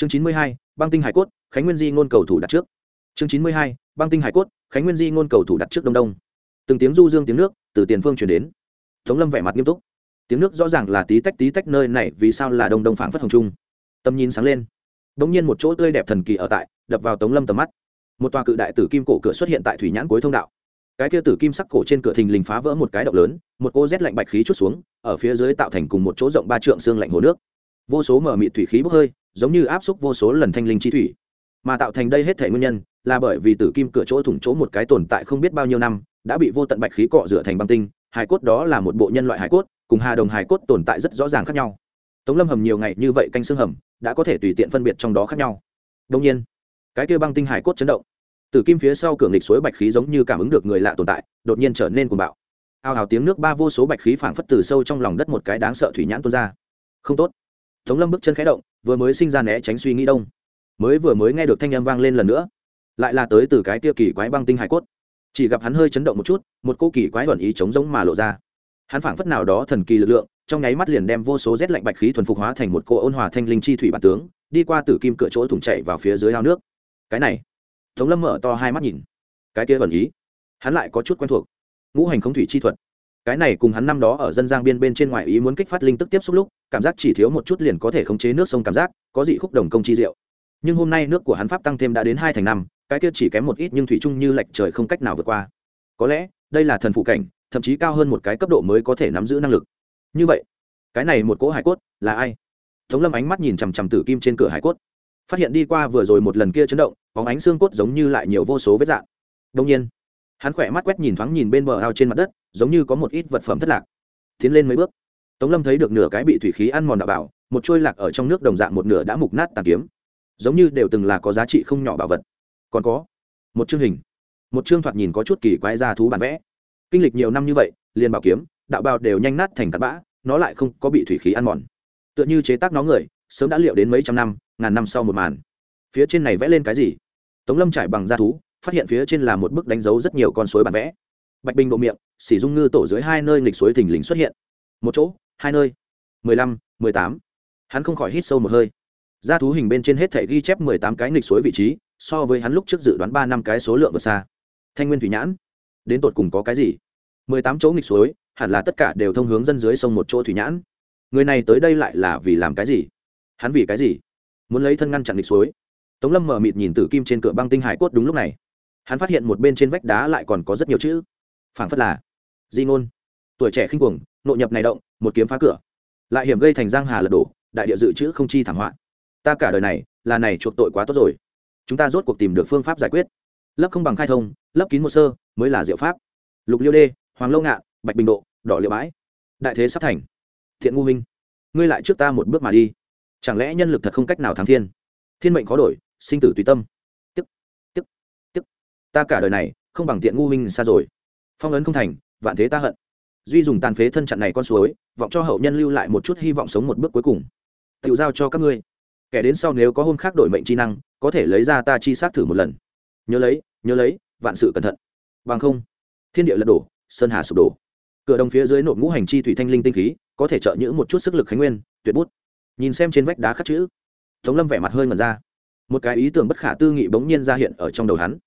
chương chín mươi hai, băng tinh hải cốt, khánh nguyên di ngôn cầu thủ đặt trước. Chương chín mươi hai, băng tinh hải cốt, khánh nguyên di ngôn cầu thủ đặt trước đông đông. Từng tiếng du dương tiếng nước từ tiền phương chuyển đến. Tống lâm vẻ mặt nghiêm túc. Tiếng nước rõ ràng là tí tách tí tách nơi này, vì sao là đông đông phảng phất hồng trung. Tầm nhìn sáng lên. Đ ỗ n g nhiên một chỗ tươi đẹp thần kỳ ở tại, đập vào tống lâm tầm mắt. Một tòa cự đại tử kim cổ cửa xuất hiện tại thủy nhãn cuối thông đạo. Cái kia tử kim sắc cổ trên cửa thình lình phá vỡ một cái động lớn, một cô rét lạnh bạch khí chút xuống, ở phía dưới tạo thành cùng một chỗ rộng ba trượng xương lạnh hồ nước. Vô số mở mịt thủy khí bốc hơi giống như áp xúc vô số lần thanh linh chi thủy. Mà tạo thành đây hết thể nguyên nhân là bởi vì tử kim cửa chỗ thủng chỗ một cái tồn tại không biết bao nhiêu năm, đã bị vô tận bạch khí cọ rửa thành băng tinh, hải cốt đó là một bộ nhân loại hải cốt, cùng hà đồng hải cốt tồn tại rất rõ ràng khác nhau. Tống lâm hầm nhiều ngày như vậy canh xương hầm, đã có thể tùy tiện phân biệt trong đó khác nhau. Đông nhiên, cái kia băng tinh hải cốt chấn động. Tử kim phía sau cửa nghịch suối bạch khí giống như cảm ứng được người lạ tồn tại, đột nhiên trở nên cuồng bạo. Ao hào tiếng nước ba vô số bạch khí phảng phất từ sâu trong lòng đất một cái đáng sợ thủy nhãn tuôn ra. Không tốt tống lâm bước chân khẽ động, vừa mới sinh ra né tránh suy nghĩ đông. Mới vừa mới nghe được thanh âm vang lên lần nữa, lại là tới từ cái kia kỳ quái băng tinh hải cốt. Chỉ gặp hắn hơi chấn động một chút, một cô kỳ quái thuần ý chống giống mà lộ ra. Hắn phảng phất nào đó thần kỳ lực lượng, trong nháy mắt liền đem vô số rét lạnh bạch khí thuần phục hóa thành một cô ôn hòa thanh linh chi thủy bản tướng, đi qua tử kim cửa chỗ thủng chạy vào phía dưới ao nước. Cái này, tống lâm mở to hai mắt nhìn. Cái kia thuần ý, hắn lại có chút quen thuộc. Ngũ hành không thủy chi thuật cái này cùng hắn năm đó ở dân giang biên bên trên ngoài ý muốn kích phát linh tức tiếp xúc lúc, cảm giác chỉ thiếu một chút liền có thể khống chế nước sông cảm giác, có dị khúc đồng công chi diệu. Nhưng hôm nay nước của hắn pháp tăng thêm đã đến hai thành năm, cái kia chỉ kém một ít nhưng thủy chung như lệch trời không cách nào vượt qua. Có lẽ, đây là thần phụ cảnh, thậm chí cao hơn một cái cấp độ mới có thể nắm giữ năng lực. Như vậy, cái này một cỗ hải cốt là ai? Tống lâm ánh mắt nhìn chằm chằm tử kim trên cửa hải cốt. Phát hiện đi qua vừa rồi một lần kia chấn động, bóng ánh xương cốt giống như lại nhiều vô số vết dạng. Đông nhiên, hắn khỏe mắt quét nhìn thoáng nhìn bên bờ ao trên mặt đất giống như có một ít vật phẩm thất lạc. Tiến lên mấy bước, tống lâm thấy được nửa cái bị thủy khí ăn mòn đạo bảo, một trôi lạc ở trong nước đồng dạng một nửa đã mục nát tàn kiếm. Giống như đều từng là có giá trị không nhỏ bảo vật. Còn có một chương hình, một chương thoạt nhìn có chút kỳ quái ra thú bản vẽ. Kinh lịch nhiều năm như vậy, liền bảo kiếm, đạo bào đều nhanh nát thành tạt bã, nó lại không có bị thủy khí ăn mòn. Tựa như chế tác nó người, sớm đã liệu đến mấy trăm năm, ngàn năm sau một màn. Phía trên này vẽ lên cái gì? Tống lâm trải bằng da thú, phát hiện phía trên là một bức đánh dấu rất nhiều con suối bản vẽ bạch bình độ miệng xỉ dung ngư tổ dưới hai nơi nghịch suối thình lình xuất hiện. Một chỗ, hai nơi. Mười lăm, mười tám. Hắn không khỏi hít sâu một hơi. Ra thú hình bên trên hết thể ghi chép mười tám cái nghịch suối vị trí, so với hắn lúc trước dự đoán ba năm cái số lượng vượt xa. Thanh nguyên thủy nhãn, đến tột cùng có cái gì? Mười tám chỗ nghịch suối, hẳn là tất cả đều thông hướng dân dưới sông một chỗ thủy nhãn. Người này tới đây lại là vì làm cái gì? Hắn vì cái gì? Muốn lấy thân ngăn chặn nghịch suối? Tống lâm mở mịt nhìn tử kim trên cửa băng tinh hải cốt đúng lúc này. Hắn phát hiện một bên trên vách đá lại còn có rất nhiều chữ phảng phất là di ngôn. Tuổi trẻ khinh cuồng, nội nhập này động, một kiếm phá cửa. Lại hiểm gây thành giang hà lật đổ, đại địa dự trữ không chi thảm họa. Ta cả đời này, là này chuộc tội quá tốt rồi. Chúng ta rốt cuộc tìm được phương pháp giải quyết. Lấp không bằng khai thông, lấp kín một sơ, mới là diệu pháp. Lục liêu đê, hoàng lâu ngạn bạch bình độ, đỏ liệu bãi đại thế sắp thành. Thiện ngu minh ngươi lại trước ta một bước mà đi. Chẳng lẽ nhân lực thật không cách nào thắng thiên? Thiên mệnh khó đổi, sinh tử tùy tâm. Tức tức tức. Ta cả đời này, không bằng tiện ngu minh xa rồi phong ấn không thành, vạn thế ta hận. Duy dùng tàn phế thân trận này con suối, vọng cho hậu nhân lưu lại một chút hy vọng sống một bước cuối cùng. Tự giao cho các ngươi. Kẻ đến sau nếu có hôn khác đổi mệnh chi năng, có thể lấy ra ta chi sát thử một lần. Nhớ lấy nhớ lấy, vạn sự cẩn thận. Bằng không, thiên địa lật đổ, sơn hà sụp đổ. Cửa đồng phía dưới nộp ngũ hành chi thủy thanh linh tinh khí, có thể trợ nhữ một chút sức lực khánh nguyên, tuyệt bút. Nhìn xem trên vách đá khắc chữ, tống lâm vẻ mặt hơi mật ra. Một cái ý tưởng bất khả tư nghị bỗng nhiên ra hiện ở trong đầu hắn.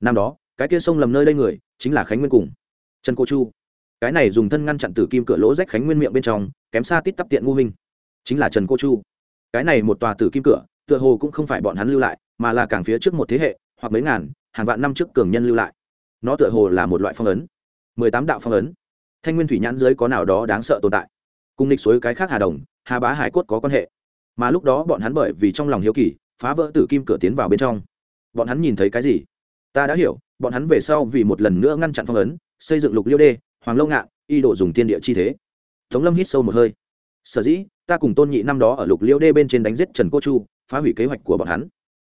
Năm đó, cái kia sông lầm nơi đây người chính là khánh nguyên cùng. Trần cô chu. Cái này dùng thân ngăn chặn tử kim cửa lỗ rách khánh nguyên miệng bên trong, kém xa tít tắp tiện ngu minh chính là trần cô chu. Cái này một tòa tử kim cửa, tựa hồ cũng không phải bọn hắn lưu lại, mà là càng phía trước một thế hệ, hoặc mấy ngàn, hàng vạn năm trước cường nhân lưu lại. Nó tựa hồ là một loại phong ấn. Mười tám đạo phong ấn. Thanh nguyên thủy nhãn dưới có nào đó đáng sợ tồn tại. Cùng lịch suối cái khác hà đồng, hà bá hải cốt có quan hệ. Mà lúc đó bọn hắn bởi vì trong lòng hiếu kỳ, phá vỡ tử kim cửa tiến vào bên trong. Bọn hắn nhìn thấy cái gì? Ta đã hiểu bọn hắn về sau vì một lần nữa ngăn chặn phong ấn, xây dựng lục liêu đê, hoàng lâu ngạn, y độ dùng tiên địa chi thế. Tống lâm hít sâu một hơi. Sở dĩ, ta cùng tôn nhị năm đó ở lục liêu đê bên trên đánh giết trần cô chu, phá hủy kế hoạch của bọn hắn.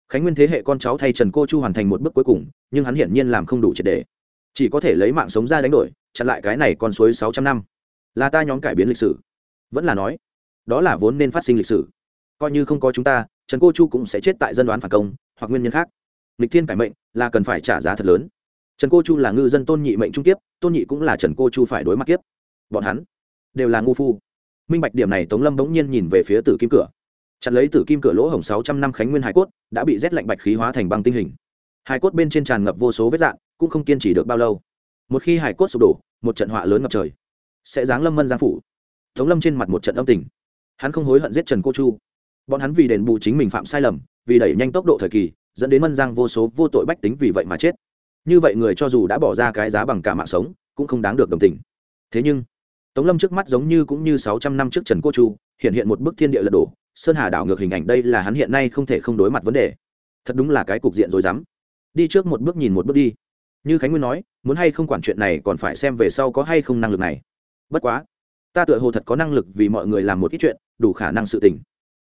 Khánh nguyên thế hệ con cháu thay trần cô chu hoàn thành một bước cuối cùng, nhưng hắn hiển nhiên làm không đủ triệt đề chỉ có thể lấy mạng sống ra đánh đổi, chặn lại cái này con suối sáu trăm năm. Là ta nhóm cải biến lịch sử. Vẫn là nói, đó là vốn nên phát sinh lịch sử. Coi như không có chúng ta, trần cô chu cũng sẽ chết tại dân đoán phản công, hoặc nguyên nhân khác nghịch thiên cải mệnh là cần phải trả giá thật lớn. Trần cô chu là ngư dân tôn nhị mệnh trung kiếp, tôn nhị cũng là trần cô chu phải đối mặt kiếp. Bọn hắn đều là ngu phu. Minh bạch điểm này tống lâm bỗng nhiên nhìn về phía tử kim cửa. Chặt lấy tử kim cửa lỗ hổng sáu trăm năm khánh nguyên hải cốt, đã bị rét lạnh bạch khí hóa thành băng tinh hình. Hải cốt bên trên tràn ngập vô số vết dạn cũng không kiên trì được bao lâu. Một khi hải cốt sụp đổ, một trận họa lớn ngập trời sẽ giáng lâm mân giang phủ. Tống lâm trên mặt một trận âm tình. Hắn không hối hận giết trần cô chu. Bọn hắn vì đền bù chính mình phạm sai lầm, vì đẩy nhanh tốc độ thời kỳ dẫn đến mân giang vô số vô tội bách tính vì vậy mà chết. Như vậy người cho dù đã bỏ ra cái giá bằng cả mạng sống, cũng không đáng được đồng tình. Thế nhưng, tống lâm trước mắt giống như cũng như sáu trăm năm trước trần cô chu, hiện hiện một bức thiên địa lật đổ. Sơn hà đảo ngược hình ảnh đây là hắn hiện nay không thể không đối mặt vấn đề. Thật đúng là cái cục diện rồi dám đi trước một bước nhìn một bước đi. Như khánh nguyên nói, muốn hay không quản chuyện này còn phải xem về sau có hay không năng lực này. Bất quá, ta tựa hồ thật có năng lực vì mọi người làm một ít chuyện, đủ khả năng sự tình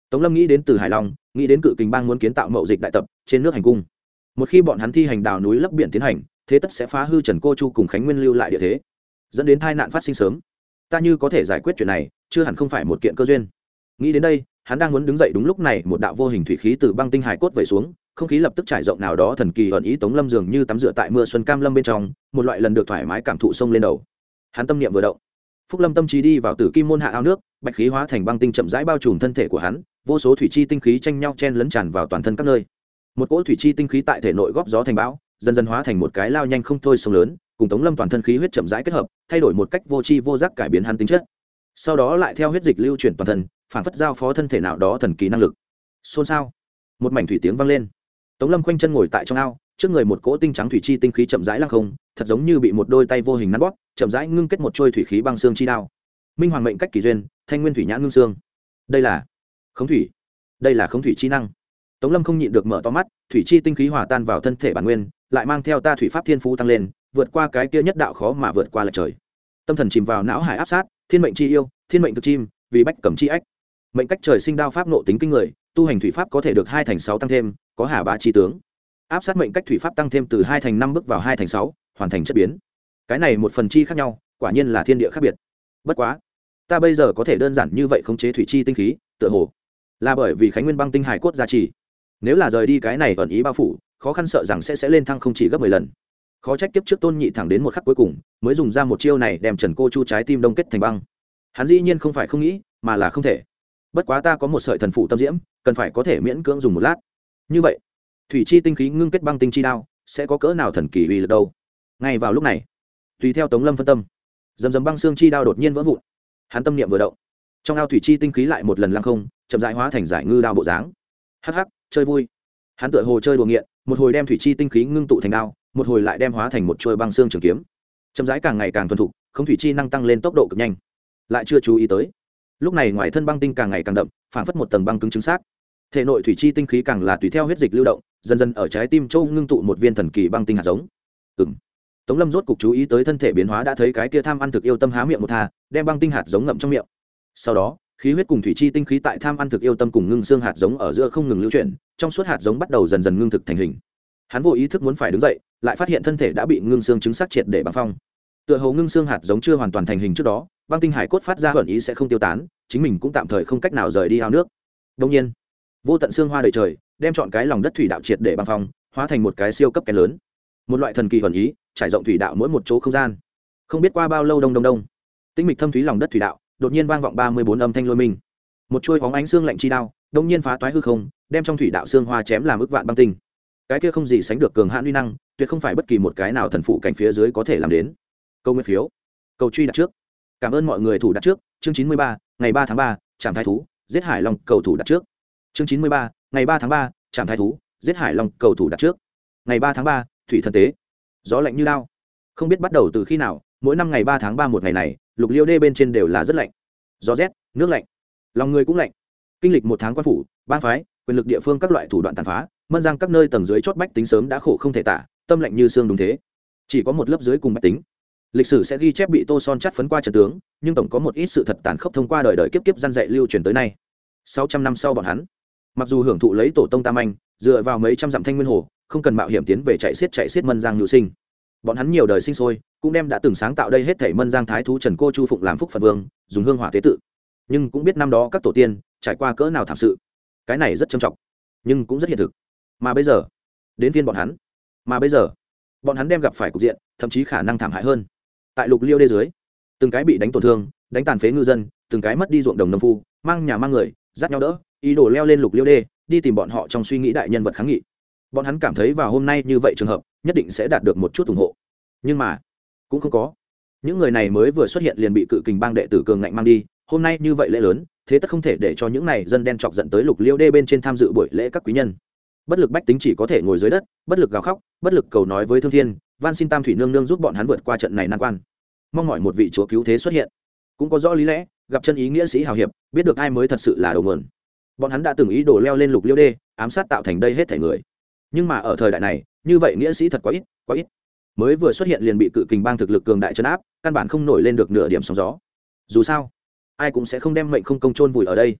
tống lâm nghĩ đến từ hải long, nghĩ đến cự kình bang muốn kiến tạo mậu dịch đại tập trên nước hành cung. Một khi bọn hắn thi hành đào núi lấp biển tiến hành, thế tất sẽ phá hư trần cô chu cùng khánh nguyên lưu lại địa thế, dẫn đến tai nạn phát sinh sớm. Ta như có thể giải quyết chuyện này, chưa hẳn không phải một kiện cơ duyên. Nghĩ đến đây, hắn đang muốn đứng dậy đúng lúc này, một đạo vô hình thủy khí từ băng tinh hải cốt vẩy xuống, không khí lập tức trải rộng nào đó thần kỳ ẩn ý tống lâm dường như tắm rửa tại mưa xuân cam lâm bên trong, một loại lần được thoải mái cảm thụ sông lên đầu. Hắn tâm niệm vừa động. Phúc lâm tâm trí đi vào tử kim môn hạ ao nước, bạch khí hóa thành băng tinh chậm rãi bao trùm thân thể của hắn vô số thủy chi tinh khí tranh nhau chen lấn tràn vào toàn thân các nơi. Một cỗ thủy chi tinh khí tại thể nội góp gió thành bão, dần dần hóa thành một cái lao nhanh không thôi sông lớn, cùng tống lâm toàn thân khí huyết chậm rãi kết hợp, thay đổi một cách vô tri vô giác cải biến hắn tính chất. Sau đó lại theo huyết dịch lưu chuyển toàn thân, phản phất giao phó thân thể nào đó thần kỳ năng lực. Xôn xao. Một mảnh thủy tiếng vang lên. Tống lâm khoanh chân ngồi tại trong ao, trước người một cỗ tinh trắng thủy chi tinh khí chậm rãi lăng không, thật giống như bị một đôi tay vô hình nắn bóp, chậm rãi ngưng kết một trôi thủy khí băng xương chi đao. Minh hoàng mệnh cách kỳ duyên, thanh nguyên thủy nhãn ngưng xương. Đây là khống thủy. Đây là khống thủy chi năng. Tống lâm không nhịn được mở to mắt, thủy chi tinh khí hòa tan vào thân thể bản nguyên, lại mang theo ta thủy pháp thiên phú tăng lên, vượt qua cái kia nhất đạo khó mà vượt qua lệch trời. Tâm thần chìm vào não hải áp sát, thiên mệnh chi yêu, thiên mệnh thực chim, vì bách cầm chi ách. Mệnh cách trời sinh đao pháp nộ tính kinh người, tu hành thủy pháp có thể được hai thành sáu tăng thêm, có hà bá chi tướng. Áp sát mệnh cách thủy pháp tăng thêm từ hai thành năm bước vào hai thành sáu, hoàn thành chất biến. Cái này một phần chi khác nhau, quả nhiên là thiên địa khác biệt. Bất quá, ta bây giờ có thể đơn giản như vậy khống chế thủy chi tinh khí, tựa hồ là bởi vì khánh nguyên băng tinh hải cốt gia trì. Nếu là rời đi cái này ẩn ý bao phủ, khó khăn sợ rằng sẽ sẽ lên thăng không chỉ gấp mười lần. Khó trách kiếp trước tôn nhị thẳng đến một khắc cuối cùng, mới dùng ra một chiêu này đem trần cô chu trái tim đông kết thành băng. Hắn dĩ nhiên không phải không nghĩ, mà là không thể. Bất quá ta có một sợi thần phụ tâm diễm, cần phải có thể miễn cưỡng dùng một lát. Như vậy, thủy chi tinh khí ngưng kết băng tinh chi đao, sẽ có cỡ nào thần kỳ uy lực đâu? Ngay vào lúc này, tùy theo tống lâm phân tâm, dầm dầm băng xương chi đao đột nhiên vỡ vụn. Hắn tâm niệm vừa động trong ao thủy chi tinh khí lại một lần lăng không, chậm dại hóa thành giải ngư đao bộ dáng. Hắc hắc, chơi vui. Hắn tựa hồ chơi đùa nghiện, một hồi đem thủy chi tinh khí ngưng tụ thành đao, một hồi lại đem hóa thành một chuôi băng xương trường kiếm. Chậm rãi càng ngày càng thuần thục, không thủy chi năng tăng lên tốc độ cực nhanh. Lại chưa chú ý tới. Lúc này ngoài thân băng tinh càng ngày càng đậm phản phất một tầng băng cứng chứng xác. Thể nội thủy chi tinh khí càng là tùy theo huyết dịch lưu động, dần dần ở trái tim châu ngưng tụ một viên thần kỳ băng tinh hạt giống. Ừng tống lâm rốt cục chú ý tới thân thể biến hóa đã thấy cái kia tham ăn thực yêu tâm há miệng một thà đem băng tinh hạt giống ngậm trong miệng sau đó, khí huyết cùng thủy chi tinh khí tại tham ăn thực yêu tâm cùng ngưng xương hạt giống ở giữa không ngừng lưu chuyển, trong suốt hạt giống bắt đầu dần dần ngưng thực thành hình. Hắn vô ý thức muốn phải đứng dậy, lại phát hiện thân thể đã bị ngưng xương chứng sát triệt để băng phong. Tựa hồ ngưng xương hạt giống chưa hoàn toàn thành hình trước đó, băng tinh hải cốt phát ra hận ý sẽ không tiêu tán, chính mình cũng tạm thời không cách nào rời đi ao nước. Đông nhiên, vô tận xương hoa đầy trời, đem chọn cái lòng đất thủy đạo triệt để băng phong, hóa thành một cái siêu cấp kén lớn. Một loại thần kỳ hận ý, trải rộng thủy đạo mỗi một chỗ không gian. Không biết qua bao lâu đông đông đông. Tinh mịch thâm thúy lòng đất thủy đạo đột nhiên vang vọng ba mươi bốn âm thanh lôi mình. Một chuôi hóng ánh xương lạnh chi đao đông nhiên phá toái hư không, đem trong thủy đạo xương hoa chém làm ức vạn băng tinh. Cái kia không gì sánh được cường hãn uy năng, tuyệt không phải bất kỳ một cái nào thần phụ cảnh phía dưới có thể làm đến. Câu nguyên phiếu. Cầu truy đặt trước. Cảm ơn mọi người thủ đặt trước. Chương chín mươi ba, ngày ba tháng ba trạm thái thú, giết hải long, cầu thủ đặt trước. Chương chín mươi ba, ngày ba tháng ba trạm thái thú, giết hải long, cầu thủ đặt trước. Ngày ba tháng ba, thủy thần tế. Gió lạnh như lao. Không biết bắt đầu từ khi nào, mỗi năm ngày ba tháng ba một ngày này lục liêu đê bên trên đều là rất lạnh. Gió rét, nước lạnh, lòng người cũng lạnh. Kinh lịch một tháng quan phủ ban phái, quyền lực địa phương các loại thủ đoạn tàn phá, mân giang các nơi tầng dưới chót bách tính sớm đã khổ không thể tả, tâm lạnh như xương đúng thế. Chỉ có một lớp dưới cùng bách tính. Lịch sử sẽ ghi chép bị tô son chắt phấn qua trận tướng, nhưng tổng có một ít sự thật tàn khốc thông qua đời đời kiếp kiếp gian dạy lưu truyền tới nay. Sáu trăm năm sau bọn hắn, mặc dù hưởng thụ lấy tổ tông tam anh, dựa vào mấy trăm dặm thanh nguyên hồ, không cần mạo hiểm tiến về chạy xiết chạy xiết mân giang nhu sinh bọn hắn nhiều đời sinh sôi, cũng đem đã từng sáng tạo đây hết thể mân giang thái thú trần cô chu phụng làm phúc phật vương, dùng hương hỏa tế tự. Nhưng cũng biết năm đó các tổ tiên trải qua cỡ nào thảm sự. Cái này rất trầm trọng, nhưng cũng rất hiện thực. Mà bây giờ, đến phiên bọn hắn. Mà bây giờ, bọn hắn đem gặp phải cục diện, thậm chí khả năng thảm hại hơn. Tại lục liêu đê dưới, từng cái bị đánh tổn thương, đánh tàn phế ngư dân, từng cái mất đi ruộng đồng nông phu, mang nhà mang người, dắt nhau đỡ, ý đồ leo lên lục liêu đê, đi tìm bọn họ trong suy nghĩ đại nhân vật kháng nghị bọn hắn cảm thấy vào hôm nay như vậy trường hợp, nhất định sẽ đạt được một chút ủng hộ. Nhưng mà, cũng không có. Những người này mới vừa xuất hiện liền bị cự kình bang đệ tử cường ngạnh mang đi, hôm nay như vậy lễ lớn, thế tất không thể để cho những này dân đen chọc dẫn tới lục liêu đê bên trên tham dự buổi lễ các quý nhân. Bất lực bách tính chỉ có thể ngồi dưới đất, bất lực gào khóc, bất lực cầu nói với thương thiên, van xin tam thủy nương nương giúp bọn hắn vượt qua trận này nan quan. Mong mọi một vị chúa cứu thế xuất hiện. Cũng có rõ lý lẽ, gặp chân ý nghĩa sĩ hào hiệp, biết được ai mới thật sự là đầu nguồn. Bọn hắn đã từng ý đồ leo lên lục liêu đê, ám sát tạo thành đây hết thể người nhưng mà ở thời đại này, như vậy nghĩa sĩ thật quá ít quá ít. Mới vừa xuất hiện liền bị cự kình bang thực lực cường đại chấn áp, căn bản không nổi lên được nửa điểm sóng gió. Dù sao, ai cũng sẽ không đem mệnh không công trôn vùi ở đây.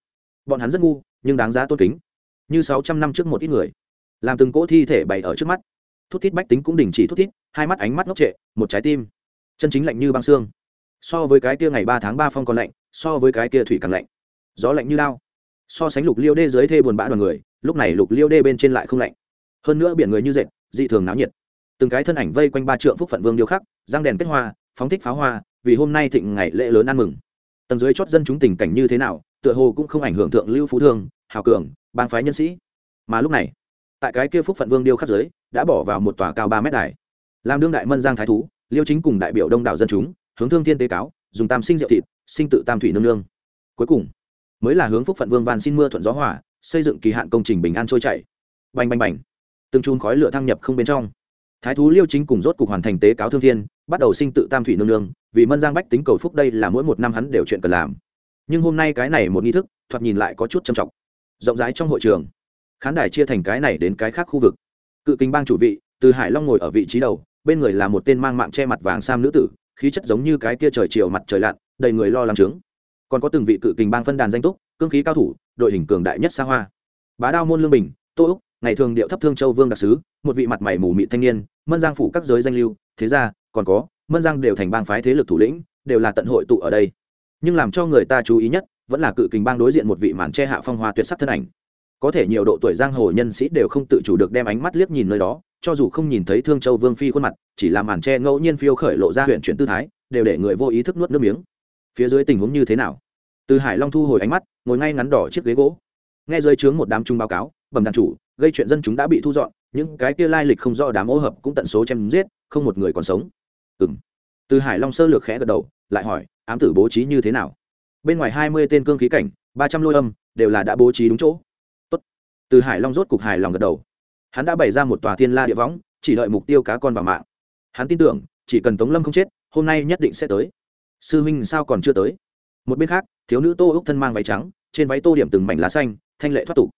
Bọn hắn rất ngu, nhưng đáng giá tôn kính. Như sáu trăm năm trước một ít người, làm từng cỗ thi thể bày ở trước mắt. Thút thít bách tính cũng đình chỉ thút thít, hai mắt ánh mắt ngốc trệ, một trái tim. Chân chính lạnh như băng xương. So với cái kia ngày ba tháng ba phong còn lạnh, so với cái kia thủy càng lạnh. Gió lạnh như lao. So sánh lục liêu đê dưới thê buồn bã đoàn người, lúc này lục liêu đê bên trên lại không lạnh hơn nữa biển người như dệt, dị thường náo nhiệt. Từng cái thân ảnh vây quanh ba trượng phúc phận vương điêu khắc, răng đèn kết hoa, phóng thích pháo hoa, vì hôm nay thịnh ngày lễ lớn ăn mừng. Tầng dưới chót dân chúng tình cảnh như thế nào, tựa hồ cũng không ảnh hưởng thượng lưu phú thương, hào cường, bang phái nhân sĩ. Mà lúc này, tại cái kia phúc phận vương điêu khắc giới đã bỏ vào một tòa cao ba mét đài. Làm đương đại mân giang thái thú, liêu chính cùng đại biểu đông đảo dân chúng, hướng thương thiên tế cáo, dùng tam sinh rượu thịt, sinh tự tam thủy nương nương. Cuối cùng, mới là hướng phúc phận vương van xin mưa thuận gió hỏa xây dựng kỳ hạn công trình bình an trôi chảy. Bành bành bành từng chùm khói lửa thăng nhập không bên trong. Thái thú liêu chính cùng rốt cục hoàn thành tế cáo thương thiên, bắt đầu sinh tự tam thủy nương nương, vì mân giang bách tính cầu phúc đây là mỗi một năm hắn đều chuyện cần làm. Nhưng hôm nay cái này một nghi thức, thoạt nhìn lại có chút trầm trọng. Rộng rãi trong hội trường, khán đài chia thành cái này đến cái khác khu vực. Cự kinh bang chủ vị, từ hải long ngồi ở vị trí đầu, bên người là một tên mang mạng che mặt vàng sam nữ tử, khí chất giống như cái kia trời chiều mặt trời lặn, đầy người lo lắng trướng. Còn có từng vị cự kình bang phân đàn danh túc, cương khí cao thủ, đội hình cường đại nhất xa hoa. Bá đao môn lương bình, tô úc ngày thường điệu thấp thương châu vương đặc sứ, một vị mặt mày mù mị thanh niên, mân giang phủ các giới danh lưu, thế ra, còn có, mân giang đều thành bang phái thế lực thủ lĩnh, đều là tận hội tụ ở đây. Nhưng làm cho người ta chú ý nhất, vẫn là cự kình bang đối diện một vị màn che hạ phong hoa tuyệt sắc thân ảnh. Có thể nhiều độ tuổi giang hồ nhân sĩ đều không tự chủ được đem ánh mắt liếc nhìn nơi đó, cho dù không nhìn thấy thương châu vương phi khuôn mặt, chỉ là màn che ngẫu nhiên phiêu khởi lộ ra huyện chuyển tư thái, đều để người vô ý thức nuốt nước miếng. Phía dưới tình huống như thế nào? Từ hải long thu hồi ánh mắt, ngồi ngay ngắn đỏ chiếc ghế gỗ. Nghe dưới trướng một đám trung báo cáo, bẩm đàn chủ gây chuyện dân chúng đã bị thu dọn, những cái kia lai lịch không rõ đám ô hợp cũng tận số chém giết, không một người còn sống. Ừng từ hải long sơ lược khẽ gật đầu, lại hỏi, ám tử bố trí như thế nào? Bên ngoài hai mươi tên cương khí cảnh, ba trăm lôi âm, đều là đã bố trí đúng chỗ. Tốt. từ hải long rốt cục hài lòng gật đầu. Hắn đã bày ra một tòa thiên la địa võng, chỉ đợi mục tiêu cá con vào mạng. Hắn tin tưởng, chỉ cần tống lâm không chết, hôm nay nhất định sẽ tới. Sư huynh sao còn chưa tới? Một bên khác, thiếu nữ tô úc thân mang váy trắng, trên váy tô điểm từng mảnh lá xanh, thanh lệ thoát tục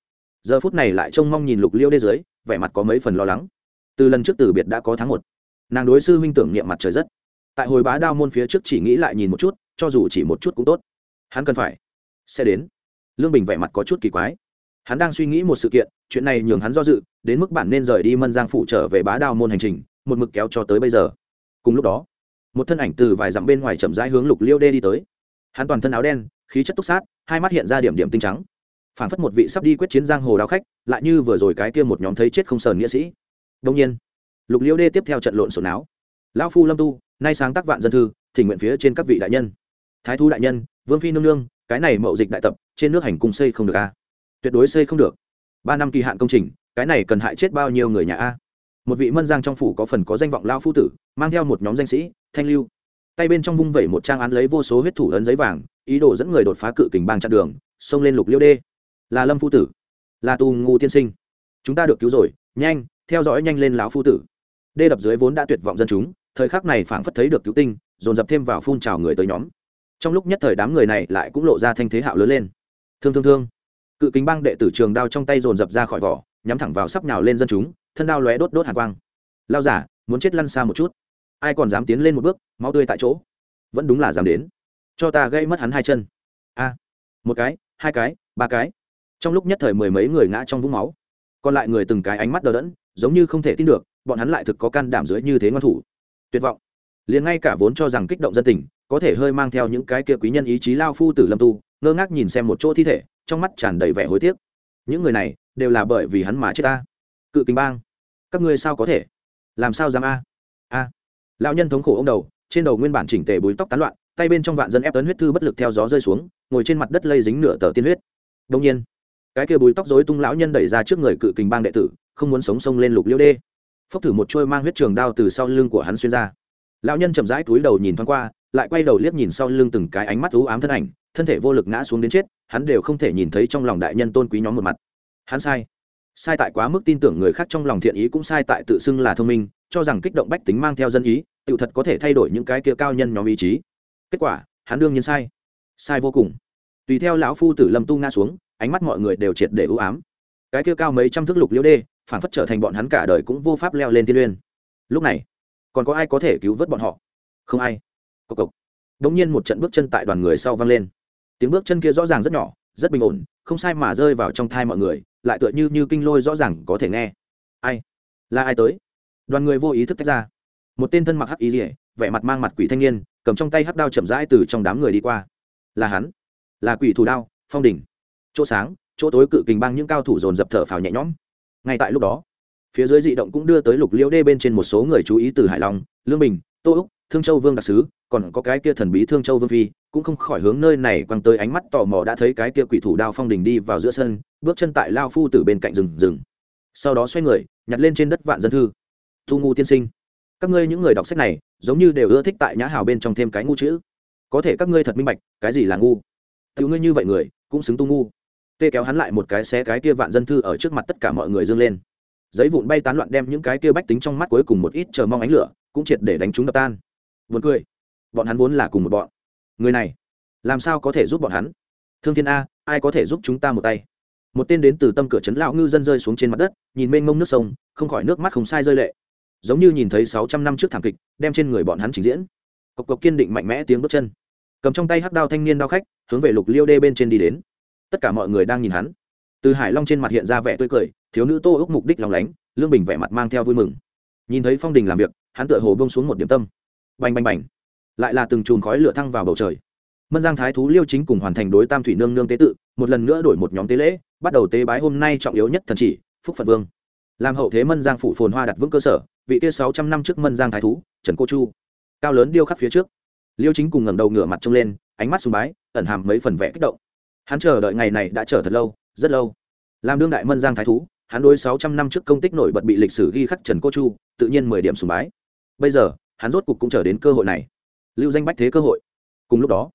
giờ phút này lại trông mong nhìn lục liêu đê dưới, vẻ mặt có mấy phần lo lắng. Từ lần trước từ biệt đã có tháng một. Nàng đối sư huynh tưởng niệm mặt trời rất. Tại hồi bá đao môn phía trước chỉ nghĩ lại nhìn một chút, cho dù chỉ một chút cũng tốt. Hắn cần phải sẽ đến. Lương bình vẻ mặt có chút kỳ quái. Hắn đang suy nghĩ một sự kiện, chuyện này nhường hắn do dự, đến mức bản nên rời đi mân giang phủ trở về bá đao môn hành trình, một mực kéo cho tới bây giờ. Cùng lúc đó, một thân ảnh từ vài dặm bên ngoài chậm rãi hướng lục liêu đê đi tới. Hắn toàn thân áo đen, khí chất túc sát, hai mắt hiện ra điểm điểm tinh trắng phản phất một vị sắp đi quyết chiến giang hồ đao khách, lại như vừa rồi cái kia một nhóm thấy chết không sờn nghĩa sĩ. Đông nhiên, lục liêu đê tiếp theo trận lộn xộn áo. Lão phu lâm tu, nay sáng tác vạn dân thư, thỉnh nguyện phía trên các vị đại nhân. Thái thu đại nhân, vương phi nương nương, cái này mậu dịch đại tập, trên nước hành cung xây không được a. Tuyệt đối xây không được. Ba năm kỳ hạn công trình, cái này cần hại chết bao nhiêu người nhà a? Một vị mân giang trong phủ có phần có danh vọng lao phu tử, mang theo một nhóm danh sĩ, thanh lưu. Tay bên trong vung vẩy một trang án lấy vô số huyết thủ ấn giấy vàng, ý đồ dẫn người đột phá cự kình bang chặn đường, xông lên lục liêu đê là lâm phu tử. Là tù ngu tiên sinh. Chúng ta được cứu rồi, nhanh, theo dõi nhanh lên lão phu tử. Đê đập dưới vốn đã tuyệt vọng dân chúng, thời khắc này phảng phất thấy được cứu tinh, dồn dập thêm vào phun trào người tới nhóm. Trong lúc nhất thời đám người này lại cũng lộ ra thanh thế hạo lớn lên. Thương thương thương. Cự kính băng đệ tử trường đao trong tay dồn dập ra khỏi vỏ, nhắm thẳng vào sắp nhào lên dân chúng, thân đao lóe đốt đốt hàn quang. Lao giả, muốn chết lăn xa một chút. Ai còn dám tiến lên một bước, máu tươi tại chỗ. Vẫn đúng là dám đến. Cho ta gây mất hắn hai chân. A. Một cái, hai cái, ba cái trong lúc nhất thời mười mấy người ngã trong vũng máu, còn lại người từng cái ánh mắt đờ đẫn, giống như không thể tin được, bọn hắn lại thực có can đảm dưới như thế ngoan thủ. Tuyệt vọng. Liền ngay cả vốn cho rằng kích động dân tình, có thể hơi mang theo những cái kia quý nhân ý chí lao phu tử lâm tu, ngơ ngác nhìn xem một chỗ thi thể, trong mắt tràn đầy vẻ hối tiếc. Những người này, đều là bởi vì hắn mà chết ta. Cự kính bang. Các ngươi sao có thể? Làm sao dám a? A. Lão nhân thống khổ ông đầu, trên đầu nguyên bản chỉnh tề búi tóc tán loạn, tay bên trong vạn dân ép tấn huyết thư bất lực theo gió rơi xuống, ngồi trên mặt đất lây dính nửa tờ tiên huyết. Đông nhiên cái kia bùi tóc rối tung lão nhân đẩy ra trước người cự kình bang đệ tử, không muốn sống sông lên lục liễu đê. Phốc thử một trôi mang huyết trường đao từ sau lưng của hắn xuyên ra. Lão nhân chậm rãi túi đầu nhìn thoáng qua, lại quay đầu liếc nhìn sau lưng từng cái ánh mắt u ám thân ảnh, thân thể vô lực ngã xuống đến chết, hắn đều không thể nhìn thấy trong lòng đại nhân tôn quý nhóm một mặt. Hắn sai. Sai tại quá mức tin tưởng người khác trong lòng thiện ý cũng sai tại tự xưng là thông minh, cho rằng kích động bách tính mang theo dân ý, tự thật có thể thay đổi những cái kia cao nhân nhóm ý chí. Kết quả, hắn đương nhiên sai. Sai vô cùng. Tùy theo lão phu tử lâm tu ngã xuống ánh mắt mọi người đều triệt để ưu ám. Cái kia cao mấy trăm thước lục liễu đê, phản phất trở thành bọn hắn cả đời cũng vô pháp leo lên thiên liên. lúc này, còn có ai có thể cứu vớt bọn họ? Không ai. Cộc cộc. Đống nhiên một trận bước chân tại đoàn người sau vang lên. Tiếng bước chân kia rõ ràng rất nhỏ, rất bình ổn, không sai mà rơi vào trong thai mọi người, lại tựa như như kinh lôi rõ ràng có thể nghe. Ai? Là ai tới? Đoàn người vô ý thức tách ra. Một tên thân mặc hắc ý rỉa vẻ mặt mang mặt quỷ thanh niên, cầm trong tay hắc đao chậm rãi từ trong đám người đi qua. Là hắn. Là quỷ thủ đao, phong đỉnh chỗ sáng, chỗ tối cự kình bang những cao thủ dồn dập thở phào nhẹ nhõm. Ngay tại lúc đó, phía dưới dị động cũng đưa tới lục liễu đê bên trên một số người chú ý từ hải long, lương bình, tô úc, thương châu vương đặc sứ, còn có cái kia thần bí thương châu vương phi, cũng không khỏi hướng nơi này quăng tới ánh mắt tò mò đã thấy cái kia quỷ thủ đao phong đình đi vào giữa sân, bước chân tại lao phu từ bên cạnh rừng rừng. Sau đó xoay người, nhặt lên trên đất vạn dân thư. Thu ngu tiên sinh, các ngươi những người đọc sách này, giống như đều ưa thích tại nhã hào bên trong thêm cái ngu chữ. Có thể các ngươi thật minh bạch, cái gì là ngu? Tự ngươi như vậy người, cũng xứng tu ngu tê kéo hắn lại một cái xé cái kia vạn dân thư ở trước mặt tất cả mọi người dương lên. Giấy vụn bay tán loạn đem những cái kia bách tính trong mắt cuối cùng một ít chờ mong ánh lửa, cũng triệt để đánh chúng đập tan. Vượt cười. Bọn hắn vốn là cùng một bọn. Người này, làm sao có thể giúp bọn hắn? Thương thiên a, ai có thể giúp chúng ta một tay? Một tên đến từ tâm cửa trấn lão ngư dân rơi xuống trên mặt đất, nhìn mênh mông nước sông, không khỏi nước mắt không sai rơi lệ. Giống như nhìn thấy sáu trăm năm trước thảm kịch, đem trên người bọn hắn trình diễn. Cộc cộc kiên định mạnh mẽ tiếng bước chân. Cầm trong tay hắc đao thanh niên đao khách, hướng về lục liêu đê bên trên đi đến tất cả mọi người đang nhìn hắn. Từ hải long trên mặt hiện ra vẻ tươi cười, thiếu nữ tô ước mục đích lòng lánh, lương bình vẻ mặt mang theo vui mừng. Nhìn thấy phong đình làm việc, hắn tựa hồ bông xuống một điểm tâm. Bành bành bành. Lại là từng chùm khói lửa thăng vào bầu trời. Mân giang thái thú liêu chính cùng hoàn thành đối tam thủy nương nương tế tự, một lần nữa đổi một nhóm tế lễ, bắt đầu tế bái hôm nay trọng yếu nhất thần chỉ, phúc phật vương. Làm hậu thế mân giang phủ phồn hoa đặt vững cơ sở, vị kia sáu trăm năm trước mân giang thái thú, trần cô chu. Cao lớn điêu khắc phía trước. Liêu chính cùng ngẩng đầu ngửa mặt trông lên, ánh mắt sùng bái, ẩn hàm mấy phần vẽ kích động hắn chờ đợi ngày này đã chờ thật lâu, rất lâu. Làm đương đại mân giang thái thú, hắn đối sáu trăm năm trước công tích nổi bật bị lịch sử ghi khắc trần cô chu, tự nhiên mười điểm sùng bái. Bây giờ, hắn rốt cục cũng chờ đến cơ hội này. Lưu danh bách thế cơ hội. Cùng lúc đó,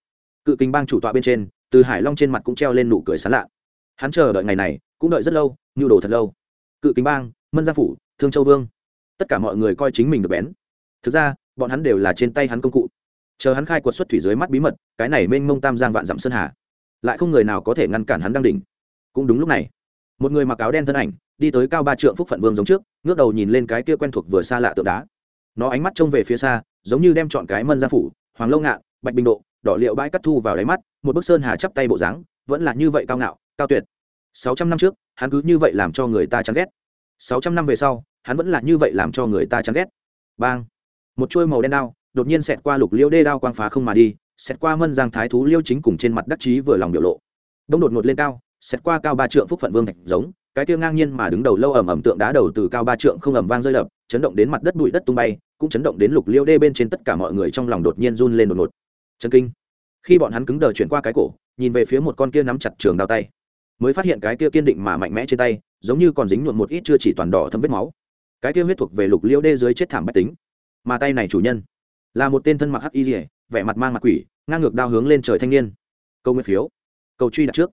cự kinh bang chủ tọa bên trên, từ hải long trên mặt cũng treo lên nụ cười sán lạ. Hắn chờ đợi ngày này, cũng đợi rất lâu, nhu đồ thật lâu. Cự kinh bang, mân gia phủ, thương châu vương. Tất cả mọi người coi chính mình được bén. Thực ra, bọn hắn đều là trên tay hắn công cụ. Chờ hắn khai quật xuất thủy dưới mắt bí mật, cái này mênh mông tam giang vạn dặm sơn hà lại không người nào có thể ngăn cản hắn đang đỉnh. Cũng đúng lúc này, một người mặc áo đen thân ảnh đi tới cao ba trượng phúc phận vương giống trước, ngước đầu nhìn lên cái kia quen thuộc vừa xa lạ tượng đá. Nó ánh mắt trông về phía xa, giống như đem chọn cái mân gia phủ, hoàng lâu ngạn, bạch bình độ, đỏ liệu bãi cắt thu vào đáy mắt, một bức sơn hà chắp tay bộ dáng, vẫn là như vậy cao ngạo, cao tuyệt. Sáu trăm năm trước, hắn cứ như vậy làm cho người ta chán ghét. Sáu trăm năm về sau, hắn vẫn là như vậy làm cho người ta chán ghét. Bang! Một chuôi màu đen đao, đột nhiên xẹt qua lục liêu đê đao quang phá không mà đi xét qua mân giang thái thú liêu chính cùng trên mặt đắc chí vừa lòng biểu lộ. Đông đột ngột lên cao, xét qua cao ba trượng phúc phận vương thạch giống, cái tiêu ngang nhiên mà đứng đầu lâu ẩm ẩm tượng đá đầu từ cao ba trượng không ẩm vang rơi đập, chấn động đến mặt đất bụi đất tung bay, cũng chấn động đến lục liêu đê bên trên tất cả mọi người trong lòng đột nhiên run lên đột ngột. Chân kinh. Khi bọn hắn cứng đờ chuyển qua cái cổ, nhìn về phía một con kia nắm chặt trường đao tay, mới phát hiện cái kia kiên định mà mạnh mẽ trên tay, giống như còn dính nhuộm một ít chưa chỉ toàn đỏ thâm vết máu. Cái kia huyết thuộc về lục liêu đê dưới chết thảm bách tính. Mà tay này chủ nhân, là một tên thân mặc hắc y rỉa vẻ mặt mang mặt quỷ, ngang ngược đao hướng lên trời thanh niên. Câu nguyên phiếu. Cầu truy đặt trước.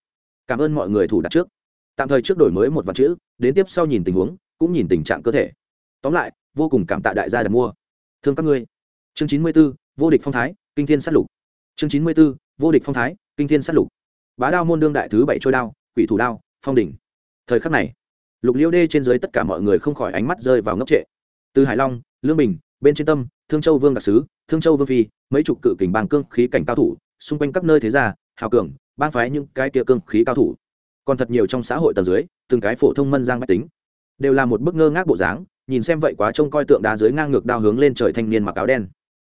Cảm ơn mọi người thủ đặt trước. Tạm thời trước đổi mới một vạn chữ, đến tiếp sau nhìn tình huống, cũng nhìn tình trạng cơ thể. Tóm lại, vô cùng cảm tạ đại gia đặt mua. Thương các ngươi. Chương chín mươi b ố vô địch phong thái, kinh thiên sát lục. Chương chín mươi b ố vô địch phong thái, kinh thiên sát lục. Bá đao môn đương đại thứ bảy trôi đao, quỷ thủ đao, phong đỉnh. Thời khắc này, lục liêu đê trên dưới tất cả mọi người không khỏi ánh mắt rơi vào ngốc trệ. Từ hải long, lương bình, bên trên tâm thương châu vương đặc sứ, thương châu vương phi, mấy chục cự kình bang cương khí cảnh cao thủ, xung quanh các nơi thế gia, hào cường, bang phái những cái kia cương khí cao thủ. Còn thật nhiều trong xã hội tầng dưới, từng cái phổ thông mân giang mách tính. Đều là một bức ngơ ngác bộ dáng, nhìn xem vậy quá trông coi tượng đá dưới ngang ngược đao hướng lên trời thanh niên mặc áo đen.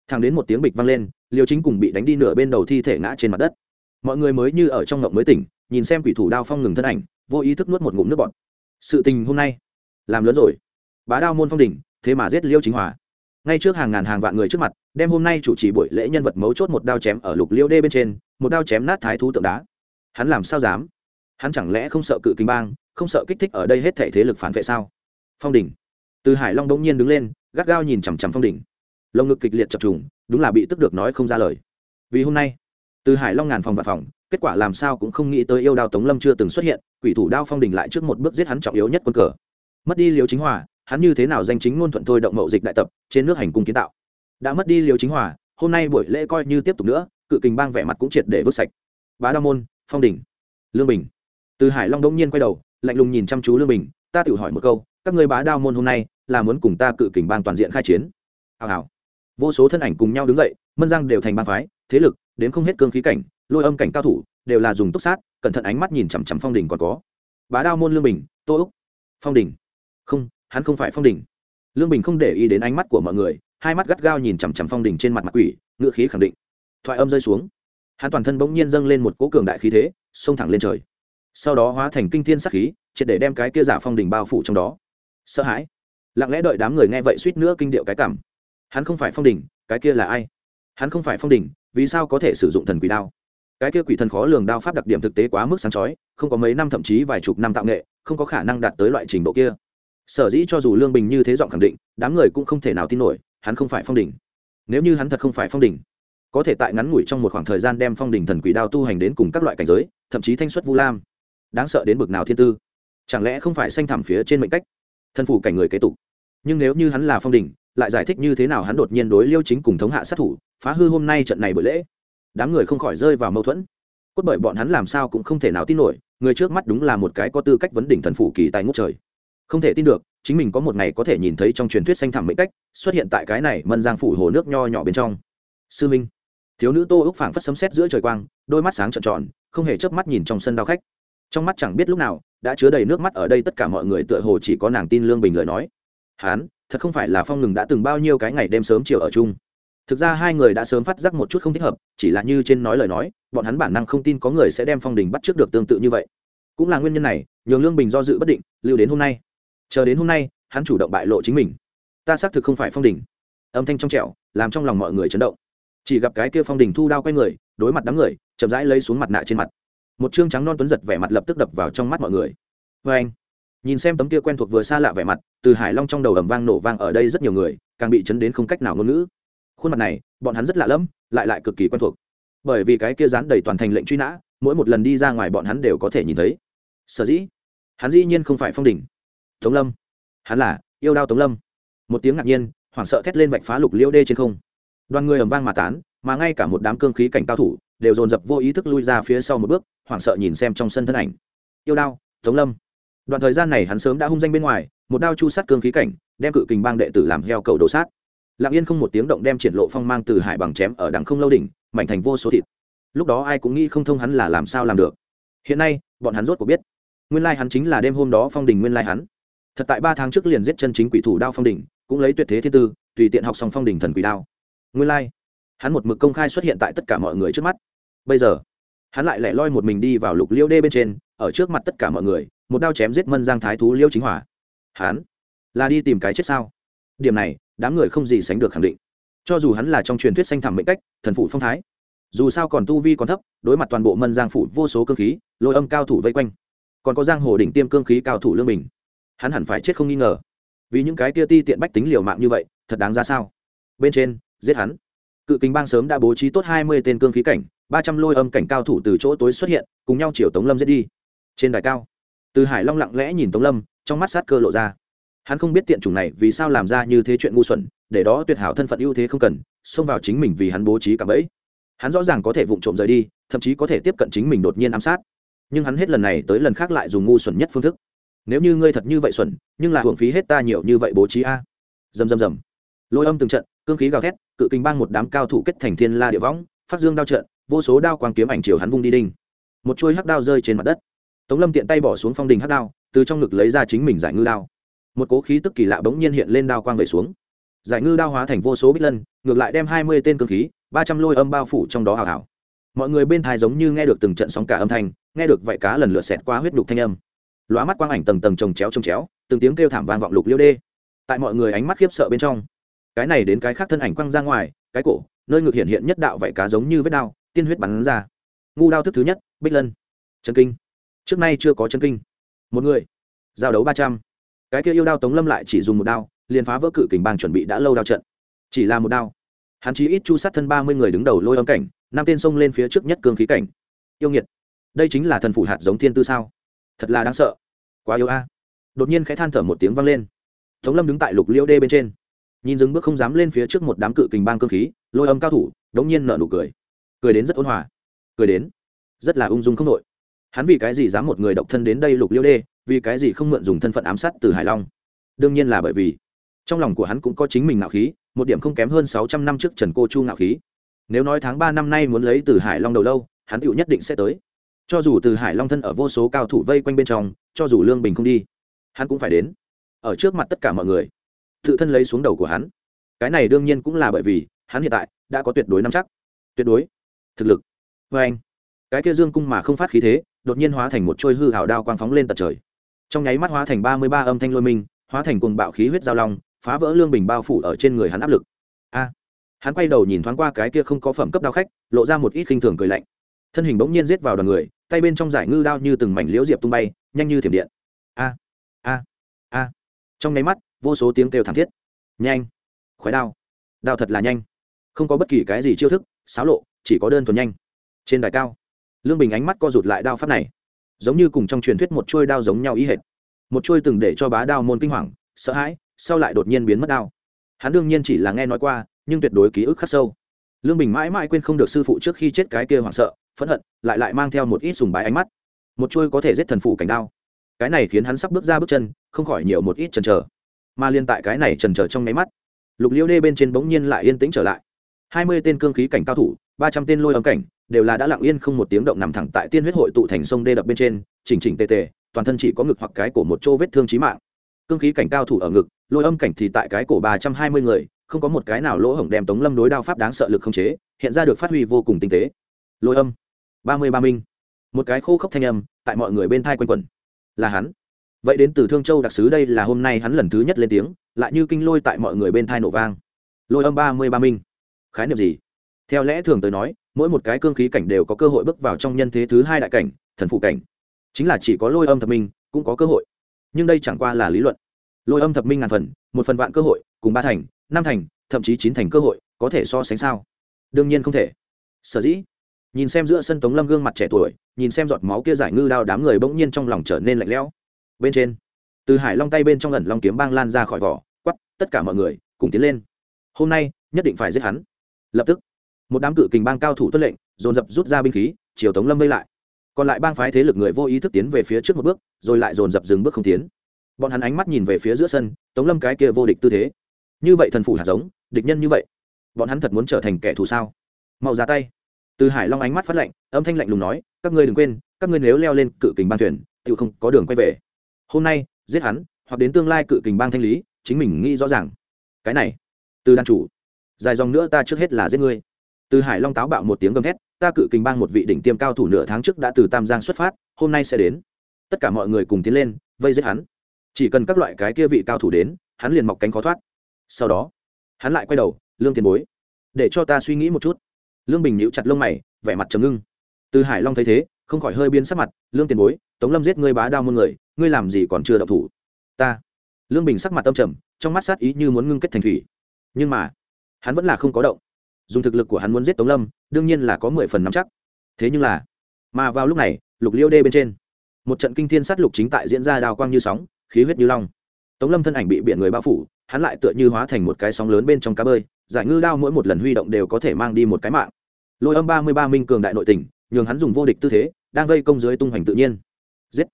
Thằng đến một tiếng bịch vang lên liều chính cùng bị đánh đi nửa bên đầu thi thể ngã trên mặt đất. Mọi người mới như ở trong ngộng mới tỉnh, nhìn xem quỷ thủ đao phong ngừng thân ảnh, vô ý thức nuốt một ngụm nước bọt. Sự tình hôm nay, làm lớn rồi. Bá đao môn phong đỉnh, thế mà giết liêu chính hòa ngay trước hàng ngàn hàng vạn người trước mặt, đem hôm nay chủ trì buổi lễ nhân vật mấu chốt một đao chém ở lục liêu đê bên trên, một đao chém nát thái thú tượng đá. Hắn làm sao dám? Hắn chẳng lẽ không sợ cự kinh bang, không sợ kích thích ở đây hết thể thế lực phản vệ sao? Phong đỉnh. Từ hải long bỗng nhiên đứng lên, gắt gao nhìn chằm chằm phong đỉnh. Lồng ngực kịch liệt chập trùng, đúng là bị tức được nói không ra lời. Vì hôm nay, từ hải long ngàn phòng và phòng, kết quả làm sao cũng không nghĩ tới yêu đao tống lâm chưa từng xuất hiện, quỷ thủ đao phong đình lại trước một bước giết hắn trọng yếu nhất quân cờ. Mất đi liều chính hòa hắn như thế nào danh chính ngôn thuận thôi động mậu dịch đại tập, trên nước hành cung kiến tạo. Đã mất đi liều chính hòa, hôm nay buổi lễ coi như tiếp tục nữa, cự kình bang vẻ mặt cũng triệt để vứt sạch. Bá đao môn, phong đình, lương bình. Từ hải long đông nhiên quay đầu, lạnh lùng nhìn chăm chú lương bình, ta tự hỏi một câu, các người bá đao môn hôm nay là muốn cùng ta cự kình bang toàn diện khai chiến? Hào hào. Vô số thân ảnh cùng nhau đứng dậy, mân giang đều thành bang phái, thế lực, đến không hết cương khí cảnh, lôi âm cảnh cao thủ, đều là dùng túc sát, cẩn thận ánh mắt nhìn chằm chằm phong đình còn có. Bá đao môn lương bình, tô úc. Phong đình. Không hắn không phải phong đình. Lương bình không để ý đến ánh mắt của mọi người, hai mắt gắt gao nhìn chằm chằm phong đình trên mặt mặt quỷ ngựa khí khẳng định. Thoại âm rơi xuống. Hắn toàn thân bỗng nhiên dâng lên một cỗ cường đại khí thế, xông thẳng lên trời. Sau đó hóa thành kinh thiên sắc khí, triệt để đem cái kia giả phong đình bao phủ trong đó. Sợ hãi. Lặng lẽ đợi đám người nghe vậy suýt nữa kinh điệu cái cảm. Hắn không phải phong đình, cái kia là ai? Hắn không phải phong đình, vì sao có thể sử dụng thần quỷ đao? Cái kia quỷ thần khó lường đao pháp đặc điểm thực tế quá mức sáng chói, không có mấy năm thậm chí vài chục năm tạo nghệ, không có khả năng đạt tới loại trình độ kia sở dĩ cho dù lương bình như thế giọng khẳng định, đám người cũng không thể nào tin nổi, hắn không phải phong đình. Nếu như hắn thật không phải phong đình, có thể tại ngắn ngủi trong một khoảng thời gian đem phong đình thần quỷ đao tu hành đến cùng các loại cảnh giới, thậm chí thanh xuất vu lam. Đáng sợ đến bực nào thiên tư. Chẳng lẽ không phải xanh thảm phía trên mệnh cách? Thân phủ cảnh người kế tục. Nhưng nếu như hắn là phong đình, lại giải thích như thế nào hắn đột nhiên đối liêu chính cùng thống hạ sát thủ, phá hư hôm nay trận này bởi lễ? Đám người không khỏi rơi vào mâu thuẫn. Cốt bởi bọn hắn làm sao cũng không thể nào tin nổi, người trước mắt đúng là một cái có tư cách vấn đỉnh thần phủ kỳ tài ngốc trời không thể tin được, chính mình có một ngày có thể nhìn thấy trong truyền thuyết xanh thẳm mệnh cách xuất hiện tại cái này mân giang phủ hồ nước nho nhỏ bên trong. Sư minh, thiếu nữ tô ước phảng phất sấm sét giữa trời quang, đôi mắt sáng trợn tròn, không hề chớp mắt nhìn trong sân đao khách. Trong mắt chẳng biết lúc nào, đã chứa đầy nước mắt ở đây tất cả mọi người tựa hồ chỉ có nàng tin lương bình lời nói. Hán, thật không phải là phong ngừng đã từng bao nhiêu cái ngày đêm sớm chiều ở chung. Thực ra hai người đã sớm phát giác một chút không thích hợp, chỉ là như trên nói lời nói, bọn hắn bản năng không tin có người sẽ đem phong đình bắt trước được tương tự như vậy. Cũng là nguyên nhân này, nhường lương bình do dự bất định, lưu đến hôm nay chờ đến hôm nay, hắn chủ động bại lộ chính mình. Ta xác thực không phải phong đình âm thanh trong trẻo, làm trong lòng mọi người chấn động. Chỉ gặp cái kia phong đình thu đao quay người, đối mặt đám người, chậm rãi lấy xuống mặt nạ trên mặt. Một chương trắng non tuấn giật vẻ mặt lập tức đập vào trong mắt mọi người. Vê anh, nhìn xem tấm kia quen thuộc vừa xa lạ vẻ mặt, từ hải long trong đầu ầm vang nổ vang ở đây rất nhiều người, càng bị chấn đến không cách nào ngôn ngữ. Khuôn mặt này, bọn hắn rất lạ lẫm, lại lại cực kỳ quen thuộc. Bởi vì cái kia dán đầy toàn thành lệnh truy nã, mỗi một lần đi ra ngoài bọn hắn đều có thể nhìn thấy. Sở dĩ, hắn dĩ nhiên không phải phong đỉnh tống lâm. Hắn là yêu đao tống lâm. Một tiếng ngạc nhiên, hoảng sợ thét lên vạch phá lục liễu đê trên không. Đoàn người ầm vang mà tán, mà ngay cả một đám cương khí cảnh cao thủ đều dồn dập vô ý thức lui ra phía sau một bước, hoảng sợ nhìn xem trong sân thân ảnh. Yêu đao, tống lâm. Đoạn thời gian này hắn sớm đã hung danh bên ngoài, một đao chu sát cương khí cảnh, đem cự kình bang đệ tử làm heo cầu đồ sát. Lặng yên không một tiếng động đem triển lộ phong mang từ hải bằng chém ở đằng không lâu đỉnh, mảnh thành vô số thịt. Lúc đó ai cũng nghĩ không thông hắn là làm sao làm được. Hiện nay, bọn hắn rốt cuộc biết. Nguyên lai hắn chính là đêm hôm đó phong đình nguyên lai hắn thật tại ba tháng trước liền giết chân chính quỷ thủ đao phong Đỉnh, cũng lấy tuyệt thế thiên tư, tùy tiện học xong phong Đỉnh thần quỷ đao. Nguyên lai, hắn một mực công khai xuất hiện tại tất cả mọi người trước mắt. Bây giờ, hắn lại lẻ loi một mình đi vào lục liêu đê bên trên, ở trước mặt tất cả mọi người, một đao chém giết mân giang thái thú liêu chính hỏa hắn là đi tìm cái chết sao? Điểm này, đám người không gì sánh được khẳng định. Cho dù hắn là trong truyền thuyết xanh thẳm mệnh cách, thần phụ phong thái, dù sao còn tu vi còn thấp, đối mặt toàn bộ mân giang phủ vô số cơ khí, lôi âm cao thủ vây quanh. Còn có giang hồ đỉnh tiêm cương khí cao thủ lương bình hắn hẳn phải chết không nghi ngờ. Vì những cái kia ti tiện bách tính liều mạng như vậy, thật đáng ra sao? Bên trên, giết hắn. Cự kính bang sớm đã bố trí tốt hai mươi tên cương khí cảnh, ba trăm lôi âm cảnh cao thủ từ chỗ tối xuất hiện, cùng nhau chiều tống lâm giết đi. Trên đài cao, từ hải long lặng lẽ nhìn tống lâm, trong mắt sát cơ lộ ra. Hắn không biết tiện chủng này vì sao làm ra như thế chuyện ngu xuẩn, để đó tuyệt hảo thân phận ưu thế không cần, xông vào chính mình vì hắn bố trí cả bẫy. Hắn rõ ràng có thể vụng trộm rời đi, thậm chí có thể tiếp cận chính mình đột nhiên ám sát. Nhưng hắn hết lần này tới lần khác lại dùng ngu xuẩn nhất phương thức nếu như ngươi thật như vậy xuẩn, nhưng là hưởng phí hết ta nhiều như vậy bố trí a. Dầm dầm dầm lôi âm từng trận, cương khí gào thét, cự kinh bang một đám cao thủ kết thành thiên la địa võng, phát dương đao trận, vô số đao quang kiếm ảnh chiều hắn vung đi đinh. Một chuôi hắc đao rơi trên mặt đất. Tống lâm tiện tay bỏ xuống phong đình hắc đao, từ trong ngực lấy ra chính mình giải ngư đao. Một cố khí tức kỳ lạ bỗng nhiên hiện lên đao quang về xuống. Giải ngư đao hóa thành vô số bích lân, ngược lại đem hai mươi tên cương khí, ba trăm lôi âm bao phủ trong đó hào hào. Mọi người bên thai giống như nghe được từng trận sóng cả âm thanh, nghe được vạy cá lần lượt xẹt qua huyết đục thanh âm lóa mắt quang ảnh tầng tầng trồng chéo trồng chéo, từng tiếng kêu thảm vang vọng lục liêu đê. Tại mọi người ánh mắt khiếp sợ bên trong, cái này đến cái khác thân ảnh quăng ra ngoài, cái cổ, nơi ngực hiện hiện nhất đạo vảy cá giống như vết đao, tiên huyết bắn ra. Ngu đao thức thứ nhất, bích lân. Chân kinh. Trước nay chưa có chân kinh. Một người. Giao đấu ba trăm. Cái kia yêu đao tống lâm lại chỉ dùng một đao, liền phá vỡ cự kình bang chuẩn bị đã lâu đao trận. Chỉ là một đao. Hắn chí ít chu sát thân ba mươi người đứng đầu lôi âm cảnh, năm tên xông lên phía trước nhất cương khí cảnh. Yêu nghiệt. Đây chính là thần phủ hạt giống thiên tư sao? Thật là đáng sợ. Quá yêu a. Đột nhiên khẽ than thở một tiếng vang lên. Tống lâm đứng tại lục liêu đê bên trên. Nhìn dừng bước không dám lên phía trước một đám cự kình bang cương khí, lôi âm cao thủ, đống nhiên nở nụ cười. Cười đến rất ôn hòa. Cười đến rất là ung dung không nội hắn vì cái gì dám một người độc thân đến đây lục liêu đê, vì cái gì không mượn dùng thân phận ám sát từ hải long? Đương nhiên là bởi vì trong lòng của hắn cũng có chính mình ngạo khí, một điểm không kém hơn sáu trăm năm trước trần cô chu ngạo khí. Nếu nói tháng ba năm nay muốn lấy từ hải long đầu lâu, hắn tựu nhất định sẽ tới cho dù từ hải long thân ở vô số cao thủ vây quanh bên trong, cho dù lương bình không đi, hắn cũng phải đến. Ở trước mặt tất cả mọi người, tự thân lấy xuống đầu của hắn. Cái này đương nhiên cũng là bởi vì, hắn hiện tại đã có tuyệt đối nắm chắc. Tuyệt đối. Thực lực. Vê anh, cái kia dương cung mà không phát khí thế, đột nhiên hóa thành một trôi hư hào đao quang phóng lên tận trời. Trong nháy mắt hóa thành ba mươi ba âm thanh lôi minh, hóa thành cuồng bạo khí huyết giao long, phá vỡ lương bình bao phủ ở trên người hắn áp lực. A. Hắn quay đầu nhìn thoáng qua cái kia không có phẩm cấp đao khách, lộ ra một ít khinh thường cười lạnh thân hình bỗng nhiên giết vào đoàn người, tay bên trong giải ngư đao như từng mảnh liễu diệp tung bay, nhanh như thiểm điện. A a a. Trong nháy mắt, vô số tiếng kêu thảm thiết. Nhanh. Khói đao. Đao thật là nhanh. Không có bất kỳ cái gì chiêu thức, xáo lộ, chỉ có đơn thuần nhanh. Trên đài cao, lương bình ánh mắt co rụt lại đao pháp này. Giống như cùng trong truyền thuyết một chuôi đao giống nhau ý hệt. Một chuôi từng để cho bá đao môn kinh hoàng, sợ hãi, sau lại đột nhiên biến mất đao. Hắn đương nhiên chỉ là nghe nói qua, nhưng tuyệt đối ký ức khắc sâu. Lương bình mãi mãi quên không được sư phụ trước khi chết cái kia hoảng sợ phẫn hận, lại lại mang theo một ít sùng bái ánh mắt. Một chuôi có thể giết thần phủ cảnh đao. Cái này khiến hắn sắp bước ra bước chân, không khỏi nhiều một ít chần chờ. Mà liên tại cái này chần chờ trong nháy mắt, lục liêu đê bên trên bỗng nhiên lại yên tĩnh trở lại. Hai mươi tên cương khí cảnh cao thủ, ba trăm tên lôi âm cảnh, đều là đã lặng yên không một tiếng động nằm thẳng tại tiên huyết hội tụ thành sông đê đập bên trên, chỉnh chỉnh tề tề, toàn thân chỉ có ngực hoặc cái cổ một chỗ vết thương chí mạng. Cương khí cảnh cao thủ ở ngực, lôi âm cảnh thì tại cái cổ ba trăm hai mươi người, không có một cái nào lỗ hổng đem tống lâm đối đao pháp đáng sợ lực không chế, hiện ra được phát huy vô cùng tinh tế. Lôi âm ba mươi ba minh. Một cái khô khốc thanh âm, tại mọi người bên thai quanh quẩn. Là hắn. Vậy đến từ thương châu đặc sứ đây là hôm nay hắn lần thứ nhất lên tiếng, lại như kinh lôi tại mọi người bên thai nổ vang. Lôi âm ba mươi ba minh. Khái niệm gì? Theo lẽ thường tới nói, mỗi một cái cương khí cảnh đều có cơ hội bước vào trong nhân thế thứ hai đại cảnh, thần phụ cảnh. Chính là chỉ có lôi âm thập minh cũng có cơ hội. Nhưng đây chẳng qua là lý luận. Lôi âm thập minh ngàn phần, một phần vạn cơ hội, cùng ba thành, năm thành, thậm chí chín thành cơ hội, có thể so sánh sao? Đương nhiên không thể. Sở dĩ nhìn xem giữa sân tống lâm gương mặt trẻ tuổi, nhìn xem giọt máu kia giải ngư đao đám người bỗng nhiên trong lòng trở nên lạnh lẽo. Bên trên, từ hải long tay bên trong ẩn long kiếm bang lan ra khỏi vỏ quắp tất cả mọi người cùng tiến lên. Hôm nay, nhất định phải giết hắn. Lập tức, một đám cự kình bang cao thủ tuân lệnh, dồn dập rút ra binh khí, chiều tống lâm vây lại. Còn lại bang phái thế lực người vô ý thức tiến về phía trước một bước, rồi lại dồn dập dừng bước không tiến. Bọn hắn ánh mắt nhìn về phía giữa sân, tống lâm cái kia vô địch tư thế. Như vậy thần phủ hạt giống, địch nhân như vậy. Bọn hắn thật muốn trở thành kẻ thù sao? Mau ra tay từ hải long ánh mắt phát lạnh, âm thanh lạnh lùng nói, các ngươi đừng quên, các ngươi nếu leo lên cự kình bang thuyền tự không có đường quay về. Hôm nay, giết hắn, hoặc đến tương lai cự kình bang thanh lý, chính mình nghĩ rõ ràng. Cái này, từ đàn chủ, dài dòng nữa ta trước hết là giết ngươi. Từ hải long táo bạo một tiếng gầm thét, ta cự kình bang một vị đỉnh tiêm cao thủ nửa tháng trước đã từ tam giang xuất phát, hôm nay sẽ đến. Tất cả mọi người cùng tiến lên, vây giết hắn. Chỉ cần các loại cái kia vị cao thủ đến, hắn liền mọc cánh khó thoát. Sau đó, hắn lại quay đầu, lương tiền bối, để cho ta suy nghĩ một chút lương bình nhíu chặt lông mày, vẻ mặt trầm ngưng. Từ hải long thấy thế, không khỏi hơi biến sắc mặt, lương tiền bối, tống lâm giết ngươi bá đao muôn người, ngươi làm gì còn chưa đậu thủ? Ta. Lương bình sắc mặt tâm trầm, trong mắt sát ý như muốn ngưng kết thành thủy. Nhưng mà, hắn vẫn là không có động. Dùng thực lực của hắn muốn giết tống lâm, đương nhiên là có mười phần nắm chắc. Thế nhưng là, mà vào lúc này, lục liêu đê bên trên, một trận kinh thiên sát lục chính tại diễn ra đào quang như sóng, khí huyết như long. Tống lâm thân ảnh bị biển người bao phủ, hắn lại tựa như hóa thành một cái sóng lớn bên trong cá bơi, giải ngư đao mỗi một lần huy động đều có thể mang đi một cái mạng lôi âm ba mươi ba minh cường đại nội tình, nhường hắn dùng vô địch tư thế, đang vây công dưới tung hoành tự nhiên. Giết!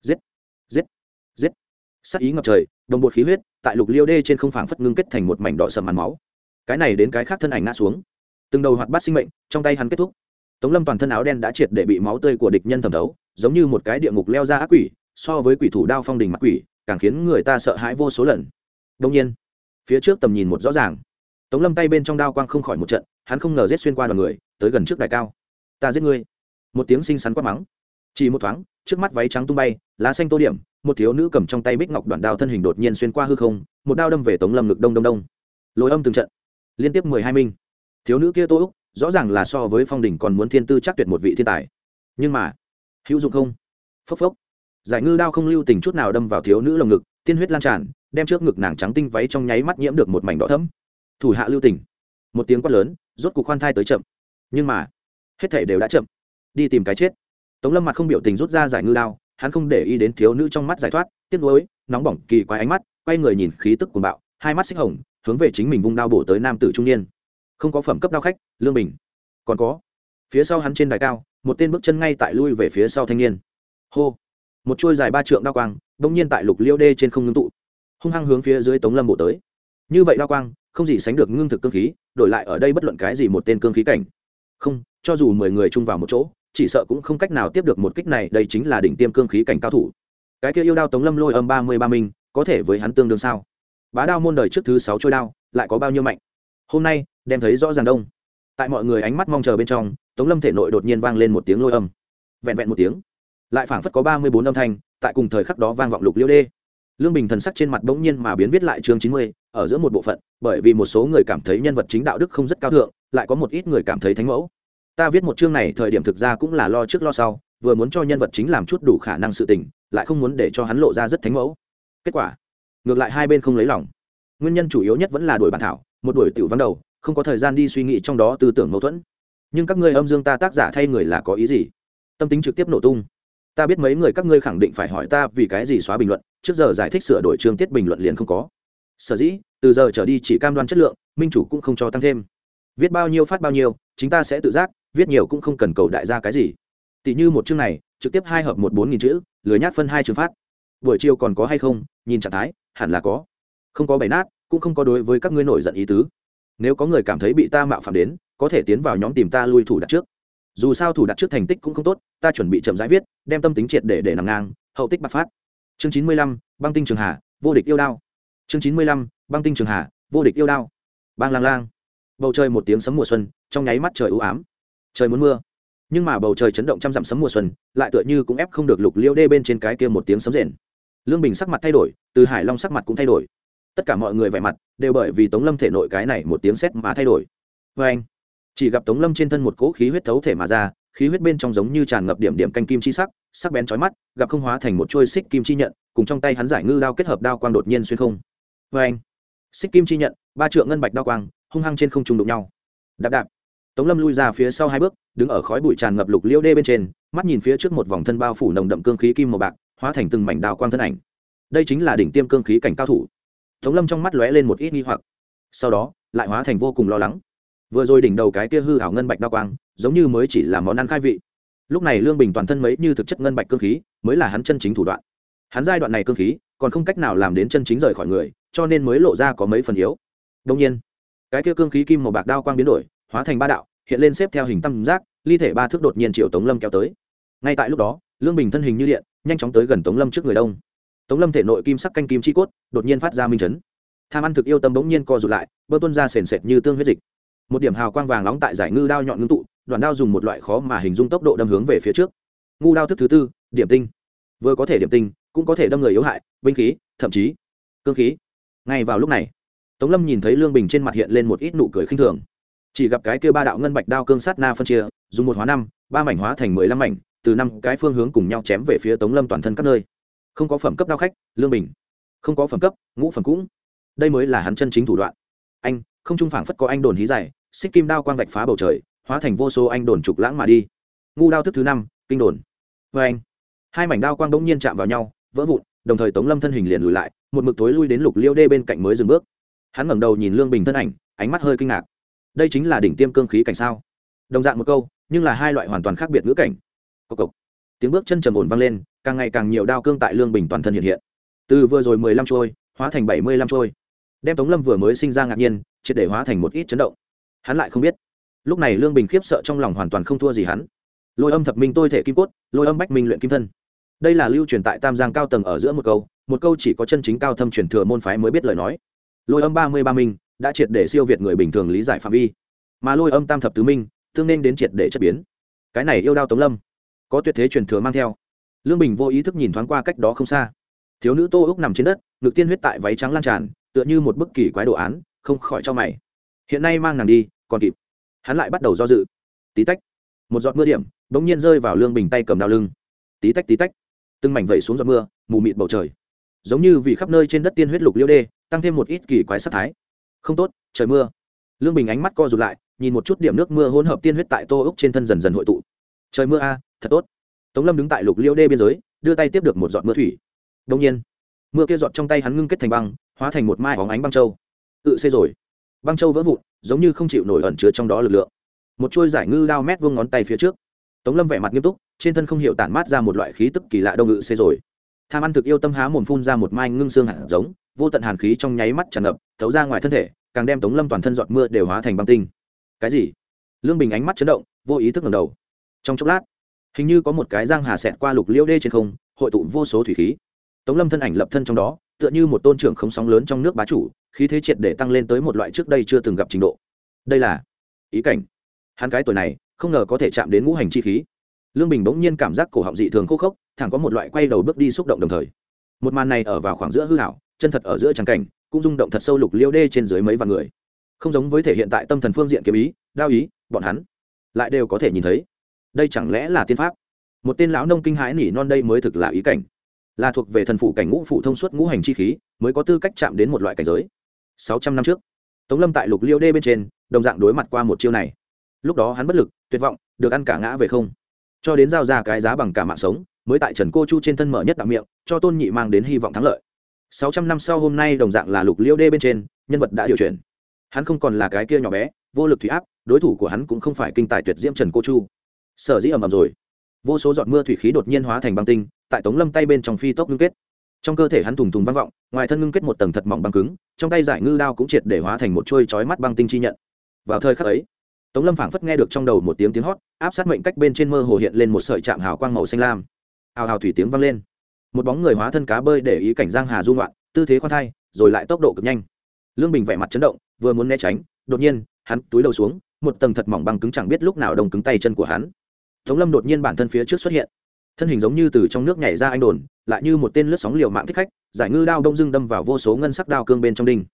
Giết! Giết! Giết! Sắc ý ngập trời, đồng bột khí huyết, tại lục liêu đê trên không phảng phất ngưng kết thành một mảnh đỏ sầm màn máu. Cái này đến cái khác thân ảnh ngã xuống. Từng đầu hoạt bát sinh mệnh, trong tay hắn kết thúc. Tống lâm toàn thân áo đen đã triệt để bị máu tươi của địch nhân thẩm thấu, giống như một cái địa ngục leo ra ác quỷ, so với quỷ thủ đao phong đình mặt quỷ, càng khiến người ta sợ hãi vô số lần. Đông nhiên, phía trước tầm nhìn một rõ ràng. Tống lâm tay bên trong đao quang không khỏi một trận hắn không ngờ rết xuyên qua đoàn người, tới gần trước đài cao. Ta giết ngươi. Một tiếng xinh xắn quát mắng. Chỉ một thoáng, trước mắt váy trắng tung bay, lá xanh tô điểm, một thiếu nữ cầm trong tay bích ngọc đoạn đao thân hình đột nhiên xuyên qua hư không, một đao đâm về tống lâm ngực đông đông đông. Lối âm từng trận. Liên tiếp mười hai minh. Thiếu nữ kia tô úc, rõ ràng là so với phong đình còn muốn thiên tư chắc tuyệt một vị thiên tài. Nhưng mà, hữu dụng không? Phốc phốc. Giải ngư đao không lưu tình chút nào đâm vào thiếu nữ lồng ngực, tiên huyết lan tràn, đem trước ngực nàng trắng tinh váy trong nháy mắt nhiễm được một mảnh đỏ thấm thủ hạ lưu tình một tiếng quát lớn, rốt cuộc khoan thai tới chậm. Nhưng mà, hết thể đều đã chậm. Đi tìm cái chết. Tống lâm mặt không biểu tình rút ra giải ngư đao, hắn không để ý đến thiếu nữ trong mắt giải thoát, tiếc nuối, nóng bỏng, kỳ quái ánh mắt, quay người nhìn khí tức cuồng bạo, hai mắt xích hồng, hướng về chính mình vung đao bổ tới nam tử trung niên. Không có phẩm cấp đao khách, lương bình. Còn có, phía sau hắn trên đài cao, một tên bước chân ngay tại lui về phía sau thanh niên. Hô. Một chuôi dài ba trượng đao quang, bỗng nhiên tại lục liêu đê trên không ngưng tụ. Hung hăng hướng phía dưới tống lâm bổ tới. Như vậy đao quang không gì sánh được ngưng thực cương khí, đổi lại ở đây bất luận cái gì một tên cương khí cảnh. Không, cho dù mười người chung vào một chỗ, chỉ sợ cũng không cách nào tiếp được một kích này, đây chính là đỉnh tiêm cương khí cảnh cao thủ. Cái kia yêu đao tống lâm lôi âm ba mươi ba minh, có thể với hắn tương đương sao? Bá đao môn đời trước thứ sáu trôi đao, lại có bao nhiêu mạnh? Hôm nay, đem thấy rõ ràng đông. Tại mọi người ánh mắt mong chờ bên trong, tống lâm thể nội đột nhiên vang lên một tiếng lôi âm. Vẹn vẹn một tiếng. Lại phảng phất có ba mươi bốn âm thanh, tại cùng thời khắc đó vang vọng lục liêu đê. Lương bình thần sắc trên mặt bỗng nhiên mà biến viết lại chương chín mươi ở giữa một bộ phận, bởi vì một số người cảm thấy nhân vật chính đạo đức không rất cao thượng, lại có một ít người cảm thấy thánh mẫu. Ta viết một chương này thời điểm thực ra cũng là lo trước lo sau, vừa muốn cho nhân vật chính làm chút đủ khả năng sự tình, lại không muốn để cho hắn lộ ra rất thánh mẫu. Kết quả, ngược lại hai bên không lấy lòng. Nguyên nhân chủ yếu nhất vẫn là đuổi bản thảo, một đuổi tiểu vắng đầu, không có thời gian đi suy nghĩ trong đó tư tưởng mâu thuẫn. Nhưng các ngươi âm dương ta tác giả thay người là có ý gì? Tâm tính trực tiếp nổ tung. Ta biết mấy người các ngươi khẳng định phải hỏi ta vì cái gì xóa bình luận, trước giờ giải thích sửa đổi chương tiết bình luận liền không có sở dĩ, từ giờ trở đi chỉ cam đoan chất lượng, minh chủ cũng không cho tăng thêm. Viết bao nhiêu phát bao nhiêu chúng ta sẽ tự giác, viết nhiều cũng không cần cầu đại gia cái gì. Tỷ như một chương này, trực tiếp hai hợp một bốn nghìn chữ, lười nhát phân hai chương phát. Buổi chiều còn có hay không, nhìn trạng thái, hẳn là có. Không có bày nát, cũng không có đối với các ngươi nổi giận ý tứ. Nếu có người cảm thấy bị ta mạo phạm đến, có thể tiến vào nhóm tìm ta lui thủ đặt trước. Dù sao thủ đặt trước thành tích cũng không tốt, ta chuẩn bị chậm rãi viết, đem tâm tính triệt để để nằm ngang, hậu tích bạc phát. Chương chín mươi lăm, băng tinh trường hà, vô địch yêu đao chương chín mươi lăm, băng tinh trường hà vô địch yêu đao. Bang lang lang. Bầu trời một tiếng sấm mùa xuân, trong nháy mắt trời ưu ám. Trời muốn mưa. Nhưng mà bầu trời chấn động trăm dặm sấm mùa xuân, lại tựa như cũng ép không được lục liêu đê bên trên cái kia một tiếng sấm rền. Lương bình sắc mặt thay đổi, từ hải long sắc mặt cũng thay đổi. Tất cả mọi người vẻ mặt đều bởi vì tống lâm thể nội cái này một tiếng sét mà thay đổi. Vê anh, chỉ gặp tống lâm trên thân một cỗ khí huyết thấu thể mà ra, khí huyết bên trong giống như tràn ngập điểm điểm canh kim chi sắc sắc bén chói mắt, gặp không hóa thành một chuôi xích kim chi nhận, cùng trong tay hắn giải ngư đao kết hợp đao quang đột nhiên xuyên không vê anh. Xích kim chi nhận, ba trượng ngân bạch đao quang, hung hăng trên không trung đụng nhau. Đạp đạp. Tống lâm lui ra phía sau hai bước, đứng ở khói bụi tràn ngập lục liêu đê bên trên, mắt nhìn phía trước một vòng thân bao phủ nồng đậm cương khí kim màu bạc, hóa thành từng mảnh đào quang thân ảnh. Đây chính là đỉnh tiêm cương khí cảnh cao thủ. Tống lâm trong mắt lóe lên một ít nghi hoặc. Sau đó, lại hóa thành vô cùng lo lắng. Vừa rồi đỉnh đầu cái kia hư hảo ngân bạch đao quang, giống như mới chỉ là món ăn khai vị. Lúc này lương bình toàn thân mấy như thực chất ngân bạch cương khí, mới là hắn chân chính thủ đoạn. Hắn giai đoạn này cương khí, còn không cách nào làm đến chân chính rời khỏi người cho nên mới lộ ra có mấy phần yếu. Đông nhiên, cái kia cương khí kim màu bạc đao quang biến đổi, hóa thành ba đạo, hiện lên xếp theo hình tam giác, ly thể ba thước đột nhiên triệu tống lâm kéo tới. Ngay tại lúc đó, lương bình thân hình như điện, nhanh chóng tới gần tống lâm trước người đông. Tống lâm thể nội kim sắc canh kim chi cốt, đột nhiên phát ra minh chấn. Tham ăn thực yêu tâm bỗng nhiên co rụt lại, bơ tuân ra sền sệt như tương huyết dịch. Một điểm hào quang vàng nóng tại giải ngư đao nhọn ngưng tụ, đoạn đao dùng một loại khó mà hình dung tốc độ đâm hướng về phía trước. Ngu đao thức thứ tư, điểm tinh. Vừa có thể điểm tinh, cũng có thể đâm người yếu hại, binh khí, thậm chí cương khí ngay vào lúc này, tống lâm nhìn thấy lương bình trên mặt hiện lên một ít nụ cười khinh thường. Chỉ gặp cái kia ba đạo ngân bạch đao cương sát na phân chia, dùng một hóa năm, ba mảnh hóa thành mười lăm mảnh, từ năm cái phương hướng cùng nhau chém về phía tống lâm toàn thân các nơi. Không có phẩm cấp đao khách, lương bình. Không có phẩm cấp, ngũ phẩm cũng. Đây mới là hắn chân chính thủ đoạn. Anh, không trung phảng phất có anh đồn hí dài, xích kim đao quang vạch phá bầu trời, hóa thành vô số anh đồn trục lãng mà đi. Ngu đao thức thứ năm, kinh đồn. Vê anh. Hai mảnh đao quang đ ỗ n g nhiên chạm vào nhau, vỡ vụn đồng thời tống lâm thân hình liền lùi lại, một mực tối lui đến lục liêu đê bên cạnh mới dừng bước. Hắn ngẩng đầu nhìn lương bình thân ảnh, ánh mắt hơi kinh ngạc. Đây chính là đỉnh tiêm cương khí cảnh sao? Đồng dạng một câu, nhưng là hai loại hoàn toàn khác biệt ngữ cảnh. Cộc cộc. Tiếng bước chân trầm ổn vang lên, càng ngày càng nhiều đao cương tại lương bình toàn thân hiện hiện. Từ vừa rồi mười lăm trôi, hóa thành bảy mươi lăm trôi. Đem tống lâm vừa mới sinh ra ngạc nhiên, triệt để hóa thành một ít chấn động. Hắn lại không biết. Lúc này lương bình khiếp sợ trong lòng hoàn toàn không thua gì hắn. Lôi âm thập minh tôi thể kim cốt, lôi âm bách minh luyện kim thân đây là lưu truyền tại tam giang cao tầng ở giữa một câu một câu chỉ có chân chính cao thâm truyền thừa môn phái mới biết lời nói. Lôi âm ba mươi ba minh đã triệt để siêu việt người bình thường lý giải phạm vi. Mà lôi âm tam thập tứ minh tương nên đến triệt để chất biến. Cái này yêu đao tống lâm, có tuyệt thế truyền thừa mang theo. Lương bình vô ý thức nhìn thoáng qua cách đó không xa. Thiếu nữ tô úc nằm trên đất, ngực tiên huyết tại váy trắng lan tràn, tựa như một bức kỳ quái đồ án, không khỏi cho mày. Hiện nay mang nàng đi, còn kịp. Hắn lại bắt đầu do dự. Tí tách. Một giọt mưa điểm, bỗng nhiên rơi vào lương bình tay cầm đao lưng. Tí tách tí tách từng mảnh vẩy xuống giọt mưa, mù mịt bầu trời. Giống như vì khắp nơi trên đất tiên huyết lục liêu đê, tăng thêm một ít kỳ quái sắc thái. Không tốt, trời mưa. Lương bình ánh mắt co rụt lại, nhìn một chút điểm nước mưa hỗn hợp tiên huyết tại tô úc trên thân dần dần hội tụ. Trời mưa a, thật tốt. Tống lâm đứng tại lục liêu đê biên giới, đưa tay tiếp được một giọt mưa thủy. Đông nhiên, mưa kia giọt trong tay hắn ngưng kết thành băng, hóa thành một mai hóng ánh băng châu. Tự xê rồi. Băng châu vỡ vụn, giống như không chịu nổi ẩn chứa trong đó lực lượng. Một chuôi giải ngư đao mét vuông ngón tay phía trước tống lâm vẻ mặt nghiêm túc, trên thân không hiểu tản mát ra một loại khí tức kỳ lạ đông ngự xê rồi. Tham ăn thực yêu tâm há mồm phun ra một mai ngưng xương hạt giống, vô tận hàn khí trong nháy mắt tràn ngập, thấu ra ngoài thân thể, càng đem tống lâm toàn thân giọt mưa đều hóa thành băng tinh. Cái gì? Lương bình ánh mắt chấn động, vô ý thức ngầm đầu. Trong chốc lát, hình như có một cái giang hà xẹt qua lục liễu đê trên không, hội tụ vô số thủy khí. Tống lâm thân ảnh lập thân trong đó, tựa như một tôn trưởng không sóng lớn trong nước bá chủ, khí thế triệt để tăng lên tới một loại trước đây chưa từng gặp trình độ. Đây là ý cảnh. Hắn cái tuổi này không ngờ có thể chạm đến ngũ hành chi khí. Lương bình bỗng nhiên cảm giác cổ họng dị thường khô khốc, thẳng có một loại quay đầu bước đi xúc động đồng thời. Một màn này ở vào khoảng giữa hư hảo chân thật ở giữa tràng cảnh, cũng rung động thật sâu lục liêu đê trên dưới mấy vạn người. Không giống với thể hiện tại tâm thần phương diện kiếm ý, đao ý, bọn hắn lại đều có thể nhìn thấy. Đây chẳng lẽ là tiên pháp? Một tên lão nông kinh hãi nỉ non đây mới thực là ý cảnh. Là thuộc về thần phụ cảnh ngũ phụ thông suốt ngũ hành chi khí, mới có tư cách chạm đến một loại cảnh giới. Sáu trăm năm trước, tống lâm tại lục liêu đê bên trên, đồng dạng đối mặt qua một chiêu này. Lúc đó hắn bất lực tuyệt vọng, được ăn cả ngã về không. Cho đến giao ra cái giá bằng cả mạng sống, mới tại trần cô chu trên thân mở nhất đạo miệng, cho tôn nhị mang đến hy vọng thắng lợi. Sáu trăm năm sau hôm nay đồng dạng là lục liêu đê bên trên, nhân vật đã điều chuyển. Hắn không còn là cái kia nhỏ bé, vô lực thủy áp, đối thủ của hắn cũng không phải kinh tài tuyệt diễm trần cô chu. Sở dĩ ầm ầm rồi. Vô số giọt mưa thủy khí đột nhiên hóa thành băng tinh, tại tống lâm tay bên trong phi tốc ngưng kết. Trong cơ thể hắn thùng thùng vang vọng, ngoài thân ngưng kết một tầng thật mỏng băng cứng, trong tay giải ngư đao cũng triệt để hóa thành một chuôi chói mắt băng tinh chi nhận. Vào thời khắc ấy tống lâm phảng phất nghe được trong đầu một tiếng tiếng hót, áp sát mệnh cách bên trên mơ hồ hiện lên một sợi chạm hào quang màu xanh lam. Hào hào thủy tiếng vang lên. Một bóng người hóa thân cá bơi để ý cảnh giang hà dung loạn tư thế khoan thai, rồi lại tốc độ cực nhanh. Lương bình vẻ mặt chấn động, vừa muốn né tránh, đột nhiên, hắn túi đầu xuống, một tầng thật mỏng băng cứng chẳng biết lúc nào đông cứng tay chân của hắn. Tống lâm đột nhiên bản thân phía trước xuất hiện. Thân hình giống như từ trong nước nhảy ra anh đồn, lại như một tên lướt sóng liều mạng thích khách, giải ngư đao đông dưng đâm vào vô số ngân sắc đao cương bên trong đinh.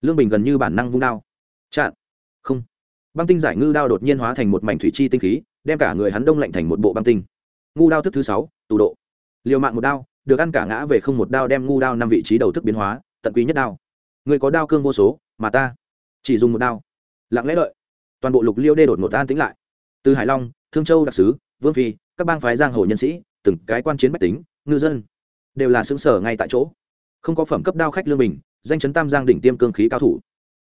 Lương bình gần như bản năng vung đao. Chặn. Không băng tinh giải ngư đao đột nhiên hóa thành một mảnh thủy chi tinh khí, đem cả người hắn đông lạnh thành một bộ băng tinh. Ngu đao thức thứ sáu, tù độ. Liều mạng một đao, được ăn cả ngã về không một đao đem ngu đao năm vị trí đầu thức biến hóa, tận quý nhất đao. Người có đao cương vô số, mà ta chỉ dùng một đao. Lặng lẽ đợi. Toàn bộ lục liêu đê đột một an tính lại. Từ hải long, thương châu đặc sứ, vương phi, các bang phái giang hồ nhân sĩ, từng cái quan chiến bách tính, ngư dân, đều là xứng sở ngay tại chỗ. Không có phẩm cấp đao khách lương bình, danh chấn tam giang đỉnh tiêm cương khí cao thủ.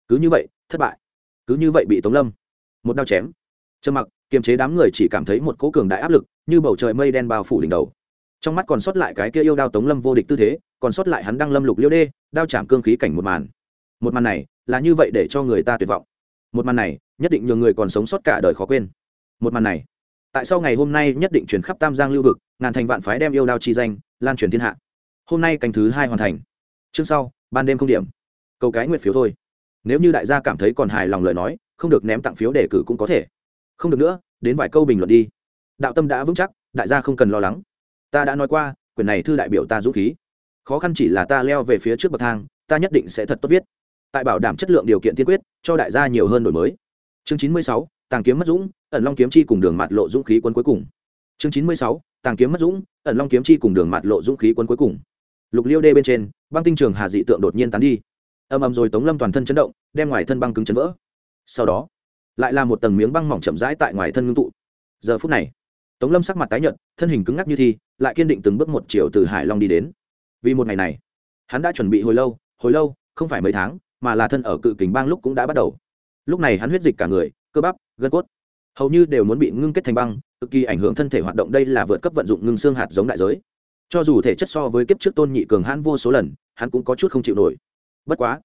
Cứ như vậy, thất bại. Cứ như vậy bị tống lâm một đao chém. Trầm mặc, kiềm chế đám người chỉ cảm thấy một cỗ cường đại áp lực, như bầu trời mây đen bao phủ đỉnh đầu. Trong mắt còn sót lại cái kia yêu đao tống lâm vô địch tư thế, còn sót lại hắn đang lâm lục liêu đê, đao chạm cương khí cảnh một màn. Một màn này là như vậy để cho người ta tuyệt vọng. Một màn này nhất định nhiều người còn sống sót cả đời khó quên. Một màn này, tại sao ngày hôm nay nhất định chuyển khắp tam giang lưu vực, ngàn thành vạn phái đem yêu đao chi danh, lan truyền thiên hạ? Hôm nay canh thứ hai hoàn thành. Chương sau, ban đêm không điểm. Câu cái nguyện phiếu thôi. Nếu như đại gia cảm thấy còn hài lòng lời nói không được ném tặng phiếu đề cử cũng có thể. Không được nữa, đến vài câu bình luận đi. Đạo tâm đã vững chắc, đại gia không cần lo lắng. Ta đã nói qua quyền này thư đại biểu ta dũng khí. Khó khăn chỉ là ta leo về phía trước bậc thang, ta nhất định sẽ thật tốt viết. Tại bảo đảm chất lượng điều kiện tiên quyết, cho đại gia nhiều hơn đổi mới. Chương chín mươi sáu, tàng kiếm mất dũng, ẩn long kiếm chi cùng đường mạt lộ dũng khí quân cuối cùng. Chương chín mươi sáu, tàng kiếm mất dũng, ẩn long kiếm chi cùng đường mạt lộ dũng khí quân cuối cùng. Lục liêu đê bên trên, băng tinh trường hà dị tượng đột nhiên tán đi. Âm ầm rồi tống lâm toàn thân chấn động, đem ngoài thân băng cứng chấn vỡ sau đó, lại là một tầng miếng băng mỏng chậm rãi tại ngoài thân ngưng tụ. Giờ phút này, tống lâm sắc mặt tái nhợt, thân hình cứng ngắc như thi, lại kiên định từng bước một chiều từ hải long đi đến. Vì một ngày này, hắn đã chuẩn bị hồi lâu hồi lâu, không phải mấy tháng, mà là thân ở cự kình bang lúc cũng đã bắt đầu. Lúc này hắn huyết dịch cả người, cơ bắp, gân cốt, hầu như đều muốn bị ngưng kết thành băng, cực kỳ ảnh hưởng thân thể hoạt động đây là vượt cấp vận dụng ngưng xương hạt giống đại giới. Cho dù thể chất so với kiếp trước tôn nhị cường hãn vô số lần, hắn cũng có chút không chịu nổi. Bất quá,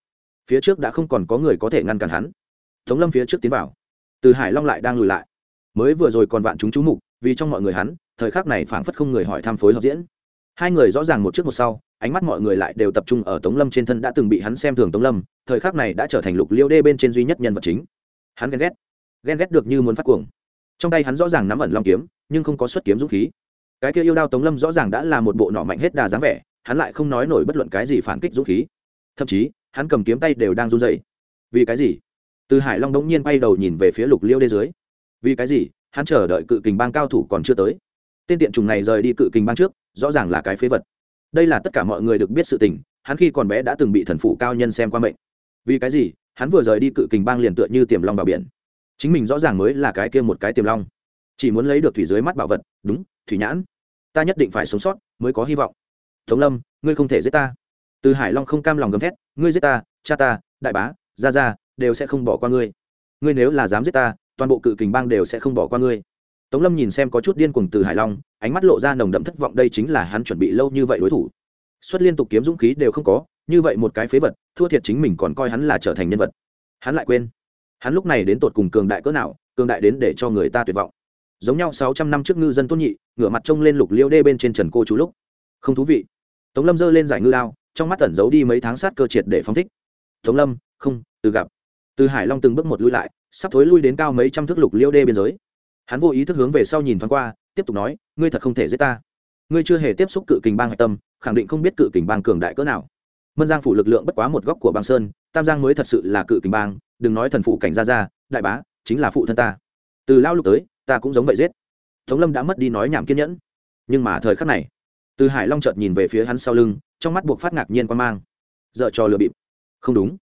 phía trước đã không còn có người có thể ngăn cản hắn tống lâm phía trước tiến vào. Từ hải long lại đang lùi lại. Mới vừa rồi còn vạn chúng chú mục, vì trong mọi người hắn, thời khắc này phảng phất không người hỏi thăm phối hợp diễn. Hai người rõ ràng một trước một sau, ánh mắt mọi người lại đều tập trung ở tống lâm trên thân đã từng bị hắn xem thường tống lâm, thời khắc này đã trở thành lục liêu đê bên trên duy nhất nhân vật chính. Hắn ghen ghét. Ghen ghét được như muốn phát cuồng. Trong tay hắn rõ ràng nắm ẩn long kiếm, nhưng không có xuất kiếm dũng khí. Cái kia yêu đao tống lâm rõ ràng đã là một bộ nọ mạnh hết đà dáng vẻ, hắn lại không nói nổi bất luận cái gì phản kích dũng khí. Thậm chí, hắn cầm kiếm tay đều đang run dậy vì cái gì? Từ hải long đống nhiên bay đầu nhìn về phía lục liêu đê dưới. Vì cái gì? Hắn chờ đợi cự kình bang cao thủ còn chưa tới. Tên tiện trùng này rời đi cự kình bang trước, rõ ràng là cái phế vật. Đây là tất cả mọi người được biết sự tình, hắn khi còn bé đã từng bị thần phụ cao nhân xem qua mệnh. Vì cái gì? Hắn vừa rời đi cự kình bang liền tựa như tiềm long vào biển. Chính mình rõ ràng mới là cái kia một cái tiềm long. Chỉ muốn lấy được thủy dưới mắt bảo vật, đúng, thủy nhãn. Ta nhất định phải sống sót, mới có hy vọng. Tống lâm, ngươi không thể giết ta. Từ hải long không cam lòng gầm thét, ngươi giết ta, cha ta, đại bá, gia gia đều sẽ không bỏ qua ngươi. Ngươi nếu là dám giết ta, toàn bộ cự kình bang đều sẽ không bỏ qua ngươi. Tống lâm nhìn xem có chút điên cuồng từ hải long, ánh mắt lộ ra nồng đậm thất vọng, đây chính là hắn chuẩn bị lâu như vậy đối thủ. Xuất liên tục kiếm dũng khí đều không có, như vậy một cái phế vật, thua thiệt chính mình còn coi hắn là trở thành nhân vật. Hắn lại quên. Hắn lúc này đến tột cùng cường đại cỡ nào, cường đại đến để cho người ta tuyệt vọng. Giống nhau sáu trăm năm trước ngư dân tốt nhị, ngửa mặt trông lên lục liêu đê bên trên trần cô chú lúc. Không thú vị. Tống lâm giơ lên giải ngư đao, trong mắt tẩn giấu đi mấy tháng sát cơ triệt để phóng thích. Tống lâm, không, từ gặp từ hải long từng bước một lui lại, sắp thối lui đến cao mấy trăm thước lục liêu đê biên giới. Hắn vô ý thức hướng về sau nhìn thoáng qua, tiếp tục nói, ngươi thật không thể giết ta. Ngươi chưa hề tiếp xúc cự kình bang hạch tâm, khẳng định không biết cự kình bang cường đại cỡ nào. Mân giang phủ lực lượng bất quá một góc của bang sơn, tam giang mới thật sự là cự kình bang, đừng nói thần phụ cảnh gia gia, đại bá, chính là phụ thân ta. Từ lao lục tới, ta cũng giống vậy giết. Tống lâm đã mất đi nói nhảm kiên nhẫn. Nhưng mà thời khắc này, từ hải long chợt nhìn về phía hắn sau lưng, trong mắt buộc phát ngạc nhiên quan mang. Dợ cho lừa bịp. Không đúng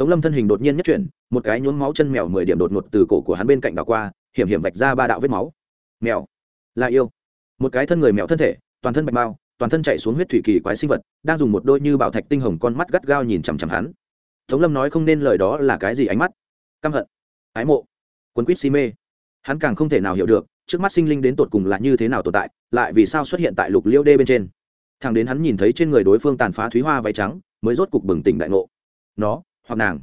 tống lâm thân hình đột nhiên nhất chuyển, một cái nhuốm máu chân mèo mười điểm đột ngột từ cổ của hắn bên cạnh đảo qua, hiểm hiểm vạch ra ba đạo vết máu. Mèo, là yêu. Một cái thân người mèo thân thể, toàn thân bạch mao toàn thân chạy xuống huyết thủy kỳ quái sinh vật, đang dùng một đôi như bảo thạch tinh hồng con mắt gắt gao nhìn chằm chằm hắn. Tống lâm nói không nên lời đó là cái gì ánh mắt? Căm hận, ái mộ, quấn quýt si mê. Hắn càng không thể nào hiểu được, trước mắt sinh linh đến tột cùng là như thế nào tồn tại, lại vì sao xuất hiện tại lục liêu đê bên trên. Thằng đến hắn nhìn thấy trên người đối phương tàn phá thúy hoa váy trắng, mới rốt cục bừng tỉnh đại ngộ. Nó hoặc nàng.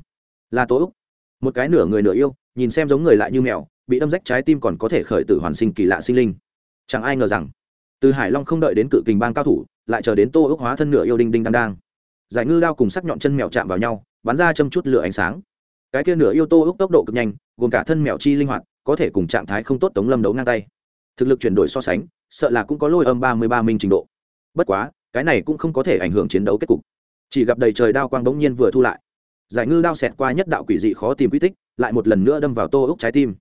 Là tố úc. Một cái nửa người nửa yêu, nhìn xem giống người lại như mèo, bị đâm rách trái tim còn có thể khởi tử hoàn sinh kỳ lạ sinh linh. Chẳng ai ngờ rằng, từ hải long không đợi đến cự kình bang cao thủ, lại chờ đến tô ước hóa thân nửa yêu đinh đinh đang đang giải ngư đao cùng sắc nhọn chân mèo chạm vào nhau, bắn ra châm chút lửa ánh sáng. Cái kia nửa yêu tô ước tốc độ cực nhanh, gồm cả thân mèo chi linh hoạt, có thể cùng trạng thái không tốt tống lâm đấu ngang tay. Thực lực chuyển đổi so sánh, sợ là cũng có lôi âm ba mươi ba minh trình độ. Bất quá, cái này cũng không có thể ảnh hưởng chiến đấu kết cục. Chỉ gặp đầy trời đao quang bỗng nhiên vừa thu lại giải ngư đao xẹt qua nhất đạo quỷ dị khó tìm quy tích, lại một lần nữa đâm vào tô úc trái tim.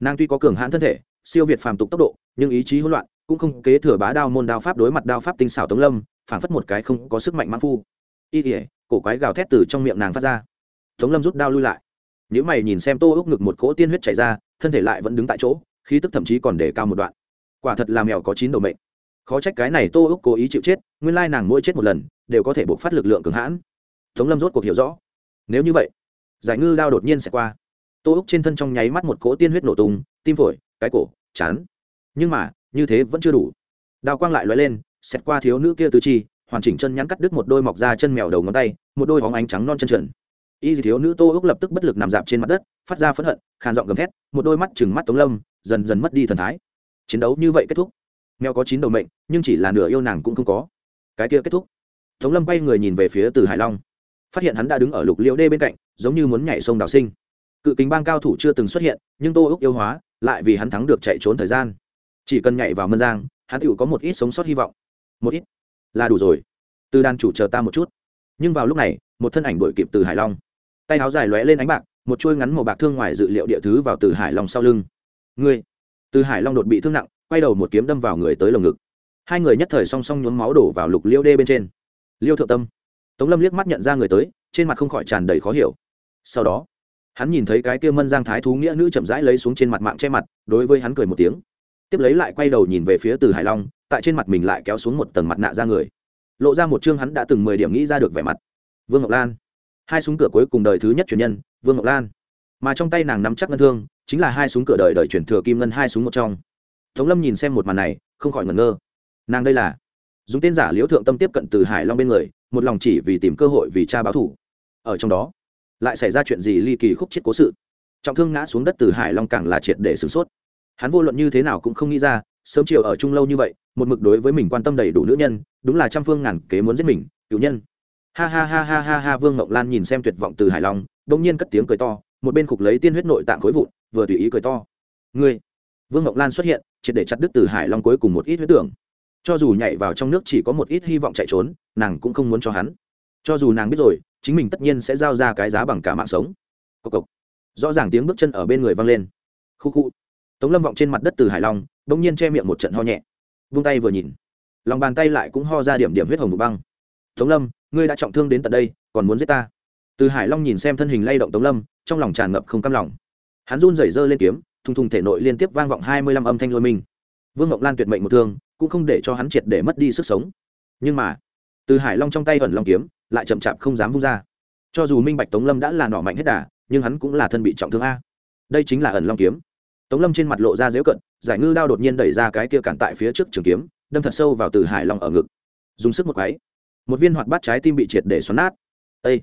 Nàng tuy có cường hãn thân thể, siêu việt phàm tục tốc độ, nhưng ý chí hỗn loạn, cũng không kế thừa bá đao môn đao pháp đối mặt đao pháp tinh xảo tống lâm phản phất một cái không có sức mạnh mãn phu. Y tỉa cổ quái gào thét từ trong miệng nàng phát ra. Tống lâm rút đao lui lại. Nếu mày nhìn xem tô úc ngực một cỗ tiên huyết chảy ra, thân thể lại vẫn đứng tại chỗ, khí tức thậm chí còn để cao một đoạn. Quả thật là mèo có chín đầu mệnh. Khó trách cái này tô úc cố ý chịu chết, nguyên lai nàng mỗi chết một lần, đều có thể buộc phát lực lượng cường hãn. Tống lâm rốt cuộc hiểu rõ nếu như vậy, giải ngư đao đột nhiên sẽ qua. Tô úc trên thân trong nháy mắt một cỗ tiên huyết nổ tung, tim phổi, cái cổ, chán. Nhưng mà, như thế vẫn chưa đủ. Đao quang lại l lên xét qua thiếu nữ kia tứ chi, hoàn chỉnh chân nhắn cắt đứt một đôi mọc ra chân mèo đầu ngón tay, một đôi hóng ánh trắng non chân trần y thiếu nữ tô úc lập tức bất lực nằm dạp trên mặt đất, phát ra phẫn hận, khàn giọng gầm thét, một đôi mắt chừng mắt tống lâm, dần dần mất đi thần thái. Chiến đấu như vậy kết thúc. Mèo có chín đầu mệnh, nhưng chỉ là nửa yêu nàng cũng không có. Cái kia kết thúc. Tống lâm quay người nhìn về phía từ hải long phát hiện hắn đã đứng ở lục liễu đê bên cạnh, giống như muốn nhảy sông đào sinh. Cự kính bang cao thủ chưa từng xuất hiện, nhưng tô úc yêu hóa, lại vì hắn thắng được chạy trốn thời gian. Chỉ cần nhảy vào mân giang, hắn tựu có một ít sống sót hy vọng. Một ít? Là đủ rồi. Từ đàn chủ chờ ta một chút. Nhưng vào lúc này, một thân ảnh đuổi kịp từ hải long. Tay áo dài lóe lên ánh bạc, một chuôi ngắn màu bạc thương ngoài dự liệu địa thứ vào từ hải long sau lưng. Ngươi? Từ hải long đột bị thương nặng, quay đầu một kiếm đâm vào người tới lồng ngực. Hai người nhất thời song song nhuốm máu đổ vào lục liêu đê bên trên. Liêu thượng tâm tống lâm liếc mắt nhận ra người tới, trên mặt không khỏi tràn đầy khó hiểu. Sau đó, hắn nhìn thấy cái kia mân giang thái thú nghĩa nữ chậm rãi lấy xuống trên mặt mạng che mặt, đối với hắn cười một tiếng. Tiếp lấy lại quay đầu nhìn về phía từ hải long, tại trên mặt mình lại kéo xuống một tầng mặt nạ ra người. Lộ ra một chương hắn đã từng mười điểm nghĩ ra được vẻ mặt. Vương ngọc lan. Hai súng cửa cuối cùng đời thứ nhất truyền nhân, vương ngọc lan. Mà trong tay nàng nắm chắc ngân thương, chính là hai súng cửa đời đời chuyển thừa kim ngân hai súng một trong. Tống lâm nhìn xem một màn này, không khỏi ngẩn ngơ. Nàng đây là dùng tên giả liễu thượng tâm tiếp cận từ hải long bên người, một lòng chỉ vì tìm cơ hội vì cha báo thủ. Ở trong đó, lại xảy ra chuyện gì ly kỳ khúc chết cố sự. Trọng thương ngã xuống đất từ hải long càng là triệt để sửng sốt. Hắn vô luận như thế nào cũng không nghĩ ra, sớm chiều ở chung lâu như vậy, một mực đối với mình quan tâm đầy đủ nữ nhân, đúng là trăm phương ngàn kế muốn giết mình cứu nhân. Ha ha ha ha ha ha, vương ngọc lan nhìn xem tuyệt vọng từ hải long bỗng nhiên cất tiếng cười to, một bên cục lấy tiên huyết nội tạng khối vụn, vừa tùy ý cười to. Ngươi! Vương ngọc lan xuất hiện, triệt để chặt đứt từ hải long cuối cùng một ít huyết tưởng cho dù nhảy vào trong nước chỉ có một ít hy vọng chạy trốn, nàng cũng không muốn cho hắn. Cho dù nàng biết rồi, chính mình tất nhiên sẽ giao ra cái giá bằng cả mạng sống. Cộc cộc. Rõ ràng tiếng bước chân ở bên người vang lên. Khu khu. Tống lâm vọng trên mặt đất từ hải long đ ỗ n g nhiên che miệng một trận ho nhẹ. Vung tay vừa nhìn. Lòng bàn tay lại cũng ho ra điểm điểm huyết hồng vụ băng. Tống lâm, ngươi đã trọng thương đến tận đây, còn muốn giết ta? Từ hải long nhìn xem thân hình lay động tống lâm, trong lòng tràn ngập không cam lòng. Hắn run rẩy dơ lên kiếm, thùng thùng thể nội liên tiếp vang vọng hai mươi lăm âm thanh lôi mình. vương ngọc lan tuyệt mệnh một thương cũng không để cho hắn triệt để mất đi sức sống. Nhưng mà, từ hải long trong tay ẩn long kiếm, lại chậm chạp không dám vung ra. Cho dù minh bạch tống lâm đã là nỏ mạnh hết đà, nhưng hắn cũng là thân bị trọng thương a. Đây chính là ẩn long kiếm. Tống lâm trên mặt lộ ra dễu cận, giải ngư đao đột nhiên đẩy ra cái kia cản tại phía trước trường kiếm, đâm thật sâu vào từ hải long ở ngực. Dùng sức một cái một viên hoạt bát trái tim bị triệt để xoắn nát. Ây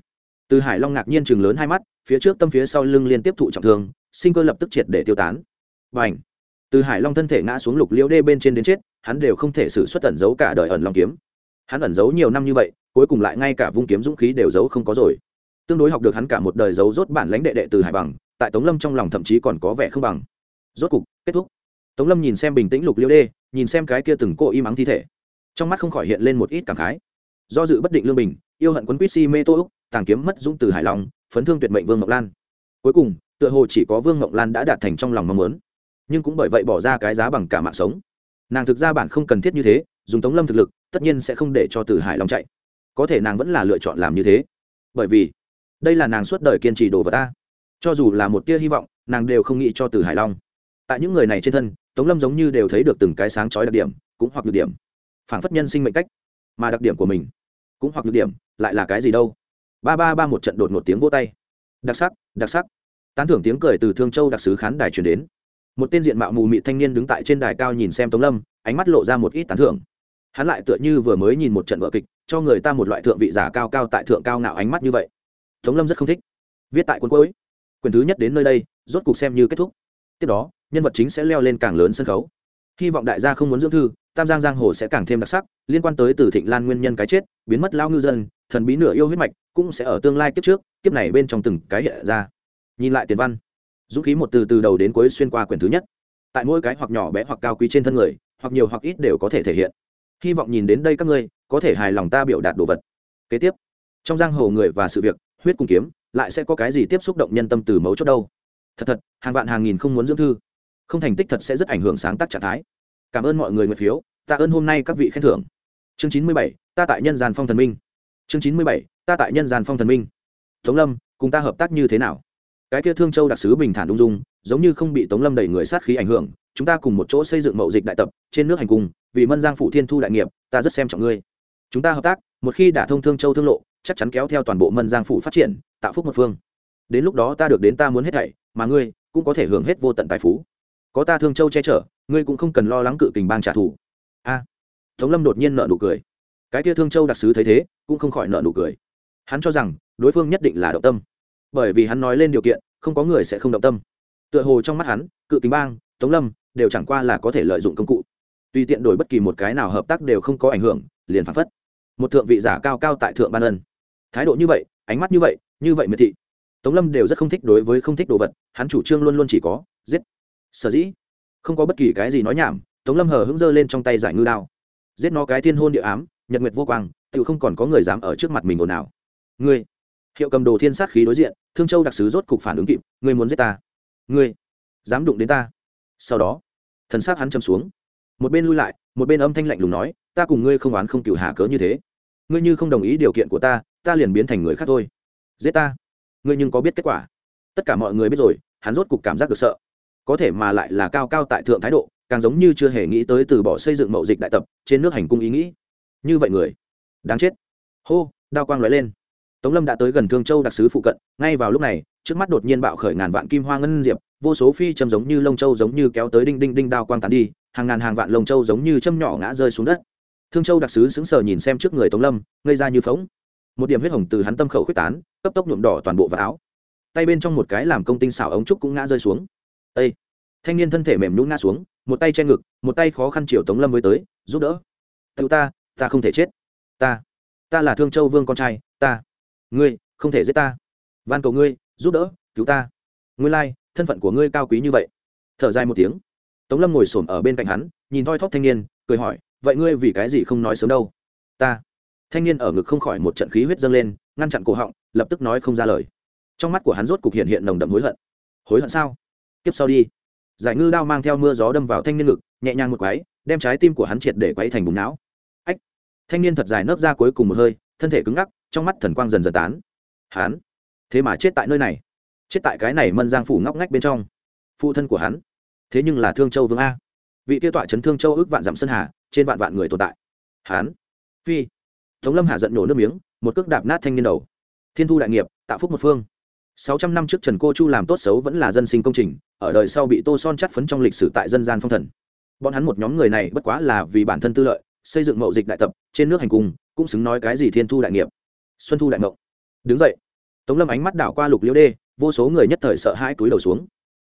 từ hải long ngạc nhiên chừng lớn hai mắt, phía trước tâm phía sau lưng liên tiếp thụ trọng thương, sinh cơ lập tức triệt để tiêu tán. Và ảnh từ hải long thân thể ngã xuống lục liễu đê bên trên đến chết hắn đều không thể xử xuất ẩn giấu cả đời ẩn long kiếm. Hắn ẩn giấu nhiều năm như vậy, cuối cùng lại ngay cả vung kiếm dũng khí đều giấu không có rồi. Tương đối học được hắn cả một đời giấu rốt bản lãnh đệ đệ từ hải bằng, tại tống lâm trong lòng thậm chí còn có vẻ không bằng. Rốt cục, kết thúc. Tống lâm nhìn xem bình tĩnh lục liêu đê, nhìn xem cái kia từng cô im ắng thi thể. Trong mắt không khỏi hiện lên một ít cảm khái. Do dự bất định lương bình, yêu hận quấn quýt si mê tô úc, tàng kiếm mất dũng từ hải long, phấn thương tuyệt mệnh vương ngọc lan. Cuối cùng, tựa hồ chỉ có vương ngọc lan đã đạt thành trong lòng mong muốn. Nhưng cũng bởi vậy bỏ ra cái giá bằng cả mạng sống nàng thực ra bản không cần thiết như thế, dùng tống lâm thực lực, tất nhiên sẽ không để cho từ hải long chạy. Có thể nàng vẫn là lựa chọn làm như thế. Bởi vì, đây là nàng suốt đời kiên trì đồ vật ta. Cho dù là một tia hy vọng, nàng đều không nghĩ cho từ hải long. Tại những người này trên thân, tống lâm giống như đều thấy được từng cái sáng trói đặc điểm, cũng hoặc được điểm. Phản phất nhân sinh mệnh cách, mà đặc điểm của mình, cũng hoặc được điểm, lại là cái gì đâu. Ba ba ba một trận đột một tiếng vô tay. Đặc sắc đặc sắc. Tán thưởng tiếng cười từ thương châu đặc sứ khán đài truyền đến một tên diện mạo mù mị thanh niên đứng tại trên đài cao nhìn xem tống lâm, ánh mắt lộ ra một ít tán thưởng. Hắn lại tựa như vừa mới nhìn một trận vợ kịch, cho người ta một loại thượng vị giả cao cao tại thượng cao ngạo ánh mắt như vậy. Tống lâm rất không thích. Viết tại cuốn cuối. Quyền thứ nhất đến nơi đây, rốt cuộc xem như kết thúc. Tiếp đó, nhân vật chính sẽ leo lên càng lớn sân khấu. Hy vọng đại gia không muốn dưỡng thư, tam giang giang hồ sẽ càng thêm đặc sắc, liên quan tới từ thịnh lan nguyên nhân cái chết, biến mất lao ngư dân, thần bí nửa yêu huyết mạch, cũng sẽ ở tương lai kiếp trước, kiếp này bên trong từng cái hiện ra. Nhìn lại tiền văn dũng khí một từ từ đầu đến cuối xuyên qua quyển thứ nhất. Tại mỗi cái hoặc nhỏ bé hoặc cao quý trên thân người, hoặc nhiều hoặc ít đều có thể thể hiện. Hy vọng nhìn đến đây các ngươi, có thể hài lòng ta biểu đạt đồ vật. Kế tiếp, trong giang hồ người và sự việc, huyết cùng kiếm, lại sẽ có cái gì tiếp xúc động nhân tâm từ mấu chốt đâu? Thật thật, hàng vạn hàng nghìn không muốn dưỡng thư. Không thành tích thật sẽ rất ảnh hưởng sáng tác trạng thái. Cảm ơn mọi người nguyện phiếu, tạ ơn hôm nay các vị khen thưởng. Chương chín mươi bảy, ta tại nhân gian phong thần minh. Chương chín mươi bảy, ta tại nhân gian phong thần minh. Tống lâm, cùng ta hợp tác như thế nào? Cái kia thương châu đặc sứ bình thản ung dung, giống như không bị tống lâm đẩy người sát khí ảnh hưởng, chúng ta cùng một chỗ xây dựng mậu dịch đại tập, trên nước hành cung vì mân giang phụ thiên thu đại nghiệp, ta rất xem trọng ngươi. Chúng ta hợp tác, một khi đả thông thương châu thương lộ, chắc chắn kéo theo toàn bộ mân giang phụ phát triển, tạo phúc một phương. Đến lúc đó ta được đến ta muốn hết thảy, mà ngươi cũng có thể hưởng hết vô tận tài phú. Có ta thương châu che chở, ngươi cũng không cần lo lắng cự kình bang trả thù. A. Tống lâm đột nhiên nợ nụ cười. Cái kia thương châu đặc sứ thấy thế, cũng không khỏi nợ nụ cười. Hắn cho rằng, đối phương nhất định là động tâm bởi vì hắn nói lên điều kiện, không có người sẽ không động tâm. Tựa hồ trong mắt hắn, cự kính bang, tống lâm, đều chẳng qua là có thể lợi dụng công cụ. Tùy tiện đổi bất kỳ một cái nào hợp tác đều không có ảnh hưởng, liền phản phất. Một thượng vị giả cao cao tại thượng ban ân. Thái độ như vậy, ánh mắt như vậy như vậy miệt thị. Tống lâm đều rất không thích đối với không thích đồ vật, hắn chủ trương luôn luôn chỉ có, giết. Sở dĩ, không có bất kỳ cái gì nói nhảm, tống lâm hờ hững giơ lên trong tay giải ngư đao. Giết nó cái thiên hôn địa ám, nhật nguyệt vô quang, tự không còn có người dám ở trước mặt mình ồn ào. Ngươi hiệu cầm đồ thiên sát khí đối diện, thương châu đặc sứ rốt cục phản ứng kịp, ngươi muốn giết ta? Ngươi dám đụng đến ta? Sau đó, thần s á c hắn châm xuống. Một bên lui lại, một bên âm thanh lạnh lùng nói, ta cùng ngươi không oán không cựu hà cớ như thế. Ngươi như không đồng ý điều kiện của ta ta liền biến thành người khác thôi. Giết ta? Ngươi nhưng có biết kết quả? Tất cả mọi người biết rồi, hắn rốt cục cảm giác được sợ. Có thể mà lại là cao cao tại thượng thái độ, càng giống như chưa hề nghĩ tới từ bỏ xây dựng mậu dịch đại tập, trên nước hành cung ý nghĩ. Như vậy người, đáng chết. Hô, đao quang lóe lên tống lâm đã tới gần thương châu đặc sứ phụ cận, ngay vào lúc này, trước mắt đột nhiên bạo khởi ngàn vạn kim hoa ngân diệp, vô số phi châm giống như lông châu giống như kéo tới đinh đinh đinh đao quang tán đi, hàng ngàn hàng vạn lông châu giống như châm nhỏ ngã rơi xuống đất. Thương châu đặc sứ sững sờ nhìn xem trước người tống lâm, ngây ra như phóng một điểm huyết hồng từ hắn tâm khẩu quyết tán, cấp tốc nhuộm đỏ toàn bộ vạt áo. Tay bên trong một cái làm công tinh xảo ống trúc cũng ngã rơi xuống. Ê! thanh niên thân thể mềm nhũn ngã xuống, một tay che ngực, một tay khó khăn chiều tống lâm với tới, giúp đỡ. Tự ta ta không thể chết. Ta ta là thương châu vương con trai, ta ngươi không thể giết ta. Van cầu ngươi giúp đỡ cứu ta. Ngươi lai、like, thân phận của ngươi cao quý như vậy. Thở dài một tiếng. Tống lâm ngồi s ổ m ở bên cạnh hắn nhìn thoi thóp thanh niên cười hỏi vậy ngươi vì cái gì không nói sớm đâu? Ta. Thanh niên ở ngực không khỏi một trận khí huyết dâng lên ngăn chặn cổ họng lập tức nói không ra lời. Trong mắt của hắn rốt cục hiện hiện nồng đậm hối hận. Hối hận sao? Tiếp sau đi. Giải ngư đao mang theo mưa gió đâm vào thanh niên ngực nhẹ nhàng một quái đem trái tim của hắn triệt để quấy thành bùng não. Ách! Thanh niên thật dài nớp ra cuối cùng một hơi thân thể cứng ngắc trong mắt thần quang dần dần tán. Hắn, thế mà chết tại nơi này. Chết tại cái này mân giang phủ ngóc ngách bên trong. Phụ thân của hắn, thế nhưng là thương châu vương a. Vị tiêu tọa chấn thương châu ước vạn dặm sơn hà, trên vạn vạn người tồn tại. Hắn, phi, tống lâm hà giận nổ nước miếng, một cước đạp nát thanh niên đầu. Thiên thu đại nghiệp, tạo phúc một phương. Sáu trăm năm trước trần cô chu làm tốt xấu vẫn là dân sinh công trình, ở đời sau bị tô son chắt phấn trong lịch sử tại dân gian phong thần. Bọn hắn một nhóm người này bất quá là vì bản thân tư lợi, xây dựng mậu dịch đại tập, trên nước hành cung cũng xứng nói cái gì thiên thu đại nghiệp xuân thu đại ngộng. Đứng dậy. Tống lâm ánh mắt đảo qua lục liễu đê, vô số người nhất thời sợ hãi túi đầu xuống.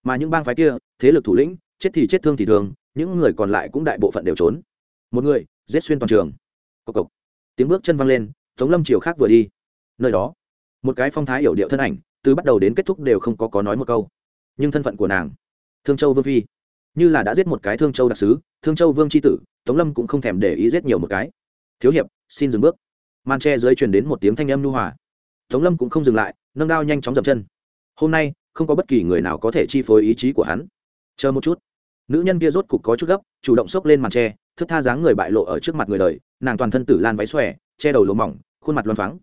Mà những bang phái kia, thế lực thủ lĩnh, chết thì chết thương thì thương, những người còn lại cũng đại bộ phận đều trốn. Một người, giết xuyên toàn trường. Cộc cộc. Tiếng bước chân văng lên, tống lâm chiều khác vừa đi. Nơi đó, một cái phong thái hiểu điệu thân ảnh, từ bắt đầu đến kết thúc đều không có có nói một câu. Nhưng thân phận của nàng, thương châu vương phi, như là đã giết một cái thương châu đặc sứ, thương châu vương c h i tử, tống lâm cũng không thèm để ý giết nhiều một cái. Thiếu hiệp, xin dừng bước màn tre dưới truyền đến một tiếng thanh âm nhu hòa. Tống lâm cũng không dừng lại, nâng đao nhanh chóng dậm chân. Hôm nay, không có bất kỳ người nào có thể chi phối ý chí của hắn. Chờ một chút. Nữ nhân kia rốt cục có chút gấp, chủ động xốc lên màn tre thức tha dáng người bại lộ ở trước mặt người đời, nàng toàn thân tử lan váy xòe, che đầu lỗ mỏng, khuôn mặt loang thoáng.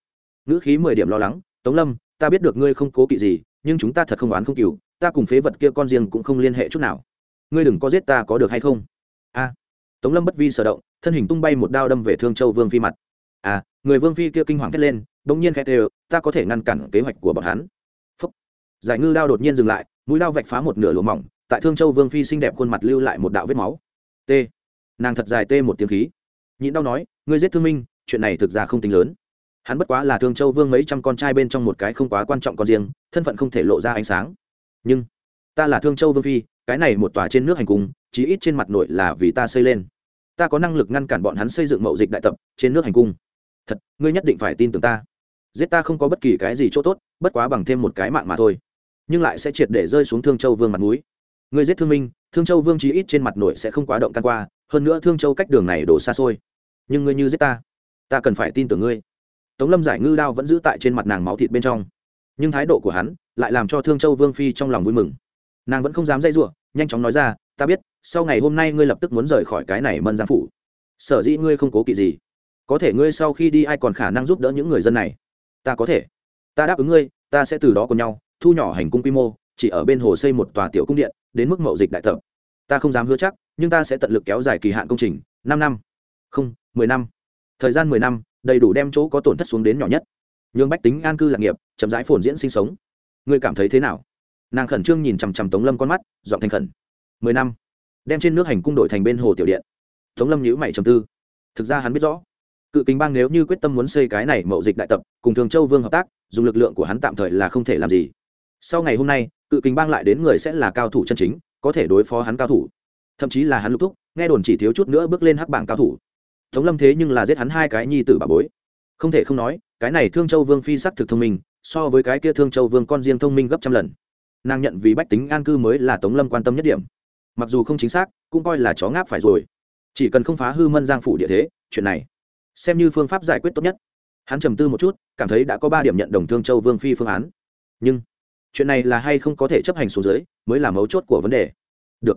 Ngữ khí mười điểm lo lắng, tống lâm, ta biết được ngươi không cố kỵ gì, nhưng chúng ta thật không oán không cừu, ta cùng phế vật kia con riêng cũng không liên hệ chút nào. Ngươi đừng có giết ta có được hay không? A. Tống lâm bất vi sở động, thân hình tung bay một đao đâm về thương châu vương phi mặt. À người vương phi kia kinh hoàng thét lên bỗng nhiên khét đều ta có thể ngăn cản kế hoạch của bọn hắn. Phúc. giải ngư đao đột nhiên dừng lại, mũi đao vạch phá một nửa lỗ mỏng, tại thương châu vương phi xinh đẹp khuôn mặt lưu lại một đạo vết máu. T. Nàng thật dài tê một tiếng khí. Nhịn đau nói, ngươi giết thương minh, chuyện này thực ra không tính lớn. Hắn bất quá là thương châu vương mấy trăm con trai bên trong một cái không quá quan trọng con riêng, thân phận không thể lộ ra ánh sáng. Nhưng, ta là thương châu vương phi, cái này một tòa trên nước hành cung chí ít trên mặt nội là vì ta xây lên. Ta có năng lực ngăn cản bọn hắn xây dựng mậu dịch đại tập trên nước hành cung thật, ngươi nhất định phải tin tưởng ta. Giết ta không có bất kỳ cái gì chỗ tốt, bất quá bằng thêm một cái mạng mà thôi. Nhưng lại sẽ triệt để rơi xuống thương châu vương mặt núi ngươi giết thương minh, thương châu vương chí ít trên mặt nội sẽ không quá động can qua, hơn nữa thương châu cách đường này đổ xa xôi. Nhưng ngươi như giết ta ta cần phải tin tưởng ngươi. Tống lâm giải ngư đao vẫn giữ tại trên mặt nàng máu thịt bên trong. Nhưng thái độ của hắn lại làm cho thương châu vương phi trong lòng vui mừng. Nàng vẫn không dám dây r u ộ nhanh chóng nói ra, ta biết, sau ngày hôm nay ngươi lập tức muốn rời khỏi cái này mân giang phủ. Sở dĩ ngươi không cố kỵ gì có thể ngươi sau khi đi ai còn khả năng giúp đỡ những người dân này? Ta có thể. Ta đáp ứng ngươi, ta sẽ từ đó cùng nhau, thu nhỏ hành cung quy mô, chỉ ở bên hồ xây một tòa tiểu cung điện, đến mức mậu dịch đại tập ta không dám hứa chắc, nhưng ta sẽ tận lực kéo dài kỳ hạn công trình, năm năm. Không, mười năm. Thời gian mười năm, đầy đủ đem chỗ có tổn thất xuống đến nhỏ nhất. Nhường bách tính an cư lạc nghiệp, chậm rãi phồn diễn sinh sống. Ngươi cảm thấy thế nào? Nàng khẩn trương nhìn chằm chằm tống lâm con mắt, giọng thành khẩn. Mười năm. Đem trên nước hành cung đổi thành bên hồ tiểu điện. Tống lâm nhữ mày trầm tư. Thực ra hắn biết rõ cự kính bang nếu như quyết tâm muốn xây cái này mậu dịch đại tập, cùng thường châu vương hợp tác, dùng lực lượng của hắn tạm thời là không thể làm gì. Sau ngày hôm nay, cự kính bang lại đến người sẽ là cao thủ chân chính, có thể đối phó hắn cao thủ. Thậm chí là hắn lục thúc, nghe đồn chỉ thiếu chút nữa bước lên hắc bảng cao thủ. Tống lâm thế nhưng là giết hắn hai cái nhi tử bà bối. Không thể không nói, cái này thương châu vương phi sắc thực thông minh, so với cái kia thương châu vương con riêng thông minh gấp trăm lần. Nàng nhận vì bách tính an cư mới là tống lâm quan tâm nhất điểm. Mặc dù không chính xác, cũng coi là chó ngáp phải rồi. Chỉ cần không phá hư mân giang phủ địa thế, chuyện này xem như phương pháp giải quyết tốt nhất. Hắn trầm tư một chút, cảm thấy đã có ba điểm nhận đồng thương châu vương phi phương án. Nhưng, chuyện này là hay không có thể chấp hành xuống dưới, mới là mấu chốt của vấn đề. Được.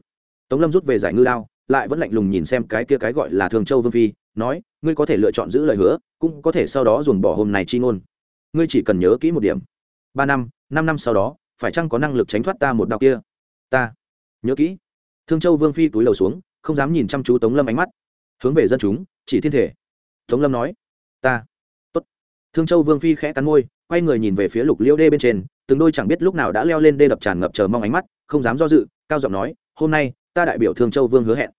Tống lâm rút về giải ngư lao lại vẫn lạnh lùng nhìn xem cái kia cái gọi là thương châu vương phi, nói, ngươi có thể lựa chọn giữ lời hứa, cũng có thể sau đó dồn bỏ hôm này chi ngôn. Ngươi chỉ cần nhớ kỹ một điểm. Ba năm năm năm sau đó, phải chăng có năng lực tránh thoát ta một đạo kia? Ta. Nhớ kỹ. Thương châu vương phi túi lầu xuống, không dám nhìn chăm chú tống lâm ánh mắt. Hướng về dân chúng, chỉ thiên thể tống lâm nói. Ta. Tốt. Thương châu vương phi khẽ cắn môi, quay người nhìn về phía lục liễu đê bên trên, từng đôi chẳng biết lúc nào đã leo lên đê đập tràn ngập chờ mong ánh mắt, không dám do dự, cao giọng nói, hôm nay, ta đại biểu thương châu vương hứa hẹn.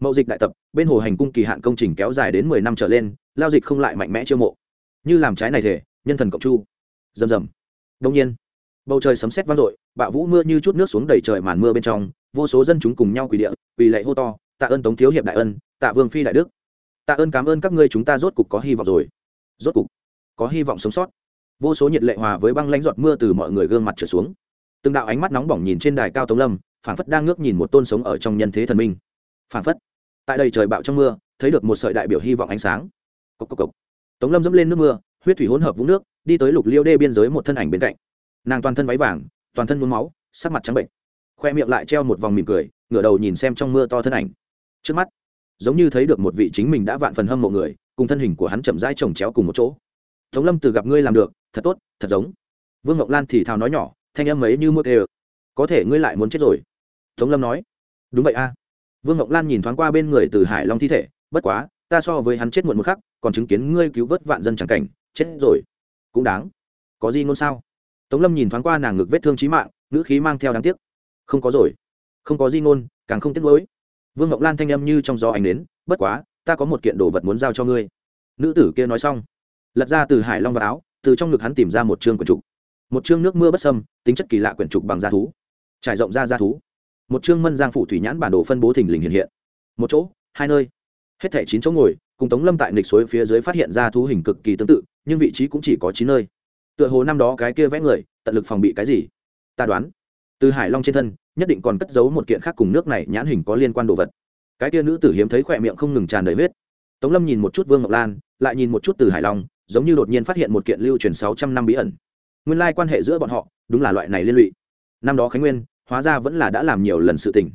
Mậu dịch đại tập, bên hồ hành cung kỳ hạn công trình kéo dài đến mười năm trở lên, lao dịch không lại mạnh mẽ chiêu mộ. Như làm trái này thể, nhân thần cộng chu. Rầm rầm. Đông nhiên, bầu trời sấm sét vang dội, bạo vũ mưa như chút nước xuống đầy trời màn mưa bên trong, vô số dân chúng cùng nhau quỳ địa, quỳ lạy hô to, tạ ơn tống thiếu hiệp đại ân, tạ vương phi đại đức tạ ơn cảm ơn các ngươi chúng ta rốt cục có hy vọng rồi. Rốt cục, có hy vọng sống sót. Vô số nhiệt lệ hòa với băng lãnh giọt mưa từ mọi người gương mặt trở xuống. Từng đạo ánh mắt nóng bỏng nhìn trên đài cao tống lâm, phảng phất đang ngước nhìn một tôn sống ở trong nhân thế thần minh. Phảng phất, tại đây trời bạo trong mưa, thấy được một sợi đại biểu hy vọng ánh sáng. Cốc cốc cốc. tống lâm dẫm lên nước mưa, huyết thủy hỗn hợp vũng nước, đi tới lục liêu đê biên giới một thân ảnh bên cạnh. Nàng toàn thân váy vàng, toàn thân nhuốm máu, sắc mặt trắng bệnh. Khoe miệng lại treo một vòng mỉm cười, ngửa đầu nhìn xem trong mưa to thân ảnh. Trước mắt giống như thấy được một vị chính mình đã vạn phần hâm mộ người, cùng thân hình của hắn chậm rãi chồng chéo cùng một chỗ. Tống lâm từ gặp ngươi làm được, thật tốt, thật giống. Vương ngọc lan thì thào nói nhỏ, thanh âm ấy như mưa kề có thể ngươi lại muốn chết rồi. Tống lâm nói. Đúng vậy a. Vương ngọc lan nhìn thoáng qua bên người từ hải long thi thể, bất quá, ta so với hắn chết muộn một khắc, còn chứng kiến ngươi cứu vớt vạn dân c cảnh, chết rồi. Cũng đáng. Có gì ngôn sao? Tống lâm nhìn thoáng qua nàng ngực vết thương trí mạng, ngữ khí mang theo đáng tiếc. Không có rồi. Không có di ngôn, càng không tiếc nuối vương ngọc lan thanh âm như trong gió ánh đến, bất quá, ta có một kiện đồ vật muốn giao cho ngươi. Nữ tử kia nói xong, lật ra từ hải long vào áo, từ trong ngực hắn tìm ra một chương quyển trục. Một chương nước mưa bất sâm, tính chất kỳ lạ quyển trục bằng da thú. Trải rộng ra da thú. Một chương mân giang phủ thủy nhãn bản đồ phân bố thình lình hiện hiện. Một chỗ, hai nơi. Hết thảy chín chỗ ngồi, cùng tống lâm tại nịch suối phía dưới phát hiện ra thú hình cực kỳ tương tự, nhưng vị trí cũng chỉ có chín nơi. Tựa hồ năm đó cái kia vẽ người, tận lực phòng bị cái gì? Ta đoán, từ hải long trên thân nhất định còn cất giấu một kiện khác cùng nước này nhãn hình có liên quan đồ vật. Cái tia nữ tử hiếm thấy khỏe miệng không ngừng tràn đầy huyết. Tống lâm nhìn một chút vương ngọc lan, lại nhìn một chút từ hải long, giống như đột nhiên phát hiện một kiện lưu truyền sáu trăm năm bí ẩn. Nguyên lai quan hệ giữa bọn họ, đúng là loại này liên lụy. Năm đó khánh nguyên, hóa ra vẫn là đã làm nhiều lần sự tình.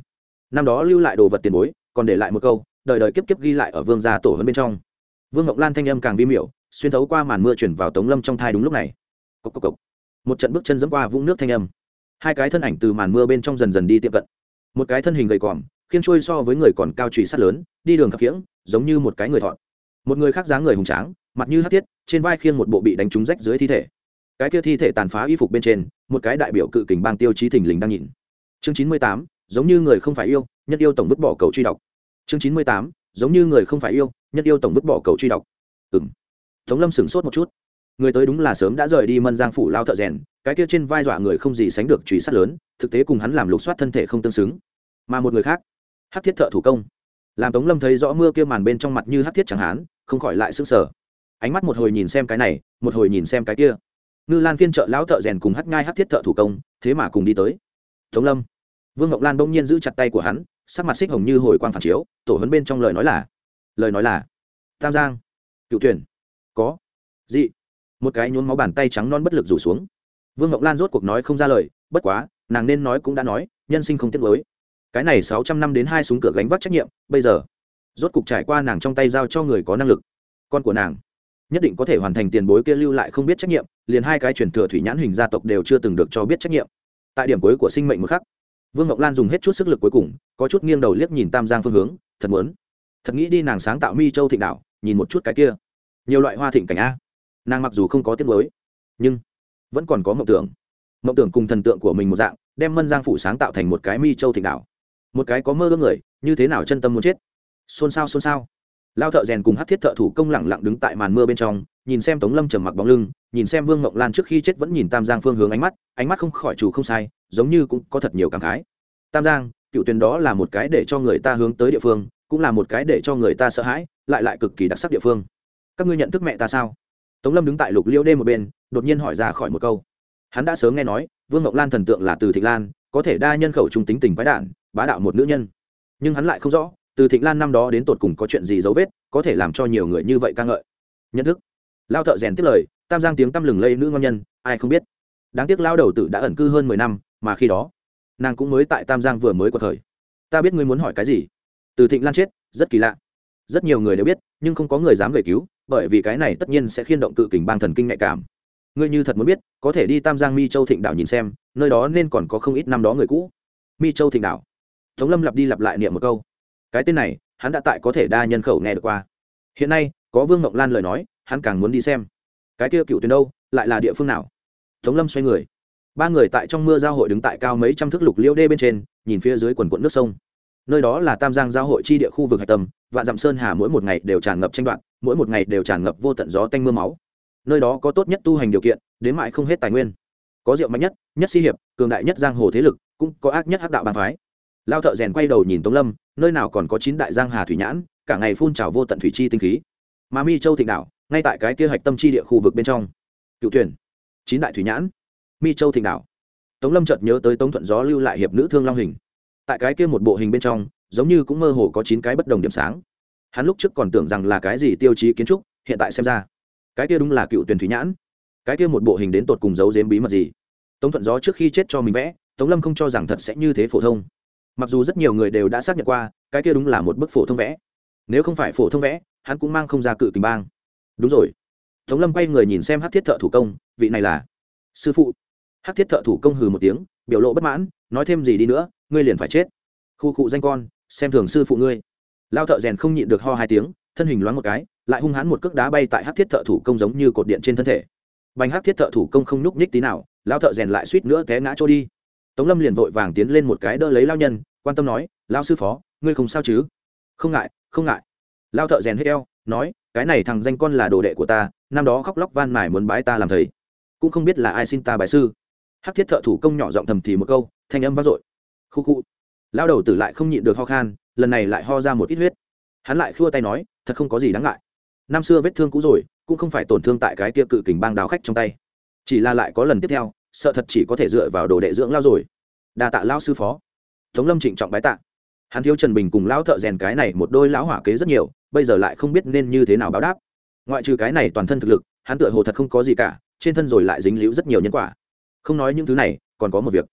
Năm đó lưu lại đồ vật tiền bối, còn để lại một câu, đời đời kiếp kiếp ghi lại ở vương gia tổ hơn bên trong. Vương ngọc lan thanh âm càng vi miểu, xuyên thấu qua màn mưa chuyển vào tống lâm trong thai đúng lúc này. Cốc cốc cốc. một trận bước chân dẫm qua vũng nước thanh âm hai cái thân ảnh từ màn mưa bên trong dần dần đi tiệm cận. Một cái thân hình gầy còm, khiên trôi so với người còn cao trụy sắt lớn, đi đường khập khiễng, giống như một cái người thọn. Một người khác dáng người hùng tráng, mặt như hát thiết, trên vai khiêng một bộ bị đánh trúng rách dưới thi thể. Cái kia thi thể tàn phá y phục bên trên, một cái đại biểu cự kình bang tiêu chí thình lình đang nhìn. Chương chín mươi tám, giống như người không phải yêu, nhất yêu tổng vứt bỏ cầu truy đọc. Chương chín mươi tám, giống như người không phải yêu, nhất yêu tổng vứt bỏ cầu truy đọc. Ừng tống lâm sửng sốt một chút. Người tới đúng là sớm đã rời đi mân giang phủ lao thợ rèn cái kia trên vai dọa người không gì sánh được truy sát lớn, thực tế cùng hắn làm lục soát thân thể không tương xứng. Mà một người khác hát thiết thợ thủ công. Làm tống lâm thấy rõ mưa kia màn bên trong mặt như hát thiết chẳng hán, không khỏi lại s ư n g sở ánh mắt một hồi nhìn xem cái này, một hồi nhìn xem cái kia. Ngư lan phiên trợ lão thợ rèn cùng hát ngai hát thiết thợ thủ công, thế mà cùng đi tới. Tống lâm. Vương ngọc lan bỗng nhiên giữ chặt tay của hắn, sắc mặt xích hồng như hồi quang phản chiếu, tổ hấn bên trong lời nói là, lời nói là, tam giang, cựu tuyển, có, dị. Một cái nhốn máu bàn tay trắng non bất lực rủ xuống vương ngọc lan rốt cuộc nói không ra lời, bất quá, nàng nên nói cũng đã nói, nhân sinh không tiếc mới cái này sáu trăm năm đến hai súng cửa gánh vác trách nhiệm, bây giờ, rốt cuộc trải qua nàng trong tay giao cho người có năng lực, con của nàng, nhất định có thể hoàn thành tiền bối kia lưu lại không biết trách nhiệm, liền hai cái truyền thừa thủy nhãn hình gia tộc đều chưa từng được cho biết trách nhiệm. Tại điểm cuối của sinh mệnh một khắc, vương ngọc lan dùng hết chút sức lực cuối cùng, có chút nghiêng đầu liếc nhìn tam giang phương hướng, thật muốn, thật nghĩ đi nàng sáng tạo mi châu thịnh đạo nhìn một chút cái kia. Nhiều loại hoa thịnh cảnh a. Nàng mặc dù không có tiết mới nhưng vẫn còn có mộng tưởng. Mộng tưởng cùng thần tượng của mình một dạng, đem mân giang phủ sáng tạo thành một cái mi châu thịnh đảo. Một cái có mơ ước người, như thế nào chân tâm muốn chết? Xôn xao xôn xao. Lao thợ rèn cùng hát thiết thợ thủ công lẳng lặng đứng tại màn mưa bên trong, nhìn xem tống lâm trầm mặc bóng lưng, nhìn xem vương mộng lan trước khi chết vẫn nhìn tam giang phương hướng ánh mắt ánh mắt không khỏi chủ không sai, giống như cũng có thật nhiều cảm khái. Tam giang, cựu tuyến đó là một cái để cho người ta hướng tới địa phương, cũng là một cái để cho người ta sợ hãi, lại lại cực kỳ đặc sắc địa phương. Các ngươi nhận thức mẹ ta sao? Tống lâm đứng tại lục liêu đê một bên đột nhiên hỏi ra khỏi một câu. Hắn đã sớm nghe nói, vương ngọc lan thần tượng là từ thịnh lan, có thể đa nhân khẩu trung tính tình quái đản, bá đạo một nữ nhân. Nhưng hắn lại không rõ, từ thịnh lan năm đó đến tột cùng có chuyện gì dấu vết, có thể làm cho nhiều người như vậy ca ngợi. Nhận thức. Lao thợ rèn tiếp lời, tam giang tiếng tăm lừng lây nữ ngon nhân, ai không biết. Đáng tiếc lao đầu tử đã ẩn cư hơn mười năm, mà khi đó, nàng cũng mới tại tam giang vừa mới qua thời ta biết ngươi muốn hỏi cái gì. Từ thịnh lan chết, rất kỳ lạ. Rất nhiều người đều biết, nhưng không có người dám gửi cứu, bởi vì cái này tất nhiên sẽ khiên động cự kình bang thần kinh nhạy cảm ngươi như thật muốn biết, có thể đi tam giang mi châu thịnh đảo nhìn xem, nơi đó nên còn có không ít năm đó người cũ. Mi châu thịnh đảo. Tống lâm lặp đi lặp lại niệm một câu. Cái tên này, hắn đã tại có thể đa nhân khẩu nghe được qua. Hiện nay, có vương ngọc lan lời nói, hắn càng muốn đi xem. Cái kia cựu tuyến đâu, lại là địa phương nào? Tống lâm xoay người. Ba người tại trong mưa giao hội đứng tại cao mấy trăm thước lục liêu đê bên trên, nhìn phía dưới quần quận nước sông. Nơi đó là tam giang giao hội chi địa khu vực hạch tâm, vạn dặm sơn hà mỗi một ngày đều tràn ngập tranh đoạn mỗi một ngày đều tràn ngập vô tận gió tanh mưa máu nơi đó có tốt nhất tu hành điều kiện, đến mãi không hết tài nguyên. Có rượu mạnh nhất nhất si hiệp, cường đại nhất giang hồ thế lực, cũng có ác nhất hắc đạo bàn phái. Lao thợ rèn quay đầu nhìn tống lâm, nơi nào còn có chín đại giang hà thủy nhãn, cả ngày phun trào vô tận thủy chi tinh khí. Mà mi châu thịnh đạo, ngay tại cái kia hạch tâm chi địa khu vực bên trong. Cựu thuyền, chín đại thủy nhãn, mi châu thịnh đạo. Tống lâm chợt nhớ tới tống thuận gió lưu lại hiệp nữ thương long hình. Tại cái kia một bộ hình bên trong, giống như cũng mơ hồ có chín cái bất đồng điểm sáng. Hắn lúc trước còn tưởng rằng là cái gì tiêu chí kiến trúc, hiện tại xem ra cái kia đúng là cựu tuyển thủy nhãn. Cái kia một bộ hình đến tột cùng giấu giếm bí mật gì? Tống thuận gió trước khi chết cho mình vẽ, tống lâm không cho rằng thật sẽ như thế phổ thông. Mặc dù rất nhiều người đều đã xác nhận qua, cái kia đúng là một bức phổ thông vẽ. Nếu không phải phổ thông vẽ, hắn cũng mang không ra cự kình bang. Đúng rồi. Tống lâm quay người nhìn xem hát thiết thợ thủ công, vị này là sư phụ. Hát thiết thợ thủ công hừ một tiếng, biểu lộ bất mãn, nói thêm gì đi nữa, ngươi liền phải chết. Khu cụ danh con, xem thường sư phụ ngươi. Lao thợ rèn không nhịn được ho hai tiếng, thân hình loáng một cái lại hung hãn một cước đá bay tại hát thiết thợ thủ công giống như cột điện trên thân thể. Bánh hát thiết thợ thủ công không nhúc nhích tí nào, lao thợ rèn lại suýt nữa té ngã trôi đi. Tống lâm liền vội vàng tiến lên một cái đỡ lấy lao nhân, quan tâm nói, lao sư phó, ngươi không sao chứ? Không ngại không ngại. Lao thợ rèn hết eo, nói, cái này thằng danh con là đồ đệ của ta, năm đó khóc lóc van mải muốn bái ta làm thầy. Cũng không biết là ai xin ta bài sư. Hắc thiết thợ thủ công nhỏ giọng thầm thì một câu, thanh âm vang dội. Khu khu. Lao đầu tử lại không nhịn được ho khan, lần này lại ho ra một ít huyết. Hắn lại khua tay nói, thật không có gì đáng ngại năm xưa vết thương cũ rồi, cũng không phải tổn thương tại cái kia cự kình bang đào khách trong tay. Chỉ là lại có lần tiếp theo, sợ thật chỉ có thể dựa vào đồ đệ dưỡng lao rồi. Đa tạ lao sư phó. Tống lâm trịnh trọng bái tạ. Hắn thiếu trần bình cùng lão thợ rèn cái này một đôi lão hỏa kế rất nhiều, bây giờ lại không biết nên như thế nào báo đáp. Ngoại trừ cái này toàn thân thực lực, hắn tựa hồ thật không có gì cả, trên thân rồi lại dính líu rất nhiều nhân quả. Không nói những thứ này, còn có một việc.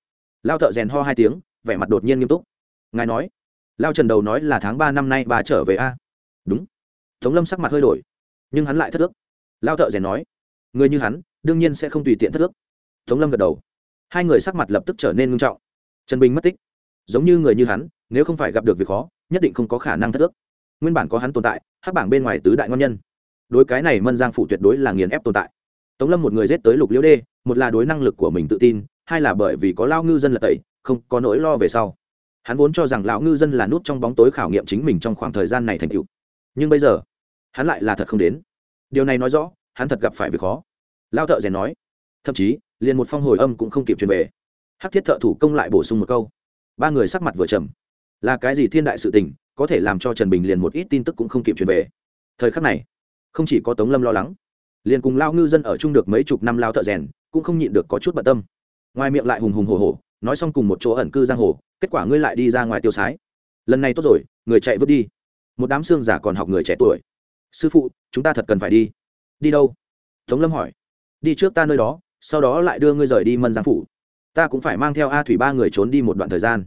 Lao thợ rèn ho hai tiếng, vẻ mặt đột nhiên nghiêm túc. Ngài nói. Lao trần đầu nói là tháng ba năm nay bà trở về a. Đúng. Tống lâm sắc mặt hơi đổi nhưng hắn lại thất ước. Lao thợ rèn nói, người như hắn, đương nhiên sẽ không tùy tiện thất ước. Tống lâm gật đầu. Hai người sắc mặt lập tức trở nên ngưng trọng. Trần bình mất tích. Giống như người như hắn, nếu không phải gặp được việc khó, nhất định không có khả năng thất ước. Nguyên bản có hắn tồn tại, hắc bảng bên ngoài tứ đại ngon nhân. Đối cái này mân giang phủ tuyệt đối là nghiền ép tồn tại. Tống lâm một người dết tới lục liễu đê, một là đối năng lực của mình tự tin, hai là bởi vì có lao ngư dân là tẩy, không có nỗi lo về sau. Hắn vốn cho rằng lão ngư dân là nút trong bóng tối khảo nghiệm chính mình trong khoảng thời gian này thành cựu nhưng bây giờ hắn lại là thật không đến. Điều này nói rõ, hắn thật gặp phải việc khó. Lao thợ rèn nói, thậm chí, liền một phong hồi âm cũng không kịp truyền về. Hắc thiết thợ thủ công lại bổ sung một câu. Ba người sắc mặt vừa trầm. Là cái gì thiên đại sự tình, có thể làm cho trần bình liền một ít tin tức cũng không kịp truyền về. Thời khắc này, không chỉ có tống lâm lo lắng, liền cùng lao ngư dân ở chung được mấy chục năm lao thợ rèn, cũng không nhịn được có chút bận tâm. Ngoài miệng lại hùng hùng hồ hồ nói xong cùng một chỗ ẩn cư giang hồ, kết quả ngươi lại đi ra ngoài tiêu sái. Lần này tốt rồi, người chạy vứt đi. Một đám xương giả còn học người trẻ tuổi sư phụ, chúng ta thật cần phải đi. Đi đâu? Tống lâm hỏi. Đi trước ta nơi đó, sau đó lại đưa ngươi rời đi mân giang phủ. Ta cũng phải mang theo a thủy ba người trốn đi một đoạn thời gian.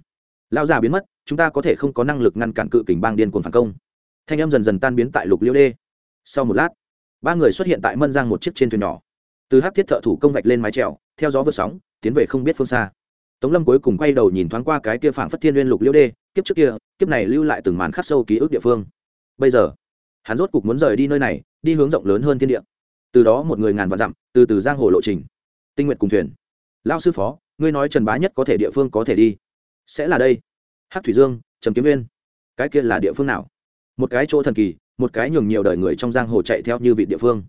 Lão già biến mất, chúng ta có thể không có năng lực ngăn cản cự kình bang điên cuồng phản công. Thanh em dần dần tan biến tại lục liêu đê. Sau một lát, ba người xuất hiện tại mân giang một chiếc trên thuyền nhỏ. Từ hát thiết thợ thủ công vạch lên mái trèo theo gió vượt sóng, tiến về không biết phương xa. Tống lâm cuối cùng quay đầu nhìn thoáng qua cái kia phảng phất thiên liên lục liêu đê, kiếp trước kia, kiếp này lưu lại từng màn khắc sâu ký ức địa phương. Bây giờ hắn rốt cục muốn rời đi nơi này, đi hướng rộng lớn hơn thiên địa. Từ đó một người ngàn vạn dặm, từ từ giang hồ lộ trình. Tinh nguyện cùng thuyền. Lao sư phó, ngươi nói trần bá nhất có thể địa phương có thể đi. Sẽ là đây. Hát thủy dương, trầm kiếm viên cái kia là địa phương nào? Một cái chỗ thần kỳ, một cái nhường nhiều đời người trong giang hồ chạy theo như vị địa phương.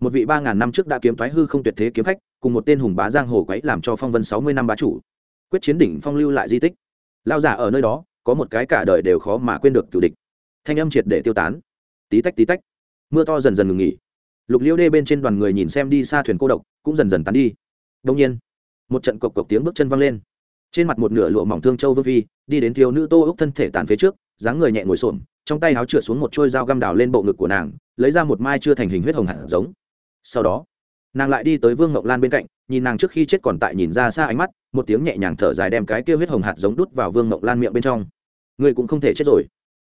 Một vị ba ngàn năm trước đã kiếm thoái hư không tuyệt thế kiếm khách, cùng một tên hùng bá giang hồ quấy làm cho phong vân sáu mươi năm bá chủ. Quyết chiến đỉnh phong lưu lại di tích. Lao giả ở nơi đó, có một cái cả đời đều khó mà quên được cựu địch. Thanh âm triệt để tiêu tán tí tách tí tách. Mưa to dần dần ngừng nghỉ. Lục liêu đê bên trên đoàn người nhìn xem đi xa thuyền cô độc, cũng dần dần tán đi. Đông nhiên, một trận cộc cộc tiếng bước chân văng lên. Trên mặt một nửa lụa mỏng thương châu vương phi, đi đến thiếu nữ tô úc thân thể tàn phế trước, dáng người nhẹ ngồi xổm, trong tay áo trượt xuống một trôi dao găm đào lên bộ ngực của nàng, lấy ra một mai chưa thành hình huyết hồng hạt giống. Sau đó, nàng lại đi tới vương ngọc lan bên cạnh, nhìn nàng trước khi chết còn tại nhìn ra xa ánh mắt, một tiếng nhẹ nhàng thở dài đem cái kia huyết hồng hạt giống đút vào vương ngọc lan miệng bên trong. Người cũng không thể chết rồi.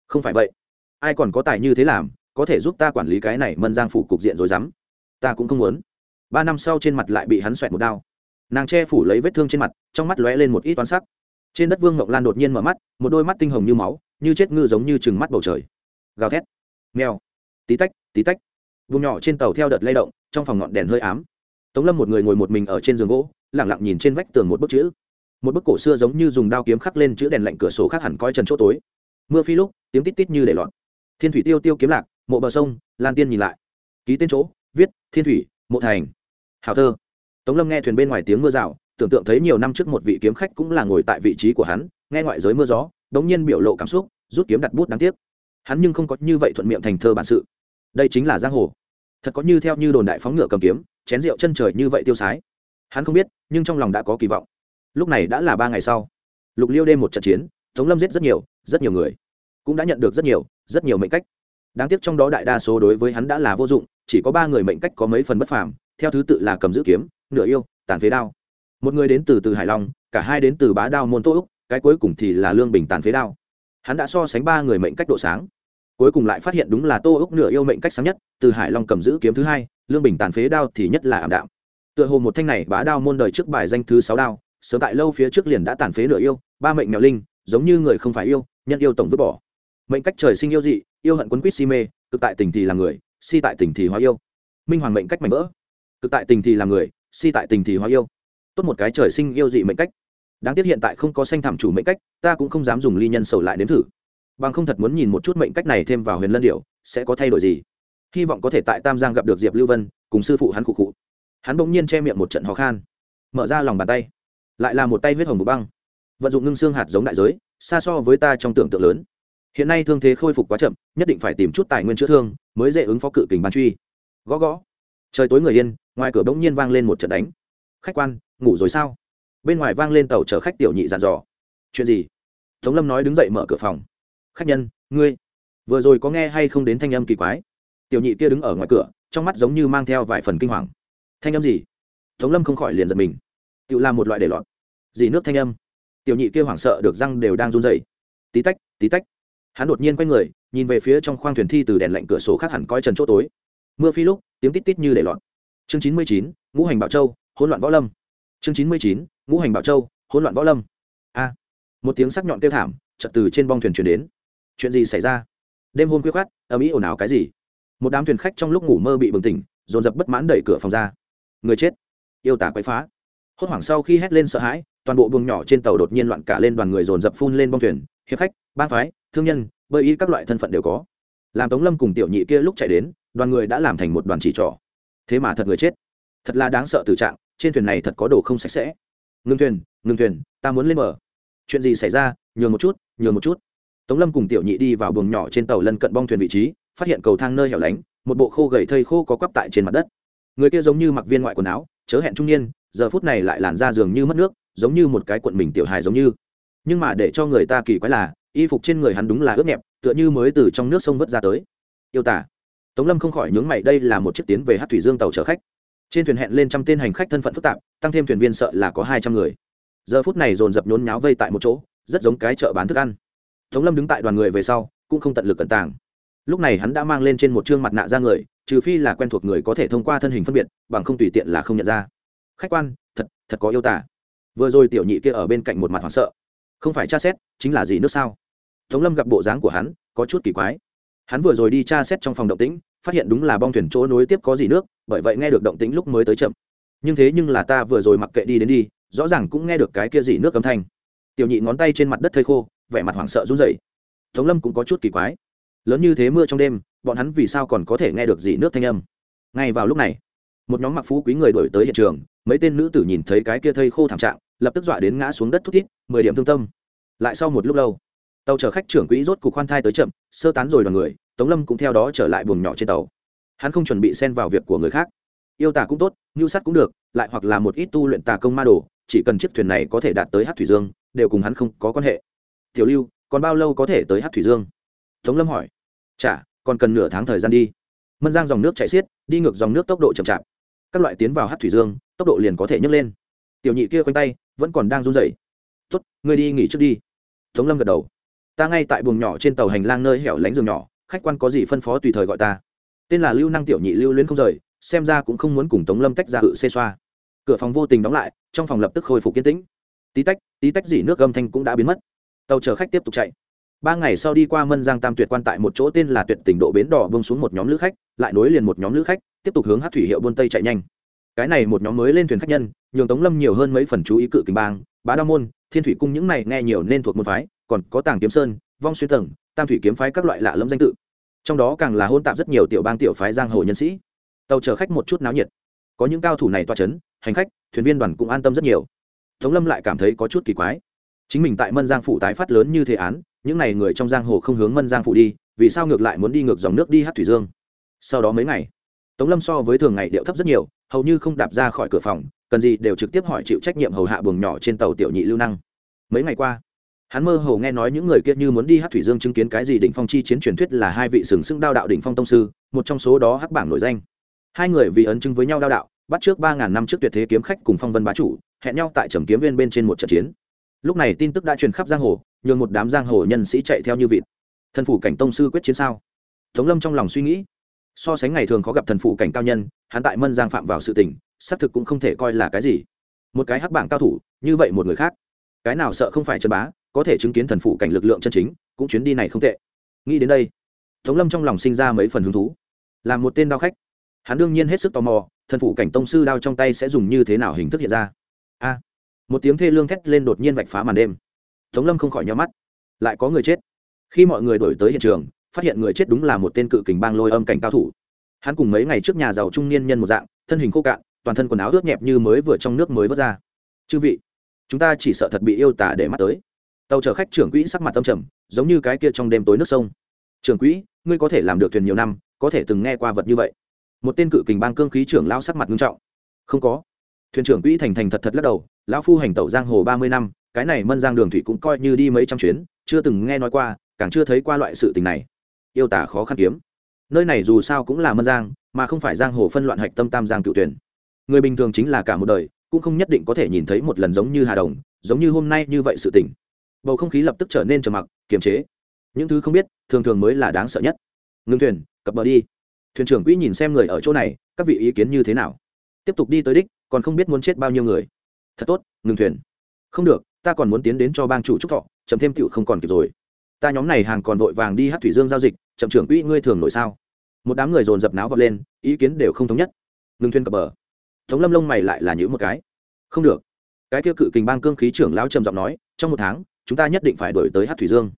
Không phải vậy ai còn có tài như thế làm, có thể giúp ta quản lý cái này mân giang phủ cục diện rồi dám. Ta cũng không muốn. Ba năm sau trên mặt lại bị hắn xoẹt một đao. Nàng che phủ lấy vết thương trên mặt, trong mắt lóe lên một ít toán sắc. Trên đất vương ngọc lan đột nhiên mở mắt, một đôi mắt tinh hồng như máu, như chết ngư giống như chừng mắt bầu trời. Gào thét. Mèo. Tí tách tí tách. Vùng nhỏ trên tàu theo đợt lay động, trong phòng ngọn đèn hơi ám. Tống lâm một người ngồi một mình ở trên giường gỗ, lẳng lặng nhìn trên vách tường một bức chữ. Một bức cổ xưa giống như dùng đao kiếm khắc lên chữ đèn lạnh cửa sổ khác hẳn coi trần chỗ tối. Mưa phi lúc, tiếng tít tít như để lọt thiên thủy tiêu tiêu kiếm lạc, mộ bờ sông, lan tiên nhìn lại. Ký tên chỗ, viết, thiên thủy, mộ thành. Hào thơ. Tống lâm nghe thuyền bên ngoài tiếng mưa rào, tưởng tượng thấy nhiều năm trước một vị kiếm khách cũng là ngồi tại vị trí của hắn, nghe ngoại giới mưa gió, đống nhiên biểu lộ cảm xúc, rút kiếm đặt bút đáng tiếc. Hắn nhưng không có như vậy thuận miệng thành thơ bản sự. Đây chính là giang hồ. Thật có như theo như đồn đại phóng ngựa cầm kiếm, chén rượu chân trời như vậy tiêu sái. Hắn không biết, nhưng trong lòng đã có kỳ vọng. Lúc này đã là ba ngày sau. Lục liêu đêm một trận chiến, tống lâm giết rất nhiều rất nhiều người. Cũng đã nhận được rất nhiều rất nhiều mệnh cách. Đáng tiếc trong đó đại đa số đối với hắn đã là vô dụng, chỉ có ba người mệnh cách có mấy phần bất phàm, theo thứ tự là cầm giữ kiếm, nửa yêu, tàn phế đao. Một người đến từ từ hải long, cả hai đến từ bá đao môn tô úc, cái cuối cùng thì là lương bình tàn phế đao. Hắn đã so sánh ba người mệnh cách độ sáng. Cuối cùng lại phát hiện đúng là tô úc nửa yêu mệnh cách sáng nhất, từ hải long cầm giữ kiếm thứ hai, lương bình tàn phế đao thì nhất là ảm đạm. Tựa hồ một thanh này bá đao môn đời trước bài danh thứ sáu đao, sớm tại lâu phía trước liền đã tàn phế nửa yêu, ba mệnh mèo linh, giống như người không phải yêu, nhân yêu tổng vứt bỏ mệnh cách trời sinh yêu dị, yêu hận quấn quýt si mê, cực tại tình thì là người, si tại tình thì hóa yêu. Minh hoàng mệnh cách mạnh vỡ. Cực tại tình thì là người, si tại tình thì hóa yêu. Tốt một cái trời sinh yêu dị mệnh cách. Đáng tiếc hiện tại không có sanh thảm chủ mệnh cách, ta cũng không dám dùng ly nhân sầu lại đến thử. Bằng không thật muốn nhìn một chút mệnh cách này thêm vào huyền lân điệu sẽ có thay đổi gì? Hy vọng có thể tại tam giang gặp được diệp lưu vân, cùng sư phụ hắn cụ cụ hắn bỗng nhiên che miệng một trận khó khan. Mở ra lòng bàn tay. Lại là một tay huyết hồng một băng. Vận dụng ngưng xương hạt giống đại giới, xa so với ta trong tưởng tượng lớn hiện nay thương thế khôi phục quá chậm, nhất định phải tìm chút tài nguyên chữa thương, mới dễ ứng phó cự kình ban truy. Gõ gõ. Trời tối người yên, ngoài cửa bỗng nhiên vang lên một trận đánh. Khách quan, ngủ rồi sao? Bên ngoài vang lên tàu chở khách tiểu nhị dàn dò. Chuyện gì? Tống lâm nói đứng dậy mở cửa phòng. Khách nhân, ngươi, vừa rồi có nghe hay không đến thanh âm kỳ quái? Tiểu nhị kia đứng ở ngoài cửa, trong mắt giống như mang theo vài phần kinh hoàng. Thanh âm gì? Tống lâm không khỏi liền giật mình. Tự làm một loại để lọt. Dì nước thanh âm? Tiểu nhị kia hoảng sợ được răng đều đang run dày tí tách tí tách hắn đột nhiên quay người, nhìn về phía trong khoang thuyền thi từ đèn lạnh cửa sổ khác hẳn coi trần chỗ tối. Mưa phi lúc, tiếng tít tít như để lọt chương chín mươi chín, ngũ hành bảo châu, hỗn loạn võ lâm. Chương chín mươi chín, ngũ hành bảo châu, hỗn loạn võ lâm. A. Một tiếng sắc nhọn kêu thảm, chợt từ trên bong thuyền chuyển đến. Chuyện gì xảy ra? Đêm hôm khuya khoát âm ý ồn ào cái gì? Một đám thuyền khách trong lúc ngủ mơ bị bừng tỉnh, dồn dập bất mãn đẩy cửa phòng ra. Người chết. Yêu tả quấy phá hốt hoảng sau khi hét lên sợ hãi, toàn bộ buồng nhỏ trên tàu đột nhiên loạn cả lên đoàn người dồn dập phun lên bong thuyền, hiệp khách ban phái, thương nhân, bơi y các loại thân phận đều có. Làm tống lâm cùng tiểu nhị kia lúc chạy đến, đoàn người đã làm thành một đoàn chỉ trỏ. Thế mà thật người chết. Thật là đáng sợ từ trạng, trên thuyền này thật có đồ không sạch sẽ. Ngưng thuyền ngưng thuyền, ta muốn lên mở. chuyện gì xảy ra, nhường một chút, nhường một chút. Tống lâm cùng tiểu nhị đi vào buồng nhỏ trên tàu lân cận bong thuyền vị trí, phát hiện cầu thang nơi hẻo lánh, một bộ khô gầy thây khô có quắp tại trên mặt đất. Người kia giống như mặc viên ngoại quần áo, chớ hẹn trung niên giờ phút này lại làn ra giường như mất nước, giống như một cái cuộn mình tiểu hài giống như. Nhưng mà để cho người ta kỳ quái là, y phục trên người hắn đúng là ướt nhẹp, tựa như mới từ trong nước sông vớt ra tới. Yêu tả. Tống lâm không khỏi nhướng mày, đây là một chiếc tiến về hát thủy dương tàu chở khách. Trên thuyền hẹn lên trăm tên hành khách thân phận phức tạp, tăng thêm thuyền viên sợ là có hai trăm người. Giờ phút này dồn dập nhốn nháo vây tại một chỗ, rất giống cái chợ bán thức ăn. Tống lâm đứng tại đoàn người về sau, cũng không tận lực cẩn tàng. Lúc này hắn đã mang lên trên một chương mặt nạ ra người, trừ phi là quen thuộc người có thể thông qua thân hình phân biệt, bằng không tùy tiện là không nhận ra khách quan, thật thật có yêu tả. Vừa rồi tiểu nhị kia ở bên cạnh một mặt hoảng sợ. Không phải tra xét, chính là gì nước sao? Tống lâm gặp bộ dáng của hắn, có chút kỳ quái. Hắn vừa rồi đi tra xét trong phòng động tĩnh, phát hiện đúng là bong thuyền chỗ nối tiếp có gì nước, bởi vậy nghe được động tĩnh lúc mới tới chậm. Nhưng thế nhưng là ta vừa rồi mặc kệ đi đến đi, rõ ràng cũng nghe được cái kia gì nước cấm thanh. Tiểu nhị ngón tay trên mặt đất thây khô, vẻ mặt hoảng sợ run rẩy. Tống lâm cũng có chút kỳ quái. Lớn như thế mưa trong đêm, bọn hắn vì sao còn có thể nghe được gì nước thanh âm? Ngay vào lúc này một nhóm mặc phú quý người đổi tới hiện trường, mấy tên nữ tử nhìn thấy cái kia thây khô thảm trạng, lập tức dọa đến ngã xuống đất thút thít, mười điểm thương tâm. Lại sau một lúc lâu, tàu chở khách trưởng quỹ rốt cục khoan thai tới chậm, sơ tán rồi đoàn người, tống lâm cũng theo đó trở lại buồng nhỏ trên tàu. Hắn không chuẩn bị xen vào việc của người khác. Yêu tả cũng tốt, ngưu sắt cũng được, lại hoặc là một ít tu luyện tà công ma đồ, chỉ cần chiếc thuyền này có thể đạt tới hát thủy dương, đều cùng hắn không có quan hệ. Tiểu lưu, còn bao lâu có thể tới hát thủy dương? Tống lâm hỏi. Chả, còn cần nửa tháng thời gian đi. Mân giang dòng nước chạy xiết, đi ngược dòng nước tốc độ chậm chạp các loại tiến vào hát thủy dương, tốc độ liền có thể nhấc lên. Tiểu nhị kia quanh tay, vẫn còn đang run rẩy. Tuất ngươi đi nghỉ trước đi. Tống lâm gật đầu. Ta ngay tại buồng nhỏ trên tàu hành lang nơi hẻo lánh giường nhỏ, khách quan có gì phân phó tùy thời gọi ta. Tên là lưu năng tiểu nhị lưu luyến không rời, xem ra cũng không muốn cùng tống lâm tách ra hự xê xoa. Cửa phòng vô tình đóng lại, trong phòng lập tức khôi phục kiến tĩnh. Tí tách tí tách dỉ nước âm thanh cũng đã biến mất. Tàu chở khách tiếp tục chạy. Ba ngày sau đi qua mân giang tam tuyệt quan tại một chỗ tên là tuyệt tỉnh độ bến đỏ bông xuống một nhóm lữ khách, lại nối liền một nhóm lữ khách tiếp tục hướng hát thủy hiệu buôn tây chạy nhanh. Cái này một nhóm mới lên thuyền khách nhân, nhường tống lâm nhiều hơn mấy phần chú ý cự kình bang, bá đa môn, thiên thủy cung những này nghe nhiều nên thuộc môn phái, còn có tàng kiếm sơn, vong xuyên tầng, tam thủy kiếm phái các loại lạ lẫm danh tự. Trong đó càng là hôn tạp rất nhiều tiểu bang tiểu phái giang hồ nhân sĩ. Tàu chở khách một chút náo nhiệt. Có những cao thủ này toa c h ấ n hành khách, thuyền viên đoàn cũng an tâm rất nhiều. Tống lâm lại cảm thấy có chút kỳ quái. Chính mình tại mân giang phủ tái phát lớn như thế án, những n à y người trong giang hồ không hướng mân giang phủ đi, vì sao ngược lại muốn đi ngược dòng nước đi hát thủy dương? Sau đó mấy ngày tống lâm so với thường ngày điệu thấp rất nhiều, hầu như không đạp ra khỏi cửa phòng, cần gì đều trực tiếp hỏi chịu trách nhiệm hầu hạ buồng nhỏ trên tàu tiểu nhị lưu năng. Mấy ngày qua, hắn mơ hồ nghe nói những người kia như muốn đi hát thủy dương chứng kiến cái gì đỉnh phong chi chiến truyền thuyết là hai vị sừng sững đao đạo đỉnh phong tông sư, một trong số đó hắc bảng nổi danh. Hai người vì ấn chứng với nhau đao đạo, bắt trước ba ngàn năm trước tuyệt thế kiếm khách cùng phong vân bá chủ, hẹn nhau tại trầm kiếm viên bên trên một trận chiến. Lúc này tin tức đã truyền khắp giang hồ, nhường một đám giang hồ nhân sĩ chạy theo như vịt. Thần phủ cảnh tông sư quyết chiến sao? Tống lâm trong lòng suy nghĩ so sánh ngày thường khó gặp thần phụ cảnh cao nhân, hắn tại mân giang phạm vào sự tình, xác thực cũng không thể coi là cái gì. Một cái hắc bảng cao thủ, như vậy một người khác, cái nào sợ không phải chân bá, có thể chứng kiến thần phụ cảnh lực lượng chân chính, cũng chuyến đi này không tệ. Nghĩ đến đây, tống lâm trong lòng sinh ra mấy phần hứng thú. Là một tên đao khách. Hắn đương nhiên hết sức tò mò, thần phụ cảnh tông sư đao trong tay sẽ dùng như thế nào hình thức hiện ra. A, một tiếng thê lương thét lên đột nhiên vạch phá màn đêm. Tống lâm không khỏi nhó mắt. Lại có người chết. Khi mọi người đổi tới hiện trường phát hiện người chết đúng là một tên cự kình bang lôi âm cảnh cao thủ. Hắn cùng mấy ngày trước nhà giàu trung niên nhân một dạng, thân hình khô cạn, toàn thân quần áo ướt nhẹp như mới vừa trong nước mới vớt ra. Chư vị, chúng ta chỉ sợ thật bị yêu tả để mắt tới. Tàu chở khách trưởng quỹ sắc mặt tâm trầm, giống như cái kia trong đêm tối nước sông. Trưởng quỹ, ngươi có thể làm được thuyền nhiều năm, có thể từng nghe qua vật như vậy. Một tên cự kình bang cương khí trưởng lao sắc mặt nghiêm trọng. Không có. Thuyền trưởng quỹ thành thành thật thật lắc đầu, lão phu hành tẩu giang hồ ba mươi năm, cái này mân giang đường thủy cũng coi như đi mấy trăm chuyến, chưa từng nghe nói qua, càng chưa thấy qua loại sự tình này yêu tả khó khăn kiếm. Nơi này dù sao cũng là mân giang, mà không phải giang hồ phân loạn hạch tâm tam giang cựu tuyển. Người bình thường chính là cả một đời, cũng không nhất định có thể nhìn thấy một lần giống như hà đồng, giống như hôm nay như vậy sự tình. Bầu không khí lập tức trở nên trầm mặc, kiềm chế. Những thứ không biết, thường thường mới là đáng sợ nhất. Ngưng thuyền, cập bờ đi. Thuyền trưởng quỹ nhìn xem người ở chỗ này, các vị ý kiến như thế nào? Tiếp tục đi tới đích, còn không biết muốn chết bao nhiêu người. Thật tốt ngừng thuyền. Không được, ta còn muốn tiến đến cho bang chủ trúc thọ chấm thêm cựu không còn kịp rồi. Ta nhóm này hàng còn vội vàng đi hát thủy dương giao dịch chậm trưởng quỹ ngươi thường nổi sao? Một đám người dồn dập náo vọt lên, ý kiến đều không thống nhất. Ngừng thuyền cập bờ. Tống lâm lông mày lại là những một cái. Không được. Cái kia cự kình bang cương khí trưởng lão trầm giọng nói, trong một tháng, chúng ta nhất định phải đổi tới hát thủy dương.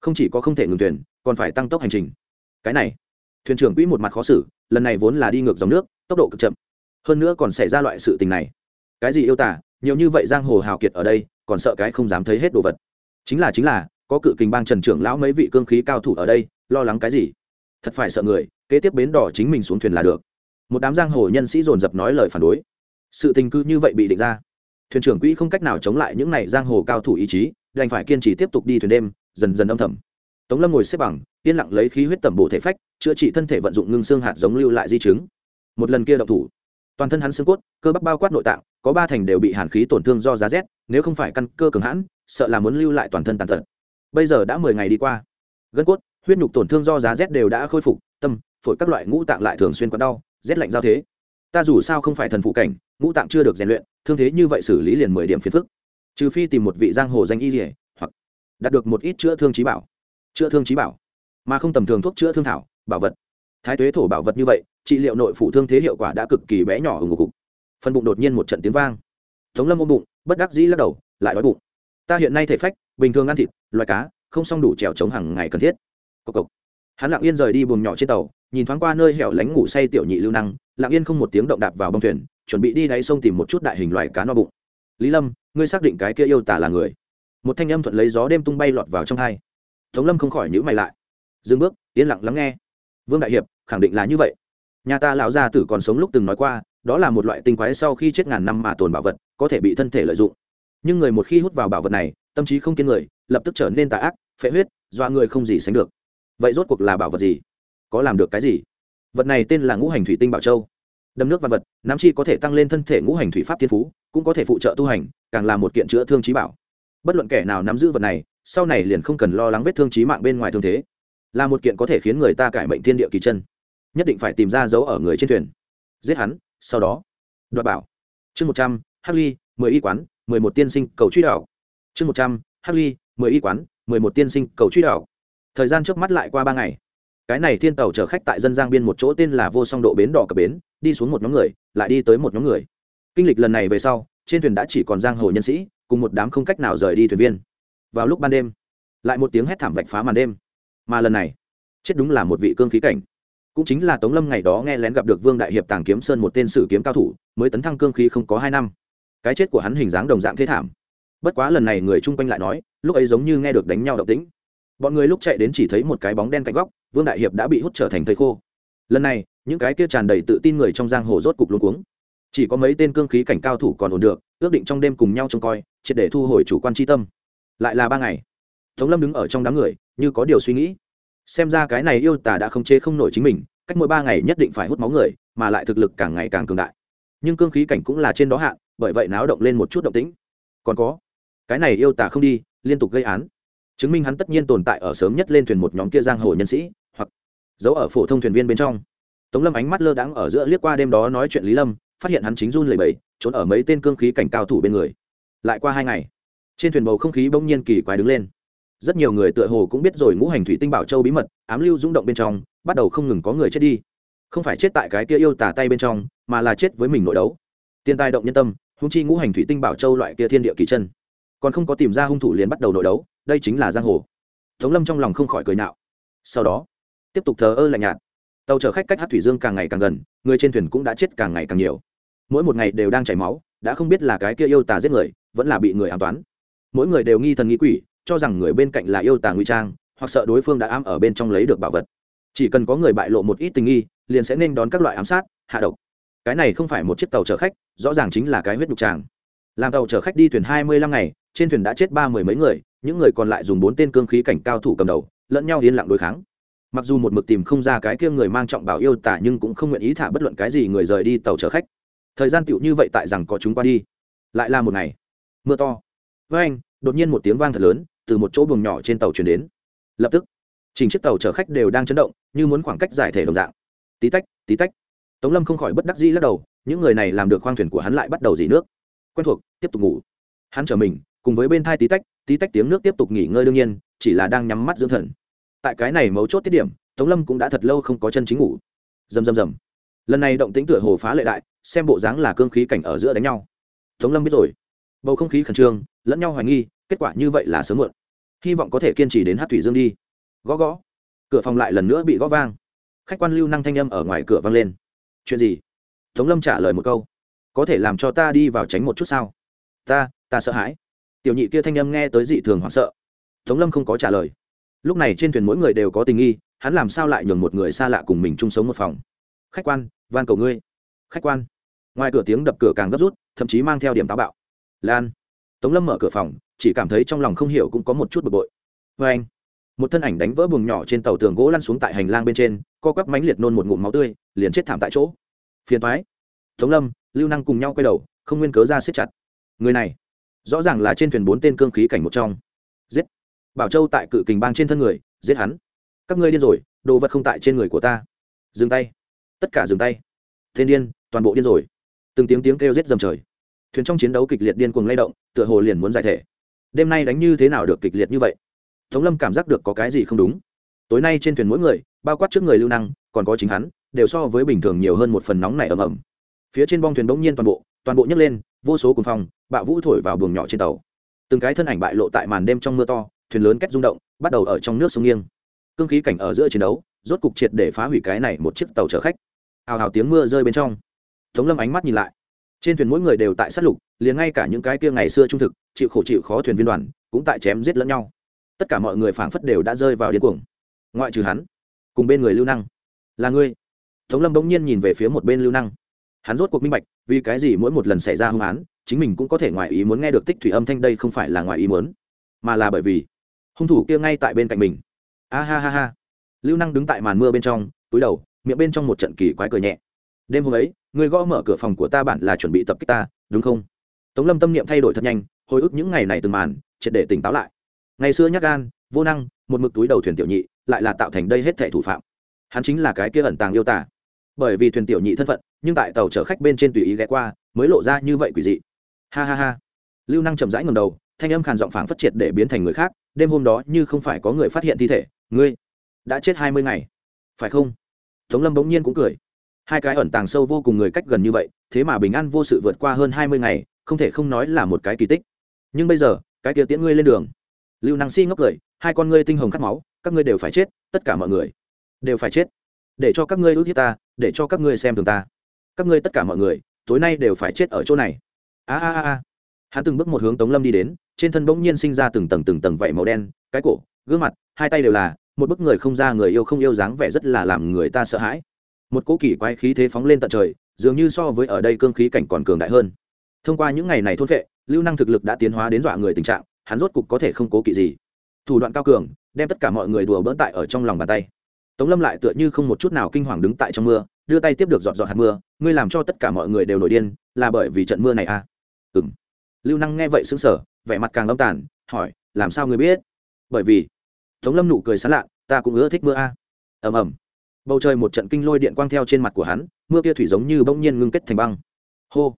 Không chỉ có không thể ngừng thuyền, còn phải tăng tốc hành trình. Cái này, thuyền trưởng quỹ một mặt khó xử, lần này vốn là đi ngược dòng nước, tốc độ cực chậm. Hơn nữa còn xảy ra loại sự tình này. Cái gì yêu tả, nhiều như vậy giang hồ hào kiệt ở đây, còn sợ cái không dám thấy hết đồ vật. Chính là chính là, có cự kình bang trần trưởng lão mấy vị cương khí cao thủ ở đây lo lắng cái gì? Thật phải sợ người, kế tiếp bến đỏ chính mình xuống thuyền là được. Một đám giang hồ nhân sĩ dồn dập nói lời phản đối. Sự tình cư như vậy bị định ra. Thuyền trưởng quỹ không cách nào chống lại những n à y giang hồ cao thủ ý chí, đành phải kiên trì tiếp tục đi thuyền đêm, dần dần âm thầm. Tống lâm ngồi xếp bằng, yên lặng lấy khí huyết tẩm bổ thể phách, chữa trị thân thể vận dụng ngưng xương hạt giống lưu lại di chứng. Một lần kia đậu thủ, toàn thân hắn xương cốt, cơ bắp bao quát nội tạng, có ba thành đều bị hàn khí tổn thương do giá rét, nếu không phải căn cơ cường hãn, sợ là muốn lưu lại toàn thân tàn tật. Bây giờ đã mười ngày đi qua. Gân cốt huyết nhục tổn thương do giá rét đều đã khôi phục, tâm, phổi các loại ngũ tạng lại thường xuyên quặn đau, rét lạnh giao thế. Ta dù sao không phải thần phụ cảnh, ngũ tạng chưa được rèn luyện, thương thế như vậy xử lý liền mười điểm phiền phức. Trừ phi tìm một vị giang hồ danh y dỉa hoặc đạt được một ít chữa thương trí bảo. Chữa thương trí bảo. Mà không tầm thường thuốc chữa thương thảo, bảo vật. Thái tuế thổ bảo vật như vậy, trị liệu nội phụ thương thế hiệu quả đã cực kỳ bé nhỏ ở ngục cục phần bụng đột nhiên một trận tiếng vang. Tống lâm ôm bụng, bất đắc dĩ lắc đầu, lại đói bụng. Ta hiện nay thể phách, bình thường ăn thịt, loài cá, không xong đủ trèo chống hàng ngày cần thiết cộc cộc hắn lặng yên rời đi buồng nhỏ trên tàu, nhìn thoáng qua nơi hẻo lánh ngủ say tiểu nhị lưu năng, lặng yên không một tiếng động đạp vào bông thuyền, chuẩn bị đi đáy sông tìm một chút đại hình loài cá no bụng. Lý lâm, ngươi xác định cái kia yêu tả là người? Một thanh âm thuận lấy gió đêm tung bay lọt vào trong hai. Tống lâm không khỏi nhữ mày lại. Dừng bước, yên lặng lắng nghe. Vương đại hiệp, khẳng định là như vậy. Nhà ta lão gia tử còn sống lúc từng nói qua, đó là một loại tinh quái sau khi chết ngàn năm mà tồn bảo vật, có thể bị thân thể lợi dụng. Nhưng người một khi hút vào bảo vật này, tâm trí không kiên người, lập tức trở nên tà ác, phệ huyết, dọa người không gì sánh được vậy rốt cuộc là bảo vật gì? Có làm được cái gì? Vật này tên là ngũ hành thủy tinh bảo châu. Đâm nước văn vật, nam chi có thể tăng lên thân thể ngũ hành thủy pháp thiên phú, cũng có thể phụ trợ tu hành, càng là một kiện chữa thương trí bảo. Bất luận kẻ nào nắm giữ vật này, sau này liền không cần lo lắng vết thương trí mạng bên ngoài thương thế. Là một kiện có thể khiến người ta cải mệnh thiên địa kỳ chân. Nhất định phải tìm ra dấu ở người trên thuyền. Giết hắn, sau đó. Đoạt bảo. Chương một trăm, hắc ly, mười y quán, mười một tiên sinh cầu truy đảo. Chương một trăm, hắc ly, mười y quán, mười một tiên sinh cầu truy đảo thời gian trước mắt lại qua ba ngày. Cái này thiên tàu chở khách tại dân giang biên một chỗ tên là vô song độ bến đỏ cập bến, đi xuống một nhóm người, lại đi tới một nhóm người. Kinh lịch lần này về sau, trên thuyền đã chỉ còn giang hồ nhân sĩ, cùng một đám không cách nào rời đi thuyền viên. Vào lúc ban đêm, lại một tiếng hét thảm vạch phá màn đêm. Mà lần này, chết đúng là một vị cương khí cảnh. Cũng chính là tống lâm ngày đó nghe lén gặp được vương đại hiệp tàng kiếm sơn một tên sử kiếm cao thủ, mới tấn thăng cương khí không có hai năm. Cái chết của hắn hình dáng đồng dạng thế thảm. Bất quá lần này người chung quanh lại nói, lúc ấy giống như nghe được đánh nhau động tĩnh bọn người lúc chạy đến chỉ thấy một cái bóng đen cạnh góc, vương đại hiệp đã bị hút trở thành thầy khô. Lần này, những cái kia tràn đầy tự tin người trong giang hồ rốt cục luôn cuống. Chỉ có mấy tên cương khí cảnh cao thủ còn ổn được, ước định trong đêm cùng nhau trông coi, triệt để thu hồi chủ quan tri tâm. Lại là ba ngày. Tống lâm đứng ở trong đám người, như có điều suy nghĩ. Xem ra cái này yêu tả đã không chế không nổi chính mình, cách mỗi ba ngày nhất định phải hút máu người, mà lại thực lực càng ngày càng cường đại. Nhưng cương khí cảnh cũng là trên đó hạn, bởi vậy náo động lên một chút động tĩnh. Còn có, cái này yêu tả không đi, liên tục gây án chứng minh hắn tất nhiên tồn tại ở sớm nhất lên thuyền một nhóm kia giang hồ nhân sĩ, hoặc giấu ở phổ thông thuyền viên bên trong. Tống lâm ánh mắt lơ đãng ở giữa liếc qua đêm đó nói chuyện lý lâm, phát hiện hắn chính run lẩy bẩy, trốn ở mấy tên cương khí cảnh cao thủ bên người. Lại qua hai ngày, trên thuyền bầu không khí bỗng nhiên kỳ quái đứng lên. Rất nhiều người tựa hồ cũng biết rồi ngũ hành thủy tinh bảo châu bí mật, ám lưu rung động bên trong, bắt đầu không ngừng có người chết đi. Không phải chết tại cái kia yêu tả tay bên trong, mà là chết với mình nội đấu. Tiền tài động nhân tâm húng chi ngũ hành thủy tinh bảo châu loại kia thiên địa kỳ chân. Còn không có tìm ra hung thủ liền bắt đầu nội đấu đây chính là giang hồ. Tống lâm trong lòng không khỏi cười nạo sau đó, tiếp tục thờ ơ lạnh nhạt. Tàu chở khách cách hát thủy dương càng ngày càng gần, người trên thuyền cũng đã chết càng ngày càng nhiều. Mỗi một ngày đều đang chảy máu, đã không biết là cái kia yêu tà giết người, vẫn là bị người ám toán. Mỗi người đều nghi thần nghi quỷ, cho rằng người bên cạnh là yêu tà nguy trang, hoặc sợ đối phương đã ám ở bên trong lấy được bảo vật. Chỉ cần có người bại lộ một ít tình nghi, liền sẽ nên đón các loại ám sát, hạ độc. Cái này không phải một chiếc tàu chở khách, rõ ràng chính là cái huyết nhục tràng. Làm tàu chở khách đi thuyền hai mươi lăm ngày trên thuyền đã chết ba mười mấy người, những người còn lại dùng bốn tên cương khí cảnh cao thủ cầm đầu, lẫn nhau yên lặng đối kháng. Mặc dù một mực tìm không ra cái kia người mang trọng bảo yêu tả nhưng cũng không nguyện ý thả bất luận cái gì người rời đi tàu chở khách. Thời gian tựu như vậy tại rằng có chúng qua đi. Lại là một ngày, mưa to. Với anh, đột nhiên một tiếng vang thật lớn từ một chỗ buồng nhỏ trên tàu chuyển đến. Lập tức chỉnh chiếc tàu chở khách đều đang chấn động, như muốn khoảng cách giải thể đồng dạng. Tí tách tí tách. Tống lâm không khỏi bất đắc dĩ lắc đầu, những người này làm được khoang thuyền của hắn lại bắt đầu dỉ nước. Quen thuộc, tiếp tục ngủ. Hắn trở mình cùng với bên thai tí tách tí tách tiếng nước tiếp tục nghỉ ngơi đương nhiên, chỉ là đang nhắm mắt dưỡng thần. Tại cái này mấu chốt tiết điểm, tống lâm cũng đã thật lâu không có chân chính ngủ. Rầm rầm rầm. Lần này động tính tựa hồ phá lệ đại, xem bộ dáng là cương khí cảnh ở giữa đánh nhau. Tống lâm biết rồi. Bầu không khí khẩn trương, lẫn nhau hoài nghi, kết quả như vậy là sớm muộn. Hy vọng có thể kiên trì đến hát thủy dương đi. Gõ gõ. Cửa phòng lại lần nữa bị gõ vang. Khách quan lưu năng thanh â m ở ngoài cửa vang lên. Chuyện gì? Tống lâm trả lời một câu. Có thể làm cho ta đi vào tránh một chút sao? Ta ta sợ hãi tiểu nhị kia thanh âm nghe tới dị thường hoảng sợ. Tống lâm không có trả lời. Lúc này trên thuyền mỗi người đều có tình nghi, hắn làm sao lại nhường một người xa lạ cùng mình chung sống một phòng? Khách quan, van cầu ngươi. Khách quan. Ngoài cửa tiếng đập cửa càng gấp rút, thậm chí mang theo điểm táo bạo. Lan. Tống lâm mở cửa phòng, chỉ cảm thấy trong lòng không hiểu cũng có một chút bực bội. Vê anh, một thân ảnh đánh vỡ buồng nhỏ trên tàu tường gỗ lăn xuống tại hành lang bên trên, co quắp mánh liệt nôn một ngụm máu tươi, liền chết thảm tại chỗ. Phiền thoái tống lâm, lưu năng cùng nhau quay đầu, không nguyên cớ ra siết chặt. Người này rõ ràng là trên thuyền bốn tên cương khí cảnh một trong. Giết. Bảo châu tại cự kình bang trên thân người, giết hắn. Các ngươi điên rồi, đồ vật không tại trên người của ta. Dừng tay. Tất cả dừng tay. Thiên điên, toàn bộ điên rồi. Từng tiếng tiếng kêu giết dầm trời. Thuyền trong chiến đấu kịch liệt điên cuồng lay động, tựa hồ liền muốn giải thể. Đêm nay đánh như thế nào được kịch liệt như vậy? Tống lâm cảm giác được có cái gì không đúng. Tối nay trên thuyền mỗi người, bao quát trước người lưu năng, còn có chính hắn, đều so với bình thường nhiều hơn một phần nóng này ầm ầm. Phía trên bong thuyền bỗng nhiên toàn bộ toàn bộ nhấc lên vô số cuồng phong, bạo vũ thổi vào buồng nhỏ trên tàu. Từng cái thân ảnh bại lộ tại màn đêm trong mưa to, thuyền lớn cách rung động, bắt đầu ở trong nước sông nghiêng. Cương khí cảnh ở giữa chiến đấu, rốt cục triệt để phá hủy cái này một chiếc tàu chở khách. Hào hào tiếng mưa rơi bên trong. Tống lâm ánh mắt nhìn lại. Trên thuyền mỗi người đều tại sát lục, liền ngay cả những cái kia ngày xưa trung thực, chịu khổ chịu khó thuyền viên đoàn, cũng tại chém giết lẫn nhau. Tất cả mọi người phảng phất đều đã rơi vào điên cuồng. Ngoại trừ hắn, cùng bên người lưu năng. Là ngươi. Tống lâm bỗng nhiên nhìn về phía một bên lưu năng. Hắn rốt cuộc minh bạch vì cái gì mỗi một lần xảy ra hung án, chính mình cũng có thể ngoài ý muốn nghe được tích thủy âm thanh đây không phải là ngoài ý muốn, mà là bởi vì hung thủ kia ngay tại bên cạnh mình. A ha ha ha. Lưu năng đứng tại màn mưa bên trong, túi đầu, miệng bên trong một trận kỳ quái cười nhẹ. Đêm hôm ấy, người gõ mở cửa phòng của ta bản là chuẩn bị tập kích ta, đúng không? Tống lâm tâm niệm thay đổi thật nhanh, hồi ức những ngày này từng màn, triệt để tỉnh táo lại. Ngày xưa nhắc gan, vô năng, một mực túi đầu thuyền tiểu nhị, lại là tạo thành đây hết thẻ thủ phạm. Hắn chính là cái kia ẩn tàng yêu tả bởi vì thuyền tiểu nhị thân phận nhưng tại tàu chở khách bên trên tùy ý ghé qua, mới lộ ra như vậy quỷ dị. Ha ha ha. Lưu năng chậm rãi ngầm đầu, thanh âm khàn giọng phảng phất triệt để biến thành người khác, đêm hôm đó như không phải có người phát hiện thi thể, ngươi đã chết hai mươi ngày. Phải không? Tống lâm bỗng nhiên cũng cười. Hai cái ẩn tàng sâu vô cùng người cách gần như vậy, thế mà bình an vô sự vượt qua hơn hai mươi ngày, không thể không nói là một cái kỳ tích. Nhưng bây giờ, cái kia tiễn ngươi lên đường. Lưu năng si ngốc cười, hai con ngươi tinh hồng cắt máu, các ngươi đều phải chết, tất cả mọi người đều phải chết. Để cho các ngươi ước hiếp ta, để cho các ngươi xem thường ta các ngươi tất cả mọi người, tối nay đều phải chết ở chỗ này. A a a a. Hắn từng bước một hướng tống lâm đi đến, trên thân bỗng nhiên sinh ra từng tầng từng tầng vảy màu đen, cái cổ, gương mặt, hai tay đều là, một bức người không ra người yêu không yêu dáng vẻ rất là làm người ta sợ hãi. Một cỗ kỳ quái khí thế phóng lên tận trời, dường như so với ở đây cương khí cảnh còn cường đại hơn. Thông qua những ngày này thốt vệ, lưu năng thực lực đã tiến hóa đến dọa người tình trạng, hắn rốt cục có thể không cố kỵ gì. Thủ đoạn cao cường, đem tất cả mọi người đùa bỡn tại ở trong lòng bàn tay. Tống lâm lại tựa như không một chút nào kinh hoàng đứng tại trong mưa đưa tay tiếp được giọt giọt hạt mưa, ngươi làm cho tất cả mọi người đều nổi điên, là bởi vì trận mưa này à? Ừng lưu năng nghe vậy xứng sở vẻ mặt càng âm tàn, hỏi, làm sao ngươi biết? Bởi vì, tống lâm nụ cười sán lạ, ta cũng ưa thích mưa a. Ầm ầm. Bầu trời một trận kinh lôi điện quang theo trên mặt của hắn, mưa kia thủy giống như bỗng nhiên ngưng kết thành băng. Hô.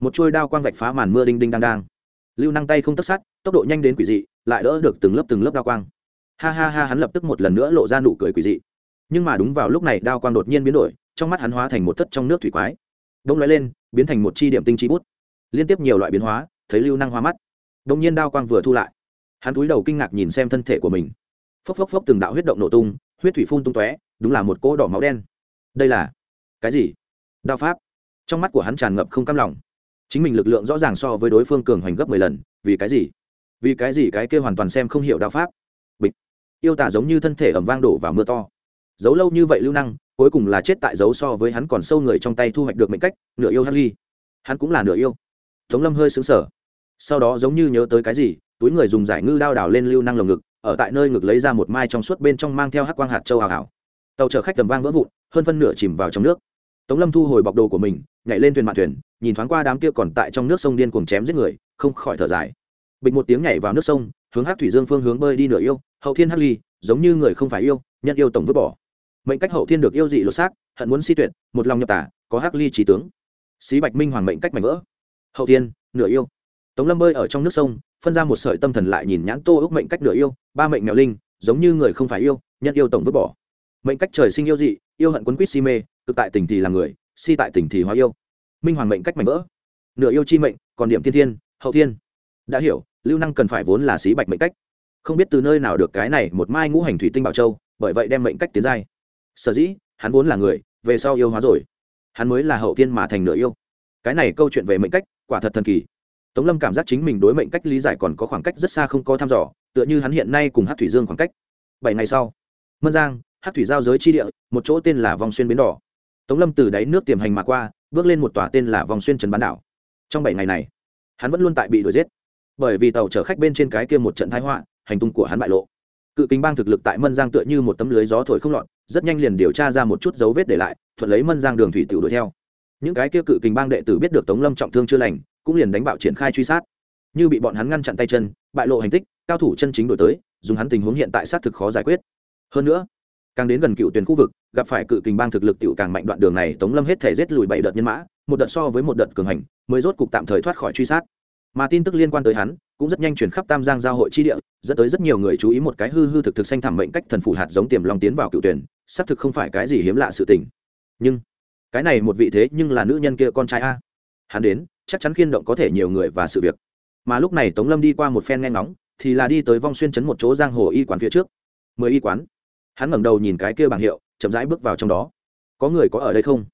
Một chuôi đao quang vạch phá màn mưa đinh đinh đang đang. Lưu năng tay không tất sát, tốc độ nhanh đến quỷ dị, lại đỡ được từng lớp từng lớp đao quang. Ha ha ha, hắn lập tức một lần nữa lộ ra nụ cười quỷ dị. Nhưng mà đúng vào lúc này, đao quang đột nhiên biến đổi trong mắt hắn hóa thành một thất trong nước thủy quái. Đông lóe lên, biến thành một chi điểm tinh chi bút. Liên tiếp nhiều loại biến hóa, thấy lưu năng hoa mắt. Đông nhiên đao quang vừa thu lại. Hắn cúi đầu kinh ngạc nhìn xem thân thể của mình. Phốc phốc phốc từng đạo huyết động nổ tung, huyết thủy phun tung tóe, đúng là một cỗ đỏ máu đen. Đây là cái gì? Đao pháp. Trong mắt của hắn tràn ngập không cam lòng. Chính mình lực lượng rõ ràng so với đối phương cường hoành gấp mười lần, vì cái gì? Vì cái gì cái kia hoàn toàn xem không hiểu đao pháp? Bịch. Yêu tả giống như thân thể ẩm vang đổ vào mưa to. Giấu lâu như vậy lưu năng cuối cùng là chết tại dấu so với hắn còn sâu người trong tay thu hoạch được mệnh cách, nửa yêu Harry hắn cũng là nửa yêu. Tống lâm hơi xứng sở sau đó giống như nhớ tới cái gì, túi người dùng giải ngư đao đào lên lưu năng lồng ngực, ở tại nơi ngực lấy ra một mai trong suốt bên trong mang theo hắc quang hạt châu hào hảo tàu chở khách tầm vang vỡ vụn, hơn phân nửa chìm vào trong nước. Tống lâm thu hồi bọc đồ của mình, nhảy lên thuyền mạn thuyền, nhìn thoáng qua đám kia còn tại trong nước sông điên cuồng chém giết người, không khỏi thở dài. Bịch một tiếng nhảy vào nước sông, hướng hát thủy dương phương hướng bơi đi nửa yêu, hậu thiên hắc ly, giống như người không phải yêu nhận yêu tổng vứt bỏ mệnh cách hậu thiên được yêu dị lột xác, hận muốn si tuyệt, một lòng nhập tả có hắc ly trí tướng. Xí bạch minh hoàng mệnh cách mạnh vỡ. Hậu thiên, nửa yêu. Tống lâm bơi ở trong nước sông, phân ra một sợi tâm thần lại nhìn nhãn tô ước mệnh cách nửa yêu, ba mệnh mèo linh, giống như người không phải yêu, nhân yêu tổng vứt bỏ. Mệnh cách trời sinh yêu dị, yêu hận quấn quýt si mê, cực tại tình thì là người, si tại tình thì hóa yêu. Minh hoàng mệnh cách mạnh vỡ. Nửa yêu chi mệnh, còn điểm thiên thiên, hậu thiên. Đã hiểu, lưu năng cần phải vốn là xí bạch mệnh cách. Không biết từ nơi nào được cái này một mai ngũ hành thủy tinh bảo châu, bởi vậy đem mệnh cách tiến giai sở dĩ, hắn vốn là người, về sau yêu hóa rồi. Hắn mới là hậu thiên mà thành nửa yêu. Cái này câu chuyện về mệnh cách, quả thật thần kỳ. Tống lâm cảm giác chính mình đối mệnh cách lý giải còn có khoảng cách rất xa không có thăm dò, tựa như hắn hiện nay cùng hát thủy dương khoảng cách. Bảy ngày sau, mân giang hát thủy giao giới tri địa, một chỗ tên là vòng xuyên bến đỏ. Tống lâm từ đáy nước tiềm hành mà qua, bước lên một tòa tên là vòng xuyên trần bán đảo. Trong bảy ngày này, hắn vẫn luôn tại bị đuổi giết. Bởi vì tàu chở khách bên trên cái kia một trận thái họa, hành tung của hắn bại lộ. Cự kính bang thực lực tại mân giang tựa như một tấm lưới gió thổi không lọt rất nhanh liền điều tra ra một chút dấu vết để lại, thuận lấy mân giang đường thủy tiểu đuổi theo. Những cái kia cự Kình bang đệ tử biết được tống lâm trọng thương chưa lành, cũng liền đánh bạo triển khai truy sát. Như bị bọn hắn ngăn chặn tay chân, bại lộ hành tích, cao thủ chân chính đổi tới, dùng hắn tình huống hiện tại xác thực khó giải quyết. Hơn nữa, càng đến gần cựu tuyển khu vực, gặp phải cự kình bang thực lực tiểu càng mạnh đoạn đường này, tống lâm hết thể giết lùi bảy đợt nhân mã, một đợt so với một đợt cường hành, mới rốt cục tạm thời thoát khỏi truy sát. Mà tin tức liên quan tới hắn cũng rất nhanh chuyển khắp tam giang giao hội chi địa, dẫn tới rất nhiều người chú ý một cái hư hư thực thực xanh thảm mệnh cách thần phủ hạt giống tiềm long tiến vào cựu tuyển, xác thực không phải cái gì hiếm lạ sự tình. Nhưng, cái này một vị thế nhưng là nữ nhân kia con trai a. Hắn đến, chắc chắn khiên động có thể nhiều người và sự việc. Mà lúc này tống lâm đi qua một phen nghe ngóng, thì là đi tới vong xuyên chấn một chỗ giang hồ y quán phía trước. Mười y quán. Hắn ngẩng đầu nhìn cái kia bảng hiệu, chậm rãi bước vào trong đó. Có người có ở đây không?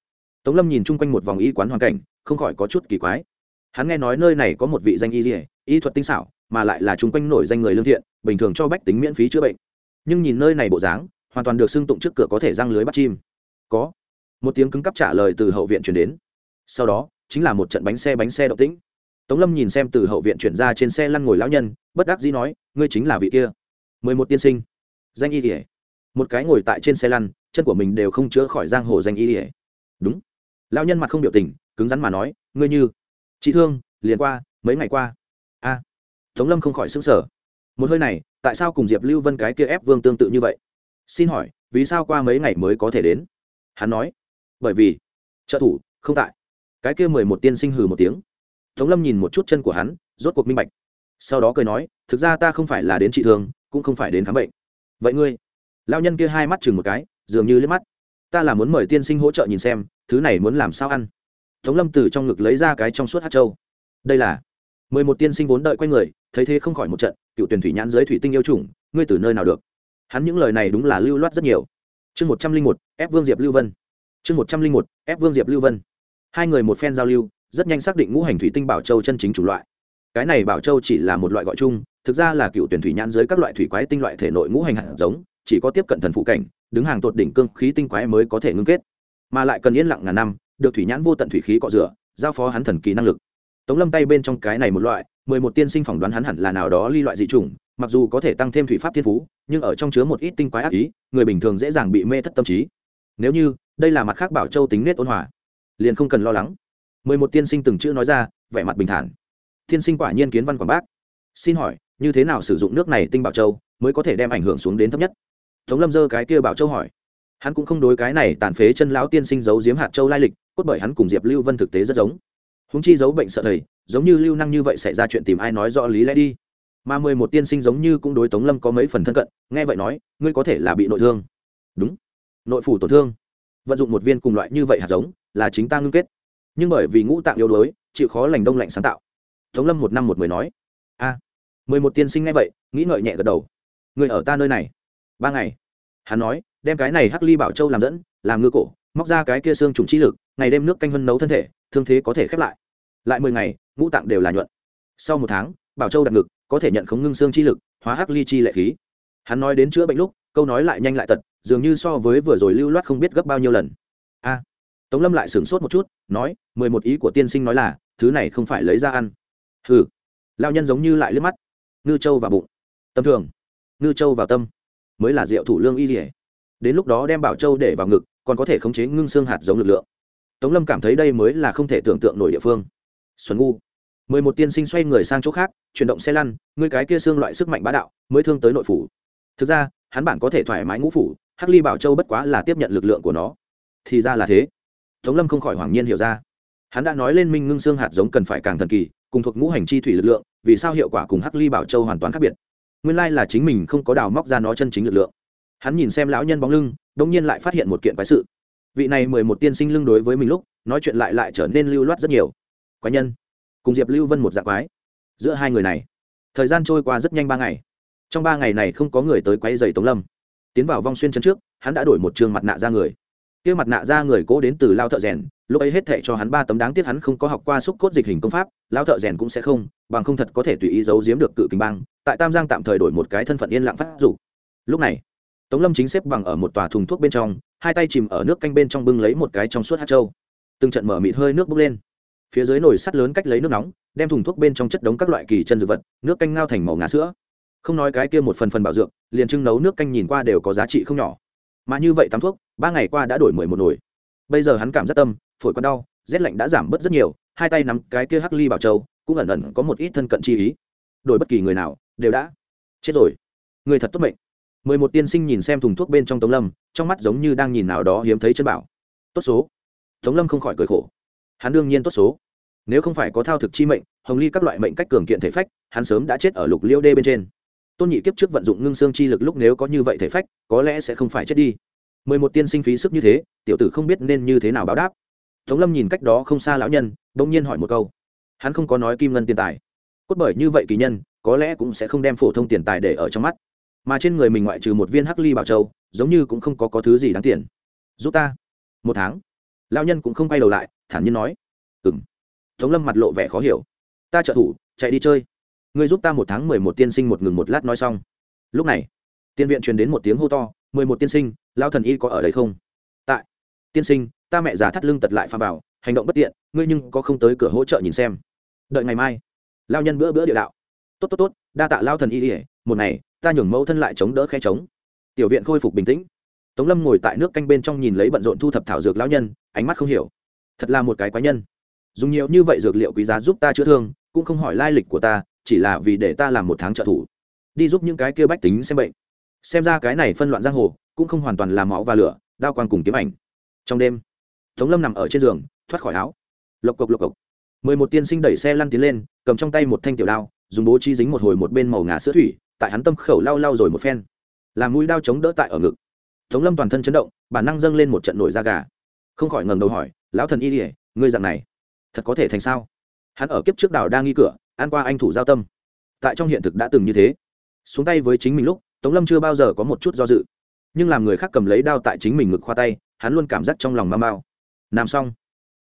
Tống lâm nhìn chung quanh một vòng y quán hoàn cảnh, không khỏi có chút kỳ quái. Hắn nghe nói nơi này có một vị danh y dỉa y thuật tinh xảo, mà lại là chung quanh nổi danh người lương thiện, bình thường cho bách tính miễn phí chữa bệnh. Nhưng nhìn nơi này bộ dáng, hoàn toàn được xưng tụng trước cửa có thể răng lưới bắt chim. Có. Một tiếng cứng cắp trả lời từ hậu viện chuyển đến. Sau đó, chính là một trận bánh xe bánh xe động tĩnh. Tống lâm nhìn xem từ hậu viện chuyển ra trên xe lăn ngồi lão nhân, bất đắc dĩ nói, ngươi chính là vị kia. Mười một tiên sinh. Danh y ỉa một cái ngồi tại trên xe lăn, chân của mình đều không chữa khỏi giang hồ danh y ỉa đúng. Lão nhân mặt không biểu tình, cứng rắn mà nói, ngươi như, chị thương, liền qua, mấy ngày qua a tống lâm không khỏi xứng sở một hơi này, tại sao cùng diệp lưu vân cái kia ép vương tương tự như vậy? Xin hỏi, vì sao qua mấy ngày mới có thể đến? Hắn nói. Bởi vì, trợ thủ, không tại. Cái kia mười một tiên sinh hừ một tiếng. Tống lâm nhìn một chút chân của hắn, rốt cuộc minh bạch. Sau đó cười nói, thực ra ta không phải là đến trị thương, cũng không phải đến khám bệnh. Vậy ngươi? Lao nhân kia hai mắt chừng một cái, dường như liếc mắt. Ta là muốn mời tiên sinh hỗ trợ nhìn xem, thứ này muốn làm sao ăn? Tống lâm từ trong ngực lấy ra cái trong suốt hát châu. Đây là mười một tiên sinh vốn đợi quay người, thấy thế không khỏi một trận, cựu tuyển thủy nhãn giới thủy tinh yêu chủng, ngươi từ nơi nào được? Hắn những lời này đúng là lưu loát rất nhiều. Chương một trăm linh một, ép vương diệp lưu vân. Chương một trăm linh một, ép vương diệp lưu vân. Hai người một phen giao lưu, rất nhanh xác định ngũ hành thủy tinh bảo châu chân chính chủ loại. Cái này bảo châu chỉ là một loại gọi chung, thực ra là cựu tuyển thủy nhãn giới các loại thủy quái tinh loại thể nội ngũ hành hạt giống, chỉ có tiếp cận thần phụ cảnh, đứng hàng tột đỉnh cương khí tinh quái mới có thể ngưng kết. Mà lại cần yên lặng ngàn năm, được thủy nhãn vô tận thủy khí cọ rửa, giao phó hắn thần kỳ năng lực tống lâm tay bên trong cái này một loại, mười một tiên sinh phỏng đoán hắn hẳn là nào đó ly loại dị chủng, mặc dù có thể tăng thêm thủy pháp thiên phú, nhưng ở trong chứa một ít tinh quái ác ý, người bình thường dễ dàng bị mê thất tâm trí. Nếu như, đây là mặt khác bảo châu tính nết ôn hòa, liền không cần lo lắng. Mười một tiên sinh từng chữ nói ra, vẻ mặt bình thản. Tiên sinh quả nhiên kiến văn quảng bác. Xin hỏi, như thế nào sử dụng nước này tinh bảo châu mới có thể đem ảnh hưởng xuống đến thấp nhất? Tống lâm dơ cái kia bảo châu hỏi. Hắn cũng không đối cái này tàn phế chân lão tiên sinh giấu giếm hạt châu lai lịch, cốt bởi hắn cùng diệp lưu vân thực tế rất giống húng chi giấu bệnh sợ thầy, giống như lưu năng như vậy xảy ra chuyện tìm ai nói rõ lý lẽ đi. Mà mười một tiên sinh giống như cũng đối tống lâm có mấy phần thân cận, nghe vậy nói, ngươi có thể là bị nội thương. Đúng. Nội phủ tổn thương. Vận dụng một viên cùng loại như vậy hạt giống, là chính ta ngưng kết. Nhưng bởi vì ngũ tạng yếu đuối, chịu khó lành đông lạnh sáng tạo. Tống lâm một năm một mười nói, a, mười một tiên sinh nghe vậy, nghĩ ngợi nhẹ gật đầu. Người ở ta nơi này. Ba ngày, hắn nói, đem cái này hắc ly bảo châu làm dẫn, làm ngư cổ, móc ra cái kia xương trùng chi lực, ngày đêm nước canh hân nấu thân thể, thương thế có thể khép lại lại mười ngày, ngũ tạng đều là nhuận. Sau một tháng, bảo châu đặt ngực, có thể nhận khống ngưng xương chi lực, hóa hắc ly chi lệ khí. Hắn nói đến chữa bệnh lúc, câu nói lại nhanh lại tật, dường như so với vừa rồi lưu loát không biết gấp bao nhiêu lần. A. Tống lâm lại sửng sốt một chút, nói, mười một ý của tiên sinh nói là, thứ này không phải lấy ra ăn. Hừ. Lao nhân giống như lại liếc mắt. Ngư châu vào bụng. Tâm thường. Ngư châu vào tâm. Mới là rượu thủ lương y dỉa đến lúc đó đem bảo châu để vào ngực, còn có thể khống chế ngưng xương hạt giống lực lượng. Tống lâm cảm thấy đây mới là không thể tưởng tượng nổi địa phương xuân ngu. Mười một tiên sinh xoay người sang chỗ khác, chuyển động xe lăn, ngươi cái kia xương loại sức mạnh bá đạo, mới thương tới nội phủ. Thực ra, hắn bản có thể thoải mái ngũ phủ, hắc ly bảo châu bất quá là tiếp nhận lực lượng của nó. Thì ra là thế. Tống lâm không khỏi hoảng nhiên hiểu ra. Hắn đã nói lên minh ngưng xương hạt giống cần phải càng thần kỳ, cùng thuộc ngũ hành chi thủy lực lượng, vì sao hiệu quả cùng hắc ly bảo châu hoàn toàn khác biệt? Nguyên lai là chính mình không có đào móc ra nó chân chính lực lượng. Hắn nhìn xem lão nhân bóng lưng đông nhiên lại phát hiện một kiện quái sự. Vị này mười một tiên sinh lưng đối với mình lúc, nói chuyện lại lại trở nên lưu loát rất nhiều quái nhân. Cùng diệp lưu vân một dạng quái. Giữa hai người này, thời gian trôi qua rất nhanh ba ngày. Trong ba ngày này không có người tới quay dày tống lâm. Tiến vào vong xuyên chân trước, hắn đã đổi một trường mặt nạ ra người. Kia mặt nạ ra người cố đến từ lao thợ rèn, lúc ấy hết thệ cho hắn ba tấm đáng tiếc hắn không có học qua xúc cốt dịch hình công pháp, lao thợ rèn cũng sẽ không, bằng không thật có thể tùy ý giấu giếm được cự kinh bang tại tam giang tạm thời đổi một cái thân phận yên lặng phát dụ lúc này, tống lâm chính xếp bằng ở một tòa thùng thuốc bên trong, hai tay chìm ở nước canh bên trong bưng lấy một cái trong suốt hát trâu từng trận mở mịt hơi nước bốc lên phía dưới nồi sắt lớn cách lấy nước nóng, đem thùng thuốc bên trong chất đống các loại kỳ chân dược vật, nước canh ngao thành màu ngà sữa. Không nói cái kia một phần phần bảo dược, liền trưng nấu nước canh nhìn qua đều có giá trị không nhỏ. Mà như vậy tắm thuốc, ba ngày qua đã đổi mười một nồi. Bây giờ hắn cảm rất tâm, phổi còn đau, rét lạnh đã giảm bớt rất nhiều, hai tay nắm cái kia hắc ly bảo châu, cũng ẩn ẩn có một ít thân cận chi ý. Đổi bất kỳ người nào, đều đã chết rồi. Người thật tốt mệnh. Mười một tiên sinh nhìn xem thùng thuốc bên trong tống lâm, trong mắt giống như đang nhìn nào đó hiếm thấy chân bảo. Tốt số. Tống lâm không khỏi cười khổ hắn đương nhiên tốt số. Nếu không phải có thao thực chi mệnh hồng ly các loại mệnh cách cường kiện thể phách hắn sớm đã chết ở lục liêu đê bên trên. Tôn nhị kiếp trước vận dụng ngưng xương chi lực lúc nếu có như vậy thể phách có lẽ sẽ không phải chết đi. Mười một tiên sinh phí sức như thế tiểu tử không biết nên như thế nào báo đáp. Tống lâm nhìn cách đó không xa lão nhân đ ỗ n g nhiên hỏi một câu. Hắn không có nói kim ngân tiền tài. Cốt bởi như vậy kỳ nhân có lẽ cũng sẽ không đem phổ thông tiền tài để ở trong mắt. Mà trên người mình ngoại trừ một viên hắc ly bảo châu giống như cũng không có, có thứ gì đáng tiền. Giúp ta. Một tháng. Lão nhân cũng không quay đầu lại thản nhiên nói. Ừng tống lâm mặt lộ vẻ khó hiểu. Ta trợ thủ, chạy đi chơi. Ngươi giúp ta một tháng mười một tiên sinh một ngừng một lát nói xong. Lúc này, tiên viện truyền đến một tiếng hô to, mười một tiên sinh lao thần y có ở đây không? Tại. Tiên sinh, ta mẹ già thắt lưng tật lại pha vào, hành động bất tiện, ngươi nhưng có không tới cửa hỗ trợ nhìn xem. Đợi ngày mai. Lao nhân bữa bữa địa đạo. Tốt tốt tốt, đa tạ lao thần y ỉa một ngày, ta nhường mẫu thân lại chống đỡ khe chống tiểu viện khôi phục bình tĩnh. Tống lâm ngồi tại nước canh bên trong nhìn lấy bận rộn thu thập thảo dược lao nhân, ánh mắt không hiểu thật là một cái quái nhân. Dùng nhiều như vậy dược liệu quý giá giúp ta chữa thương, cũng không hỏi lai lịch của ta, chỉ là vì để ta làm một tháng trợ thủ. Đi giúp những cái kia bách tính xem bệnh. Xem ra cái này phân loạn giang hồ, cũng không hoàn toàn là máu và lửa, đao quan cùng kiếm ảnh. Trong đêm, tống lâm nằm ở trên giường, thoát khỏi áo. Lộc cộc lộc cộc. Mười một tiên sinh đẩy xe lăn tiến lên, cầm trong tay một thanh tiểu đao, dùng bố chi dính một hồi một bên màu ngà sữa thủy, tại hắn tâm khẩu lau lau rồi một phen. Làm mũi đao chống đỡ tại ở ngực. Tống lâm toàn thân chấn động, bản năng dâng lên một trận nổi da gà. Không khỏi ngẩng đầu hỏi lão thần y ỉa ngươi dạng này, thật có thể thành sao? Hắn ở kiếp trước đảo đang nghi cửa an qua anh thủ giao tâm. Tại trong hiện thực đã từng như thế. Xuống tay với chính mình lúc, tống lâm chưa bao giờ có một chút do dự. Nhưng làm người khác cầm lấy đao tại chính mình ngực khoa tay, hắn luôn cảm giác trong lòng mau mau làm xong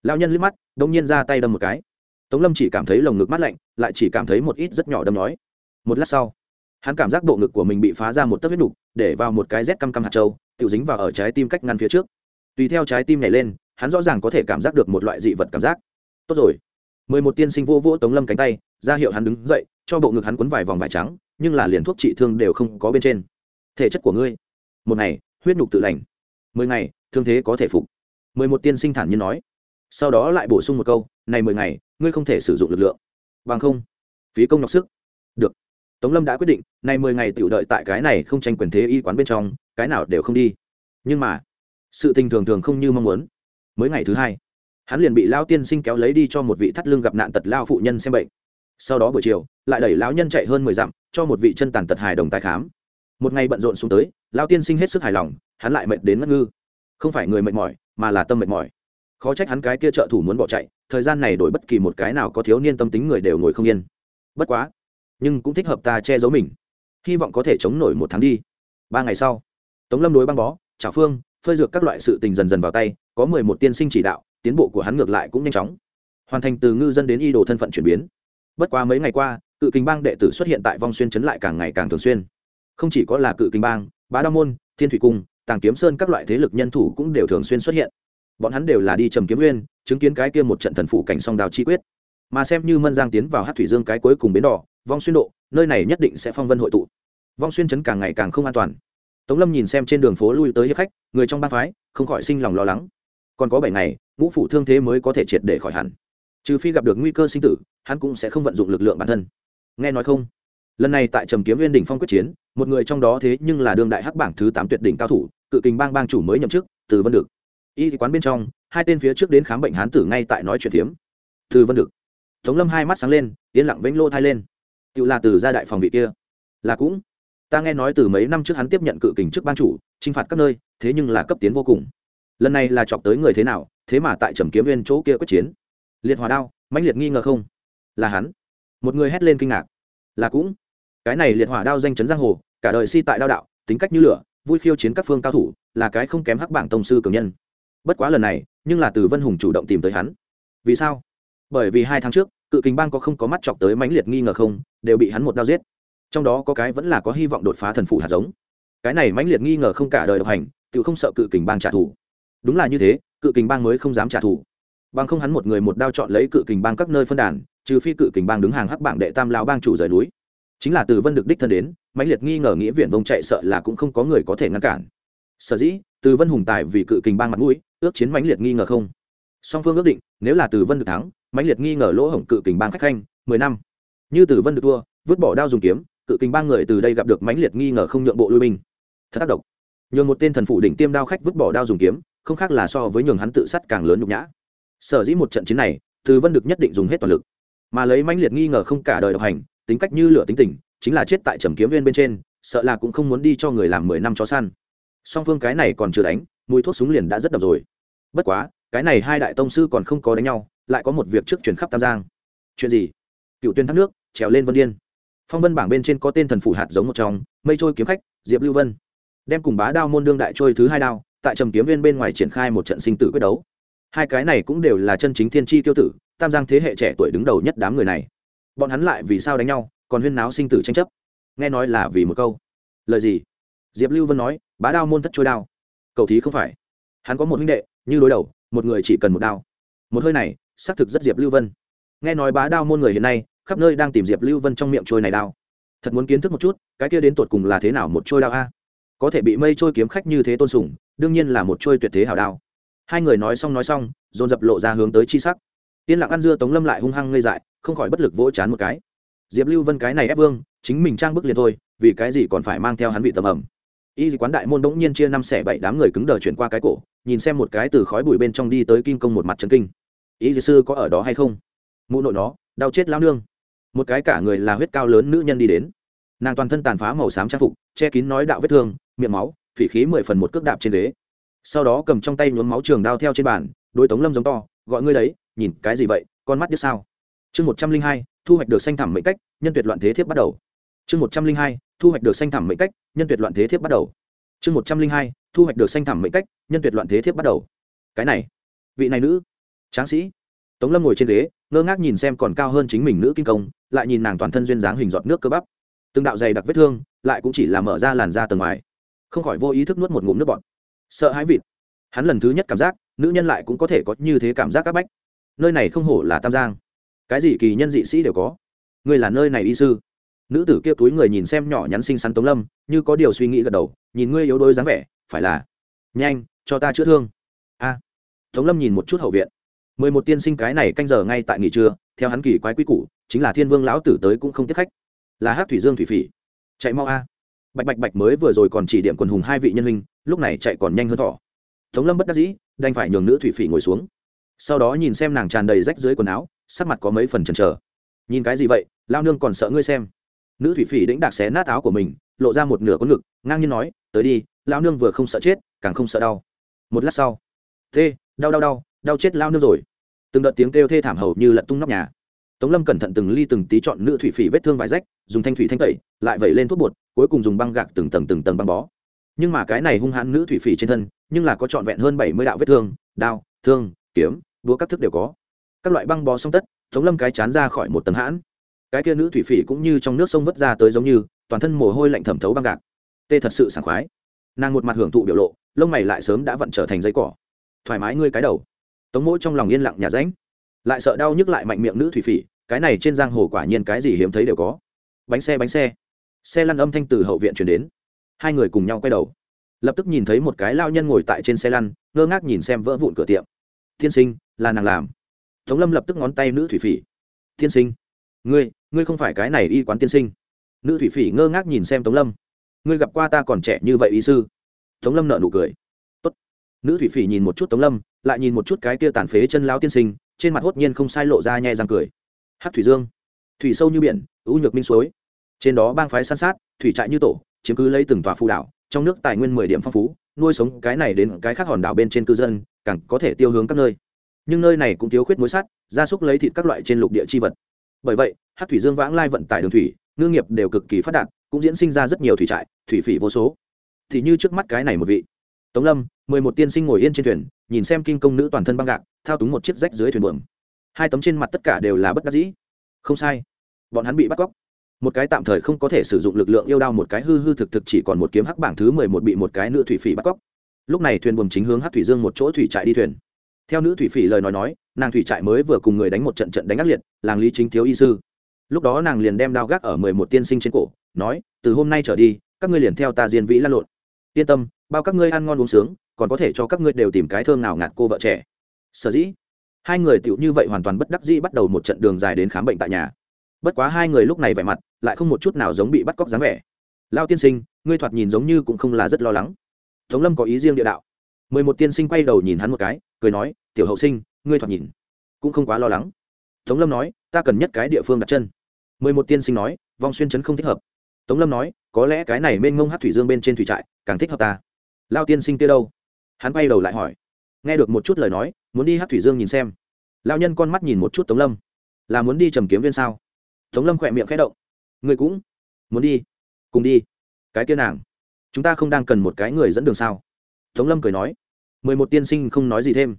lao nhân liếc mắt, đông nhiên ra tay đâm một cái. Tống lâm chỉ cảm thấy lồng ngực mát lạnh, lại chỉ cảm thấy một ít rất nhỏ đâm nói một lát sau, hắn cảm giác bộ ngực của mình bị phá ra một tấc huyết nục, để vào một cái rét căm căm hạt trâu tự dính vào ở trái tim cách ngăn phía trước. Tùy theo trái tim nhảy lên hắn rõ ràng có thể cảm giác được một loại dị vật cảm giác. Tốt rồi. Mười một tiên sinh vô vỗ tống lâm cánh tay, ra hiệu hắn đứng dậy, cho bộ ngực hắn quấn vài vòng vải trắng, nhưng là liền thuốc trị thương đều không có bên trên. Thể chất của ngươi. Một ngày, huyết nhục tự lành. Mười ngày, thương thế có thể phục. Mười một tiên sinh thản nhiên nói. Sau đó lại bổ sung một câu, này mười ngày, ngươi không thể sử dụng lực lượng. Bằng không, phí công nhọc sức. Được. Tống lâm đã quyết định nay mười ngày tự đợi tại cái này không tranh quyền thế y quán bên trong, cái nào đều không đi. Nhưng mà, sự tình thường thường không như mong muốn mới ngày thứ hai, hắn liền bị lao tiên sinh kéo lấy đi cho một vị thắt lưng gặp nạn tật lao phụ nhân xem bệnh. Sau đó buổi chiều, lại đẩy lão nhân chạy hơn mười dặm, cho một vị chân tàn tật hài đồng tài khám. Một ngày bận rộn xuống tới lao tiên sinh hết sức hài lòng, hắn lại mệt đến ngất ngư. Không phải người mệt mỏi, mà là tâm mệt mỏi. Khó trách hắn cái kia trợ thủ muốn bỏ chạy, thời gian này đổi bất kỳ một cái nào có thiếu niên tâm tính người đều ngồi không yên. Bất quá, nhưng cũng thích hợp ta che giấu mình. Hy vọng có thể chống nổi một tháng đi. Ba ngày sau, tống lâm đối băng bó trả phương, phơi dược các loại sự tình dần dần vào tay có mười một tiên sinh chỉ đạo, tiến bộ của hắn ngược lại cũng nhanh chóng. Hoàn thành từ ngư dân đến y đồ thân phận chuyển biến. Bất quá mấy ngày qua, cự kình bang đệ tử xuất hiện tại vong xuyên chấn lại càng ngày càng thường xuyên. Không chỉ có là cự kình bang, bá đa môn, thiên thủy cung, tàng kiếm sơn các loại thế lực nhân thủ cũng đều thường xuyên xuất hiện. Bọn hắn đều là đi trầm kiếm nguyên, chứng kiến cái kia một trận thần phủ cảnh song đào chi quyết. Mà xem như mân giang tiến vào hát thủy dương cái cuối cùng bến đỏ, vong xuyên độ, nơi này nhất định sẽ phong vân hội tụ. Vong xuyên chấn càng ngày càng không an toàn. Tống lâm nhìn xem trên đường phố lui tới hiệp khách, người trong ba phái, không khỏi sinh lòng lo lắng còn có bảy ngày, ngũ phủ thương thế mới có thể triệt để khỏi hẳn. Trừ phi gặp được nguy cơ sinh tử, hắn cũng sẽ không vận dụng lực lượng bản thân. Nghe nói không? Lần này tại trầm kiếm viên đỉnh phong quyết chiến, một người trong đó thế nhưng là đương đại hắc bảng thứ tám tuyệt đỉnh cao thủ, cự kình bang bang chủ mới nhậm chức, từ vân được y quán bên trong, hai tên phía trước đến khám bệnh hán tử ngay tại nói chuyện phiếm. Từ vân được tống lâm hai mắt sáng lên, yên lặng vĩnh lô thai lên. Tự là từ gia đại phòng vị kia. Là cũng. Ta nghe nói từ mấy năm trước hắn tiếp nhận cự kình chức ban chủ, chinh phạt các nơi, thế nhưng là cấp tiến vô cùng lần này là chọc tới người thế nào, thế mà tại trầm kiếm viên chỗ kia quyết chiến. Liệt hòa đao, mãnh liệt nghi ngờ không? Là hắn. Một người hét lên kinh ngạc. Là cũng. Cái này liệt hỏa đao danh chấn giang hồ, cả đời si tại đao đạo, tính cách như lửa, vui khiêu chiến các phương cao thủ, là cái không kém hắc bảng tông sư cường nhân. Bất quá lần này, nhưng là từ vân hùng chủ động tìm tới hắn. Vì sao? Bởi vì hai tháng trước, cự kình bang có không có mắt chọc tới mãnh liệt nghi ngờ không, đều bị hắn một đao giết. Trong đó có cái vẫn là có hy vọng đột phá thần phủ hạt giống. Cái này mãnh liệt nghi ngờ không cả đời độc hành tự không sợ cự kình bang trả thù đúng là như thế, cự kình bang mới không dám trả thù. Bằng không hắn một người một đao chọn lấy cự kình bang các nơi phân đàn, trừ phi cự kình bang đứng hàng hắc bảng đệ tam lao bang chủ rời núi. Chính là từ vân được đích thân đến, mãnh liệt nghi ngờ nghĩa viện vông chạy sợ là cũng không có người có thể ngăn cản. Sở dĩ, từ vân hùng tài vì cự kình bang mặt mũi, ước chiến mãnh liệt nghi ngờ không. Song phương ước định, nếu là từ vân được thắng, mãnh liệt nghi ngờ lỗ hổng cự kình bang khách khanh, mười năm. Như từ vân được thua, vứt bỏ đao dùng kiếm, cự kình bang người từ đây gặp được mãnh liệt nghi ngờ không nhượng bộ lui binh. Thật tác động nhường một tên thần phủ đỉnh tiêm đao khách vứt bỏ đao dùng kiếm không khác là so với nhường hắn tự sát càng lớn nhục nhã. Sở dĩ một trận chiến này, từ vân được nhất định dùng hết toàn lực. Mà lấy mãnh liệt nghi ngờ không cả đời độc hành, tính cách như lửa tính tình, chính là chết tại trầm kiếm viên bên trên, sợ là cũng không muốn đi cho người làm mười năm chó săn. Song phương cái này còn chưa đánh, mùi thuốc súng liền đã rất đậm rồi. Bất quá, cái này hai đại tông sư còn không có đánh nhau, lại có một việc trước chuyển khắp tam giang. Chuyện gì? Cựu tuyên thác nước, trèo lên vân điên. Phong vân bảng bên trên có tên thần phủ hạt giống một trong, mây trôi kiếm khách, diệp lưu vân. Đem cùng bá đao môn đương đại trôi thứ hai đao tại trầm kiếm viên bên ngoài triển khai một trận sinh tử quyết đấu. Hai cái này cũng đều là chân chính thiên tri tiêu tử, tam giang thế hệ trẻ tuổi đứng đầu nhất đám người này. Bọn hắn lại vì sao đánh nhau, còn huyên náo sinh tử tranh chấp? Nghe nói là vì một câu. Lời gì? Diệp lưu vân nói, bá đao môn thất trôi đao. Cầu thí không phải. Hắn có một huynh đệ, như đối đầu, một người chỉ cần một đao. Một hơi này, xác thực rất diệp lưu vân. Nghe nói bá đao môn người hiện nay, khắp nơi đang tìm diệp lưu vân trong miệng trôi này đao. Thật muốn kiến thức một chút, cái kia đến tột cùng là thế nào một trôi đao a? Có thể bị mây trôi kiếm khách như thế tôn sùng đương nhiên là một trôi tuyệt thế hảo đao. Hai người nói xong nói xong, dồn dập lộ ra hướng tới chi sắc. Yên lặng ăn dưa tống lâm lại hung hăng ngây dại, không khỏi bất lực vỗ chán một cái. Diệp lưu vân cái này ép vương, chính mình trang bức liền thôi, vì cái gì còn phải mang theo hắn vị tầm ẩm. Y quán đại môn đ ỗ n g nhiên chia năm xẻ bảy đám người cứng đờ chuyển qua cái cổ, nhìn xem một cái từ khói bụi bên trong đi tới kinh công một mặt trấn kinh. Y sư có ở đó hay không? Mụ nội nó, đau chết lao nương. Một cái cả người là huyết cao lớn nữ nhân đi đến. Nàng toàn thân tàn phá màu xám trang phục, che kín nói đạo vết thương, miệng máu phỉ khí mười phần một cước đạp trên ghế. Sau đó cầm trong tay nhuốm máu trường đao theo trên bàn, đối tống lâm giống to, gọi ngươi đấy, nhìn cái gì vậy, con mắt biết sao? Chương một trăm linh hai, thu hoạch được xanh thẳm mệnh cách, nhân tuyệt loạn thế thiếp bắt đầu. Chương một trăm linh hai, thu hoạch được xanh thẳm mệnh cách, nhân tuyệt loạn thế thiếp bắt đầu. Chương một trăm linh hai, thu hoạch được xanh thẳm mệnh cách, nhân tuyệt loạn thế thiếp bắt đầu. Cái này, vị này nữ, tráng sĩ. Tống lâm ngồi trên ghế, ngơ ngác nhìn xem còn cao hơn chính mình nữ kinh công, lại nhìn nàng toàn thân duyên dáng hình giọt nước cơ bắp. Từng đạo dày đặc vết thương, lại cũng chỉ là mở ra làn da tầng ngoài không khỏi vô ý thức nuốt một ngụm nước bọt. Sợ hãi vịt. Hắn lần thứ nhất cảm giác, nữ nhân lại cũng có thể có như thế cảm giác áp bách. Nơi này không hổ là tam giang. Cái gì kỳ nhân dị sĩ đều có. Ngươi là nơi này y sư. Nữ tử kia túi người nhìn xem nhỏ nhắn xinh xắn tống lâm, như có điều suy nghĩ gật đầu, nhìn ngươi yếu đuối dáng vẻ, phải là, nhanh, cho ta chữa thương. A. Tống lâm nhìn một chút hậu viện. Mười một tiên sinh cái này canh giờ ngay tại nghỉ trưa, theo hắn kỳ quái quy củ, chính là thiên vương lão tử tới cũng không tiếp khách. Là hát thủy dương thủy phỉ. Chạy mau a bạch bạch bạch mới vừa rồi còn chỉ điểm quần hùng hai vị nhân huynh, lúc này chạy còn nhanh hơn thỏ. Tống lâm bất đắc dĩ, đành phải nhường nữ thủy phỉ ngồi xuống. Sau đó nhìn xem nàng tràn đầy rách dưới quần áo, sắc mặt có mấy phần chần chờ. Nhìn cái gì vậy, lao nương còn sợ ngươi xem. Nữ thủy phỉ đĩnh đạc xé nát áo của mình, lộ ra một nửa con ngực, ngang nhiên nói, tới đi, lao nương vừa không sợ chết, càng không sợ đau. Một lát sau, thê, đau đau đau đau chết lao nương rồi. Từng đợt tiếng kêu thê thảm hầu như lật tung nóc nhà tống lâm cẩn thận từng ly từng tí chọn nữ thủy phỉ vết thương vải rách, dùng thanh thủy thanh tẩy, lại vẩy lên thuốc bột, cuối cùng dùng băng gạc từng tầng từng tầng băng bó. Nhưng mà cái này hung hãn nữ thủy phỉ trên thân, nhưng là có trọn vẹn hơn bảy mươi đạo vết thương, đao, thương, kiếm, đũa các thức đều có. Các loại băng bó xong tất, tống lâm cái chán ra khỏi một tầng hãn. Cái kia nữ thủy phỉ cũng như trong nước sông vất ra tới giống như, toàn thân mồ hôi lạnh thẩm thấu băng gạc. Tê thật sự sảng khoái. Nàng một mặt hưởng thụ biểu lộ, lông mày lại sớm đã vặn trở thành giấy cỏ. Thoải mái ngươi cái đầu. Tống mỗi trong lòng yên lặng nhà ránh. Lại sợ đau nhức lại mạnh miệng nữ thủy phỉ cái này trên giang hồ quả nhiên cái gì hiếm thấy đều có. Bánh xe bánh xe. Xe lăn âm thanh từ hậu viện chuyển đến. Hai người cùng nhau quay đầu. Lập tức nhìn thấy một cái lao nhân ngồi tại trên xe lăn, ngơ ngác nhìn xem vỡ vụn cửa tiệm. Tiên sinh, là nàng làm. Tống lâm lập tức ngón tay nữ thủy phỉ. Tiên sinh, ngươi ngươi không phải cái này y quán tiên sinh. Nữ thủy phỉ ngơ ngác nhìn xem tống lâm. Ngươi gặp qua ta còn trẻ như vậy y sư? Tống lâm nợ nụ cười. Tốt. nữ thủy phỉ nhìn một chút tống lâm, lại nhìn một chút cái kia tàn phế chân lao tiên sinh, trên mặt hốt nhiên không sai lộ ra nhẹ răng cười hát thủy dương. Thủy sâu như biển, ưu nhược minh suối. Trên đó bang phái san sát, thủy trại như tổ, chiếm cứ lấy từng tòa phù đảo, trong nước tài nguyên mười điểm phong phú, nuôi sống cái này đến cái khác hòn đảo bên trên cư dân, càng có thể tiêu hướng các nơi. Nhưng nơi này cũng thiếu khuyết mối sắt, gia súc lấy thịt các loại trên lục địa chi vật. Bởi vậy, hát thủy dương vãng lai vận tải đường thủy, ngư nghiệp đều cực kỳ phát đạt, cũng diễn sinh ra rất nhiều thủy trại, thủy phỉ vô số. Thì như trước mắt cái này một vị. Tống lâm, mười một tiên sinh ngồi yên trên thuyền, nhìn xem kinh công nữ toàn thân băng gạc, thao túng một chiếc rách dưới thuyền buồm hai tấm trên mặt tất cả đều là bất đắc dĩ. Không sai. Bọn hắn bị bắt cóc. Một cái tạm thời không có thể sử dụng lực lượng yêu đao, một cái hư hư thực thực chỉ còn một kiếm hắc bảng thứ mười một bị một cái nữ thủy phỉ bắt cóc. Lúc này thuyền buồm chính hướng hắc thủy dương một chỗ thủy trại đi thuyền. Theo nữ thủy phỉ lời nói nói, nàng thủy trại mới vừa cùng người đánh một trận trận đánh ác liệt, làng lý chính thiếu y sư. Lúc đó nàng liền đem đao gác ở mười một tiên sinh trên cổ, nói, từ hôm nay trở đi, các ngươi liền theo ta diên vĩ lan lộn. Yên tâm, bao các ngươi ăn ngon uống sướng, còn có thể cho các ngươi đều tìm cái thơm nào ngạt cô vợ trẻ. Sở dĩ hai người tựu như vậy hoàn toàn bất đắc dĩ bắt đầu một trận đường dài đến khám bệnh tại nhà. Bất quá hai người lúc này vẻ mặt lại không một chút nào giống bị bắt cóc dáng vẻ. Lao tiên sinh, ngươi thoạt nhìn giống như cũng không là rất lo lắng. Tống lâm có ý riêng địa đạo. Mười một tiên sinh quay đầu nhìn hắn một cái, cười nói, tiểu hậu sinh, ngươi thoạt nhìn cũng không quá lo lắng. Tống lâm nói, ta cần nhất cái địa phương đặt chân. Mười một tiên sinh nói, vong xuyên chấn không thích hợp. Tống lâm nói, có lẽ cái này mênh ngông hát thủy dương bên trên thủy trại càng thích hợp ta. Lao tiên sinh kia đâu? Hắn quay đầu lại hỏi nghe được một chút lời nói, muốn đi hát thủy dương nhìn xem. Lao nhân con mắt nhìn một chút tống lâm. Là muốn đi trầm kiếm viên sao? Tống lâm khỏe miệng khẽ động. Người cũng muốn đi. Cùng đi. Cái kia nàng. Chúng ta không đang cần một cái người dẫn đường sao? Tống lâm cười nói. Mười một tiên sinh không nói gì thêm.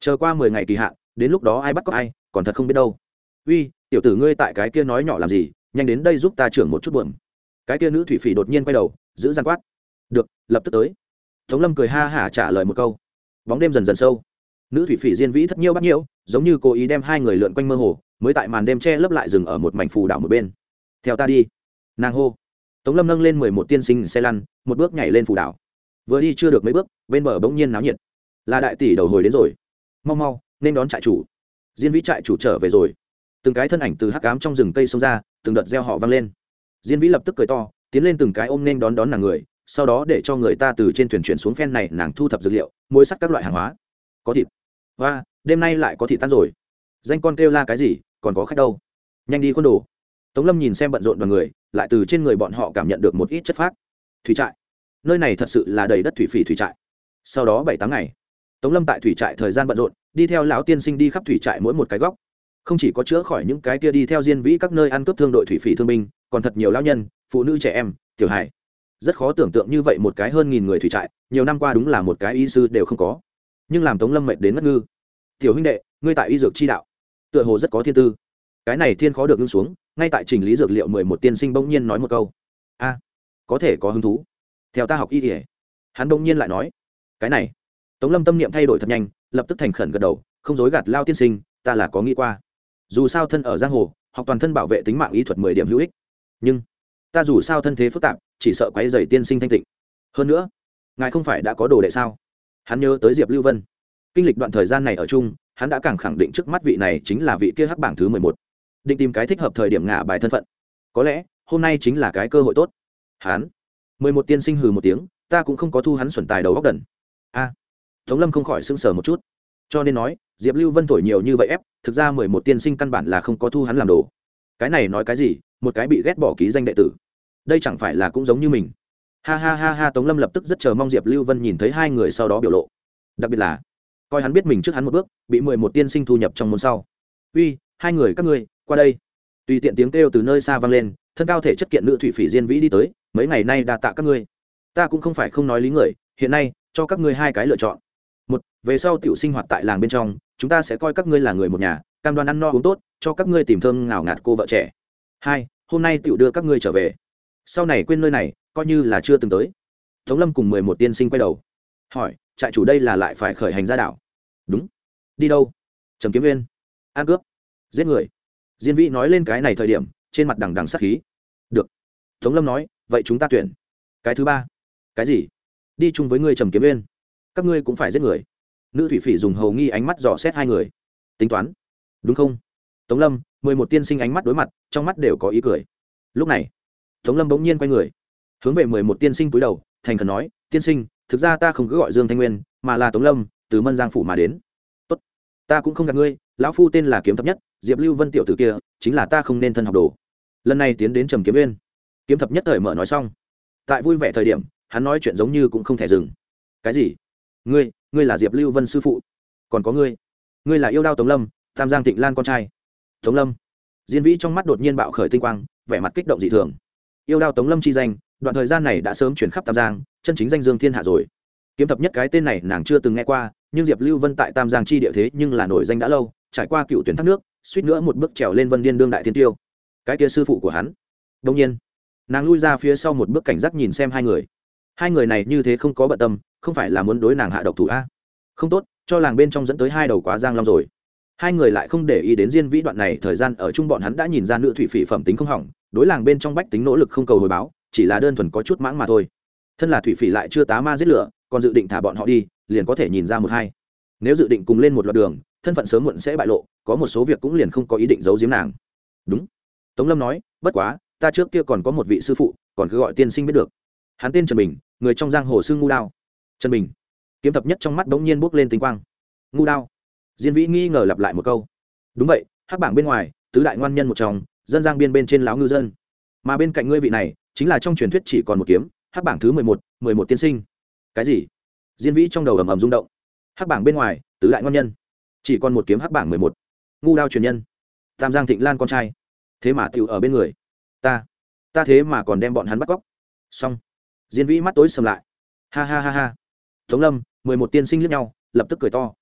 Chờ qua mười ngày kỳ hạn, đến lúc đó ai bắt có ai, còn thật không biết đâu. Uy, tiểu tử ngươi tại cái kia nói nhỏ làm gì, nhanh đến đây giúp ta trưởng một chút buồm. Cái kia nữ thủy phỉ đột nhiên quay đầu, giữ gian quát. Được, lập tức tới. Tống lâm cười ha hả trả lời một câu bóng đêm dần dần sâu. Nữ thủy phỉ diên vĩ thất nhiêu bắt nhiêu, giống như cố ý đem hai người lượn quanh mơ hồ, mới tại màn đêm che lấp lại rừng ở một mảnh phù đảo một bên. Theo ta đi. Nàng hô. Tống lâm nâng lên mười một tiên sinh xe lăn, một bước nhảy lên phù đảo. Vừa đi chưa được mấy bước, bên bờ bỗng nhiên náo nhiệt. Là đại tỷ đầu hồi đến rồi. Mau mau, nên đón trại chủ. Diên vĩ trại chủ trở về rồi. Từng cái thân ảnh từ hắc cám trong rừng cây xông ra, từng đợt gieo họ vang lên. Diên vĩ lập tức cười to, tiến lên từng cái ôm nên đón đón nàng người sau đó để cho người ta từ trên thuyền chuyển xuống phen này nàng thu thập dược liệu, mối sắt các loại hàng hóa. Có thịt. Và đêm nay lại có thịt tan rồi. Danh con kêu la cái gì, còn có khách đâu? Nhanh đi khuôn đồ. Tống lâm nhìn xem bận rộn đoàn người, lại từ trên người bọn họ cảm nhận được một ít chất phác. Thủy trại. Nơi này thật sự là đầy đất thủy phỉ thủy trại. Sau đó bảy tám ngày, tống lâm tại thủy trại thời gian bận rộn, đi theo lão tiên sinh đi khắp thủy trại mỗi một cái góc. Không chỉ có chữa khỏi những cái kia đi theo diên vĩ các nơi ăn cướp thương đội thủy phỉ thương binh, còn thật nhiều lão nhân, phụ nữ trẻ em, tiểu hải rất khó tưởng tượng như vậy một cái hơn nghìn người thủy trại, nhiều năm qua đúng là một cái y sư đều không có. Nhưng làm tống lâm mệt đến ngất ngư. Tiểu huynh đệ, ngươi tại y dược chi đạo. Tựa hồ rất có thiên tư. Cái này thiên khó được ngưng xuống, ngay tại trình lý dược liệu mười một tiên sinh bỗng nhiên nói một câu. A, có thể có hứng thú. Theo ta học y thể hắn bỗng nhiên lại nói. Cái này. Tống lâm tâm niệm thay đổi thật nhanh, lập tức thành khẩn gật đầu, không dối gạt lao tiên sinh, ta là có nghĩ qua. Dù sao thân ở giang hồ, học toàn thân bảo vệ tính mạng ý thuật mười điểm hữu ích. Nhưng ta dù sao thân thế phức tạp, chỉ sợ quấy dày tiên sinh thanh tịnh. Hơn nữa, ngài không phải đã có đồ đệ sao? Hắn nhớ tới diệp lưu vân. Kinh lịch đoạn thời gian này ở chung, hắn đã càng khẳng định trước mắt vị này chính là vị kia hắc bảng thứ mười một. Định tìm cái thích hợp thời điểm ngả bài thân phận. Có lẽ, hôm nay chính là cái cơ hội tốt. Hắn, mười một tiên sinh hừ một tiếng, ta cũng không có thu hắn xuẩn tài đầu góc đần. A, tống lâm không khỏi sưng sờ một chút. Cho nên nói, diệp lưu vân thổi nhiều như vậy ép, thực ra mười một tiên sinh căn bản là không có thu hắn làm đồ. Cái này nói cái gì? Một cái bị ghét bỏ ký danh đệ tử đây chẳng phải là cũng giống như mình. Ha ha ha ha, tống lâm lập tức rất chờ mong diệp lưu vân nhìn thấy hai người sau đó biểu lộ. Đặc biệt là, coi hắn biết mình trước hắn một bước, bị mười một tiên sinh thu nhập trong môn sau. Uy, hai người các ngươi, qua đây. Tùy tiện tiếng kêu từ nơi xa vang lên, thân cao thể chất kiện nữ thủy phỉ diên vĩ đi tới, mấy ngày nay đa tạ các ngươi. Ta cũng không phải không nói lý người, hiện nay, cho các ngươi hai cái lựa chọn. Một, về sau tiểu sinh hoạt tại làng bên trong, chúng ta sẽ coi các ngươi là người một nhà, cam đoan ăn no uống tốt, cho các ngươi tìm thơm ngào ngạt cô vợ trẻ. Hai, hôm nay tiểu đưa các ngươi trở về sau này quên nơi này, coi như là chưa từng tới. Tống lâm cùng mười một tiên sinh quay đầu. Hỏi, trại chủ đây là lại phải khởi hành ra đảo? Đúng. Đi đâu? Trầm kiếm viên an cướp. Giết người. Diên vĩ nói lên cái này thời điểm, trên mặt đằng đằng sắc khí. Được. Tống lâm nói, vậy chúng ta tuyển. Cái thứ ba. Cái gì? Đi chung với ngươi trầm kiếm viên các ngươi cũng phải giết người. Nữ thủy phỉ dùng hầu nghi ánh mắt dò xét hai người. Tính toán. Đúng không? Tống lâm, mười một tiên sinh ánh mắt đối mặt, trong mắt đều có ý cười. Lúc này tống lâm bỗng nhiên quay người, hướng về mười một tiên sinh cúi đầu, thành khẩn nói, tiên sinh, thực ra ta không cứ gọi dương thanh nguyên, mà là tống lâm, từ mân giang phủ mà đến. Tốt, ta cũng không gặp ngươi, lão phu tên là kiếm thập nhất, diệp lưu vân tiểu t ử kia, chính là ta không nên thân học đồ. Lần này tiến đến trầm kiếm uyên. Kiếm thập nhất thời mở nói xong. Tại vui vẻ thời điểm, hắn nói chuyện giống như cũng không thể dừng. Cái gì? Ngươi ngươi là diệp lưu vân sư phụ? Còn có ngươi? Ngươi là yêu đao tống lâm, tam giang thịnh lan con trai? Tống lâm. Diên vĩ trong mắt đột nhiên bạo khởi tinh quang, vẻ mặt kích động dị thường yêu đao tống lâm chi danh, đoạn thời gian này đã sớm chuyển khắp tam giang, chân chính danh dương thiên hạ rồi. Kiếm thập nhất cái tên này nàng chưa từng nghe qua, nhưng diệp lưu vân tại tam giang chi địa thế nhưng là nổi danh đã lâu, trải qua cựu tuyển thác nước, suýt nữa một bước trèo lên vân điên đương đại thiên tiêu. Cái kia sư phụ của hắn. Đông nhiên, nàng lui ra phía sau một bước cảnh giác nhìn xem hai người. Hai người này như thế không có bận tâm, không phải là muốn đối nàng hạ độc thủ a? Không tốt, cho làng bên trong dẫn tới hai đầu quá giang long rồi. Hai người lại không để ý đến diên vĩ đoạn này, thời gian ở chung bọn hắn đã nhìn ra nữ thủy phỉ phẩm tính không hỏng đối làng bên trong bách tính nỗ lực không cầu hồi báo, chỉ là đơn thuần có chút mãng mà thôi. Thân là thủy phỉ lại chưa tá ma giết lửa, còn dự định thả bọn họ đi, liền có thể nhìn ra một hai. Nếu dự định cùng lên một loạt đường, thân phận sớm muộn sẽ bại lộ, có một số việc cũng liền không có ý định giấu giếm nàng. Đúng. Tống lâm nói, bất quá, ta trước kia còn có một vị sư phụ, còn cứ gọi tiên sinh biết được. Hắn tên trần bình, người trong giang hồ sư ngu đao. Trần bình. Kiếm thập nhất trong mắt bỗng nhiên bốc lên tinh quang. Ngu đao. Diên vĩ nghi ngờ lặp lại một câu. Đúng vậy, hắc bảng bên ngoài, tứ đại ngoan nhân một chồng dân giang biên bên trên láo ngư dân. Mà bên cạnh ngươi vị này, chính là trong truyền thuyết chỉ còn một kiếm, hắc bảng thứ mười một mười một tiên sinh. Cái gì? Diên vĩ trong đầu ầm ầm rung động. Hắc bảng bên ngoài, tứ đại ngon nhân. Chỉ còn một kiếm hắc bảng mười một. Ngu đao truyền nhân. Tam giang thịnh lan con trai. Thế mà tựu ở bên người. Ta ta thế mà còn đem bọn hắn bắt cóc. Xong. Diên vĩ mắt tối sầm lại. Ha ha ha ha. Tống lâm, mười một tiên sinh lướt nhau, lập tức cười to.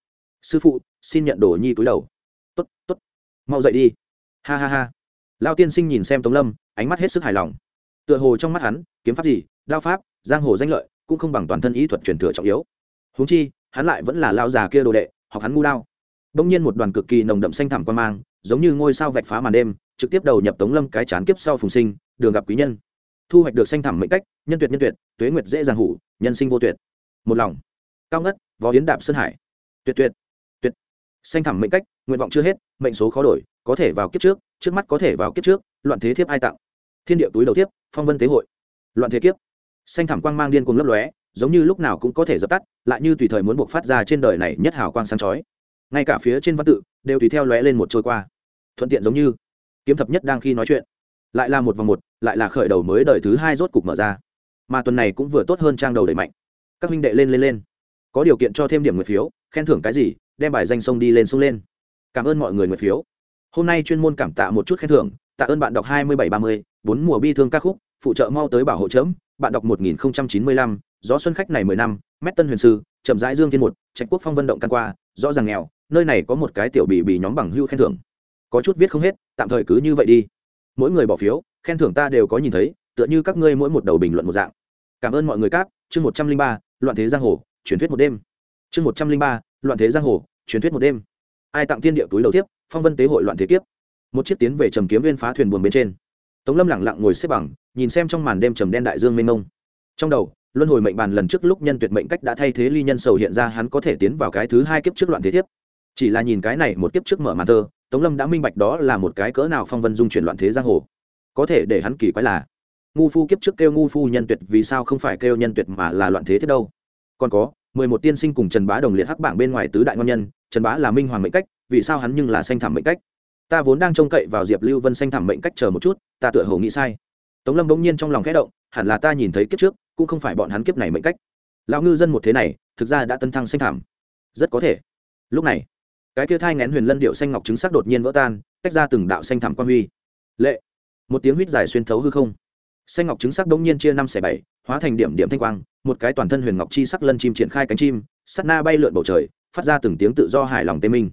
Sư phụ, xin nhận đồ nhi túi đầu. T ố t t ố t mau dậy đi. Ha ha ha lao tiên sinh nhìn xem tống lâm, ánh mắt hết sức hài lòng. Tựa hồ trong mắt hắn, kiếm pháp gì, đao pháp, giang hồ danh lợi, cũng không bằng toàn thân ý thuật truyền thừa trọng yếu. Húng chi, hắn lại vẫn là lao già kia đồ đệ, học hắn ngu đao. Đông nhiên một đoàn cực kỳ nồng đậm xanh thẳm quan mang, giống như ngôi sao vạch phá màn đêm, trực tiếp đầu nhập tống lâm cái chán kiếp sau phùng sinh, đường gặp quý nhân. Thu hoạch được xanh thẳm mệnh cách, nhân tuyệt nhân tuyệt, tuế nguyệt dễ dàng hủ, nhân sinh vô tuyệt. Một lòng. Cao ngất, võ yến đạp sơn hải. Tuyệt tuyệt. Tuyệt. Xanh thẳm mệnh cách, nguyện vọng chưa hết, mệnh số khó đổi, có thể vào kiếp trước trước mắt có thể vào kiếp trước, loạn thế thiếp ai tặng? Thiên địa túi đầu thiếp, phong vân tế hội. Loạn thế kiếp. Xanh thẳm quang mang điên cuồng lấp lóe, giống như lúc nào cũng có thể dập tắt, lại như tùy thời muốn buộc phát ra trên đời này nhất hào quang sáng chói. Ngay cả phía trên văn tự, đều tùy theo lóe lên một trôi qua. Thuận tiện giống như, kiếm thập nhất đang khi nói chuyện. Lại là một vòng một, lại là khởi đầu mới đời thứ hai rốt cục mở ra. Mà tuần này cũng vừa tốt hơn trang đầu đẩy mạnh. Các huynh đệ lên lên lên. Có điều kiện cho thêm điểm người phiếu, khen thưởng cái gì, đem bài danh sông đi lên sông lên. Cảm ơn mọi người người phiếu hôm nay chuyên môn cảm tạ một chút khen thưởng, tạ ơn bạn đọc hai mươi bảy ba mươi, bốn mùa bi thương ca khúc, phụ trợ mau tới bảo hộ chớm bạn đọc một nghìn chín mươi lăm, gió xuân khách này mười năm, mét tân huyền sư, chậm rãi dương thiên một, trạch quốc phong vận động căn qua, rõ ràng nghèo, nơi này có một cái tiểu bì bì nhóm bằng hưu khen thưởng. Có chút viết không hết, tạm thời cứ như vậy đi. Mỗi người bỏ phiếu, khen thưởng ta đều có nhìn thấy, tựa như các ngươi mỗi một đầu bình luận một dạng. Cảm ơn mọi người cáp, chương một trăm linh ba, loạn thế giang hồ, truyền thuyết một đêm. Chương một trăm linh ba, loạn thế giang hồ, truyền thuyết một đêm ai tặng tiên địa túi đầu tiếp, phong vân tế hội loạn thế kiếp. Một chiếc tiến về trầm kiếm viên phá thuyền buồn bên trên. Tống lâm lẳng lặng ngồi xếp bằng, nhìn xem trong màn đêm trầm đen đại dương mênh mông. Trong đầu, luân hồi mệnh bàn lần trước lúc nhân tuyệt mệnh cách đã thay thế ly nhân sầu hiện ra hắn có thể tiến vào cái thứ hai kiếp trước loạn thế tiếp chỉ là nhìn cái này một kiếp trước mở màn thơ, tống lâm đã minh bạch đó là một cái cỡ nào phong vân dung chuyển loạn thế giang hồ. Có thể để hắn kỳ quái là, ngu phu kiếp trước kêu ngu phu nhân tuyệt vì sao không phải kêu nhân tuyệt mà là loạn thế thế đâu. Còn có, mười một tiên sinh cùng trần bá đồng liệt hắc bảng bên ngoài tứ đại ngon nhân trần bá là minh hoàng mệnh cách, vì sao hắn nhưng là xanh thảm mệnh cách? Ta vốn đang trông cậy vào diệp lưu vân xanh thảm mệnh cách chờ một chút, ta tựa hồ nghĩ sai. Tống lâm bỗng nhiên trong lòng khẽ động, hẳn là ta nhìn thấy kiếp trước, cũng không phải bọn hắn kiếp này mệnh cách. Lão ngư dân một thế này, thực ra đã tân thăng xanh thảm. Rất có thể. Lúc này, cái kia thai ngén huyền lân điệu xanh ngọc trứng sắc đột nhiên vỡ tan, tách ra từng đạo xanh thảm quan huy. Lệ. Một tiếng huýt dài xuyên thấu hư không. Xanh ngọc trứng sắc đống nhiên chia năm xẻ bảy, hóa thành điểm điểm thanh quang, một cái toàn thân huyền ngọc chi sắc lân chim triển khai cánh chim sắt na bay lượn bầu trời, phát ra từng tiếng tự do hài lòng tê minh.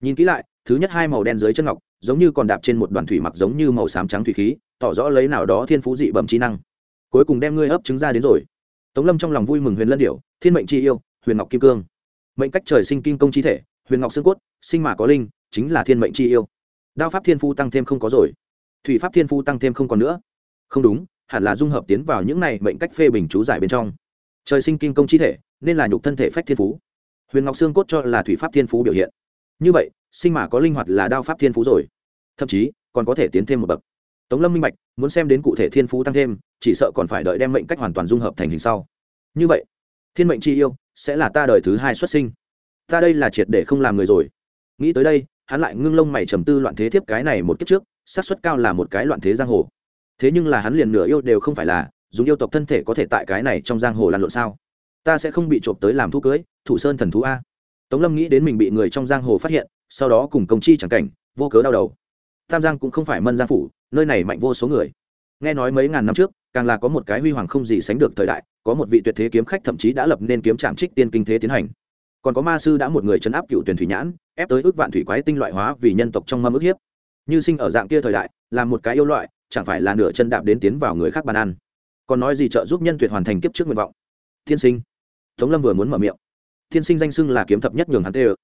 Nhìn kỹ lại, thứ nhất hai màu đen dưới chân ngọc, giống như còn đạp trên một đoàn thủy mặc giống như màu xám trắng thủy khí, tỏ rõ lấy nào đó thiên phú dị bẩm trí năng. Cuối cùng đem ngươi ấp trứng ra đến rồi. Tống lâm trong lòng vui mừng huyền lân điệu thiên mệnh chi yêu, huyền ngọc kim cương. Mệnh cách trời sinh kim công chi thể, huyền ngọc xương cốt, sinh mà có linh, chính là thiên mệnh chi yêu. Đao pháp thiên phu tăng thêm không có rồi. Thủy pháp thiên phu tăng thêm không còn nữa. Không đúng, hẳn là dung hợp tiến vào những này mệnh cách phê bình chú giải bên trong. Trời sinh kim công chi thể nên là nhục thân thể phách thiên phú. Huyền ngọc xương cốt cho là thủy pháp thiên phú biểu hiện. Như vậy, sinh mà có linh hoạt là đao pháp thiên phú rồi. Thậm chí, còn có thể tiến thêm một bậc. Tống lâm minh bạch, muốn xem đến cụ thể thiên phú tăng thêm, chỉ sợ còn phải đợi đem mệnh cách hoàn toàn dung hợp thành hình sau. Như vậy, thiên mệnh chi yêu sẽ là ta đời thứ hai xuất sinh. Ta đây là triệt để không làm người rồi. Nghĩ tới đây, hắn lại ngưng lông mày trầm tư loạn thế thiếp cái này một kiếp trước, xác suất cao là một cái loạn thế giang hồ. Thế nhưng là hắn liền nửa yêu đều không phải là, dùng yêu tộc thân thể có thể tại cái này trong giang hồ lăn lộn sao? Ta sẽ không bị trộm tới làm thu cưới, thủ sơn thần thú a. Tống lâm nghĩ đến mình bị người trong giang hồ phát hiện, sau đó cùng công chi chẳng cảnh, vô cớ đau đầu. Tam giang cũng không phải mân giang phủ, nơi này mạnh vô số người. Nghe nói mấy ngàn năm trước, càng là có một cái huy hoàng không gì sánh được thời đại, có một vị tuyệt thế kiếm khách thậm chí đã lập nên kiếm trạm trích tiên kinh thế tiến hành. Còn có ma sư đã một người chấn áp cựu tuyển thủy nhãn, ép tới ước vạn thủy quái tinh loại hóa vì nhân tộc trong mâm ức hiếp. Như sinh ở dạng kia thời đại, là một cái yêu loại, chẳng phải là nửa chân đạp đến tiến vào người khác bàn ăn. Còn nói gì trợ giúp nhân tuyệt hoàn thành kiếp trước nguyện vọng? Thiên sinh tống lâm vừa muốn mở miệng. Thiên sinh danh xưng là kiếm thập nhất nhường hắn tê ơ.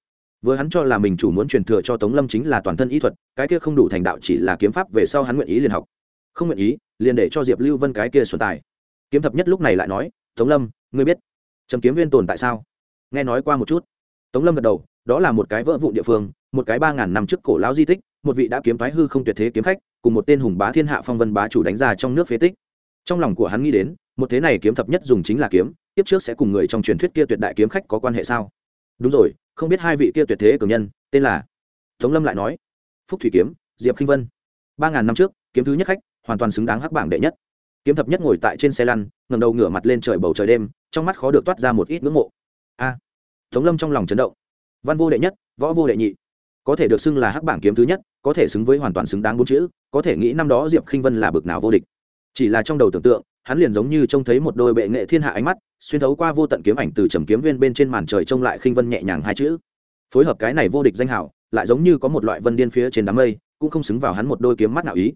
Vừa hắn cho là mình chủ muốn truyền thừa cho tống lâm chính là toàn thân ý thuật, cái kia không đủ thành đạo chỉ là kiếm pháp về sau hắn nguyện ý liền học. Không nguyện ý, liền để cho diệp lưu vân cái kia xuân tài. Kiếm thập nhất lúc này lại nói, tống lâm, ngươi biết trầm kiếm viên tồn tại sao? Nghe nói qua một chút. Tống lâm gật đầu, đó là một cái vỡ vụ địa phương, một cái ba ngàn năm trước cổ lão di tích, một vị đã kiếm thoái hư không tuyệt thế kiếm khách, cùng một tên hùng bá thiên hạ phong vân bá chủ đánh ra trong nước phế tích. Trong lòng của hắn nghĩ đến một thế này kiếm thập nhất dùng chính là kiếm, tiếp trước sẽ cùng người trong truyền thuyết kia tuyệt đại kiếm khách có quan hệ sao? Đúng rồi, không biết hai vị kia tuyệt thế cường nhân, tên là tống lâm lại nói. Phúc thủy kiếm, diệp k i n h vân. Ba ngàn năm trước, kiếm thứ nhất khách, hoàn toàn xứng đáng hắc bảng đệ nhất. Kiếm thập nhất ngồi tại trên xe lăn ngầm đầu ngửa mặt lên trời bầu trời đêm, trong mắt khó được toát ra một ít ngưỡng mộ. A! Tống lâm trong lòng chấn động. Văn vô đệ nhất, võ vô đệ nhị. Có thể được xưng là hắc bảng kiếm thứ nhất, có thể xứng với hoàn toàn xứng đáng bốn chữ, có thể nghĩ năm đó diệp khinh vân là bực nào vô địch. Chỉ là trong đầu tưởng tượng hắn liền giống như trông thấy một đôi bệ nghệ thiên hạ ánh mắt, xuyên thấu qua vô tận kiếm ảnh từ trầm kiếm viên bên trên màn trời trông lại khinh vân nhẹ nhàng hai chữ. Phối hợp cái này vô địch danh hảo, lại giống như có một loại vân điên phía trên đám mây, cũng không xứng vào hắn một đôi kiếm mắt nào ý.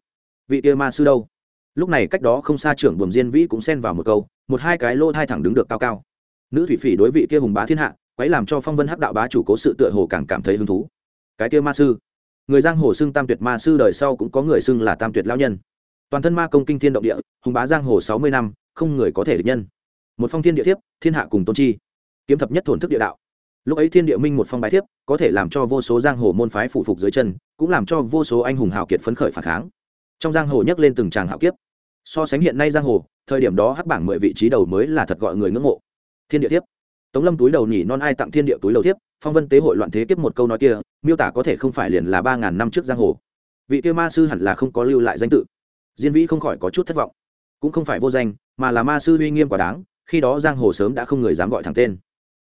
Vị kia ma sư đâu? Lúc này cách đó không xa trưởng buồm diên vĩ cũng xen vào một câu, một hai cái lô hai thẳng đứng được cao cao. Nữ thủy phỉ đối vị kia hùng bá thiên hạ, quấy làm cho phong vân hắc đạo bá chủ cố sự tựa hồ càng cảm thấy hứng thú. Cái kia ma sư. Người giang hồ xưng tam tuyệt ma sư đời sau cũng có người xưng là tam tuyệt lao nhân toàn thân ma công kinh thiên động địa, hùng bá giang hồ sáu mươi năm, không người có thể địch nhân. Một phong thiên địa thiếp, thiên hạ cùng tôn chi. Kiếm thập nhất thổn thức địa đạo. Lúc ấy thiên địa minh một phong bái thiếp, có thể làm cho vô số giang hồ môn phái phụ phục dưới chân, cũng làm cho vô số anh hùng hào kiệt phấn khởi phản kháng. Trong giang hồ nhắc lên từng tràng hạo kiếp. So sánh hiện nay giang hồ, thời điểm đó hắc bảng mười vị trí đầu mới là thật gọi người ngưỡng mộ. Thiên địa thiếp. Tống lâm túi đầu nhỉ non ai tặng thiên địa túi đầu thiếp, phong vân tế hội loạn thế kiếp một câu nói kia, miêu tả có thể không phải liền là ba ngàn năm trước giang hồ. Vị kia ma sư hẳn là không có lưu lại danh tự diên vĩ không khỏi có chút thất vọng. Cũng không phải vô danh, mà là ma sư uy nghiêm quả đáng, khi đó giang hồ sớm đã không người dám gọi thẳng tên.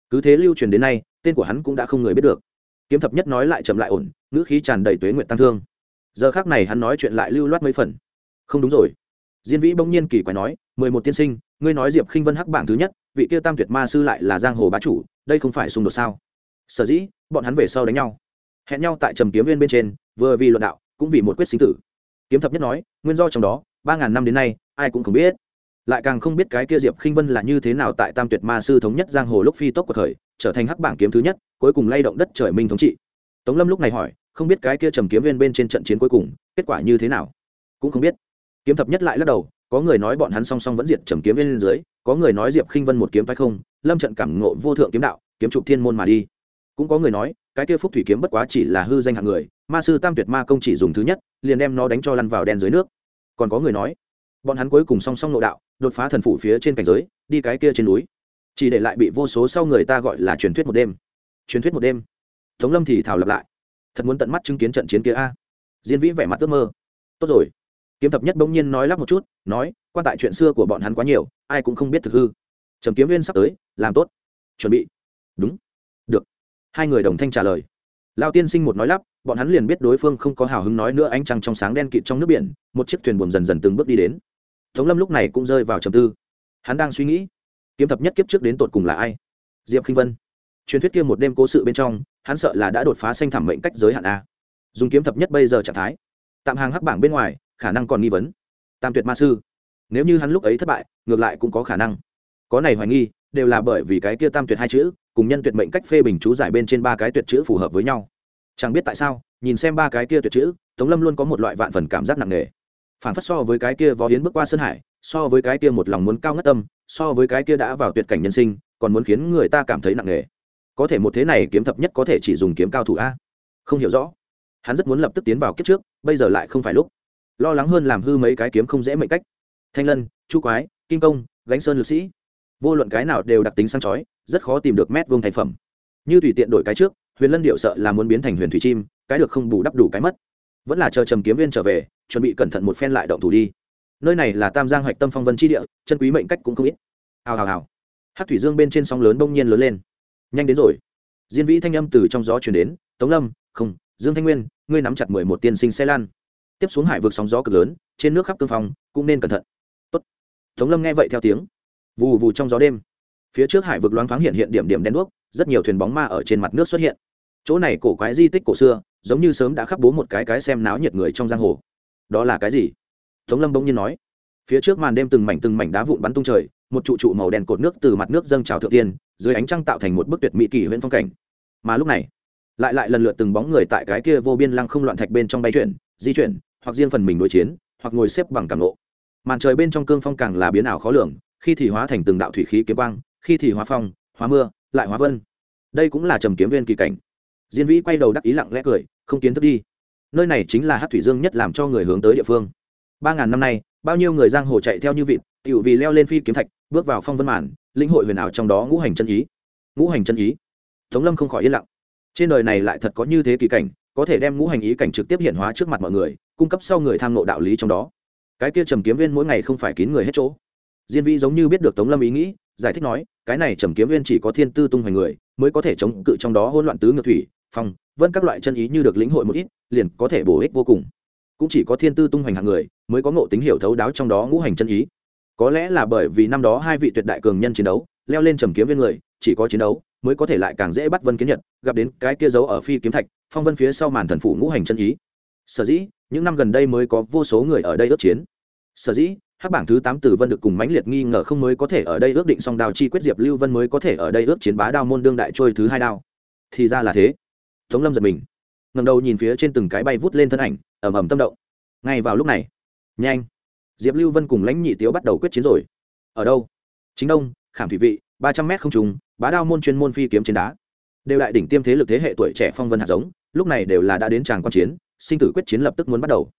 Cứ thế lưu truyền đến nay, tên của hắn cũng đã không người biết được. Kiếm thập nhất nói lại chậm lại ổn, ngữ khí tràn đầy tuế nguyện tăng thương. Giờ khác này hắn nói chuyện lại lưu loát mấy phần. Không đúng rồi. Diên vĩ bỗng nhiên kỳ quái nói, mười một tiên sinh, ngươi nói diệp khinh vân hắc bảng thứ nhất, vị kia tam tuyệt ma sư lại là giang hồ bá chủ, đây không phải xung đột sao? Sở dĩ, bọn hắn về sau đánh nhau. Hẹn nhau tại trầm kiếm viên bên trên, vừa vì luận đạo, cũng vì một quyết sinh tử kiếm thập nhất nói, nguyên do trong đó, ba ngàn năm đến nay, ai cũng không biết. Lại càng không biết cái kia diệp khinh vân là như thế nào tại tam tuyệt ma sư thống nhất giang hồ lúc phi tốc của thời, trở thành hắc bảng kiếm thứ nhất, cuối cùng lay động đất trời minh thống trị. Tống lâm lúc này hỏi, không biết cái kia trầm kiếm viên bên trên trận chiến cuối cùng, kết quả như thế nào? Cũng không biết. Kiếm thập nhất lại lắc đầu, có người nói bọn hắn song song vẫn diệt trầm kiếm viên dưới, có người nói diệp khinh vân một kiếm tay không, lâm trận cảm ngộ vô thượng kiếm đạo, kiếm trục thiên môn mà đi. Cũng có người nói cái kia phúc thủy kiếm bất quá chỉ là hư danh hạng người, ma sư tam tuyệt ma công chỉ dùng thứ nhất, liền đem nó đánh cho lăn vào đen dưới nước. Còn có người nói, bọn hắn cuối cùng song song nội đạo, đột phá thần phủ phía trên cảnh giới, đi cái kia trên núi. Chỉ để lại bị vô số sau người ta gọi là truyền thuyết một đêm. Truyền thuyết một đêm. Tống lâm thì thảo lập lại. Thật muốn tận mắt chứng kiến trận chiến kia a. Diên vĩ vẻ mặt ước mơ. Tốt rồi. Kiếm thập nhất bỗng nhiên nói lắp một chút, nói, quan tại chuyện xưa của bọn hắn quá nhiều, ai cũng không biết thực hư. Trầm kiếm viên sắp tới, làm tốt. Chuẩn bị. Đúng hai người đồng thanh trả lời. Lao tiên sinh một nói lắp, bọn hắn liền biết đối phương không có hào hứng nói nữa ánh trăng trong sáng đen kịt trong nước biển, một chiếc thuyền buồm dần dần từng bước đi đến. Tống lâm lúc này cũng rơi vào trầm tư. Hắn đang suy nghĩ, kiếm thập nhất kiếp trước đến tột cùng là ai? Diệp khinh vân. Truyền thuyết kia một đêm cố sự bên trong, hắn sợ là đã đột phá xanh thảm mệnh cách giới hạn a. Dùng kiếm thập nhất bây giờ trạng thái, tạm hàng hắc bảng bên ngoài, khả năng còn nghi vấn. Tam tuyệt ma sư. Nếu như hắn lúc ấy thất bại, ngược lại cũng có khả năng. Có này hoài nghi đều là bởi vì cái kia tam tuyệt hai chữ, cùng nhân tuyệt mệnh cách phê bình chú giải bên trên ba cái tuyệt chữ phù hợp với nhau. Chẳng biết tại sao, nhìn xem ba cái kia tuyệt chữ, tống lâm luôn có một loại vạn phần cảm giác nặng nề. Phản phất so với cái kia võ hiến bước qua sơn hải, so với cái kia một lòng muốn cao ngất tâm, so với cái kia đã vào tuyệt cảnh nhân sinh, còn muốn khiến người ta cảm thấy nặng nề. Có thể một thế này kiếm thập nhất có thể chỉ dùng kiếm cao thủ a. Không hiểu rõ. Hắn rất muốn lập tức tiến vào kiếp trước, bây giờ lại không phải lúc. Lo lắng hơn làm hư mấy cái kiếm không dễ mệnh cách. Thanh lân, chu quái, kim công, gánh sơn lực sĩ vô luận cái nào đều đặc tính sang chói, rất khó tìm được mét vuông thành phẩm. Như tùy tiện đổi cái trước, huyền lân điệu sợ là muốn biến thành huyền thủy chim, cái được không bù đắp đủ cái mất. Vẫn là chờ trầm kiếm viên trở về, chuẩn bị cẩn thận một phen lại động thủ đi. Nơi này là tam giang hoạch tâm phong vân tri địa, chân quý mệnh cách cũng không ít. Hào hào hào. Hát thủy dương bên trên sóng lớn bỗng nhiên lớn lên. Nhanh đến rồi. Diên vĩ thanh âm từ trong gió chuyển đến, tống lâm, không, dương thanh nguyên, ngươi nắm chặt mười một tiên sinh xe lan tiếp xuống hải vượt sóng gió cực lớn, trên nước khắp cương phong, cũng nên cẩn thận. Tốt. tống lâm nghe vậy theo tiếng vù vù trong gió đêm. Phía trước hải vực loáng thoáng hiện hiện điểm điểm đen đuốc, rất nhiều thuyền bóng ma ở trên mặt nước xuất hiện. Chỗ này cổ quái di tích cổ xưa, giống như sớm đã khắc bố một cái cái xem náo nhiệt người trong giang hồ. Đó là cái gì? Tống lâm bỗng nhiên nói. Phía trước màn đêm từng mảnh từng mảnh đá vụn bắn tung trời, một trụ trụ màu đen cột nước từ mặt nước dâng trào thượng tiên, dưới ánh trăng tạo thành một bức tuyệt mỹ kỳ huyện phong cảnh. Mà lúc này, lại lại lần lượt từng bóng người tại cái kia vô biên lăng không loạn thạch bên trong bay chuyển, di chuyển, hoặc riêng phần mình đối chiến, hoặc ngồi xếp bằng cảm nộ màn trời bên trong cương phong càng là biến ảo khó lường khi thì hóa thành từng đạo thủy khí kiếm quang, khi thì hóa phong, hóa mưa, lại hóa vân. Đây cũng là trầm kiếm viên kỳ cảnh. Diên vĩ quay đầu đắc ý lặng lẽ cười, không kiến thức đi. Nơi này chính là hát thủy dương nhất làm cho người hướng tới địa phương. Ba ngàn năm nay, bao nhiêu người giang hồ chạy theo như vịt tựu vì leo lên phi kiếm thạch, bước vào phong vân màn linh hội huyền ảo trong đó ngũ hành chân ý. Ngũ hành chân ý. Tống lâm không khỏi yên lặng. Trên đời này lại thật có như thế kỳ cảnh, có thể đem ngũ hành ý cảnh trực tiếp hiện hóa trước mặt mọi người, cung cấp sau người tham nộ đạo lý trong đó. Cái kia trầm kiếm viên mỗi ngày không phải kín người hết chỗ diên vĩ giống như biết được tống lâm ý nghĩ, giải thích nói, cái này trầm kiếm viên chỉ có thiên tư tung hoành người, mới có thể chống cự trong đó hỗn loạn tứ ngược thủy, phong, vân các loại chân ý như được lĩnh hội một ít, liền có thể bổ ích vô cùng. Cũng chỉ có thiên tư tung hoành hạng người, mới có ngộ tính hiểu thấu đáo trong đó ngũ hành chân ý. Có lẽ là bởi vì năm đó hai vị tuyệt đại cường nhân chiến đấu, leo lên trầm kiếm viên người, chỉ có chiến đấu, mới có thể lại càng dễ bắt vân kiến nhật, gặp đến cái kia giấu ở phi kiếm thạch, phong vân phía sau màn thần phủ ngũ hành chân ý. Sở dĩ, những năm gần đây mới có vô số người ở đây ước chiến. Sở dĩ hát bảng thứ tám tử vân được cùng mãnh liệt nghi ngờ không mới có thể ở đây ước định song đao chi quyết diệp lưu vân mới có thể ở đây ước chiến bá đao môn đương đại trôi thứ hai đao. Thì ra là thế. Tống lâm giật mình. Ngầm đầu nhìn phía trên từng cái bay vút lên thân ảnh, ầm ầm tâm động. Ngay vào lúc này, nhanh. Diệp lưu vân cùng lãnh nhị tiếu bắt đầu quyết chiến rồi. Ở đâu? Chính đông, khảm thủy vị, ba trăm m không trùng bá đao môn chuyên môn phi kiếm trên đá. Đều đại đỉnh tiêm thế lực thế hệ tuổi trẻ phong vân hạt giống, lúc này đều là đã đến tràng quan chiến, sinh tử quyết chiến lập tức muốn bắt đầu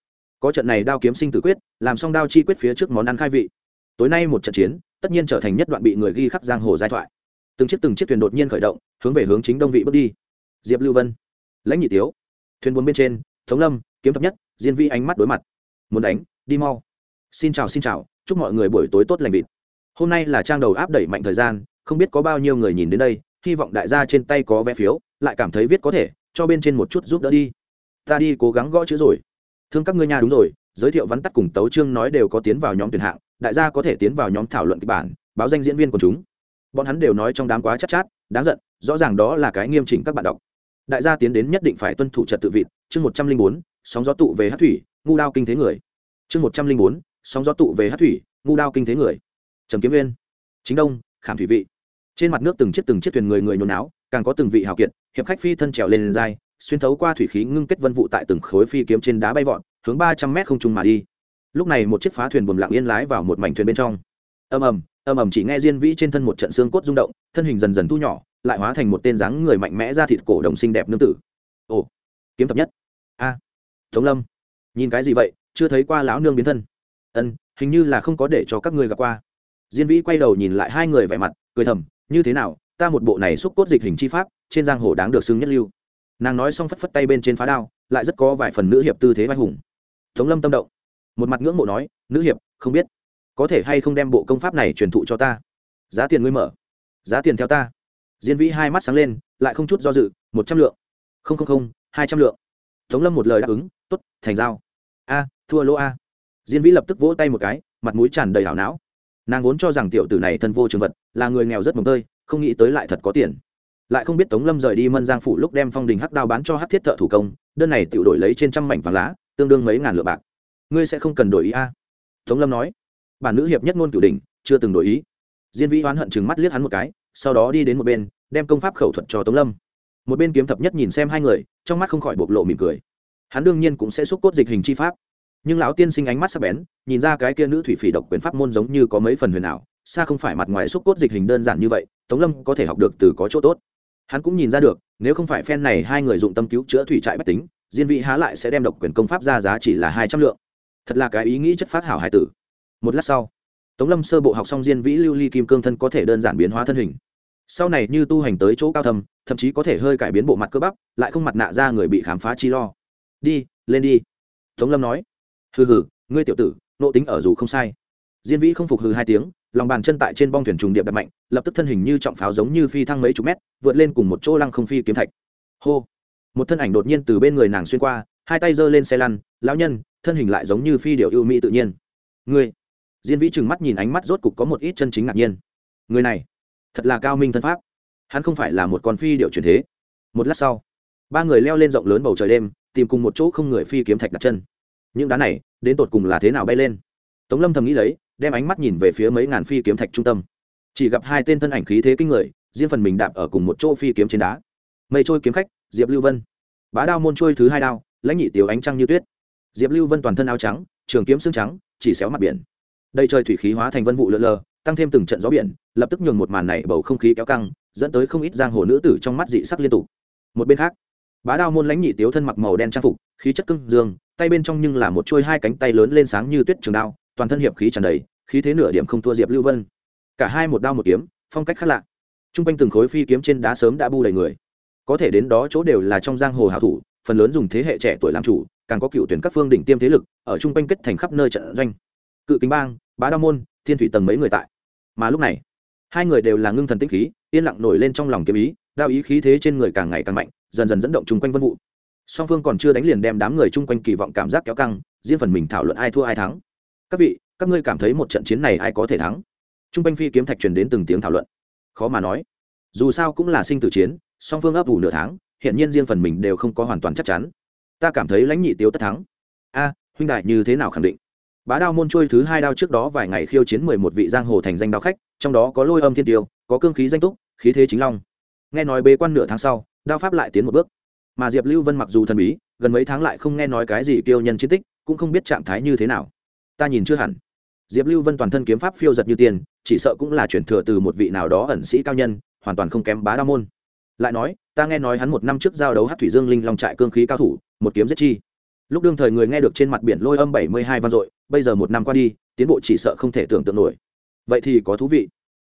có trận này đao kiếm sinh tử quyết, làm xong đao chi quyết phía trước món ăn khai vị. Tối nay một trận chiến, tất nhiên trở thành nhất đoạn bị người ghi khắc giang hồ giai thoại. Từng chiếc từng chiếc thuyền đột nhiên khởi động, hướng về hướng chính đông vị bước đi. Diệp lưu vân, lãnh nhị tiếu, thuyền buôn bên trên, thống lâm, kiếm thập nhất, diên vi ánh mắt đối mặt. Muốn đánh, đi mau. Xin chào xin chào, chúc mọi người buổi tối tốt lành vịt. Hôm nay là trang đầu áp đẩy mạnh thời gian, không biết có bao nhiêu người nhìn đến đây, hy vọng đại gia trên tay có vé phiếu, lại cảm thấy viết có thể, cho bên trên một chút giúp đỡ đi. Ta đi cố gắng gõ chữ rồi thương các ngươi nhà đúng rồi giới thiệu vắn tắt cùng tấu chương nói đều có tiến vào nhóm tuyển hạng đại gia có thể tiến vào nhóm thảo luận kịch bản báo danh diễn viên của chúng. Bọn hắn đều nói trong đám quá chắc chát, chát đáng giận rõ ràng đó là cái nghiêm chỉnh các bạn đọc. Đại gia tiến đến nhất định phải tuân thủ trật tự vịt chương một trăm linh bốn sóng gió tụ về hát thủy ngu đao kinh thế người. Chương một trăm linh bốn sóng gió tụ về hát thủy ngu đao kinh thế người. Trầm kiếm viên chính đông khảm thủy vị. Trên mặt nước từng chiếc từng chiếc thuyền người người nhồi náo càng có từng vị hào kiệt hiệp khách phi thân trèo lên dài xuyên thấu qua thủy khí ngưng kết vân vụ tại từng khối phi kiếm trên đá bay vọt, hướng ba trăm mét không trung mà đi. Lúc này một chiếc phá thuyền buồm lặng yên lái vào một mảnh thuyền bên trong. Ầm ầm ầm ầm chỉ nghe diên vĩ trên thân một trận xương cốt rung động, thân hình dần dần thu nhỏ, lại hóa thành một tên dáng người mạnh mẽ ra thịt cổ đồng xinh đẹp nương tử. Ồ, kiếm thập nhất. A tống lâm. Nhìn cái gì vậy? Chưa thấy qua lão nương biến thân. Ân, hình như là không có để cho các ngươi gặp qua. Diên vĩ quay đầu nhìn lại hai người vẻ mặt, cười thầm, như thế nào? Ta một bộ này xúc cốt dịch hình chi pháp, trên giang hồ đáng được xưng nhất lưu nàng nói xong phất phất tay bên trên phá đao, lại rất có vài phần nữ hiệp tư thế vai hùng. Tống lâm tâm động. Một mặt ngưỡng mộ nói, nữ hiệp, không biết có thể hay không đem bộ công pháp này truyền thụ cho ta? Giá tiền ngươi mở. Giá tiền theo ta. Diên vĩ hai mắt sáng lên, lại không chút do dự, một trăm lượng. Không không không, hai trăm lượng. Tống lâm một lời đáp ứng t ố t thành giao. A, thua lỗ a. Diên vĩ lập tức vỗ tay một cái, mặt mũi tràn đầy hảo não. Nàng vốn cho rằng tiểu tử này thân vô trường vật, là người nghèo rất mồng tơi, không nghĩ tới lại thật có tiền lại không biết tống lâm rời đi mân giang phủ lúc đem phong đình hắc đao bán cho hắc thiết thợ thủ công, đơn này tự đổi lấy trên trăm mảnh vàng lá, tương đương mấy ngàn lượng bạc. Ngươi sẽ không cần đổi ý a? Tống lâm nói. Bản nữ hiệp nhất ngôn cửu đình chưa từng đổi ý. Diên vĩ oán hận chừng mắt liếc hắn một cái, sau đó đi đến một bên, đem công pháp khẩu thuật cho tống lâm. Một bên kiếm thập nhất nhìn xem hai người, trong mắt không khỏi bộc lộ mỉm cười. Hắn đương nhiên cũng sẽ xúc cốt dịch hình chi pháp. Nhưng lão tiên sinh ánh mắt sắc bén, nhìn ra cái kia nữ thủy phỉ độc quyền pháp môn giống như có mấy phần huyền ảo, xa không phải mặt ngoài xúc cốt dịch hình đơn giản như vậy, tống lâm có thể học được từ có chỗ tốt hắn cũng nhìn ra được, nếu không phải phen này hai người dụng tâm cứu chữa thủy trại bách tính, diên vị há lại sẽ đem độc quyền công pháp ra giá chỉ là hai trăm lượng. Thật là cái ý nghĩ chất phát hảo hải tử. Một lát sau, tống lâm sơ bộ học xong diên vĩ lưu ly kim cương thân có thể đơn giản biến hóa thân hình. Sau này như tu hành tới chỗ cao thâm, thậm chí có thể hơi cải biến bộ mặt cơ bắp, lại không mặt nạ ra người bị khám phá chi lo. Đi, lên đi. Tống lâm nói. Hừ hừ, ngươi tiểu tử, nộ tính ở dù không sai. Diên vĩ không phục hừ hai tiếng, lòng bàn chân tại trên bong thuyền trùng điệp đập mạnh, lập tức thân hình như trọng pháo giống như phi thăng mấy chục mét vượt lên cùng một chỗ lăng không phi kiếm thạch. Hô! Một thân ảnh đột nhiên từ bên người nàng xuyên qua hai tay giơ lên xe lăn lão nhân thân hình lại giống như phi điệu ưu mỹ tự nhiên. Người, diên vĩ trừng mắt nhìn ánh mắt rốt cục có một ít chân chính ngạc nhiên. Người này thật là cao minh thân pháp. Hắn không phải là một con phi điệu truyền thế. Một lát sau ba người leo lên rộng lớn bầu trời đêm tìm cùng một chỗ không người phi kiếm thạch đặt chân. Những đá này đến tột cùng là thế nào bay lên? Tống lâm thầm nghĩ lấy đem ánh mắt nhìn về phía mấy ngàn phi kiếm thạch trung tâm. Chỉ gặp hai tên thân ảnh khí thế kinh người riêng phần mình đạp ở cùng một chỗ phi kiếm trên đá. Mây trôi kiếm khách, diệp lưu vân. Bá đao môn trôi thứ hai đao, lãnh nhị tiểu ánh trăng như tuyết. Diệp lưu vân toàn thân áo trắng, trường kiếm xương trắng, chỉ xéo mặt biển. Đây trời thủy khí hóa thành vân vụ lượn lờ, tăng thêm từng trận gió biển, lập tức nhường một màn này bầu không khí kéo căng, dẫn tới không ít giang hồ nữ tử trong mắt dị sắc liên tục. Một bên khác, bá đao môn lãnh nhị tiếu thân mặc màu đen trang phục, khí chất cưng dương, tay bên trong nhưng là một chuôi hai cánh tay lớn lên sáng như tuyết trường đao, toàn thân hiệp khí tràn đầy, khí thế nửa điểm không thua diệp lưu vân. Cả hai một đao một kiếm, phong cách khác lạ t r u n g quanh từng khối phi kiếm trên đá sớm đã bu đầy người. Có thể đến đó chỗ đều là trong giang hồ hảo thủ, phần lớn dùng thế hệ trẻ tuổi làm chủ, càng có cựu tuyển các phương đỉnh tiêm thế lực, ở chung quanh kết thành khắp nơi trận doanh. Cự kính bang, bá đa môn, thiên thủy tầng mấy người tại. Mà lúc này, hai người đều là ngưng thần tĩnh khí, yên lặng nổi lên trong lòng kiếm ý, đao ý khí thế trên người càng ngày càng mạnh, dần dần dẫn động chung quanh vân vụ. Song phương còn chưa đánh liền đem đám người chung quanh kỳ vọng cảm giác kéo căng, riêng phần mình thảo luận ai thua ai thắng. Các vị, các ngươi cảm thấy một trận chiến này ai có thể thắng? Chung quanh phi kiếm thạch truyền đến từng tiếng thảo luận khó mà nói. Dù sao cũng là sinh tử chiến, song phương ấp ủ nửa tháng hiện nhiên riêng phần mình đều không có hoàn toàn chắc chắn. Ta cảm thấy lãnh nhị tiếu tất thắng. A, huynh đại như thế nào khẳng định? Bá đao môn trôi thứ hai đao trước đó vài ngày khiêu chiến mười một vị giang hồ thành danh đao khách, trong đó có lôi âm thiên tiêu, có cương khí danh túc, khí thế chính long. Nghe nói bế quan nửa tháng sau, đao pháp lại tiến một bước. Mà diệp lưu vân mặc dù thần bí, gần mấy tháng lại không nghe nói cái gì kiêu nhân chiến tích, cũng không biết trạng thái như thế nào. Ta nhìn chưa hẳn. Diệp lưu vân toàn thân kiếm pháp phiêu giật như tiền chỉ sợ cũng là chuyển thừa từ một vị nào đó ẩn sĩ cao nhân, hoàn toàn không kém bá đa môn. Lại nói, ta nghe nói hắn một năm trước giao đấu hát thủy dương linh long trại cương khí cao thủ, một kiếm giết chi. Lúc đương thời người nghe được trên mặt biển lôi âm bảy mươi hai vang dội, bây giờ một năm qua đi, tiến bộ chỉ sợ không thể tưởng tượng nổi. Vậy thì có thú vị.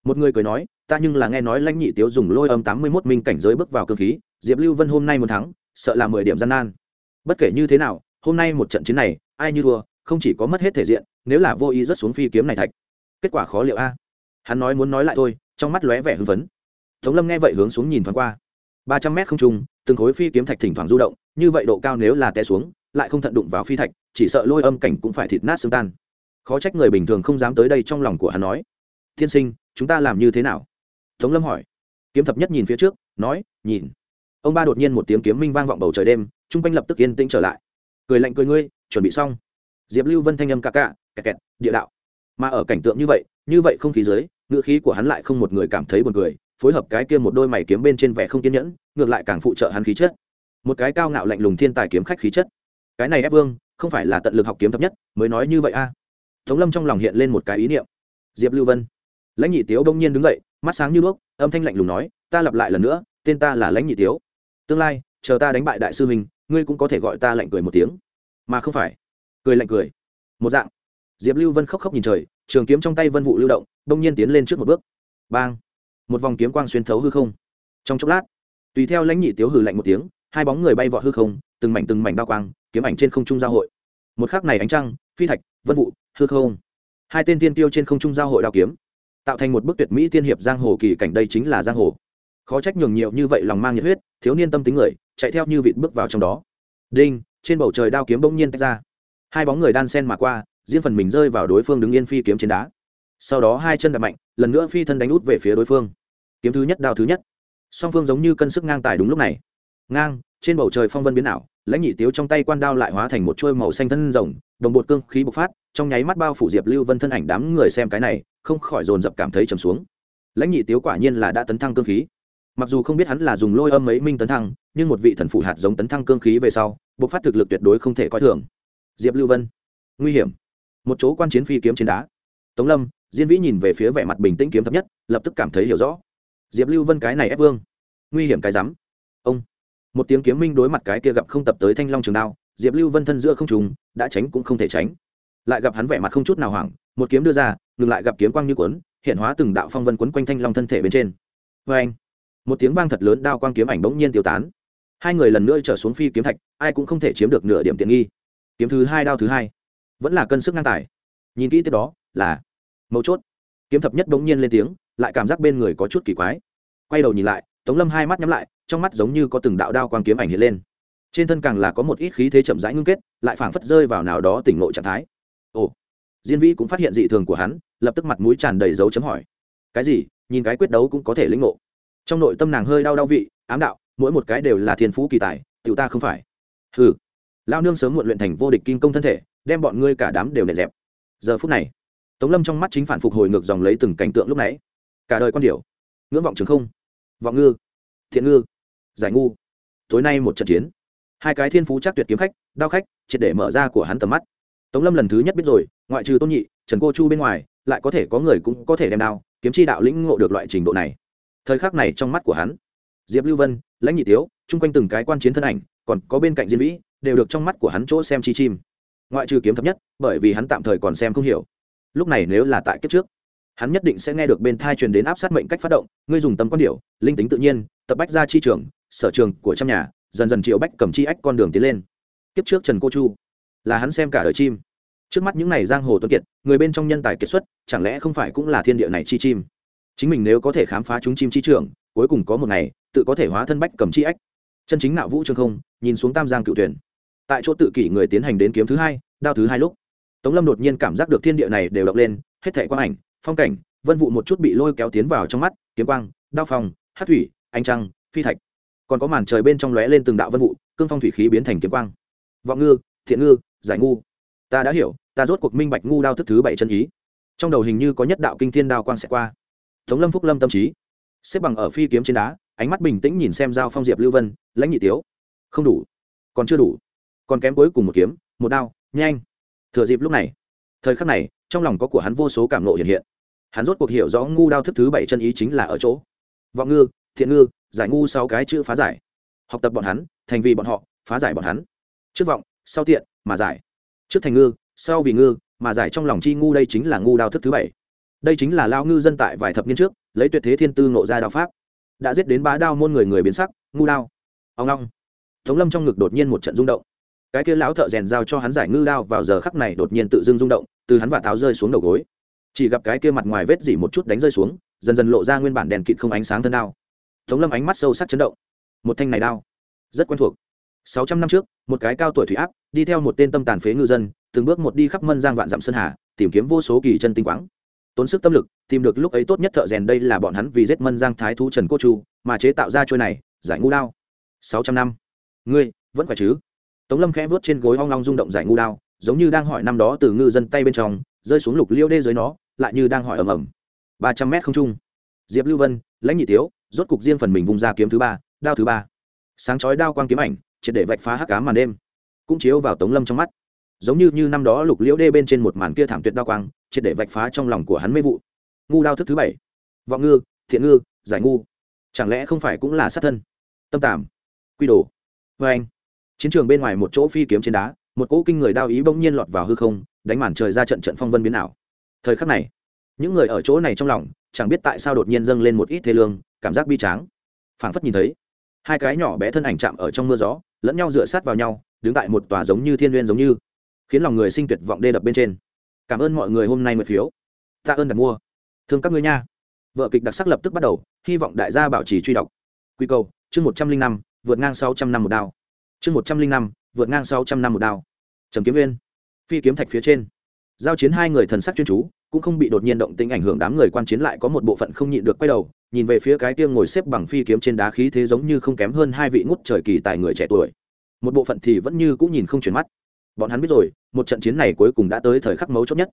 Một người cười nói, ta nhưng là nghe nói lãnh nhị tiếu dùng lôi âm tám mươi mốt minh cảnh giới bước vào cương khí, diệp lưu vân hôm nay một thắng, sợ là mười điểm gian nan. Bất kể như thế nào, hôm nay một trận chiến này, ai như thua, không chỉ có mất hết thể diện, nếu là vô ý rớt xuống phi kiếm này thạch, kết quả khó liệu a hắn nói muốn nói lại thôi, trong mắt lóe vẻ hưng phấn. Tống lâm nghe vậy hướng xuống nhìn thoáng qua. Ba trăm mét không trung, từng khối phi kiếm thạch thỉnh thoảng du động, như vậy độ cao nếu là té xuống, lại không thận đụng vào phi thạch, chỉ sợ lôi âm cảnh cũng phải thịt nát xương tan. Khó trách người bình thường không dám tới đây trong lòng của hắn nói tiên sinh, chúng ta làm như thế nào? Tống lâm hỏi. Kiếm thập nhất nhìn phía trước, nói, nhìn. Ông ba đột nhiên một tiếng kiếm minh vang vọng bầu trời đêm, chung quanh lập tức yên tĩnh trở lại. Cười lạnh cười ngươi, chuẩn bị xong. Diệp lưu vân thanh âm ca ca kẹt kẹt, địa đạo. Mà ở cảnh tượng như vậy như vậy không khí dưới, ngữ khí của hắn lại không một người cảm thấy buồn cười, phối hợp cái kia một đôi mày kiếm bên trên vẻ không kiên nhẫn, ngược lại càng phụ trợ hắn khí chất. Một cái cao ngạo lạnh lùng thiên tài kiếm khách khí chất. Cái này ép vương, không phải là tận lực học kiếm thấp nhất, mới nói như vậy a. À. tống lâm trong lòng hiện lên một cái ý niệm. Diệp lưu vân. Lãnh nhị tiếu đông nhiên đứng dậy, mắt sáng như đuốc, âm thanh lạnh lùng nói, ta lặp lại lần nữa, tên ta là lãnh nhị tiếu. Tương lai, chờ ta đánh bại đại sư huynh, ngươi cũng có thể gọi ta lạnh cười một tiếng. Mà không phải. Cười lạnh cười. Một dạng. Diệp lưu vân khóc khóc nhìn trời trường kiếm trong tay vân vụ lưu động, đông nhiên tiến lên trước một bước. Bang! Một vòng kiếm quang xuyên thấu hư không. Trong chốc lát, tùy theo lãnh nhị tiếu hừ lạnh một tiếng, hai bóng người bay vọt hư không, từng mảnh từng mảnh bao quang, kiếm ảnh trên không trung giao hội. Một khắc này ánh trăng, phi thạch, vân vụ hư không. Hai tên tiên tiêu trên không trung giao hội đao kiếm, tạo thành một bức tuyệt mỹ tiên hiệp giang hồ kỳ cảnh đây chính là giang hồ. Khó trách nhường nhiều như vậy lòng mang nhiệt huyết, thiếu niên tâm tính người, chạy theo như vịt bước vào trong đó. Đinh, trên bầu trời đao kiếm bỗng nhiên tách ra. Hai bóng người đan sen mà qua riêng phần mình rơi vào đối phương đứng yên phi kiếm trên đá. Sau đó hai chân đập mạnh, lần nữa phi thân đánh út về phía đối phương. Kiếm thứ nhất, đao thứ nhất. Song phương giống như cân sức ngang tài đúng lúc này. Ngang, trên bầu trời phong vân biến ảo, lãnh nhị tiếu trong tay quan đao lại hóa thành một chuôi màu xanh thân rồng, đồng bột cương khí bộc phát, trong nháy mắt bao phủ diệp lưu vân thân ảnh đám người xem cái này, không khỏi dồn dập cảm thấy trầm xuống. Lãnh nhị tiếu quả nhiên là đã tấn thăng cương khí. Mặc dù không biết hắn là dùng lôi âm ấy minh tấn thăng, nhưng một vị thần phủ hạt giống tấn thăng cương khí về sau, bộc phát thực lực tuyệt đối không thể coi thường. Diệp lưu vân, nguy hiểm một chỗ quan chiến phi kiếm trên đá. Tống lâm, diên vĩ nhìn về phía vẻ mặt bình tĩnh kiếm thấp nhất, lập tức cảm thấy hiểu rõ. Diệp lưu vân cái này ép vương, nguy hiểm cái rắm. Ông, một tiếng kiếm minh đối mặt cái kia gặp không tập tới thanh long trường đao, diệp lưu vân thân giữa không trùng, đã tránh cũng không thể tránh. Lại gặp hắn vẻ mặt không chút nào hoảng, một kiếm đưa ra, ngừng lại gặp kiếm quang như cuốn, hiện hóa từng đạo phong vân quấn quanh thanh long thân thể bên trên. Vê anh, một tiếng vang thật lớn đao quang kiếm ảnh bỗng nhiên tiêu tán. Hai người lần nữa trở xuống phi kiếm thạch, ai cũng không thể chiếm được nửa điểm tiện nghi. Kiếm thứ hai, đao thứ hai vẫn là cân sức ngang tài. Nhìn kỹ tiếp đó, là mấu chốt. Kiếm thập nhất bỗng nhiên lên tiếng, lại cảm giác bên người có chút kỳ quái. Quay đầu nhìn lại, tống lâm hai mắt nhắm lại, trong mắt giống như có từng đạo đao quang kiếm ảnh hiện lên. Trên thân càng là có một ít khí thế chậm rãi ngưng kết, lại phảng phất rơi vào nào đó tỉnh ngộ trạng thái. Ồ, diên vĩ cũng phát hiện dị thường của hắn, lập tức mặt mũi tràn đầy dấu chấm hỏi. Cái gì? Nhìn cái quyết đấu cũng có thể lĩnh ngộ. Trong nội tâm nàng hơi đau đau vị, ám đạo, mỗi một cái đều là thiên phú kỳ tài tự ta không phải. Hừ. Lao nương sớm muộn luyện thành vô địch kinh công thân thể đem bọn ngươi cả đám đều nệ dẹp. Giờ phút này, tống lâm trong mắt chính phản phục hồi ngược dòng lấy từng cảnh tượng lúc nãy. Cả đời con điều ngưỡng vọng trường không, vọng ngư, thiện ngư, giải ngu. Tối nay một trận chiến, hai cái thiên phú chắc tuyệt kiếm khách, đao khách, triệt để mở ra của hắn tầm mắt. Tống lâm lần thứ nhất biết rồi, ngoại trừ tôn nhị, trần cô chu bên ngoài, lại có thể có người cũng có thể đem đao, kiếm chi đạo lĩnh ngộ được loại trình độ này. Thời khắc này trong mắt của hắn, diệp lưu vân, lãnh nhị tiếu, chung quanh từng cái quan chiến thân ảnh, còn có bên cạnh diên vĩ, đều được trong mắt của hắn chỗ xem chi chim ngoại trừ kiếm thấp nhất, bởi vì hắn tạm thời còn xem không hiểu. Lúc này nếu là tại kiếp trước, hắn nhất định sẽ nghe được bên thai truyền đến áp sát mệnh cách phát động, ngươi dùng tâm quan điệu linh tính tự nhiên, tập bách ra chi trường, sở trường của trăm nhà, dần dần triệu bách cầm chi ách con đường tiến lên. Kiếp trước trần cô chu, là hắn xem cả đời chim. Trước mắt những này giang hồ tuấn kiệt, người bên trong nhân tài kiệt xuất, chẳng lẽ không phải cũng là thiên địa này chi chim? Chính mình nếu có thể khám phá chúng chim chi trường, cuối cùng có một ngày, tự có thể hóa thân bách cầm chi ách. Chân chính nạo vũ trương không, nhìn xuống tam giang cựu tuyển tại chỗ tự kỷ người tiến hành đến kiếm thứ hai, đao thứ hai lúc, tống lâm đột nhiên cảm giác được thiên địa này đều đọc lên, hết thẻ quang ảnh, phong cảnh, vân vụ một chút bị lôi kéo tiến vào trong mắt, kiếm quang, đao phong hát thủy, ánh trăng, phi thạch. Còn có màn trời bên trong lóe lên từng đạo vân vụ, cương phong thủy khí biến thành kiếm quang. Vọng ngư, thiện ngư, giải ngu. Ta đã hiểu, ta rốt cuộc minh bạch ngu đao thức thứ bảy chân ý. Trong đầu hình như có nhất đạo kinh thiên đao quang sẽ qua. Tống lâm phúc lâm tâm trí. Xếp bằng ở phi kiếm trên đá, ánh mắt bình tĩnh nhìn xem giao phong diệp lưu vân, lãnh nhị tiếu. Không đủ. Còn chưa đủ còn kém cuối cùng một kiếm, một đao, nhanh. Thừa dịp lúc này, thời khắc này, trong lòng có của hắn vô số cảm nộ hiện hiện. Hắn rốt cuộc hiểu rõ ngu đao thức thứ bảy chân ý chính là ở chỗ. Vọng ngư, thiện ngư, giải ngu sáu cái chữ phá giải. Học tập bọn hắn, thành vì bọn họ, phá giải bọn hắn. Trước vọng, sau tiện mà giải. Trước thành ngư, sau vì ngư, mà giải trong lòng chi ngu đây chính là ngu đao thức thứ bảy. Đây chính là lao ngư dân tại vài thập niên trước, lấy tuyệt thế thiên tư nộ ra đao pháp. Đã giết đến bá đao môn người người biến sắc, ngu đao. Ông long. Tống lâm trong ngực đột nhiên một trận rung động cái kia lão thợ rèn giao cho hắn giải ngư đao vào giờ khắc này đột nhiên tự dưng rung động, từ hắn và tháo rơi xuống đầu gối. Chỉ gặp cái kia mặt ngoài vết dỉ một chút đánh rơi xuống, dần dần lộ ra nguyên bản đèn kịt không ánh sáng thân đao. Tống lâm ánh mắt sâu sắc chấn động. Một thanh này đao, rất quen thuộc. Sáu trăm năm trước, một cái cao tuổi thủy áp, đi theo một tên tâm tàn phế ngư dân, từng bước một đi khắp mân giang vạn dặm sơn hà, tìm kiếm vô số kỳ chân tinh quáng. Tốn sức tâm lực, tìm được lúc ấy tốt nhất thợ rèn đây là bọn hắn vì giết mân giang thái thú trần cô chu, mà chế tạo ra trôi này, giải ngu đao. Sáu trăm năm. Ngươi, vẫn phải chứ? Tống lâm khẽ vớt trên gối hoang long rung động giải ngu đao, giống như đang hỏi năm đó từ ngư dân tay bên trong, rơi xuống lục liêu đê dưới nó, lại như đang hỏi ầm ầm. Ba trăm mét không trung. Diệp lưu vân, lãnh nhị tiếu, rốt cục riêng phần mình vùng ra kiếm thứ ba, đao thứ ba. Sáng chói đao quang kiếm ảnh, triệt để vạch phá hắc cá màn đêm, cũng chiếu vào tống lâm trong mắt. Giống như như năm đó lục liễu đê bên trên một màn kia thảm tuyệt đao quang, triệt để vạch phá trong lòng của hắn mê vụ. Ngu đao thức thứ bảy. Vọng ngư, thiện ngư, giải ngu. Chẳng lẽ không phải cũng là sát thân? Tâm tàm quy đồ. Vê anh chiến trường bên ngoài một chỗ phi kiếm trên đá, một cỗ kinh người đao ý bỗng nhiên lọt vào hư không, đánh màn trời ra trận trận phong vân biến ảo. Thời khắc này, những người ở chỗ này trong lòng, chẳng biết tại sao đột nhiên dâng lên một ít thế lương, cảm giác bi tráng. Phảng phất nhìn thấy, hai cái nhỏ bé thân ảnh chạm ở trong mưa gió, lẫn nhau dựa sát vào nhau, đứng tại một tòa giống như thiên n giống như, khiến lòng người sinh tuyệt vọng đê đập bên trên. Cảm ơn mọi người hôm nay mượn phiếu. Tạ ơn đặt mua. Thương các ngươi nha. Vợ kịch đặc sắc lập tức bắt đầu, hy vọng đại gia bảo trì truy đọc. Quy cầu chương một trăm linh năm, vượt ngang sáu trăm năm một đao chương một trăm linh năm, vượt ngang sáu trăm năm một đao. Trầm kiếm viên phi kiếm thạch phía trên. Giao chiến hai người thần sắc chuyên chú, cũng không bị đột nhiên động tĩnh ảnh hưởng đám người quan chiến lại có một bộ phận không nhịn được quay đầu, nhìn về phía cái tiêng ngồi xếp bằng phi kiếm trên đá khí thế giống như không kém hơn hai vị ngút trời kỳ tài người trẻ tuổi. Một bộ phận thì vẫn như cũng nhìn không chuyển mắt. Bọn hắn biết rồi, một trận chiến này cuối cùng đã tới thời khắc mấu chốt nhất.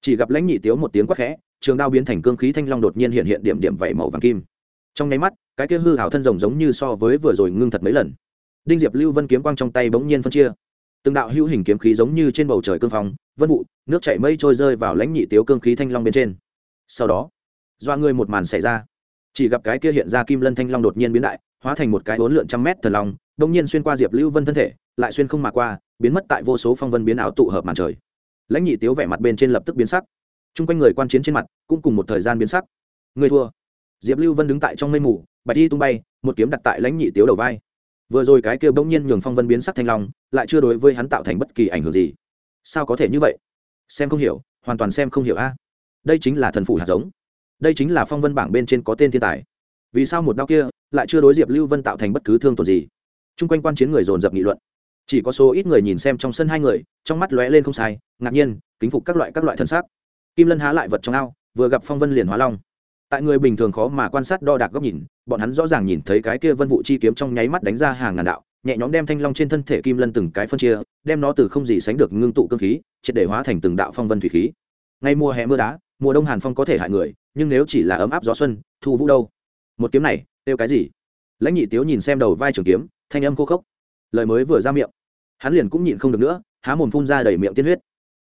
Chỉ gặp lãnh nhị tiếu một tiếng quát khẽ, trường đao biến thành cương khí thanh long đột nhiên hiện hiện điểm điểm vẩy màu vàng kim. Trong nháy mắt, cái kia hư hảo thân rồng giống như so với vừa rồi ngưng thật mấy lần đinh diệp lưu vân kiếm quang trong tay bỗng nhiên phân chia. Từng đạo hữu hình kiếm khí giống như trên bầu trời cương phong, vân vụ, nước chảy mây trôi rơi vào lãnh nhị tiếu cương khí thanh long bên trên. Sau đó do người một màn xảy ra. Chỉ gặp cái kia hiện ra kim lân thanh long đột nhiên biến đại, hóa thành một cái bốn lượn trăm mét thần long đông nhiên xuyên qua diệp lưu vân thân thể, lại xuyên không mà qua, biến mất tại vô số phong vân biến ảo tụ hợp màn trời. Lãnh nhị tiếu vẻ mặt bên trên lập tức biến sắc. Chung quanh người quan chiến trên mặt cũng cùng một thời gian biến sắc. Người thua. Diệp lưu vân đứng tại trong mây mù, bạch thi tung bay, một kiếm đặt tại lãnh nhị tiếu đầu vai vừa rồi cái kia bỗng nhiên nhường phong vân biến sắc thanh long, lại chưa đối với hắn tạo thành bất kỳ ảnh hưởng gì. Sao có thể như vậy? Xem không hiểu, hoàn toàn xem không hiểu a. Đây chính là thần phủ hạt giống. Đây chính là phong vân bảng bên trên có tên thiên tài. Vì sao một đau kia lại chưa đối diệp lưu vân tạo thành bất cứ thương tổn gì? T r u n g quanh quan chiến người dồn dập nghị luận. Chỉ có số ít người nhìn xem trong sân hai người, trong mắt lóe lên không sai, ngạc nhiên, kính phục các loại các loại thân xác. Kim lân há lại vật trong ao, vừa gặp phong vân liền hóa long tại người bình thường khó mà quan sát đo đạc góc nhìn, bọn hắn rõ ràng nhìn thấy cái kia vân vụ chi kiếm trong nháy mắt đánh ra hàng ngàn đạo, nhẹ nhõm đem thanh long trên thân thể kim lân từng cái phân chia, đem nó từ không gì sánh được ngưng tụ cơ khí, triệt để hóa thành từng đạo phong vân thủy khí. Ngay mùa hè mưa đá, mùa đông hàn phong có thể hại người, nhưng nếu chỉ là ấm áp gió xuân, thu vũ đâu? Một kiếm này, kêu cái gì? Lãnh nhị tiếu nhìn xem đầu vai trường kiếm, thanh âm khô khốc. Lời mới vừa ra miệng, hắn liền cũng nhịn không được nữa, há mồm phun ra đầy miệng tiên huyết.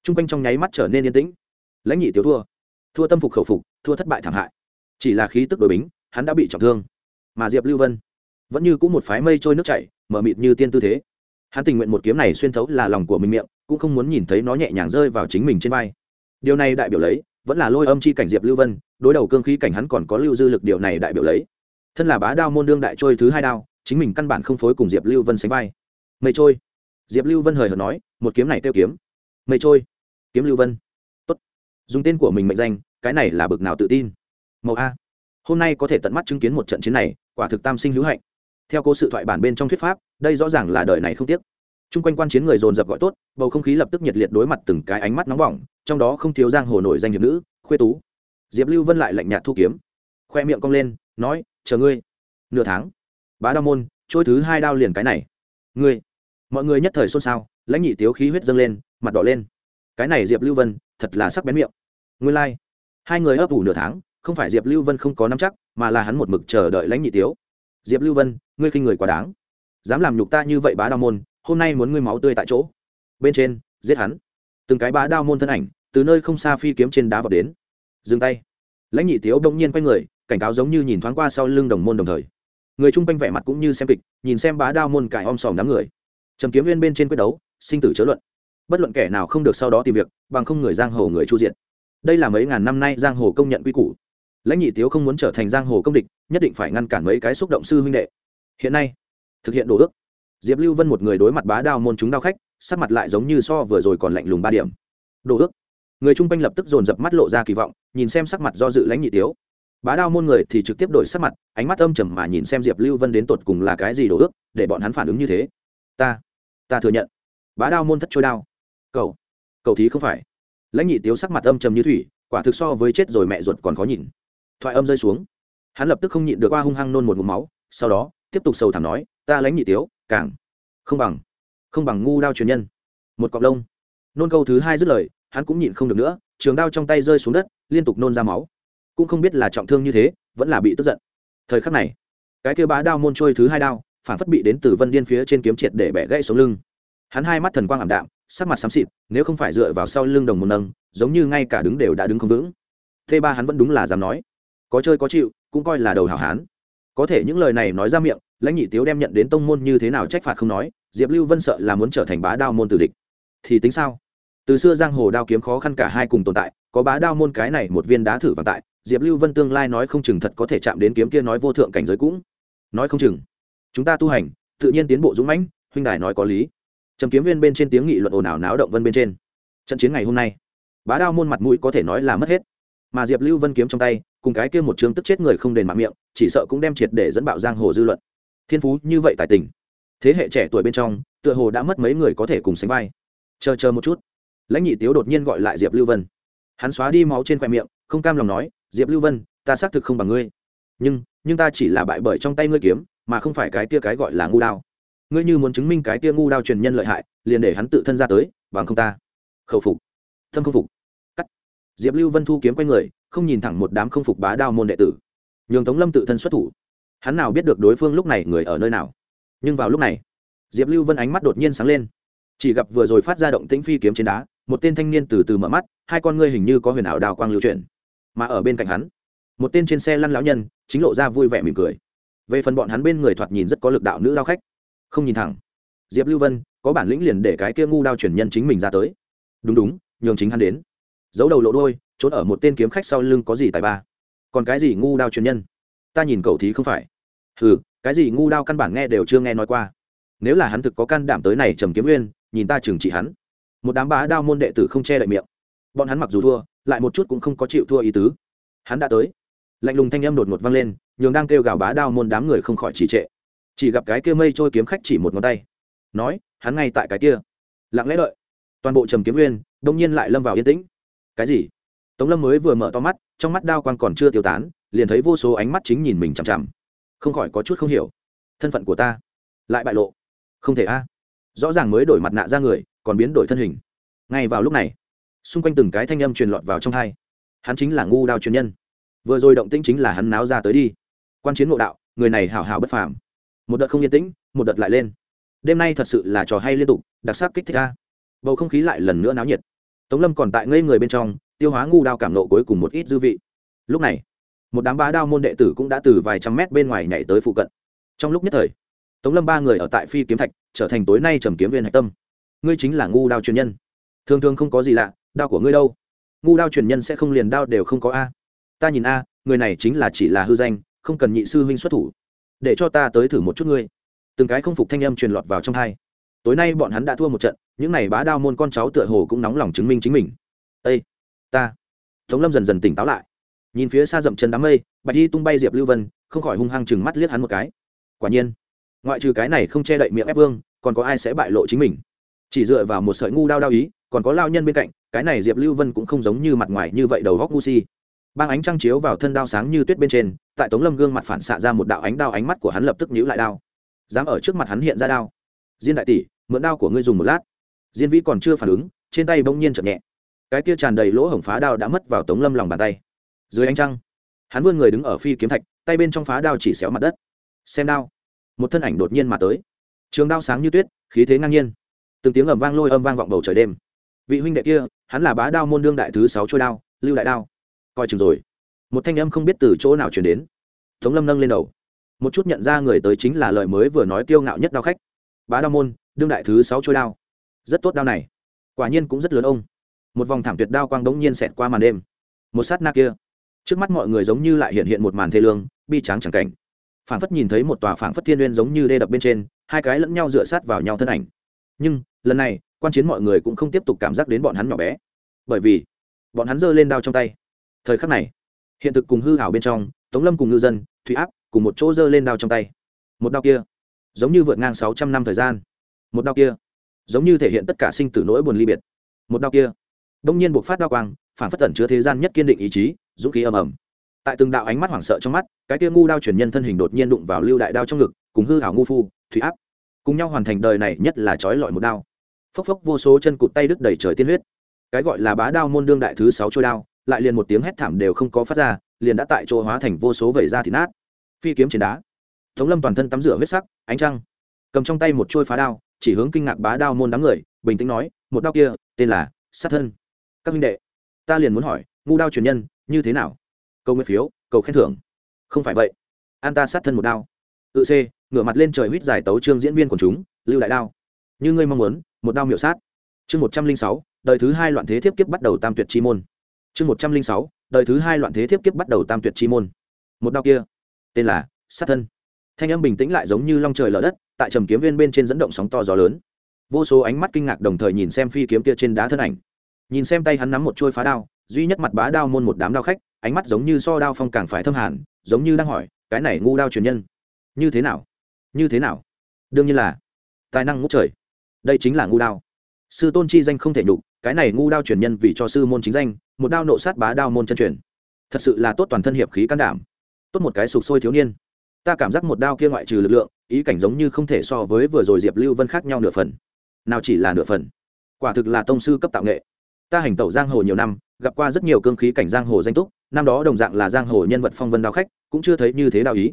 T r u n g quanh trong nháy mắt trở nên yên tĩnh. Lãnh nhị tiếu thua. Thua tâm phục khẩu phục, thua thất bại thảm hại chỉ là khí tức đội bính, hắn đã bị trọng thương. Mà diệp lưu vân vẫn như cũng một phái mây trôi nước chảy, mở mịt như tiên tư thế. Hắn tình nguyện một kiếm này xuyên thấu là lòng của mình miệng, cũng không muốn nhìn thấy nó nhẹ nhàng rơi vào chính mình trên vai. Điều này đại biểu lấy, vẫn là lôi âm chi cảnh diệp lưu vân, đối đầu cương khí cảnh hắn còn có lưu dư lực điều này đại biểu lấy. Thân là bá đao môn đương đại trôi thứ hai đao, chính mình căn bản không phối cùng diệp lưu vân sánh vai. Mây trôi. Diệp lưu vân hời hợt nói, một kiếm này kêu kiếm. Mây trôi. Kiếm lưu vân. Tốt. dùng tên của mình mệnh danh, cái này là bực nào tự tin? Màu a. Hôm nay có thể tận mắt chứng kiến một trận chiến này, quả thực tam sinh hữu hạnh. Theo cố sự thoại bản bên trong thuyết pháp, đây rõ ràng là đời này không tiếc. Chung quanh quan chiến người dồn dập gọi tốt, bầu không khí lập tức nhiệt liệt đối mặt từng cái ánh mắt nóng bỏng, trong đó không thiếu giang hồ nổi danh hiệp nữ, khuê tú. Diệp lưu vân lại lạnh nhạt thu kiếm. Khoe miệng cong lên, nói, chờ ngươi. Nửa tháng. Bá đao môn, trôi thứ hai đao liền cái này. Ngươi. Mọi người nhất thời xôn xao, lãnh nhị tiếu khí huyết dâng lên, mặt đỏ lên. Cái này diệp lưu vân, thật là sắc bén miệng. Ngươi lai、like. hai người ấp ủ nửa tháng không phải diệp lưu vân không có nắm chắc, mà là hắn một mực chờ đợi lãnh nhị tiếu. Diệp lưu vân, ngươi khinh người quá đáng. Dám làm nhục ta như vậy bá đao môn, hôm nay muốn ngươi máu tươi tại chỗ. Bên trên, giết hắn. Từng cái bá đao môn thân ảnh, từ nơi không xa phi kiếm trên đá vào đến. Dừng tay. Lãnh nhị tiếu đông nhiên quay người, cảnh cáo giống như nhìn thoáng qua sau lưng đồng môn đồng thời. Người chung quanh vẻ mặt cũng như xem kịch, nhìn xem bá đao môn cải om sòm đám người. Trầm kiếm viên bên trên quyết đấu, sinh tử chớ luận. Bất luận kẻ nào không được sau đó tìm việc, bằng không người giang hồ người chu diện. Đây là mấy ngàn năm nay giang hồ công nhận quy củ lãnh nhị tiếu không muốn trở thành giang hồ công địch, nhất định phải ngăn cản mấy cái xúc động sư huynh đệ. Hiện nay, thực hiện đồ ước. Diệp lưu vân một người đối mặt bá đao môn chúng đao khách, sắc mặt lại giống như so vừa rồi còn lạnh lùng ba điểm. Đồ ước. Người chung quanh lập tức dồn dập mắt lộ ra kỳ vọng, nhìn xem sắc mặt do dự lãnh nhị tiếu. Bá đao môn người thì trực tiếp đổi sắc mặt, ánh mắt âm trầm mà nhìn xem diệp lưu vân đến tột cùng là cái gì đồ ước, để bọn hắn phản ứng như thế. Ta ta thừa nhận. Bá đao môn thất trôi đao. Cầu cầu thí không phải. Lãnh nhị tiếu sắc mặt âm trầm như thủy, quả thực so với chết rồi mẹ ruột còn khó nhìn thoại âm rơi xuống. Hắn lập tức không nhịn được qua hung hăng nôn một ngụm máu, sau đó, tiếp tục sầu thảm nói, ta lãnh nhị tiếu, càng không bằng không bằng ngu đao truyền nhân. Một cọc lông. Nôn câu thứ hai dứt lời, hắn cũng nhịn không được nữa, trường đao trong tay rơi xuống đất, liên tục nôn ra máu. Cũng không biết là trọng thương như thế, vẫn là bị tức giận. Thời khắc này, cái kêu bá đao môn trôi thứ hai đao, phản phất bị đến từ vân điên phía trên kiếm triệt để bẻ gãy xuống lưng. Hắn hai mắt thần quang ảm đạm, sắc mặt xám xịt, nếu không phải dựa vào sau lưng đồng một nâng, giống như ngay cả đứng đều đã đứng không vững. T ba hắn vẫn đúng là dám nói có chơi có chịu, cũng coi là đầu hảo hán. Có thể những lời này nói ra miệng, lãnh nhị tiếu đem nhận đến tông môn như thế nào trách phạt không nói, diệp lưu vân sợ là muốn trở thành bá đao môn tử địch. Thì tính sao? Từ xưa giang hồ đao kiếm khó khăn cả hai cùng tồn tại, có bá đao môn cái này một viên đá thử vàng tại, diệp lưu vân tương lai nói không chừng thật có thể chạm đến kiếm kia nói vô thượng cảnh giới cũng. Nói không chừng. Chúng ta tu hành, tự nhiên tiến bộ dũng mãnh, huynh đài nói có lý. Trầm kiếm viên bên trên tiếng nghị luận ồn ào náo động vân bên trên. Trận chiến ngày hôm nay, bá đao môn mặt mũi có thể nói là mất hết. Mà diệp lưu vân kiếm trong tay cùng cái kia một chương tức chết người không đền mạng miệng, chỉ sợ cũng đem triệt để dẫn bạo giang hồ dư luận. Thiên phú như vậy tài tình. Thế hệ trẻ tuổi bên trong, tựa hồ đã mất mấy người có thể cùng sánh vai. Chờ chờ một chút. Lãnh nhị tiếu đột nhiên gọi lại diệp lưu vân. Hắn xóa đi máu trên khoe miệng, không cam lòng nói, diệp lưu vân, ta xác thực không bằng ngươi. Nhưng nhưng ta chỉ là bại bởi trong tay ngươi kiếm, mà không phải cái tia cái gọi là ngu đao. Ngươi như muốn chứng minh cái tia ngu đao truyền nhân lợi hại, liền để hắn tự thân ra tới, bằng không ta. Khẩu phục. Thâm không phục. Cắt. Diệp lưu vân thu kiếm q u a y người không nhìn thẳng một đám không phục bá đao môn đệ tử. Nhường tống lâm tự thân xuất thủ. Hắn nào biết được đối phương lúc này người ở nơi nào. Nhưng vào lúc này, diệp lưu vân ánh mắt đột nhiên sáng lên. Chỉ gặp vừa rồi phát ra động tĩnh phi kiếm trên đá, một tên thanh niên từ từ mở mắt, hai con ngươi hình như có huyền ảo đào quang lưu chuyển. Mà ở bên cạnh hắn, một tên trên xe lăn lão nhân, chính lộ ra vui vẻ mỉm cười. Về phần bọn hắn bên người thoạt nhìn rất có lực đạo nữ lao khách. Không nhìn thẳng. Diệp lưu vân, có bản lĩnh liền để cái kia ngu đao chuyển nhân chính mình ra tới. Đúng đúng, nhường chính hắn đến giấu đầu lộ đôi trốn ở một tên kiếm khách sau lưng có gì tài ba. Còn cái gì ngu đao truyền nhân? Ta nhìn cậu thí không phải. Ừ cái gì ngu đao căn bản nghe đều chưa nghe nói qua. Nếu là hắn thực có can đảm tới này trầm kiếm nguyên, nhìn ta trừng trị hắn. Một đám bá đao môn đệ tử không che đậy miệng. Bọn hắn mặc dù thua, lại một chút cũng không có chịu thua ý tứ. Hắn đã tới. Lạnh lùng thanh âm đột ngột vang lên, nhường đang kêu gào bá đao môn đám người không khỏi trì trệ. Chỉ gặp cái kia mây trôi kiếm khách chỉ một ngón tay. Nói, hắn ngay tại cái kia. Lặng lẽ đợi. Toàn bộ trầm kiếm nguyên, đông nhiên lại lâm vào yên tĩnh cái gì? Tống lâm mới vừa mở to mắt, trong mắt đao Quan còn chưa tiêu tán, liền thấy vô số ánh mắt chính nhìn mình chằm chằm. Không khỏi có chút không hiểu. Thân phận của ta lại bại lộ. Không thể a. Rõ ràng mới đổi mặt nạ ra người, còn biến đổi thân hình. Ngay vào lúc này, xung quanh từng cái thanh âm truyền lọt vào trong hai. Hắn chính là ngu đao truyền nhân. Vừa rồi động tĩnh chính là hắn náo ra tới đi. Quan chiến ngộ đạo, người này hảo hảo bất phàm. Một đợt không yên tĩnh, một đợt lại lên. Đêm nay thật sự là trò hay liên tục, đặc sắc kích thích a. Bầu không khí lại lần nữa náo nhiệt tống lâm còn tại ngây người bên trong, tiêu hóa ngu đao cảm nộ cuối cùng một ít dư vị. Lúc này, một đám bá đao môn đệ tử cũng đã từ vài trăm mét bên ngoài nhảy tới phụ cận. Trong lúc nhất thời, tống lâm ba người ở tại phi kiếm thạch, trở thành tối nay trầm kiếm viên hạch tâm. Ngươi chính là ngu đao truyền nhân. Thường thường không có gì lạ, đao của ngươi đâu? Ngu đao truyền nhân sẽ không liền đao đều không có a. Ta nhìn a, người này chính là chỉ là hư danh, không cần nhị sư huynh xuất thủ. Để cho ta tới thử một chút ngươi. Từng cái không phục thanh âm truyền lọt vào trong hai tối nay bọn hắn đã thua một trận, những n à y bá đao môn con cháu tựa hồ cũng nóng lòng chứng minh chính mình. Ây ta. Tống lâm dần dần tỉnh táo lại. Nhìn phía xa dậm chân đám mây, bạch Y tung bay diệp lưu vân, không khỏi hung hăng chừng mắt liếc hắn một cái. Quả nhiên, ngoại trừ cái này không che đậy miệng ép vương, còn có ai sẽ bại lộ chính mình? Chỉ dựa vào một sợi ngu đao đao ý, còn có lao nhân bên cạnh, cái này diệp lưu vân cũng không giống như mặt ngoài như vậy đầu góc ngu si. Bang ánh trăng chiếu vào thân đao sáng như tuyết bên trên, tại tống lâm gương mặt phản xạ ra một đạo ánh đao ánh mắt của hắn lập tức nhíu lại đao. Dám ở trước mặt hắn hiện ra đao. Diên đại tỷ mượn đao của ngươi dùng một lát. Diên vĩ còn chưa phản ứng, trên tay bỗng nhiên chậm nhẹ. Cái kia tràn đầy lỗ hổng phá đao đã mất vào tống lâm lòng bàn tay. Dưới ánh trăng, hắn vươn người đứng ở phi kiếm thạch, tay bên trong phá đao chỉ xéo mặt đất. Xem đao. Một thân ảnh đột nhiên mà tới. Trường đao sáng như tuyết, khí thế ngang nhiên. Từng tiếng ầm vang lôi âm vang vọng bầu trời đêm. Vị huynh đệ kia, hắn là bá đao môn đương đại thứ sáu trôi đao, lưu đại đao. Coi chừng rồi. Một thanh âm không biết từ chỗ nào chuyển đến. Tống lâm nâng lên đầu. Một chút nhận ra người tới chính là lời mới vừa nói kiêu ngạo nhất đao khách. Bá đao môn đương đại thứ sáu trôi đao. Rất tốt đao này. Quả nhiên cũng rất lớn ông. Một vòng thảm tuyệt đao quang đống nhiên xẹt qua màn đêm. Một sát na kia. Trước mắt mọi người giống như lại hiện hiện một màn thê lương, bi tráng chẳng cảnh. Phảng phất nhìn thấy một tòa phảng phất thiên liên giống như đê đập bên trên, hai cái lẫn nhau dựa sát vào nhau thân ảnh. Nhưng, lần này, quan chiến mọi người cũng không tiếp tục cảm giác đến bọn hắn nhỏ bé. Bởi vì, bọn hắn giơ lên đao trong tay. Thời khắc này, hiện thực cùng hư hảo bên trong, tống lâm cùng ngư dân, thủy áp cùng một chỗ giơ lên đao trong tay. Một đao kia, giống như vượt ngang sáu trăm năm thời gian một đao kia, giống như thể hiện tất cả sinh tử nỗi buồn ly biệt. Một đao kia, đông nhiên buộc phát đao quang, phản phất tẩn chứa thế gian nhất kiên định ý chí, dũng khí ầm ầm. Tại từng đạo ánh mắt hoảng sợ trong mắt, cái kia ngu đao truyền nhân thân hình đột nhiên đụng vào lưu đại đao trong ngực, cùng hư hảo ngu phu, thủy áp. Cùng nhau hoàn thành đời này nhất là trói lọi một đao. Phốc phốc vô số chân cụt tay đứt đầy trời tiên huyết. Cái gọi là bá đao môn đương đại thứ sáu trôi đao, lại liền một tiếng hét thảm đều không có phát ra, liền đã tại chỗ hóa thành vô số vẩy ra thịt nát. Phi kiếm trên đá. Tống lâm toàn thân tắm rửa huyết sắc, ánh trăng. Cầm trong tay một trôi phá đao chỉ hướng kinh ngạc bá đao môn đám người, bình tĩnh nói, một đao kia, tên là sát thân. Các minh đệ, ta liền muốn hỏi, ngu đao truyền nhân như thế nào? Câu nguyện phiếu, cầu khen thưởng. Không phải vậy. An ta sát thân một đao. Tự c ngửa mặt lên trời huýt giải tấu trương diễn viên của chúng, lưu đại đao. Như ngươi mong muốn, một đao miểu sát. Chương một trăm linh sáu, đời thứ hai loạn thế thiếp kiếp bắt đầu tam tuyệt chi môn. Chương một trăm linh sáu, đời thứ hai loạn thế thiếp kiếp bắt đầu tam tuyệt chi môn. Một đao kia, tên là sát thân thanh âm bình tĩnh lại giống như long trời lở đất, tại trầm kiếm viên bên trên dẫn động sóng to gió lớn. Vô số ánh mắt kinh ngạc đồng thời nhìn xem phi kiếm kia trên đá thân ảnh. Nhìn xem tay hắn nắm một trôi phá đao, duy nhất mặt bá đao môn một đám đao khách, ánh mắt giống như so đao phong càng phải thâm hàn, giống như đang hỏi, cái này ngu đao truyền nhân, như thế nào? Như thế nào? Đương nhiên là, tài năng ngũ trời. Đây chính là ngu đao. Sư tôn chi danh không thể nhục, cái này ngu đao truyền nhân vì cho sư môn chính danh, một đao nộ sát bá đao môn chân truyền. Thật sự là tốt toàn thân hiệp khí can đảm. Tốt một cái sục sôi thiếu niên ta cảm giác một đao kia ngoại trừ lực lượng, ý cảnh giống như không thể so với vừa rồi diệp lưu vân khác nhau nửa phần. Nào chỉ là nửa phần. Quả thực là tông sư cấp tạo nghệ. Ta hành tẩu giang hồ nhiều năm, gặp qua rất nhiều cương khí cảnh giang hồ danh túc, năm đó đồng dạng là giang hồ nhân vật phong vân đao khách, cũng chưa thấy như thế đao ý.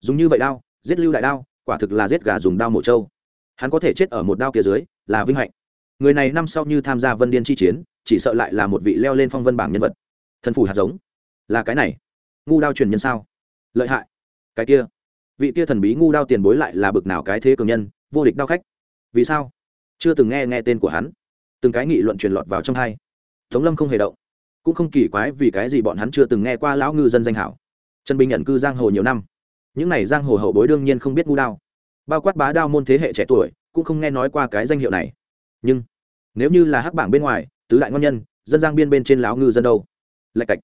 Dùng như vậy đao, giết lưu đại đao, quả thực là giết gà dùng đao mổ trâu. Hắn có thể chết ở một đao kia dưới, là vinh hạnh. Người này năm sau như tham gia vân điên chi chiến, chỉ sợ lại là một vị leo lên phong vân bảng nhân vật. Thân phủ hạt giống. Là cái này. Ngu đao truyền nhân sao? Lợi hại cái kia. Vị kia thần bí ngu đao tiền bối lại là bực nào cái thế cường nhân, vô địch đao khách. Vì sao? Chưa từng nghe nghe tên của hắn. Từng cái nghị luận truyền lọt vào trong hai. Tống lâm không hề động. Cũng không kỳ quái vì cái gì bọn hắn chưa từng nghe qua lão ngư dân danh hảo. Trần bình nhận cư giang hồ nhiều năm. Những n à y giang hồ hậu bối đương nhiên không biết ngu đao. Bao quát bá đao môn thế hệ trẻ tuổi, cũng không nghe nói qua cái danh hiệu này. Nhưng, nếu như là hắc bảng bên ngoài, tứ đại ngon nhân, dân giang biên bên trên lão ngư dân đâu? Lạch cạch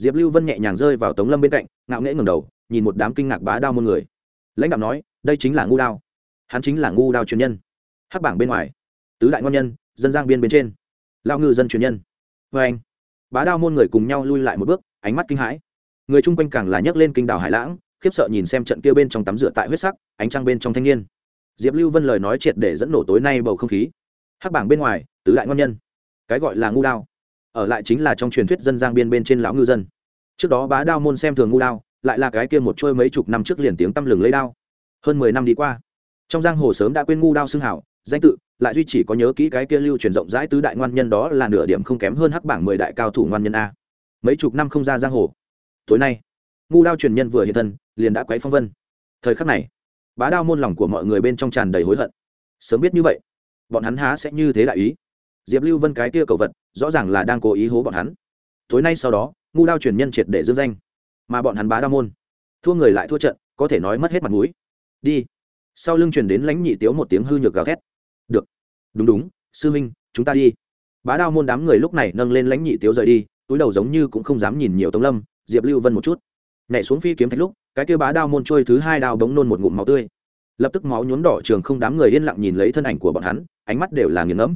diệp lưu vân nhẹ nhàng rơi vào tống lâm bên cạnh, ngạo nghễ ngầm đầu, nhìn một đám kinh ngạc bá đao môn người. Lãnh đạo nói, đây chính là ngu đao. Hắn chính là ngu đao truyền nhân. Hắc bảng bên ngoài, tứ đại ngon nhân, dân giang biên bên trên. Lao ngư dân truyền nhân. Vê anh, bá đao môn người cùng nhau lui lại một bước, ánh mắt kinh hãi. Người chung quanh càng là nhấc lên kinh đảo hải lãng, khiếp sợ nhìn xem trận kia bên trong tắm rửa tại huyết sắc, ánh trăng bên trong thanh niên. Diệp lưu vân lời nói triệt để dẫn nổ tối nay bầu không khí. Hắc bảng bên ngoài, tứ đại ngon nhân. Cái gọi là ngu đao ở lại chính là trong truyền thuyết dân giang biên bên trên lão ngư dân. Trước đó bá đao môn xem thường ngu đao, lại là cái kia một trôi mấy chục năm trước liền tiếng tăm lừng lấy đao. Hơn mười năm đi qua, trong giang hồ sớm đã quên ngu đao xưng hảo, danh tự, lại duy chỉ có nhớ kỹ cái kia lưu truyền rộng rãi tứ đại ngoan nhân đó là nửa điểm không kém hơn hắc bảng mười đại cao thủ ngoan nhân a. Mấy chục năm không ra giang hồ. Tối nay, ngu đao truyền nhân vừa hiện thân, liền đã quấy phong vân. Thời khắc này, bá đao môn lòng của mọi người bên trong tràn đầy hối hận. Sớm biết như vậy, bọn hắn há sẽ như thế đại ý diệp lưu vân cái kia cầu vật, rõ ràng là đang cố ý hố bọn hắn. Tối nay sau đó, ngu đao truyền nhân triệt để dương danh. Mà bọn hắn bá đao môn. Thua người lại thua trận, có thể nói mất hết mặt mũi. Đi. Sau lưng truyền đến lãnh nhị tiếu một tiếng hư nhược gào thét. Được. Đúng đúng, sư minh chúng ta đi. Bá đao môn đám người lúc này nâng lên lãnh nhị tiếu rời đi, túi đầu giống như cũng không dám nhìn nhiều tống lâm, diệp lưu vân một chút. Nhảy xuống phi kiếm thạch lúc, cái kia bá đao môn trôi thứ hai đao bóng nôn một ngụm máu tươi. Lập tức máu nhuốm đỏ trường không đám người yên lặng nhìn lấy thân ảnh của bọn hắn, ánh mắt đều là nghiền ngẫm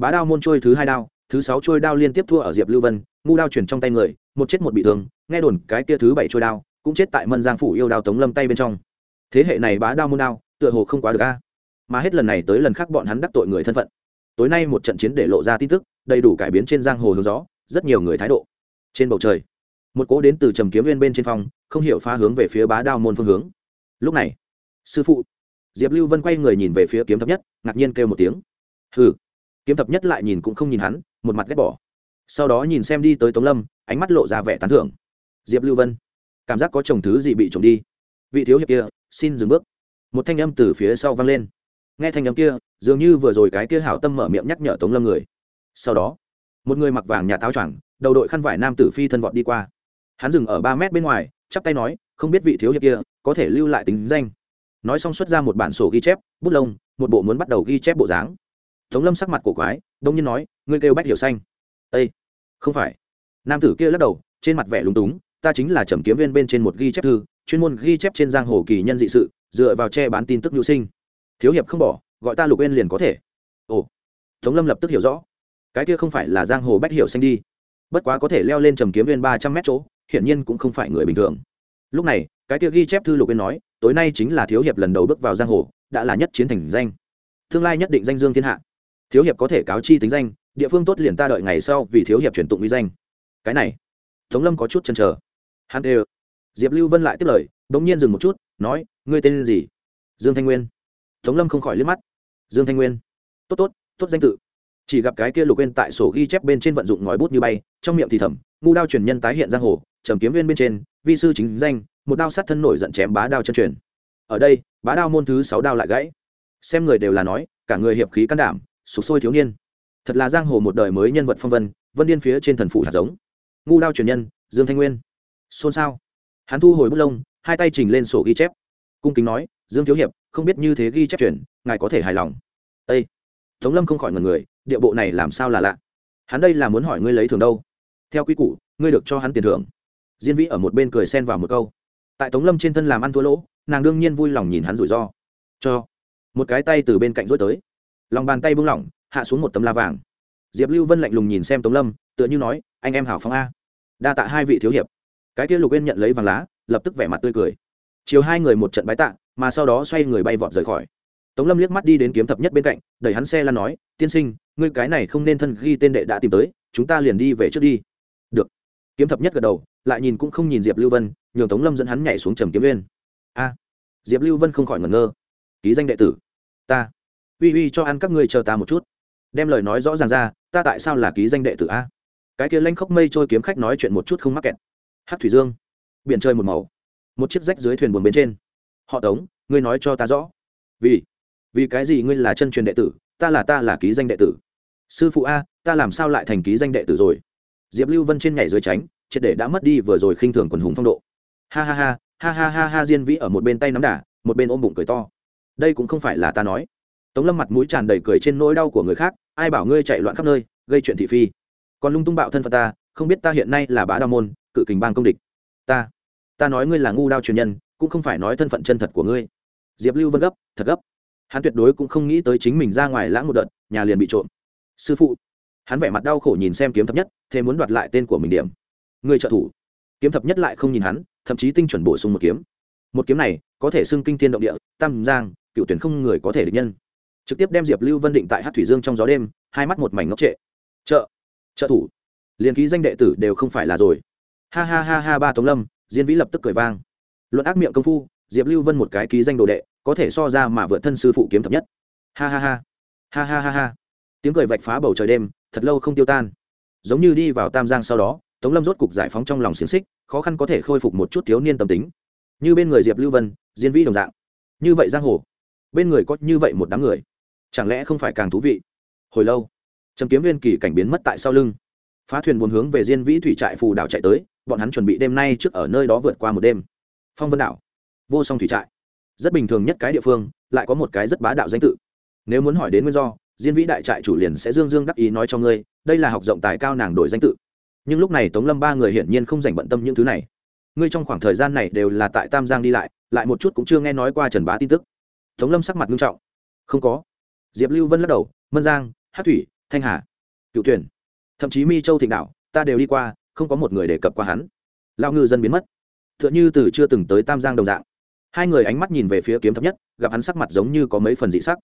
bá đao môn trôi thứ hai đao, thứ sáu trôi đao liên tiếp thua ở diệp lưu vân, ngu đao chuyển trong tay người, một chết một bị thương, nghe đồn cái kia thứ bảy trôi đao cũng chết tại mân giang phủ yêu đao tống lâm tay bên trong. Thế hệ này bá đao môn đao, tựa hồ không quá được a. Mà hết lần này tới lần khác bọn hắn đắc tội người thân phận. Tối nay một trận chiến để lộ ra tin tức, đầy đủ cải biến trên giang hồ hướng gió, rất nhiều người thái độ. Trên bầu trời, một cỗ đến từ trầm kiếm viên bên trên phòng, không hiểu pha hướng về phía bá đao môn phương hướng. Lúc này, sư phụ diệp lưu vân quay người nhìn về phía kiếm thấp nhất, ngạc nhiên kêu một tiếng. Hừ kiếm thập nhất lại nhìn cũng không nhìn hắn, một mặt ghét bỏ. Sau đó nhìn xem đi tới tống lâm, ánh mắt lộ ra vẻ tán thưởng. Diệp lưu vân, cảm giác có chồng thứ gì bị trộm đi. Vị thiếu hiệp kia, xin dừng bước. Một thanh âm từ phía sau vang lên. Nghe thanh âm kia, dường như vừa rồi cái kia hảo tâm mở miệng nhắc nhở tống lâm người. Sau đó, một người mặc vàng nhà táo choàng, đầu đội khăn vải nam tử phi thân vọt đi qua. Hắn dừng ở ba mét bên ngoài, chắp tay nói, không biết vị thiếu hiệp kia có thể lưu lại tính danh. Nói xong xuất ra một bản sổ ghi chép, bút lông, một bộ muốn bắt đầu ghi chép bộ dáng tống lâm sắc mặt cổ quái, đông nhiên nói, ngươi kêu bách hiểu xanh. Â không phải. Nam tử kia lắc đầu, trên mặt vẻ lúng túng, ta chính là trầm kiếm viên bên trên một ghi chép thư, chuyên môn ghi chép trên giang hồ kỳ nhân dị sự, dựa vào che bán tin tức nhu sinh. Thiếu hiệp không bỏ, gọi ta lục uyên liền có thể. Ồ. Tống lâm lập tức hiểu rõ. Cái kia không phải là giang hồ bách hiểu xanh đi. Bất quá có thể leo lên trầm kiếm viên ba trăm mét chỗ, hiển nhiên cũng không phải người bình thường. Lúc này, cái kia ghi chép thư lục uyên nói, tối nay chính là thiếu hiệp lần đầu bước vào giang hồ, đã là nhất chiến thành danh. Tương lai nhất định danh dương thiên hạ thiếu hiệp có thể cáo chi tính danh, địa phương tốt liền ta đợi ngày sau vì thiếu hiệp chuyển tụng uy danh. Cái này, tống lâm có chút chần chờ. Hắn đều, diệp lưu vân lại tiếp lời đ ỗ n g nhiên dừng một chút, nói, ngươi tên gì? Dương thanh nguyên. Tống lâm không khỏi liếc mắt. Dương thanh nguyên. Tốt tốt tốt danh tự. Chỉ gặp cái kia lục quên tại sổ ghi chép bên trên vận dụng ngòi bút như bay, trong miệng thì thầm, ngu đao truyền nhân tái hiện giang hồ, trầm kiếm viên bên trên, vi sư chính danh, một đao sát thân nổi giận chém bá đao chân truyền. Ở đây, bá đao môn thứ sáu đao lại gãy. Xem người đều là nói, cả người hiệp khí can đảm sụp sôi thiếu niên. Thật là giang hồ một đời mới nhân vật phong vân vân điên phía trên thần phủ hạt giống. Ngu đao truyền nhân, dương thanh nguyên. Xôn xao. Hắn thu hồi bút lông, hai tay trình lên sổ ghi chép. Cung kính nói, dương thiếu hiệp, không biết như thế ghi chép chuyển ngài có thể hài lòng. Â tống lâm không khỏi ngần người, địa bộ này làm sao là lạ? Hắn đây là muốn hỏi ngươi lấy thường đâu? Theo quy củ, ngươi được cho hắn tiền thưởng. Diên vĩ ở một bên cười xen vào một câu. Tại tống lâm trên thân làm ăn thua lỗ, nàng đương nhiên vui lòng nhìn hắn rủi ro. Cho. Một cái tay từ bên cạnh rối tới lòng bàn tay bung lỏng, hạ xuống một tấm la vàng. Diệp lưu vân lạnh lùng nhìn xem tống lâm, tựa như nói, anh em hảo phong a. Đa tạ hai vị thiếu hiệp. Cái kia lục yên nhận lấy vàng lá, lập tức vẻ mặt tươi cười. Chiều hai người một trận bái tạ, mà sau đó xoay người bay vọt rời khỏi. Tống lâm liếc mắt đi đến kiếm thập nhất bên cạnh, đẩy hắn xe lan nói, tiên sinh, ngươi cái này không nên thân ghi tên đệ đã tìm tới, chúng ta liền đi về trước đi. Được. Kiếm thập nhất gật đầu, lại nhìn cũng không nhìn diệp lưu vân, nhường tống lâm dẫn hắn nhảy xuống trầm kiếm viên a. Diệp lưu vân không khỏi ngẩn ngơ. Ký danh đệ tử. Ta uy uy cho ăn các ngươi chờ ta một chút. Đem lời nói rõ ràng ra, ta tại sao là ký danh đệ tử a? Cái kia lanh khóc mây trôi kiếm khách nói chuyện một chút không mắc kẹt. Hát thủy dương, biển chơi một màu, một chiếc rách dưới thuyền buồn bên trên. Họ tống, ngươi nói cho ta rõ. Vì vì cái gì ngươi là chân truyền đệ tử, ta là ta là ký danh đệ tử. Sư phụ a, ta làm sao lại thành ký danh đệ tử rồi? Diệp lưu vân trên nhảy dưới tránh, triệt để đã mất đi vừa rồi khinh thường quần hùng phong độ. Ha ha ha ha ha ha ha, diên vĩ ở một bên tay nắm đà một bên ôm bụng cười to. Đây cũng không phải là ta nói tống lâm mặt mũi tràn đầy cười trên nỗi đau của người khác, ai bảo ngươi chạy loạn khắp nơi, gây chuyện thị phi? Còn lung tung bạo thân phận ta, không biết ta hiện nay là bá đao môn, cự kình bang công địch. Ta ta nói ngươi là ngu đao truyền nhân, cũng không phải nói thân phận chân thật của ngươi. Diệp lưu vân gấp, thật gấp. Hắn tuyệt đối cũng không nghĩ tới chính mình ra ngoài lãng một đợt, nhà liền bị trộm. Sư phụ. Hắn vẻ mặt đau khổ nhìn xem kiếm thập nhất, thế muốn đoạt lại tên của mình điểm. Người trợ thủ. Kiếm thập nhất lại không nhìn hắn, thậm chí tinh chuẩn bổ sung một kiếm. Một kiếm này có thể xưng kinh thiên động địa, tam giang, cựu tuyển không người có thể địch nhân trực tiếp đem diệp lưu vân định tại hát thủy dương trong gió đêm, hai mắt một mảnh ngốc trệ. Trợ trợ thủ. Liền ký danh đệ tử đều không phải là rồi. Ha ha ha ha ba tống lâm, diên vĩ lập tức cười vang. Luận ác miệng công phu, diệp lưu vân một cái ký danh đồ đệ, có thể so ra mà vượt thân sư phụ kiếm thập nhất. Ha ha ha. Ha ha ha ha. Tiếng cười vạch phá bầu trời đêm, thật lâu không tiêu tan. Giống như đi vào tam giang sau đó, tống lâm rốt cục giải phóng trong lòng xiềng xích, khó khăn có thể khôi phục một chút thiếu niên tâm tính. Như bên người diệp lưu vân, diên vĩ đồng dạng. Như vậy giang hồ. Bên người có như vậy một đám người chẳng lẽ không phải càng thú vị? Hồi lâu, trầm kiếm viên kỳ cảnh biến mất tại sau lưng. Phá thuyền buồn hướng về diên vĩ thủy trại phù đảo chạy tới, bọn hắn chuẩn bị đêm nay trước ở nơi đó vượt qua một đêm. Phong vân đảo, vô song thủy trại. Rất bình thường nhất cái địa phương, lại có một cái rất bá đạo danh tự. Nếu muốn hỏi đến nguyên do, diên vĩ đại trại chủ liền sẽ dương dương đắc ý nói cho ngươi, đây là học rộng tài cao nàng đổi danh tự. Nhưng lúc này tống lâm ba người hiển nhiên không dành bận tâm những thứ này. Ngươi trong khoảng thời gian này đều là tại tam giang đi lại lại một chút cũng chưa nghe nói qua trần bá tin tức. Tống lâm sắc mặt nghiêm trọng. Không có diệp lưu vân lắc đầu, mân giang hát thủy, thanh hà cựu tuyển, thậm chí mi châu thịnh đạo, ta đều đi qua, không có một người đề cập qua hắn. Lao ngư dân biến mất. T h ư ợ n h ư từ chưa từng tới tam giang đồng dạng. Hai người ánh mắt nhìn về phía kiếm thấp nhất, gặp hắn sắc mặt giống như có mấy phần dị sắc.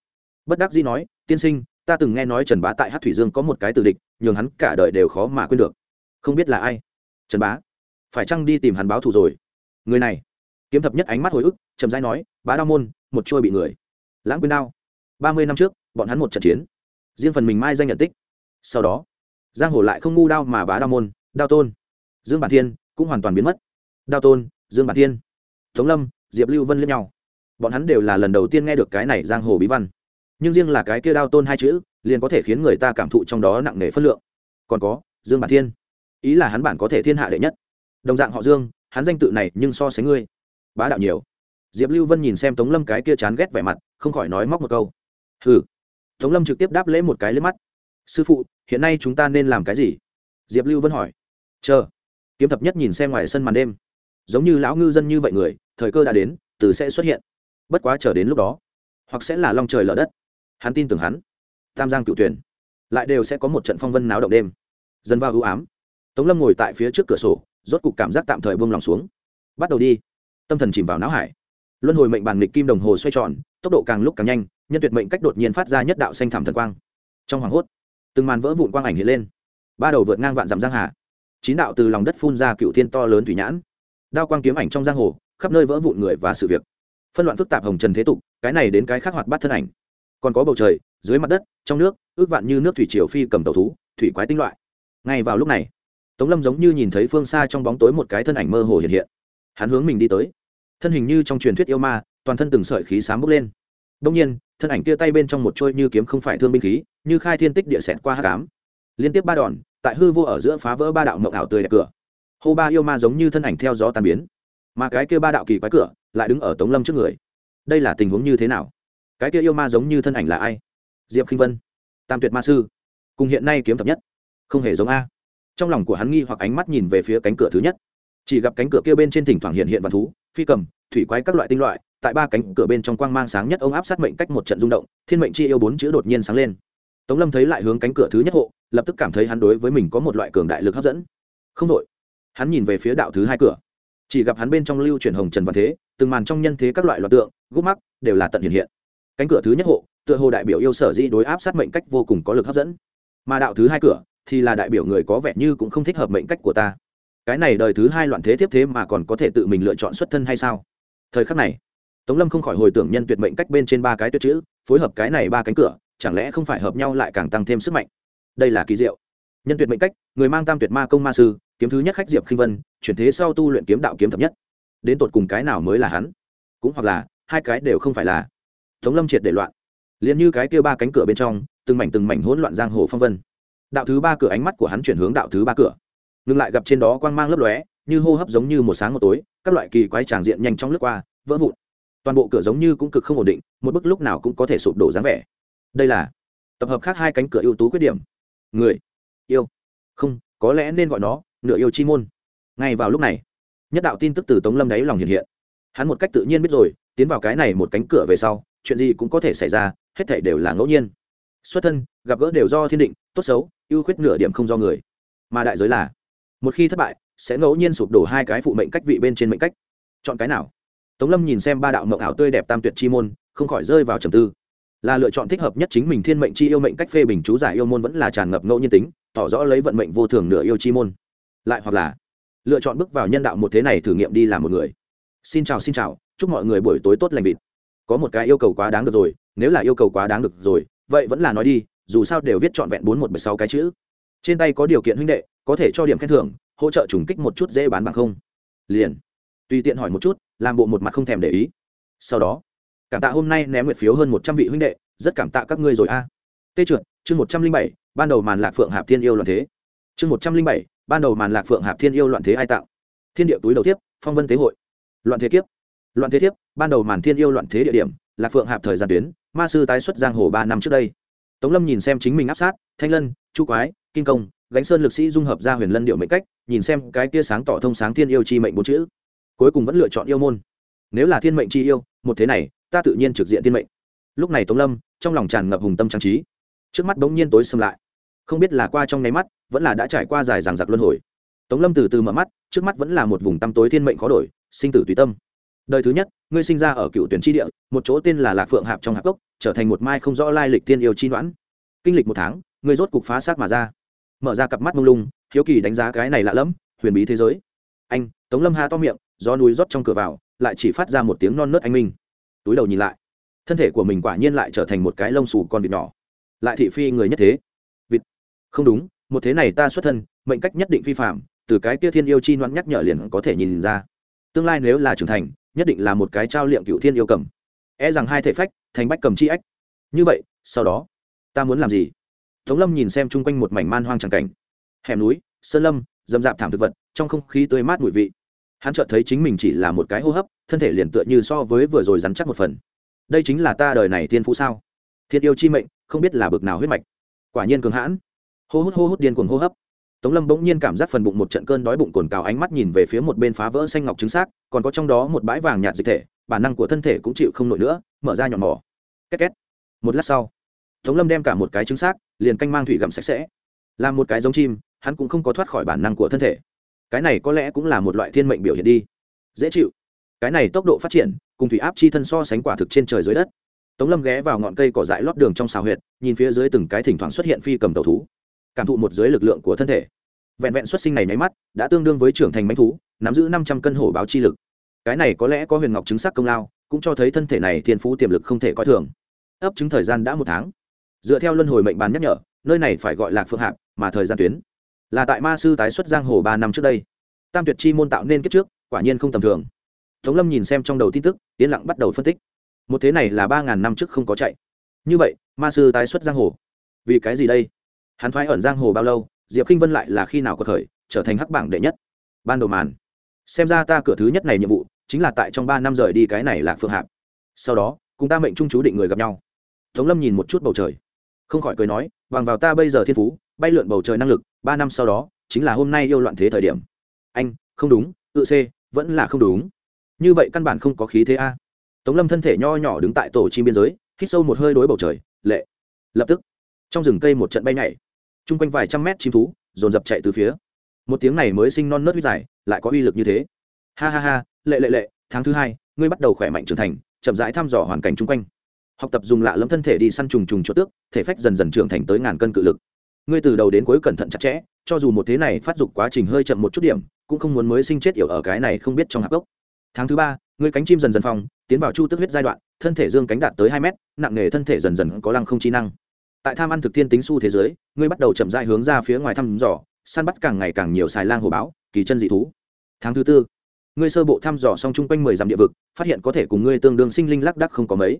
Bất đắc dĩ nói, tiên sinh, ta từng nghe nói trần bá tại hát thủy dương có một cái từ địch, nhường hắn cả đời đều khó mà quên được. Không biết là ai? Trần bá. Phải chăng đi tìm hắn báo thù rồi? Người này. Kiếm thập nhất ánh mắt hồi ức trầm rãi nói, bá đao môn, một trôi bị người. Lãng quên đao ba mươi năm trước, bọn hắn một trận chiến. Riêng phần mình mai danh nhận tích. Sau đó, giang hồ lại không ngu đao mà bá đao môn, đao tôn. Dương bản thiên cũng hoàn toàn biến mất. Đao tôn, dương bản thiên, tống lâm, diệp lưu vân lẫn nhau. Bọn hắn đều là lần đầu tiên nghe được cái này giang hồ bí văn. Nhưng riêng là cái kia đao tôn hai chữ, liền có thể khiến người ta cảm thụ trong đó nặng nề phất lượng. Còn có, dương bản thiên, ý là hắn bản có thể thiên hạ đệ nhất. Đồng dạng họ dương, hắn danh tự này nhưng so sánh ngươi, bá đạo nhiều. Diệp lưu vân nhìn xem tống lâm cái kia chán ghét vẻ mặt, không khỏi nói móc một câu hừ. Tống lâm trực tiếp đáp lễ một cái lên mắt. Sư phụ, hiện nay chúng ta nên làm cái gì? Diệp lưu vân hỏi. Chờ. Kiếm thập nhất nhìn xem ngoài sân màn đêm. Giống như lão ngư dân như vậy người, thời cơ đã đến, từ sẽ xuất hiện. Bất quá chờ đến lúc đó, hoặc sẽ là long trời lở đất. Hắn tin tưởng hắn. Tam giang cựu tuyển. Lại đều sẽ có một trận phong vân náo động đêm. Dân vào ưu ám. Tống lâm ngồi tại phía trước cửa sổ, rốt cục cảm giác tạm thời buông lòng xuống. Bắt đầu đi. Tâm thần chìm vào não hải. Luân hồi mệnh bàn nghịch kim đồng hồ xoay tròn, tốc độ càng lúc càng nhanh nhân tuyệt mệnh cách đột nhiên phát ra nhất đạo xanh thảm thần quang. Trong hoàng hốt, từng màn vỡ vụn quang ảnh hiện lên. Ba đầu vượt ngang vạn dặm giang hà. Chín đạo từ lòng đất phun ra cựu thiên to lớn thủy nhãn. Đao quang kiếm ảnh trong giang hồ, khắp nơi vỡ vụn người và sự việc. Phân loạn phức tạp hồng trần thế tục, cái này đến cái khác hoạt bát thân ảnh. Còn có bầu trời, dưới mặt đất, trong nước, ước vạn như nước thủy triều phi cầm tàu thú, thủy quái tinh loại. Ngay vào lúc này, tống lâm giống như nhìn thấy phương xa trong bóng tối một cái thân ảnh mơ hồ hiện hiện. Hắn hướng mình đi tới. Thân hình như trong truyền thuyết yêu ma, toàn thân từng sợi khí sám bốc lên. Đông nhiên thân ảnh kia tay bên trong một trôi như kiếm không phải thương binh khí, như khai thiên tích địa xẹt qua hát cám liên tiếp ba đòn, tại hư vô ở giữa phá vỡ ba đạo mộng ảo tươi đẹp cửa. Hô ba yêu ma giống như thân ảnh theo gió tàn biến. Mà cái kia ba đạo kỳ quái cửa lại đứng ở tống lâm trước người. Đây là tình huống như thế nào? Cái kia yêu ma giống như thân ảnh là ai? Diệp khinh vân, tam tuyệt ma sư. Cùng hiện nay kiếm thập nhất. Không hề giống a. Trong lòng của hắn nghi hoặc ánh mắt nhìn về phía cánh cửa thứ nhất. Chỉ gặp cánh cửa kia bên trên thỉnh thoảng hiện hiện vạn thú, phi cầm, thủy quái các loại tinh loại tại ba cánh cửa bên trong quang mang sáng nhất ông áp sát mệnh cách một trận rung động, thiên mệnh chi yêu bốn chữ đột nhiên sáng lên. Tống lâm thấy lại hướng cánh cửa thứ nhất hộ, lập tức cảm thấy hắn đối với mình có một loại cường đại lực hấp dẫn. Không đội hắn nhìn về phía đạo thứ hai cửa. Chỉ gặp hắn bên trong lưu chuyển hồng trần và thế, từng màn trong nhân thế các loại loạt tượng gốc mắc đều là tận hiện hiện. Cánh cửa thứ nhất hộ, tựa hồ đại biểu yêu sở di đối áp sát mệnh cách vô cùng có lực hấp dẫn. Mà đạo thứ hai cửa, thì là đại biểu người có vẻ như cũng không thích hợp mệnh cách của ta. Cái này đời thứ hai loạn thế tiếp thế mà còn có thể tự mình lựa chọn xuất thân hay sao? Thời khắc này tống lâm không khỏi hồi tưởng nhân tuyệt mệnh cách bên trên ba cái tuyệt chữ, phối hợp cái này ba cánh cửa, chẳng lẽ không phải hợp nhau lại càng tăng thêm sức mạnh? Đây là kỳ diệu. Nhân tuyệt mệnh cách, người mang tam tuyệt ma công ma sư, kiếm thứ nhất khách diệp khinh vân, chuyển thế sau tu luyện kiếm đạo kiếm thập nhất. Đến tột cùng cái nào mới là hắn? Cũng hoặc là, hai cái đều không phải là. Tống lâm triệt để loạn. Liền như cái kia ba cánh cửa bên trong, từng mảnh từng mảnh hỗn loạn giang hồ phong vân. Đạo thứ ba cửa ánh mắt của hắn chuyển hướng đạo thứ ba cửa. Ngừng lại gặp trên đó quang mang lấp lóe, như hô hấp giống như một sáng một tối, các loại kỳ quái tràng diện nhanh chóng lướt qua, vỡ vụn toàn bộ cửa giống như cũng cực không ổn định, một bức lúc nào cũng có thể sụp đổ dáng vẻ. Đây là tập hợp khác hai cánh cửa ưu tú khuyết điểm. Người, yêu. Không, có lẽ nên gọi nó nửa yêu chi môn. Ngay vào lúc này, nhất đạo tin tức từ tống lâm đáy lòng hiện hiện. Hắn một cách tự nhiên biết rồi, tiến vào cái này một cánh cửa về sau, chuyện gì cũng có thể xảy ra, hết thể đều là ngẫu nhiên. Xuất thân, gặp gỡ đều do thiên định, tốt xấu, ưu khuyết nửa điểm không do người. Mà đại giới là, một khi thất bại, sẽ ngẫu nhiên sụp đổ hai cái phụ mệnh cách vị bên trên mệnh cách. Chọn cái nào? Tống lâm nhìn xem ba đạo mộng ảo tươi đẹp tam tuyệt chi môn, không khỏi rơi vào trầm tư. Là lựa chọn thích hợp nhất chính mình thiên mệnh chi yêu mệnh cách phê bình chú giải yêu môn vẫn là tràn ngập ngẫu nhiên tính, tỏ rõ lấy vận mệnh vô thường nửa yêu chi môn. Lại hoặc là, lựa chọn bước vào nhân đạo một thế này thử nghiệm đi làm một người. Xin chào xin chào, chúc mọi người buổi tối tốt lành vịt. Có một cái yêu cầu quá đáng được rồi, nếu là yêu cầu quá đáng được rồi, vậy vẫn là nói đi, dù sao đều viết trọn vẹn bốn một bảy sáu cái chữ. Trên tay có điều kiện huynh đệ, có thể cho điểm khen thưởng, hỗ trợ trùng kích một chút dễ bán bằng không. Liền tùy tiện hỏi một chút, làm bộ một mặt không thèm để ý. Sau đó, cảm tạ hôm nay ném nguyệt phiếu hơn một trăm vị huynh đệ, rất cảm tạ các ngươi rồi a. À. tê trượt, chương một trăm linh bảy, ban đầu màn lạc phượng hạp thiên yêu loạn thế. Chương một trăm linh bảy, ban đầu màn lạc phượng hạp thiên yêu loạn thế ai tạo. Thiên địa túi đầu tiếp, phong vân tế hội. Loạn thế kiếp. Loạn thế thiếp, ban đầu màn thiên yêu loạn thế địa điểm, lạc phượng hạp thời gian tuyến, ma sư tái xuất giang hồ ba năm trước đây. Tống lâm nhìn xem chính mình áp sát, thanh lân, chu quái, kinh công, gánh sơn lực sĩ dung hợp ra huyền lân điệu mệnh cách, nhìn xem cái tia sáng tỏ thông sáng thiên yêu chi mệnh bốn chữ cuối cùng vẫn lựa chọn yêu môn. Nếu là thiên mệnh chi yêu, một thế này, ta tự nhiên trực diện thiên mệnh. Lúc này tống lâm, trong lòng tràn ngập hùng tâm trang trí. Trước mắt bỗng nhiên tối xâm lại. Không biết là qua trong nháy mắt, vẫn là đã trải qua dài ràng giặc luân hồi. Tống lâm từ từ mở mắt, trước mắt vẫn là một vùng tăm tối thiên mệnh khó đổi, sinh tử tùy tâm. Đời thứ nhất, ngươi sinh ra ở cựu tuyển tri địa, một chỗ tên là lạc phượng hạp trong hạp cốc, trở thành một mai không rõ lai lịch tiên yêu chi đoán kinh lịch một tháng, ngươi rốt cục phá xác mà ra. Mở ra cặp mắt mông lung, hiếu kỳ đánh giá cái này lạ lẫm, huyền bí thế giới. Anh, tống lâm ha to miệng do núi rót trong cửa vào, lại chỉ phát ra một tiếng non nớt anh minh. Túi đầu nhìn lại, thân thể của mình quả nhiên lại trở thành một cái lông xù con vịt nhỏ. Lại thị phi người nhất thế. Vịt. Không đúng, một thế này ta xuất thân, mệnh cách nhất định phi phạm từ cái kia thiên yêu chi noan nhắc nhở liền có thể nhìn ra. Tương lai nếu là trưởng thành, nhất định là một cái trao liệm cựu thiên yêu cầm. E rằng hai thể phách, thành bách cầm chi ách. Như vậy, sau đó, ta muốn làm gì? Tống lâm nhìn xem chung quanh một mảnh man hoang tràng cảnh. Hẻm núi, sơn lâm dầm dạp thảm thực vật, trong không khí tươi mát mùi vị hắn chợt thấy chính mình chỉ là một cái hô hấp, thân thể liền tựa như so với vừa rồi rắn chắc một phần. Đây chính là ta đời này thiên phú sao? Thiên yêu chi mệnh, không biết là bực nào huyết mạch. Quả nhiên cường hãn. Hô hút hô hút điên cuồng hô hấp. Tống lâm bỗng nhiên cảm giác phần bụng một trận cơn đói bụng cồn cào ánh mắt nhìn về phía một bên phá vỡ xanh ngọc trứng xác, còn có trong đó một bãi vàng nhạt dịch thể, bản năng của thân thể cũng chịu không nổi nữa, mở ra nhọn mỏ. Két két. Một lát sau, tống lâm đem cả một cái trứng xác, liền canh mang thủy gặm sạch sẽ. Làm một cái giống chim, hắn cũng không có thoát khỏi bản năng của thân thể cái này có lẽ cũng là một loại thiên mệnh biểu hiện đi. Dễ chịu. Cái này tốc độ phát triển, cùng thủy áp chi thân so sánh quả thực trên trời dưới đất. Tống lâm ghé vào ngọn cây cỏ dại lót đường trong xào huyệt, nhìn phía dưới từng cái thỉnh thoảng xuất hiện phi cầm tàu thú. Cảm thụ một dưới lực lượng của thân thể. Vẹn vẹn xuất sinh này nháy mắt, đã tương đương với trưởng thành bánh thú, nắm giữ năm trăm cân hổ báo chi lực. Cái này có lẽ có huyền ngọc chứng sắc công lao, cũng cho thấy thân thể này thiên phú tiềm lực không thể coi thường. Ấp chứng thời gian đã một tháng. Dựa theo luân hồi mệnh bàn nhắc nhở, nơi này phải gọi là phượng hạp, mà thời gian tuyến là tại ma sư tái xuất giang hồ ba năm trước đây. Tam tuyệt chi môn tạo nên kết trước, quả nhiên không tầm thường. Tống lâm nhìn xem trong đầu tin tức, yên lặng bắt đầu phân tích. Một thế này là ba ngàn năm trước không có chạy. Như vậy, ma sư tái xuất giang hồ, vì cái gì đây? Hắn thoái ẩn giang hồ bao lâu, diệp k i n h vân lại là khi nào có thời trở thành hắc bảng đệ nhất? Ban đầu màn. Xem ra ta cửa thứ nhất này nhiệm vụ, chính là tại trong ba năm rời đi cái này là phượng hạp. Sau đó, cùng ta mệnh trung chú định người gặp nhau. Tống lâm nhìn một chút bầu trời. Không khỏi cười nói, bằng vào ta bây giờ thiên phú bay lượn bầu trời năng lực, ba năm sau đó, chính là hôm nay yêu loạn thế thời điểm. Anh, không đúng, tự c, vẫn là không đúng. Như vậy căn bản không có khí thế a. Tống lâm thân thể nho nhỏ đứng tại tổ chim biên giới, hít sâu một hơi đối bầu trời, lệ. Lập tức, trong rừng cây một trận bay nhảy. Chung quanh vài trăm mét chim thú, dồn dập chạy từ phía. Một tiếng này mới sinh non nớt huyết dài, lại có uy lực như thế. Ha ha ha, lệ lệ lệ, tháng thứ hai, ngươi bắt đầu khỏe mạnh trưởng thành, chậm rãi thăm dò hoàn cảnh chung quanh. Học tập dùng lạ lẫm thân thể đi săn trùng trùng cho tước, thể phách dần dần trưởng thành tới ngàn cân cự lực ngươi từ đầu đến cuối cẩn thận chặt chẽ, cho dù một thế này phát dục quá trình hơi chậm một chút điểm, cũng không muốn mới sinh chết yểu ở cái này không biết trong hạp gốc. Tháng thứ ba, ngươi cánh chim dần dần phong, tiến vào chu tức huyết giai đoạn, thân thể dương cánh đạt tới hai mét, nặng nghề thân thể dần dần có lăng không trí năng. Tại tham ăn thực thiên tính su thế giới, ngươi bắt đầu chậm dại hướng ra phía ngoài thăm dò, săn bắt càng ngày càng nhiều xài lang hồ báo, kỳ chân dị thú. Tháng thứ tư, ngươi sơ bộ thăm dò xong chung quanh mười dặm địa vực, phát hiện có thể cùng ngươi tương đương sinh linh lác đắc không có mấy.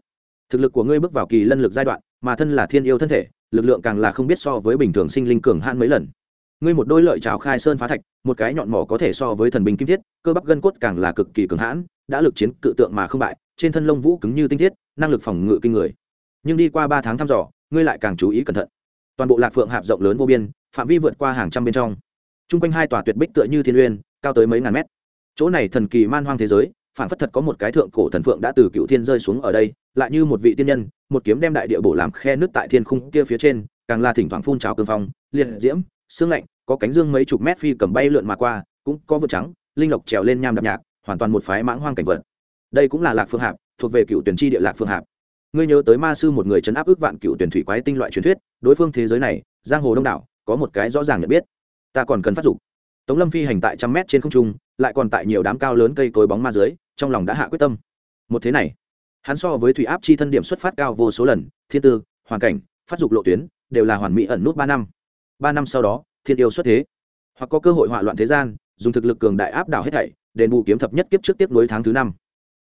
Thực lực của ngươi bước vào kỳ lân lực giai đoạn mà thân là thiên yêu thân thể, lực lượng càng là không biết so với bình thường sinh linh cường hãn mấy lần. Ngươi một đôi lợi trào khai sơn phá thạch, một cái nhọn mỏ có thể so với thần binh kim thiết, cơ bắp gân cốt càng là cực kỳ cường hãn, đã lực chiến cự tượng mà không bại, trên thân lông vũ cứng như tinh thiết, năng lực phòng ngự kinh người. Nhưng đi qua ba tháng thăm dò, ngươi lại càng chú ý cẩn thận. Toàn bộ lạc phượng hạp rộng lớn vô biên, phạm vi vượt qua hàng trăm bên trong. T r u n g quanh hai tòa tuyệt bích tựa như thiên uyên, cao tới mấy ngàn mét. Chỗ này thần kỳ man hoang thế giới phản phất thật có một cái thượng cổ thần phượng đã từ cựu thiên rơi xuống ở đây, lại như một vị tiên nhân, một kiếm đem đại địa bổ làm khe nước tại thiên khung kia phía trên, càng là thỉnh thoảng phun trào cương phong, liệt diễm xương lạnh, có cánh dương mấy chục mét phi cầm bay lượn mà qua, cũng có vượt trắng, linh lộc trèo lên nham đạp nhạc, hoàn toàn một phái mãng hoang cảnh vật. Đây cũng là lạc phương hạp, thuộc về cựu tuyển tri địa lạc phương hạp. Ngươi nhớ tới ma sư một người chấn áp ước vạn cựu tuyển thủy quái tinh loại truyền thuyết, đối phương thế giới này, giang hồ đông đảo, có một cái rõ ràng nhận biết. Ta còn cần phát dục. Tống lâm phi hành tại trăm mét trên không trung, lại còn tại nhiều đám cao lớn cây cối bóng ma dưới trong lòng đã hạ quyết tâm. Một thế này, hắn so với thủy áp chi thân điểm xuất phát cao vô số lần, thiên tư, hoàn cảnh, phát dục lộ tuyến, đều là hoàn mỹ ẩn nút ba năm. Ba năm sau đó, thiên yêu xuất thế. Hoặc có cơ hội hỏa loạn thế gian, dùng thực lực cường đại áp đảo hết thảy, đền bù kiếm thập nhất kiếp trước tiếp nối tháng thứ năm.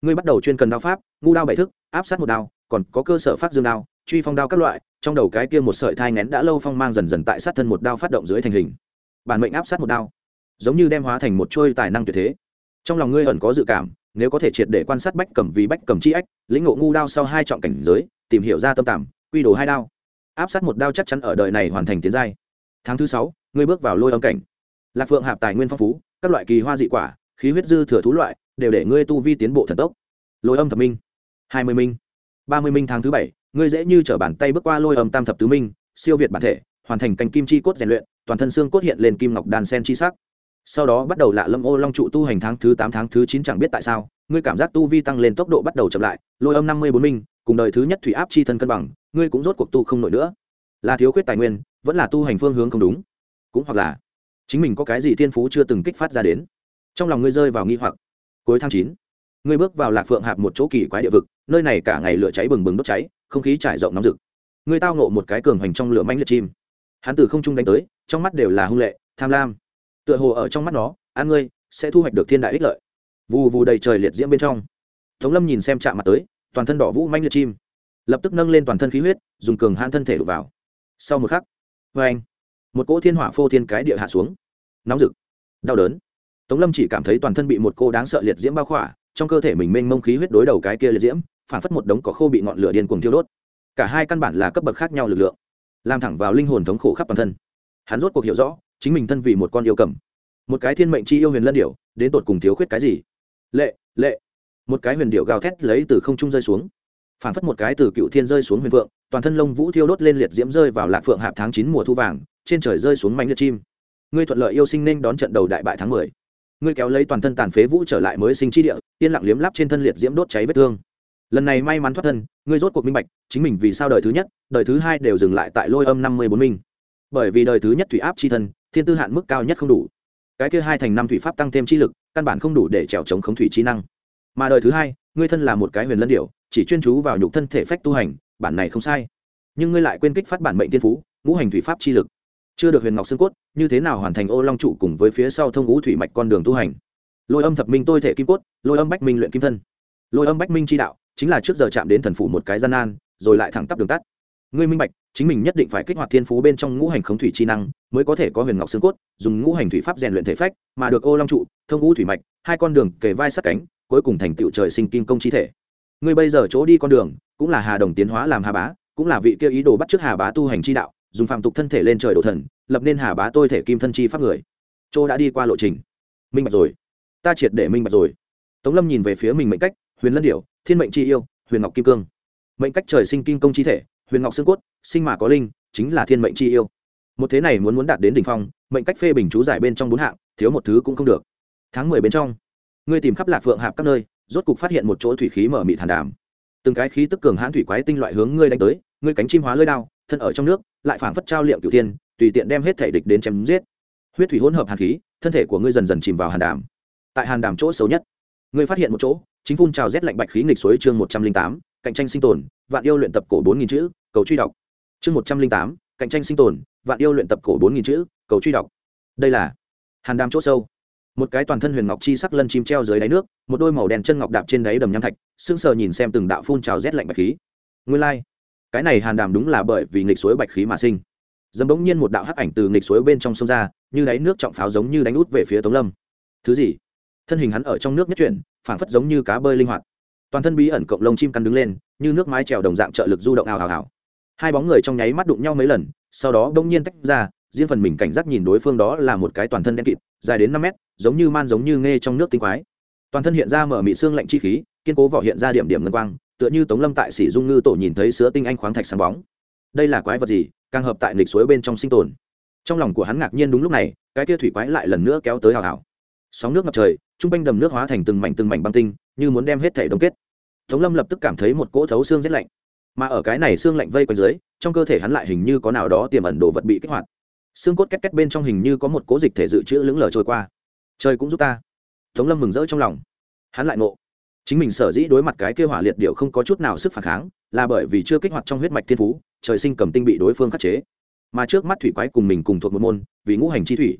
Ngươi bắt đầu chuyên cần đao pháp, ngu đao bảy thức, áp sát một đao, còn có cơ sở phát dương đao, truy phong đao các loại, trong đầu cái kia một sợi thai ngén đã lâu phong mang dần dần tại sát thân một đao phát động dưới thành hình. Bản mệnh áp sát một đao, giống như đem hóa thành một trôi tài năng tuyệt thế. Trong lòng ngươi ẩn có dự cảm nếu có thể triệt để quan sát bách cầm vì bách cầm chi ách, lĩnh ngộ ngu đao sau hai trọng cảnh giới, tìm hiểu ra tâm tảm quy đồ hai đao. Áp sát một đao chắc chắn ở đời này hoàn thành tiến giai. Tháng thứ sáu, ngươi bước vào lôi âm cảnh. Lạc phượng hạp tài nguyên phong phú, các loại kỳ hoa dị quả, khí huyết dư thừa thú loại, đều để ngươi tu vi tiến bộ thần tốc. Lôi âm thập minh, hai mươi minh. ba mươi minh tháng thứ bảy, ngươi dễ như trở bàn tay bước qua lôi âm tam thập tứ minh, siêu việt bản thể, hoàn thành cành kim chi cốt rèn luyện, toàn thân xương cốt hiện lên kim ngọc đan sen chi sắc sau đó bắt đầu lạ lâm ô long trụ tu hành tháng thứ tám, tháng thứ chín chẳng biết tại sao, ngươi cảm giác tu vi tăng lên tốc độ bắt đầu chậm lại, lôi âm năm mươi bốn minh, cùng đời thứ nhất thủy áp chi thân cân bằng, ngươi cũng rốt cuộc tu không nổi nữa. Là thiếu khuyết tài nguyên, vẫn là tu hành phương hướng không đúng. Cũng hoặc là, chính mình có cái gì thiên phú chưa từng kích phát ra đến. Trong lòng ngươi rơi vào nghi hoặc. Cuối tháng chín, ngươi bước vào lạc phượng hạp một chỗ kỳ quái địa vực, nơi này cả ngày lửa cháy bừng bừng đốt cháy, không khí trải rộng nóng rực. Ngươi tao nộ một cái cường hoành trong lửa manh liệt chim. Hắn từ không trung đánh tới, trong mắt đều là hung lệ, tham lam tựa hồ ở trong mắt nó ăn ngươi, sẽ thu hoạch được thiên đại ích lợi. Vù vù đầy trời liệt diễm bên trong. Tống lâm nhìn xem chạm mặt tới, toàn thân đỏ vũ manh liệt chim. Lập tức nâng lên toàn thân khí huyết, dùng cường hãn thân thể đục vào. Sau một khắc vê anh, một cỗ thiên hỏa phô thiên cái địa hạ xuống. Nóng rực, đau đớn. Tống lâm chỉ cảm thấy toàn thân bị một cô đáng sợ liệt diễm bao khỏa, trong cơ thể mình mênh mông khí huyết đối đầu cái kia liệt diễm phản phất một đống cỏ khô bị ngọn lửa điên cuồng thiêu đốt. Cả hai căn bản là cấp bậc khác nhau lực lượng, làm thẳng vào linh hồn thống khổ khắp toàn thân. Hắn rốt cuộc hiểu rõ chính mình thân vì một con yêu cầm. Một cái thiên mệnh chi yêu huyền lân điểu, đến tột cùng thiếu khuyết cái gì? Lệ lệ. Một cái huyền điệu gào thét lấy từ không trung rơi xuống. Phản phất một cái từ cựu thiên rơi xuống huyền phượng toàn thân lông vũ thiêu đốt lên liệt diễm rơi vào lạc phượng hạp tháng chín mùa thu vàng, trên trời rơi xuống mảnh liệt chim. Ngươi thuận lợi yêu sinh nên đón trận đầu đại bại tháng mười. Ngươi kéo lấy toàn thân tàn phế vũ trở lại mới sinh chi địa, yên lặng liếm lắp trên thân liệt diễm đốt cháy vết thương. Lần này may mắn thoát thân, ngươi rốt cuộc minh bạch, chính mình vì sao đời thứ nhất, đời thứ hai đều dừng lại tại lôi âm năm mươi bốn minh bởi vì đời thứ nhất thủy áp chi thân, thiên tư hạn mức cao nhất không đủ. Cái kia hai thành năm thủy pháp tăng thêm chi lực, căn bản không đủ để trèo chống khống thủy chi năng. Mà đời thứ hai, ngươi thân là một cái huyền lân điệu chỉ chuyên chú vào nhục thân thể phách tu hành, bản này không sai. Nhưng ngươi lại quên kích phát bản mệnh tiên phú, ngũ hành thủy pháp chi lực. Chưa được huyền ngọc xương cốt, như thế nào hoàn thành ô long trụ cùng với phía sau thông ngũ thủy mạch con đường tu hành? Lôi âm thập minh tôi thể kim cốt, lôi âm bách minh luyện kim thân. Lôi âm bách minh chi đạo, chính là trước giờ chạm đến thần phủ một cái gian nan, rồi lại thẳng tắp đường tắt ngươi minh bạch, chính mình nhất định phải kích hoạt thiên phú bên trong ngũ hành khống thủy chi năng, mới có thể có huyền ngọc xương cốt, dùng ngũ hành thủy pháp rèn luyện thể phách, mà được ô long trụ, thông ngũ thủy mạch, hai con đường kề vai sát cánh, cuối cùng thành tựu trời sinh kim công chi thể. Ngươi bây giờ chỗ đi con đường, cũng là hà đồng tiến hóa làm hà bá, cũng là vị kia ý đồ bắt trước hà bá tu hành chi đạo, dùng phạm tục thân thể lên trời đổ thần, lập nên hà bá tôi thể kim thân chi pháp người. Chỗ đã đi qua lộ trình. Minh bạch rồi. Ta triệt để minh bạch rồi. Tống lâm nhìn về phía mình mệnh cách, huyền lân điểu, thiên mệnh chi yêu, huyền ngọc kim cương. Mệnh cách trời sinh kim công chi thể huyền ngọc xương cốt, sinh mà có linh, chính là thiên mệnh chi yêu. Một thế này muốn muốn đạt đến đ ỉ n h phong, mệnh cách phê bình chú giải bên trong bốn hạng, thiếu một thứ cũng không được. Tháng mười bên trong, ngươi tìm khắp lạc phượng hạp các nơi, rốt cục phát hiện một chỗ thủy khí mở mịt hàn đàm. Từng cái khí tức cường hãn thủy quái tinh loại hướng ngươi đánh tới, ngươi cánh chim hóa lơi đao, thân ở trong nước, lại phảng phất trao liệm cửu tiên tùy tiện đem hết thể địch đến chém giết. Huyết thủy hỗn hợp hàn khí, thân thể của ngươi dần dần chìm vào hàn đàm. Tại hàn đàm chỗ xấu nhất, ngươi phát hiện một chỗ, chính phun trào rét lạnh bạch khí nghịch suối chương một trăm linh tám cạnh tranh sinh tồn, vạn yêu luyện tập cổ bốn nghìn chữ, cầu truy đọc. Chương một trăm linh tám, cạnh tranh sinh tồn, vạn yêu luyện tập cổ bốn nghìn chữ, cầu truy đọc. Đây là hàn đàm chỗ sâu. Một cái toàn thân huyền ngọc chi sắc lân chim treo dưới đáy nước, một đôi màu đen chân ngọc đạp trên đáy đầm nham thạch, sững sờ nhìn xem từng đạo phun trào rét lạnh bạch khí. Nguyên lai、like. cái này hàn đàm đúng là bởi vì nghịch suối bạch khí mà sinh. Dầm bỗng nhiên một đạo hắc ảnh từ nghịch suối bên trong sông ra, như đáy nước trọng pháo giống như đánh út về phía tống lâm. Thứ gì? Thân hình hắn ở trong nước nhất chuyển, phảng phất giống như cá bơi linh hoạt toàn thân bí ẩn cộng lông chim cắn đứng lên, như nước mái trèo đồng dạng trợ lực du động ào ào ào. Hai bóng người trong nháy mắt đụng nhau mấy lần, sau đó đông nhiên tách ra, riêng phần mình cảnh giác nhìn đối phương đó là một cái toàn thân đen kịt, dài đến năm mét, giống như man giống như nghe trong nước tinh quái. Toàn thân hiện ra mở mị xương lạnh chi khí, kiên cố vỏ hiện ra điểm điểm ngân quang, tựa như tống lâm tại sỉ dung ngư tổ nhìn thấy sữa tinh anh khoáng thạch sáng bóng. Đây là quái vật gì? Càng hợp tại nghịch suối bên trong sinh tồn. Trong lòng của hắn ngạc nhiên đúng lúc này, cái tia thủy quái lại lần nữa kéo tới hào hào sóng nước ngập trời t r u n g quanh đầm nước hóa thành từng mảnh từng mảnh băng tinh, như muốn đem hết thể đông kết tống lâm lập tức cảm thấy một cỗ thấu xương rét lạnh. Mà ở cái này xương lạnh vây quanh dưới, trong cơ thể hắn lại hình như có nào đó tiềm ẩn đồ vật bị kích hoạt. Xương cốt két két bên trong hình như có một cố dịch thể dự trữ lững lờ trôi qua. Trời cũng giúp ta. Tống lâm mừng rỡ trong lòng. Hắn lại ngộ. Chính mình sở dĩ đối mặt cái kêu hỏa liệt điệu không có chút nào sức phản kháng, là bởi vì chưa kích hoạt trong huyết mạch thiên phú, trời sinh cầm tinh bị đối phương khắc chế. Mà trước mắt thủy quái cùng mình cùng thuộc một môn, vì ngũ hành chi thủy.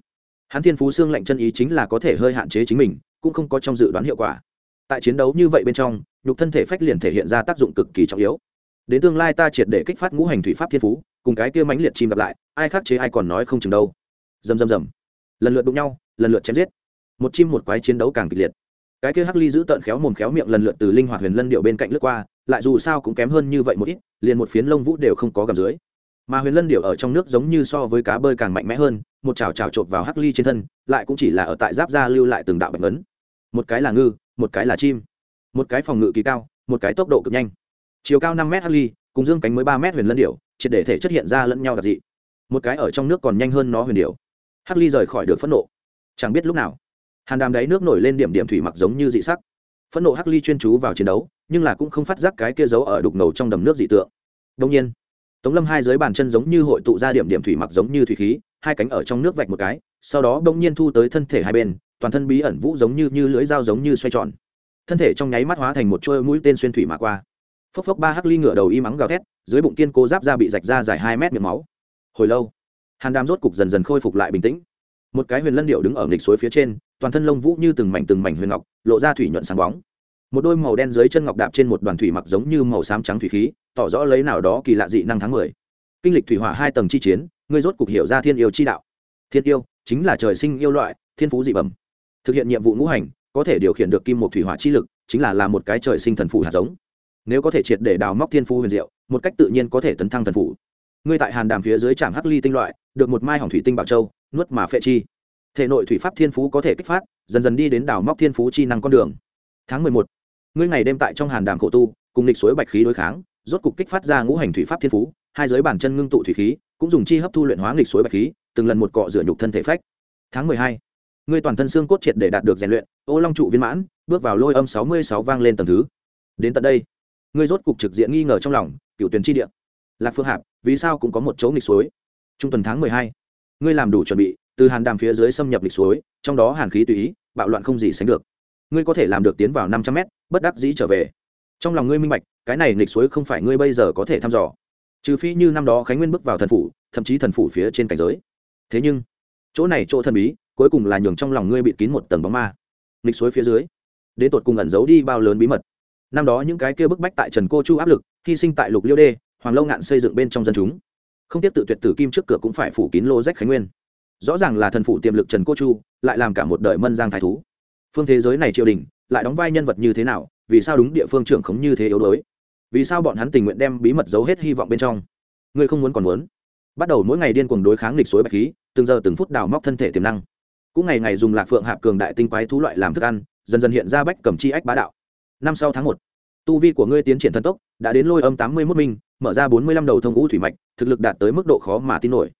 Hắn thiên phú xương lạnh chân ý chính là có thể hơi hạn chế chính mình, cũng không có trong dự đoán hiệu quả tại chiến đấu như vậy bên trong, nhục thân thể phách liền thể hiện ra tác dụng cực kỳ trọng yếu. Đến tương lai ta triệt để kích phát ngũ hành thủy pháp thiên phú, cùng cái kia mãnh liệt chim gặp lại, ai khắc chế ai còn nói không chừng đâu. Dầm dầm dầm lần lượt đụng nhau, lần lượt chém giết. Một chim một quái chiến đấu càng kịch liệt. Cái kia hắc ly giữ tợn khéo mồm khéo miệng lần lượt từ linh hoạt huyền lân điệu bên cạnh lướt qua, lại dù sao cũng kém hơn như vậy một ít, liền một phiến lông vũ đều không có gầm dưới. Mà huyền lân điệu ở trong nước giống như so với cá bơi càng mạnh mẽ hơn, một chảo chảo chộp vào hắc ly trên thân, lại cũng chỉ là ở tại giáp da lưu lại từng đạo bệnh ấn một cái là ngư một cái là chim, một cái phòng ngự kỳ cao, một cái tốc độ cực nhanh. Chiều cao năm m harley, cùng dương cánh mới ba m huyền lân điệu triệt để thể chất hiện ra lẫn nhau đặc dị. Một cái ở trong nước còn nhanh hơn nó huyền điệu harley rời khỏi được phẫn nộ. Chẳng biết lúc nào, hàn đàm đáy nước nổi lên điểm điểm thủy mặc giống như dị sắc. Phẫn nộ harley chuyên chú vào chiến đấu, nhưng là cũng không phát giác cái kia giấu ở đục ngầu trong đầm nước dị tượng. Đông nhiên, tống lâm hai dưới bàn chân giống như hội tụ ra điểm điểm thủy mặc giống như thủy khí, hai cánh ở trong nước vạch một cái, sau đó đông nhiên thu tới thân thể hai bên toàn thân bí ẩn vũ giống như như lưỡi dao giống như xoay tròn. Thân thể trong nháy mắt hóa thành một chuôi mũi tên xuyên thủy mà qua. Phốc phốc ba hắc ly ngựa đầu y mắng gào thét, dưới bụng kiên cố giáp da bị rạch ra dài hai mét miệng máu. Hồi lâu, hàn đàm rốt cục dần dần khôi phục lại bình tĩnh. Một cái huyền lân điệu đứng ở nghịch suối phía trên, toàn thân lông vũ như từng mảnh từng mảnh huyền ngọc, lộ ra thủy nhuận sáng bóng. Một đôi màu đen dưới chân ngọc đạp trên một đoàn thủy mặc giống như màu xám trắng thủy khí, tỏ rõ lấy nào đó kỳ lạ dị năng tháng mười. Kinh lịch thủy hỏa hai tầng chi chiến, ngươi rốt cục hiểu ra thiên yêu chi đạo. Thiên yêu chính là trời sinh yêu loại, thiên phú dị bẩm thực hiện nhiệm vụ ngũ hành, có thể điều khiển được kim một thủy hỏa chi lực, chính là làm một cái trời sinh thần phủ hạt giống. Nếu có thể triệt để đào móc thiên phú huyền diệu, một cách tự nhiên có thể tấn thăng thần phủ. Ngươi tại hàn đàm phía dưới trạm hắc ly tinh loại, được một mai hỏng thủy tinh bảo châu, nuốt mà phệ chi. Thể nội thủy pháp thiên phú có thể kích phát, dần dần đi đến đào móc thiên phú chi năng con đường. Tháng mười một, ngươi ngày đêm tại trong hàn đàm khổ tu, cùng lịch suối bạch khí đối kháng, rốt cục kích phát ra ngũ hành thủy pháp thiên phú, hai giới bản chân ngưng tụ thủy khí, cũng dùng chi hấp thu luyện hóa lịch suối bạch khí, từng lần một cọ rửa nhục thân thể phách. Tháng mười hai ngươi toàn thân xương cốt triệt để đạt được rèn luyện, ô long trụ viên mãn, bước vào lôi âm sáu mươi sáu vang lên tầng thứ. Đến tận đây, ngươi rốt cục trực diện nghi ngờ trong lòng, cựu tuyển tri địa. Lạc phương hạp, vì sao cũng có một chỗ nghịch suối? Trung tuần tháng mười hai, ngươi làm đủ chuẩn bị, từ hàn đàm phía dưới xâm nhập nghịch suối, trong đó hàn khí tùy ý, bạo loạn không gì sánh được. Ngươi có thể làm được tiến vào năm trăm mét, bất đắc dĩ trở về. Trong lòng ngươi minh bạch, cái này nghịch suối không phải ngươi bây giờ có thể thăm dò. Trừ phi như năm đó khánh nguyên bước vào thần phủ, thậm chí thần phủ phía trên cảnh giới. Thế nhưng, chỗ này chỗ thần bí cuối cùng là nhường trong lòng ngươi bịt kín một tầng bóng ma. Nghịch suối phía dưới, đến tột cùng ẩn giấu đi bao lớn bí mật. Năm đó những cái kia bức bách tại trần cô chu áp lực, hy sinh tại lục liêu đê, hoàng lâu ngạn xây dựng bên trong dân chúng. Không tiếp tự tuyệt tử kim trước cửa cũng phải phủ kín lô rách khánh nguyên. Rõ ràng là thần phủ tiềm lực trần cô chu, lại làm cả một đời mân giang thái thú. Phương thế giới này triều đình, lại đóng vai nhân vật như thế nào, vì sao đúng địa phương trưởng khống như thế yếu đuối? Vì sao bọn hắn tình nguyện đem bí mật giấu hết hy vọng bên trong? Ngươi không muốn còn muốn. Bắt đầu mỗi ngày điên cuồng đối kháng lịch suối bạch khí, từng giờ từng phút đào móc thân thể tiềm năng cũng ngày ngày dùng lạc phượng hạp cường đại tinh quái thú loại làm thức ăn, dần dần hiện ra bách cầm chi ách bá đạo. Năm sau tháng một, tu vi của ngươi tiến triển thần tốc, đã đến lôi âm tám mươi mốt minh, mở ra bốn mươi lăm đầu thông ngũ thủy mạch, thực lực đạt tới mức độ khó mà tin nổi.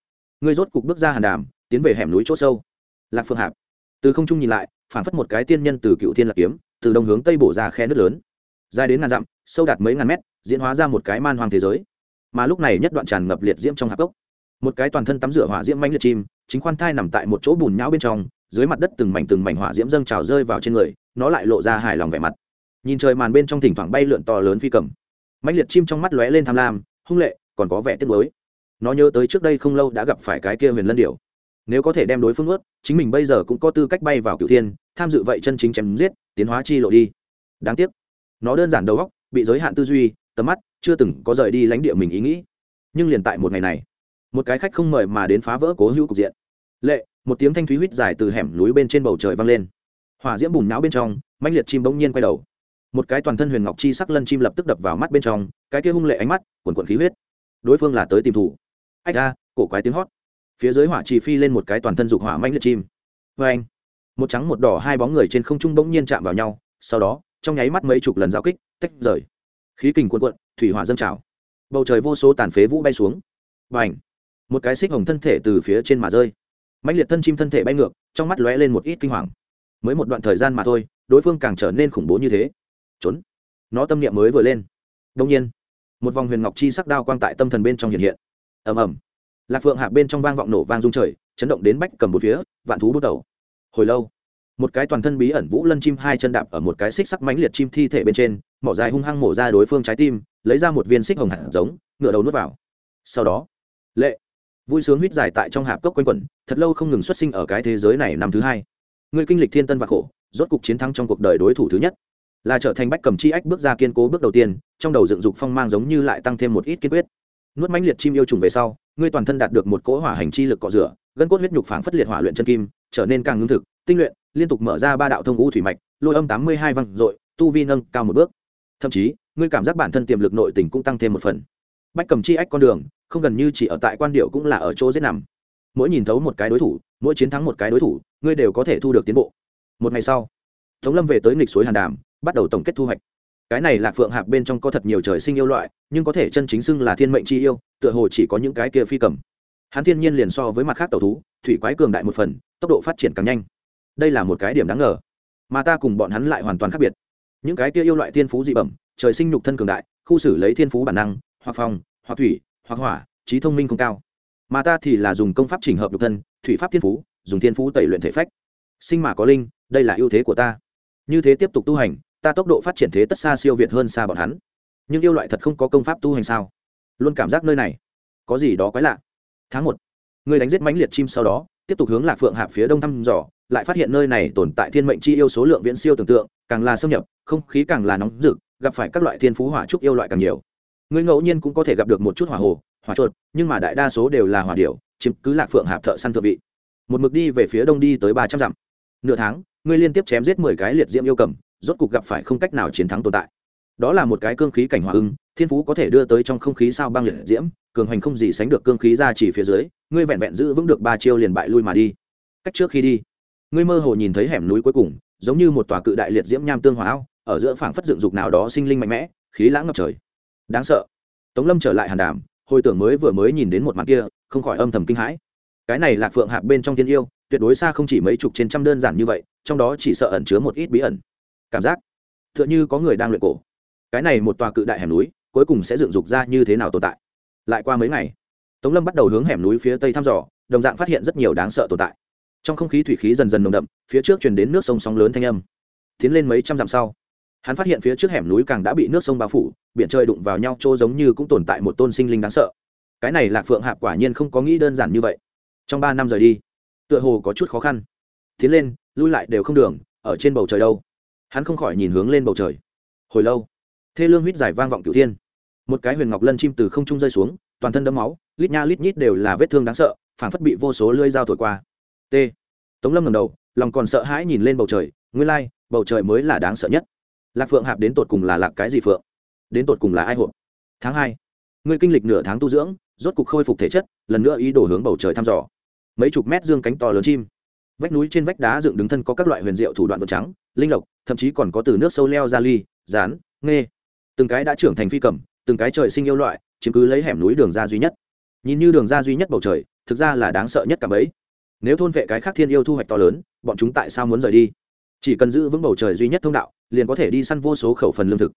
Ngươi rốt cục bước ra hàn đàm, tiến về hẻm núi chỗ sâu. Lạc phượng hạp. Từ không trung nhìn lại phản phất một cái tiên nhân từ cựu thiên lạc kiếm, từ đông hướng tây bổ ra khe nước lớn. Dài đến ngàn dặm, sâu đạt mấy ngàn mét, diễn hóa ra một cái man hoang thế giới. Mà lúc này nhất đoạn tràn ngập liệt diễm trong hạp cốc một cái toàn thân tắm rửa hỏa diễm manh liệt chim, chính khoan thai nằm tại một chỗ bùn nhão bên trong, dưới mặt đất từng mảnh từng mảnh hỏa diễm dâng trào rơi vào trên người, nó lại lộ ra hài lòng vẻ mặt. Nhìn trời màn bên trong thỉnh thoảng bay lượn to lớn phi cầm. Mãnh liệt chim trong mắt lóe lên tham lam, hung lệ, còn có vẻ tiếc nuối. Nó nhớ tới trước đây không lâu đã gặp phải cái kia huyền lân điểu. Nếu có thể đem đối phương ướt chính mình bây giờ cũng có tư cách bay vào cựu thiên, tham dự vậy chân chính chém giết, tiến hóa chi lộ đi. Đáng tiếc, nó đơn giản đầu óc, bị giới hạn tư duy, tầm mắt, chưa từng có rời đi lãnh địa mình ý nghĩ. Nhưng liền tại một ngày này một cái khách không mời mà đến phá vỡ cố hữu cục diện. Lệ, một tiếng thanh thúy huýt dài từ hẻm núi bên trên bầu trời vang lên. Hỏa diễm bùn não bên trong, mãnh liệt chim bỗng nhiên quay đầu. Một cái toàn thân huyền ngọc chi sắc lân chim lập tức đập vào mắt bên trong, cái kia hung lệ ánh mắt, quần quần khí huyết. Đối phương là tới tìm thủ. Ách ra cổ quái tiếng hót. Phía dưới hỏa chi phi lên một cái toàn thân dục hỏa mãnh liệt chim. Vê anh, một trắng một đỏ hai bóng người trên không trung bỗng nhiên chạm vào nhau, sau đó, trong nháy mắt mấy chục lần giao kích, tách rời. Khí kình cuộn cuộn, thủy hỏa dâng trào. Bầu trời vô số tàn phế vũ bay xuống. Và ảnh một cái xích hồng thân thể từ phía trên mà rơi. Mạnh liệt thân chim thân thể bay ngược, trong mắt lóe lên một ít kinh hoàng. Mới một đoạn thời gian mà thôi, đối phương càng trở nên khủng bố như thế. Trốn. Nó tâm niệm mới vừa lên. Đông nhiên, một vòng huyền ngọc chi sắc đao quang tại tâm thần bên trong hiện hiện. Ầm ầm. Lạc phượng hạ bên trong vang vọng nổ vang rung trời, chấn động đến bách cầm một phía, vạn thú bút đầu. Hồi lâu, một cái toàn thân bí ẩn vũ lân chim hai chân đạp ở một cái xích sắc mãnh liệt chim thi thể bên trên, mỏ dài hung hăng mổ ra đối phương trái tim, lấy ra một viên xích hồng hạt giống ngựa đầu nuốt vào. Sau đó, lệ vui sướng huýt dài tại trong hạp cốc quanh quẩn, thật lâu không ngừng xuất sinh ở cái thế giới này năm thứ hai. Người kinh lịch thiên tân và khổ, rốt cục chiến thắng trong cuộc đời đối thủ thứ nhất. Là trở thành bách cầm chi ách bước ra kiên cố bước đầu tiên, trong đầu dựng dục phong mang giống như lại tăng thêm một ít kiên quyết. Nuốt mãnh liệt chim yêu trùng về sau, ngươi toàn thân đạt được một cỗ hỏa hành chi lực cọ rửa, gân cốt huyết nhục phảng phất liệt hỏa luyện chân kim, trở nên càng ngưng thực, tinh luyện, liên tục mở ra ba đạo thông u thủy mạch, lôi âm tám mươi hai văng dội, tu vi nâng cao một bước. Thậm chí, ngươi cảm giác bản thân tiềm lực nội tình cũng tăng thêm một phần. Bách cầm chi ách con đường không gần như chỉ ở tại quan điệu cũng là ở chỗ dễ nằm. Mỗi nhìn thấu một cái đối thủ, mỗi chiến thắng một cái đối thủ, ngươi đều có thể thu được tiến bộ. Một ngày sau, tống lâm về tới nghịch suối hàn đàm, bắt đầu tổng kết thu hoạch. Cái này lạc phượng hạp bên trong có thật nhiều trời sinh yêu loại, nhưng có thể chân chính xưng là thiên mệnh chi yêu, tựa hồ chỉ có những cái kia phi cầm. Hắn thiên nhiên liền so với mặt khác tàu thú, thủy quái cường đại một phần, tốc độ phát triển càng nhanh. Đây là một cái điểm đáng ngờ. Mà ta cùng bọn hắn lại hoàn toàn khác biệt. Những cái kia yêu loại thiên phú dị bẩm, trời sinh nhục thân cường đại, khu xử lấy thiên phú bản năng, hoặc phòng, hoặc thủy hoặc hỏa, trí thông minh không cao. Mà ta thì là dùng công pháp chỉnh hợp độc thân, thủy pháp thiên phú, dùng thiên phú tẩy luyện thể phách. Sinh mà có linh, đây là ưu thế của ta. Như thế tiếp tục tu hành, ta tốc độ phát triển thế tất xa siêu việt hơn xa bọn hắn. Nhưng yêu loại thật không có công pháp tu hành sao? Luôn cảm giác nơi này có gì đó quái lạ. Tháng một, người đánh giết mãnh liệt chim sau đó, tiếp tục hướng lạc phượng hạp phía đông thăm dò, lại phát hiện nơi này tồn tại thiên mệnh chi yêu số lượng viễn siêu tưởng tượng, càng là xâm nhập, không khí càng là nóng rực, gặp phải các loại thiên phú hỏa trúc yêu loại càng nhiều. Ngươi ngẫu nhiên cũng có thể gặp được một chút hỏa hồ, hỏa chuột, nhưng mà đại đa số đều là hỏa điểu, chiếm cứ lạc phượng hạp thợ săn thượng vị. Một mực đi về phía đông đi tới ba trăm dặm. Nửa tháng, ngươi liên tiếp chém giết mười cái liệt diễm yêu cầm, rốt cục gặp phải không cách nào chiến thắng tồn tại. Đó là một cái cương khí cảnh hỏa ưng, thiên phú có thể đưa tới trong không khí sao băng liệt diễm, cường hành không gì sánh được cương khí ra chỉ phía dưới, ngươi vẹn vẹn giữ vững được ba chiêu liền bại lui mà đi. Cách trước khi đi, ngươi mơ hồ nhìn thấy hẻm núi cuối cùng, giống như một tòa cự đại liệt diễm nham tương hỏa ao, ở giữa phảng phất dựng dục nào đó sinh linh mạnh mẽ, khí lãng ngập trời đáng sợ. Tống lâm trở lại hàn đàm, hồi tưởng mới vừa mới nhìn đến một màn kia, không khỏi âm thầm kinh hãi. Cái này lạc phượng hạp bên trong thiên yêu, tuyệt đối xa không chỉ mấy chục trên trăm đơn giản như vậy, trong đó chỉ sợ ẩn chứa một ít bí ẩn. Cảm giác t h ư ợ n h ư có người đang luyện cổ. Cái này một tòa cự đại hẻm núi, cuối cùng sẽ dựng dục ra như thế nào tồn tại? Lại qua mấy ngày, tống lâm bắt đầu hướng hẻm núi phía tây thăm dò, đồng dạng phát hiện rất nhiều đáng sợ tồn tại. Trong không khí thủy khí dần dần nồng đậm, phía trước truyền đến nước sông sóng lớn thanh âm. Tiến lên mấy trăm dặm sau hắn phát hiện phía trước hẻm núi càng đã bị nước sông bao phủ, biển trời đụng vào nhau, chỗ giống như cũng tồn tại một tôn sinh linh đáng sợ. Cái này lạc phượng hạp quả nhiên không có nghĩ đơn giản như vậy. Trong ba năm rời đi, tựa hồ có chút khó khăn. Tiến lên, lui lại đều không đường, ở trên bầu trời đâu. Hắn không khỏi nhìn hướng lên bầu trời. Hồi lâu, thê lương huýt dài vang vọng cửu thiên. Một cái huyền ngọc lân chim từ không trung rơi xuống, toàn thân đấm máu, lít nha lít nhít đều là vết thương đáng sợ phản phất bị vô số lưỡi dao thổi qua. T. Tống lâm ngầm đầu, lòng còn sợ hãi nhìn lên bầu trời, nguyên lai, bầu trời mới là đáng sợ nhất lạc phượng hạp đến tột cùng là lạc cái gì phượng? Đến tột cùng là ai hộp? Tháng hai người kinh lịch nửa tháng tu dưỡng, rốt cục khôi phục thể chất, lần nữa ý đồ hướng bầu trời thăm dò. Mấy chục mét dương cánh to lớn chim, vách núi trên vách đá dựng đứng thân có các loại huyền diệu thủ đoạn vật trắng, linh lộc, thậm chí còn có từ nước sâu leo ra ly, rán, nghê. Từng cái đã trưởng thành phi cầm, từng cái trời sinh yêu loại, chiếm cứ lấy hẻm núi đường ra duy nhất. Nhìn như đường ra duy nhất bầu trời, thực ra là đáng sợ nhất cả bấy. Nếu thôn vệ cái khác thiên yêu thu hoạch to lớn, bọn chúng tại sao muốn rời đi? Chỉ cần giữ vững bầu trời duy nhất thông đạo liền có thể đi săn vô số khẩu phần lương thực.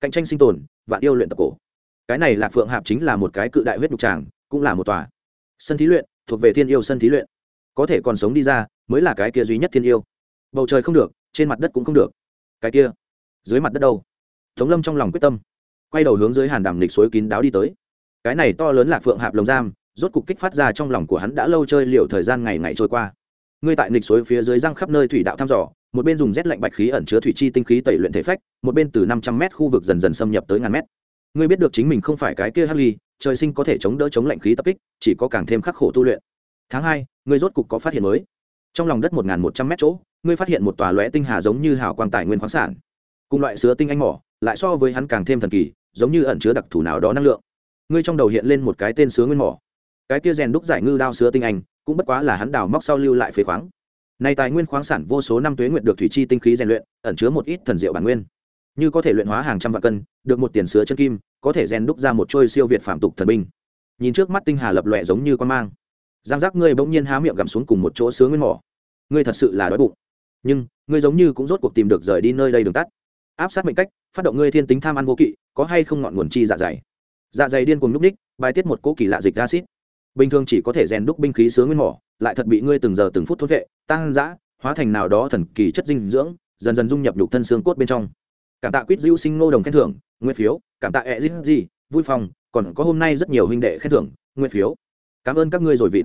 Cạnh tranh sinh tồn, vạn yêu luyện tập cổ. Cái này là phượng hạp chính là một cái cự đại huyết nhục tràng, cũng là một tòa sân thí luyện, thuộc về thiên yêu sân thí luyện. Có thể còn sống đi ra, mới là cái kia duy nhất thiên yêu. Bầu trời không được, trên mặt đất cũng không được. Cái kia, dưới mặt đất đâu? Tống lâm trong lòng quyết tâm, quay đầu hướng dưới hàn đàm lịch suối kín đáo đi tới. Cái này to lớn là phượng hạp lồng giam, rốt cục kích phát ra trong lòng của hắn đã lâu chơi liệu thời gian ngày ngày trôi qua. Ngươi tại lịch suối phía dưới răng khắp nơi thủy đạo thăm dò một bên dùng rét lạnh bạch khí ẩn chứa thủy chi tinh khí tẩy luyện thể phách, một bên từ năm trăm mét khu vực dần dần xâm nhập tới ngàn mét. Ngươi biết được chính mình không phải cái kia hắc ly trời sinh có thể chống đỡ chống lạnh khí tập kích, chỉ có càng thêm khắc khổ tu luyện. Tháng hai, ngươi rốt cục có phát hiện mới. Trong lòng đất một một trăm mét chỗ, ngươi phát hiện một tòa lóe tinh hà giống như hào quang tài nguyên khoáng sản. Cùng loại sứa tinh anh mỏ, lại so với hắn càng thêm thần kỳ, giống như ẩn chứa đặc thù nào đó năng lượng. Ngươi trong đầu hiện lên một cái tên sứa nguyên mỏ. Cái kia rèn đúc giải ngư đao sứa tinh anh, cũng bất quá là hắn đào móc sau lưu lại phế khoáng này tài nguyên khoáng sản vô số năm tuế nguyệt được thủy chi tinh khí rèn luyện, ẩn chứa một ít thần diệu bản nguyên. Như có thể luyện hóa hàng trăm vạn cân, được một tiền sứa chân kim, có thể rèn đúc ra một trôi siêu việt phạm tục thần binh. Nhìn trước mắt tinh hà lập lòe giống như con mang. Giang giác ngươi bỗng nhiên há miệng gặm xuống cùng một chỗ sứa nguyên mỏ. Ngươi thật sự là đói bụng. Nhưng, ngươi giống như cũng rốt cuộc tìm được rời đi nơi đây đường tắt. Áp sát mệnh cách, phát động ngươi thiên tính tham ăn vô kỵ, có hay không ngọn nguồn chi dạ dày? Dạ dày điên cuồng núp ních, bài tiết một cỗ kỳ lạ dịch acid bình thường chỉ có thể rèn đúc binh khí sướng nguyên mỏ, lại thật bị ngươi từng giờ từng phút thốt vệ, tăng dã, hóa thành nào đó thần kỳ chất dinh dưỡng, dần dần dung nhập nhục thân xương cốt bên trong. Cảm tạ quýt diêu sinh ngô đồng khen thưởng nguyên phiếu, cảm tạ ẹ dít gì vui phòng, còn có hôm nay rất nhiều huynh đệ khen thưởng nguyên phiếu. Cảm ơn các ngươi rồi vịt.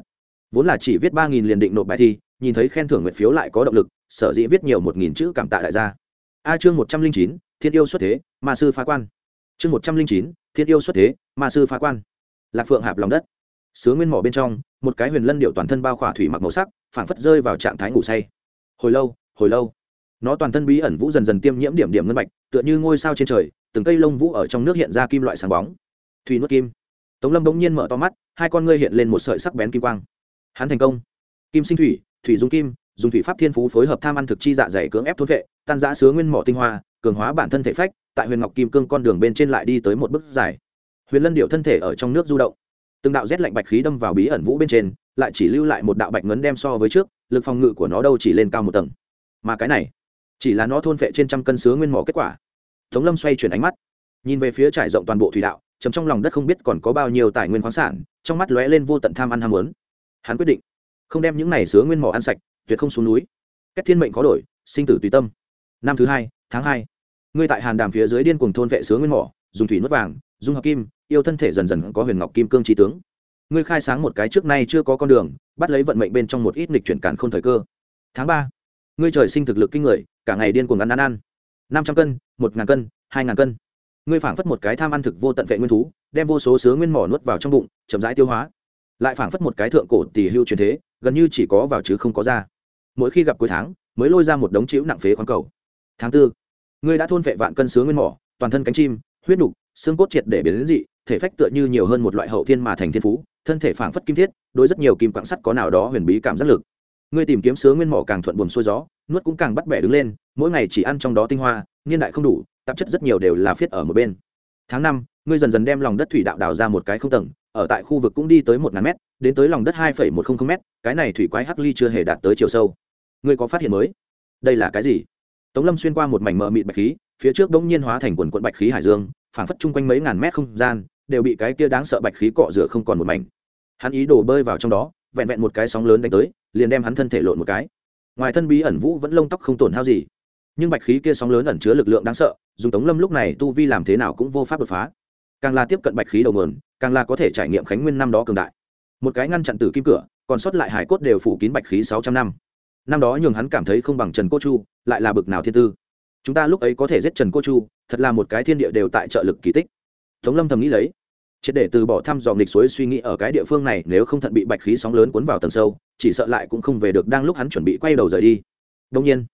Vốn là chỉ viết ba nghìn liền định nộp bài thi, nhìn thấy khen thưởng nguyện phiếu lại có động lực, sở dĩ viết nhiều một nghìn chữ cảm tạ đại gia. A chương một trăm linh chín, thiên yêu xuất thế, ma sư phá quan. Chương một trăm linh chín, thiên yêu xuất thế, ma sư phá quan. Lạc phượng hạp lòng đất sứa nguyên mỏ bên trong, một cái huyền lân điệu toàn thân bao khỏa thủy mặc màu sắc, phảng phất rơi vào trạng thái ngủ say. Hồi lâu hồi lâu. Nó toàn thân bí ẩn vũ dần dần tiêm nhiễm điểm điểm ngân bạch, tựa như ngôi sao trên trời, từng cây lông vũ ở trong nước hiện ra kim loại sáng bóng. Thủy nuốt kim. Tống lâm bỗng nhiên mở to mắt, hai con ngươi hiện lên một sợi sắc bén kim quang. Hắn thành công. Kim sinh thủy thủy dung kim, dùng thủy pháp thiên phú phối hợp tham ăn thực chi dạ dày cưỡng ép thốt vệ, tan giã sứa nguyên mỏ tinh hoa, cường hóa bản thân thể phách, tại huyền ngọc kim cương con đường bên trên lại đi tới một bước dài. Huyền lân điệu thân thể ở trong nước du động từng đạo rét lạnh bạch khí đâm vào bí ẩn vũ bên trên, lại chỉ lưu lại một đạo bạch ngấn đem so với trước, lực phòng ngự của nó đâu chỉ lên cao một tầng. Mà cái này, chỉ là nó thôn vệ trên trăm cân sứa nguyên mỏ kết quả. Tống lâm xoay chuyển ánh mắt, nhìn về phía trải rộng toàn bộ thủy đạo chấm trong lòng đất không biết còn có bao nhiêu tài nguyên khoáng sản, trong mắt lóe lên vô tận tham ăn ham muốn. Hắn quyết định, không đem những này sứa nguyên mỏ ăn sạch, tuyệt không xuống núi. Cách thiên mệnh có đổi, sinh tử tùy tâm. Năm thứ hai, tháng hai, ngươi tại hàn đàm phía dưới điên cuồng thôn vệ sứa nguyên mỏ, dùng thủy nuốt vàng dung hợp kim, yêu thân thể dần dần có huyền ngọc kim cương trí tướng. Ngươi khai sáng một cái trước nay chưa có con đường, bắt lấy vận mệnh bên trong một ít nghịch chuyển cản không thời cơ. Tháng ba, ngươi trời sinh thực lực kinh người, cả ngày điên cuồng ăn ăn ăn. Năm trăm cân, một ngàn cân, hai ngàn cân. Ngươi phảng phất một cái tham ăn thực vô tận vệ nguyên thú, đem vô số sứa nguyên mỏ nuốt vào trong bụng, chậm rãi tiêu hóa. Lại phảng phất một cái thượng cổ tỷ hưu truyền thế, gần như chỉ có vào chứ không có ra. Mỗi khi gặp cuối tháng, mới lôi ra một đống chữ nặng phế khoáng cầu. Tháng tư, ngươi đã thôn vệ vạn cân sứa nguyên mỏ, toàn thân cánh chim, huyết nục xương cốt triệt để biến đến dị, thể phách tựa như nhiều hơn một loại hậu thiên mà thành thiên phú, thân thể phảng phất kim thiết, đối rất nhiều kim quạng sắt có nào đó huyền bí cảm giác lực. Ngươi tìm kiếm sứa nguyên mỏ càng thuận buồm xuôi gió, nuốt cũng càng bắt bẻ đứng lên, mỗi ngày chỉ ăn trong đó tinh hoa, niên đại không đủ, tạp chất rất nhiều đều là phiết ở một bên. Tháng năm, ngươi dần dần đem lòng đất thủy đạo đào ra một cái không tầng, ở tại khu vực cũng đi tới một ngàn mét, đến tới lòng đất hai phẩy một trăm linh m cái này thủy quái hắc ly chưa hề đạt tới chiều sâu. Ngươi có phát hiện mới? Đây là cái gì? Tống lâm xuyên qua một mảnh mờ mịt bạch khí, phía trước bỗng nhiên hóa thành quần quận bạch khí hải dương phảng phất chung quanh mấy ngàn mét không gian, đều bị cái kia đáng sợ bạch khí cọ rửa không còn một mảnh. Hắn ý đổ bơi vào trong đó, vẹn vẹn một cái sóng lớn đánh tới, liền đem hắn thân thể lộn một cái. Ngoài thân bí ẩn vũ vẫn lông tóc không tổn hao gì, nhưng bạch khí kia sóng lớn ẩn chứa lực lượng đáng sợ, dùng tống lâm lúc này tu vi làm thế nào cũng vô pháp đột phá. Càng là tiếp cận bạch khí đầu mườn càng là có thể trải nghiệm khánh nguyên năm đó cường đại. Một cái ngăn chặn tử kim cửa, còn sót lại hải cốt đều phủ kín bạch khí sáu trăm năm. Năm đó nhường hắn cảm thấy không bằng trần cô chu, lại là bực nào thiên tư chúng ta lúc ấy có thể giết trần cô chu, thật là một cái thiên địa đều tại trợ lực kỳ tích. Tống lâm thầm nghĩ lấy, triệt để từ bỏ thăm dò nghịch suối suy nghĩ ở cái địa phương này, nếu không thận bị bạch khí sóng lớn cuốn vào tầng sâu, chỉ sợ lại cũng không về được đang lúc hắn chuẩn bị quay đầu rời đi. Đông nhiên,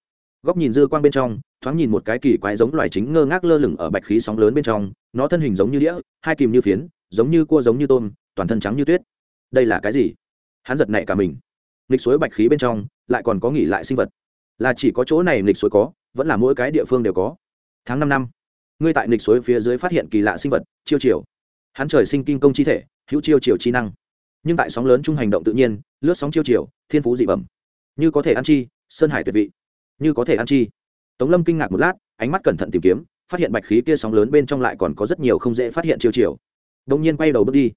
góc nhìn dư quang bên trong, thoáng nhìn một cái kỳ quái giống loài chính ngơ ngác lơ lửng ở bạch khí sóng lớn bên trong, nó thân hình giống như đĩa, hai kìm như phiến, giống như cua giống như tôm, toàn thân trắng như tuyết. Đây là cái gì? Hắn giật nảy cả mình. Nghịch suối bạch khí bên trong, lại còn có nghỉ lại sinh vật. Là chỉ có chỗ này nghịch suối có vẫn là mỗi cái địa phương đều có. Tháng năm năm, ngươi tại nghịch suối phía dưới phát hiện kỳ lạ sinh vật, chiêu chiều. Hắn trời sinh kinh công chi thể, hữu chiêu chiều chi năng. Nhưng tại sóng lớn chung hành động tự nhiên, lướt sóng chiêu chiều, thiên phú dị bẩm. Như có thể ăn chi, sơn hải tuyệt vị. Như có thể ăn chi. Tống lâm kinh ngạc một lát, ánh mắt cẩn thận tìm kiếm, phát hiện bạch khí kia sóng lớn bên trong lại còn có rất nhiều không dễ phát hiện chiêu chiều. Đông nhiên quay đầu bước đi.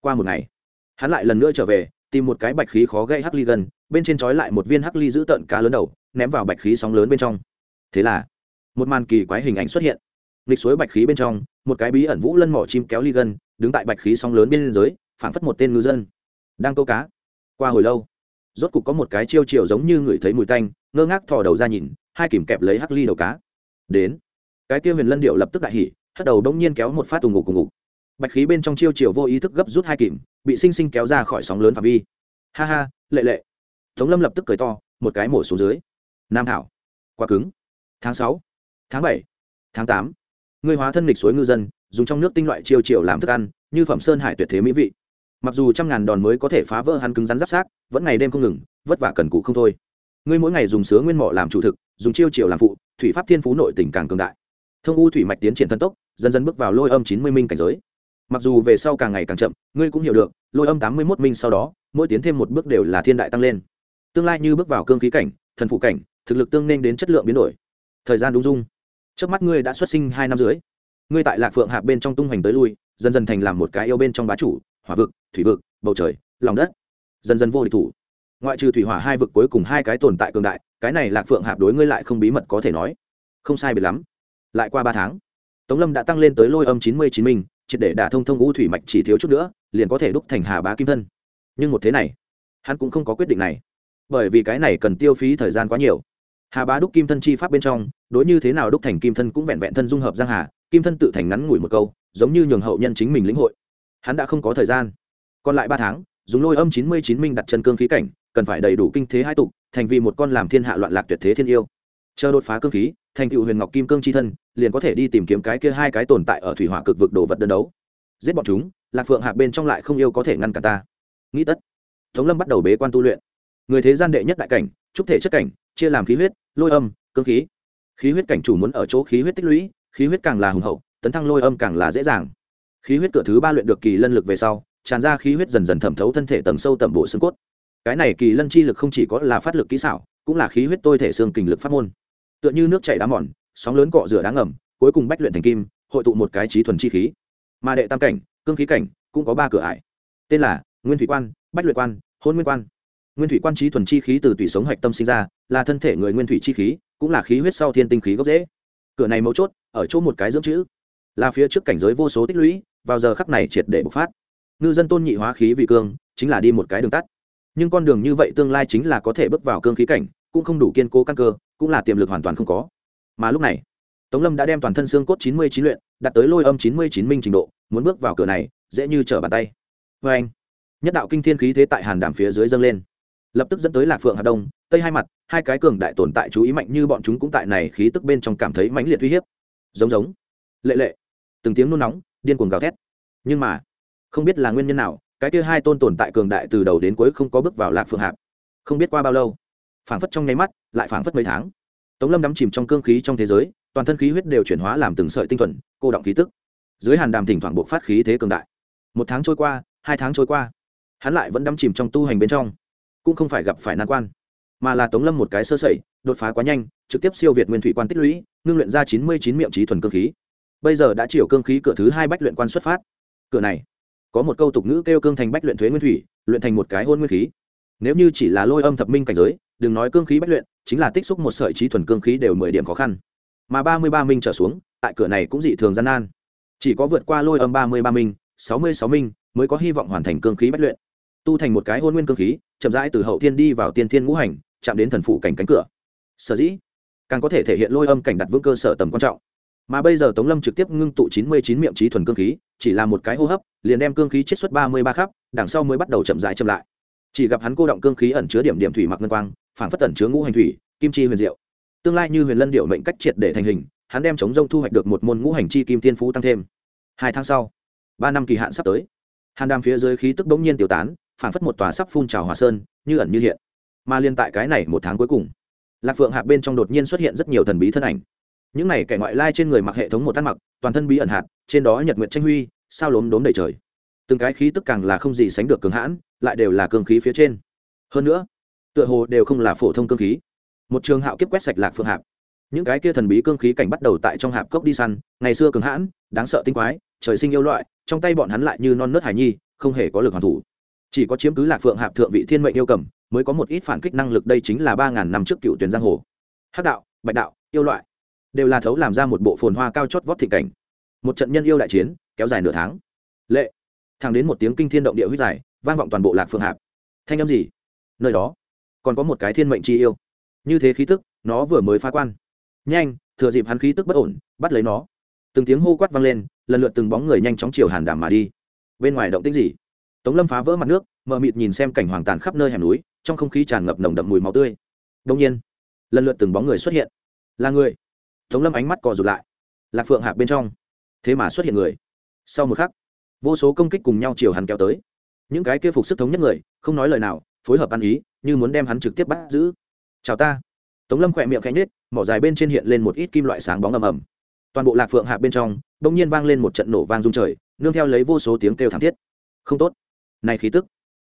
Qua một ngày, hắn lại lần nữa trở về, tìm một cái bạch khí khó gây hắc ly gần, bên trên trói lại một viên hắc ly giữ tợn cá lớn đầu, ném vào bạch khí sóng lớn bên trong thế là, một màn kỳ quái hình ảnh xuất hiện. Nghịch suối bạch khí bên trong, một cái bí ẩn vũ lân mỏ chim kéo ly gân, đứng tại bạch khí sóng lớn bên dưới, phảng phất một tên ngư dân. Đang câu cá. Qua hồi lâu, rốt cục có một cái chiêu chiều giống như người thấy mùi tanh, ngơ ngác thò đầu ra nhìn, hai kìm kẹp lấy hắc ly đầu cá. Đến, cái tiêu huyền lân điệu lập tức đại hỉ, hất đầu đông nhiên kéo một phát tùng ngục cùng ngục. Bạch khí bên trong chiêu chiều vô ý thức gấp rút hai kìm, bị sinh sinh kéo ra khỏi sóng lớn phạm vi. Ha ha, lệ lệ. Tống lâm lập tức cười to, một cái mổ xuống dưới. Nam thảo, quá cứng tháng sáu, tháng bảy, tháng tám. Người hóa thân lịch suối ngư dân, dùng trong nước tinh loại chiêu chiều làm thức ăn, như phẩm sơn hải tuyệt thế mỹ vị. Mặc dù trăm ngàn đòn mới có thể phá vỡ hắn cứng rắn giáp sát, vẫn ngày đêm không ngừng, vất vả cần cụ không thôi. Ngươi mỗi ngày dùng sứa nguyên mỏ làm chủ thực, dùng chiêu chiều làm phụ, thủy pháp thiên phú nội tình càng cường đại. Thông u thủy mạch tiến triển thân tốc, dần dần bước vào lôi âm chín mươi minh cảnh giới. Mặc dù về sau càng ngày càng chậm, ngươi cũng hiểu được, lôi âm tám mươi mốt minh sau đó, mỗi tiến thêm một bước đều là thiên đại tăng lên. Tương lai như bước vào cương khí cảnh, thần phụ cảnh, thực lực tương nên đến chất lượng biến đổi thời gian đúng dung. Trước mắt ngươi đã xuất sinh hai năm dưới ngươi tại lạc phượng hạ bên trong tung hoành tới lui, dần dần thành làm một cái yêu bên trong bá chủ, hỏa vực, thủy vực, bầu trời, lòng đất. Dần dần vô địch thủ. Ngoại trừ thủy hỏa hai vực cuối cùng hai cái tồn tại cường đại, cái này lạc phượng hạp đối ngươi lại không bí mật có thể nói. Không sai biệt lắm. Lại qua ba tháng, tống lâm đã tăng lên tới lôi âm chín mươi chín minh triệt để đả thông thông ngũ thủy mạch chỉ thiếu chút nữa, liền có thể đúc thành hà bá kim thân. Nhưng một thế này, hắn cũng không có quyết định này. Bởi vì cái này cần tiêu phí thời gian quá nhiều hà bá đúc kim thân chi pháp bên trong, đối như thế nào đúc thành kim thân cũng vẹn vẹn thân dung hợp giang hà, kim thân tự thành ngắn ngủi một câu, giống như nhường hậu nhân chính mình lĩnh hội. Hắn đã không có thời gian. Còn lại ba tháng, dùng lôi âm chín mươi chín minh đặt chân cương khí cảnh, cần phải đầy đủ kinh thế hai tục, thành vì một con làm thiên hạ loạn lạc tuyệt thế thiên yêu. Chờ đột phá cương khí, thành tựu huyền ngọc kim cương chi thân, liền có thể đi tìm kiếm cái kia hai cái tồn tại ở thủy hỏa cực vực đồ vật đơn đấu. Giết bọn chúng, lạc phượng hạ bên trong lại không yêu có thể ngăn cả ta. Nghĩ tất. Tống lâm bắt đầu bế quan tu luyện. Người thế gian đệ nhất đại cảnh trúc thể chất cảnh chia làm khí huyết, lôi âm, cương khí. Khí huyết cảnh chủ muốn ở chỗ khí huyết tích lũy, khí huyết càng là hùng hậu, tấn thăng lôi âm càng là dễ dàng. Khí huyết cửa thứ ba luyện được kỳ lân lực về sau, tràn ra khí huyết dần dần thẩm thấu thân thể tầng sâu tầm bộ xương cốt. Cái này kỳ lân chi lực không chỉ có là phát lực kỹ xảo, cũng là khí huyết tôi thể xương kình lực pháp môn. Tựa như nước chảy đá mòn, sóng lớn cọ rửa đá ngầm, cuối cùng bách luyện thành kim, hội tụ một cái trí thuần chi khí. Mà đệ tam cảnh, cương khí cảnh, cũng có ba cửa ải. Tên là nguyên thủy quan, bách luyện quan, hôn nguyên quan nguyên thủy quan trí thuần chi khí từ tủy sống hạch tâm sinh ra, là thân thể người nguyên thủy chi khí, cũng là khí huyết sau thiên tinh khí gốc dễ cửa này mấu chốt, ở chỗ một cái dưỡng chữ, là phía trước cảnh giới vô số tích lũy, vào giờ khắc này triệt để bộc phát. Ngư dân tôn nhị hóa khí vị cương, chính là đi một cái đường tắt. Nhưng con đường như vậy tương lai chính là có thể bước vào cương khí cảnh, cũng không đủ kiên cố căn cơ, cũng là tiềm lực hoàn toàn không có. Mà lúc này, tống lâm đã đem toàn thân xương cốt chín mươi chín luyện đặt tới lôi âm chín mươi chín minh trình độ, muốn bước vào cửa này, dễ như trở bàn tay. Vê anh, nhất đạo kinh thiên khí thế tại hàn đàm phía dưới dâng lên lập tức dẫn tới lạc phượng hà đông, tây hai mặt, hai cái cường đại tồn tại chú ý mạnh như bọn chúng cũng tại này khí tức bên trong cảm thấy mãnh liệt uy hiếp. Giống giống, lệ lệ, từng tiếng nôn nóng, điên cuồng gào thét. Nhưng mà, không biết là nguyên nhân nào, cái kia hai tôn tồn tại cường đại từ đầu đến cuối không có bước vào lạc phượng hạp không biết qua bao lâu, phảng phất trong nháy mắt, lại phảng phất mấy tháng. Tống lâm đắm chìm trong cương khí trong thế giới, toàn thân khí huyết đều chuyển hóa làm từng sợi tinh thuần, cô động khí tức. Dưới hàn đàm thỉnh thoảng buộc phát khí thế cường đại. Một tháng trôi qua, hai tháng trôi qua, hắn lại vẫn đắm chìm trong tu hành bên trong cũng không phải gặp phải nan quan, mà là tống lâm một cái sơ sẩy, đột phá quá nhanh, trực tiếp siêu việt nguyên thủy quan tích lũy, ngưng luyện ra chín mươi chín miệng trí thuần cương khí. Bây giờ đã chiều cương khí cửa thứ hai bách luyện quan xuất phát. Cửa này, có một câu tục ngữ kêu cương thành bách luyện thuế nguyên thủy, luyện thành một cái hôn nguyên khí. Nếu như chỉ là lôi âm thập minh cảnh giới, đừng nói cương khí bách luyện, chính là tích xúc một sợi trí thuần cương khí đều mười điểm khó khăn. Mà ba mươi ba minh trở xuống, tại cửa này cũng dị thường gian nan. Chỉ có vượt qua lôi âm ba mươi ba minh, sáu mươi sáu minh mới có hy vọng hoàn thành cương khí bách luyện. Tu thành một cái hôn nguyên cương khí chậm rãi từ hậu thiên đi vào tiên thiên ngũ hành, chạm đến thần phụ cảnh cánh cửa. Sở dĩ, càng có thể thể hiện lôi âm cảnh đặt vững cơ sở tầm quan trọng. Mà bây giờ tống lâm trực tiếp ngưng tụ chín mươi chín miệng trí thuần cương khí, chỉ là một cái hô hấp, liền đem cương khí chiết xuất ba mươi ba khắp, đằng sau mới bắt đầu chậm rãi chậm lại. Chỉ gặp hắn cô động cương khí ẩn chứa điểm điểm thủy mặc ngân quang phản phất tẩn chứa ngũ hành thủy, kim chi huyền diệu. Tương lai như huyền lân điệu mệnh cách triệt để thành hình, hắn đem chống rông thu hoạch được một môn ngũ hành chi kim tiên phú tăng thêm. Hai tháng sau, ba năm kỳ hạn sắp tới, hàn đàm phía dưới khí tức bỗng nhiên tiêu tán phản phất một tòa sắp phun trào hòa sơn, như ẩn như hiện. Mà liên tại cái này một tháng cuối cùng, lạc phượng hạ bên trong đột nhiên xuất hiện rất nhiều thần bí thân ảnh. Những này kẻ ngoại lai trên người mặc hệ thống một thân mặc, toàn thân bí ẩn hạt, trên đó nhật nguyện tranh huy, sao lốm đốm đầy trời. Từng cái khí tức càng là không gì sánh được cường hãn, lại đều là cường khí phía trên. Hơn nữa, tựa hồ đều không là phổ thông cương khí. Một trường hạo kiếp quét sạch lạc phượng hạp những cái kia thần bí cương khí cảnh bắt đầu tại trong hạp cốc đi săn, ngày xưa cường hãn, đáng sợ tinh quái, trời sinh yêu loại, trong tay bọn hắn lại như non nớt hải nhi, không hề có lực hoàn thủ chỉ có chiếm cứ lạc phượng hạp thượng vị thiên mệnh yêu cầm, mới có một ít phản kích năng lực, đây chính là ba ngàn năm trước cựu tuyển giang hồ. Hắc đạo, bạch đạo, yêu loại, đều là thấu làm ra một bộ phồn hoa cao chót vót thị cảnh. Một trận nhân yêu đại chiến, kéo dài nửa tháng. Lệ, thẳng đến một tiếng kinh thiên động địa huyết dài, vang vọng toàn bộ lạc phượng hạp. Thanh âm gì? Nơi đó, còn có một cái thiên mệnh chi yêu. Như thế khí tức, nó vừa mới phá quan. Nhanh, thừa dịp hắn khí tức bất ổn, bắt lấy nó. Từng tiếng hô quát vang lên, lần lượt từng bóng người nhanh chóng chiều hàn đảm mà đi. Bên ngoài động tĩnh gì? Tống lâm phá vỡ mặt nước, mờ mịt nhìn xem cảnh hoàng tàn khắp nơi hẻm núi, trong không khí tràn ngập nồng đậm mùi máu tươi. Đông nhiên, lần lượt từng bóng người xuất hiện. Là người. Tống lâm ánh mắt cò rụt lại. Lạc phượng hạp bên trong. Thế mà xuất hiện người. Sau một khắc, vô số công kích cùng nhau chiều hắn kéo tới. Những cái kia phục sức thống nhất người, không nói lời nào, phối hợp ăn ý, như muốn đem hắn trực tiếp bắt giữ. Chào ta. Tống lâm khỏe miệng khẽ nết mỏ dài bên trên hiện lên một ít kim loại sáng bóng ầm ầm. Toàn bộ lạc phượng hạ bên trong đ ỗ n g nhiên vang lên một trận nổ vang rung trời, nương theo lấy vô số tiếng kêu thảm thiết. Không tốt này khí tức,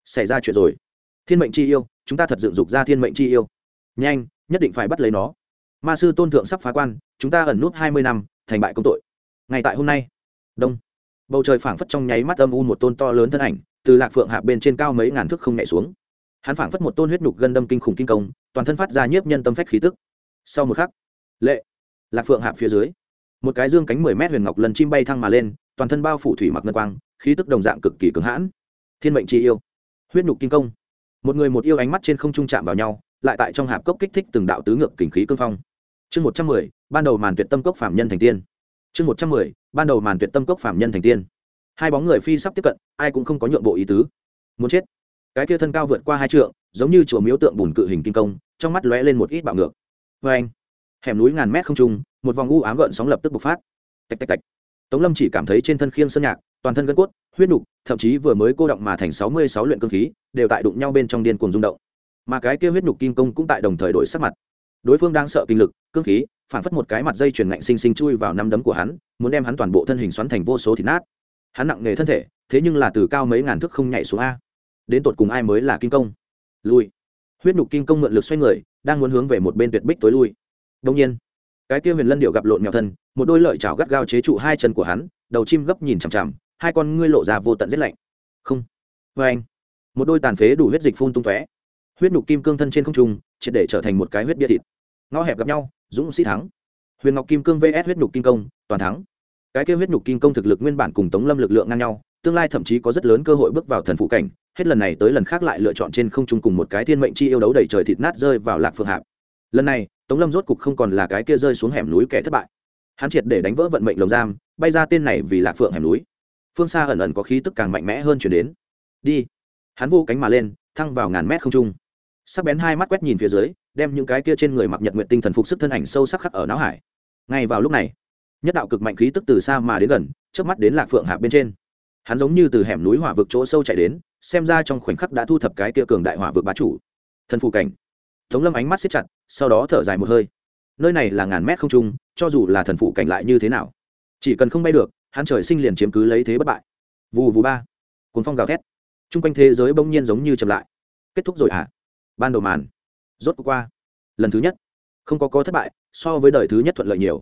xảy ra chuyện rồi. Thiên mệnh chi yêu, chúng ta thật dựng dục ra thiên mệnh chi yêu. Nhanh, nhất định phải bắt lấy nó. Ma sư tôn thượng sắp phá quan, chúng ta ẩn nút hai mươi năm, thành bại công tội. Ngay tại hôm nay. Đông. Bầu trời phảng phất trong nháy mắt âm u một tôn to lớn thân ảnh, từ lạc phượng hạ bên trên cao mấy ngàn thước không nhảy xuống. Hắn phảng phất một tôn huyết nhục gân đâm kinh khủng kinh công, toàn thân phát ra nhiếp nhân tâm phách khí tức. Sau một khắc, lệ, lạc phượng hạ phía dưới, một cái dương cánh mười mét huyền ngọc lần chim bay thăng mà lên, toàn thân bao phủ thủy mặc ngân quang, khí tức đồng dạng cực kỳ cứng hãn thiên mệnh chi yêu, huyết nhục kinh công. Một người một yêu ánh mắt trên không trung chạm vào nhau, lại tại trong hạp cốc kích thích từng đạo tứ ngược kình khí cương phong. Chương một trăm mười, ban đầu màn tuyệt tâm cốc phạm nhân thành tiên. Chương một trăm mười, ban đầu màn tuyệt tâm cốc phạm nhân thành tiên. Hai bóng người phi sắp tiếp cận, ai cũng không có nhượng bộ ý tứ. Muốn chết. Cái kia thân cao vượt qua hai trượng, giống như chùa miếu tượng bùn cự hình kinh công, trong mắt lóe lên một ít bạo ngược. Vê anh, hẻm núi ngàn mét không trung, một vòng u ám gợn sóng lập tức bộc phát. Tạch tạch tạch. Tống lâm chỉ cảm thấy trên thân khiêng sơn nhạc toàn thân gân cốt, huyết nục, thậm chí vừa mới cô động mà thành sáu mươi sáu luyện cơ khí, đều tại đụng nhau bên trong điên cuồng rung động. Mà cái kia huyết nục kim công cũng tại đồng thời đổi sắc mặt. Đối phương đang sợ kinh lực, cương khí, phản phất một cái mặt dây chuyền ngạnh sinh sinh chui vào năm đấm của hắn, muốn đem hắn toàn bộ thân hình xoắn thành vô số thịt nát. Hắn nặng nề thân thể, thế nhưng là từ cao mấy ngàn thước không nhảy xuống a. Đến tột cùng ai mới là kinh công? Lui. Huyết nục kinh công mượn lực xoay người, đang muốn hướng về một bên tuyệt bích tối lui. Đông nhiên, cái tiêu huyền lân điệu gặp lộn mèo thân, một đôi lợi chảo gắt gao chế trụ hai chân của hắn, đầu chim gấp nhìn chằm chằm hai con ngươi lộ ra vô tận rét lạnh. Không. Vê anh, một đôi tàn phế đủ huyết dịch phun tung tóe. Huyết nhục kim cương thân trên không trung, triệt để trở thành một cái huyết bia thịt. Ngõ hẹp gặp nhau, dũng sĩ thắng. Huyền ngọc kim cương vs huyết nhục kim công toàn thắng. Cái kêu huyết nhục kim công thực lực nguyên bản cùng tống lâm lực lượng ngang nhau, tương lai thậm chí có rất lớn cơ hội bước vào thần phụ cảnh. Hết lần này tới lần khác lại lựa chọn trên không trung cùng một cái thiên mệnh chi yêu đấu đầy trời thịt nát rơi vào lạc phương hạp. Lần này, tống lâm rốt cục không còn là cái kia rơi xuống hẻm núi kẻ thất bại. Hắn triệt để đánh vỡ vận mệnh lồng giam, bay ra tên này vì lạc phượng hẻm núi phương xa ẩn ẩn có khí tức càng mạnh mẽ hơn chuyển đến. Đi. Hắn vô cánh mà lên, thăng vào ngàn mét không trung. Sắc bén hai mắt quét nhìn phía dưới, đem những cái kia trên người mặc nhật nguyện tinh thần phục sức thân ảnh sâu sắc khắc ở não hải. Ngay vào lúc này, nhất đạo cực mạnh khí tức từ xa mà đến gần trước mắt đến lạc phượng hạ bên trên. Hắn giống như từ hẻm núi hỏa vực chỗ sâu chạy đến, xem ra trong khoảnh khắc đã thu thập cái kia cường đại hỏa vực bá chủ. Thân phụ cảnh. Tống lâm ánh mắt siết chặt, sau đó thở dài một hơi. Nơi này là ngàn mét không trung, cho dù là thần phụ cảnh lại như thế nào, chỉ cần không bay được hắn trời sinh liền chiếm cứ lấy thế bất bại. Vù vù ba. Cuốn phong gào thét. T r u n g quanh thế giới bỗng nhiên giống như chậm lại. Kết thúc rồi hả? Ban đầu màn. Rốt cuộc qua. Lần thứ nhất. Không có có thất bại, so với đời thứ nhất thuận lợi nhiều.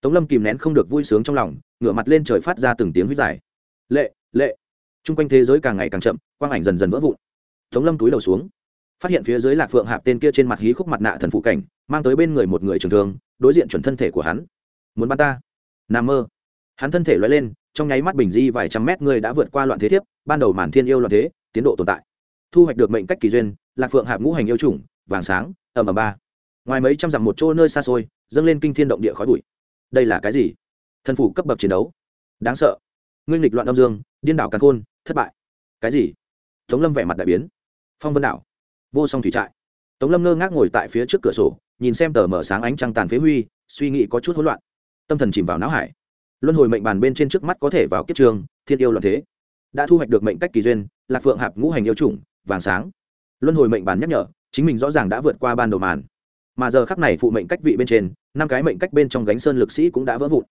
Tống lâm kìm nén không được vui sướng trong lòng, ngửa mặt lên trời phát ra từng tiếng huýt dài. Lệ lệ. T r u n g quanh thế giới càng ngày càng chậm, quang ảnh dần dần vỡ vụn. Tống lâm túi đầu xuống. Phát hiện phía dưới lạc phượng hạp tên kia trên mặt hí khúc mặt nạ thần phụ cảnh, mang tới bên người một người trường thương, đối diện chuẩn thân thể của hắn. Muốn bắn ta. N mơ hắn thân thể loay lên, trong nháy mắt bình di vài trăm mét người đã vượt qua loạn thế thiếp, ban đầu màn thiên yêu loạn thế, tiến độ tồn tại. Thu hoạch được mệnh cách kỳ duyên, lạc phượng hạp ngũ hành yêu chủng, vàng sáng ẩm ẩm ba. Ngoài mấy trăm dặm một chỗ nơi xa xôi, dâng lên kinh thiên động địa khói bụi. Đây là cái gì? Thần phủ cấp bậc chiến đấu. Đáng sợ. Ngươi nghịch loạn âm dương, điên đảo càn khôn, thất bại. Cái gì? Tống lâm vẻ mặt đại biến. Phong vân đảo. Vô song thủy trại. Tống lâm ngơ ngác ngồi tại phía trước cửa sổ, nhìn xem tờ mở sáng ánh trăng tàn phế huy, suy nghĩ có chút hỗn loạn. Tâm thần chìm vào não hải luân hồi mệnh bàn bên trên trước mắt có thể vào kiếp trường, thiên yêu loạn thế. Đã thu hoạch được mệnh cách kỳ duyên, lạc phượng hạp ngũ hành yêu chủng, vàng sáng. Luân hồi mệnh bàn nhắc nhở, chính mình rõ ràng đã vượt qua ban đầu màn. Mà giờ khắc này phụ mệnh cách vị bên trên, năm cái mệnh cách bên trong gánh sơn lực sĩ cũng đã vỡ vụn.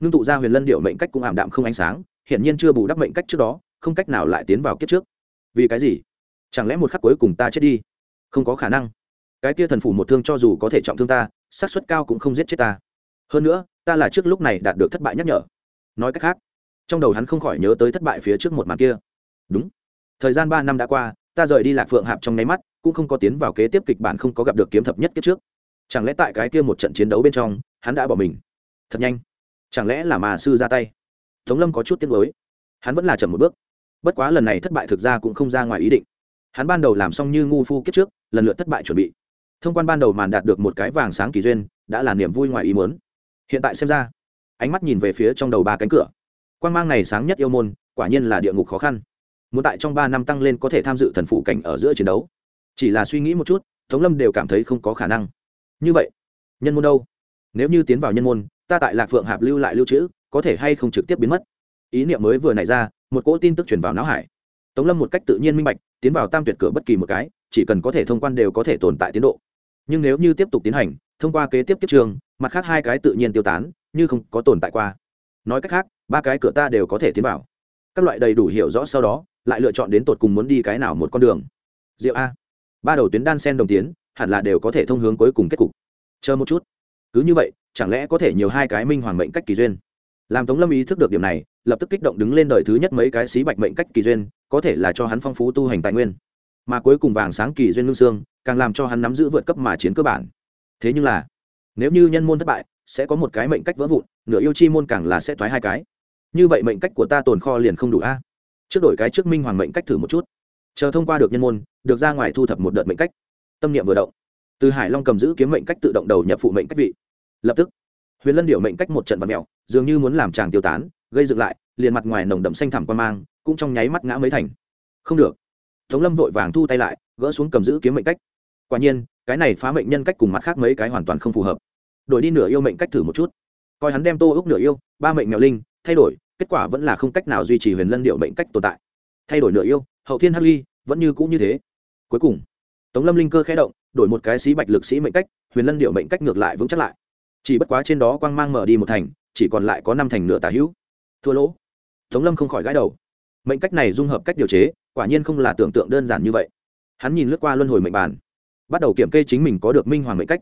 Ngưng tụ ra huyền lân điệu mệnh cách cũng ảm đạm không ánh sáng, hiển nhiên chưa bù đắp mệnh cách trước đó, không cách nào lại tiến vào kiếp trước. Vì cái gì? Chẳng lẽ một khắc cuối cùng ta chết đi? Không có khả năng. Cái kia thần phủ một thương cho dù có thể trọng thương ta, xác suất cao cũng không giết chết ta hơn nữa, ta là trước lúc này đạt được thất bại nhắc nhở. Nói cách khác, trong đầu hắn không khỏi nhớ tới thất bại phía trước một màn kia. Đúng. Thời gian ba năm đã qua, ta rời đi lạc phượng hạp trong nháy mắt, cũng không có tiến vào kế tiếp kịch bản không có gặp được kiếm thập nhất kiếp trước. Chẳng lẽ tại cái kia một trận chiến đấu bên trong, hắn đã bỏ mình? Thật nhanh. Chẳng lẽ là mà sư ra tay? Tống lâm có chút tiếc mới hắn vẫn là chậm một bước. Bất quá lần này thất bại thực ra cũng không ra ngoài ý định. Hắn ban đầu làm xong như ngu phu kiếp trước, lần lượt thất bại chuẩn bị. Thông quan ban đầu màn đạt được một cái vàng sáng kỳ duyên, đã là niềm vui ngoài ý muốn hiện tại xem ra, ánh mắt nhìn về phía trong đầu ba cánh cửa. Quan mang này sáng nhất yêu môn, quả nhiên là địa ngục khó khăn. Muốn tại trong ba năm tăng lên có thể tham dự thần phụ cảnh ở giữa chiến đấu. Chỉ là suy nghĩ một chút, tống lâm đều cảm thấy không có khả năng. Như vậy, nhân môn đâu? Nếu như tiến vào nhân môn, ta tại lạc phượng hạp lưu lại lưu trữ, có thể hay không trực tiếp biến mất? Ý niệm mới vừa nảy ra, một cỗ tin tức truyền vào não hải. Tống lâm một cách tự nhiên minh bạch, tiến vào tam tuyệt cửa bất kỳ một cái, chỉ cần có thể thông quan đều có thể tồn tại tiến độ. Nhưng nếu như tiếp tục tiến hành, thông qua kế tiếp kiếp trường mặt khác hai cái tự nhiên tiêu tán, như không có tồn tại qua. Nói cách khác, ba cái cửa ta đều có thể tiến vào. Các loại đầy đủ hiểu rõ sau đó, lại lựa chọn đến tột cùng muốn đi cái nào một con đường. Diệu a. Ba đầu tuyến đan sen đồng tiến, hẳn là đều có thể thông hướng cuối cùng kết cục. Chờ một chút. Cứ như vậy, chẳng lẽ có thể nhiều hai cái minh hoàng mệnh cách kỳ duyên? Làm tống lâm ý thức được điểm này, lập tức kích động đứng lên đời thứ nhất mấy cái xí bạch mệnh cách kỳ duyên, có thể là cho hắn phong phú tu hành tài nguyên. Mà cuối cùng vàng sáng kỳ duyên ngưng xương, càng làm cho hắn nắm giữ vượt cấp mà chiến cơ bản. Thế nhưng là nếu như nhân môn thất bại, sẽ có một cái mệnh cách vỡ vụn, nửa yêu chi môn càng là sẽ thoái hai cái. Như vậy mệnh cách của ta tồn kho liền không đủ a. Trước đổi cái trước minh hoàng mệnh cách thử một chút. Chờ thông qua được nhân môn, được ra ngoài thu thập một đợt mệnh cách. Tâm niệm vừa động. Từ hải long cầm giữ kiếm mệnh cách tự động đầu nhập phụ mệnh cách vị. Lập tức, huyền lân điệu mệnh cách một trận vật mèo, dường như muốn làm chàng tiêu tán, gây dựng lại, liền mặt ngoài nồng đậm xanh thẳm quan mang, cũng trong nháy mắt ngã mấy thành. Không được. Tống lâm vội vàng thu tay lại, gỡ xuống cầm giữ kiếm mệnh cách. Quả nhiên, cái này phá mệnh nhân cách cùng mặt khác mấy cái hoàn toàn không phù hợp đổi đi nửa yêu mệnh cách thử một chút. Coi hắn đem tô úc nửa yêu, ba mệnh mèo linh, thay đổi, kết quả vẫn là không cách nào duy trì huyền lân điệu mệnh cách tồn tại. Thay đổi nửa yêu, hậu thiên hắc ly, vẫn như cũ như thế. Cuối cùng, tống lâm linh cơ khẽ động, đổi một cái sĩ bạch lực sĩ mệnh cách, huyền lân điệu mệnh cách ngược lại vững chắc lại. Chỉ bất quá trên đó quang mang mở đi một thành, chỉ còn lại có năm thành nửa tả hữu. Thua lỗ. Tống lâm không khỏi gãi đầu. Mệnh cách này dung hợp cách điều chế, quả nhiên không là tưởng tượng đơn giản như vậy. Hắn nhìn lướt qua luân hồi mệnh bàn, bắt đầu kiểm kê chính mình có được minh hoàng mệnh cách.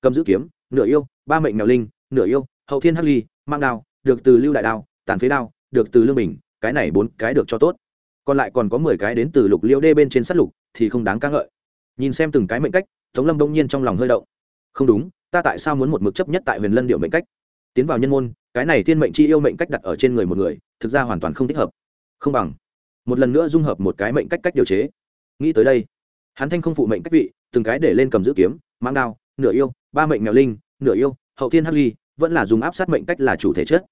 Cầm giữ kiếm nửa yêu, ba mệnh mèo linh, nửa yêu, hậu thiên hắc ly, mang đao, được từ lưu đại đao, tàn phế đao, được từ lương bình, cái này bốn cái được cho tốt. Còn lại còn có mười cái đến từ lục liễu đê bên trên s á t lục, thì không đáng ca ngợi. Nhìn xem từng cái mệnh cách, tống lâm đông nhiên trong lòng hơi động. Không đúng, ta tại sao muốn một mực chấp nhất tại huyền lân điệu mệnh cách? Tiến vào nhân môn, cái này thiên mệnh chi yêu mệnh cách đặt ở trên người một người, thực ra hoàn toàn không thích hợp. Không bằng, một lần nữa dung hợp một cái mệnh cách cách điều chế. Nghĩ tới đây, hắn thanh không phụ mệnh cách vị, từng cái để lên cầm giữ kiếm, mang đao, nửa yêu ba mệnh mèo linh, nửa yêu, hậu thiên hắc ly, vẫn là dùng áp sát mệnh cách là chủ thể chết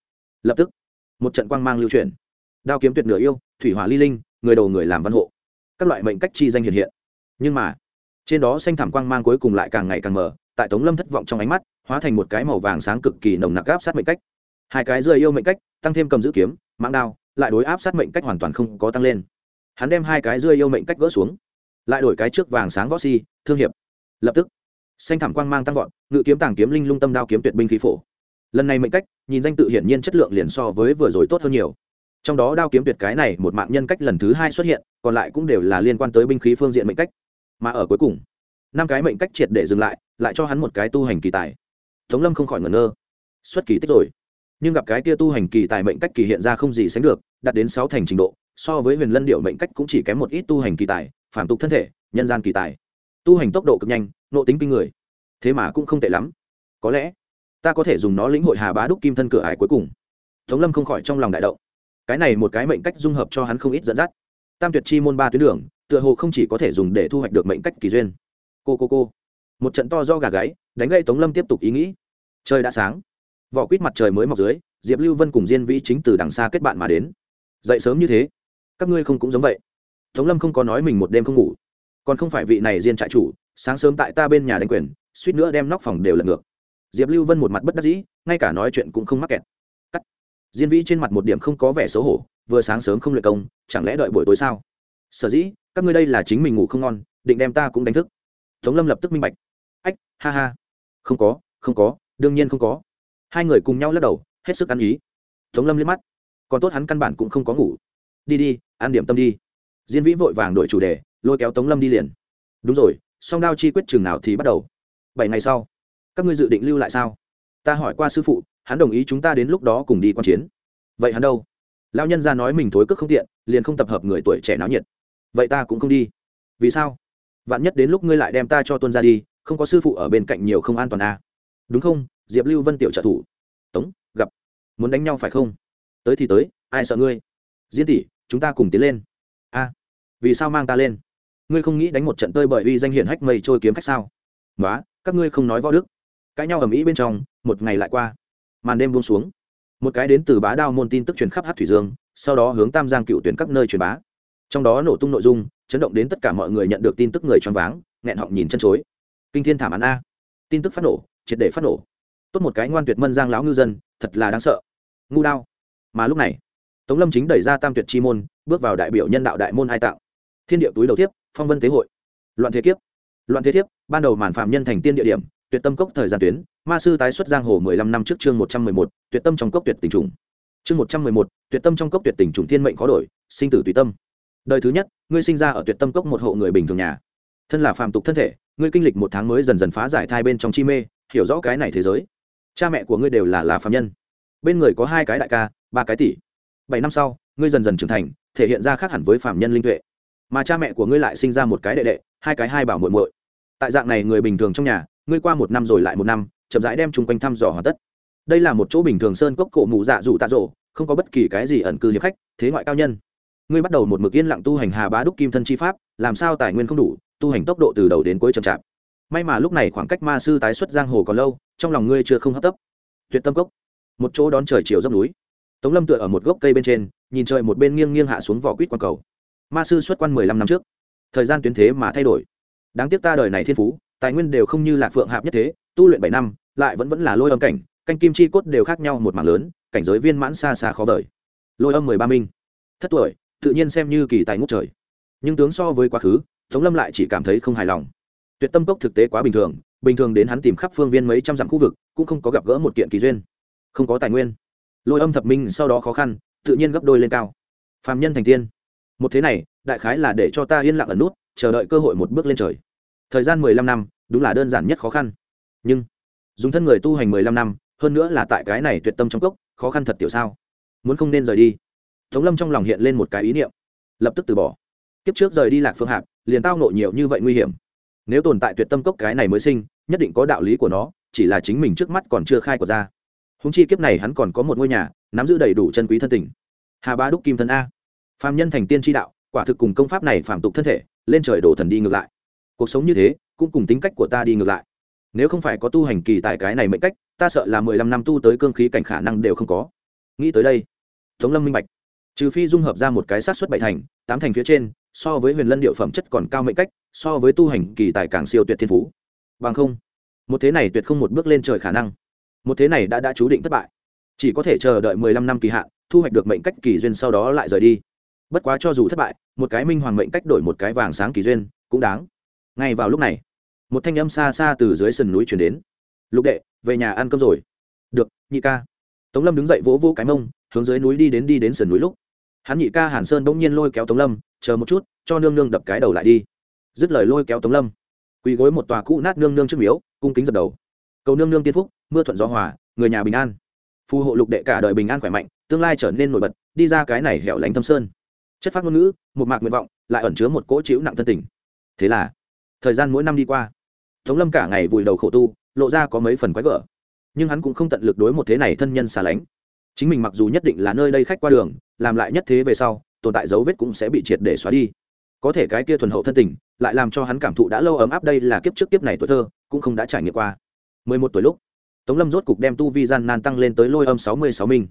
lập tức, một trận quang mang lưu truyền đao kiếm tuyệt nửa yêu, thủy hỏa ly linh, người đầu người làm văn hộ. Các loại mệnh cách chi danh hiện hiện. Nhưng mà, trên đó xanh thảm quang mang cuối cùng lại càng ngày càng mờ, tại tống lâm thất vọng trong ánh mắt, hóa thành một cái màu vàng sáng cực kỳ nồng nặc áp sát mệnh cách. Hai cái rơi yêu mệnh cách, tăng thêm cầm giữ kiếm, mãng đao, lại đối áp sát mệnh cách hoàn toàn không có tăng lên. Hắn đem hai cái rơi yêu mệnh cách gỡ xuống, lại đổi cái trước vàng sáng võ si, thương hiệp. Lập tức xanh thảm quang mang tăng vọt, ngự kiếm tàng kiếm linh lung tâm đao kiếm tuyệt binh khí phổ. Lần này mệnh cách, nhìn danh tự hiển nhiên chất lượng liền so với vừa rồi tốt hơn nhiều. Trong đó đao kiếm tuyệt cái này một mạng nhân cách lần thứ hai xuất hiện, còn lại cũng đều là liên quan tới binh khí phương diện mệnh cách. Mà ở cuối cùng, năm cái mệnh cách triệt để dừng lại lại cho hắn một cái tu hành kỳ tài. Tống lâm không khỏi ngẩn ngơ. Xuất kỳ tích rồi. Nhưng gặp cái kia tu hành kỳ tài mệnh cách kỳ hiện ra không gì sánh được, đạt đến sáu thành trình độ, so với huyền lân điệu mệnh cách cũng chỉ kém một ít tu hành kỳ tài, phản tục thân thể, nhân gian kỳ tài. Tu hành tốc độ cực nhanh nộ tính kinh người. Thế mà cũng không tệ lắm. Có lẽ, ta có thể dùng nó lĩnh hội hà bá đúc kim thân cửa ải cuối cùng. Tống lâm không khỏi trong lòng đại động. Cái này một cái mệnh cách dung hợp cho hắn không ít dẫn dắt. Tam tuyệt chi môn ba tuyến đường, tựa hồ không chỉ có thể dùng để thu hoạch được mệnh cách kỳ duyên. Cô cô cô. Một trận to do gà gáy, đánh gây tống lâm tiếp tục ý nghĩ. Trời đã sáng. Vỏ quýt mặt trời mới mọc dưới, diệp lưu vân cùng diên vĩ chính từ đằng xa kết bạn mà đến. Dậy sớm như thế, các ngươi không cũng giống vậy. Tống lâm không có nói mình một đêm không ngủ. Còn không phải vị này diên trại chủ sáng sớm tại ta bên nhà đánh quyền, suýt nữa đem nóc phòng đều lật ngược. Diệp lưu vân một mặt bất đắc dĩ, ngay cả nói chuyện cũng không mắc kẹt. Cắt. Diên vĩ trên mặt một điểm không có vẻ xấu hổ, vừa sáng sớm không luyện công, chẳng lẽ đợi buổi tối sao? Sở dĩ, các ngươi đây là chính mình ngủ không ngon, định đem ta cũng đánh thức. Tống lâm lập tức minh bạch. Ách, ha ha. Không có không có, đương nhiên không có. Hai người cùng nhau lắc đầu, hết sức ăn ý. Tống lâm liếc mắt. Còn tốt hắn căn bản cũng không có ngủ. Đi đi, ăn điểm tâm đi. Diên vĩ vội vàng đổi chủ đề, lôi kéo tống lâm đi liền. Đúng rồi song đao chi quyết chừng nào thì bắt đầu. Bảy ngày sau, các ngươi dự định lưu lại sao? Ta hỏi qua sư phụ, hắn đồng ý chúng ta đến lúc đó cùng đi q u a n chiến. Vậy hắn đâu? Lao nhân ra nói mình thối cước không tiện, liền không tập hợp người tuổi trẻ náo nhiệt. Vậy ta cũng không đi. Vì sao? Vạn nhất đến lúc ngươi lại đem ta cho tuân ra đi, không có sư phụ ở bên cạnh nhiều không an toàn à. đúng không? Diệp lưu vân tiểu trợ thủ. Tống, gặp. Muốn đánh nhau phải không? Tới thì tới, ai sợ ngươi? Diễn tỷ, chúng ta cùng tiến lên. A vì sao mang ta lên? Ngươi không nghĩ đánh một trận tơi bởi uy danh hiển hách mây trôi kiếm khách sao? Nói các ngươi không nói võ đức. Cãi nhau ầm ĩ bên trong, một ngày lại qua. Màn đêm buông xuống. Một cái đến từ bá đao môn tin tức truyền khắp hát thủy dương, sau đó hướng tam giang cựu tuyển các nơi truyền bá. Trong đó nổ tung nội dung, chấn động đến tất cả mọi người nhận được tin tức người choáng váng, nghẹn họng nhìn chân chối. Kinh thiên thảm án a. Tin tức phát nổ, triệt để phát nổ. Tốt một cái ngoan tuyệt mân giang lão ngư dân, thật là đáng sợ. Ngu đao. Mà lúc này, tống lâm chính đẩy ra tam tuyệt chi môn, bước vào đại biểu nhân đạo đại môn hai tạo thiên địa túi đầu tiếp phong vân tế hội. Loạn thế kiếp. Loạn thế thiếp, ban đầu màn phạm nhân thành tiên địa điểm, tuyệt tâm cốc thời gian tuyến, ma sư tái xuất giang hồ mười lăm năm trước chương một trăm mười một, tuyệt tâm trong cốc tuyệt tình trùng. Chương một trăm mười một, tuyệt tâm trong cốc tuyệt tình trùng thiên mệnh khó đổi, sinh tử tùy tâm. Đời thứ nhất, ngươi sinh ra ở tuyệt tâm cốc một hộ người bình thường nhà. Thân là phàm tục thân thể, ngươi kinh lịch một tháng mới dần dần phá giải thai bên trong chi mê, hiểu rõ cái này thế giới. Cha mẹ của ngươi đều là là phàm nhân. Bên người có hai cái đại ca, ba cái tỷ. Bảy năm sau, ngươi dần dần trưởng thành, thể hiện ra khác hẳn với phàm nhân linh tuệ mà cha mẹ của ngươi lại sinh ra một cái đệ đệ, hai cái hai bảo muội muội. Tại dạng này người bình thường trong nhà, ngươi qua một năm rồi lại một năm, chậm rãi đem chung quanh thăm dò hoàn tất. Đây là một chỗ bình thường sơn cốc cổ mụ dạ dụ tạ rộ không có bất kỳ cái gì ẩn cư hiệp khách, thế ngoại cao nhân. Ngươi bắt đầu một mực yên lặng tu hành hà bá đúc kim thân chi pháp, làm sao tài nguyên không đủ, tu hành tốc độ từ đầu đến cuối chậm chạp. May mà lúc này khoảng cách ma sư tái xuất giang hồ còn lâu, trong lòng ngươi chưa không hấp tấp. Tuyệt tâm cốc. Một chỗ đón trời chiều dốc núi. Tống lâm tựa ở một gốc cây bên trên, nhìn trời một bên nghiêng nghiêng hạ xuống vỏ quýt quang cầu ma sư xuất quan mười lăm năm trước. Thời gian tuyến thế mà thay đổi. Đáng tiếc ta đời này thiên phú, tài nguyên đều không như lạc phượng hạp nhất thế, tu luyện bảy năm, lại vẫn vẫn là lôi âm cảnh, canh kim chi cốt đều khác nhau một mảng lớn, cảnh giới viên mãn xa xa khó vời. Lôi âm mười ba minh. Thất tuổi, tự nhiên xem như kỳ tài ngút trời. Nhưng tướng so với quá khứ, tống lâm lại chỉ cảm thấy không hài lòng. Tuyệt tâm cốc thực tế quá bình thường bình thường đến hắn tìm khắp phương viên mấy trăm dặm khu vực, cũng không có gặp gỡ một kiện kỳ duyên. Không có tài nguyên. Lôi âm thập minh sau đó khó khăn, tự nhiên gấp đôi lên cao. Phàm nhân thành tiên một thế này, đại khái là để cho ta yên lặng ẩn nút, chờ đợi cơ hội một bước lên trời. Thời gian mười lăm năm, đúng là đơn giản nhất khó khăn. Nhưng, dùng thân người tu hành mười lăm năm, hơn nữa là tại cái này tuyệt tâm trong cốc, khó khăn thật tiểu sao? Muốn không nên rời đi. Tống lâm trong lòng hiện lên một cái ý niệm, lập tức từ bỏ. Kiếp trước rời đi lạc phương hạp, liền tao nộ nhiều như vậy nguy hiểm. Nếu tồn tại tuyệt tâm cốc cái này mới sinh, nhất định có đạo lý của nó, chỉ là chính mình trước mắt còn chưa khai của ra. Húng chi kiếp này hắn còn có một ngôi nhà, nắm giữ đầy đủ chân quý thân tình. Hà ba đúc kim thân a. Phàm nhân thành tiên tri đạo, quả thực cùng công pháp này phạm tục thân thể, lên trời đổ thần đi ngược lại. Cuộc sống như thế, cũng cùng tính cách của ta đi ngược lại. Nếu không phải có tu hành kỳ tại cái này mệnh cách, ta sợ là mười lăm năm tu tới cương khí cảnh khả năng đều không có. Nghĩ tới đây, tống lâm minh bạch. Trừ phi dung hợp ra một cái sát xuất bảy thành, tám thành phía trên, so với huyền lân điệu phẩm chất còn cao mệnh cách, so với tu hành kỳ tài càng siêu tuyệt thiên phú. Bằng không, một thế này tuyệt không một bước lên trời khả năng. Một thế này đã đã chú định thất bại. Chỉ có thể chờ đợi mười lăm năm kỳ hạn, thu hoạch được mệnh cách kỳ duyên sau đó lại rời đi bất quá cho dù thất bại, một cái minh hoàng mệnh cách đổi một cái vàng sáng kỳ duyên, cũng đáng. Ngay vào lúc này, một thanh âm xa xa từ dưới sườn núi chuyển đến. Lục đệ, về nhà ăn cơm rồi. Được, nhị ca. Tống lâm đứng dậy vỗ vỗ cái mông, hướng dưới núi đi đến đi đến sườn núi lúc. Hắn nhị ca hàn sơn bỗng nhiên lôi kéo tống lâm, chờ một chút, cho nương nương đập cái đầu lại đi. Dứt lời lôi kéo tống lâm. Quỳ gối một tòa cũ nát nương nương trước miếu, cung kính dập đầu. Cầu nương nương tiên phúc, mưa thuận gió hòa, người nhà bình an. Phù hộ lục đệ cả đời bình an khỏe mạnh, tương lai trở nên nổi bật, đi ra cái này hẻo lánh thâm sơn chất phát ngôn ngữ, một mạc nguyện vọng, lại ẩn chứa một cỗ chiếu nặng thân tình. Thế là, thời gian mỗi năm đi qua, tống lâm cả ngày vùi đầu khổ tu, lộ ra có mấy phần quái gở. Nhưng hắn cũng không tận lực đối một thế này thân nhân xa lánh. Chính mình mặc dù nhất định là nơi đây khách qua đường, làm lại nhất thế về sau, tồn tại dấu vết cũng sẽ bị triệt để xóa đi. Có thể cái kia thuần hậu thân tình, lại làm cho hắn cảm thụ đã lâu ấm áp đây là kiếp trước kiếp này tuổi thơ, cũng không đã trải nghiệm qua. Mười một tuổi lúc, tống lâm rốt cục đem tu vi gian nan tăng lên tới lôi âm sáu mươi sáu minh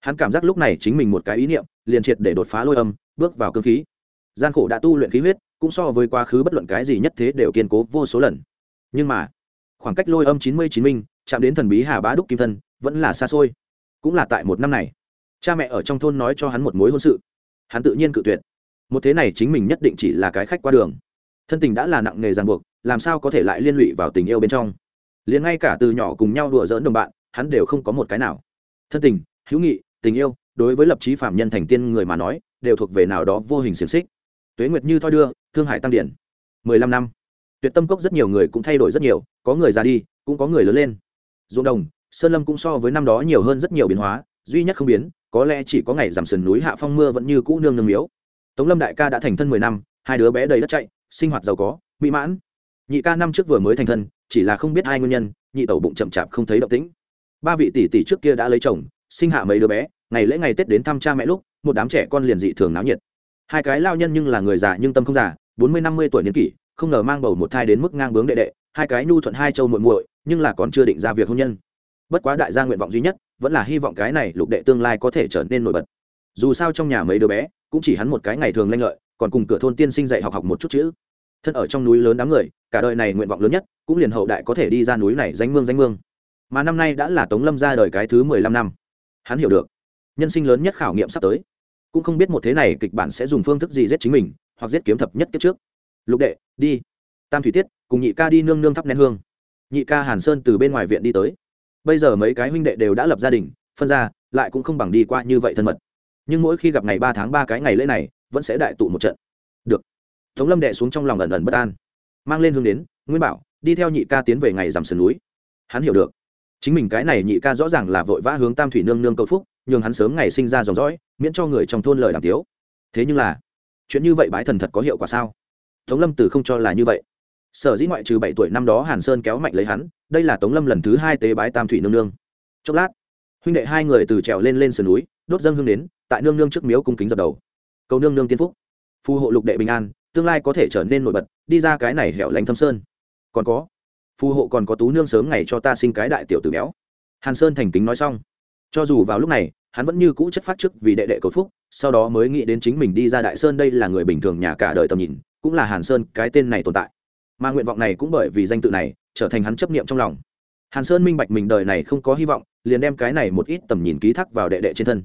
hắn cảm giác lúc này chính mình một cái ý niệm, liền triệt để đột phá lôi âm bước vào cơ khí. Gian khổ đã tu luyện khí huyết, cũng so với quá khứ bất luận cái gì nhất thế đều kiên cố vô số lần. Nhưng mà, khoảng cách lôi âm chín mươi chín minh, chạm đến thần bí hà bá đúc kim thân, vẫn là xa xôi. Cũng là tại một năm này, cha mẹ ở trong thôn nói cho hắn một mối hôn sự. Hắn tự nhiên cự tuyệt. Một thế này chính mình nhất định chỉ là cái khách qua đường. Thân tình đã là nặng nghề ràng buộc, làm sao có thể lại liên lụy vào tình yêu bên trong? Liền ngay cả từ nhỏ cùng nhau đùa dỡn đồng bạn, hắn đều không có một cái nào. Thân tình, hữu nghị, tình yêu, đối với lập trí phạm nhân thành tiên người mà nói đều thuộc về nào đó vô hình xiềng xích. Tuế nguyệt như thoi đưa, thương hải tăng điển. Mười lăm năm. Tuyệt tâm cốc rất nhiều người cũng thay đổi rất nhiều, có người già đi, cũng có người lớn lên. Ruộng đồng, sơn lâm cũng so với năm đó nhiều hơn rất nhiều biến hóa, duy nhất không biến, có lẽ chỉ có ngày giảm sườn núi hạ phong mưa vẫn như cũ nương nương miếu. Tống lâm đại ca đã thành thân mười năm, hai đứa bé đầy đất chạy, sinh hoạt giàu có, mỹ mãn. Nhị ca năm trước vừa mới thành thân, chỉ là không biết hai nguyên nhân, nhị tẩu bụng chậm chạp không thấy động tĩnh. Ba vị tỷ tỷ trước kia đã lấy chồng, sinh hạ mấy đứa bé, ngày lễ ngày tết đến thăm cha mẹ lúc một đám trẻ con liền dị thường náo nhiệt. Hai cái lao nhân nhưng là người già nhưng tâm không già, bốn mươi năm mươi tuổi niên kỷ, không ngờ mang bầu một thai đến mức ngang bướng đệ đệ, hai cái nhu thuận hai châu muội muội, nhưng là còn chưa định ra việc hôn nhân. Bất quá đại gia nguyện vọng duy nhất, vẫn là hy vọng cái này lục đệ tương lai có thể trở nên nổi bật. Dù sao trong nhà mấy đứa bé, cũng chỉ hắn một cái ngày thường lanh lợi, còn cùng cửa thôn tiên sinh dạy học học một chút chữ. Thân ở trong núi lớn đám người, cả đời này nguyện vọng lớn nhất, cũng liền hậu đại có thể đi ra núi này danh mương danh mương. Mà năm nay đã là tống lâm ra đời cái thứ mười lăm năm. Hắn hiểu được nhân sinh lớn nhất khảo nghiệm sắp tới. Cũng không biết một thế này kịch bản sẽ dùng phương thức gì giết chính mình, hoặc giết kiếm thập nhất kiếp trước. Lục đệ, đi. Tam thủy tiết, cùng nhị ca đi nương nương thắp nén hương. Nhị ca hàn sơn từ bên ngoài viện đi tới. Bây giờ mấy cái huynh đệ đều đã lập gia đình, phân ra, lại cũng không bằng đi qua như vậy thân mật. Nhưng mỗi khi gặp ngày ba tháng ba cái ngày lễ này, vẫn sẽ đại tụ một trận. Được. Tống lâm đệ xuống trong lòng ẩn ẩn bất an. Mang lên hương đến, nguyên bảo, đi theo nhị ca tiến về ngày dằm sườn núi. Hắn hiểu được. Chính mình cái này nhị ca rõ ràng là vội vã hướng tam thủy nương nương cầu phúc nhường hắn sớm ngày sinh ra dòng dõi, miễn cho người trong thôn lời đàm tiếu. Thế nhưng là, chuyện như vậy bái thần thật có hiệu quả sao? Tống lâm từ không cho là như vậy. Sở dĩ ngoại trừ bảy tuổi năm đó hàn sơn kéo mạnh lấy hắn, đây là tống lâm lần thứ hai tế bái tam thủy nương nương. Chốc lát, huynh đệ hai người từ trèo lên lên sườn núi, đốt dâng hương đến, tại nương nương trước miếu cung kính dập đầu. Cầu nương nương tiên phúc. Phù hộ lục đệ bình an, tương lai có thể trở nên nổi bật, đi ra cái này hẻo lánh thâm sơn. Còn có, phù hộ còn có tú nương sớm ngày cho ta sinh cái đại tiểu tử béo. Hàn sơn thành kính nói xong. Cho dù vào lúc này hắn vẫn như cũ chất phát trước vì đệ đệ cầu phúc, sau đó mới nghĩ đến chính mình đi ra đại sơn đây là người bình thường nhà cả đời tầm nhìn, cũng là hàn sơn cái tên này tồn tại. Mà nguyện vọng này cũng bởi vì danh tự này trở thành hắn chấp niệm trong lòng. Hàn sơn minh bạch mình đời này không có hy vọng, liền đem cái này một ít tầm nhìn ký thác vào đệ đệ trên thân.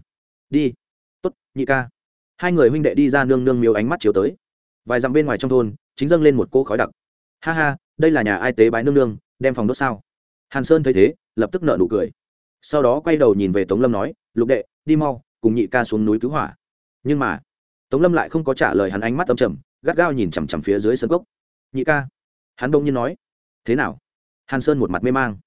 Đi. Tốt, nhị ca. Hai người huynh đệ đi ra nương nương miếu ánh mắt chiếu tới. Vài dặm bên ngoài trong thôn, chính dâng lên một cô khói đặc. Ha ha, đây là nhà ai tế bái nương nương, đem phòng đốt sao? Hàn sơn thấy thế, lập tức nợ nụ cười. Sau đó quay đầu nhìn về tống lâm nói lục đệ, đi mau, cùng nhị ca xuống núi cứu hỏa. Nhưng mà, tống lâm lại không có trả lời hắn ánh mắt âm trầm, gắt gao nhìn chằm chằm phía dưới sân cốc. Nhị ca, hắn đông nhiên nói, thế nào? Hàn sơn một mặt mê mang.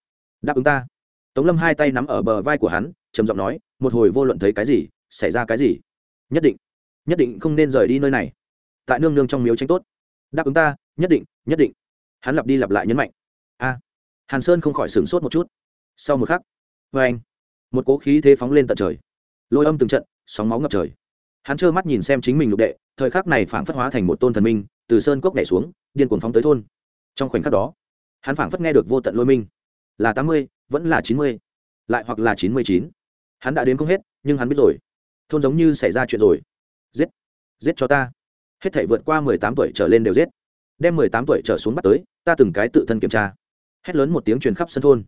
Đáp ứng ta. Tống lâm hai tay nắm ở bờ vai của hắn, trầm giọng nói, một hồi vô luận thấy cái gì, xảy ra cái gì, nhất định nhất định không nên rời đi nơi này. Tại nương nương trong miếu tranh tốt. Đáp ứng ta, nhất định nhất định. Hắn lặp đi lặp lại nhấn mạnh. A. Hàn sơn không khỏi sửng sốt một chút. Sau một khắc vê anh một cố khí thế phóng lên tận trời. Lôi âm từng trận, sóng máu ngập trời. Hắn trơ mắt nhìn xem chính mình lục đệ, thời khắc này phảng phất hóa thành một tôn thần minh, từ sơn cốc nhảy xuống, điên cuồng phóng tới thôn. Trong khoảnh khắc đó, hắn phảng phất nghe được vô tận lôi minh. Là tám mươi, vẫn là chín mươi, lại hoặc là chín mươi chín. Hắn đã đến không hết, nhưng hắn biết rồi. Thôn giống như xảy ra chuyện rồi. Giết giết cho ta. Hết thể vượt qua mười tám tuổi trở lên đều giết. Đem mười tám tuổi trở xuống bắt tới, ta từng cái tự thân kiểm tra. Hét lớn một tiếng truyền khắp sân thôn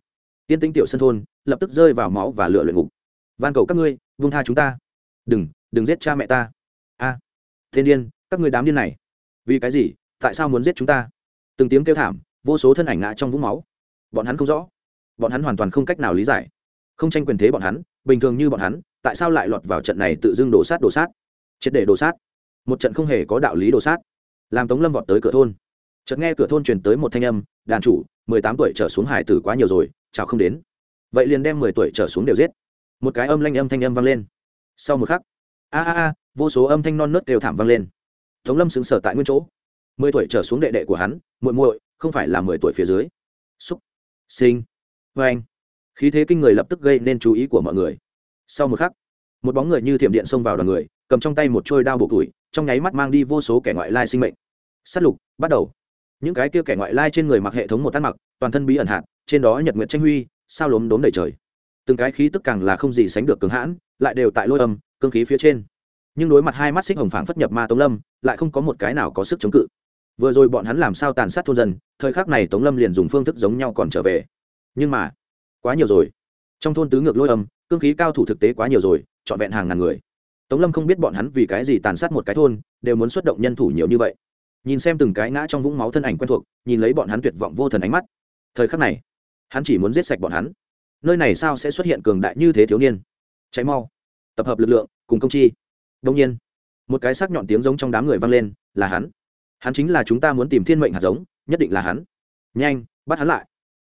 tiên tinh tiểu sân thôn lập tức rơi vào máu và lửa luyện ngục. Van cầu các ngươi vung tha chúng ta. Đừng đừng giết cha mẹ ta. A à, thiên điên các ngươi đám điên này. Vì cái gì? Tại sao muốn giết chúng ta? Từng tiếng kêu thảm vô số thân ảnh ngã trong vũng máu. Bọn hắn không rõ. Bọn hắn hoàn toàn không cách nào lý giải. Không tranh quyền thế bọn hắn bình thường như bọn hắn tại sao lại lọt vào trận này tự dưng đổ sát đổ sát? Triệt để đổ sát. Một trận không hề có đạo lý đổ sát. Làm tống lâm vọt tới cửa thôn. Chợt nghe cửa thôn truyền tới một thanh âm đàn chủ mười tám tuổi trở xuống hải tử quá nhiều rồi chào không đến. Vậy liền đem mười tuổi trở xuống đều giết. Một cái âm lanh âm thanh âm vang lên. Sau một khắc, a a a, vô số âm thanh non nớt đều thảm vang lên. Tống lâm sững sờ tại nguyên chỗ. Mười tuổi trở xuống đệ đệ của hắn, muội muội, không phải là mười tuổi phía dưới. Xúc. Sinh. Vê anh khí thế kinh người lập tức gây nên chú ý của mọi người. Sau một khắc, một bóng người như thiểm điện xông vào đoàn người, cầm trong tay một trôi đao bộ tuổi trong nháy mắt mang đi vô số kẻ ngoại lai sinh mệnh. S á t lục, bắt đầu. Những cái kia kẻ ngoại lai trên người mặc hệ thống một tắt mặc, toàn thân bí ẩn hạn trên đó nhật nguyện tranh huy, sao lốm đốm đầy trời. Từng cái khí tức càng là không gì sánh được cường hãn, lại đều tại lôi âm, cương khí phía trên. Nhưng đối mặt hai mắt xích hồng phảng phất nhập ma tống lâm, lại không có một cái nào có sức chống cự. Vừa rồi bọn hắn làm sao tàn sát thôn dân, thời khắc này tống lâm liền dùng phương thức giống nhau còn trở về. Nhưng mà, quá nhiều rồi. Trong thôn tứ ngược lôi âm, cương khí cao thủ thực tế quá nhiều rồi, trọn vẹn hàng ngàn người. Tống lâm không biết bọn hắn vì cái gì tàn sát một cái thôn, đều muốn xuất động nhân thủ nhiều như vậy. Nhìn xem từng cái ngã trong vũng máu thân ảnh quen thuộc, nhìn lấy bọn hắn tuyệt vọng vô thần ánh mắt. Thời khắc này hắn chỉ muốn giết sạch bọn hắn. Nơi này sao sẽ xuất hiện cường đại như thế thiếu niên? Cháy mau. Tập hợp lực lượng, cùng công chi. Đông nhiên, một cái sắc nhọn tiếng giống trong đám người vang lên, là hắn. Hắn chính là chúng ta muốn tìm thiên mệnh hạt giống, nhất định là hắn. Nhanh, bắt hắn lại.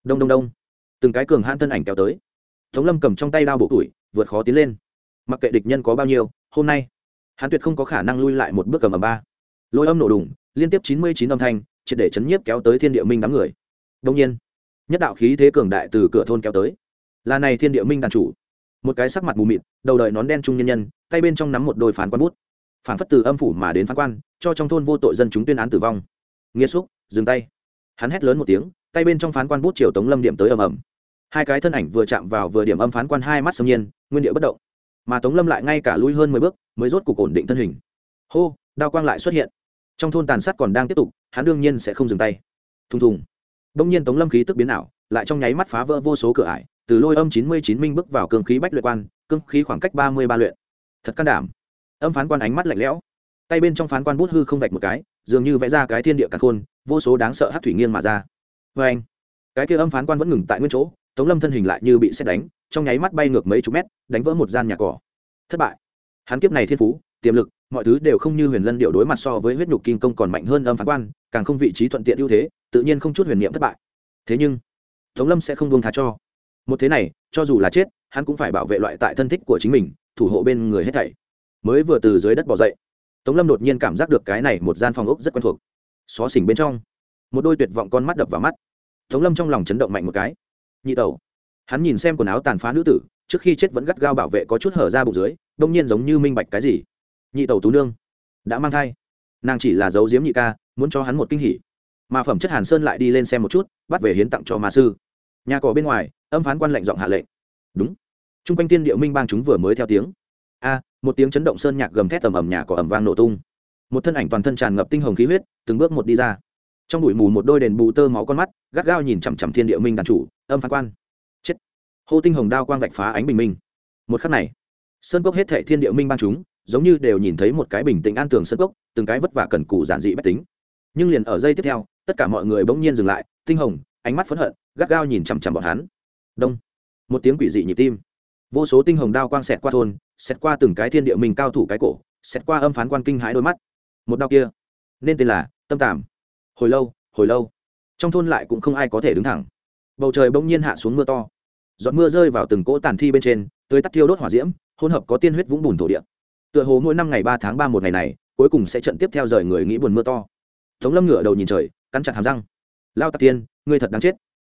Đông đông đông. Từng cái cường hãn thân ảnh kéo tới. Tống lâm cầm trong tay đao bộ tuổi, vượt khó tiến lên. Mặc kệ địch nhân có bao nhiêu, hôm nay, hắn tuyệt không có khả năng lui lại một bước cầm ở ba. Lôi âm nổ đùng, liên tiếp chín mươi chín âm thanh, triệt để chấn nhiếp kéo tới thiên địa minh đám người. Đông nhiên nhất đạo khí thế cường đại từ cửa thôn kéo tới. Là này thiên địa minh đàn chủ. Một cái sắc mặt mù mịt, đầu đợi nón đen trung nhân nhân, tay bên trong nắm một đôi phán quan bút. Phản phất từ âm phủ mà đến phán quan, cho trong thôn vô tội dân chúng tuyên án tử vong. Nghĩa xúc dừng tay. Hắn hét lớn một tiếng, tay bên trong phán quan bút chiều tống lâm điểm tới ầm ầm. Hai cái thân ảnh vừa chạm vào vừa điểm âm phán quan hai mắt sâm nhiên, nguyên địa bất động. Mà tống lâm lại ngay cả lui hơn mười bước, mới rốt cục ổn định thân hình. Hô, đao quang lại xuất hiện. Trong thôn tàn sát còn đang tiếp tục, hắn đương nhiên sẽ không dừng tay. Thùng thùng đông nhiên tống lâm khí tức biến ảo, lại trong nháy mắt phá vỡ vô số cửa ải, từ lôi âm chín mươi chín minh bước vào cương khí bách luyện quan, cương khí khoảng cách ba mươi ba luyện. Thật can đảm. Âm phán quan ánh mắt lạnh lẽo. Tay bên trong phán quan bút hư không vạch một cái, dường như vẽ ra cái thiên địa càn khôn, vô số đáng sợ hắc thủy nghiêng mà ra. Oeng. anh cái kia âm phán quan vẫn ngừng tại nguyên chỗ, tống lâm thân hình lại như bị xét đánh, trong nháy mắt bay ngược mấy chục mét, đánh vỡ một gian nhà cỏ. Thất bại. Hắn kiếp này thiên phú, tiềm lực, mọi thứ đều không như huyền lân điệu đối mặt so với huyết nhục kim công còn mạnh hơn âm phán quan, càng không vị trí thuận tiện ưu thế tự nhiên không chút huyền niệm thất bại. Thế nhưng, tống lâm sẽ không buông tha cho. Một thế này, cho dù là chết, hắn cũng phải bảo vệ loại tại thân thích của chính mình, thủ hộ bên người hết thảy. Mới vừa từ dưới đất bỏ dậy, tống lâm đột nhiên cảm giác được cái này một gian phòng ốc rất quen thuộc. Xó xỉnh bên trong, một đôi tuyệt vọng con mắt đập vào mắt. Tống lâm trong lòng chấn động mạnh một cái. Nhị tẩu, hắn nhìn xem quần áo tàn phá nữ tử, trước khi chết vẫn gắt gao bảo vệ có chút hở ra bụng dưới, đông nhiên giống như minh bạch cái gì. Nhị tẩu tú nương, đã mang thai. Nàng chỉ là giấu giếm nhị ca, muốn cho hắn một kinh hỉ mà phẩm chất hàn sơn lại đi lên xem một chút, bắt về hiến tặng cho ma sư. Nhà cỏ bên ngoài, âm phán quan lệnh giọng hạ lệnh. Đúng. T r u n g quanh tiên điệu minh bang chúng vừa mới theo tiếng. A, một tiếng chấn động sơn nhạc gầm thét tầm ầm nhà cỏ ẩm vang nổ tung. Một thân ảnh toàn thân tràn ngập tinh hồng khí huyết, từng bước một đi ra. Trong bụi mù một đôi đền bù tơ máu con mắt, gắt gao nhìn chằm chằm thiên địa minh đàn chủ, âm phán quan. Chết. Hô tinh hồng đao quang vạch phá ánh bình minh. Một khắc này, sơn cốc hết thệ thiên địa minh bang chúng, giống như đều nhìn thấy một cái bình tĩnh an tường sơn cốc, từng cái vất vả cần cù giản dị bách tính. Nhưng liền ở giây tiếp theo tất cả mọi người bỗng nhiên dừng lại, tinh hồng, ánh mắt phẫn hận, gắt gao nhìn chằm chằm bọn hắn. Đông. Một tiếng quỷ dị nhịp tim. Vô số tinh hồng đao quang xẹt qua thôn, xẹt qua từng cái thiên địa mình cao thủ cái cổ, xẹt qua âm phán quan kinh hãi đôi mắt. Một đao kia, nên tên là tâm tàm hồi lâu hồi lâu. Trong thôn lại cũng không ai có thể đứng thẳng. Bầu trời bỗng nhiên hạ xuống mưa to. Giọt mưa rơi vào từng cỗ tàn thi bên trên tưới tắt thiêu đốt hỏa diễm, hỗn hợp có tiên huyết vũng bùn thổ địa. Tựa hồ mỗi năm ngày ba tháng ba một ngày này, cuối cùng sẽ trận tiếp theo rời người nghĩ buồn mưa to. Tống lâm ngửa đầu nhìn trời cắn chặt hàm răng. Lao tạc tiên, ngươi thật đáng chết.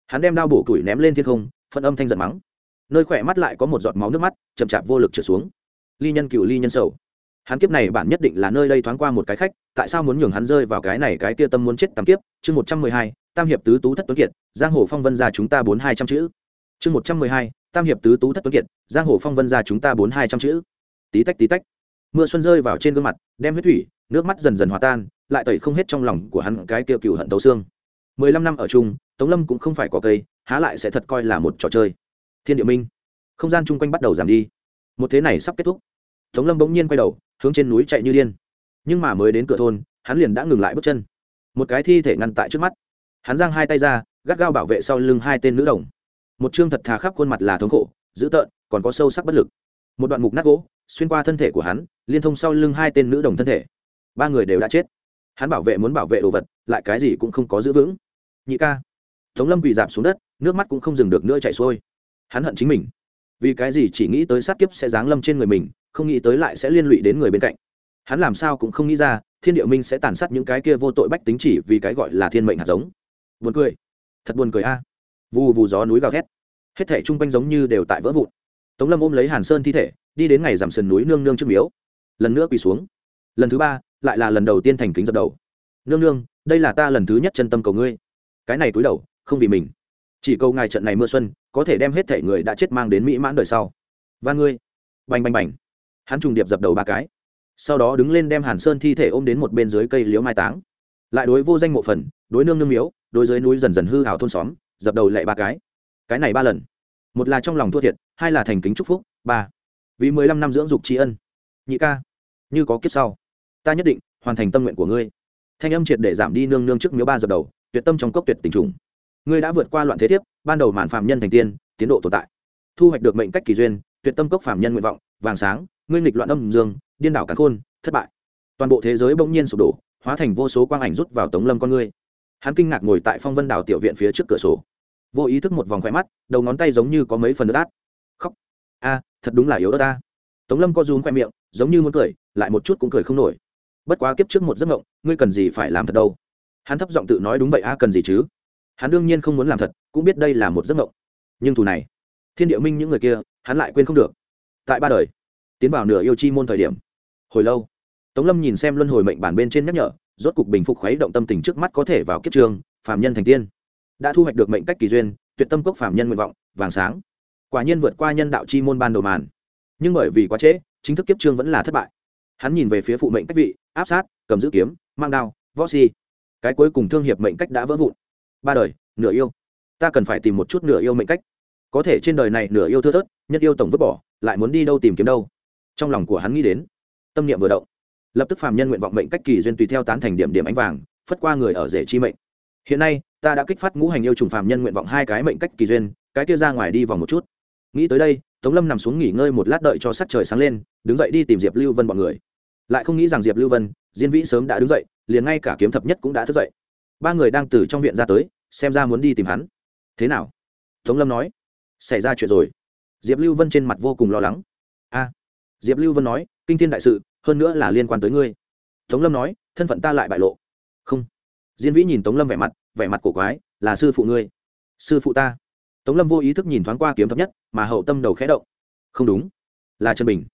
Hắn đem đao bổ củi ném lên thiên không phân âm thanh giận mắng. Nơi khỏe mắt lại có một giọt máu nước mắt, chậm chạp vô lực trở xuống. Ly nhân cựu ly nhân sầu. Hắn kiếp này bản nhất định là nơi đây thoáng qua một cái khách, tại sao muốn nhường hắn rơi vào cái này cái kia tâm muốn chết tắm kiếp? Chương một trăm mười hai, tam hiệp tứ tú thất tuấn kiệt, giang hồ phong vân ra chúng ta bốn hai trăm chữ. Chương một trăm mười hai, tam hiệp tứ tú thất tuấn kiệt, giang hồ phong vân ra chúng ta bốn hai trăm chữ. Tí tách tí tách. Mưa xuân rơi vào trên gương mặt, đem huyết thủy, nước mắt dần dần hòa tan lại tẩy không hết trong lòng của hắn cái kia cựu hận tấu xương. Mười lăm năm ở chung, tống lâm cũng không phải có cây, há lại sẽ thật coi là một trò chơi. Thiên địa minh. Không gian chung quanh bắt đầu giảm đi. Một thế này sắp kết thúc. Tống lâm bỗng nhiên quay đầu, hướng trên núi chạy như điên. Nhưng mà mới đến cửa thôn, hắn liền đã ngừng lại bước chân. Một cái thi thể ngăn tại trước mắt. Hắn giang hai tay ra, gắt gao bảo vệ sau lưng hai tên nữ đồng. Một chương thật thà khắp khuôn mặt là thống khổ, dữ tợn, còn có sâu sắc bất lực. Một đoạn mục nát gỗ, xuyên qua thân thể của hắn, liên thông sau lưng hai tên nữ đồng thân thể. Ba người đều đã chết hắn bảo vệ muốn bảo vệ đồ vật, lại cái gì cũng không có giữ vững. Nhị ca, tống lâm quỳ dạp xuống đất, nước mắt cũng không dừng được nữa chảy xuôi. Hắn hận chính mình. Vì cái gì chỉ nghĩ tới sát kiếp sẽ giáng lâm trên người mình, không nghĩ tới lại sẽ liên lụy đến người bên cạnh. Hắn làm sao cũng không nghĩ ra, thiên địa minh sẽ tàn sát những cái kia vô tội bách tính chỉ vì cái gọi là thiên mệnh hạt giống. Buồn cười. Thật buồn cười a. À. vù vù gió núi gào thét. Hết thể chung quanh giống như đều tại vỡ vụn. Tống lâm ôm lấy hàn sơn thi thể, đi đến ngày giảm sườn núi nương nương trước miếu. Lần nữa quỳ xuống. Lần thứ ba lại là lần đầu tiên thành kính dập đầu. Nương nương, đây là ta lần thứ nhất chân tâm cầu ngươi. Cái này túi đầu, không vì mình. Chỉ câu ngài trận này mưa xuân, có thể đem hết thể người đã chết mang đến mỹ mãn đời sau. Và ngươi. Bành bành bành. Hắn trùng điệp dập đầu ba cái. Sau đó đứng lên đem hàn sơn thi thể ôm đến một bên dưới cây liễu mai táng. Lại đối vô danh mộ phần, đối nương nương miếu, đối dưới núi dần dần hư hào thôn xóm, dập đầu lệ ba cái. Cái này ba lần. Một là trong lòng thua thiệt, hai là thành kính chúc phúc, ba. Vì mười lăm năm dưỡng dục tri ân. Nhị ca, như có kiếp sau ta nhất định hoàn thành tâm nguyện của ngươi. Thanh âm triệt để giảm đi nương nương trước miếu ba dập đầu, tuyệt tâm trong cốc tuyệt tình trùng. Ngươi đã vượt qua loạn thế thiếp, ban đầu màn phạm nhân thành tiên, tiến độ tồn tại. Thu hoạch được mệnh cách kỳ duyên, tuyệt tâm cốc phạm nhân nguyện vọng, vàng sáng, ngươi nghịch loạn âm dương, điên đảo cắn khôn, thất bại. Toàn bộ thế giới bỗng nhiên sụp đổ, hóa thành vô số quang ảnh rút vào tống lâm con ngươi. Hắn kinh ngạc ngồi tại phong vân đảo tiểu viện phía trước cửa sổ. Vô ý thức một vòng khoe mắt, đầu ngón tay giống như có mấy phần đất át. Khóc. A, thật đúng là yếu ớt ta. Tống lâm co rúm khoe miệng, giống như muốn cười, lại một chút cũng cười không nổi bất quá kiếp trước một giấc mộng, ngươi cần gì phải làm thật đâu? Hắn thấp giọng tự nói đúng vậy a cần gì chứ? Hắn đương nhiên không muốn làm thật, cũng biết đây là một giấc mộng. Nhưng thù này, thiên địa minh những người kia, hắn lại quên không được. Tại ba đời, tiến vào nửa yêu chi môn thời điểm. Hồi lâu, tống lâm nhìn xem luân hồi mệnh bản bên trên nhắc nhở, rốt cục bình phục khuấy động tâm tình trước mắt có thể vào kiếp trường, phàm nhân thành tiên. Đã thu hoạch được mệnh cách kỳ duyên, tuyệt tâm cốc phàm nhân nguyện vọng, vàng sáng. Quả nhiên vượt qua nhân đạo chi môn ban đầu màn. Nhưng bởi vì quá trễ, chính thức kiếp trương vẫn là thất bại hắn nhìn về phía phụ mệnh cách vị, áp sát, cầm giữ kiếm, mang đao, võ si. Cái cuối cùng thương hiệp mệnh cách đã vỡ vụn. Ba đời, nửa yêu. Ta cần phải tìm một chút nửa yêu mệnh cách. Có thể trên đời này nửa yêu thưa thớt nhất yêu tổng vứt bỏ, lại muốn đi đâu tìm kiếm đâu. Trong lòng của hắn nghĩ đến, tâm niệm vừa động. Lập tức phàm nhân nguyện vọng mệnh cách kỳ duyên tùy theo tán thành điểm điểm ánh vàng, phất qua người ở rể chi mệnh. Hiện nay, ta đã kích phát ngũ hành yêu trùng phàm nhân nguyện vọng hai cái mệnh cách kỳ duyên, cái kia ra ngoài đi vòng một chút. Nghĩ tới đây, tống lâm nằm xuống nghỉ ngơi một lát đợi cho sắc trời sáng lên, đứng dậy đi tìm diệp lưu vân b ọ n người lại không nghĩ rằng diệp lưu vân, diên vĩ sớm đã đứng dậy, liền ngay cả kiếm thập nhất cũng đã thức dậy. Ba người đang từ trong viện ra tới, xem ra muốn đi tìm hắn. Thế nào? Tống lâm nói. Xảy ra chuyện rồi. Diệp lưu vân trên mặt vô cùng lo lắng. A. Diệp lưu vân nói, kinh thiên đại sự, hơn nữa là liên quan tới ngươi. Tống lâm nói, thân phận ta lại bại lộ. Không. Diên vĩ nhìn tống lâm vẻ mặt vẻ mặt cổ quái, là sư phụ ngươi. Sư phụ ta? Tống lâm vô ý thức nhìn thoáng qua kiếm thấp nhất, mà hậu tâm đầu khẽ động. Không đúng, là trần bình.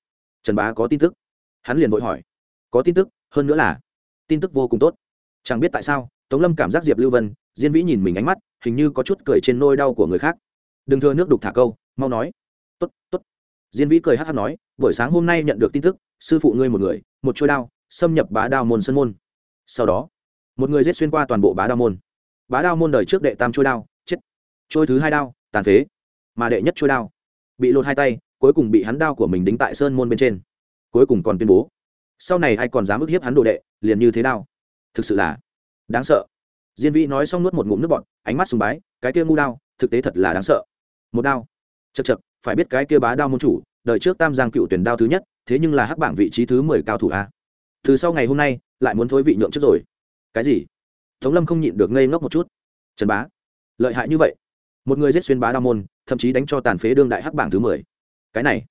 Trần bá có tin tức hắn liền vội hỏi, có tin tức, hơn nữa là tin tức vô cùng tốt. Chẳng biết tại sao, tống lâm cảm giác diệp lưu vân, diên vĩ nhìn mình ánh mắt, hình như có chút cười trên nôi đau của người khác. Đừng thưa nước đục thả câu, mau nói. Tốt tốt. Diên vĩ cười hát hát nói, buổi sáng hôm nay nhận được tin tức, sư phụ ngươi một người, một trôi đao, xâm nhập bá đao môn sân môn. Sau đó, một người giết xuyên qua toàn bộ bá đao môn. Bá đao môn đời trước đệ tam trôi đao, chết. Trôi thứ hai đao, tàn phế. Mà đệ nhất trôi đao, bị lột hai tay, cuối cùng bị hắn đao của mình đính tại sơn môn bên trên cuối cùng còn tuyên bố. Sau này ai còn dám ức hiếp hắn đồ đệ, liền như thế nào? Thực sự là đáng sợ. Diên vĩ nói xong nuốt một ngụm nước bọt, ánh mắt sùng bái, cái kia ngu đao, thực tế thật là đáng sợ. Một đao. Chật chật phải biết cái kia bá đao môn chủ, đời trước tam giang cựu tuyển đao thứ nhất, thế nhưng là hắc bảng vị trí thứ mười cao thủ a. Từ sau ngày hôm nay, lại muốn thối vị nhượng trước rồi. Cái gì? Tống lâm không nhịn được ngây ngốc một chút. Trần bá. Lợi hại như vậy. Một người giết xuyên bá đao môn, thậm chí đánh cho tàn phế đương đại hắc bảng thứ mười. Cái này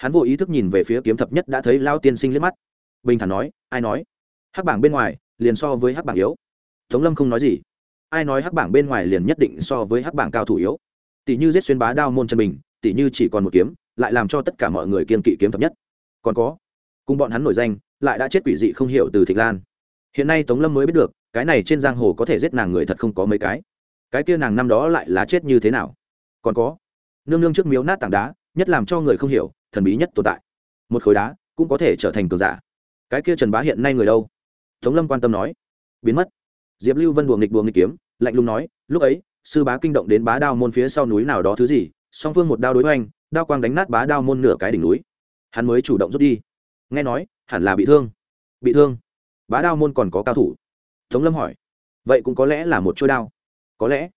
hắn vô ý thức nhìn về phía kiếm thập nhất đã thấy lao tiên sinh liếc mắt. Bình thản nói, ai nói? Hắc bảng bên ngoài, liền so với hắc bảng yếu. Tống lâm không nói gì. Ai nói hắc bảng bên ngoài liền nhất định so với hắc bảng cao thủ yếu? Tỷ như giết xuyên bá đao môn chân bình, tỷ như chỉ còn một kiếm, lại làm cho tất cả mọi người kiên kỵ kiếm thập nhất. Còn có, cùng bọn hắn nổi danh, lại đã chết quỷ dị không hiểu từ thịnh lan. Hiện nay tống lâm mới biết được, cái này trên giang hồ có thể giết nàng người thật không có mấy cái. Cái kia nàng năm đó lại là chết như thế nào? Còn có, nương nương trước miếu nát tảng đá, nhất làm cho người không hiểu thần bí nhất tồn tại. Một khối đá cũng có thể trở thành cường giả. Cái kia trần bá hiện nay người đâu? Tống lâm quan tâm nói. Biến mất. Diệp lưu vân buồng nghịch buồng nghịch kiếm, lạnh lùng nói, lúc ấy, sư bá kinh động đến bá đao môn phía sau núi nào đó thứ gì, song phương một đao đối hoành, đao quang đánh nát bá đao môn nửa cái đỉnh núi. Hắn mới chủ động rút đi. Nghe nói, hẳn là bị thương. Bị thương? Bá đao môn còn có cao thủ? Tống lâm hỏi. Vậy cũng có lẽ là một chuôi đao. Có lẽ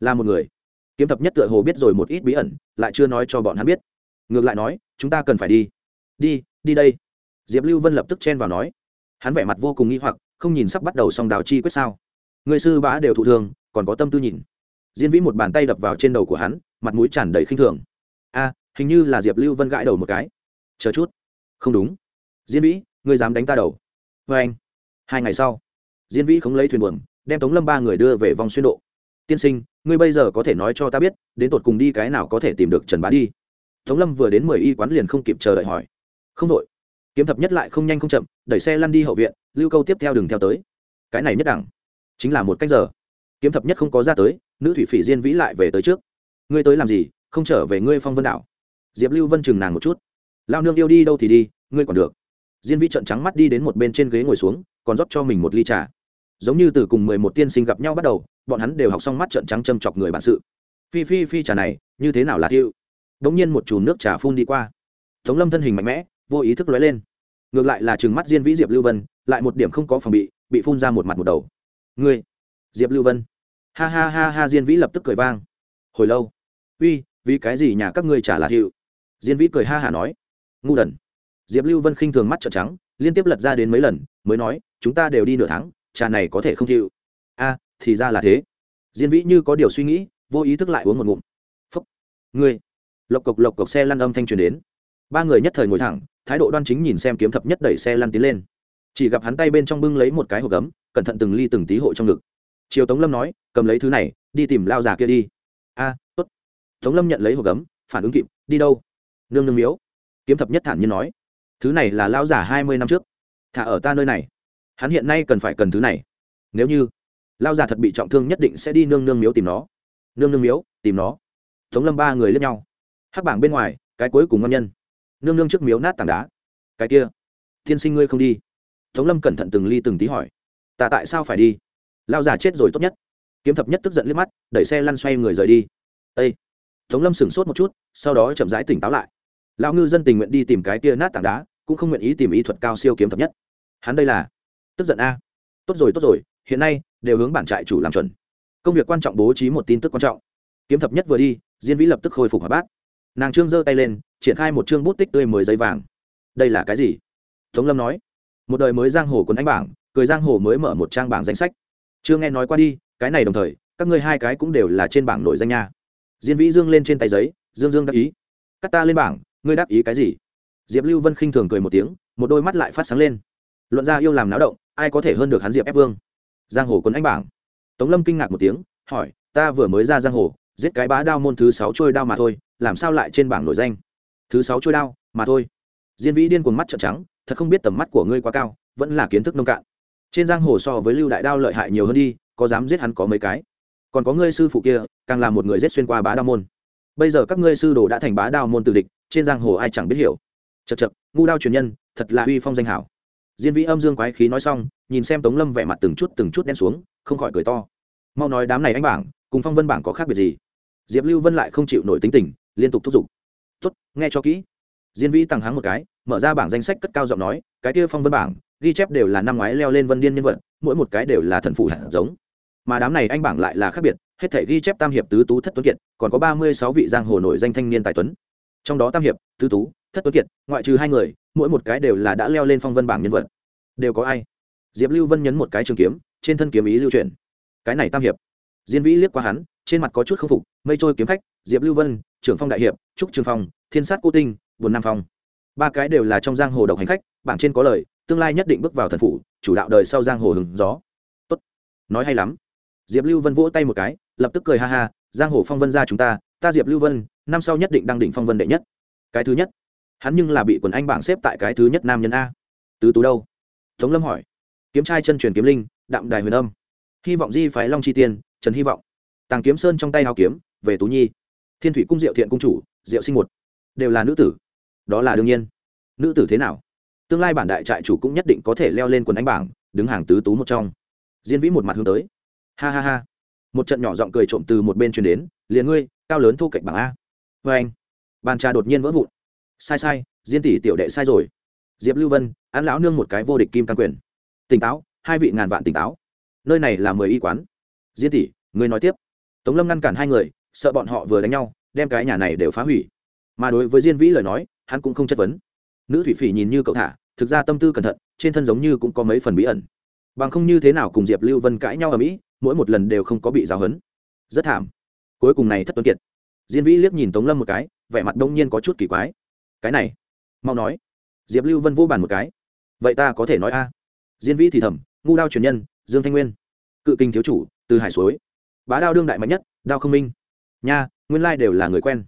là một người. Kiếm thập nhất tựa hồ biết rồi một ít bí ẩn, lại chưa nói cho bọn hắn biết ngược lại nói, chúng ta cần phải đi. Đi đi đây. Diệp lưu vân lập tức chen vào nói. Hắn vẻ mặt vô cùng nghi hoặc, không nhìn sắp bắt đầu xong đào chi quyết sao. Người sư bá đều thụ thương, còn có tâm tư nhìn. Diên vĩ một bàn tay đập vào trên đầu của hắn, mặt mũi tràn đầy khinh thường. A, hình như là diệp lưu vân gãi đầu một cái. Chờ chút. Không đúng. Diên vĩ, ngươi dám đánh ta đầu. Vê anh, hai ngày sau, diên vĩ không lấy thuyền buồm, đem tống lâm ba người đưa về vòng xuyên độ. Tiên sinh, ngươi bây giờ có thể nói cho ta biết, đến tột cùng đi cái nào có thể tìm được trần bá đi tống lâm vừa đến mười y quán liền không kịp chờ đợi hỏi. Không đội kiếm thập nhất lại không nhanh không chậm, đẩy xe lăn đi hậu viện, lưu câu tiếp theo đường theo tới. Cái này nhất đẳng. Chính là một cách giờ. Kiếm thập nhất không có ra tới, nữ thủy phỉ diên vĩ lại về tới trước. Ngươi tới làm gì, không trở về ngươi phong vân đảo. Diệp lưu vân chừng nàng một chút. Lao nương yêu đi đâu thì đi, ngươi còn được. Diên vĩ trợn trắng mắt đi đến một bên trên ghế ngồi xuống, còn rót cho mình một ly trà. Giống như từ cùng mười một tiên sinh gặp nhau bắt đầu, bọn hắn đều học xong mắt trợn trắng châm chọc người bản sự. Phi phi phi trà này, như thế nào là tiêu? Đống nhiên một chùm nước trà phun đi qua. Tống lâm thân hình mạnh mẽ, vô ý thức lóe lên. Ngược lại là trừng mắt diên vĩ diệp lưu vân, lại một điểm không có phòng bị bị phun ra một mặt một đầu. Ngươi, diệp lưu vân. Ha ha ha ha, diên vĩ lập tức cười vang. Hồi lâu. Uy, vì cái gì nhà các ngươi trả là thiệu diên vĩ cười ha hả nói. Ngu đần. Diệp lưu vân khinh thường mắt trợn trắng, liên tiếp lật ra đến mấy lần, mới nói, chúng ta đều đi nửa tháng, trà này có thể không thiệu a, thì ra là thế. Diên vĩ như có điều suy nghĩ, vô ý thức lại uống một ngụm. Phúc. Ngươi lộc cộc lộc cộc xe lăn âm thanh truyền đến. Ba người nhất thời ngồi thẳng, thái độ đoan chính nhìn xem kiếm thập nhất đẩy xe lăn tiến lên. Chỉ gặp hắn tay bên trong bưng lấy một cái hộp gấm, cẩn thận từng ly từng tí hộ trong ngực. Triều tống lâm nói, cầm lấy thứ này, đi tìm lao già kia đi. A, tốt. Tống lâm nhận lấy hộp gấm, phản ứng kịp, đi đâu? Nương nương miếu. Kiếm thập nhất thản nhiên nói, thứ này là lao giả hai mươi năm trước. Thả ở ta nơi này. Hắn hiện nay cần phải cần thứ này. Nếu như lao giả thật bị trọng thương nhất định sẽ đi nương nương miếu tìm nó. Nương nương miếu, tìm nó. Tống lâm ba người lướt nhau hắc bảng bên ngoài, cái cuối cùng ngon nhân. Nương nương trước miếu nát tảng đá. Cái kia. Thiên sinh ngươi không đi. Tống lâm cẩn thận từng ly từng tí hỏi. Ta tại sao phải đi? Lao già chết rồi tốt nhất. Kiếm thập nhất tức giận liếc mắt, đẩy xe lăn xoay người rời đi. Ây tống lâm sửng sốt một chút, sau đó chậm rãi tỉnh táo lại. Lão ngư dân tình nguyện đi tìm cái kia nát tảng đá, cũng không nguyện ý tìm ý thuật cao siêu kiếm thập nhất. Hắn đây là tức giận a. Tốt rồi tốt rồi, hiện nay đều hướng bản trại chủ làm chuẩn. Công việc quan trọng bố trí một tin tức quan trọng. Kiếm thập nhất vừa đi, diên vĩ lập tức khôi phục hoạt bát nàng trương giơ tay lên, triển khai một chương bút tích tươi mười giấy vàng. Đây là cái gì? Tống lâm nói. Một đời mới giang hồ quần anh bảng, cười giang hồ mới mở một trang bảng danh sách. Chưa nghe nói qua đi, cái này đồng thời, các ngươi hai cái cũng đều là trên bảng nổi danh nha. Diên vĩ dương lên trên tay giấy, dương dương đắc ý. Cắt ta lên bảng, ngươi đắc ý cái gì? Diệp lưu vân khinh thường cười một tiếng, một đôi mắt lại phát sáng lên. Luận ra yêu làm náo động, ai có thể hơn được hắn diệp ép vương? Giang hồ quần anh bảng. Tống lâm kinh ngạc một tiếng, hỏi, ta vừa mới ra giang hồ giết cái bá đao môn thứ sáu trôi đao mà thôi, làm sao lại trên bảng nổi danh? Thứ sáu trôi đao mà thôi. Diên vĩ điên cuồng mắt trợn trắng, thật không biết tầm mắt của ngươi quá cao, vẫn là kiến thức nông cạn. Trên giang hồ so với lưu đại đao lợi hại nhiều hơn đi, có dám giết hắn có mấy cái? Còn có ngươi sư phụ kia, càng là một người giết xuyên qua bá đao môn. Bây giờ các ngươi sư đồ đã thành bá đao môn từ địch, trên giang hồ ai chẳng biết hiểu? Chật chật ngu đao truyền nhân, thật là uy phong danh hảo. Diên vĩ âm dương quái khí nói xong, nhìn xem tống lâm vẻ mặt từng chút từng chút đen xuống, không khỏi cười to. Mau nói đám này anh bảng cùng phong vân bảng có khác biệt gì? Diệp lưu vân lại không chịu nổi tính tình, liên tục thúc giục. Tuất nghe cho kỹ. Diên vĩ tăng háng một cái, mở ra bảng danh sách cất cao giọng nói, cái kia phong vân bảng, ghi chép đều là năm ngoái leo lên vân điên nhân vật, mỗi một cái đều là thần phụ hạt giống. Mà đám này anh bảng lại là khác biệt, hết thể ghi chép tam hiệp tứ tú thất tuấn kiệt, còn có ba mươi sáu vị giang hồ nổi danh thanh niên tài tuấn. Trong đó tam hiệp, tứ tú, thất tuấn kiệt, ngoại trừ hai người, mỗi một cái đều là đã leo lên phong vân bảng nhân vật. Đều có ai? Diệp lưu vân nhấn một cái trường kiếm, trên thân kiếm ý lưu truyền cái này tam hiệp diên vĩ liếc qua hắn, trên mặt có chút k phục, mây trôi kiếm khách, diệp lưu vân, trưởng phong đại hiệp, trúc trường phong, thiên sát cô tinh, buồn nam phong. Ba cái đều là trong giang hồ độc hành khách, bảng trên có lời, tương lai nhất định bước vào thần phủ, chủ đạo đời sau giang hồ hừng gió. Tốt. Nói hay lắm. Diệp lưu vân vỗ tay một cái, lập tức cười ha ha, giang hồ phong vân ra chúng ta ta diệp lưu vân, năm sau nhất định đăng đỉnh phong vân đệ nhất. Cái thứ nhất. Hắn nhưng là bị quần anh bảng xếp tại cái thứ nhất nam nhân a. Tứ tú đâu? Tống lâm hỏi. Kiếm trai chân truyền kiếm linh, đạm đài huyền âm hy vọng di phái long chi tiên, trần hy vọng, tàng kiếm sơn trong tay hào kiếm, về tú nhi. Thiên thủy cung diệu thiện cung chủ, diệu sinh một, đều là nữ tử. Đó là đương nhiên. Nữ tử thế nào? Tương lai bản đại trại chủ cũng nhất định có thể leo lên quần anh bảng, đứng hàng tứ tú một trong. Diên vĩ một mặt hướng tới. Ha ha ha. Một trận nhỏ giọng cười trộm từ một bên truyền đến, liền ngươi, cao lớn thu cạnh bảng a. Vê anh, bàn trà đột nhiên vỡ vụn. Sai sai, diên tỷ tiểu đệ sai rồi. Diệp lưu vân, an lão nương một cái vô địch kim căn quyền. Tỉnh táo, hai vị ngàn vạn tỉnh táo nơi này là mười y quán. Diên tỷ ngươi nói tiếp. Tống lâm ngăn cản hai người, sợ bọn họ vừa đánh nhau, đem cái nhà này đều phá hủy. Mà đối với diên vĩ lời nói, hắn cũng không chất vấn. Nữ thủy phỉ nhìn như cậu thả, thực ra tâm tư cẩn thận, trên thân giống như cũng có mấy phần bí ẩn. Bằng không như thế nào cùng diệp lưu vân cãi nhau ở mỹ, mỗi một lần đều không có bị giáo hấn rất thảm. Cuối cùng này thất tuấn kiệt. Diên vĩ liếc nhìn tống lâm một cái, vẻ mặt đông nhiên có chút kỳ quái. Cái này, mau nói. Diệp lưu vân vô bàn một cái. Vậy ta có thể nói a? Diên vĩ thì thầm, ngu đao truyền nhân dương thanh nguyên. Cự kinh thiếu chủ, từ hải suối. Bá đao đương đại mạnh nhất, đao không minh. Nha, nguyên lai đều là người quen.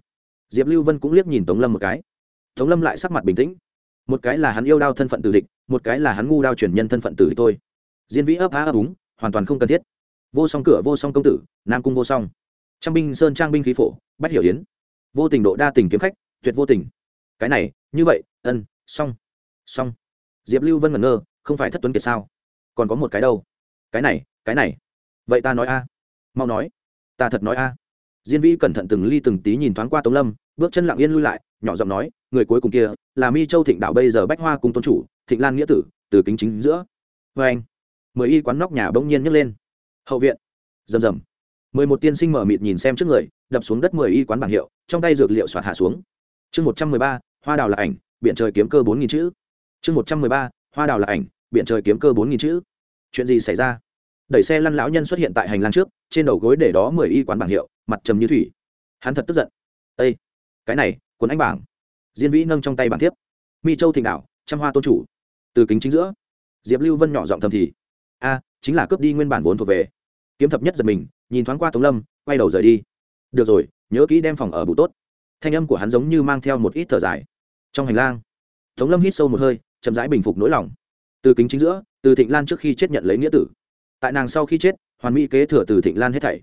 Diệp lưu vân cũng liếc nhìn tống lâm một cái. Tống lâm lại sắc mặt bình tĩnh. Một cái là hắn yêu đao thân phận tử địch, một cái là hắn ngu đao truyền nhân thân phận tử địch thôi. Diên vĩ ấp á ấp úng, hoàn toàn không cần thiết. Vô song cửa, vô song công tử, nam cung vô song. Trang binh sơn, trang binh khí phổ, bách hiểu yến. Vô tình độ đa tình kiếm khách, tuyệt vô tình. Cái này, như vậy, ân, song song. Diệp lưu vân ngẩn ngơ, không phải thất tuấn kiệt sao? Còn có một cái đâu? Cái này cái này. Vậy ta nói a. Mau nói. Ta thật nói a. Diên vĩ cẩn thận từng ly từng tí nhìn thoáng qua tống lâm, bước chân lặng yên lui lại, nhỏ giọng nói, người cuối cùng kia, là mi châu thịnh đạo bây giờ bách hoa cùng tôn chủ, thịnh lan nghĩa tử, từ kính chính giữa. Vê anh. Mười y quán nóc nhà bỗng nhiên nhấc lên. Hậu viện. Rầm rầm. Mười một tiên sinh mở mịt nhìn xem trước người, đập xuống đất mười y quán bảng hiệu, trong tay dược liệu soạt hạ xuống. Chương một trăm mười ba, hoa đào là ảnh, biện trời kiếm cơ bốn nghìn chữ. Chương một trăm mười ba, hoa đào là ảnh, biện trời kiếm cơ bốn nghìn chữ. Chuyện gì xảy ra? Đẩy xe lăn lão nhân xuất hiện tại hành lang trước, trên đầu gối để đó mười y quán bảng hiệu, mặt trầm như thủy. Hắn thật tức giận. Ây cái này, quần anh bảng. Diên vĩ nâng trong tay bảng thiếp. Mi châu thịnh đạo, trăm hoa tôn chủ. Từ kính chính giữa, diệp lưu vân nhỏ giọng thầm thì, a, chính là cướp đi nguyên bản vốn thuộc về. Kiếm thập nhất giật mình, nhìn thoáng qua tống lâm, quay đầu rời đi. Được rồi, nhớ kỹ đem phòng ở bụ tốt. Thanh âm của hắn giống như mang theo một ít thở dài. Trong hành lang, tống lâm hít sâu một hơi, chậm rãi bình phục nỗi lòng. Từ kính chính giữa, từ thịnh lan trước khi chết nhận lấy nghĩa tử tại nàng sau khi chết, hoàn mỹ kế thừa từ thịnh lan hết thảy.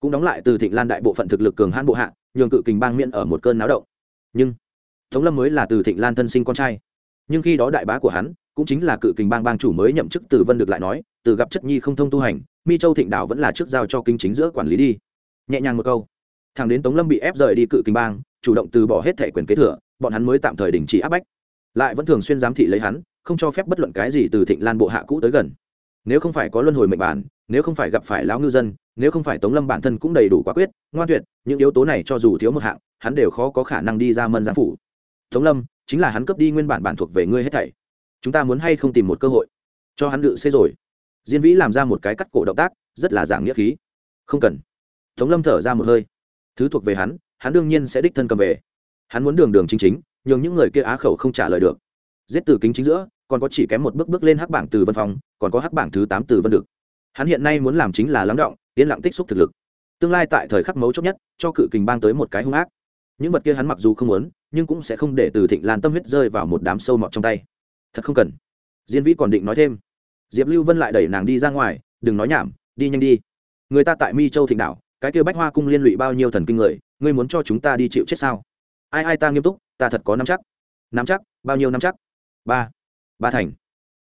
Cũng đóng lại từ thịnh lan đại bộ phận thực lực cường hãn bộ hạ, nhường cự kình bang miễn ở một cơn náo động. Nhưng, tống lâm mới là từ thịnh lan thân sinh con trai. Nhưng khi đó đại bá của hắn, cũng chính là cự kình bang bang chủ mới nhậm chức từ vân được lại nói, từ gặp chất nhi không thông tu hành, mi châu thịnh đảo vẫn là trước giao cho kinh chính giữa quản lý đi. Nhẹ nhàng một câu. Thằng đến tống lâm bị ép rời đi cự kình bang, chủ động từ bỏ hết thẻ quyền kế thừa, bọn hắn mới tạm thời đình chỉ áp bách. Lại vẫn thường xuyên giám thị lấy hắn, không cho phép bất luận cái gì từ thịnh lan bộ hạ cũ tới gần nếu không phải có luân hồi mệnh bản, nếu không phải gặp phải lão ngư dân, nếu không phải tống lâm bản thân cũng đầy đủ quả quyết, ngoan tuyệt, những yếu tố này cho dù thiếu một hạng, hắn đều khó có khả năng đi ra mân giang phủ. Tống lâm, chính là hắn cướp đi nguyên bản bản thuộc về ngươi hết thảy. Chúng ta muốn hay không tìm một cơ hội? Cho hắn đự xê rồi. Diên vĩ làm ra một cái cắt cổ động tác, rất là dạng nghĩa khí. Không cần. Tống lâm thở ra một hơi. Thứ thuộc về hắn hắn đương nhiên sẽ đích thân cầm về. Hắn muốn đường đường chính chính, nhường những người kia á khẩu không trả lời được. Giết từ kính chính giữa còn có chỉ kém một bước bước lên hắc bảng từ vân phong, còn có hắc bảng thứ tám từ vân được hắn hiện nay muốn làm chính là lắng động, yên lặng tích xúc thực lực. Tương lai tại thời khắc mấu chốt nhất, cho cự kình bang tới một cái hung ác. Những vật kia hắn mặc dù không muốn, nhưng cũng sẽ không để từ thịnh lan tâm huyết rơi vào một đám sâu mọt trong tay. Thật không cần. Diên vĩ còn định nói thêm. Diệp lưu vân lại đẩy nàng đi ra ngoài, đừng nói nhảm, đi nhanh đi. Người ta tại mi châu thịnh đảo, cái kia bách hoa cung liên lụy bao nhiêu thần kinh người, ngươi muốn cho chúng ta đi chịu chết sao? Ai ai ta nghiêm túc, ta thật có năm chắc. Năm chắc, bao nhiêu năm chắc? Ba ba thành,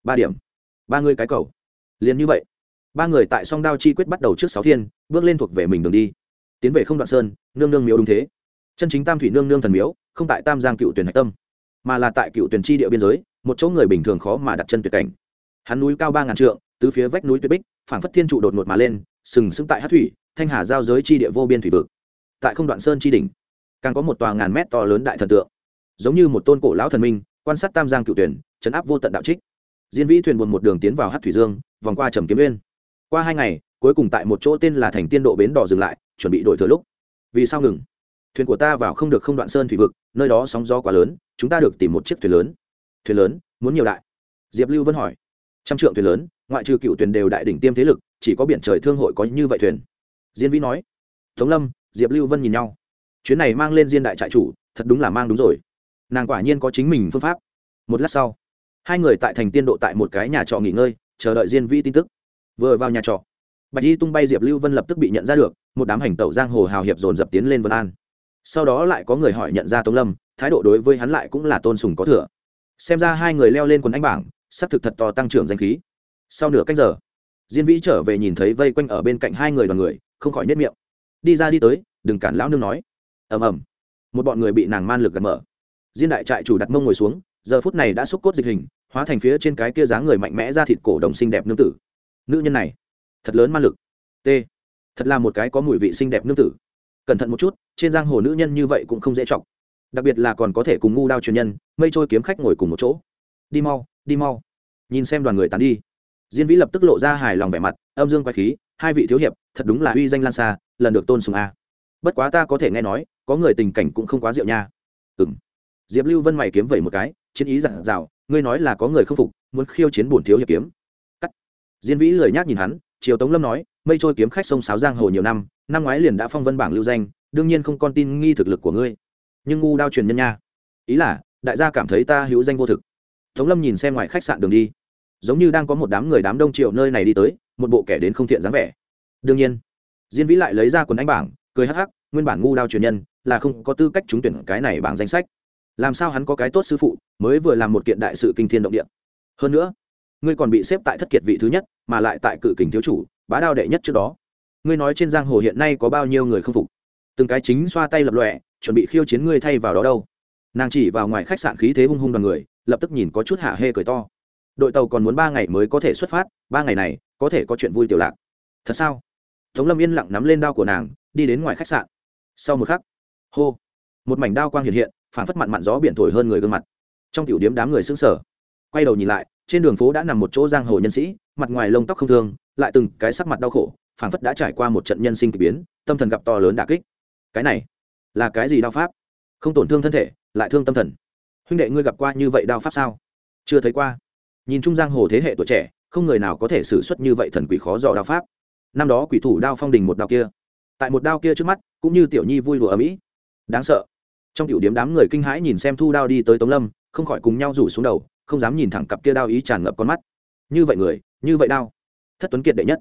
ba điểm, ba người cái cầu. Liền như vậy, ba người tại song đao chi quyết bắt đầu trước sáu thiên, bước lên thuộc về mình đường đi. Tiến về không đoạn sơn, nương nương miếu đúng thế. Chân chính tam thủy nương nương thần miếu, không tại tam giang cựu tuyển hạch tâm, mà là tại cựu tuyển tri địa biên giới, một chỗ người bình thường khó mà đặt chân tuyệt cảnh. Hắn núi cao ba ngàn trượng từ phía vách núi tuyệt bích, phảng phất thiên trụ đột ngột mà lên, sừng sững tại hát thủy, thanh hà giao giới tri địa vô biên thủy vực. Tại không đoạn sơn tri đỉnh, càng có một tòa ngàn mét to lớn đại thần tượng. Giống như một tôn cổ lão thần minh quan sát tam giang cựu tuyển, chấn áp vô tận đạo trích. Diên vĩ thuyền buồn một đường tiến vào hát thủy dương, vòng qua trầm kiếm uyên. Qua hai ngày, cuối cùng tại một chỗ tên là thành tiên độ bến đỏ dừng lại, chuẩn bị đổi thừa lúc. Vì sao ngừng? Thuyền của ta vào không được không đoạn sơn thủy vực, nơi đó sóng gió quá lớn, chúng ta được tìm một chiếc thuyền lớn. Thuyền lớn? Muốn nhiều đại? Diệp lưu vân hỏi. Trăm trượng thuyền lớn, ngoại trừ cựu thuyền đều đại đỉnh tiêm thế lực, chỉ có biển trời thương hội có như vậy thuyền. Diên vĩ nói. Tống lâm, diệp lưu vân nhìn nhau. Chuyến này mang lên diên đại trại chủ, thật đúng là mang đúng rồi nàng quả nhiên có chính mình phương pháp. Một lát sau, hai người tại thành tiên độ tại một cái nhà trọ nghỉ ngơi, chờ đợi diên vĩ tin tức. Vừa vào nhà trọ, bạch y tung bay diệp lưu vân lập tức bị nhận ra được, một đám hành tẩu giang hồ hào hiệp dồn dập tiến lên vân an. Sau đó lại có người hỏi nhận ra tống lâm, thái độ đối với hắn lại cũng là tôn sùng có thừa. Xem ra hai người leo lên quần anh bảng s ắ c thực thật to tăng trưởng danh khí. Sau nửa cách giờ, diên vĩ trở về nhìn thấy vây quanh ở bên cạnh hai người đoàn người, không khỏi nếp miệng. Đi ra đi tới, đừng cản lão nương nói. Ầm ầm. Một bọn người bị nàng man lực gần mở diên đại trại chủ đặt mông ngồi xuống, giờ phút này đã xúc cốt dịch hình, hóa thành phía trên cái kia dáng người mạnh mẽ ra thịt cổ đồng xinh đẹp nương tử. Nữ nhân này, thật lớn man lực. T, thật là một cái có mùi vị xinh đẹp nương tử. Cẩn thận một chút, trên giang hồ nữ nhân như vậy cũng không dễ chọc. Đặc biệt là còn có thể cùng ngu đao truyền nhân, mây trôi kiếm khách ngồi cùng một chỗ. Đi mau đi mau. Nhìn xem đoàn người tán đi. Diên vĩ lập tức lộ ra hài lòng vẻ mặt, âm dương quay khí, hai vị thiếu hiệp, thật đúng là uy danh lan xa, lần được tôn sùng a. Bất quá ta có thể nghe nói, có người tình cảnh cũng không quá rượu nha. Ừng diệp lưu vân mày kiếm vẩy một cái, chiến ý dặn dào, ngươi nói là có người không phục, muốn khiêu chiến bổn thiếu hiệp kiếm. Cắt. Diên vĩ lười nhác nhìn hắn, triều tống lâm nói, mây trôi kiếm khách sông sáo giang hồ nhiều năm năm ngoái liền đã phong vân bảng lưu danh, đương nhiên không con tin nghi thực lực của ngươi. Nhưng ngu đao truyền nhân nha. Ý là, đại gia cảm thấy ta hữu danh vô thực. Tống lâm nhìn xem ngoài khách sạn đường đi. Giống như đang có một đám người đám đông triệu nơi này đi tới, một bộ kẻ đến không thiện dáng vẻ. Đương nhiên, diên vĩ lại lấy ra quần anh bảng, cười hắc hắc, nguyên bản ngu đao truyền nhân, là không có tư cách trúng tuyển cái này bảng danh sách làm sao hắn có cái tốt sư phụ, mới vừa làm một kiện đại sự kinh thiên động địa. Hơn nữa, ngươi còn bị xếp tại thất kiệt vị thứ nhất, mà lại tại cự kình thiếu chủ, bá đao đệ nhất trước đó. Ngươi nói trên giang hồ hiện nay có bao nhiêu người không phục? Từng cái chính xoa tay lập lọe chuẩn bị khiêu chiến ngươi thay vào đó đâu. Nàng chỉ vào ngoài khách sạn khí thế hung hung đoàn người, lập tức nhìn có chút hạ hê cười to. Đội tàu còn muốn ba ngày mới có thể xuất phát, ba ngày này, có thể có chuyện vui tiểu lạc. Thật sao? Tống lâm yên lặng nắm lên đao của nàng, đi đến ngoài khách sạn. Sau một khắc, hô, một mảnh đao quang hiện hiện phản phất mặn mặn gió biển thổi hơn người gương mặt. Trong tiểu điếm đám người xứng sở quay đầu nhìn lại, trên đường phố đã nằm một chỗ giang hồ nhân sĩ, mặt ngoài lông tóc không thương, lại từng cái sắc mặt đau khổ phản phất đã trải qua một trận nhân sinh k ỳ biến, tâm thần gặp to lớn đà kích. Cái này là cái gì đao pháp? Không tổn thương thân thể, lại thương tâm thần. Huynh đệ ngươi gặp qua như vậy đao pháp sao? Chưa thấy qua. Nhìn trung giang hồ thế hệ tuổi trẻ, không người nào có thể xử suất như vậy thần quỷ khó dò đao pháp. Năm đó quỷ thủ đao phong đình một đao kia. Tại một đao kia trước mắt, cũng như tiểu nhi vui đùa ở mỹ. Đáng sợ trong tiểu điểm đám người kinh hãi nhìn xem thu đao đi tới tống lâm, không khỏi cùng nhau rủ xuống đầu, không dám nhìn thẳng cặp kia đao ý tràn ngập con mắt. Như vậy người, như vậy đao. Thất tuấn kiệt đệ nhất.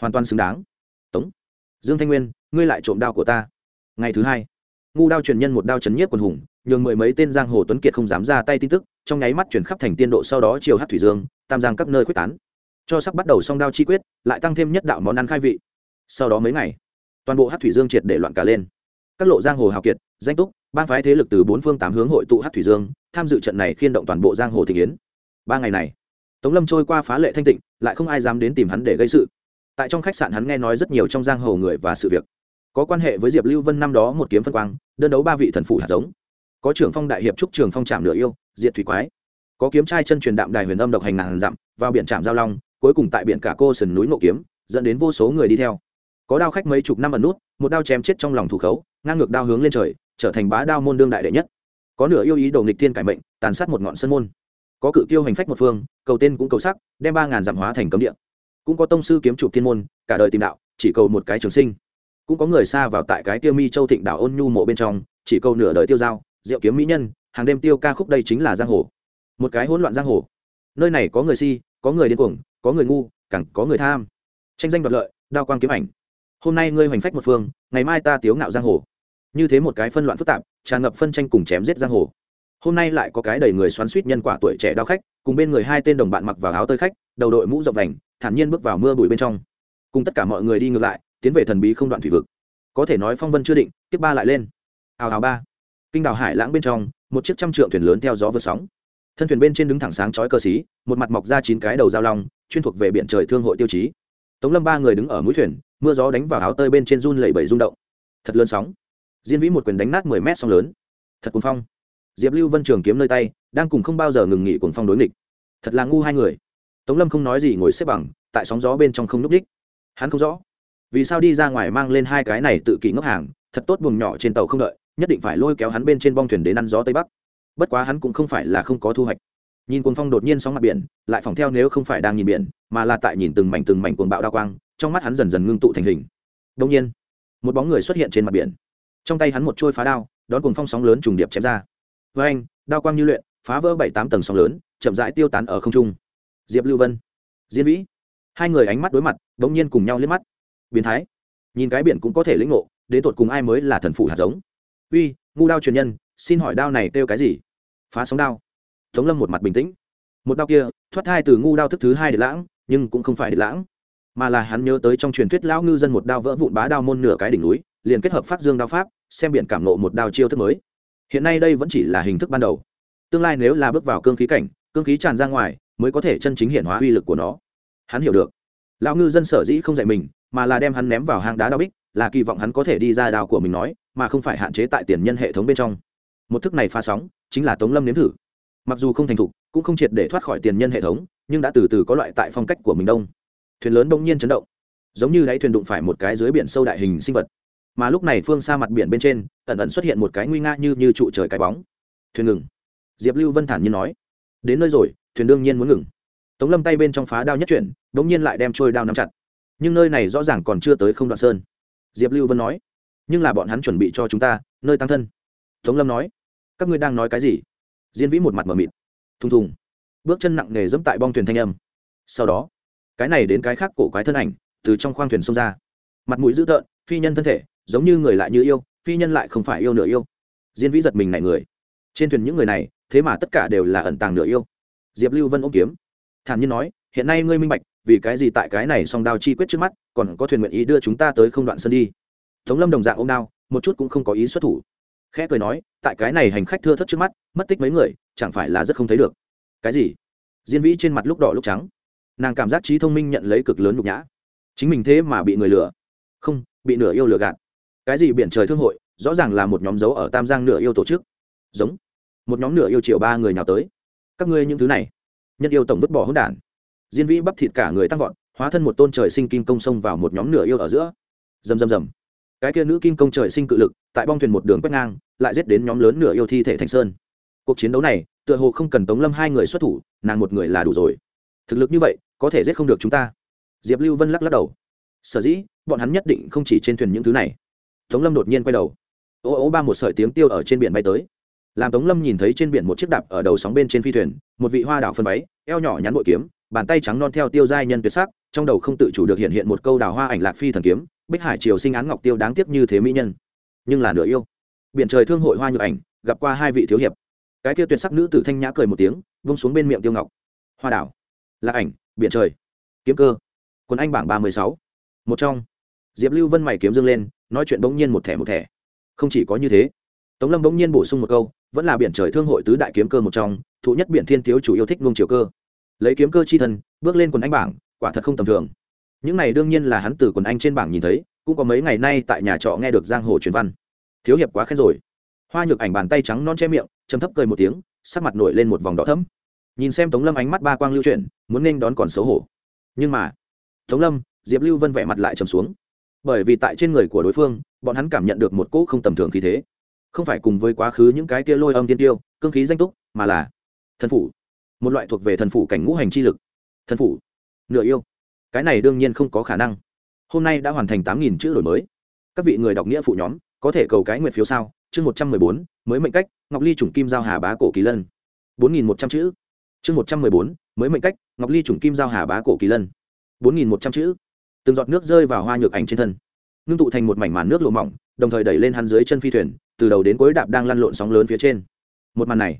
Hoàn toàn xứng đáng. Tống. Dương thanh nguyên, ngươi lại trộm đao của ta. Ngày thứ hai, ngu đao truyền nhân một đao chấn nhiếp quần hùng, nhường mười mấy tên giang hồ tuấn kiệt không dám ra tay tin tức, trong nháy mắt chuyển khắp thành tiên độ sau đó chiều hát thủy dương, tam giang các nơi quyết tán. Cho sắp bắt đầu song đao chi quyết, lại tăng thêm nhất đạo món ăn khai vị. Sau đó mấy ngày, toàn bộ hát thủy dương triệt để loạn cả lên. Các lộ giang hồ hào kiệt, danh túc ban phái thế lực từ bốn phương tám hướng hội tụ hát thủy dương, tham dự trận này khiên động toàn bộ giang hồ thị kiến. Ba ngày này, tống lâm trôi qua phá lệ thanh tịnh, lại không ai dám đến tìm hắn để gây sự. Tại trong khách sạn hắn nghe nói rất nhiều trong giang hồ người và sự việc. Có quan hệ với diệp lưu vân năm đó một kiếm phân quang, đơn đấu ba vị thần phủ hạt giống. Có trưởng phong đại hiệp trúc trường phong trạm nửa yêu, diệt thủy quái. Có kiếm trai chân truyền đạm đài huyền âm độc hành ngàn dặm, vào biển trạm giao long, cuối cùng tại biển cả cô sườn núi ngộ kiếm, dẫn đến vô số người đi theo. Có đao khách mấy chục năm ẩn nút, một đao chém chết trong lòng thủ khấu, ngang ngược đao hướng lên trời trở thành bá đao môn đương đại đệ nhất. Có nửa yêu ý đồ nghịch thiên cải mệnh, tàn sát một ngọn sân môn. Có cự tiêu hành phách một phương, cầu tên cũng cầu sắc, đem ba ngàn dặm hóa thành cấm địa. Cũng có tông sư kiếm chụp thiên môn, cả đời tìm đạo, chỉ cầu một cái trường sinh. Cũng có người xa vào tại cái tiêu mi châu thịnh đảo ôn nhu mộ bên trong, chỉ cầu nửa đời tiêu dao diệu kiếm mỹ nhân, hàng đêm tiêu ca khúc đây chính là giang hồ. Một cái hỗn loạn giang hồ. Nơi này có người si, có người điên cuồng, có người ngu, càng có người tham. Tranh danh đoạt lợi, đao quang kiếm ảnh. Hôm nay ngươi hoành phách một phương, ngày mai ta tiếu ngạo giang hồ như thế một cái phân loạn phức tạp, tràn ngập phân tranh cùng chém giết giang hồ. Hôm nay lại có cái đầy người xoắn suýt nhân quả tuổi trẻ đao khách, cùng bên người hai tên đồng bạn mặc vào áo tơi khách, đầu đội mũ rộng đành thản nhiên bước vào mưa bụi bên trong. Cùng tất cả mọi người đi ngược lại, tiến về thần bí không đoạn thủy vực. Có thể nói phong vân chưa định tiếp ba lại lên. Hào hào ba. Kinh đào hải lãng bên trong, một chiếc trăm trượng thuyền lớn theo gió vượt sóng. Thân thuyền bên trên đứng thẳng sáng chói cơ xí, một mặt mọc ra chín cái đầu giao long, chuyên thuộc về biển trời thương hội tiêu chí. Tống lâm ba người đứng ở mũi thuyền, mưa gió đánh vào áo tơi bên trên run lẩy bẩy rung động. Thật lớn sóng diên vĩ một quyền đánh nát mười mét sóng lớn. Thật cuồng phong. Diệp lưu vân trường kiếm nơi tay, đang cùng không bao giờ ngừng nghỉ cuồng phong đối nghịch. Thật là ngu hai người. Tống lâm không nói gì ngồi xếp bằng, tại sóng gió bên trong không núp đích. Hắn không rõ. Vì sao đi ra ngoài mang lên hai cái này tự kỷ ngốc hàng, thật tốt buồng nhỏ trên tàu không đợi, nhất định phải lôi kéo hắn bên trên bong thuyền đến ăn gió tây bắc. Bất quá hắn cũng không phải là không có thu hoạch. Nhìn cuồng phong đột nhiên sóng mặt biển, lại phòng theo nếu không phải đang nhìn biển, mà là tại nhìn từng mảnh từng mảnh cuồng bạo đa quang, trong mắt hắn dần dần ngưng tụ thành hình. Đông nhiên, một bóng người xuất hiện trên mặt biển trong tay hắn một trôi phá đao, đón cuồng phong sóng lớn trùng điệp chém ra. Với anh, đao quang như luyện, phá vỡ bảy tám tầng sóng lớn, chậm rãi tiêu tán ở không trung. Diệp lưu vân diễn vĩ, hai người ánh mắt đối mặt đ ỗ n g nhiên cùng nhau liếc mắt. Biến thái, nhìn cái biển cũng có thể lĩnh ngộ, đến tột cùng ai mới là thần phủ hạt giống? Uy, ngu đao truyền nhân, xin hỏi đao này kêu cái gì? Phá sóng đao. Tống lâm một mặt bình tĩnh. Một đao kia, thoát thai từ ngu đao thức thứ hai để lãng, nhưng cũng không phải để lãng, mà là hắn nhớ tới trong truyền thuyết lão ngư dân một đao vỡ vụn bá đao môn nửa cái đỉnh núi liền kết hợp phát dương đao pháp, xem biển cảm nộ một đao chiêu thức mới. Hiện nay đây vẫn chỉ là hình thức ban đầu. Tương lai nếu là bước vào cương khí cảnh, cương khí tràn ra ngoài, mới có thể chân chính hiện hóa uy lực của nó. Hắn hiểu được. Lão ngư dân sở dĩ không dạy mình, mà là đem hắn ném vào hang đá đao bích, là kỳ vọng hắn có thể đi ra đào của mình nói, mà không phải hạn chế tại tiền nhân hệ thống bên trong. Một thức này pha sóng, chính là tống lâm nếm thử. Mặc dù không thành thục, cũng không triệt để thoát khỏi tiền nhân hệ thống, nhưng đã từ từ có loại tại phong cách của mình đông. Thuyền lớn đông nhiên chấn động. Giống như đáy thuyền đụng phải một cái dưới biển sâu đại hình sinh vật mà lúc này phương xa mặt biển bên trên, ẩn ẩn xuất hiện một cái nguy nga như như trụ trời cái bóng. Thuyền ngừng. Diệp lưu vân thản nhiên nói, đến nơi rồi, thuyền đương nhiên muốn ngừng. Tống lâm tay bên trong phá đao nhất chuyển đ ỗ n g nhiên lại đem trôi đao nắm chặt. Nhưng nơi này rõ ràng còn chưa tới không đoạn sơn. Diệp lưu vân nói, nhưng là bọn hắn chuẩn bị cho chúng ta, nơi tăng thân. Tống lâm nói, các ngươi đang nói cái gì? Diên vĩ một mặt mờ mịt. Thùng thùng. Bước chân nặng nề dẫm tại bong thuyền thanh âm. Sau đó, cái này đến cái khác cổ quái thân ảnh từ trong khoang thuyền xông ra. Mặt mũi dữ tợn, phi nhân thân thể giống như người lại như yêu, phi nhân lại không phải yêu nửa yêu. Diên vĩ giật mình này người. Trên thuyền những người này, thế mà tất cả đều là ẩn tàng nửa yêu. Diệp lưu vân ôm kiếm. Thản nhiên nói, hiện nay ngươi minh bạch, vì cái gì tại cái này song đao chi quyết trước mắt, còn có thuyền nguyện ý đưa chúng ta tới không đoạn sân đi? Tống lâm đồng dạng ô m đao, một chút cũng không có ý xuất thủ. Khẽ cười nói, tại cái này hành khách thưa thất trước mắt, mất tích mấy người, chẳng phải là rất không thấy được. Cái gì? Diên vĩ trên mặt lúc đỏ lúc trắng. Nàng cảm giác trí thông minh nhận lấy cực lớn nhục nhã. Chính mình thế mà bị người lừa. Không, bị nửa yêu lừa gạt cái gì biển trời thương hội, rõ ràng là một nhóm dấu ở tam giang nửa yêu tổ chức. Giống. Một nhóm nửa yêu triệu ba người nào tới. Các ngươi những thứ này. Nhân yêu tổng vứt bỏ hỗn đản. Diên vĩ bắp thịt cả người tăng vọt, hóa thân một tôn trời sinh kim công xông vào một nhóm nửa yêu ở giữa. Rầm rầm rầm. Cái kia nữ kim công trời sinh cự lực, tại bong thuyền một đường quét ngang, lại giết đến nhóm lớn nửa yêu thi thể thanh sơn. Cuộc chiến đấu này, tựa hồ không cần tống lâm hai người xuất thủ, nàng một người là đủ rồi. Thực lực như vậy, có thể giết không được chúng ta. Diệp lưu vân lắc lắc đầu. Sở dĩ, bọn hắn nhất định không chỉ trên thuyền những thứ này tống lâm đột nhiên quay đầu. Ô ô, ba một sợi tiếng tiêu ở trên biển bay tới. Làm tống lâm nhìn thấy trên biển một chiếc đạp ở đầu sóng bên trên phi thuyền, một vị hoa đảo phân váy, eo nhỏ nhắn bội kiếm, bàn tay trắng non theo tiêu giai nhân tuyệt sắc, trong đầu không tự chủ được hiện hiện một câu đào hoa ảnh lạc phi thần kiếm, bích hải triều sinh án ngọc tiêu đáng tiếc như thế mỹ nhân. Nhưng là nửa yêu. Biển trời thương hội hoa nhựa ảnh, gặp qua hai vị thiếu hiệp. Cái kia tuyệt sắc nữ tử thanh nhã cười một tiếng, vung xuống bên miệng tiêu ngọc. Hoa đảo. Lạc ảnh, biển trời. Kiếm cơ. Quân anh bảng ba mươi sáu. Một trong. Diệp lưu vân mày kiếm dương lên nói chuyện bỗng nhiên một thẻ một thẻ. Không chỉ có như thế, tống lâm bỗng nhiên bổ sung một câu, vẫn là biển trời thương hội tứ đại kiếm cơ một trong, thụ nhất biển thiên thiếu chủ yêu thích nung chiều cơ. Lấy kiếm cơ chi thân, bước lên quần anh bảng, quả thật không tầm thường. Những này đương nhiên là hắn từ quần anh trên bảng nhìn thấy, cũng có mấy ngày nay tại nhà trọ nghe được giang hồ truyền văn. Thiếu hiệp quá khen rồi. Hoa nhược ảnh bàn tay trắng non che miệng chấm thấp cười một tiếng, sắc mặt nổi lên một vòng đỏ thấm nhìn xem tống lâm ánh mắt ba quang lưu chuyển, muốn nên đón còn xấu hổ. Nhưng mà, tống lâm, diệp lưu vân vẻ mặt lại trầm xuống bởi vì tại trên người của đối phương, bọn hắn cảm nhận được một cỗ không tầm thường khí thế. Không phải cùng với quá khứ những cái kia lôi âm tiên tiêu, cương khí danh túc, mà là thần phủ. Một loại thuộc về thần phủ cảnh ngũ hành chi lực. Thần phủ. Nửa yêu. Cái này đương nhiên không có khả năng. Hôm nay đã hoàn thành tám nghìn chữ đổi mới. Các vị người đọc nghĩa phụ nhóm, có thể cầu cái nguyện phiếu sao? Chương một trăm mười bốn, mới mệnh cách, ngọc ly chủng kim giao hà bá cổ kỳ lân. bốn nghìn một trăm chữ. Chương một trăm mười bốn, mới mệnh cách, ngọc ly chủng kim giao hà bá cổ kỳ lân. bốn nghìn một trăm chữ từng giọt nước rơi vào hoa nhược ảnh trên thân. Ngưng tụ thành một mảnh màn nước lộ mỏng, đồng thời đẩy lên hắn dưới chân phi thuyền, từ đầu đến cuối đạp đang lăn lộn sóng lớn phía trên. Một màn này,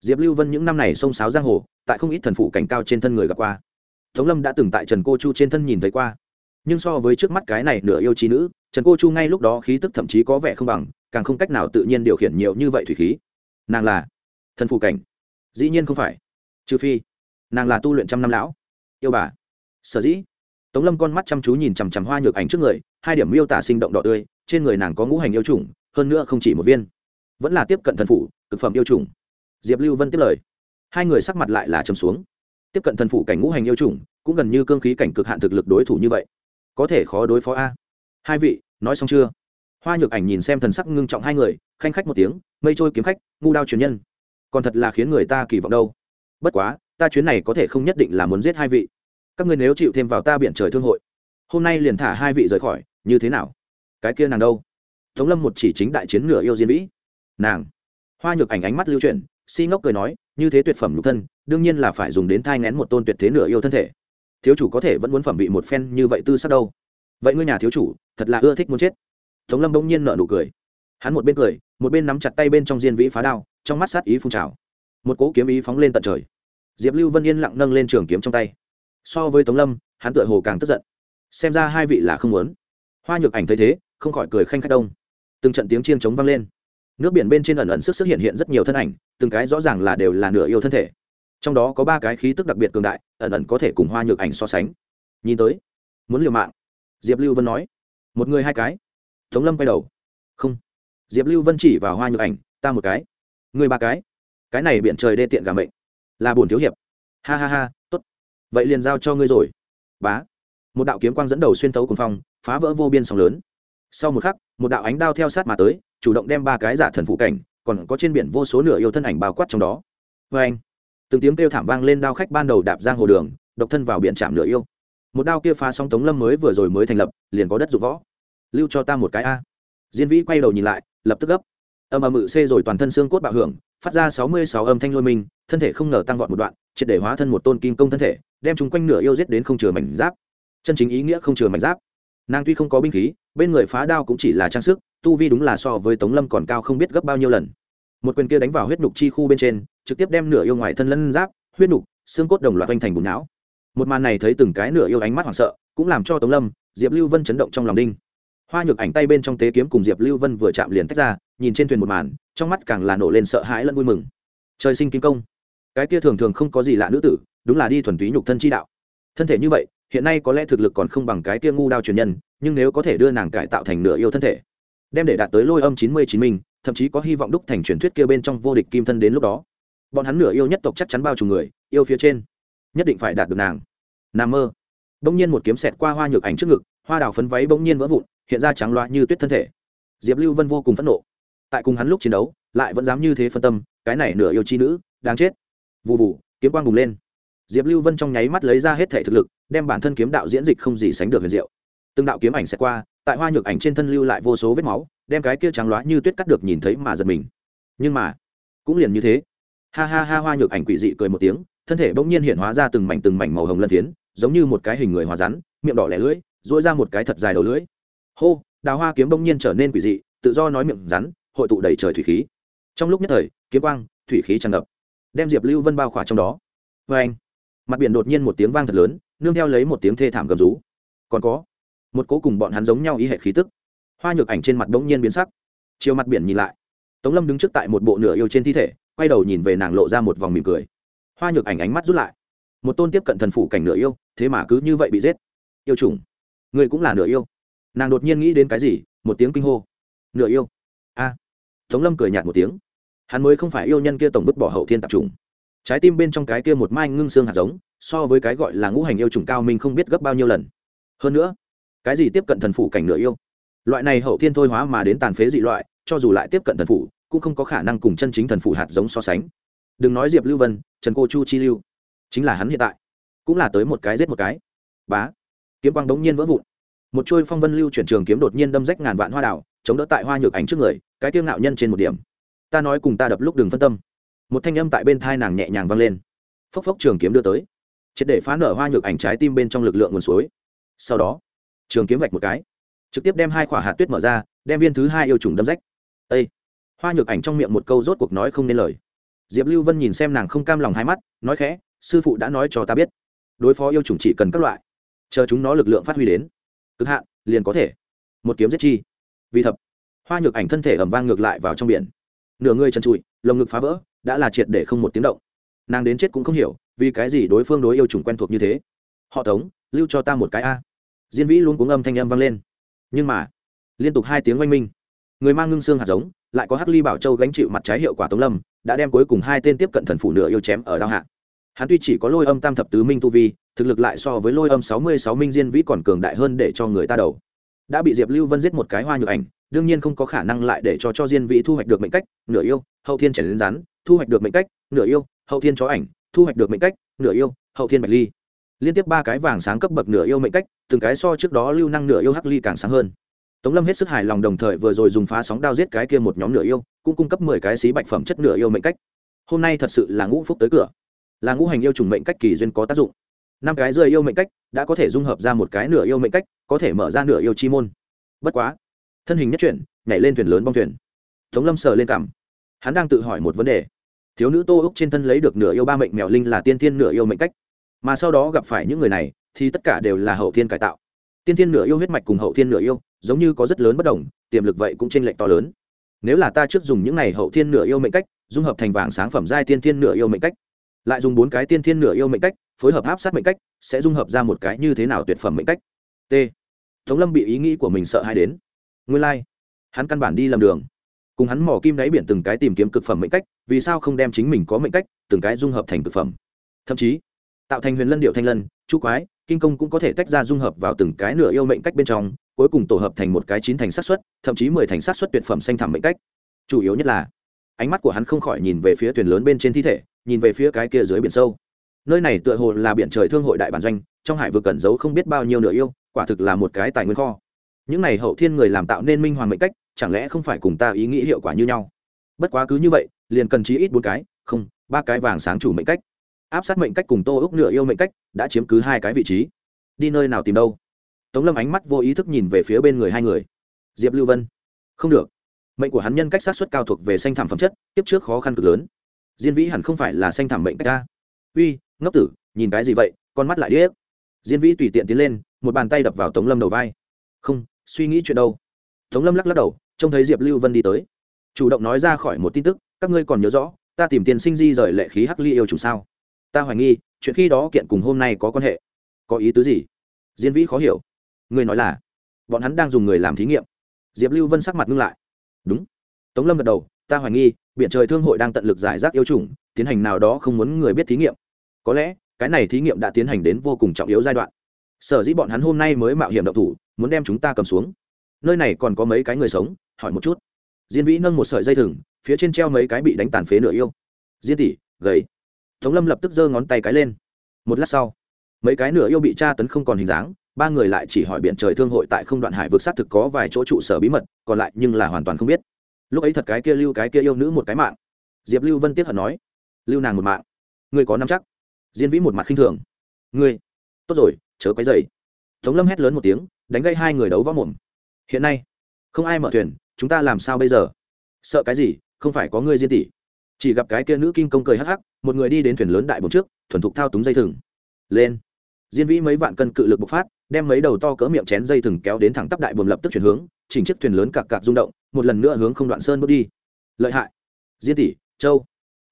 diệp lưu vân những năm này xông sáo giang hồ, tại không ít thần phụ cảnh cao trên thân người gặp qua. Tống lâm đã từng tại trần cô chu trên thân nhìn thấy qua. Nhưng so với trước mắt cái này nửa yêu trí nữ, trần cô chu ngay lúc đó khí tức thậm chí có vẻ không bằng, càng không cách nào tự nhiên điều khiển nhiều như vậy thủy khí. Nàng là thần phụ cảnh. Dĩ nhiên không phải. Trừ phi, nàng là tu luyện trăm năm lão. Yêu bà. Sở dĩ tống lâm con mắt chăm chú nhìn chằm chằm hoa nhược ảnh trước người hai điểm miêu tả sinh động đỏ tươi trên người nàng có ngũ hành yêu trùng, hơn nữa không chỉ một viên. Vẫn là tiếp cận thần phủ cực phẩm yêu trùng. diệp lưu vân tiếp lời. Hai người sắc mặt lại là chầm xuống. Tiếp cận thần phủ cảnh ngũ hành yêu trùng cũng gần như cương khí cảnh cực hạn thực lực đối thủ như vậy. Có thể khó đối phó a. Hai vị nói xong chưa? Hoa nhược ảnh nhìn xem thần sắc ngưng trọng hai người khanh khách một tiếng mây trôi kiếm khách ngu đao truyền nhân. Còn thật là khiến người ta kỳ vọng đâu. Bất quá ta chuyến này có thể không nhất định là muốn giết hai vị các ngươi nếu chịu thêm vào ta biển trời thương hội, hôm nay liền thả hai vị rời khỏi, như thế nào? Cái kia nàng đâu? Tống lâm một chỉ chính đại chiến nửa yêu diên vĩ. Nàng. Hoa nhược ảnh ánh mắt lưu chuyển, si ngốc cười nói, như thế tuyệt phẩm lục thân, đương nhiên là phải dùng đến thai ngén một tôn tuyệt thế nửa yêu thân thể. Thiếu chủ có thể vẫn muốn phẩm vị một phen như vậy tư sắc đâu? Vậy ngươi nhà thiếu chủ, thật là ưa thích muốn chết. Tống lâm bỗng nhiên nợ nụ cười. Hắn một bên cười, một bên nắm chặt tay bên trong diên vĩ phá đao, trong mắt sát ý phun trào. Một cỗ kiếm ý phóng lên tận trời. Diệp lưu vân yên lặng nâng lên trường kiếm trong tay so với tống lâm, hắn tựa hồ càng tức giận. Xem ra hai vị là không muốn. Hoa nhược ảnh thấy thế, không khỏi cười khanh khách đông. Từng trận tiếng chiên chống vang lên. Nước biển bên trên ẩn ẩn sức xuất hiện hiện rất nhiều thân ảnh, từng cái rõ ràng là đều là nửa yêu thân thể. Trong đó có ba cái khí tức đặc biệt cường đại, ẩn ẩn có thể cùng hoa nhược ảnh so sánh. Nhìn tới, muốn liều mạng. Diệp lưu vân nói, một người hai cái. Tống lâm quay đầu, không. Diệp lưu vân chỉ vào hoa nhược ảnh, ta một cái. Người ba cái. Cái này biện trời đê tiện gà mệnh, là bổn thiếu hiệp. Ha ha ha vậy liền giao cho ngươi rồi. Bá. Một đạo kiếm quang dẫn đầu xuyên tấu cùng phong, phá vỡ vô biên sóng lớn. Sau một khắc, một đạo ánh đao theo sát mà tới, chủ động đem ba cái giả thần phụ cảnh, còn có trên biển vô số nửa yêu thân ảnh bao quát trong đó. Vê anh từng tiếng kêu thảm vang lên đao khách ban đầu đạp giang hồ đường, độc thân vào biển trạm nửa yêu. Một đao kia phá sóng tống lâm mới vừa rồi mới thành lập, liền có đất dụng võ. Lưu cho ta một cái a. Diên vĩ quay đầu nhìn lại, lập tức gấp. Âm âm mự xê rồi toàn thân xương cốt bạo hưởng, phát ra sáu mươi sáu âm thanh lôi mình, thân thể không ngờ tăng vọt một đoạn, triệt để hóa thân một tôn kim công thân thể đem chúng quanh nửa yêu giết đến không chừa mảnh giáp. Chân chính ý nghĩa không chừa mảnh giáp. Nàng tuy không có binh khí, bên người phá đao cũng chỉ là trang sức, tu vi đúng là so với tống lâm còn cao không biết gấp bao nhiêu lần. Một quyền kia đánh vào huyết nục chi khu bên trên, trực tiếp đem nửa yêu ngoài thân lân giáp, huyết nục, xương cốt đồng loạt oanh thành bùn não. Một màn này thấy từng cái nửa yêu ánh mắt hoảng sợ, cũng làm cho tống lâm, diệp lưu vân chấn động trong lòng đinh. Hoa nhược ảnh tay bên trong tế kiếm cùng diệp lưu vân vừa chạm liền tách ra, nhìn trên thuyền một màn, trong mắt càng là nổ lên sợ hãi lẫn vui mừng. Trời sinh kim công. Cái kia thường thường không có gì lạ nữ tử đúng là đi thuần túy nhục thân chi đạo. Thân thể như vậy, hiện nay có lẽ thực lực còn không bằng cái kia ngu đao truyền nhân, nhưng nếu có thể đưa nàng cải tạo thành nửa yêu thân thể, đem để đạt tới lôi âm chín mươi chín minh thậm chí có hy vọng đúc thành truyền thuyết kia bên trong vô địch kim thân đến lúc đó. Bọn hắn nửa yêu nhất tộc chắc chắn bao trùm người, yêu phía trên, nhất định phải đạt được nàng. N mơ. Bỗng nhiên một kiếm xẹt qua hoa nhược ảnh trước ngực, hoa đào phấn váy bỗng nhiên vỡ vụn, hiện ra trắng loa như tuyết thân thể. Diệp lưu vân vô cùng phẫn nộ. Tại cùng hắn lúc chiến đấu, lại vẫn dám như thế phân tâm, cái này nửa yêu chi nữ, đáng chết. Vụ vụ kiếm quang bùng lên diệp lưu vân trong nháy mắt lấy ra hết thể thực lực, đem bản thân kiếm đạo diễn dịch không gì sánh được huyền diệu. Từng đạo kiếm ảnh sẽ qua, tại hoa nhược ảnh trên thân lưu lại vô số vết máu, đem cái kia trắng loá như tuyết cắt được nhìn thấy mà giật mình. Nhưng mà, cũng liền như thế. Ha ha ha, hoa nhược ảnh quỷ dị cười một tiếng, thân thể bỗng nhiên hiện hóa ra từng mảnh từng mảnh màu hồng lân phiến, giống như một cái hình người hòa rắn, miệng đỏ lẻ lưỡi dỗi ra một cái thật dài đầu lưỡi. Hô, đào hoa kiếm bỗng nhiên trở nên quỷ dị, tự do nói miệng rắn, hội tụ đầy trời thủy khí. Trong lúc nhất thời, kiếm quang, thủy khí tràn ngập, đem diệp lưu vân bao khỏa trong đó. Vê anh mặt biển đột nhiên một tiếng vang thật lớn, nương theo lấy một tiếng thê thảm gầm rú. Còn có, một cố cùng bọn hắn giống nhau ý hệ khí tức. Hoa nhược ảnh trên mặt bỗng nhiên biến sắc. Chiều mặt biển nhìn lại, tống lâm đứng trước tại một bộ nửa yêu trên thi thể, quay đầu nhìn về nàng lộ ra một vòng mỉm cười. Hoa nhược ảnh ánh mắt rút lại. Một tôn tiếp cận thần phủ cảnh nửa yêu, thế mà cứ như vậy bị giết. Yêu chủng, người cũng là nửa yêu. Nàng đột nhiên nghĩ đến cái gì, một tiếng kinh hô. Nửa yêu. A. Tống lâm cười nhạt một tiếng. Hắn mới không phải yêu nhân kia tổng vứt bỏ hậu thiên tạp trùng trái tim bên trong cái kia một mai ngưng xương hạt giống, so với cái gọi là ngũ hành yêu trùng cao mình không biết gấp bao nhiêu lần. Hơn nữa, cái gì tiếp cận thần phủ cảnh nửa yêu? Loại này hậu thiên thôi hóa mà đến tàn phế dị loại, cho dù lại tiếp cận thần phủ, cũng không có khả năng cùng chân chính thần phủ hạt giống so sánh. Đừng nói diệp lưu vân, trần cô chu chi lưu, chính là hắn hiện tại, cũng là tới một cái giết một cái. Bá, kiếm quang đống nhiên vỡ vụn. Một chuôi phong vân lưu chuyển trường kiếm đột nhiên đâm rách ngàn vạn hoa đảo chống đỡ tại hoa nhược ảnh trước người, cái tiêu ngạo nhân trên một điểm. Ta nói cùng ta đập lúc đường phân tâm một thanh âm tại bên thai nàng nhẹ nhàng vang lên. Phốc phốc trường kiếm đưa tới. Triệt để phá nở hoa nhược ảnh trái tim bên trong lực lượng nguồn suối. Sau đó, trường kiếm vạch một cái. Trực tiếp đem hai quả hạt tuyết mở ra, đem viên thứ hai yêu trùng đâm rách. Â hoa nhược ảnh trong miệng một câu rốt cuộc nói không nên lời. Diệp lưu vân nhìn xem nàng không cam lòng hai mắt, nói khẽ, sư phụ đã nói cho ta biết, đối phó yêu trùng chỉ cần các loại, chờ chúng nó lực lượng phát huy đến, cực hạn, liền có thể. Một kiếm giết chi. Vì thập, hoa nhược ảnh thân thể ẩm vang ngược lại vào trong biển. Nửa người chân trụi, lồng ngực phá vỡ đã là triệt để không một tiếng động. Nàng đến chết cũng không hiểu, vì cái gì đối phương đối yêu trùng quen thuộc như thế. Họ tống, lưu cho ta một cái a. Diên vĩ luôn cuống âm thanh âm vang lên. Nhưng mà, liên tục hai tiếng oanh minh. Người mang ngưng xương hạt giống, lại có hắc ly bảo châu gánh chịu mặt trái hiệu quả tống lâm, đã đem cuối cùng hai tên tiếp cận thần phủ nửa yêu chém ở đao hạ. Hắn tuy chỉ có lôi âm tam thập tứ minh tu vi, thực lực lại so với lôi âm sáu mươi sáu minh diên vĩ còn cường đại hơn để cho người ta đầu. Đã bị diệp lưu vân giết một cái hoa nhược ảnh, đương nhiên không có khả năng lại để cho cho diên vĩ thu hoạch được mệnh cách, nửa yêu, hậu thiên chảy đến rắn thu hoạch được mệnh cách, nửa yêu, hậu thiên chó ảnh, thu hoạch được mệnh cách, nửa yêu, hậu thiên bạch ly. Liên tiếp ba cái vàng sáng cấp bậc nửa yêu mệnh cách, từng cái so trước đó lưu năng nửa yêu hắc ly càng sáng hơn. Tống lâm hết sức hài lòng đồng thời vừa rồi dùng phá sóng đao giết cái kia một nhóm nửa yêu, cũng cung cấp mười cái xí bạch phẩm chất nửa yêu mệnh cách. Hôm nay thật sự là ngũ phúc tới cửa. Là ngũ hành yêu trùng mệnh cách kỳ duyên có tác dụng. Năm cái rơi yêu mệnh cách đã có thể dung hợp ra một cái nửa yêu mệnh cách, có thể mở ra nửa yêu chi môn. Bất quá, thân hình nhất chuyển, nhảy lên thuyền lớn bong thuyền. Tống lâm sờ lên cảm hắn đang tự hỏi một vấn đề. Thiếu nữ tô úc trên thân lấy được nửa yêu ba mệnh mèo linh là tiên thiên nửa yêu mệnh cách. Mà sau đó gặp phải những người này, thì tất cả đều là hậu thiên cải tạo. Tiên thiên nửa yêu huyết mạch cùng hậu thiên nửa yêu, giống như có rất lớn bất đồng, tiềm lực vậy cũng t r ê n lệch to lớn. Nếu là ta trước dùng những này hậu thiên nửa yêu mệnh cách, dung hợp thành vàng sáng phẩm giai tiên thiên nửa yêu mệnh cách, lại dùng bốn cái tiên thiên nửa yêu mệnh cách, phối hợp áp sát mệnh cách, sẽ dung hợp ra một cái như thế nào tuyệt phẩm mệnh cách? T. Tống lâm bị ý nghĩ của mình sợ hãi đến. Nguyên lai、like. hắn căn bản đi lầm đường cùng hắn mỏ kim đáy biển từng cái tìm kiếm cực phẩm mệnh cách, vì sao không đem chính mình có mệnh cách, từng cái dung hợp thành cực phẩm? Thậm chí, tạo thành huyền lân điệu thanh lân, chú quái, kinh công cũng có thể tách ra dung hợp vào từng cái nửa yêu mệnh cách bên trong, cuối cùng tổ hợp thành một cái chín thành sát xuất thậm chí mười thành sát xuất tuyệt phẩm xanh thảm mệnh cách. Chủ yếu nhất là, ánh mắt của hắn không khỏi nhìn về phía thuyền lớn bên trên thi thể, nhìn về phía cái kia dưới biển sâu. Nơi này tựa hồ là biển trời thương hội đại bản doanh, trong hải vừa cẩn giấu không biết bao nhiêu nửa yêu, quả thực là một cái tài nguyên kho. Những này hậu thiên người làm tạo nên minh hoàng mệnh cách chẳng lẽ không phải cùng ta ý nghĩ hiệu quả như nhau? Bất quá cứ như vậy, liền cần chí ít bốn cái, không, ba cái vàng sáng chủ mệnh cách. Áp sát mệnh cách cùng tô úc nửa yêu mệnh cách, đã chiếm cứ hai cái vị trí. Đi nơi nào tìm đâu? Tống lâm ánh mắt vô ý thức nhìn về phía bên người hai người. Diệp lưu vân. Không được. Mệnh của hắn nhân cách sát xuất cao thuộc về xanh thảm phẩm chất tiếp trước khó khăn cực lớn. Diên vĩ hẳn không phải là xanh thảm mệnh cách ta uy, ngốc tử, nhìn cái gì vậy, con mắt lại điếc. Diên vĩ tùy tiện tiến lên, một bàn tay đập vào tống lâm đầu vai. Không, suy nghĩ chuyện đâu. Tống lâm lắc lắc đầu trông thấy diệp lưu vân đi tới. Chủ động nói ra khỏi một tin tức, các ngươi còn nhớ rõ, ta tìm tiền sinh di rời lệ khí hắc ly yêu chủ sao? Ta hoài nghi, chuyện khi đó kiện cùng hôm nay có quan hệ. Có ý tứ gì? Diên vĩ khó hiểu. Ngươi nói là, bọn hắn đang dùng người làm thí nghiệm. Diệp lưu vân sắc mặt ngưng lại. Đúng. Tống lâm gật đầu, ta hoài nghi biện trời thương hội đang tận lực giải rác yêu chủng, tiến hành nào đó không muốn người biết thí nghiệm. Có lẽ, cái này thí nghiệm đã tiến hành đến vô cùng trọng yếu giai đoạn. Sở dĩ bọn hắn hôm nay mới mạo hiểm độc thủ, muốn đem chúng ta cầm xuống. Nơi này còn có mấy cái người sống hỏi một chút. Diên vĩ nâng một sợi dây thừng, phía trên treo mấy cái bị đánh tàn phế nửa yêu. Diên tỷ, gầy. Tống lâm lập tức giơ ngón tay cái lên. Một lát sau, mấy cái nửa yêu bị tra tấn không còn hình dáng, ba người lại chỉ hỏi biển trời thương hội tại không đoạn hải vực xác thực có vài chỗ trụ sở bí mật, còn lại nhưng là hoàn toàn không biết. Lúc ấy thật cái kia lưu, cái kia yêu nữ một cái mạng. Diệp lưu vân tiếp hận nói, lưu nàng một mạng, ngươi có năm chắc? Diên vĩ một mặt khinh thường, ngươi, tốt rồi, chớ quấy dày tống lâm hét lớn một tiếng, đánh gây hai người đấu võ mồm. Hiện nay, không ai mở thuyền chúng ta làm sao bây giờ? Sợ cái gì? Không phải có ngươi diên tỷ. Chỉ gặp cái kia nữ kim công cười hắc hắc, một người đi đến thuyền lớn đại bồn trước, thuần thục thao túng dây thừng. Lên. Diên vĩ mấy vạn cân cự lực bộc phát, đem mấy đầu to cỡ miệng chén dây thừng kéo đến thẳng tắp đại bồn lập tức chuyển hướng, chỉnh chiếc thuyền lớn cạc cạc rung động, một lần nữa hướng không đoạn sơn bước đi. Lợi hại. Diên tỷ, châu.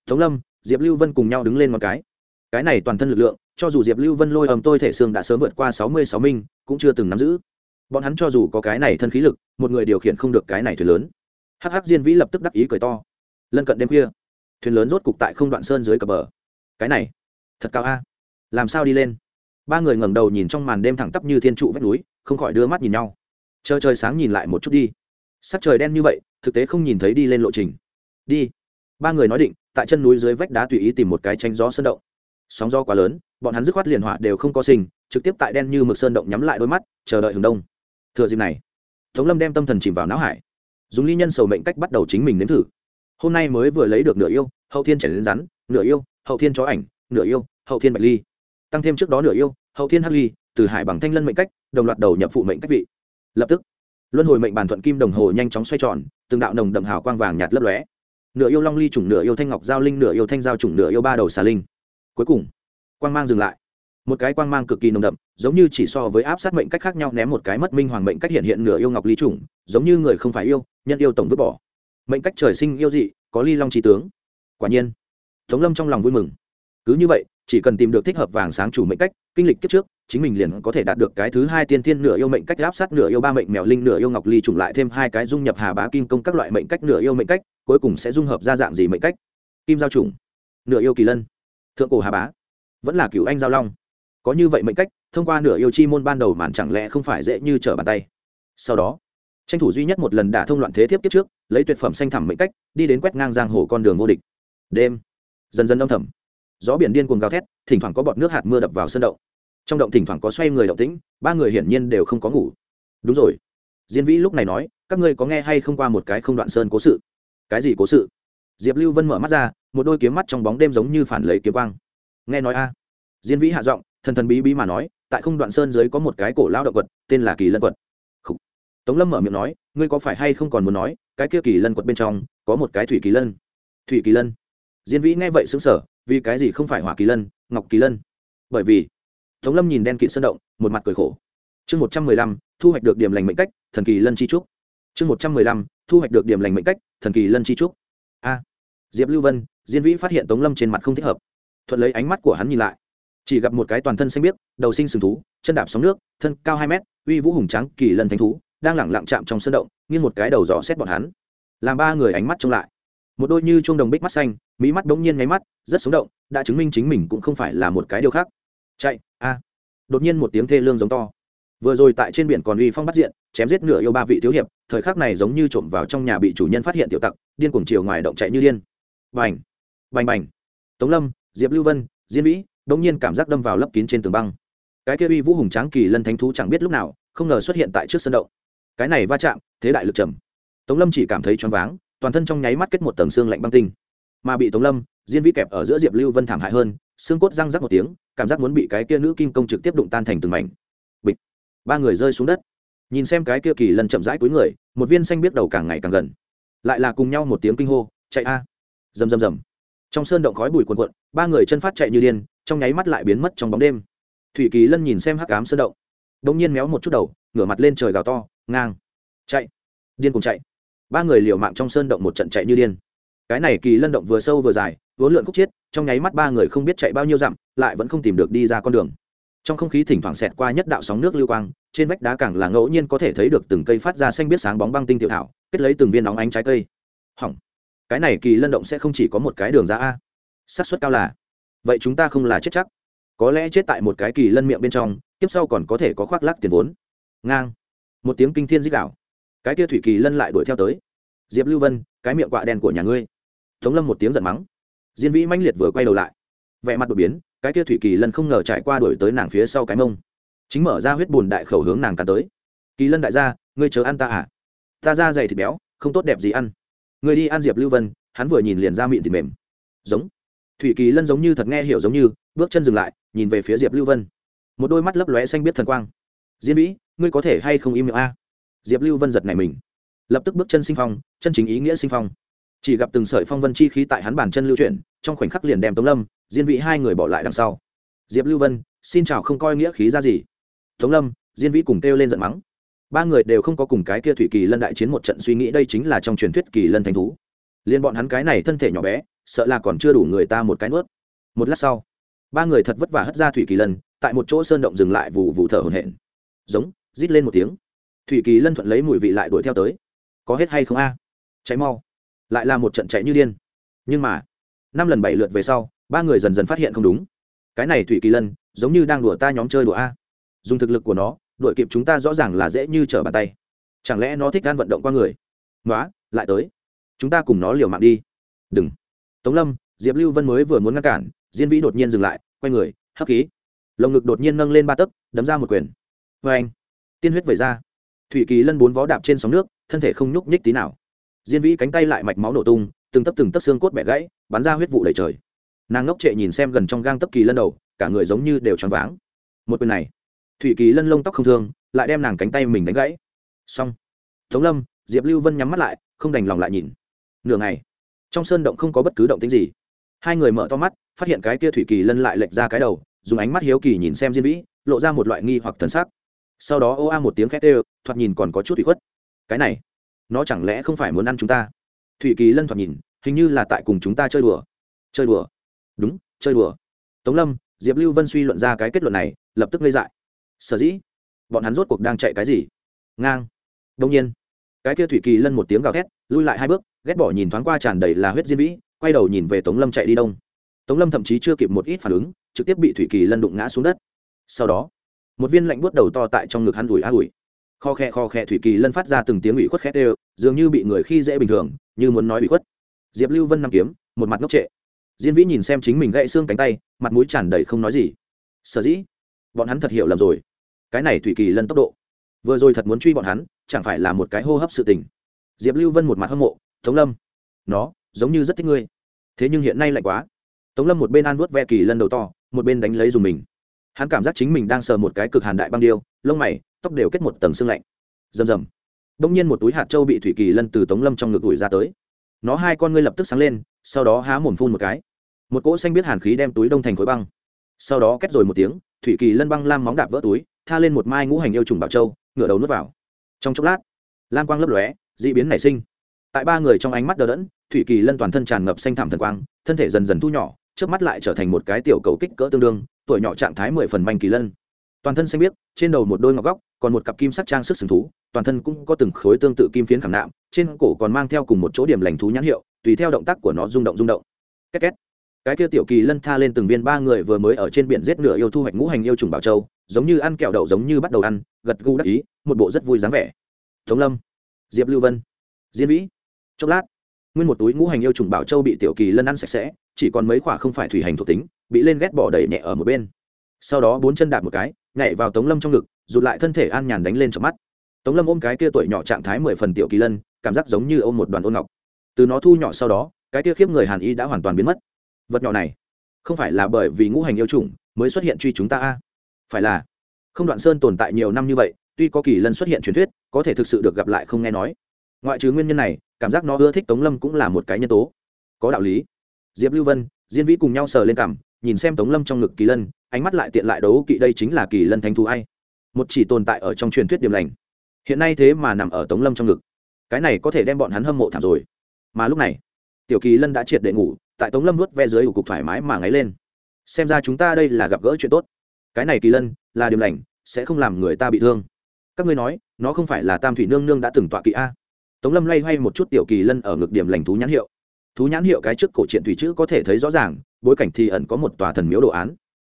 Tống lâm, diệp lưu vân cùng nhau đứng lên một cái. Cái này toàn thân lực lượng, cho dù diệp lưu vân lôi ầm tôi thể xương đã sớm vượt qua sáu mươi sáu minh, cũng chưa từng nắm giữ bọn hắn cho dù có cái này thân khí lực, một người điều khiển không được cái này thuyền lớn. Hắc hắc diên vĩ lập tức đắc ý cười to. Lân cận đêm khuya, thuyền lớn rốt cục tại không đoạn sơn dưới cờ bờ. Cái này, thật cao a. Làm sao đi lên? Ba người ngẩng đầu nhìn trong màn đêm thẳng tắp như thiên trụ vách núi, không khỏi đưa mắt nhìn nhau. Chờ trời sáng nhìn lại một chút đi. Sắc trời đen như vậy, thực tế không nhìn thấy đi lên lộ trình. Đi. Ba người nói định, tại chân núi dưới vách đá tùy ý tìm một cái tranh gió sơn động. Sóng gió quá lớn, bọn hắn dứt khoát liền hỏa đều không có sinh, trực tiếp tại đen như mực sơn động nhắm lại đôi mắt, chờ đợi hướng đông thừa dịp này, tống lâm đem tâm thần chìm vào não hải. Dùng ly nhân sầu mệnh cách bắt đầu chính mình nếm thử. Hôm nay mới vừa lấy được nửa yêu, hậu thiên chảy đến rắn, nửa yêu, hậu thiên chó ảnh, nửa yêu, hậu thiên bạch ly. Tăng thêm trước đó nửa yêu, hậu thiên hắc ly, từ hải bằng thanh lân mệnh cách, đồng loạt đầu nhập phụ mệnh cách vị. Lập tức, luân hồi mệnh bàn thuận kim đồng hồ nhanh chóng xoay tròn, từng đạo nồng đậm hào quang vàng nhạt lấp lóe. Nửa yêu long ly chủng nửa yêu thanh ngọc giao linh, nửa yêu thanh giao chủng nửa yêu ba đầu xà linh. Cuối cùng, quang mang dừng lại một cái quang mang cực kỳ nồng đậm, giống như chỉ so với áp sát mệnh cách khác nhau ném một cái mất minh hoàng mệnh cách hiện hiện nửa yêu ngọc lý chủng giống như người không phải yêu, nhân yêu tổng vứt bỏ. Mệnh cách trời sinh yêu dị, có ly long trí tướng. Quả nhiên, tống lâm trong lòng vui mừng. Cứ như vậy, chỉ cần tìm được thích hợp vàng sáng chủ mệnh cách, kinh lịch kiếp trước, chính mình liền có thể đạt được cái thứ hai tiên thiên nửa yêu mệnh cách, áp sát nửa yêu ba mệnh mèo linh nửa yêu ngọc ly trùng lại thêm hai cái dung nhập hà bá kim công các loại mệnh cách nửa yêu mệnh cách, cuối cùng sẽ dung hợp ra dạng gì mệnh cách? Kim giao trùng nửa yêu kỳ lân, thượng cổ hà bá, vẫn là cựu anh giao long có như vậy mệnh cách, thông qua nửa yêu chi môn ban đầu màn chẳng lẽ không phải dễ như trở bàn tay? Sau đó, tranh thủ duy nhất một lần đả thông loạn thế thiếp kiếp trước, lấy tuyệt phẩm xanh thẳm mệnh cách, đi đến quét ngang giang hồ con đường vô địch. Đêm, dần dần âm thầm. Gió biển điên cuồng gào thét, thỉnh thoảng có bọt nước hạt mưa đập vào sân động. Trong động thỉnh thoảng có xoay người động tĩnh, ba người hiển nhiên đều không có ngủ. Đúng rồi. Diên vĩ lúc này nói, các ngươi có nghe hay không qua một cái không đoạn sơn cố sự? Cái gì cố sự? Diệp lưu vân mở mắt ra, một đôi kiếm mắt trong bóng đêm giống như phản lấy kiếm quang. Nghe nói a. Diên vĩ hạ giọng thần thần bí bí mà nói, tại không đoạn sơn dưới có một cái cổ lao động quật, tên là kỳ lân quật. Khủ. tống lâm mở miệng nói, ngươi có phải hay không còn muốn nói, cái kia kỳ lân quật bên trong, có một cái thủy kỳ lân. Thủy kỳ lân. Diên vĩ nghe vậy xứng sở vì cái gì không phải hỏa kỳ lân, ngọc kỳ lân? Bởi vì, tống lâm nhìn đen kịt sơn động, một mặt cười khổ. Chương một trăm mười lăm, thu hoạch được điểm lành mệnh cách, thần kỳ lân chi trúc. Chương một trăm mười lăm, thu hoạch được điểm lành mệnh cách, thần kỳ lân chi trúc. A. Diệp lưu vân, diên vĩ phát hiện tống lâm trên mặt không thích hợp. Thuận lấy ánh mắt của hắn nhìn lại chỉ gặp một cái toàn thân xanh biếc, đầu sinh sừng thú, chân đạp sóng nước, thân cao hai mét, uy vũ hùng trắng kỳ lân thánh thú, đang lẳng lặng chạm trong sân động, nghiêng một cái đầu dò xét bọn hắn. Làm ba người ánh mắt trông lại. Một đôi như chuông đồng bích mắt xanh mỹ mắt bỗng nhiên nháy mắt, rất sống động, đã chứng minh chính mình cũng không phải là một cái điều khác. Chạy, a. Đột nhiên một tiếng thê lương giống to. Vừa rồi tại trên biển còn uy phong bắt diện, chém giết nửa yêu ba vị thiếu hiệp, thời khắc này giống như trộm vào trong nhà bị chủ nhân phát hiện tiểu tặc, điên cuồng chiều ngoài động chạy như điên. Bành bành bành. Tống lâm, diệp lưu vân, diên vĩ đông nhiên cảm giác đâm vào lấp kín trên tường băng. Cái kia uy vũ hùng tráng kỳ lân thánh thú chẳng biết lúc nào, không ngờ xuất hiện tại trước sân động. Cái này va chạm, thế đại lực trầm. Tống lâm chỉ cảm thấy choáng váng, toàn thân trong nháy mắt kết một tầng xương lạnh băng tinh. Mà bị tống lâm, diên vi kẹp ở giữa diệp lưu vân thảm hại hơn, xương cốt răng rắc một tiếng, cảm giác muốn bị cái kia nữ kim công trực tiếp đụng tan thành từng mảnh. Bịch. Ba người rơi xuống đất. Nhìn xem cái kia kỳ lân chậm rãi cuối người, một viên xanh biết đầu càng ngày càng gần. Lại là cùng nhau một tiếng kinh hô, chạy a! À. rầm rầm rầm. Trong sơn động khói bụi cuồn cuộn, ba người chân phát chạy như điên trong nháy mắt lại biến mất trong bóng đêm. Thủy kỳ lân nhìn xem hắc ám sơn động đ ỗ n g nhiên méo một chút đầu, ngửa mặt lên trời gào to, ngang. Chạy. Điên cùng chạy. Ba người liều mạng trong sơn động một trận chạy như điên. Cái này kỳ lân động vừa sâu vừa dài, vốn lượn khúc chiết, trong nháy mắt ba người không biết chạy bao nhiêu dặm, lại vẫn không tìm được đi ra con đường. Trong không khí thỉnh thoảng xẹt qua nhất đạo sóng nước lưu quang, trên vách đá càng là ngẫu nhiên có thể thấy được từng cây phát ra xanh biết sáng bóng băng tinh tiểu thảo, kết lấy từng viên nóng ánh trái cây. Hỏng. Cái này kỳ lân động sẽ không chỉ có một cái đường ra a. Xác suất cao là vậy chúng ta không là chết chắc. Có lẽ chết tại một cái kỳ lân miệng bên trong tiếp sau còn có thể có khoác lắc tiền vốn. Ngang. Một tiếng kinh thiên dích đạo cái kia thủy kỳ lân lại đuổi theo tới. Diệp lưu vân, cái miệng quạ đen của nhà ngươi. Tống lâm một tiếng giận mắng. Diên vĩ mãnh liệt vừa quay đầu lại. Vẻ mặt đột biến, cái kia thủy kỳ lân không ngờ trải qua đuổi tới nàng phía sau cái mông. Chính mở ra huyết bùn đại khẩu hướng nàng cắn tới. Kỳ lân đại gia, ngươi chờ ăn ta à? Ta ra dày thịt béo, không tốt đẹp gì ăn. Người đi ăn diệp lưu vân, hắn vừa nhìn liền ra miệng thịt mềm. Giống thủy kỳ lân giống như thật nghe hiểu giống như, bước chân dừng lại, nhìn về phía diệp lưu vân. Một đôi mắt lấp lóe xanh biết thần quang. Diễn vĩ, ngươi có thể hay không im miệng a? Diệp lưu vân giật này mình. Lập tức bước chân sinh phong, chân chính ý nghĩa sinh phong. Chỉ gặp từng sợi phong vân chi khí tại hắn bàn chân lưu chuyển, trong khoảnh khắc liền đem tống lâm, diên vĩ hai người bỏ lại đằng sau. Diệp lưu vân, xin chào không coi nghĩa khí ra gì. Tống lâm, diên vĩ cùng kêu lên giận mắng. Ba người đều không có cùng cái kia thủy kỳ lân đại chiến một trận suy nghĩ, đây chính là trong truyền thuyết kỳ lân thành thú. Liên bọn hắn cái này thân thể nhỏ bé sợ là còn chưa đủ người ta một cái nuốt. Một lát sau, ba người thật vất vả hất ra thủy kỳ lân, tại một chỗ sơn động dừng lại vụ vụ thở hổn hển. Giống, rít lên một tiếng. Thủy kỳ lân thuận lấy mùi vị lại đuổi theo tới. Có hết hay không a? Cháy mau. Lại là một trận chạy như điên. Nhưng mà, năm lần bảy lượt về sau, ba người dần dần phát hiện không đúng. Cái này thủy kỳ lân, giống như đang đùa ta nhóm chơi đùa a. Dùng thực lực của nó, đuổi kịp chúng ta rõ ràng là dễ như trở bàn tay. Chẳng lẽ nó thích gan vận động qua người? Nói lại tới. Chúng ta cùng nó liều mạng đi. Đừng tống lâm, diệp lưu vân mới vừa muốn ngăn cản, diên vĩ đột nhiên dừng lại, quay người, hấp khí. Lồng ngực đột nhiên nâng lên ba tấc, đấm ra một quyền. Vê anh, tiên huyết vẩy ra. Thủy kỳ lân bốn vó đạp trên sóng nước, thân thể không nhúc nhích tí nào. Diên vĩ cánh tay lại mạch máu nổ tung, từng tấc từng tấc xương cốt bẻ gãy, bắn ra huyết vụ đầy trời. Nàng ngốc trệ nhìn xem gần trong gang tấc kỳ lân đầu, cả người giống như đều choáng váng. Một quyền này, thủy kỳ lân lông tóc không thương, lại đem nàng cánh tay mình đánh gãy. Xong. Tống lâm, diệp lưu vân nhắm mắt lại, không đành lòng lại nhìn. Nửa ngày trong sơn động không có bất cứ động tính gì. Hai người mở to mắt, phát hiện cái kia thủy kỳ lân lại lệch ra cái đầu, dùng ánh mắt hiếu kỳ nhìn xem diên vĩ, lộ ra một loại nghi hoặc thần sắc. Sau đó ô a một tiếng khét ê thoạt nhìn còn có chút bị khuất. Cái này, nó chẳng lẽ không phải muốn ăn chúng ta? Thủy kỳ lân thoạt nhìn, hình như là tại cùng chúng ta chơi đùa. Chơi đùa. Đúng, chơi đùa. Tống lâm, diệp lưu vân suy luận ra cái kết luận này, lập tức gây dại. Sở dĩ, bọn hắn rốt cuộc đang chạy cái gì? Ngang. Đông nhiên cái kia thủy kỳ lân một tiếng gào thét, lui lại hai bước, ghét bỏ nhìn thoáng qua tràn đầy là huyết diên vĩ, quay đầu nhìn về tống lâm chạy đi đông. Tống lâm thậm chí chưa kịp một ít phản ứng, trực tiếp bị thủy kỳ lân đụng ngã xuống đất. Sau đó, một viên lạnh buốt đầu to tại trong ngực hắn ủi á ủi. Kho khe kho khe thủy kỳ lân phát ra từng tiếng ủy khuất khét đều, dường như bị người khi dễ bình thường, như muốn nói ủy khuất. Diệp lưu vân nằm kiếm, một mặt ngốc trệ. Diên vĩ nhìn xem chính mình gãy xương cánh tay, mặt mũi tràn đầy không nói gì. Sở dĩ, bọn hắn thật hiểu lầm rồi. Cái này thủy kỳ lân tốc độ. Vừa rồi thật muốn truy bọn hắn chẳng phải là một cái hô hấp sự tình. Diệp lưu vân một mặt hâm mộ, tống lâm, nó giống như rất thích ngươi. Thế nhưng hiện nay lạnh quá. Tống lâm một bên ăn vuốt ve kỳ lân đầu to, một bên đánh lấy dùng mình. Hắn cảm giác chính mình đang sờ một cái cực hàn đại băng điêu, lông mày, tóc đều kết một tầng xương lạnh. Rầm rầm. Đông nhiên một túi hạt trâu bị thủy kỳ lân từ tống lâm trong ngực ủi ra tới. Nó hai con ngươi lập tức sáng lên, sau đó há mồm phun một cái. Một cỗ xanh biết hàn khí đem túi đông thành khối băng. Sau đó kết rồi một tiếng, thủy kỳ lân băng lam móng đạp vỡ túi, tha lên một mai ngũ hành yêu trùng bảo châu ngựa đầu nuốt vào trong chốc lát, lam quang lấp lóe d ị biến nảy sinh. Tại ba người trong ánh mắt đờ đẫn, thủy kỳ lân toàn thân tràn ngập xanh thảm thần quang, thân thể dần dần thu nhỏ trước mắt lại trở thành một cái tiểu cầu kích cỡ tương đương, tuổi nhỏ trạng thái mười phần manh kỳ lân. Toàn thân xanh biếc, trên đầu một đôi ngọc góc, còn một cặp kim sắc trang sức sừng thú, toàn thân cũng có từng khối tương tự kim phiến khảm nạm, trên cổ còn mang theo cùng một chỗ điểm lành thú nhãn hiệu, tùy theo động tác của nó rung động rung động. Két két cái kia tiểu kỳ lân tha lên từng viên ba người vừa mới ở trên biển giết nửa yêu thu hoạch ngũ hành yêu trùng bảo châu, giống như ăn kẹo đậu giống như bắt đầu ăn, gật gù đắc ý, một bộ rất vui dáng vẻ. Tống lâm, diệp lưu vân diễn vĩ. Chốc lát, nguyên một túi ngũ hành yêu trùng bảo châu bị tiểu kỳ lân ăn sạch sẽ, chỉ còn mấy khoả không phải thủy hành thuộc tính, bị lên ghét bỏ đẩy nhẹ ở một bên. Sau đó bốn chân đạp một cái, nhảy vào tống lâm trong ngực, rụt lại thân thể an nhàn đánh lên trong mắt. Tống lâm ôm cái kia tuổi nhỏ trạng thái mười phần tiểu kỳ lân, cảm giác giống như ôm một đoàn ôn ngọc. Từ nó thu nhỏ sau đó, cái kia khiếp người hàn y đã hoàn toàn biến mất vật nhỏ này. Không phải là bởi vì ngũ hành yêu trùng mới xuất hiện truy chúng ta a? Phải là, không đoạn sơn tồn tại nhiều năm như vậy, tuy có kỳ lân xuất hiện truyền thuyết, có thể thực sự được gặp lại không nghe nói. Ngoại trừ nguyên nhân này, cảm giác nó ưa thích tống lâm cũng là một cái nhân tố. Có đạo lý. Diệp lưu vân, diên vĩ cùng nhau sờ lên cảm nhìn xem tống lâm trong ngực kỳ lân, ánh mắt lại tiện lại đấu kỵ đây chính là kỳ lân thanh thú ai? Một chỉ tồn tại ở trong truyền thuyết điểm lành. Hiện nay thế mà nằm ở tống lâm trong ngực. Cái này có thể đem bọn hắn hâm mộ thảm rồi. Mà lúc này tiểu kỳ lân đã triệt để ngủ, tại tống lâm vớt ve dưới ủ cục thoải mái mà ngáy lên. Xem ra chúng ta đây là gặp gỡ chuyện tốt. Cái này kỳ lân, là điểm lành, sẽ không làm người ta bị thương. Các ngươi nói, nó không phải là tam thủy nương nương đã từng tọa kỵ a? Tống lâm loay hoay một chút tiểu kỳ lân ở ngực điểm lành thú nhãn hiệu. Thú nhãn hiệu cái trước cổ truyện thủy chữ có thể thấy rõ ràng, bối cảnh thì ẩn có một tòa thần miếu đồ án.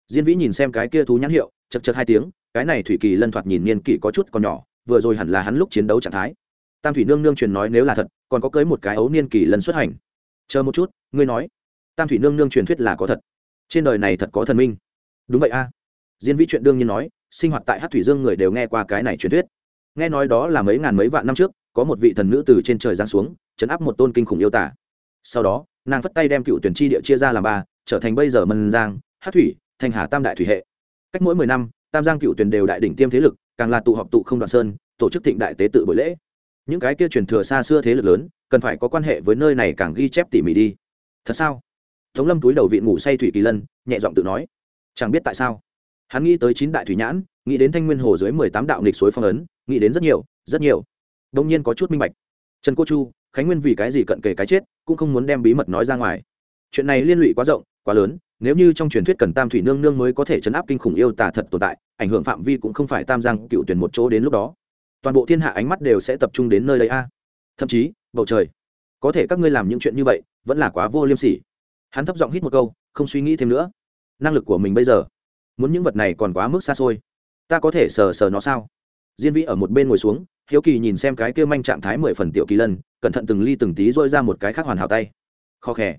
Diên vĩ nhìn xem cái kia thú nhãn hiệu, chật chật hai tiếng, cái này thủy kỳ lân thoạt nhìn niên kỷ có chút còn nhỏ, vừa rồi hẳn là hắn lúc chiến đấu trạng thái. Tam thủy nương nương truyền nói nếu là thật, còn có cưới một cái ấu niên kỳ lân xuất hành chờ một chút, ngươi nói. Tam thủy nương nương truyền thuyết là có thật. Trên đời này thật có thần minh. Đúng vậy a. Diên vĩ chuyện đương nhiên nói, sinh hoạt tại hát thủy dương người đều nghe qua cái này truyền thuyết. Nghe nói đó là mấy ngàn mấy vạn năm trước, có một vị thần nữ từ trên trời giáng xuống, chấn áp một tôn kinh khủng yêu tả sau đó, nàng phất tay đem cựu tuyển chi địa chia ra làm ba, trở thành bây giờ mân giang hát thủy thanh hà tam đại thủy hệ. Cách mỗi mười năm, tam giang cựu tuyển đều đại đỉnh tiêm thế lực, càng là tụ họp tụ không đoạn sơn, tổ chức thịnh đại tế tự buổi lễ. Những cái kia truyền thừa xa xưa thế lực lớn cần phải có quan hệ với nơi này càng ghi chép tỉ mỉ đi. Thật sao? Tống lâm túi đầu vị ngủ say thủy kỳ lân, nhẹ giọng tự nói. Chẳng biết tại sao. Hắn nghĩ tới chín đại thủy nhãn, nghĩ đến thanh nguyên hồ dưới mười tám đạo nghịch suối phong ấn, nghĩ đến rất nhiều rất nhiều. Đông nhiên có chút minh bạch. Trần cô chu, khánh nguyên vì cái gì cận kề cái chết, cũng không muốn đem bí mật nói ra ngoài. Chuyện này liên lụy quá rộng, quá lớn, nếu như trong truyền thuyết cần tam thủy nương nương mới có thể chấn áp kinh khủng yêu tà thật tồn tại, ảnh hưởng phạm vi cũng không phải tam giang cựu tuyển một chỗ đến lúc đó. Toàn bộ thiên hạ ánh mắt đều sẽ tập trung đến nơi đây a. Thậm chí bầu trời. Có thể các ngươi làm những chuyện như vậy, vẫn là quá vô liêm sỉ. Hắn thấp giọng hít một câu, không suy nghĩ thêm nữa. Năng lực của mình bây giờ, muốn những vật này còn quá mức xa xôi. Ta có thể sờ sờ nó sao? Diên vĩ ở một bên ngồi xuống, hiếu kỳ nhìn xem cái kia manh trạng thái mười phần tiểu kỳ lân, cẩn thận từng ly từng tí dôi ra một cái khác hoàn hảo tay. Khó khẽ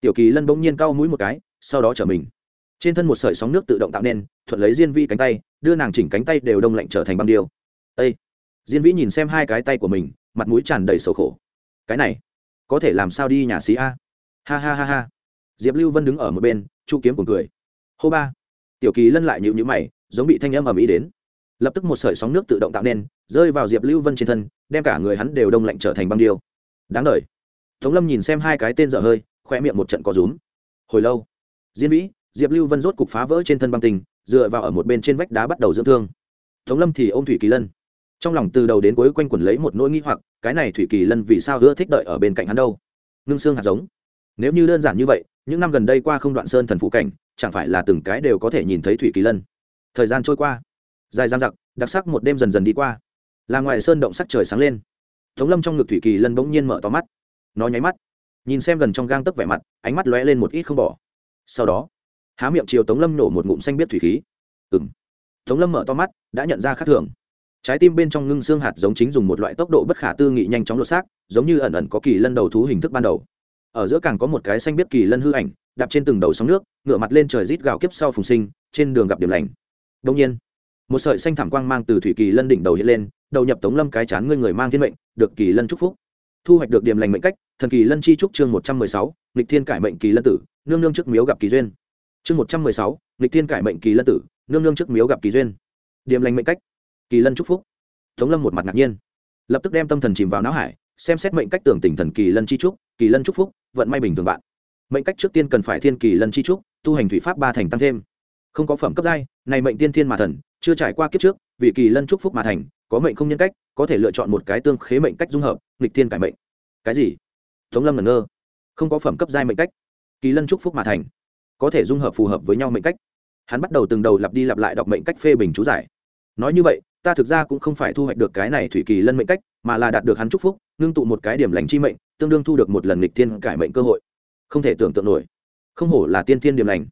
tiểu kỳ lân bỗng nhiên cau mũi một cái, sau đó trở mình. Trên thân một sợi sóng nước tự động tạo nên, thuận lấy diên vĩ cánh tay, đưa nàng chỉnh cánh tay đều đông lạnh trở thành băng điêu. Ây diên vĩ nhìn xem hai cái tay của mình, mặt mũi tràn đầy sầu khổ cái này có thể làm sao đi nhà sĩ a? Ha ha ha ha. Diệp lưu vân đứng ở một bên, chu kiếm cùng cười. Hô ba. Tiểu kỳ lân lại nhịu nhữ mày, giống bị thanh âm ầm ĩ đến. Lập tức một sợi sóng nước tự động tạo nên, rơi vào diệp lưu vân trên thân, đem cả người hắn đều đông lạnh trở thành băng điêu. Đáng đ ờ i tống lâm nhìn xem hai cái tên dở hơi khoe miệng một trận có rúm. Hồi lâu. Diễn vĩ, diệp lưu vân rốt cục phá vỡ trên thân băng tình, dựa vào ở một bên trên vách đá bắt đầu dưỡng thương. Tống lâm thì ô m thủy kỳ lân trong lòng từ đầu đến cuối quanh quẩn lấy một nỗi nghĩ hoặc, cái này thủy kỳ lân vì sao ưa thích đợi ở bên cạnh hắn đâu? Ngưng xương hạt giống. Nếu như đơn giản như vậy, những năm gần đây qua không đoạn sơn thần phụ cảnh, chẳng phải là từng cái đều có thể nhìn thấy thủy kỳ lân. Thời gian trôi qua, dài dang dặc, đặc sắc một đêm dần dần đi qua. Là ngoài sơn động sắc trời sáng lên. Tống lâm trong ngực thủy kỳ lân bỗng nhiên mở to mắt. Nó nháy mắt, nhìn xem gần trong gang tấc vẻ mặt, ánh mắt lóe lên một ít không bỏ. Sau đó, há miệng chiều tống lâm nổ một ngụm xanh biết thủy khí. Ừ m tống lâm mở to mắt, đã nhận ra khác thường trái tim bên trong ngưng xương hạt giống chính dùng một loại tốc độ bất khả tư nghị nhanh chóng lột xác, giống như ẩn ẩn có kỳ lân đầu thú hình thức ban đầu. Ở giữa càng có một cái xanh biết kỳ lân hư ảnh, đạp trên từng đầu sóng nước ngựa mặt lên trời rít gào kiếp sau phùng sinh, trên đường gặp điểm lành. Đông nhiên, một sợi xanh thảm quang mang từ thủy kỳ lân đỉnh đầu hiện lên, đầu nhập tống lâm cái chán ngươi người mang thiên mệnh, được kỳ lân chúc phúc. Thu hoạch được điểm lành mệnh cách, thần kỳ lân chi trúc chương một trăm mười sáu lịch thiên cải mệnh kỳ lân tử, nương nương trước miếu gặp kỳ duyên. Chương một trăm mười sáu lịch thiên cải mệnh kỳ lân tử, nương nương trước miếu gặp kỳ duyên. Điểm lành mệnh cách kỳ lân chúc phúc. Tống lâm một mặt ngạc nhiên. Lập tức đem tâm thần chìm vào não hải, xem xét mệnh cách tưởng tỉnh thần kỳ lân chi trúc kỳ lân chúc phúc, vận may bình thường bạn. Mệnh cách trước tiên cần phải thiên kỳ lân chi trúc tu hành thủy pháp ba thành tăng thêm. Không có phẩm cấp giai, này mệnh tiên thiên mà thần, chưa trải qua kiếp trước, vì kỳ lân chúc phúc mà thành, có mệnh không nhân cách, có thể lựa chọn một cái tương khế mệnh cách dung hợp, nghịch thiên cải mệnh. Cái gì? Tống lâm ngẩn ngơ. Không có phẩm cấp giai mệnh cách, kỳ lân chúc phúc mà thành, có thể dung hợp phù hợp với nhau mệnh cách. Hắn bắt đầu từng đầu lặp đi lặp lại đọc mệnh cách phê bình chú giải. Nói như vậy ta thực ra cũng không phải thu hoạch được cái này thủy kỳ lân mệnh cách, mà là đạt được hắn chúc phúc, ngưng tụ một cái điểm lành chi mệnh, tương đương thu được một lần nghịch thiên cải mệnh cơ hội. Không thể tưởng tượng nổi. Không hổ là tiên thiên điểm lành.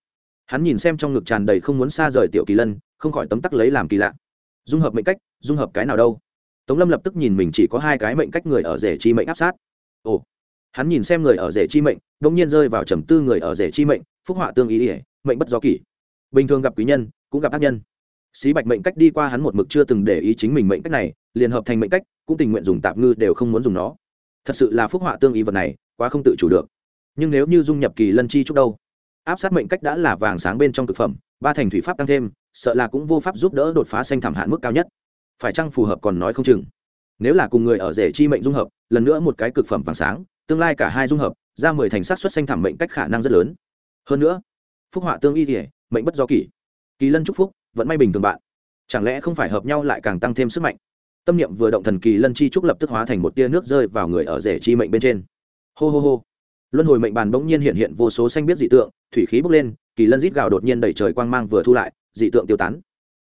Hắn nhìn xem trong ngực tràn đầy không muốn xa rời tiểu kỳ lân, không khỏi tấm tắc lấy làm kỳ lạ. Dung hợp mệnh cách, dung hợp cái nào đâu? Tống lâm lập tức nhìn mình chỉ có hai cái mệnh cách người ở rể chi mệnh áp sát. Ồ. Hắn nhìn xem người ở rể chi mệnh đ ỗ n g nhiên rơi vào trầm tư người ở rể chi mệnh, phúc họa tương ý ỉa, mệnh bất do kỷ. Bình thường gặp quý nhân, cũng gặp ác nhân xí bạch mệnh cách đi qua hắn một mực chưa từng để ý chính mình mệnh cách này, liền hợp thành mệnh cách, cũng tình nguyện dùng tạp ngư đều không muốn dùng nó. Thật sự là phúc họa tương ý vật này, quá không tự chủ được. Nhưng nếu như dung nhập kỳ lân chi chút đâu? Áp sát mệnh cách đã là vàng sáng bên trong thực phẩm, ba thành thủy pháp tăng thêm, sợ là cũng vô pháp giúp đỡ đột phá xanh thảm hạn mức cao nhất. Phải chăng phù hợp còn nói không chừng? Nếu là cùng người ở rể chi mệnh dung hợp, lần nữa một cái cực phẩm vàng sáng, tương lai cả hai dung hợp, ra mười thành sát xuất xanh thảm mệnh cách khả năng rất lớn. Hơn nữa, phúc họa tương y thể mệnh bất do kỷ. Kỳ lân chúc phúc vẫn may bình thường bạn. Chẳng lẽ không phải hợp nhau lại càng tăng thêm sức mạnh? Tâm niệm vừa động thần kỳ lân chi trúc lập tức hóa thành một tia nước rơi vào người ở rể chi mệnh bên trên. Hô hô hô. Luân hồi mệnh bàn bỗng nhiên hiện hiện vô số xanh biết dị tượng, thủy khí bốc lên, kỳ lân rít gào đột nhiên đẩy trời quang mang vừa thu lại, dị tượng tiêu tán.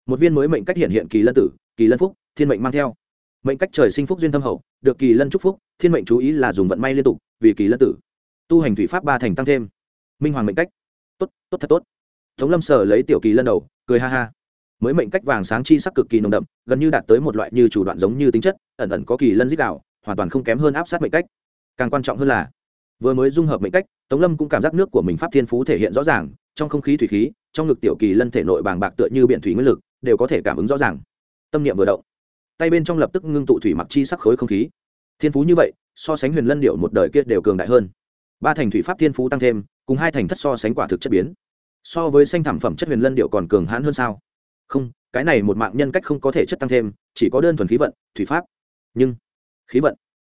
Một viên mới mệnh cách hiện hiện kỳ lân tử, kỳ lân phúc, thiên mệnh mang theo. Mệnh cách trời sinh phúc duyên thâm hậu, được kỳ lân chúc phúc, thiên mệnh chú ý là dùng vận may liên tục, vì kỳ lân tử. Tu hành thủy pháp ba thành tăng thêm. Minh hoàng mệnh cách. Tốt tốt thật tốt. Tống lâm sở lấy tiểu kỳ lân đầu, cười ha ha mới mệnh cách vàng sáng chi sắc cực kỳ nồng đậm, gần như đạt tới một loại như chủ đoạn giống như tính chất, ẩn ẩn có kỳ lân dích đạo, hoàn toàn không kém hơn áp sát mệnh cách. Càng quan trọng hơn là, vừa mới dung hợp mệnh cách, tống lâm cũng cảm giác nước của mình pháp thiên phú thể hiện rõ ràng, trong không khí thủy khí, trong ngực tiểu kỳ lân thể nội bàng bạc tựa như biện thủy nguyên lực, đều có thể cảm ứng rõ ràng. Tâm niệm vừa động, tay bên trong lập tức ngưng tụ thủy mặc chi sắc khối không khí. Thiên phú như vậy, so sánh huyền lân điệu một đời kia đều cường đại hơn. Ba thành thủy pháp thiên phú tăng thêm, cùng hai thành thất so sánh quả thực chất biến. So với xanh thảm phẩm chất huyền lân điệu còn cường hãn hơn sao? Không, cái này một mạng nhân cách không có thể chất tăng thêm, chỉ có đơn thuần khí vận, thủy pháp. Nhưng, khí vận.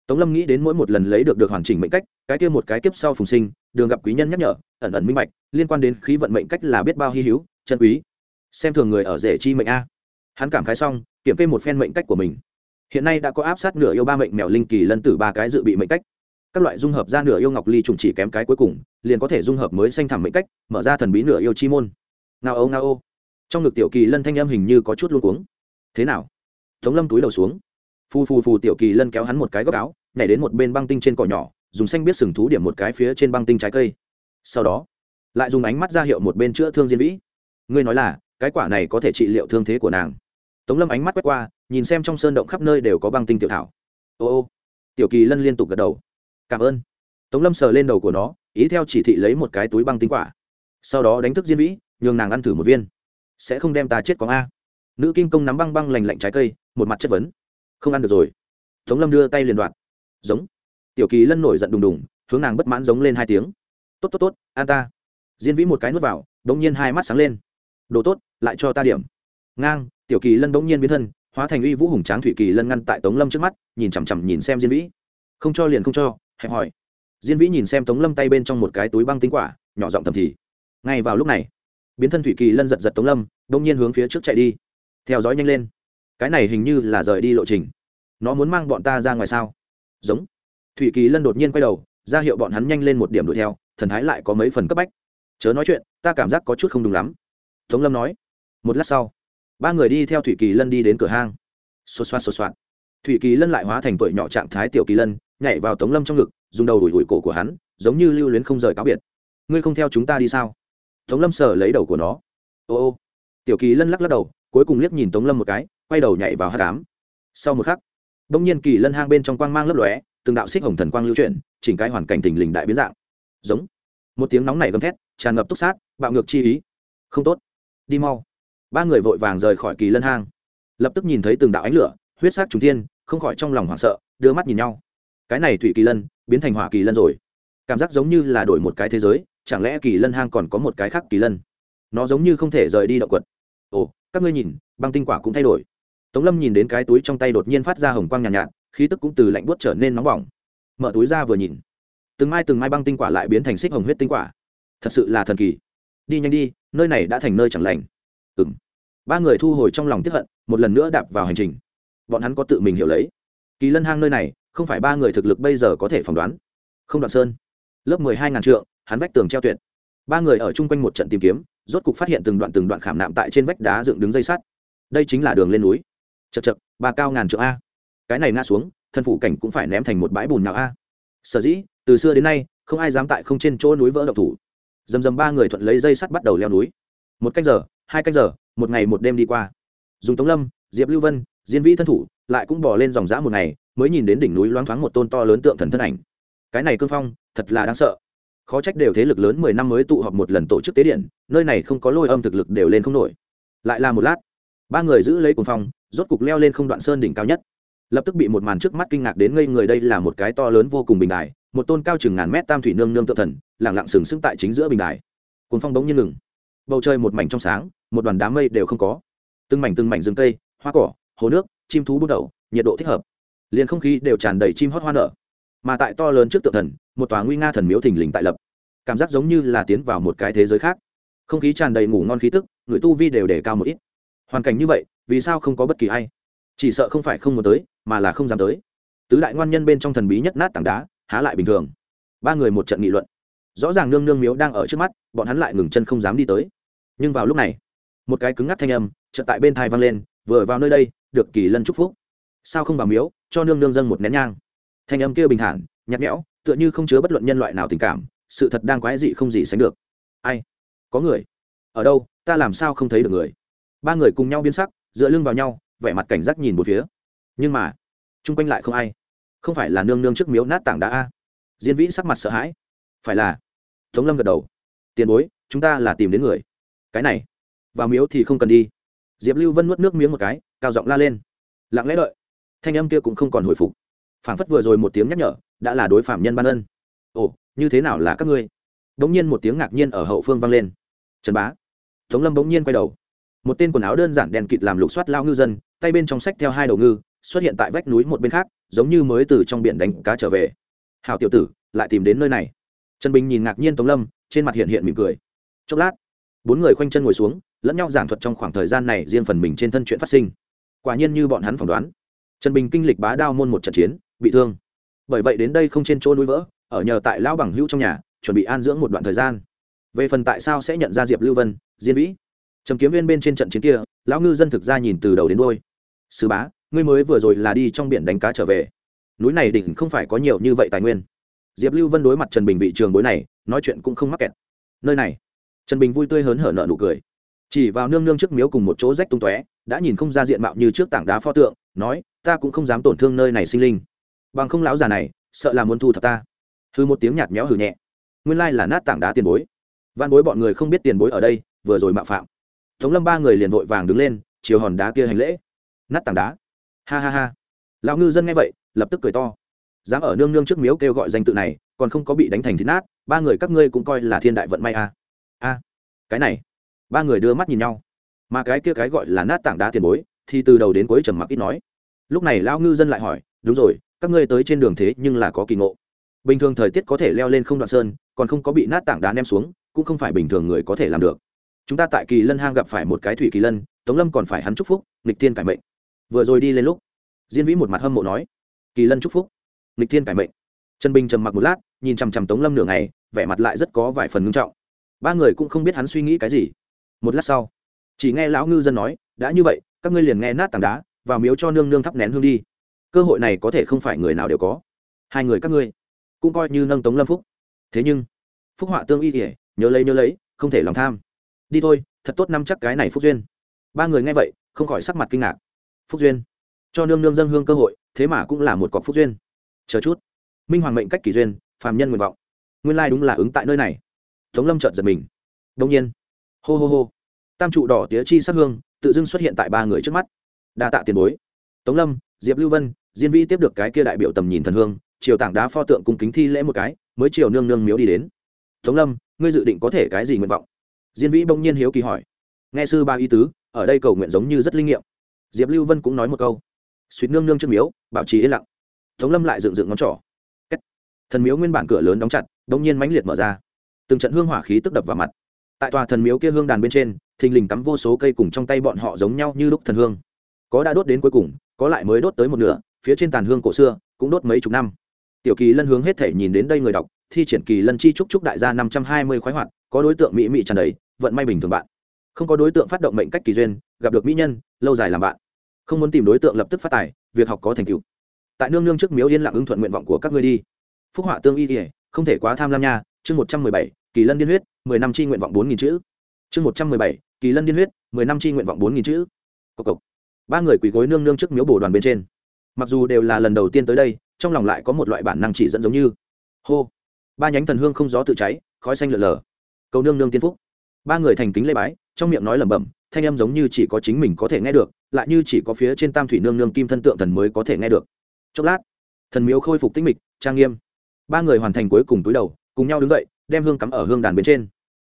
Tống lâm nghĩ đến mỗi một lần lấy được được hoàn chỉnh mệnh cách, cái kia một cái kiếp sau phùng sinh, đường gặp quý nhân nhắc nhở, ẩn ẩn minh bạch, liên quan đến khí vận mệnh cách là biết bao hy hữu, chân quý. Xem thường người ở rể chi mệnh a. Hắn cảm khái xong, kiểm kê một phen mệnh cách của mình. Hiện nay đã có áp sát nửa yêu ba mệnh mèo linh kỳ lân tử ba cái dự bị mệnh cách. Các loại dung hợp ra nửa yêu ngọc ly trùng chỉ kém cái cuối cùng, liền có thể dung hợp mới xanh thẳm mệnh cách, mở ra thần bí nửa yêu chi môn. Ngao âu ngao ô trong ngực tiểu kỳ lân thanh âm hình như có chút luôn cuống. Thế nào? Tống lâm túi đầu xuống. Phù phù phù tiểu kỳ lân kéo hắn một cái góc áo, nhảy đến một bên băng tinh trên cỏ nhỏ, dùng xanh biết sừng thú điểm một cái phía trên băng tinh trái cây. Sau đó, lại dùng ánh mắt ra hiệu một bên chữa thương diên vĩ. Ngươi nói là, cái quả này có thể trị liệu thương thế của nàng. Tống lâm ánh mắt quét qua, nhìn xem trong sơn động khắp nơi đều có băng tinh tiểu thảo. Ô ô. Tiểu kỳ lân liên tục gật đầu. Cảm ơn. Tống lâm sờ lên đầu của nó, ý theo chỉ thị lấy một cái túi băng tinh quả. Sau đó đánh thức diên vĩ, nhường nàng ăn thử một viên sẽ không đem ta chết có a. Nữ kim công nắm băng băng lành lạnh trái cây, một mặt chất vấn. Không ăn được rồi. Tống lâm đưa tay liền đoạn giống. Tiểu kỳ lân nổi giận đùng đùng, hướng nàng bất mãn giống lên hai tiếng. Tốt tốt tốt an ta. Diên vĩ một cái nuốt vào đ ỗ n g nhiên hai mắt sáng lên. Đồ tốt, lại cho ta điểm. Ngang, tiểu kỳ lân đ ỗ n g nhiên biến thân, hóa thành uy vũ hùng tráng thủy kỳ lân ngăn tại tống lâm trước mắt, nhìn chằm chằm nhìn xem diên vĩ. Không cho liền không cho, hẹp hỏi. Diên vĩ nhìn xem tống lâm tay bên trong một cái túi băng tinh quả, nhỏ giọng thầm thì. Ngay vào lúc này biến thân thủy kỳ lân giật giật tống lâm đ ỗ n g nhiên hướng phía trước chạy đi. Theo dõi nhanh lên. Cái này hình như là rời đi lộ trình. Nó muốn mang bọn ta ra ngoài sao? Giống. Thủy kỳ lân đột nhiên quay đầu, ra hiệu bọn hắn nhanh lên một điểm đuổi theo, thần thái lại có mấy phần cấp bách. Chớ nói chuyện, ta cảm giác có chút không đúng lắm. Tống lâm nói. Một lát sau, ba người đi theo thủy kỳ lân đi đến cửa hang. Xô xoa xô xoạt. Thủy kỳ lân lại hóa thành tuổi nhỏ trạng thái tiểu kỳ lân, nhảy vào tống lâm trong ngực, dùng đầu đuổi đuổi cổ của hắn, giống như lưu luyến không rời cáo biệt. Ngươi không theo chúng ta đi sao? Tống lâm sờ lấy đầu của nó. Ô ô. Tiểu kỳ lân lắc lắc đầu, cuối cùng liếc nhìn tống lâm một cái, quay đầu nhảy vào hát cám sau một khắc đông nhiên kỳ lân hang bên trong quang mang lấp lóe, từng đạo xích hồng thần quang lưu chuyển, chỉnh cái hoàn cảnh thình lình đại biến dạng. Giống. Một tiếng nóng này gầm thét, tràn ngập túc sát, bạo ngược chi ý. Không tốt. Đi mau. Ba người vội vàng rời khỏi kỳ lân hang. Lập tức nhìn thấy từng đạo ánh lửa, huyết sắc trùng thiên, không khỏi trong lòng hoảng sợ, đưa mắt nhìn nhau. Cái này thủy kỳ lân, biến thành hỏa kỳ lân rồi. Cảm giác giống như là đổi một cái thế giới chẳng lẽ kỳ lân hang còn có một cái khác kỳ lân? Nó giống như không thể rời đi động quật. Ồ các ngươi nhìn băng tinh quả cũng thay đổi. Tống lâm nhìn đến cái túi trong tay đột nhiên phát ra hồng quang nhàn nhạt, nhạt khí tức cũng từ lạnh buốt trở nên nóng bỏng. Mở túi ra vừa nhìn. Từng mai từng mai băng tinh quả lại biến thành xích hồng huyết tinh quả. Thật sự là thần kỳ. Đi nhanh đi nơi này đã thành nơi chẳng lành. Ừ m ba người thu hồi trong lòng tiếp hận một lần nữa đạp vào hành trình. Bọn hắn có tự mình hiểu lấy. Kỳ lân hang nơi này không phải ba người thực lực bây giờ có thể phỏng đoán. Không đoạn sơn. Lớp mười hai ngàn trượng hắn vách tường treo tuyệt. Ba người ở chung quanh một trận tìm kiếm, rốt cục phát hiện từng đoạn từng đoạn khảm nạm tại trên vách đá dựng đứng dây sắt. Đây chính là đường lên núi. Chật chật ba cao ngàn trượng a. Cái này ngã xuống, thân phủ cảnh cũng phải ném thành một bãi bùn nào a. Sở dĩ, từ xưa đến nay, không ai dám tại không trên chỗ núi vỡ độc thủ. Dầm dầm ba người thuận lấy dây sắt bắt đầu leo núi. Một canh giờ, hai canh giờ, một ngày một đêm đi qua. Dùng tống lâm, diệp lưu vân, diên vĩ thân thủ, lại cũng bỏ lên dòng dã một ngày, mới nhìn đến đỉnh núi loáng thoáng một tôn to lớn tượng thần thân ảnh. Cái này cương phong, thật là đáng sợ khó trách đều thế lực lớn mười năm mới tụ họp một lần tổ chức tế điện, nơi này không có lôi âm thực lực đều lên không nổi. Lại là một lát, ba người giữ lấy cuồng phong, rốt cục leo lên không đoạn sơn đỉnh cao nhất. Lập tức bị một màn trước mắt kinh ngạc đến ngây người, đây là một cái to lớn vô cùng bình đài, một tôn cao chừng ngàn mét tam thủy nương nương tự thần lẳng lặng sừng sững tại chính giữa bình đài. Cuốn phong bỗng nhiên ngừng. Bầu trời một mảnh trong sáng, một đoàn đám mây đều không có. Từng mảnh từng mảnh rừng cây, hoa cỏ, hồ nước, chim thú bút đầu, nhiệt độ thích hợp. Liền không khí đều tràn đầy chim hót hoa nở. Mà tại to lớn trước tượng thần một tòa nguy nga thần miếu thình lình tại lập. Cảm giác giống như là tiến vào một cái thế giới khác. Không khí tràn đầy ngủ ngon khí tức, người tu vi đều để cao một ít. Hoàn cảnh như vậy, vì sao không có bất kỳ ai? Chỉ sợ không phải không muốn tới, mà là không dám tới. Tứ đại ngoan nhân bên trong thần bí nhất nát tảng đá, há lại bình thường. Ba người một trận nghị luận. Rõ ràng nương nương miếu đang ở trước mắt, bọn hắn lại ngừng chân không dám đi tới. Nhưng vào lúc này, một cái cứng ngắc thanh âm trận tại bên thai vang lên, vừa vào nơi đây, được kỳ lân chúc phúc. Sao không vào miếu, cho nương nương dân một nén nhang. Thanh âm kia bình thản, nhạt nhẽo tựa như không chứa bất luận nhân loại nào tình cảm, sự thật đang quái dị không gì sánh được. Ai? Có người? Ở đâu? Ta làm sao không thấy được người? Ba người cùng nhau biến sắc, dựa lưng vào nhau, vẻ mặt cảnh giác nhìn một phía. Nhưng mà, chung quanh lại không ai. Không phải là nương nương trước miếu nát tảng đá a. Diên vĩ sắc mặt sợ hãi. Phải là, tống lâm gật đầu. Tiền bối, chúng ta là tìm đến người. Cái này, vào miếu thì không cần đi. Diệp lưu vân nuốt nước miếng một cái, cao giọng la lên. Lặng lẽ đợi. Thanh âm kia cũng không còn hồi phục phảng phất vừa rồi một tiếng nhắc nhở, đã là đối phạm nhân ban ân. Ồ, như thế nào là các ngươi? Bỗng nhiên một tiếng ngạc nhiên ở hậu phương vang lên. Trần bá. Tống lâm bỗng nhiên quay đầu. Một tên quần áo đơn giản đèn kịt làm lục soát lao ngư dân, tay bên trong sách theo hai đầu ngư, xuất hiện tại vách núi một bên khác, giống như mới từ trong biển đánh cá trở về. Hào tiểu tử, lại tìm đến nơi này. Trần bình nhìn ngạc nhiên tống lâm, trên mặt hiện hiện mỉm cười. Chốc lát, bốn người khoanh chân ngồi xuống, lẫn nhau giảng thuật trong khoảng thời gian này riêng phần mình trên thân chuyện phát sinh. Quả nhiên như bọn hắn phỏng đoán. Trần bình kinh lịch bá đao môn một trận chiến bị thương. Bởi vậy đến đây không trên chỗ núi vỡ, ở nhờ tại lão bằng hữu trong nhà, chuẩn bị an dưỡng một đoạn thời gian. Về phần tại sao sẽ nhận ra diệp lưu vân, diên vĩ? Trầm kiếm viên bên trên trận chiến kia, lão ngư dân thực ra nhìn từ đầu đến đôi sứ bá, ngươi mới vừa rồi là đi trong biển đánh cá trở về. Núi này đỉnh không phải có nhiều như vậy tài nguyên. Diệp lưu vân đối mặt trần bình vị trường bối này, nói chuyện cũng không mắc kẹt. Nơi này. Trần bình vui tươi hớn hở nợ nụ cười. Chỉ vào nương nương trước miếu cùng một chỗ rách tung tóe, đã nhìn không ra diện mạo như trước tảng đá pho tượng, nói, ta cũng không dám tổn thương nơi này sinh linh bằng không lão già này, sợ là muốn thu thập ta. Hư một tiếng nhạt méo hử nhẹ. Nguyên lai là nát tảng đá tiền bối. Văn bối bọn người không biết tiền bối ở đây, vừa rồi mạo phạm. Tống lâm ba người liền vội vàng đứng lên, chiều hòn đá kia hành lễ. Nát tảng đá. Ha ha ha. Lão ngư dân nghe vậy, lập tức cười to. Dám ở nương nương trước miếu kêu gọi danh tự này, còn không có bị đánh thành thịt nát, ba người các ngươi cũng coi là thiên đại vận may a à. a. Cái này. Ba người đưa mắt nhìn nhau. Mà cái kia cái gọi là nát tảng đá tiền bối, thì từ đầu đến cuối trầm mặc ít nói. Lúc này lão ngư dân lại hỏi, đúng rồi các ngươi tới trên đường thế nhưng là có kỳ ngộ. Bình thường thời tiết có thể leo lên không đoạn sơn, còn không có bị nát tảng đá ném xuống, cũng không phải bình thường người có thể làm được. Chúng ta tại kỳ lân hang gặp phải một cái thủy kỳ lân, tống lâm còn phải hắn chúc phúc, nghịch thiên cải mệnh. Vừa rồi đi lên lúc, diên vĩ một mặt hâm mộ nói, kỳ lân chúc phúc, nghịch thiên cải mệnh. Trần bình trầm mặc một lát, nhìn chằm chằm tống lâm nửa ngày, vẻ mặt lại rất có vài phần ngưng trọng. Ba người cũng không biết hắn suy nghĩ cái gì. Một lát sau, chỉ nghe lão ngư dân nói, đã như vậy, các ngươi liền nghe nát tảng đá, vào miếu cho nương nương thắp nén hương đi cơ hội này có thể không phải người nào đều có. Hai người các ngươi cũng coi như nâng tống lâm phúc. Thế nhưng, phúc họa tương y kể nhớ lấy nhớ lấy, không thể lòng tham. Đi thôi, thật tốt năm chắc cái này phúc duyên. Ba người nghe vậy, không khỏi sắc mặt kinh ngạc. Phúc duyên, cho nương nương dân hương cơ hội, thế mà cũng là một cọc phúc duyên. Chờ chút. Minh hoàng mệnh cách kỳ duyên, phàm nhân nguyện vọng. Nguyên lai đúng là ứng tại nơi này. Tống lâm trợn giật mình. Đông nhiên, hô hô hô. Tam trụ đỏ tía chi sắc hương, tự dưng xuất hiện tại ba người trước mắt. Đa tạ tiền bối. Tống lâm, diệp lưu vân diên vi tiếp được cái kia đại biểu tầm nhìn thần hương chiều tảng đá pho tượng cung kính thi lễ một cái, mới chiều nương nương miếu đi đến. Tống lâm, ngươi dự định có thể cái gì nguyện vọng? Diên vĩ bỗng nhiên hiếu kỳ hỏi. Nghe sư ba y tứ, ở đây cầu nguyện giống như rất linh nghiệm. Diệp lưu vân cũng nói một câu. Suýt nương nương trước miếu, bảo trì yên lặng. Tống lâm lại dựng dựng ngón trỏ. Thần miếu nguyên bản cửa lớn đóng chặt đông nhiên mãnh liệt mở ra. Từng trận hương hỏa khí tức đập vào mặt. Tại tòa thần miếu kia hương đàn bên trên, thình lình cắm vô số cây cùng trong tay bọn họ giống nhau như lúc thần hương. Có đã đốt đến cuối cùng, có lại mới đốt tới một nửa phía trên tàn hương cổ xưa, cũng đốt mấy chục năm. Tiểu kỳ lân hướng hết thể nhìn đến đây người đọc, thi triển kỳ lân chi trúc trúc đại gia năm trăm hai mươi khoái hoạt, có đối tượng mỹ mỹ tràn đầy, vận may bình thường bạn. Không có đối tượng phát động mệnh cách kỳ duyên, gặp được mỹ nhân, lâu dài làm bạn. Không muốn tìm đối tượng lập tức phát tài, việc học có thành tựu. Tại nương nương trước miếu yên lặng ứng thuận nguyện vọng của các ngươi đi. Phúc họa tương y kỉa không thể quá tham lam nha, chương một trăm mười bảy, kỳ lân điên huyết, mười năm chi nguyện vọng bốn nghìn chữ. Chương một trăm mười bảy, kỳ lân điên huyết, mười năm chi nguyện vọng bốn nghìn chữ. Cộc cộc. Ba người quỳ gối nương nương trước miếu bồ đoàn bên trên mặc dù đều là lần đầu tiên tới đây, trong lòng lại có một loại bản năng chỉ dẫn giống như. Hô. Ba nhánh thần hương không gió tự cháy, khói xanh lượn lờ. Cầu nương nương tiên phúc. Ba người thành kính lê bái, trong miệng nói lẩm bẩm, thanh âm giống như chỉ có chính mình có thể nghe được, lại như chỉ có phía trên tam thủy nương nương kim thân tượng thần mới có thể nghe được. Chốc lát, thần miếu khôi phục tích mịch, trang nghiêm. Ba người hoàn thành cuối cùng túi đầu, cùng nhau đứng dậy, đem hương cắm ở hương đàn bên trên.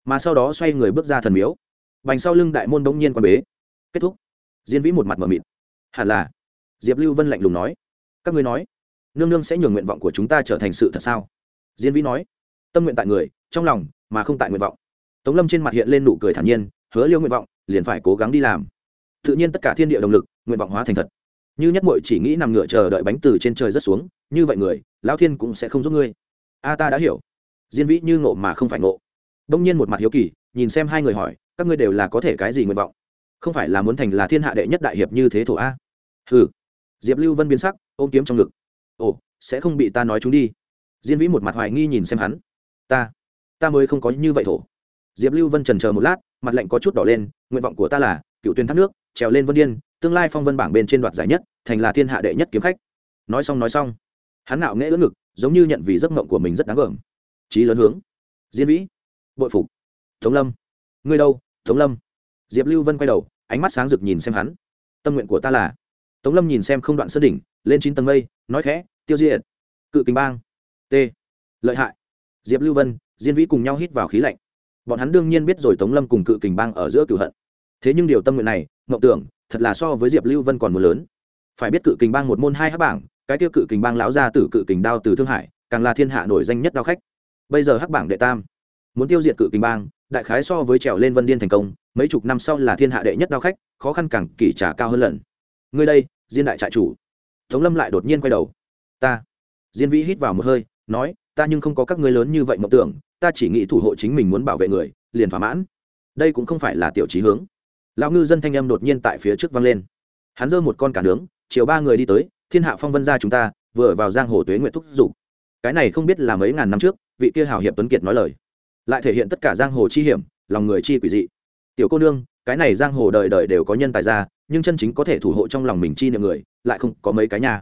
Mà sau đó xoay người bước ra thần miếu. Bành sau lưng đại môn bỗng nhiên quan bế. Kết thúc. Diên vĩ một mặt mờ mịt. Hẳn là diệp lưu vân lạnh lùng nói. Các ngươi nói, nương nương sẽ nhường nguyện vọng của chúng ta trở thành sự thật sao? Diên vĩ nói. Tâm nguyện tại người, trong lòng, mà không tại nguyện vọng. Tống lâm trên mặt hiện lên nụ cười thản nhiên, hứa liêu nguyện vọng, liền phải cố gắng đi làm. Tự nhiên tất cả thiên địa động lực, nguyện vọng hóa thành thật. Như nhất mội chỉ nghĩ nằm ngựa chờ đợi bánh từ trên trời rất xuống, như vậy người, lão thiên cũng sẽ không giúp ngươi. A ta đã hiểu. Diên vĩ như ngộ mà không phải ngộ. Đông nhiên một mặt hiếu kỳ, nhìn xem hai người hỏi, các ngươi đều là có thể cái gì nguyện vọng? Không phải là muốn thành là thiên hạ đệ nhất đại hiệp như thế thổ a? Hừ diệp lưu vân biến sắc, ôm kiếm trong ngực. Ồ, sẽ không bị ta nói chúng đi. Diên vĩ một mặt hoài nghi nhìn xem hắn. Ta ta mới không có như vậy thổ. Diệp lưu vân trần chờ một lát, mặt lạnh có chút đỏ lên, nguyện vọng của ta là, cựu tuyên thác nước, trèo lên vân điên, tương lai phong vân bảng bên trên đoạt giải nhất, thành là thiên hạ đệ nhất kiếm khách. Nói xong nói xong, hắn nạo nghễ ưỡn ngực, giống như nhận vì giấc mộng của mình rất đáng gờm. Trí lớn hướng. Diên vĩ, bội phục. Tống lâm, ngươi đâu? Tống lâm. Diệp lưu vân quay đầu, ánh mắt sáng rực nhìn xem hắn. Tâm nguyện của ta là tống lâm nhìn xem không đoạn sơn đỉnh, lên chín tầng mây, nói khẽ, tiêu diệt. Cự Kình bang. T. Lợi hại. Diệp lưu vân, diên vĩ cùng nhau hít vào khí lạnh. Bọn hắn đương nhiên biết rồi tống lâm cùng cự kình bang ở giữa cửu hận. Thế nhưng điều tâm nguyện này, mộng tưởng, thật là so với diệp lưu vân còn một lớn. Phải biết cự kình bang một môn hai hắc bảng, cái tiêu cự kình bang lão ra từ cự kình đao từ thương hải, càng là thiên hạ nổi danh nhất đao khách. Bây giờ hắc bảng đệ tam, muốn tiêu diệt cự kình bang, đại khái so với trèo lên vân điên thành công, mấy chục năm sau là thiên hạ đệ nhất đao khách, khó khăn càng kỷ trả cao hơn lần. Ngươi đây diên đại trại chủ. Tống lâm lại đột nhiên quay đầu. Ta. Diên vĩ hít vào một hơi, nói, ta nhưng không có các ngươi lớn như vậy mộng tưởng, ta chỉ nghĩ thủ hộ chính mình muốn bảo vệ người, liền thỏa mãn. Đây cũng không phải là tiểu trí hướng. Lão ngư dân thanh âm đột nhiên tại phía trước vang lên. Hắn giơ một con cả nướng, chiều ba người đi tới, thiên hạ phong vân gia chúng ta, vừa vào giang hồ tuế nguyện thúc giục. Cái này không biết là mấy ngàn năm trước, vị kia hào hiệp tuấn kiệt nói lời. Lại thể hiện tất cả giang hồ chi hiểm, lòng người chi quỷ dị. Tiểu cô nương cái này giang hồ đời đời đều có nhân tài ra, nhưng chân chính có thể thủ hộ trong lòng mình chi niệm người, lại không có mấy cái nhà.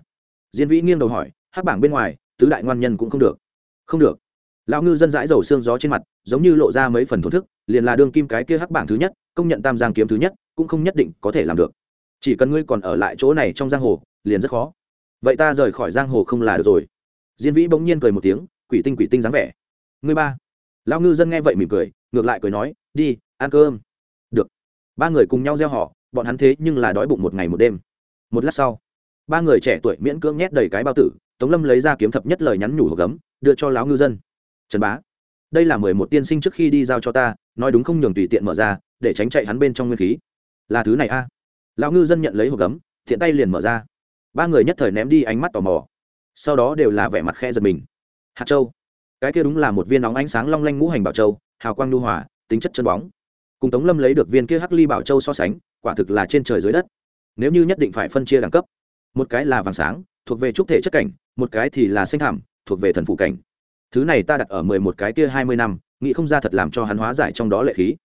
Diên vĩ nghiêng đầu hỏi, hắc bảng bên ngoài, tứ đại ngoan nhân cũng không được. Không được. Lão ngư dân dãi dầu xương gió trên mặt, giống như lộ ra mấy phần thổ thức, liền là đương kim cái kia hắc bảng thứ nhất, công nhận tam giang kiếm thứ nhất, cũng không nhất định có thể làm được. Chỉ cần ngươi còn ở lại chỗ này trong giang hồ, liền rất khó. Vậy ta rời khỏi giang hồ không là được rồi. Diên vĩ bỗng nhiên cười một tiếng, quỷ tinh quỷ tinh dáng vẻ. Ngươi ba. Lão ngư dân nghe vậy mỉm cười, ngược lại cười nói, đi, ăn cơm ba người cùng nhau gieo họ, bọn hắn thế nhưng là đói bụng một ngày một đêm. Một lát sau, ba người trẻ tuổi miễn cưỡng nhét đầy cái bao tử, tống lâm lấy ra kiếm thập nhất lời nhắn nhủ hộp gấm, đưa cho lão ngư dân. Trần bá, đây là mười một tiên sinh trước khi đi giao cho ta, nói đúng không nhường tùy tiện mở ra, để tránh chạy hắn bên trong nguyên khí. Là thứ này a. Lão ngư dân nhận lấy hộp gấm, thiện tay liền mở ra. Ba người nhất thời ném đi ánh mắt tò mò. Sau đó đều là vẻ mặt khe giật mình. Hạt châu, cái kia đúng là một viên nóng ánh sáng long lanh ngũ hành bảo châu, hào quang lưu hòa, tính chất chân bóng cùng tống lâm lấy được viên kia hắc ly bảo châu so sánh, quả thực là trên trời dưới đất. Nếu như nhất định phải phân chia đẳng cấp, một cái là vàng sáng, thuộc về trúc thể chất cảnh, một cái thì là xanh thảm thuộc về thần phụ cảnh. Thứ này ta đặt ở mười một cái kia hai mươi năm, nghĩ không ra thật làm cho hắn hóa giải trong đó lệ khí.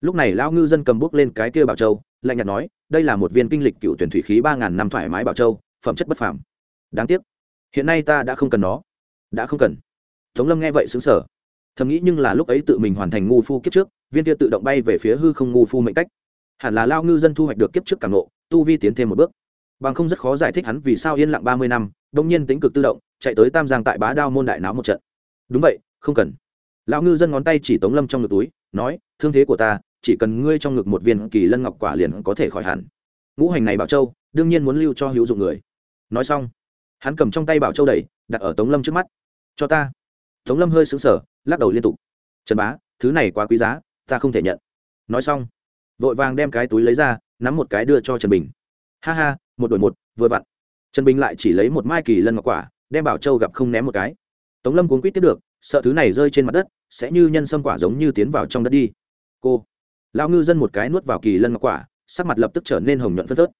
Lúc này lão ngư dân cầm bút lên cái kia bảo châu, lạnh nhạt nói, đây là một viên kinh lịch cựu tuyển thủy khí ba ngàn năm thoải mái bảo châu, phẩm chất bất phàm. Đáng tiếc, hiện nay ta đã không cần nó. Đã không cần. Tống lâm nghe vậy xứng sở thầm nghĩ nhưng là lúc ấy tự mình hoàn thành ngu phu kiếp trước viên kia tự động bay về phía hư không ngu phu mệnh cách. Hẳn là lao ngư dân thu hoạch được kiếp trước càng nộ tu vi tiến thêm một bước. Bằng không rất khó giải thích hắn vì sao yên lặng ba mươi năm đông nhiên tính cực tự động, chạy tới tam giang tại bá đao môn đại náo một trận. Đúng vậy, không cần. Lão ngư dân ngón tay chỉ tống lâm trong ngực túi, nói, thương thế của ta, chỉ cần ngươi trong ngực một viên kỳ lân ngọc quả liền có thể khỏi hẳn. Ngũ hành này bảo châu, đương nhiên muốn lưu cho hữu dụng người. Nói xong, hắn cầm trong tay bảo châu đầy đặt ở tống lâm trước mắt. Cho ta. Tống lâm hơi xứng sở lắc đầu liên tục. Trần bá, thứ này quá quý giá ta không thể nhận. Nói xong, vội vàng đem cái túi lấy ra, nắm một cái đưa cho trần bình. Ha ha, một đổi một, vừa vặn. Trần bình lại chỉ lấy một mai kỳ lân ngọc quả, đem bảo châu gặp không ném một cái. Tống lâm cuốn quýt tiếp được, sợ thứ này rơi trên mặt đất, sẽ như nhân sâm quả giống như tiến vào trong đất đi. Cô, lão ngư dân một cái nuốt vào kỳ lân ngọc quả, sắc mặt lập tức trở nên hồng nhuận phớt phớt.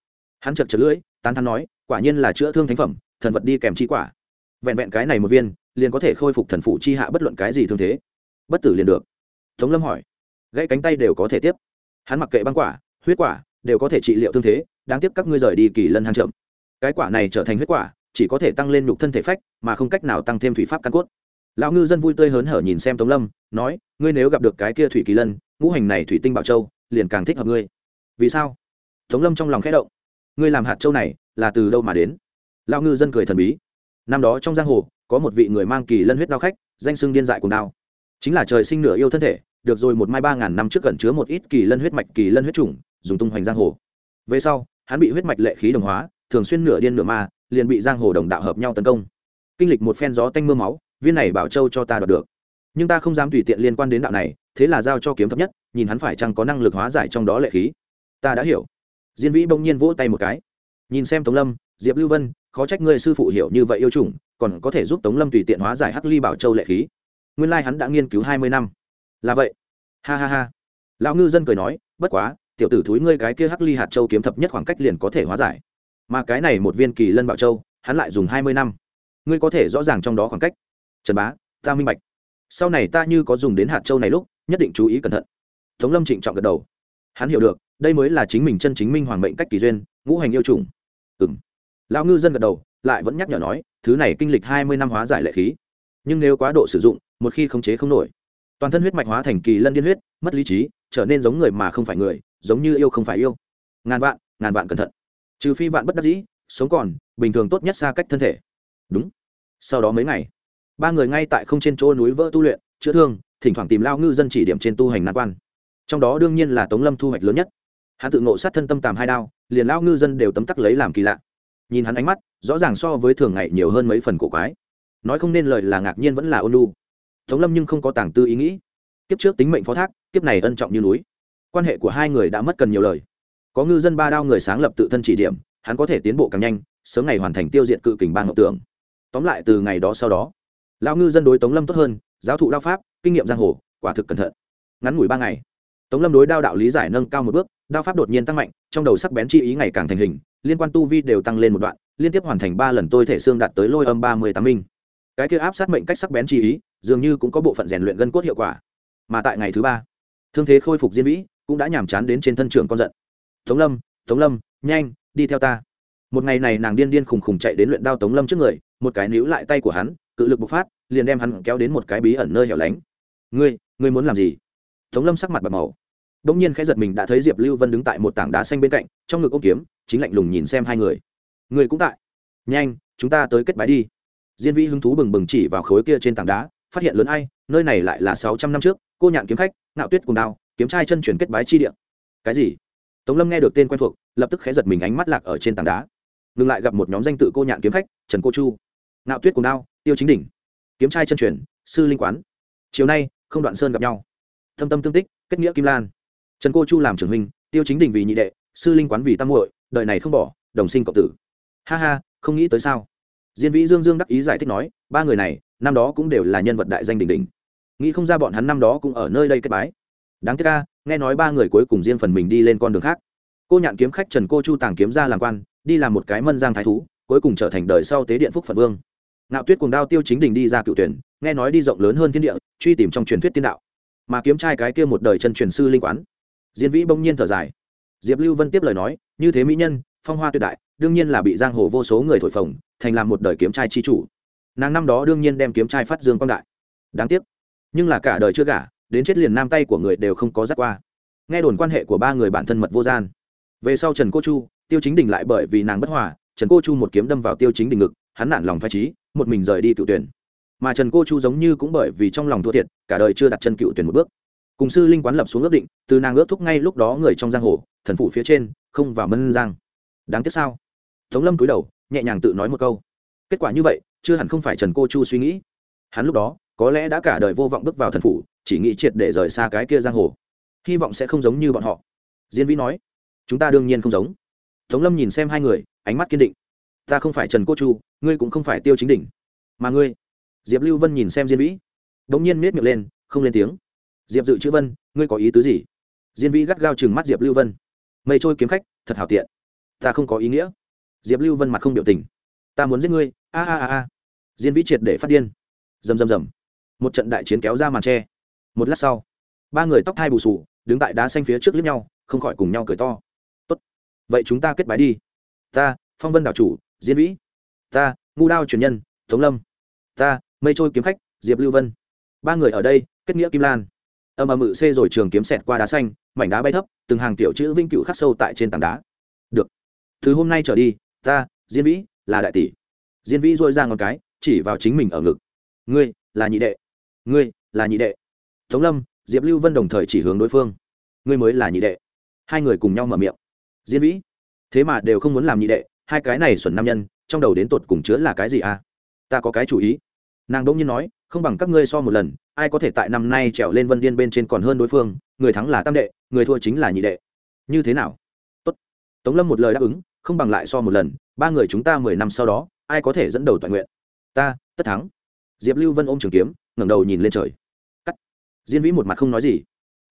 Hắn chật chật lưỡi, tán thắn nói, quả nhiên là chữa thương thánh phẩm, thần vật đi kèm chi quả. Vẹn vẹn cái này một viên, liền có thể khôi phục thần phụ chi hạ bất luận cái gì thương thế. Bất tử liền được. Tống lâm hỏi gãy cánh tay đều có thể tiếp. Hắn mặc kệ băng quả, huyết quả, đều có thể trị liệu thương thế, đáng tiếc các ngươi rời đi kỳ lân hang chậm. Cái quả này trở thành huyết quả, chỉ có thể tăng lên nhục thân thể phách, mà không cách nào tăng thêm thủy pháp căn cốt. Lão ngư dân vui tươi hớn hở nhìn xem tống lâm, nói, ngươi nếu gặp được cái kia thủy kỳ lân, ngũ hành này thủy tinh bảo châu, liền càng thích hợp ngươi. Vì sao? Tống lâm trong lòng khẽ động. Ngươi làm hạt châu này, là từ đâu mà đến? Lão ngư dân cười thần bí. Năm đó trong giang hồ, có một vị người mang kỳ lân huyết đao khách, danh xưng điên dại cùng đao. Chính là trời sinh nửa yêu thân thể được rồi một mai ba ngàn năm trước gần chứa một ít kỳ lân huyết mạch, kỳ lân huyết chủng dùng tung hoành giang hồ. Về sau, hắn bị huyết mạch lệ khí đồng hóa, thường xuyên nửa điên nửa ma, liền bị giang hồ đồng đạo hợp nhau tấn công. Kinh lịch một phen gió tanh mưa máu, viên này bảo châu cho ta đoạt được. Nhưng ta không dám tùy tiện liên quan đến đạo này, thế là giao cho kiếm thập nhất, nhìn hắn phải chăng có năng lực hóa giải trong đó lệ khí. Ta đã hiểu. Diên vĩ bỗng nhiên vỗ tay một cái. Nhìn xem tống lâm, diệp lưu vân, khó trách ngươi sư phụ hiểu như vậy yêu chủng, còn có thể giúp tống lâm tùy tiện hóa giải hắc ly bảo châu lệ khí. Nguyên lai hắn đã nghiên cứu hai mươi năm là vậy. Ha ha ha. Lão ngư dân cười nói, bất quá, tiểu tử thúi ngươi cái kia hắc ly hạt châu kiếm thập nhất khoảng cách liền có thể hóa giải. Mà cái này một viên kỳ lân bảo châu, hắn lại dùng hai mươi năm. Ngươi có thể rõ ràng trong đó khoảng cách. Trần bá, ta minh bạch. Sau này ta như có dùng đến hạt châu này lúc, nhất định chú ý cẩn thận. Tống lâm trịnh trọng gật đầu. Hắn hiểu được, đây mới là chính mình chân chính minh hoàng mệnh cách kỳ duyên, ngũ hành yêu trùng ừ m lão ngư dân gật đầu, lại vẫn nhắc nhở nói, thứ này kinh lịch hai mươi năm hóa giải lệ khí. Nhưng nếu quá độ sử dụng, một khi khống chế không nổi toàn thân huyết mạch hóa thành kỳ lân điên huyết, mất lý trí, trở nên giống người mà không phải người, giống như yêu không phải yêu. Ngàn vạn ngàn vạn cẩn thận. Trừ phi vạn bất đắc dĩ, sống còn, bình thường tốt nhất xa cách thân thể. Đúng. Sau đó mấy ngày, ba người ngay tại không trên chỗ núi vỡ tu luyện, chữa thương, thỉnh thoảng tìm lao ngư dân chỉ điểm trên tu hành nạn quan. Trong đó đương nhiên là tống lâm thu hoạch lớn nhất. Hắn tự ngộ sát thân tâm tàm hai đao, liền lao ngư dân đều tấm tắc lấy làm kỳ lạ. Nhìn hắn ánh mắt, rõ ràng so với thường ngày nhiều hơn mấy phần cổ quái. Nói không nên lời là ngạc nhiên vẫn là ôn lu tống lâm nhưng không có tàng tư ý nghĩ. Kiếp trước tính mệnh phó thác, kiếp này ân trọng như núi. Quan hệ của hai người đã mất cần nhiều lời. Có ngư dân ba đao người sáng lập tự thân chỉ điểm, hắn có thể tiến bộ càng nhanh, sớm ngày hoàn thành tiêu diệt cự kình ba ngọc tưởng tóm lại từ ngày đó sau đó, lão ngư dân đối tống lâm tốt hơn, giáo thụ đao pháp, kinh nghiệm giang hồ, quả thực cẩn thận. Ngắn ngủi ba ngày, tống lâm đối đao đạo lý giải nâng cao một bước, đao pháp đột nhiên tăng mạnh, trong đầu sắc bén chi ý ngày càng thành hình, liên quan tu vi đều tăng lên một đoạn, liên tiếp hoàn thành ba lần tôi thể xương đạt tới lôi âm ba mươi tám minh. Cái kia áp sát mệnh cách sắc bén chi ý dường như cũng có bộ phận rèn luyện gân cốt hiệu quả. Mà tại ngày thứ ba, thương thế khôi phục diên vĩ cũng đã nhàm chán đến trên thân trưởng con giận. Tống lâm tống lâm, nhanh, đi theo ta. Một ngày này nàng điên điên khùng khùng chạy đến luyện đao tống lâm trước người, một cái níu lại tay của hắn, cự lực bộc phát, liền đem hắn kéo đến một cái bí ẩn nơi hẻo lánh. Ngươi ngươi muốn làm gì? Tống lâm sắc mặt bạc màu. Đông nhiên khẽ giật mình đã thấy diệp lưu vân đứng tại một tảng đá xanh bên cạnh, trong ngực ôm kiếm, chính lạnh lùng nhìn xem hai người. Người cũng tại. Nhanh, chúng ta tới kết bái đi. Diên vĩ hứng thú bừng bừng chỉ vào khối kia trên tảng đá phát hiện lớn ai, nơi này lại là sáu trăm năm trước, cô nhạn kiếm khách nạo tuyết cùng đao, kiếm trai chân chuyển kết bái chi địa. Cái gì? Tống lâm nghe được tên quen thuộc, lập tức khẽ giật mình ánh mắt lạc ở trên tảng đá. Ngừng lại gặp một nhóm danh tự cô nhạn kiếm khách, trần cô chu nạo tuyết cùng đao, tiêu chính đỉnh, kiếm trai chân truyền, sư linh quán. Chiều nay, không đoạn sơn gặp nhau. Thâm tâm tương tích, kết nghĩa kim lan. Trần cô chu làm trưởng huynh, tiêu chính đình vì nhị đệ, sư linh quán vì tam muội, đời này không bỏ, đồng sinh cộng tử. Ha ha, không nghĩ tới sao? Diên vĩ dương dương đắc ý giải thích nói, ba người này, năm đó cũng đều là nhân vật đại danh đỉnh đỉnh. Nghĩ không ra bọn hắn năm đó cũng ở nơi đây kết bái. Đáng tiếc ca nghe nói ba người cuối cùng riêng phần mình đi lên con đường khác. Cô nhạn kiếm khách trần cô chu tàng kiếm ra làm quan, đi làm một cái mân giang thái thú, cuối cùng trở thành đời sau tế điện phúc phật vương. Ngạo tuyết cùng đao tiêu chính đình đi ra cựu tuyển, nghe nói đi rộng lớn hơn thiên địa, truy tìm trong truyền thuyết tiên đạo. Mà kiếm trai cái kia một đời chân truyền sư linh quán. Diên vĩ bỗng nhiên thở dài. Diệp lưu vân tiếp lời nói, như thế mỹ nhân phong hoa tuyệt đại, đương nhiên là bị giang hồ vô số người thổi phồng, thành làm một đời kiếm trai chi chủ. Nàng năm đó đương nhiên đem kiếm trai phát dương quang đại. Đáng tiếc, nhưng là cả đời chưa gả, đến chết liền nam tay của người đều không có dắt qua. Nghe đồn quan hệ của ba người bản thân mật vô gian. Về sau trần cô chu, tiêu chính đình lại bởi vì nàng bất hòa, trần cô chu một kiếm đâm vào tiêu chính đình ngực, hắn nản lòng phai trí, một mình rời đi cựu tuyển. Mà trần cô chu giống như cũng bởi vì trong lòng thua thiệt, cả đời chưa đặt chân cựu tuyển một bước. Cùng sư linh quán lập xuống ước định, từ nàng ước thúc ngay lúc đó người trong giang hồ, thần phụ phía trên, không vào mân giang đáng tiếc sao? Tống lâm cúi đầu, nhẹ nhàng tự nói một câu. Kết quả như vậy, chưa hẳn không phải trần cô chu suy nghĩ. Hắn lúc đó, có lẽ đã cả đời vô vọng bước vào thần phủ, chỉ nghĩ triệt để rời xa cái kia giang hồ. Hy vọng sẽ không giống như bọn họ. Diên vĩ nói, chúng ta đương nhiên không giống. Tống lâm nhìn xem hai người, ánh mắt kiên định. Ta không phải trần cô chu, ngươi cũng không phải tiêu chính đỉnh. Mà ngươi? Diệp lưu vân nhìn xem diên vĩ đ ỗ n g nhiên miết miệng lên, không lên tiếng. Diệp dự chữ vân, ngươi có ý tứ gì? Diên vĩ gắt gao chừng mắt diệp lưu vân. Mây trôi kiếm khách, thật hảo tiện ta không có ý nghĩa. Diệp lưu vân mặt không biểu tình. Ta muốn giết ngươi. A a a a. Diên vĩ triệt để phát điên. Rầm rầm rầm. Một trận đại chiến kéo ra màn tre. Một lát sau, ba người tóc thai bù sù đứng tại đá xanh phía trước lướt nhau, không khỏi cùng nhau cười to. Tốt. Vậy chúng ta kết bái đi. Ta, phong vân đảo chủ diễn vĩ. Ta, ngu đao truyền nhân, tống lâm. Ta, mây trôi kiếm khách, diệp lưu vân. Ba người ở đây, kết nghĩa kim lan. Âm âm mự xê rồi trường kiếm xẹt qua đá xanh, mảnh đá bay thấp, từng hàng tiểu chữ vinh cựu khắc sâu tại trên tảng đá từ hôm nay trở đi, ta diễn vĩ, là đại tỷ. Diễn vĩ dôi ra ngón cái, chỉ vào chính mình ở ngực. Ngươi, là nhị đệ. Ngươi, là nhị đệ. Tống lâm, diệp lưu vân đồng thời chỉ hướng đối phương. Ngươi mới là nhị đệ. Hai người cùng nhau mở miệng. Diễn vĩ, thế mà đều không muốn làm nhị đệ, hai cái này xuẩn nam nhân, trong đầu đến tột cùng chứa là cái gì à? Ta có cái chủ ý. Nàng đông nhiên nói, không bằng các ngươi so một lần, ai có thể tại năm nay trèo lên vân điên bên trên còn hơn đối phương, người thắng là tam đệ, người thua chính là nhị đệ. Như thế nào? Tốt. tống lâm một lời đáp ứng không bằng lại so một lần, ba người chúng ta mười năm sau đó, ai có thể dẫn đầu toàn nguyện? Ta, tất thắng. Diệp lưu vân ôm trường kiếm, ngẩng đầu nhìn lên trời. Cắt. Diên vĩ một mặt không nói gì.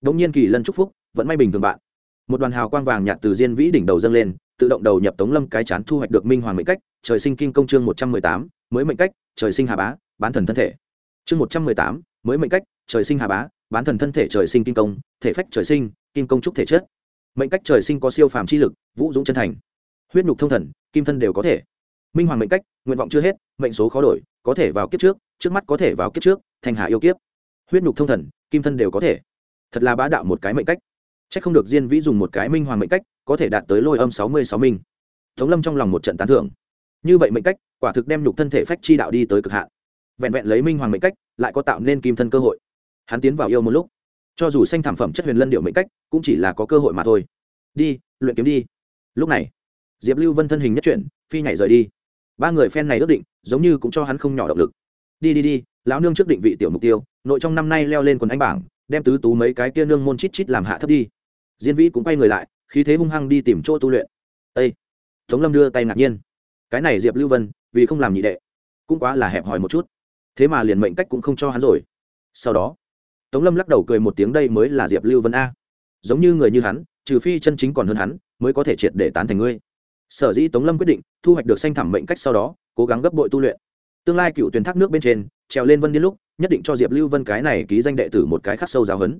Đ nhiên kỳ lân chúc phúc vẫn may bình thường bạn. Một đoàn hào quang vàng nhạt từ diên vĩ đỉnh đầu dâng lên, tự động đầu nhập tống lâm cái chán thu hoạch được minh hoàng mệnh cách, trời sinh kinh công chương một trăm mười tám, mới mệnh cách, trời sinh hà bá, bán thần thân thể. Chương một trăm mười tám, mới mệnh cách, trời sinh hà bá, bán thần thân thể trời sinh kinh công, thể phách trời sinh kim công trúc thể chất. Mệnh cách trời sinh có siêu phàm chi lực, vũ dũng chân thành huyết nhục thông thần, kim thân đều có thể. Minh hoàng mệnh cách, nguyện vọng chưa hết, mệnh số khó đổi, có thể vào kiếp trước trước mắt có thể vào kiếp trước, thành hạ yêu kiếp. Huyết nhục thông thần, kim thân đều có thể. Thật là bá đạo một cái mệnh cách. C h ắ c không được diên vĩ dùng một cái minh hoàng mệnh cách, có thể đạt tới lôi âm sáu mươi sáu minh. Tống lâm trong lòng một trận tán thưởng. Như vậy mệnh cách, quả thực đem nhục thân thể phách chi đạo đi tới cực hạn. Vẹn vẹn lấy minh hoàng mệnh cách, lại có tạo nên kim thân cơ hội. Hắn tiến vào yêu một lúc. Cho dù xanh thảm phẩm chất huyền lân điệu mệnh cách, cũng chỉ là có cơ hội mà thôi. Đi, luyện kiếm đi. Lúc này diệp lưu vân thân hình nhất chuyển, phi nhảy rời đi. Ba người phen này ước định, giống như cũng cho hắn không nhỏ động lực. Đi đi đi, lão nương trước định vị tiểu mục tiêu, nội trong năm nay leo lên quần anh bảng, đem tứ tú mấy cái kia nương môn chít chít làm hạ thấp đi. Diên vĩ cũng quay người lại, khí thế hung hăng đi tìm chỗ tu luyện. Â tống lâm đưa tay ngạc nhiên. Cái này diệp lưu vân, vì không làm nhị đệ, cũng quá là hẹp hòi một chút. Thế mà liền mệnh cách cũng không cho hắn rồi. Sau đó, tống lâm lắc đầu cười một tiếng đây mới là diệp lưu vân a. Giống như người như hắn, trừ phi chân chính còn hơn hắn, mới có thể triệt để tán thành ngươi sở dĩ tống lâm quyết định thu hoạch được xanh thảm mệnh cách sau đó, cố gắng gấp bội tu luyện. Tương lai cựu tuyển thác nước bên trên, trèo lên vân điên lúc, nhất định cho diệp lưu vân cái này ký danh đệ tử một cái khắc sâu giáo hấn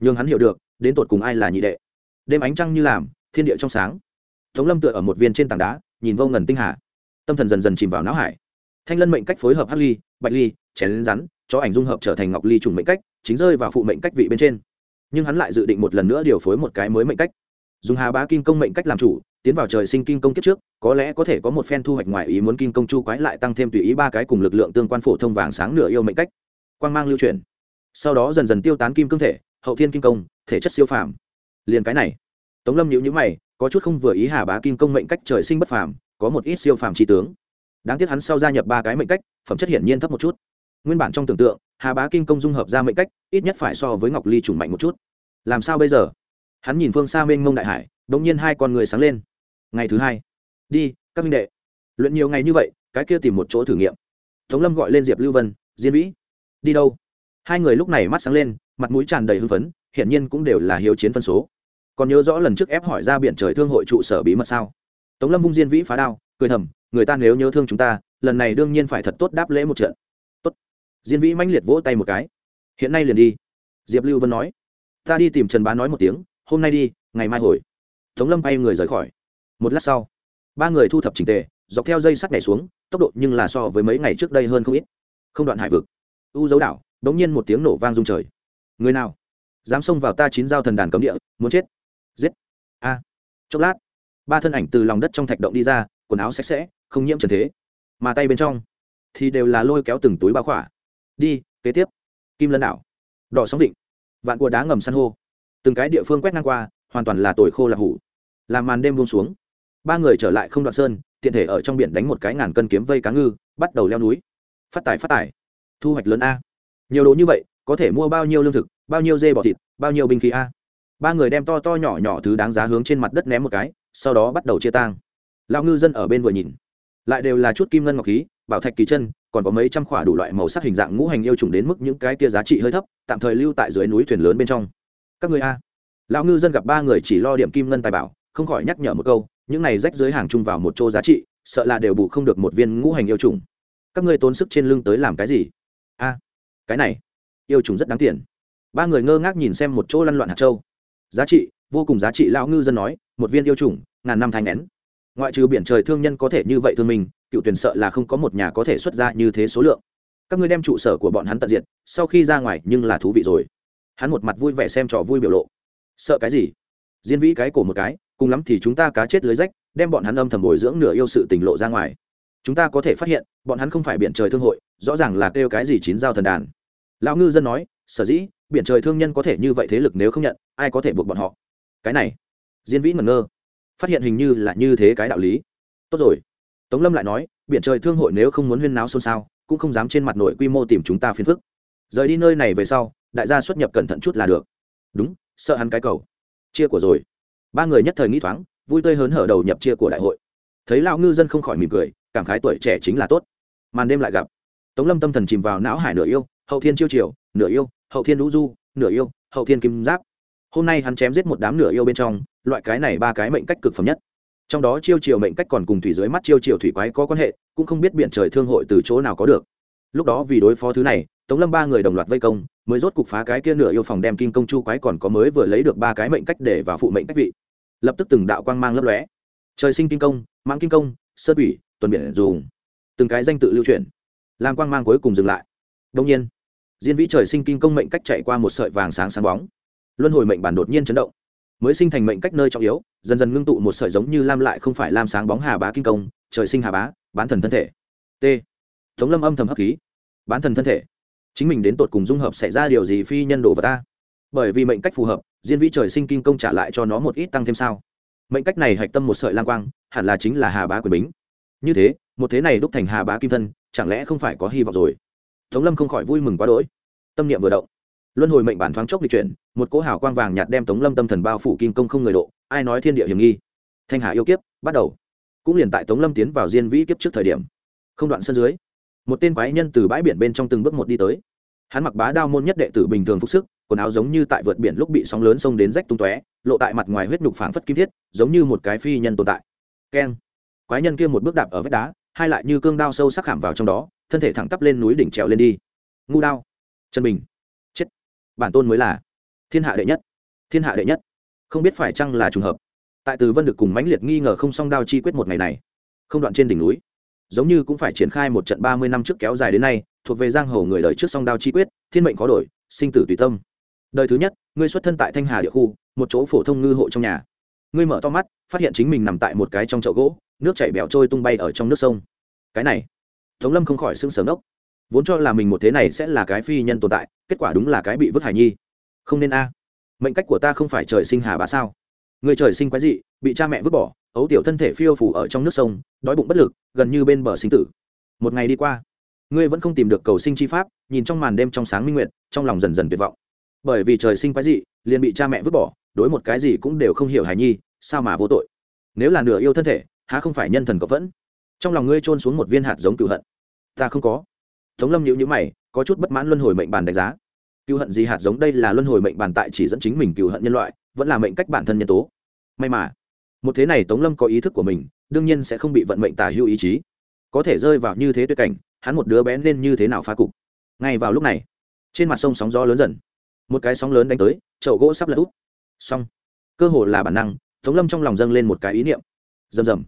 nhưng hắn hiểu được, đến tột cùng ai là nhị đệ. Đêm ánh trăng như làm, thiên địa trong sáng. Tống lâm tựa ở một viên trên tảng đá, nhìn vô ngần tinh hà. Tâm thần dần dần chìm vào não hải. Thanh lân mệnh cách phối hợp hắc ly, bạch ly, chén rắn, cho ảnh dung hợp trở thành ngọc ly trùng mệnh cách, chính rơi vào phụ mệnh cách vị bên trên. Nhưng hắn lại dự định một lần nữa điều phối một cái mới mệnh cách. Dùng hà bá kim công mệnh cách làm chủ tiến vào trời sinh kim công kiếp trước, có lẽ có thể có một phen thu hoạch ngoài ý muốn kim công chu quái lại tăng thêm tùy ý ba cái cùng lực lượng tương quan phổ thông vàng sáng nửa yêu mệnh cách. Quang mang lưu truyền sau đó dần dần tiêu tán kim cương thể, hậu thiên kim công, thể chất siêu phàm. Liền cái này. Tống lâm nhữ nhữ mày, có chút không vừa ý hà bá kim công mệnh cách trời sinh bất phàm, có một ít siêu phàm tri tướng. Đáng tiếc hắn sau gia nhập ba cái mệnh cách, phẩm chất hiển nhiên thấp một chút. Nguyên bản trong tưởng tượng, hà bá kim công dung hợp ra mệnh cách, ít nhất phải so với ngọc ly chủng mạnh một chút. Làm sao bây giờ? Hắn nhìn phương xa mênh mông đại hải đ ỗ n g nhiên hai con người sáng lên ngày thứ hai. Đi, các minh đệ. Luyện nhiều ngày như vậy, cái kia tìm một chỗ thử nghiệm. Tống lâm gọi lên diệp lưu vân, diên vĩ, đi đâu? Hai người lúc này mắt sáng lên, mặt mũi tràn đầy hưng phấn, hiển nhiên cũng đều là hiếu chiến phân số. Còn nhớ rõ lần trước ép hỏi ra biển trời thương hội trụ sở bí mật sao? Tống lâm vung diên vĩ phá đao, cười thầm, người ta nếu nhớ thương chúng ta, lần này đương nhiên phải thật tốt đáp lễ một trận. Tốt. Diên vĩ mãnh liệt vỗ tay một cái. Hiện nay liền đi. Diệp lưu vân nói. Ta đi tìm trần bá nói một tiếng, hôm nay đi, ngày mai hồi. Tống lâm bay người rời khỏi một lát sau, ba người thu thập trình tề, dọc theo dây sắt nhảy xuống, tốc độ nhưng là so với mấy ngày trước đây hơn không ít. Không đoạn hải vực, u dấu đảo đ ỗ n g nhiên một tiếng nổ vang rung trời. Người nào? Dám xông vào ta chín dao thần đàn cấm địa, muốn chết. Giết. A. Chốc lát, ba thân ảnh từ lòng đất trong thạch động đi ra, quần áo sạch sẽ, không nhiễm trần thế. Mà tay bên trong thì đều là lôi kéo từng túi bao khỏa. Đi, kế tiếp. Kim lân đảo. Đỏ sóng định vạn của đá ngầm san hô. Từng cái địa phương quét ngang qua, hoàn toàn là tồi khô là hủ. Làm màn đêm buông xuống ba người trở lại không đoạn sơn, tiện thể ở trong biển đánh một cái ngàn cân kiếm vây cá ngư, bắt đầu leo núi. Phát tài phát tài. Thu hoạch lớn a. Nhiều đồ như vậy, có thể mua bao nhiêu lương thực, bao nhiêu dê bỏ thịt, bao nhiêu binh khí a. Ba người đem to to nhỏ nhỏ thứ đáng giá hướng trên mặt đất ném một cái, sau đó bắt đầu chia tang. Lao ngư dân ở bên vừa nhìn. Lại đều là chút kim ngân ngọc khí, bảo thạch kỳ chân, còn có mấy trăm khỏa đủ loại màu sắc hình dạng ngũ hành yêu trùng đến mức những cái kia giá trị hơi thấp, tạm thời lưu tại dưới núi thuyền lớn bên trong. Các người a. Lão ngư dân gặp ba người chỉ lo điểm kim ngân tài bảo, không khỏi nhắc nhở một câu những này rách dưới hàng chung vào một chỗ giá trị, sợ là đều bù không được một viên ngũ hành yêu trùng. Các ngươi tốn sức trên lưng tới làm cái gì? A, cái này, yêu trùng rất đáng tiền. Ba người ngơ ngác nhìn xem một chỗ lăn loạn hạt châu. Giá trị, vô cùng giá trị, lão ngư dân nói, một viên yêu trùng, ngàn năm thanh nén. Ngoại trừ biển trời thương nhân có thể như vậy thương mình, cựu tuyển sợ là không có một nhà có thể xuất ra như thế số lượng. Các ngươi đem trụ sở của bọn hắn tận diệt, sau khi ra ngoài nhưng là thú vị rồi. Hắn một mặt vui vẻ xem trò vui biểu lộ. Sợ cái gì? Diên vĩ cái cổ một cái cùng lắm thì chúng ta cá chết lưới rách, đem bọn hắn âm thầm bồi dưỡng nửa yêu sự tình lộ ra ngoài. Chúng ta có thể phát hiện, bọn hắn không phải biển trời thương hội, rõ ràng là kêu cái gì chín giao thần đàn. Lão ngư dân nói, sở dĩ, biển trời thương nhân có thể như vậy thế lực nếu không nhận, ai có thể buộc bọn họ? Cái này, diên vĩ ngẩn ngơ, phát hiện hình như là như thế cái đạo lý. Tốt rồi. Tống lâm lại nói, biển trời thương hội nếu không muốn huyên náo xôn xao, cũng không dám trên mặt nội quy mô tìm chúng ta phiền phức. Rời đi nơi này về sau, đại gia xuất nhập cẩn thận chút là được. Đúng, sợ hắn cái cầu. Chia của rồi ba người nhất thời nghĩ thoáng, vui tươi hớn hở đầu nhập chia của đại hội. Thấy lão ngư dân không khỏi mỉm cười, cảm khái tuổi trẻ chính là tốt. Màn đêm lại gặp. Tống lâm tâm thần chìm vào não hải nửa yêu, hậu thiên chiêu triều, nửa yêu, hậu thiên lũ du, nửa yêu, hậu thiên kim giáp. Hôm nay hắn chém giết một đám nửa yêu bên trong, loại cái này ba cái mệnh cách cực phẩm nhất. Trong đó chiêu triều mệnh cách còn cùng thủy dưới mắt chiêu triều thủy quái có quan hệ, cũng không biết biện trời thương hội từ chỗ nào có được. Lúc đó vì đối phó thứ này, tống lâm ba người đồng loạt vây công mới rốt cục phá cái kia nửa yêu phòng đem kim công chu quái còn có mới vừa lấy được ba cái mệnh cách để vào phụ mệnh cách vị. Lập tức từng đạo quang mang lấp lóe. Trời sinh kim công, mãng kim công sơ ủy tuần biển dùng từng cái danh tự lưu truyền. Làm quang mang cuối cùng dừng lại. Đông nhiên diên vĩ trời sinh kim công mệnh cách chạy qua một sợi vàng sáng sáng bóng. Luân hồi mệnh bản đột nhiên chấn động. Mới sinh thành mệnh cách nơi trọng yếu, dần dần ngưng tụ một sợi giống như lam lại không phải lam sáng bóng hà bá kim công, trời sinh hà bá, bán thần thân thể. T. Tống lâm âm thầm hấp khí. Bán thần thân thể chính mình đến tột cùng dung hợp xảy ra điều gì phi nhân đồ vật ta? Bởi vì mệnh cách phù hợp, diên vĩ trời sinh kim công trả lại cho nó một ít tăng thêm sao. Mệnh cách này hạch tâm một sợi lang quang, hẳn là chính là hà bá quyền bính. Như thế, một thế này đúc thành hà bá kim thân, chẳng lẽ không phải có hy vọng rồi? Tống lâm không khỏi vui mừng quá đỗi. Tâm niệm vừa động. Luân hồi mệnh bản thoáng chốc lịch chuyển, một cỗ hào quang vàng nhạt đem tống lâm tâm thần bao phủ kim công không người độ, ai nói thiên địa hiểm nghi? Thanh hà yêu kiếp, bắt đầu. Cũng liền tại tống lâm tiến vào diên vĩ kiếp trước thời điểm. Không đoạn sân dưới một tên quái nhân từ bãi biển bên trong từng bước một đi tới. Hắn mặc bá đao môn nhất đệ tử bình thường phúc sức, quần áo giống như tại vượt biển lúc bị sóng lớn xông đến rách tung tóe, lộ tại mặt ngoài huyết nhục phảng phất kim thiết, giống như một cái phi nhân tồn tại. Keng. Quái nhân kia một bước đạp ở vách đá, hai lại như cương đao sâu sắc khảm vào trong đó, thân thể thẳng tắp lên núi đỉnh trèo lên đi. Ngu đao. Chân bình. Chết. Bản tôn mới là thiên hạ đệ nhất. Thiên hạ đệ nhất. Không biết phải chăng là trùng hợp. Tại từ vân được cùng mãnh liệt nghi ngờ không song đao chi quyết một ngày này, không đoạn trên đỉnh núi giống như cũng phải triển khai một trận ba mươi năm trước kéo dài đến nay, thuộc về giang hồ người đời trước song đao chi quyết, thiên mệnh khó đổi, sinh tử tùy tâm. Đời thứ nhất, ngươi xuất thân tại thanh hà địa khu, một chỗ phổ thông ngư hộ trong nhà. Ngươi mở to mắt, phát hiện chính mình nằm tại một cái trong chậu gỗ, nước chảy bèo trôi tung bay ở trong nước sông. Cái này, tống lâm không khỏi sưng sờ nốc vốn cho là mình một thế này sẽ là cái phi nhân tồn tại, kết quả đúng là cái bị vứt hải nhi. Không nên a. Mệnh cách của ta không phải trời sinh hà bá sao? Người trời sinh quái dị, bị cha mẹ vứt bỏ ấu tiểu thân thể phiêu phủ ở trong nước sông, đói bụng bất lực, gần như bên bờ sinh tử. Một ngày đi qua, ngươi vẫn không tìm được cầu sinh chi pháp, nhìn trong màn đêm trong sáng minh nguyện trong lòng dần dần tuyệt vọng. Bởi vì trời sinh quái dị, liền bị cha mẹ vứt bỏ, đối một cái gì cũng đều không hiểu hài nhi, sao mà vô tội? Nếu là nửa yêu thân thể, há không phải nhân thần có vẫn? Trong lòng ngươi trôn xuống một viên hạt giống cựu hận. Ta không có. Tống lâm nhữ nhữ mày, có chút bất mãn luân hồi mệnh bàn đánh giá. Cựu hận gì hạt giống đây là luân hồi mệnh bàn tại chỉ dẫn chính mình cựu hận nhân loại, vẫn là mệnh cách bản thân nhân tố. May mà một thế này tống lâm có ý thức của mình, đương nhiên sẽ không bị vận mệnh tả hữu ý chí. Có thể rơi vào như thế tuyệt cảnh, hắn một đứa bé nên như thế nào phá cục? Ngay vào lúc này, trên mặt sông sóng gió lớn dần. Một cái sóng lớn đánh tới, chậu gỗ sắp lật úp. Xong. Cơ hồ là bản năng, tống lâm trong lòng dâng lên một cái ý niệm. Rầm rầm.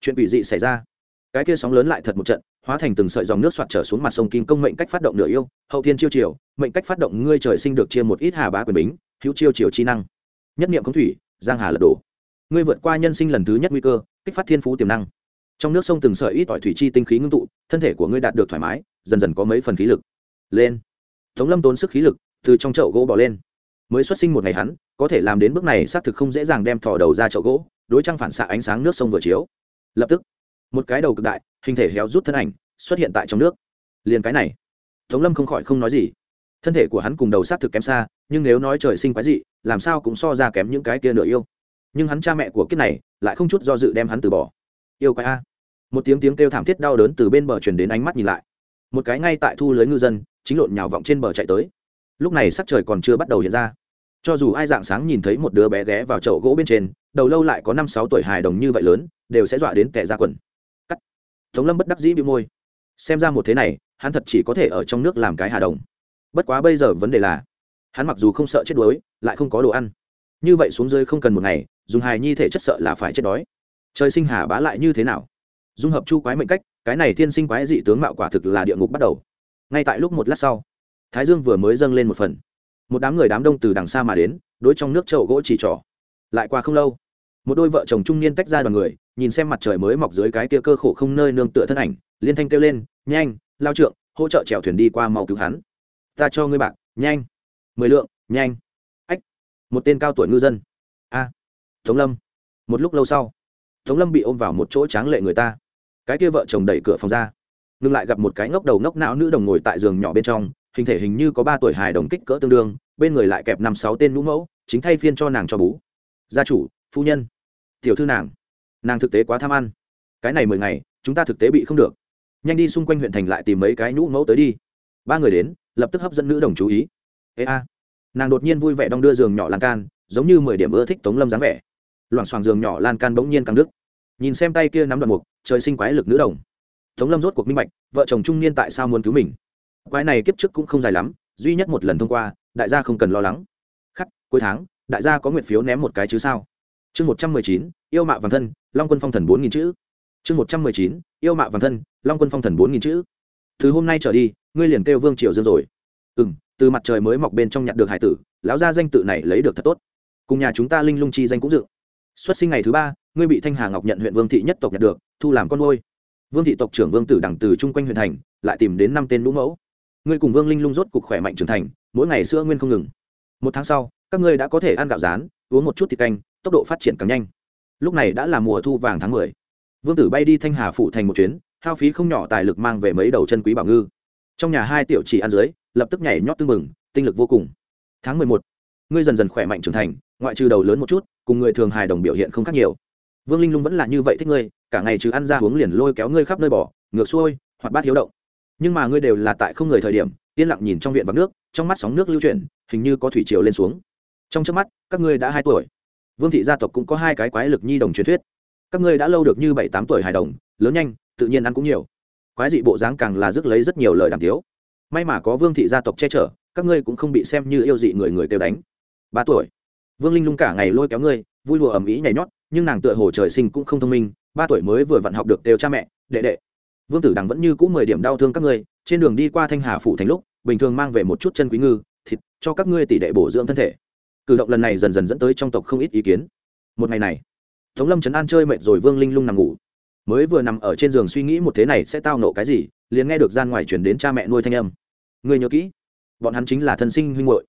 Chuyện quỷ dị xảy ra. Cái kia sóng lớn lại thật một trận, hóa thành từng sợi dòng nước soạt trở xuống mặt sông kim công mệnh cách phát động nửa yêu, hậu thiên chiêu chiều mệnh cách phát động ngươi trời sinh được chia một ít hà bá quyền bính, hữu chiêu chiều chi năng. Nhất niệm không thủy, giang hà lật đổ ngươi vượt qua nhân sinh lần thứ nhất nguy cơ, kích phát thiên phú tiềm năng. Trong nước sông từng sợi ít ỏi thủy chi tinh khí ngưng tụ, thân thể của ngươi đạt được thoải mái, dần dần có mấy phần khí lực. Lên. Tống lâm tốn sức khí lực, từ trong chậu gỗ bỏ lên. Mới xuất sinh một ngày hắn, có thể làm đến bước này xác thực không dễ dàng đem thò đầu ra chậu gỗ, đối trăng phản xạ ánh sáng nước sông vừa chiếu. Lập tức, một cái đầu cực đại, hình thể héo rút thân ảnh, xuất hiện tại trong nước. Liền cái này. Tống lâm không khỏi không nói gì. Thân thể của hắn cùng đầu xác thực kém xa, nhưng nếu nói trời sinh quái dị, làm sao cũng so ra kém những cái kia nửa yêu nhưng hắn cha mẹ của kiếp này lại không chút do dự đem hắn từ bỏ. Yêu quái a. Một tiếng tiếng kêu thảm thiết đau đớn từ bên bờ truyền đến ánh mắt nhìn lại. Một cái ngay tại thu lưới ngư dân, chính lộn nhào vọng trên bờ chạy tới. Lúc này sắc trời còn chưa bắt đầu hiện ra. Cho dù ai dạng sáng nhìn thấy một đứa bé ghé vào chậu gỗ bên trên, đầu lâu lại có năm sáu tuổi hài đồng như vậy lớn, đều sẽ dọa đến tẻ ra quần. Cắt. Tống lâm bất đắc dĩ bị môi. Xem ra một thế này, hắn thật chỉ có thể ở trong nước làm cái hà đồng. Bất quá bây giờ vấn đề là, hắn mặc dù không sợ chết đuối, lại không có đồ ăn. Như vậy xuống dưới không cần một ngày dùng hài nhi thể chất sợ là phải chết đói. Trời sinh hà bá lại như thế nào? Dung hợp chu quái mệnh cách, cái này thiên sinh quái dị tướng mạo quả thực là địa ngục bắt đầu. Ngay tại lúc một lát sau, thái dương vừa mới dâng lên một phần. Một đám người đám đông từ đằng xa mà đến, đối trong nước chậu gỗ chỉ trỏ. Lại qua không lâu, một đôi vợ chồng trung niên tách ra đoàn người, nhìn xem mặt trời mới mọc dưới cái kia cơ khổ không nơi nương tựa thân ảnh, liên thanh kêu lên, nhanh, lao trượng, hỗ trợ chèo thuyền đi qua mau cứu hắn. Ta cho ngươi bạc, nhanh, mười lượng, nhanh. Ách, một tên cao tuổi ngư dân tống lâm. Một lúc lâu sau, tống lâm bị ôm vào một chỗ tráng lệ người ta. Cái kia vợ chồng đẩy cửa phòng ra, ngừng lại gặp một cái ngốc đầu ngốc não nữ đồng ngồi tại giường nhỏ bên trong, hình thể hình như có ba tuổi hài đồng kích cỡ tương đương, bên người lại kẹp năm sáu tên nhũ mẫu, chính thay phiên cho nàng cho bú. Gia chủ, phu nhân. Tiểu thư nàng. Nàng thực tế quá tham ăn. Cái này mười ngày, chúng ta thực tế bị không được. Nhanh đi xung quanh huyện thành lại tìm mấy cái nhũ mẫu tới đi. Ba người đến, lập tức hấp dẫn nữ đồng chú ý. Ê a. Nàng đột nhiên vui vẻ đong đưa giường nhỏ lan can, giống như mười điểm ưa thích tống lâm dáng vẻ loảng xoảng giường nhỏ lan can bỗng nhiên căng đứt. Nhìn xem tay kia nắm đoạn mục, trời sinh quái lực nữ đồng. Tống lâm rốt cuộc minh bạch, vợ chồng trung niên tại sao muốn cứu mình? Quái này kiếp trước cũng không dài lắm, duy nhất một lần thông qua, đại gia không cần lo lắng. Khắc, cuối tháng, đại gia có nguyện phiếu ném một cái chứ sao? Chương một trăm mười chín, yêu mạ vàng thân, long quân phong thần bốn nghìn chữ. Chương một trăm mười chín, yêu mạ vàng thân, long quân phong thần bốn nghìn chữ. Từ hôm nay trở đi, ngươi liền kêu vương triều dương rồi. Ừ m từ mặt trời mới mọc bên trong nhặt được hải tử, lão gia danh tự này lấy được thật tốt. Cùng nhà chúng ta linh lung chi danh cũng dự xuất sinh ngày thứ ba, ngươi bị thanh hà ngọc nhận huyện vương thị nhất tộc nhận được, thu làm con ngôi vương thị tộc trưởng vương tử đẳng từ chung quanh huyện thành, lại tìm đến năm tên lũ mẫu. Ngươi cùng vương linh lung rốt cục khỏe mạnh trưởng thành, mỗi ngày sữa nguyên không ngừng. Một tháng sau, các ngươi đã có thể ăn gạo rán, uống một chút thịt canh, tốc độ phát triển càng nhanh. Lúc này đã là mùa thu vàng tháng mười. Vương tử bay đi thanh hà phủ thành một chuyến, hao phí không nhỏ tài lực mang về mấy đầu chân quý bảo ngư. Trong nhà hai tiểu chỉ ăn dưới, lập tức nhảy nhót tư mừng tinh lực vô cùng. Tháng mười một, ngươi dần dần khỏe mạnh trưởng thành ngoại trừ đầu lớn một chút, cùng người thường hài đồng biểu hiện không khác nhiều. Vương linh lung vẫn là như vậy thích ngươi, cả ngày trừ ăn ra uống liền lôi kéo ngươi khắp nơi bỏ, ngược xuôi hoặc bát hiếu động. Nhưng mà ngươi đều là tại không người thời điểm, yên lặng nhìn trong viện vắng nước, trong mắt sóng nước lưu chuyển, hình như có thủy triều lên xuống. Trong trước mắt, các ngươi đã hai tuổi. Vương thị gia tộc cũng có hai cái quái lực nhi đồng truyền thuyết. Các ngươi đã lâu được như bảy tám tuổi hài đồng, lớn nhanh, tự nhiên ăn cũng nhiều. Quái dị bộ dáng càng là rước lấy rất nhiều lời đàm tiếu. May mà có vương thị gia tộc che chở, các ngươi cũng không bị xem như yêu dị người người kêu đánh. Ba tuổi vương linh lung cả ngày lôi kéo ngươi, vui lùa ầm ĩ nhảy nhót, nhưng nàng tựa hồ trời sinh cũng không thông minh, ba tuổi mới vừa vặn học được đều cha mẹ, đệ đệ. Vương tử đằng vẫn như cũ mười điểm đau thương các ngươi, trên đường đi qua thanh hà phủ thành lúc, bình thường mang về một chút chân quý ngư, thịt, cho các ngươi tỷ đệ bổ dưỡng thân thể. Cử động lần này dần dần dẫn tới trong tộc không ít ý kiến. Một ngày này, tống lâm trấn an chơi mệt rồi vương linh lung nằm ngủ. Mới vừa nằm ở trên giường suy nghĩ một thế này sẽ tao nộ cái gì, liền nghe được gian ngoài chuyển đến cha mẹ nuôi thanh âm. Người nhớ kỹ, bọn hắn chính là thân sinh huynh hội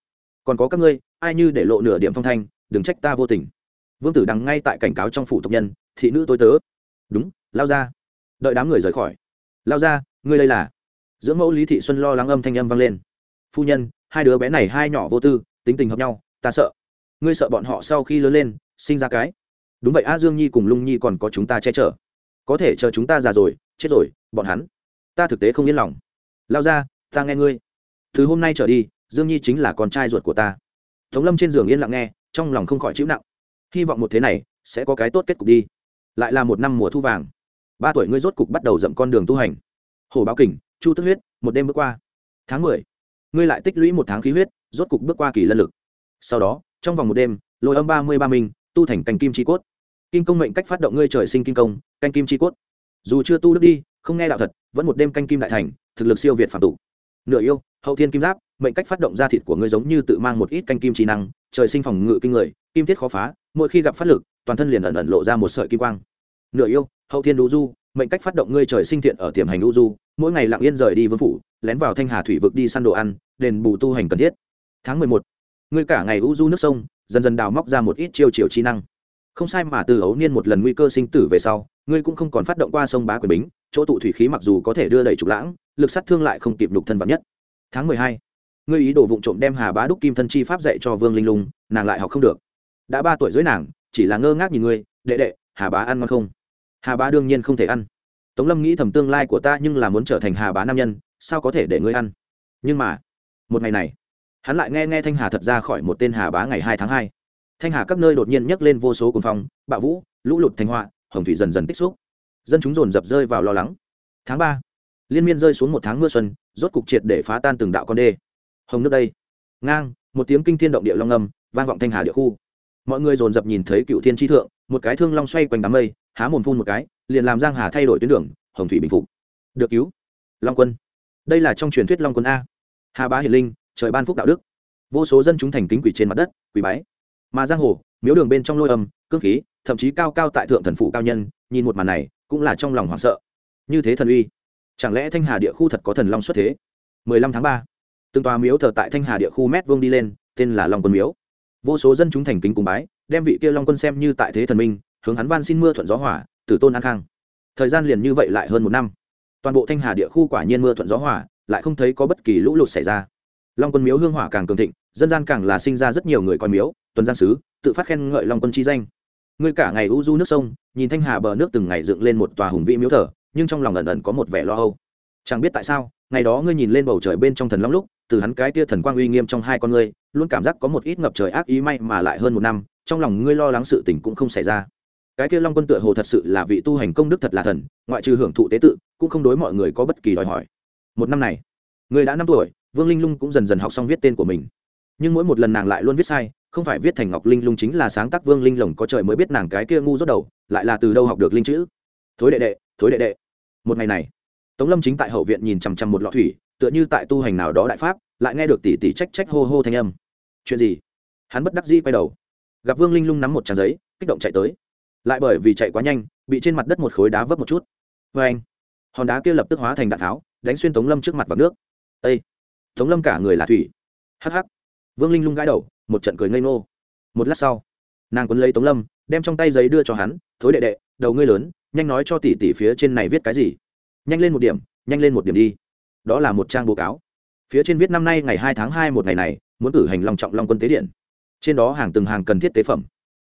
còn có các ngươi, ai như để lộ nửa điểm phong thanh, đừng trách ta vô tình. Vương tử đằng ngay tại cảnh cáo trong phủ tộc nhân, thị nữ tôi tớ. Đúng, lao ra. Đợi đám người rời khỏi. Lao ra, ngươi đây là. Dưỡng mẫu lý thị xuân lo lắng âm thanh âm vang lên. Phu nhân, hai đứa bé này hai nhỏ vô tư, tính tình hợp nhau, ta sợ. Ngươi sợ bọn họ sau khi lớn lên, sinh ra cái. Đúng vậy, a dương nhi cùng lung nhi còn có chúng ta che chở. Có thể chờ chúng ta già rồi, chết rồi, bọn hắn. Ta thực tế không yên lòng. Lao ra, ta nghe ngươi. Từ hôm nay trở đi dương nhi chính là con trai ruột của ta. Tống lâm trên giường yên lặng nghe, trong lòng không khỏi chịu nặng. Hy vọng một thế này sẽ có cái tốt kết cục đi. Lại là một năm mùa thu vàng. Ba tuổi ngươi rốt cục bắt đầu dậm con đường tu hành. Hồ báo kình, chu tức huyết, một đêm bước qua. Tháng mười, ngươi lại tích lũy một tháng khí huyết, rốt cục bước qua kỳ lân lực. Sau đó, trong vòng một đêm, lôi âm ba mươi ba minh, tu thành cành kim chi cốt. Kim công mệnh cách phát động ngươi trời sinh kim công canh kim chi cốt. Dù chưa tu đức đi, không nghe đạo thật, vẫn một đêm canh kim đại thành, thực lực siêu việt phạm tụ. Nửa yêu, hậu thiên kim giáp mệnh cách phát động ra thịt của ngươi giống như tự mang một ít canh kim trí năng, trời sinh phòng ngự kinh người, kim thiết khó phá, mỗi khi gặp phát lực, toàn thân liền ẩn ẩn lộ ra một sợi kim quang. Nửa yêu, hậu thiên đu du, mệnh cách phát động ngươi trời sinh thiện ở tiềm hành đu du, mỗi ngày lặng yên rời đi vương phủ, lén vào thanh hà thủy vực đi săn đồ ăn, đền bù tu hành cần thiết. Tháng mười một, ngươi cả ngày u du nước sông, dần dần đào móc ra một ít chiêu chiều trí năng. Không sai mà từ ấu niên một lần nguy cơ sinh tử về sau, ngươi cũng không còn phát động qua sông bá quyền bính, chỗ tụ thủy khí mặc dù có thể đưa đẩy trục lãng, lực sát thương lại không kịp đục thân vắn nhất. Tháng mười hai ngươi ý đồ vụng trộm đem hà bá đúc kim thân chi pháp dạy cho vương linh lung, nàng lại học không được. Đã ba tuổi dưới nàng, chỉ là ngơ ngác nhìn ngươi, đệ đệ, hà bá ăn ngon không? Hà bá đương nhiên không thể ăn. Tống lâm nghĩ thầm tương lai của ta nhưng là muốn trở thành hà bá nam nhân, sao có thể để ngươi ăn? Nhưng mà, một ngày này, hắn lại nghe nghe thanh hà thật ra khỏi một tên hà bá ngày hai tháng hai. Thanh hà các nơi đột nhiên nhấc lên vô số cuồng phong, bạo vũ, lũ lụt thanh họa, hồng thủy dần dần tích xúc. Dân chúng dồn dập rơi vào lo lắng. Tháng ba, liên miên rơi xuống một tháng mưa xuân, rốt cục triệt để phá tan từng đạo con đê hồng nước đây. Ngang một tiếng kinh thiên động địa long âm vang vọng thanh hà địa khu. Mọi người dồn dập nhìn thấy cựu thiên tri thượng một cái thương long xoay quanh đám mây há mồm phun một cái liền làm giang hà thay đổi tuyến đường hồng thủy bình phục. Được cứu. Long quân. Đây là trong truyền thuyết long quân a. Hà bá hiền linh trời ban phúc đạo đức. Vô số dân chúng thành kính quỷ trên mặt đất quỷ bái. Mà giang hồ miếu đường bên trong lôi âm cương khí thậm chí cao cao tại thượng thần phụ cao nhân nhìn một màn này cũng là trong lòng hoảng sợ. Như thế thần uy. Chẳng lẽ thanh hà địa khu thật có thần long xuất thế? 15 tháng 3, từng tòa miếu thờ tại thanh hà địa khu mét vuông đi lên, tên là long quân miếu. Vô số dân chúng thành kính cùng bái, đem vị kia long quân xem như tại thế thần minh, hướng hắn van xin mưa thuận gió hỏa tử tôn an khang. Thời gian liền như vậy lại hơn một năm. Toàn bộ thanh hà địa khu quả nhiên mưa thuận gió hỏa lại không thấy có bất kỳ lũ lụt xảy ra. Long quân miếu hương hỏa càng cường thịnh, dân gian càng là sinh ra rất nhiều người coi miếu, tuần giang sứ, tự phát khen ngợi long quân chi danh. Ngươi cả ngày u du nước sông, nhìn thanh hà bờ nước từng ngày dựng lên một tòa hùng vĩ miếu thờ, nhưng trong lòng ẩn ẩn có một vẻ lo âu. Chẳng biết tại sao, ngày đó ngươi nhìn lên bầu trời bên trong thần long lúc từ hắn cái tia thần quang uy nghiêm trong hai con ngươi, luôn cảm giác có một ít ngập trời ác ý may mà lại hơn một năm, trong lòng ngươi lo lắng sự tình cũng không xảy ra. Cái kia long quân tựa hồ thật sự là vị tu hành công đức thật là thần, ngoại trừ hưởng thụ tế tự, cũng không đối mọi người có bất kỳ đòi hỏi. Một năm này, người đã năm tuổi, vương linh lung cũng dần dần học xong viết tên của mình. Nhưng mỗi một lần nàng lại luôn viết sai, không phải viết thành ngọc linh lung chính là sáng tác vương linh lồng có trời mới biết nàng cái kia ngu rốt đầu, lại là từ đâu học được linh chữ. Thối đệ đệ, thối đệ đệ. Một ngày này, tống lâm chính tại hậu viện nhìn chằm chằm một lọ thủy tựa như tại tu hành nào đó đại pháp, lại nghe được tỷ tỷ trách trách hô hô thanh âm. Chuyện gì? Hắn bất đắc dĩ quay đầu. Gặp vương linh lung nắm một trang giấy, kích động chạy tới. Lại bởi vì chạy quá nhanh, bị trên mặt đất một khối đá vấp một chút. Vê anh. Hòn đá kia lập tức hóa thành đạn tháo, đánh xuyên tống lâm trước mặt vào nước. Â tống lâm cả người là thủy. Hắc hắc. Vương linh lung gãi đầu, một trận cười ngây ngô. Một lát sau, nàng quấn lấy tống lâm, đem trong tay giấy đưa cho hắn, thối đệ đệ, đầu ngươi lớn, nhanh nói cho tỷ tỷ phía trên này viết cái gì. Nhanh lên một điểm, nhanh lên một điểm đi đó là một trang báo cáo. Phía trên viết năm nay ngày hai tháng hai một ngày này, muốn cử hành lòng trọng long quân tế điện. Trên đó hàng từng hàng cần thiết tế phẩm.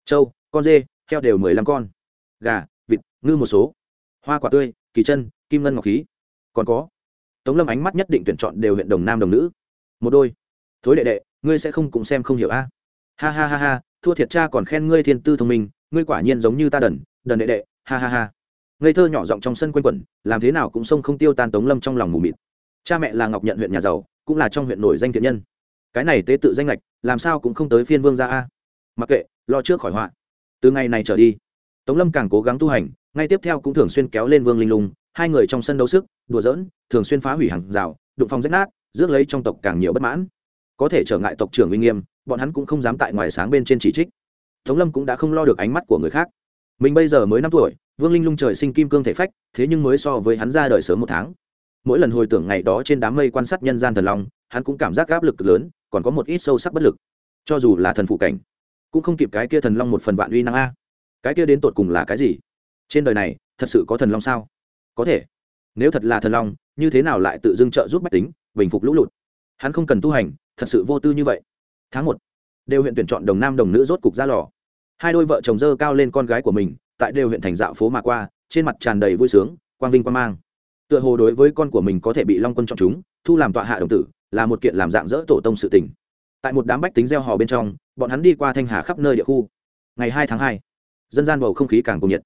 Châu, con dê, heo đều mười lăm con. Gà, vịt, ngư một số. Hoa quả tươi, kỳ chân, kim ngân ngọc khí. Còn có, tống lâm ánh mắt nhất định tuyển chọn đều huyện đồng nam đồng nữ. Một đôi. Thối đệ đệ, ngươi sẽ không cũng xem không hiểu a. Ha ha ha ha, thua thiệt cha còn khen ngươi thiên tư thông minh, ngươi quả nhiên giống như ta đần đần đệ đệ, ha ha ha. Ngây thơ nhỏ giọng trong sân quanh quẩn, làm thế nào cũng sông không tiêu tan tống lâm trong lòng mù mịt cha mẹ là ngọc nhận huyện nhà giàu, cũng là trong huyện nổi danh thiện nhân. Cái này tế tự danh lệch, làm sao cũng không tới phiên vương gia a. Mặc kệ, lo trước khỏi họa. Từ ngày này trở đi, tống lâm càng cố gắng tu hành, ngay tiếp theo cũng thường xuyên kéo lên vương linh lung, hai người trong sân đấu sức, đùa giỡn, thường xuyên phá hủy hàng rào, đụng phòng rách nát, rước lấy trong tộc càng nhiều bất mãn. Có thể trở ngại tộc trưởng uy nghiêm, bọn hắn cũng không dám tại ngoài sáng bên trên chỉ trích. Tống lâm cũng đã không lo được ánh mắt của người khác. Mình bây giờ mới năm tuổi, vương linh lung trời sinh kim cương thể phách, thế nhưng mới so với hắn ra đời sớm một tháng mỗi lần hồi tưởng ngày đó trên đám mây quan sát nhân gian thần long, hắn cũng cảm giác áp lực lớn, còn có một ít sâu sắc bất lực. Cho dù là thần phụ cảnh, cũng không kịp cái kia thần long một phần vạn uy năng a. Cái kia đến tột cùng là cái gì? Trên đời này, thật sự có thần long sao? Có thể. Nếu thật là thần long, như thế nào lại tự dưng trợ giúp bách tính, bình phục lũ lụt? Hắn không cần tu hành, thật sự vô tư như vậy. Tháng một, đều huyện tuyển chọn đồng nam đồng nữ rốt cục ra lò. Hai đôi vợ chồng dơ cao lên con gái của mình, tại đều huyện thành dạo phố mà qua, trên mặt tràn đầy vui sướng, quang vinh quang mang tựa hồ đối với con của mình có thể bị long quân chọn chúng, thu làm tọa hạ đồng tử, là một kiện làm dạng dỡ tổ tông sự tình. Tại một đám bách tính gieo hò bên trong, bọn hắn đi qua thanh hà khắp nơi địa khu. Ngày hai tháng hai, dân gian bầu không khí càng cùng nhiệt.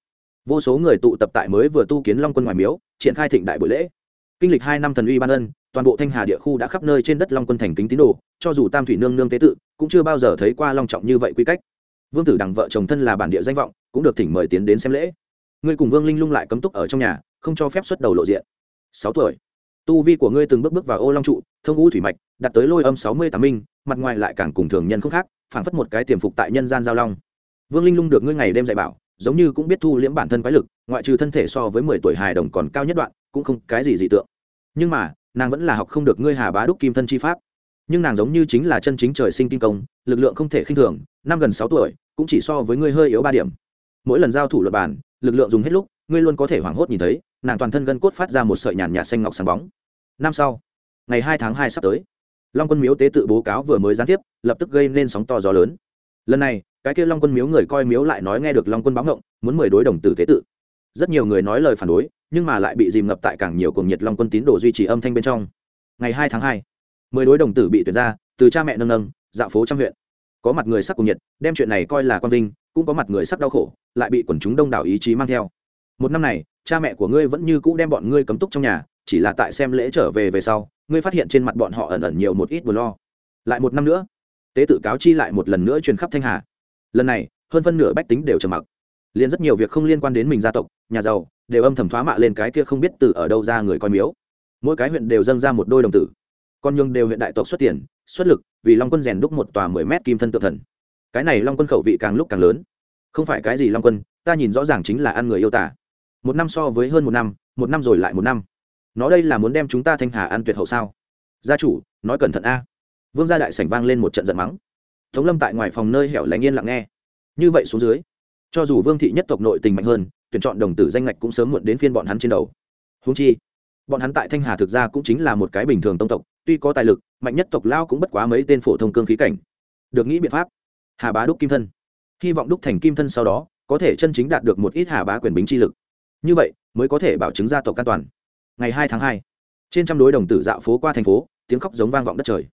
Vô số người tụ tập tại mới vừa tu kiến long quân ngoài miếu, triển khai thịnh đại buổi lễ. Kinh lịch hai năm thần uy ban ân, toàn bộ thanh hà địa khu đã khắp nơi trên đất long quân thành kính tín đồ, cho dù tam thủy nương nương tế tự, cũng chưa bao giờ thấy qua long trọng như vậy quy cách. Vương tử đằng vợ chồng thân là bản địa danh vọng, cũng được thỉnh mời tiến đến xem lễ. Ngươi cùng vương linh lung lại cấm túc ở trong nhà không cho phép xuất đầu lộ diện. Sáu tuổi. Tu vi của ngươi từng bước bước vào ô long trụ, thông ngũ thủy mạch đặt tới lôi âm sáu mươi tám minh, mặt ngoài lại càng cùng thường nhân không khác, phảng phất một cái tiềm phục tại nhân gian giao long. Vương linh lung được ngươi ngày đêm dạy bảo, giống như cũng biết thu liễm bản thân quái lực, ngoại trừ thân thể so với mười tuổi hài đồng còn cao nhất đoạn, cũng không cái gì dị tượng. Nhưng mà, nàng vẫn là học không được ngươi hà bá đúc kim thân chi pháp. Nhưng nàng giống như chính là chân chính trời sinh kinh công, lực lượng không thể khinh thường, năm gần sáu tuổi, cũng chỉ so với ngươi hơi yếu ba điểm. Mỗi lần giao thủ luật bản, lực lượng dùng hết lúc, ngươi luôn có thể hoảng hốt nhìn thấy nàng toàn thân gân cốt phát ra một sợi nhàn nhạt xanh ngọc sáng bóng. Năm sau, ngày hai tháng hai sắp tới, long quân miếu tế tự bố cáo vừa mới gián tiếp, lập tức gây nên sóng to gió lớn. Lần này, cái kia long quân miếu người coi miếu lại nói nghe được long quân báo ngộng, muốn mời đối đồng tử tế tự. Rất nhiều người nói lời phản đối, nhưng mà lại bị dìm ngập tại càng nhiều cùng nhiệt long quân tín đồ duy trì âm thanh bên trong. Ngày hai tháng hai, mười đối đồng tử bị tuyển ra, từ cha mẹ nâng nâng, dạo phố trăm huyện. Có mặt người sắc cùng nhiệt, đem chuyện này coi là quan vinh, cũng có mặt người sắc đau khổ, lại bị quần chúng đông đảo ý chí mang theo. Một năm này cha mẹ của ngươi vẫn như cũ đem bọn ngươi cấm túc trong nhà, chỉ là tại xem lễ trở về về sau, ngươi phát hiện trên mặt bọn họ ẩn ẩn nhiều một ít buồn lo. Lại một năm nữa, tế tự cáo chi lại một lần nữa truyền khắp thanh hà. Lần này, hơn phân nửa bách tính đều trầm mặc. Liền rất nhiều việc không liên quan đến mình gia tộc, nhà giàu, đều âm thầm thoá mạ lên cái kia không biết từ ở đâu ra người coi miếu. Mỗi cái huyện đều dâng ra một đôi đồng tử. Con nhung đều huyện đại tộc xuất tiền, xuất lực, vì long quân rèn đúc một tòa mười mét kim thân tự thần. Cái này long quân khẩu vị càng lúc càng lớn. Không phải cái gì long quân, ta nhìn rõ ràng chính là ăn người yêu tả một năm so với hơn một năm một năm rồi lại một năm. Nó đây là muốn đem chúng ta thanh hà ăn tuyệt hậu sao? Gia chủ, nói cẩn thận a. Vương gia đại sảnh vang lên một trận giận mắng. Tống lâm tại ngoài phòng nơi hẻo lánh yên lặng nghe. Như vậy xuống dưới, cho dù vương thị nhất tộc nội tình mạnh hơn, tuyển chọn đồng tử danh ngạch cũng sớm muộn đến phiên bọn hắn trên đầu. Húng chi, bọn hắn tại thanh hà thực ra cũng chính là một cái bình thường tông tộc, tuy có tài lực, mạnh nhất tộc lao cũng bất quá mấy tên phổ thông cương khí cảnh. Được nghĩ biện pháp, hà bá đúc kim thân. Hy vọng đúc thành kim thân sau đó, có thể chân chính đạt được một ít hà bá quyền bính chi lực như vậy, mới có thể bảo chứng gia tộc an toàn. Ngày hai tháng hai, trên trăm đối đồng tử dạo phố qua thành phố, tiếng khóc giống vang vọng đất trời.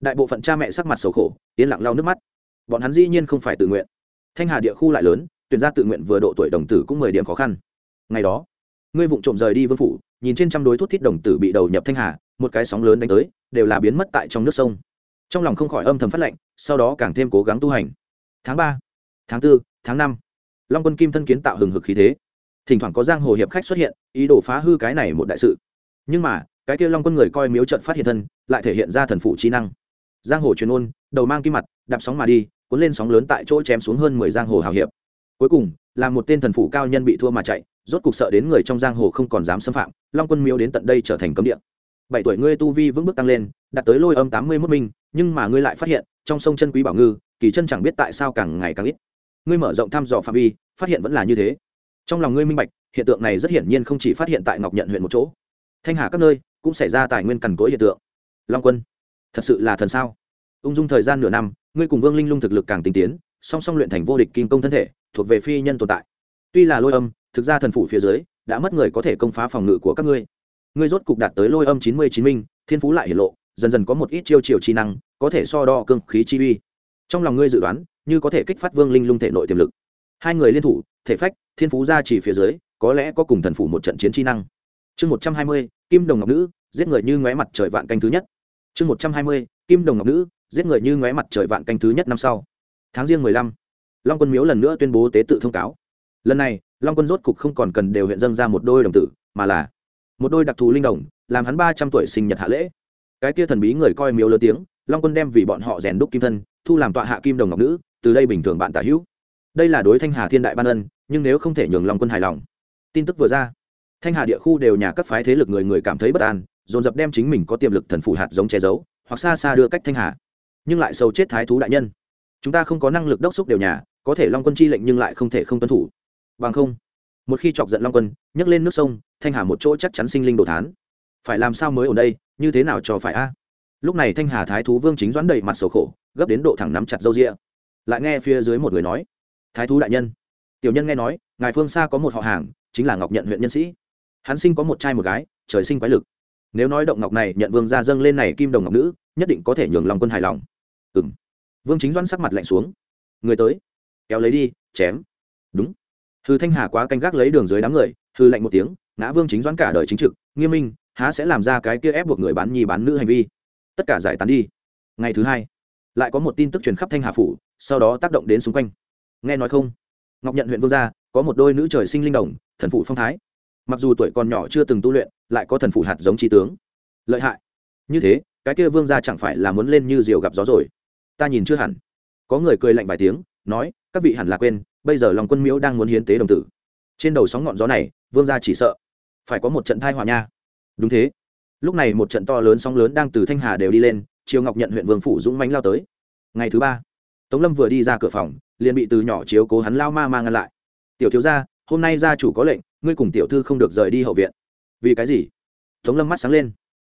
Đại bộ phận cha mẹ sắc mặt sầu khổ, yên lặng lau nước mắt. Bọn hắn dĩ nhiên không phải tự nguyện. Thanh hà địa khu lại lớn, tuyển gia tự nguyện vừa độ tuổi đồng tử cũng mười điểm khó khăn. Ngày đó, ngươi vụng trộm rời đi vương phủ, nhìn trên trăm đối thuốc thiết đồng tử bị đầu nhập thanh hà, một cái sóng lớn đánh tới, đều là biến mất tại trong nước sông. Trong lòng không khỏi âm thầm phát lệnh, sau đó càng thêm cố gắng tu hành. Tháng ba, tháng bốn tháng năm, long quân kim thân kiến tạo hừng hực khí thế thỉnh thoảng có giang hồ hiệp khách xuất hiện, ý đồ phá hư cái này một đại sự. Nhưng mà, cái kia long quân người coi miếu trận phát hiện thân, lại thể hiện ra thần phụ trí năng. Giang hồ truyền ôn, đầu mang kim mặt, đạp sóng mà đi, cuốn lên sóng lớn tại chỗ chém xuống hơn mười giang hồ hào hiệp. Cuối cùng, là một tên thần phụ cao nhân bị thua mà chạy, rốt cục sợ đến người trong giang hồ không còn dám xâm phạm, long quân miếu đến tận đây trở thành cấm địa. Bảy tuổi ngươi tu vi vững bước tăng lên, đạt tới lôi âm tám mươi mốt minh, nhưng mà ngươi lại phát hiện, trong sông chân quý bảo ngư, kỳ chân chẳng biết tại sao càng ngày càng ít. Ngươi mở rộng thăm dò phạm vi, phát hiện vẫn là như thế trong lòng ngươi minh bạch, hiện tượng này rất hiển nhiên không chỉ phát hiện tại ngọc nhận huyện một chỗ. Thanh hà các nơi cũng xảy ra tài nguyên cằn cỗi hiện tượng. Long quân, thật sự là thần sao? Ung dung thời gian nửa năm, ngươi cùng vương linh lung thực lực càng tinh tiến, song song luyện thành vô địch kim công thân thể, thuộc về phi nhân tồn tại. Tuy là lôi âm, thực ra thần phủ phía dưới, đã mất người có thể công phá phòng ngự của các ngươi. Ngươi rốt cục đạt tới lôi âm chín mươi chín minh, thiên phú lại hiển lộ, dần dần có một ít chiêu chiều chi năng, có thể so đo cương khí chi uy. Trong lòng ngươi dự đoán, như có thể kích phát vương linh lung thể nội tiềm lực hai người liên thủ, thể phách, thiên phú ra chỉ phía dưới, có lẽ có cùng thần phủ một trận chiến chi năng. Chương một trăm hai mươi, kim đồng ngọc nữ, giết người như ngóe mặt trời vạn canh thứ nhất. Chương một trăm hai mươi, kim đồng ngọc nữ, giết người như ngóe mặt trời vạn canh thứ nhất năm sau. Tháng riêng mười lăm, long quân miếu lần nữa tuyên bố tế tự thông cáo. Lần này, long quân rốt cục không còn cần đều huyện dâng ra một đôi đồng tử, mà là một đôi đặc thù linh đồng, làm hắn ba trăm tuổi sinh nhật hạ lễ. Cái kia thần bí người coi miếu lớn tiếng, long quân đem vì bọn họ rèn đúc kim thân, thu làm tọa hạ kim đồng ngọc nữ, từ đây bình thường bạn tả hữu đây là đối thanh hà thiên đại ban ân, nhưng nếu không thể nhường long quân hài lòng. Tin tức vừa ra, thanh hà địa khu đều nhà các phái thế lực người người cảm thấy bất an, dồn dập đem chính mình có tiềm lực thần phủ hạt giống che giấu, hoặc xa xa đưa cách thanh hà. Nhưng lại sâu chết thái thú đại nhân. Chúng ta không có năng lực đốc xúc đều nhà, có thể long quân chi lệnh nhưng lại không thể không tuân thủ. Bằng không, một khi chọc giận long quân, nhấc lên nước sông, thanh hà một chỗ chắc chắn sinh linh đồ thán. Phải làm sao mới ở đây, như thế nào cho phải a? Lúc này thanh hà thái thú vương chính doãn đầy mặt sầu khổ, gấp đến độ thẳng nắm chặt râu rịa lại nghe phía dưới một người nói thái thú đại nhân. Tiểu nhân nghe nói, ngài phương xa có một họ hàng, chính là ngọc nhận huyện nhân sĩ. Hắn sinh có một trai một gái, trời sinh quái lực. Nếu nói động ngọc này, nhận vương ra dâng lên này kim đồng ngọc nữ, nhất định có thể nhường lòng quân hài lòng. Ừ m vương chính doãn sắc mặt lạnh xuống. Người tới. Kéo lấy đi, chém. Đúng. Hư thanh hà quá canh gác lấy đường dưới đám người hư lạnh một tiếng, ngã vương chính doãn cả đời chính trực, nghiêm minh, há sẽ làm ra cái kia ép buộc người bán nhi bán nữ hành vi. Tất cả giải tán đi. Ngày thứ hai, lại có một tin tức truyền khắp thanh hà phủ, sau đó tác động đến xung quanh nghe nói không? Ngọc nhận huyện vương gia, có một đôi nữ trời sinh linh đồng, thần phụ phong thái. Mặc dù tuổi còn nhỏ chưa từng tu luyện, lại có thần phụ hạt giống trí tướng. Lợi hại. Như thế, cái kia vương gia chẳng phải là muốn lên như diều gặp gió rồi. Ta nhìn chưa hẳn. Có người cười lạnh vài tiếng, nói, các vị hẳn là quên, bây giờ lòng quân miễu đang muốn hiến tế đồng tử. Trên đầu sóng ngọn gió này, vương gia chỉ sợ phải có một trận thai hòa nha. Đúng thế. Lúc này một trận to lớn sóng lớn đang từ thanh hà đều đi lên, chiều ngọc nhận huyện vương phủ dũng mánh lao tới. Ngày thứ ba tống lâm vừa đi ra cửa phòng, liền bị từ nhỏ chiếu cố hắn lao ma ma ngăn lại. Tiểu thiếu gia, hôm nay gia chủ có lệnh, ngươi cùng tiểu thư không được rời đi hậu viện. Vì cái gì? Tống lâm mắt sáng lên.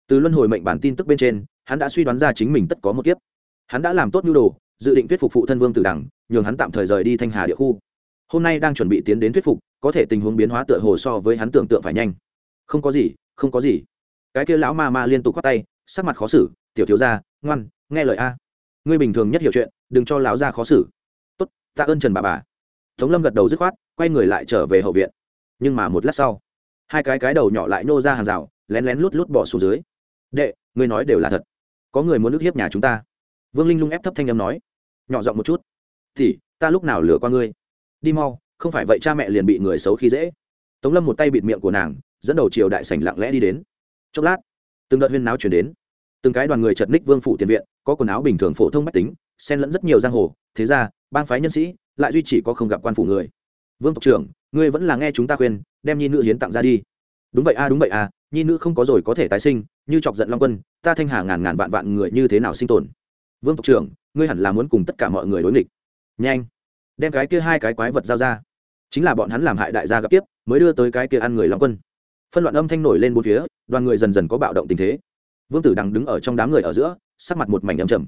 Từ luân hồi mệnh bản tin tức bên trên, hắn đã suy đoán ra chính mình tất có một kiếp. Hắn đã làm tốt nhu đồ, dự định thuyết phục phụ thân vương tử đẳng nhường hắn tạm thời rời đi thanh hà địa khu. Hôm nay đang chuẩn bị tiến đến thuyết phục, có thể tình huống biến hóa tựa hồ so với hắn tưởng tượng phải nhanh. Không có gì, không có gì. Cái kia lão ma ma liên tục khoác tay, sắc mặt khó xử, tiểu thiếu gia, ngoan, nghe lời a ngươi bình thường nhất hiểu chuyện, đừng cho lão ra khó xử. Tốt tạ ơn trần bà bà. Tống lâm gật đầu dứt khoát, quay người lại trở về hậu viện. Nhưng mà một lát sau, hai cái cái đầu nhỏ lại nô ra hàng rào, lén lén lút lút bỏ xuống dưới. Đệ, ngươi nói đều là thật. Có người muốn ức hiếp nhà chúng ta. Vương linh lung ép thấp thanh âm nói. Nhỏ giọng một chút. Thì ta lúc nào lừa qua ngươi? Đi mau, không phải vậy cha mẹ liền bị người xấu khi dễ. Tống lâm một tay bịt miệng của nàng, dẫn đầu triều đại sảnh lặng lẽ đi đến. Chốc lát, từng đợt huyên náo chuyển đến từng cái đoàn người chật ních vương phủ tiền viện, có quần áo bình thường phổ thông mách tính, xen lẫn rất nhiều giang hồ. Thế ra, bang phái nhân sĩ lại duy chỉ có không gặp quan phủ người. Vương tộc trưởng, ngươi vẫn là nghe chúng ta khuyên, đem nhi nữ hiến tặng ra đi. Đúng vậy a, đúng vậy a, nhi nữ không có rồi có thể tái sinh, như chọc giận long quân, ta thanh hà ngàn ngàn vạn vạn người như thế nào sinh tồn? Vương tộc trưởng, ngươi hẳn là muốn cùng tất cả mọi người đối nghịch. Nhanh, đem cái kia hai cái quái vật giao ra. Chính là bọn hắn làm hại đại gia gặp tiếp mới đưa tới cái kia ăn người long quân. Phân loạn âm thanh nổi lên bốn phía, đoàn người dần dần có bạo động tình thế vương tử đằng đứng ở trong đám người ở giữa, sắc mặt một mảnh âm trầm.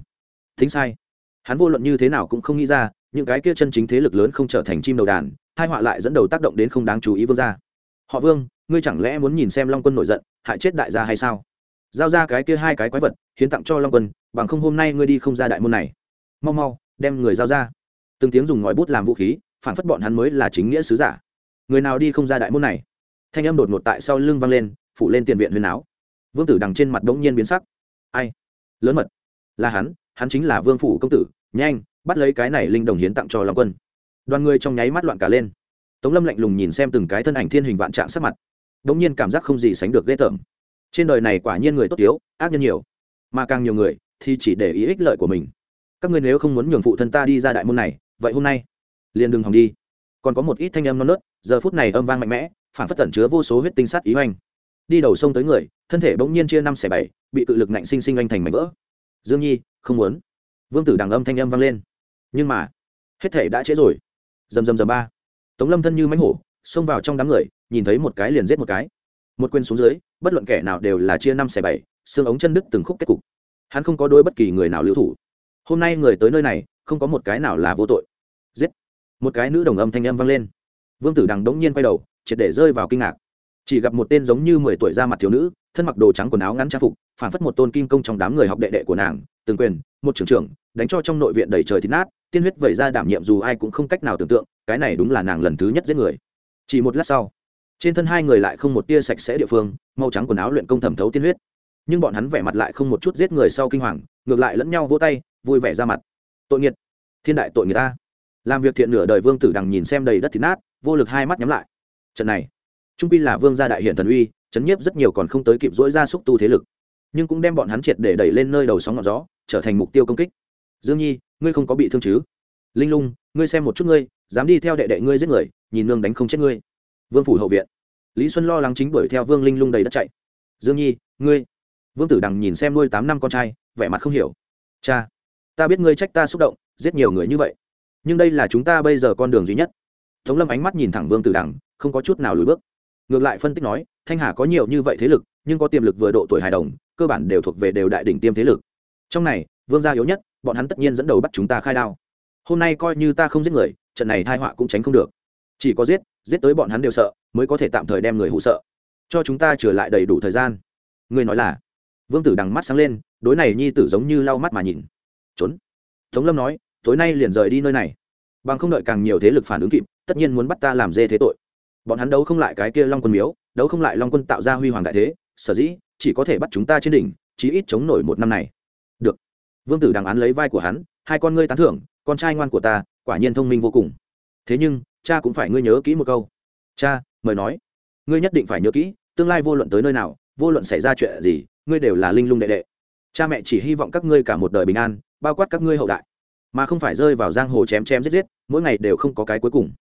Thính sai. Hắn vô luận như thế nào cũng không nghĩ ra, những cái kia chân chính thế lực lớn không trở thành chim đầu đàn hai họa lại dẫn đầu tác động đến không đáng chú ý vương gia. Họ vương, ngươi chẳng lẽ muốn nhìn xem long quân nổi giận, hại chết đại gia hay sao? Giao ra cái kia hai cái quái vật, hiến tặng cho long quân, bằng không hôm nay ngươi đi không ra đại môn này. Mau mau, đem người giao ra. Từng tiếng dùng ngòi bút làm vũ khí, phản phất bọn hắn mới là chính nghĩa sứ giả. Người nào đi không ra đại môn này? Thanh âm đột ngột tại sau lưng vang lên, phủ lên tiền viện huyền áo vương tử đằng trên mặt đống nhiên biến sắc. Ai? Lớn mật. Là hắn hắn chính là vương phủ công tử, nhanh, bắt lấy cái này linh đồng hiến tặng cho long quân. Đoàn người trong nháy mắt loạn cả lên. Tống lâm lạnh lùng nhìn xem từng cái thân ảnh thiên hình vạn trạng sắc mặt. Đống nhiên cảm giác không gì sánh được ghê tởm. Trên đời này quả nhiên người tốt yếu, ác nhân nhiều. Mà càng nhiều người thì chỉ để ý ích lợi của mình. Các ngươi nếu không muốn nhường phụ thân ta đi ra đại môn này, vậy hôm nay, liền đừng hòng đi. Còn có một ít thanh âm non nớt, giờ phút này âm vang mạnh mẽ phản phất tẩn chứa vô số huyết tinh sát ý oanh đi đầu sông tới người, thân thể bỗng nhiên chia năm xẻ bảy, bị cự lực nạnh sinh sinh anh thành mảnh vỡ. Dương nhi, không muốn. Vương tử đằng âm thanh âm vang lên. Nhưng mà, hết thể đã trễ rồi. Dầm dầm dầm ba. Tống lâm thân như mánh hổ, xông vào trong đám người, nhìn thấy một cái liền giết một cái. Một quên xuống dưới, bất luận kẻ nào đều là chia năm xẻ bảy, xương ống chân đứt từng khúc kết cục. Hắn không có đôi bất kỳ người nào lưu thủ. Hôm nay người tới nơi này, không có một cái nào là vô tội. Giết. Một cái nữ đồng âm thanh âm vang lên. Vương tử đằng đống nhiên quay đầu, triệt để rơi vào kinh ngạc chỉ gặp một tên giống như mười tuổi ra mặt thiếu nữ, thân mặc đồ trắng quần áo ngắn trang phục phản phất một tôn kim công trong đám người học đệ đệ của nàng, từng quyền, một trưởng trưởng, đánh cho trong nội viện đầy trời thịt nát, tiên huyết vẩy ra đảm nhiệm dù ai cũng không cách nào tưởng tượng, cái này đúng là nàng lần thứ nhất giết người. Chỉ một lát sau, trên thân hai người lại không một tia sạch sẽ địa phương, màu trắng quần áo luyện công thẩm thấu tiên huyết. Nhưng bọn hắn vẻ mặt lại không một chút giết người sau kinh hoàng, ngược lại lẫn nhau vỗ tay, vui vẻ ra mặt. Tội nghiệt, thiên đại tội người ta làm việc thiện nửa đời vương tử đằng nhìn xem đầy đất thịt nát, vô lực hai mắt nhắm lại. Trận này trung pi là vương gia đại hiện thần uy, chấn nhiếp rất nhiều còn không tới kịp dỗi ra xúc tu thế lực. Nhưng cũng đem bọn hắn triệt để đẩy lên nơi đầu sóng ngọn gió, trở thành mục tiêu công kích. Dương nhi, ngươi không có bị thương chứ? Linh lung, ngươi xem một chút ngươi, dám đi theo đệ đệ ngươi giết người, nhìn nương đánh không chết ngươi. Vương phủ hậu viện. Lý xuân lo lắng chính đuổi theo vương linh lung đầy đất chạy. Dương nhi, ngươi. Vương tử đằng nhìn xem nuôi tám năm con trai, vẻ mặt không hiểu. Cha, ta biết ngươi trách ta xúc động, giết nhiều người như vậy. Nhưng đây là chúng ta bây giờ con đường duy nhất. Tống lâm ánh mắt nhìn thẳng vương tử đằng, không có chút nào lùi bước ngược lại phân tích nói, thanh hà có nhiều như vậy thế lực, nhưng có tiềm lực vừa độ tuổi hài đồng, cơ bản đều thuộc về đều đại đỉnh tiêm thế lực. Trong này, vương gia yếu nhất, bọn hắn tất nhiên dẫn đầu bắt chúng ta khai đao. Hôm nay coi như ta không giết người, trận này thai họa cũng tránh không được. Chỉ có giết giết tới bọn hắn đều sợ, mới có thể tạm thời đem người hụ sợ. Cho chúng ta trở lại đầy đủ thời gian. Người nói là, vương tử đằng mắt sáng lên, đối này nhi tử giống như lau mắt mà nhìn. Trốn. Tống lâm nói, tối nay liền rời đi nơi này. Bằng không đợi càng nhiều thế lực phản ứng kịp, tất nhiên muốn bắt ta làm dê thế tội bọn hắn đấu không lại cái kia long quân miếu, đấu không lại long quân tạo ra huy hoàng đại thế, sở dĩ chỉ có thể bắt chúng ta trên đỉnh, chí ít chống nổi một năm này. Được. Vương tử đằng án lấy vai của hắn, hai con ngươi tán thưởng, con trai ngoan của ta, quả nhiên thông minh vô cùng. Thế nhưng, cha cũng phải ngươi nhớ kỹ một câu. Cha, mời nói. Ngươi nhất định phải nhớ kỹ, tương lai vô luận tới nơi nào, vô luận xảy ra chuyện gì, ngươi đều là linh lung đệ đệ. Cha mẹ chỉ hy vọng các ngươi cả một đời bình an, bao quát các ngươi hậu đại. Mà không phải rơi vào giang hồ chém chém giết giết, mỗi ngày đều không có cái cuối cùng.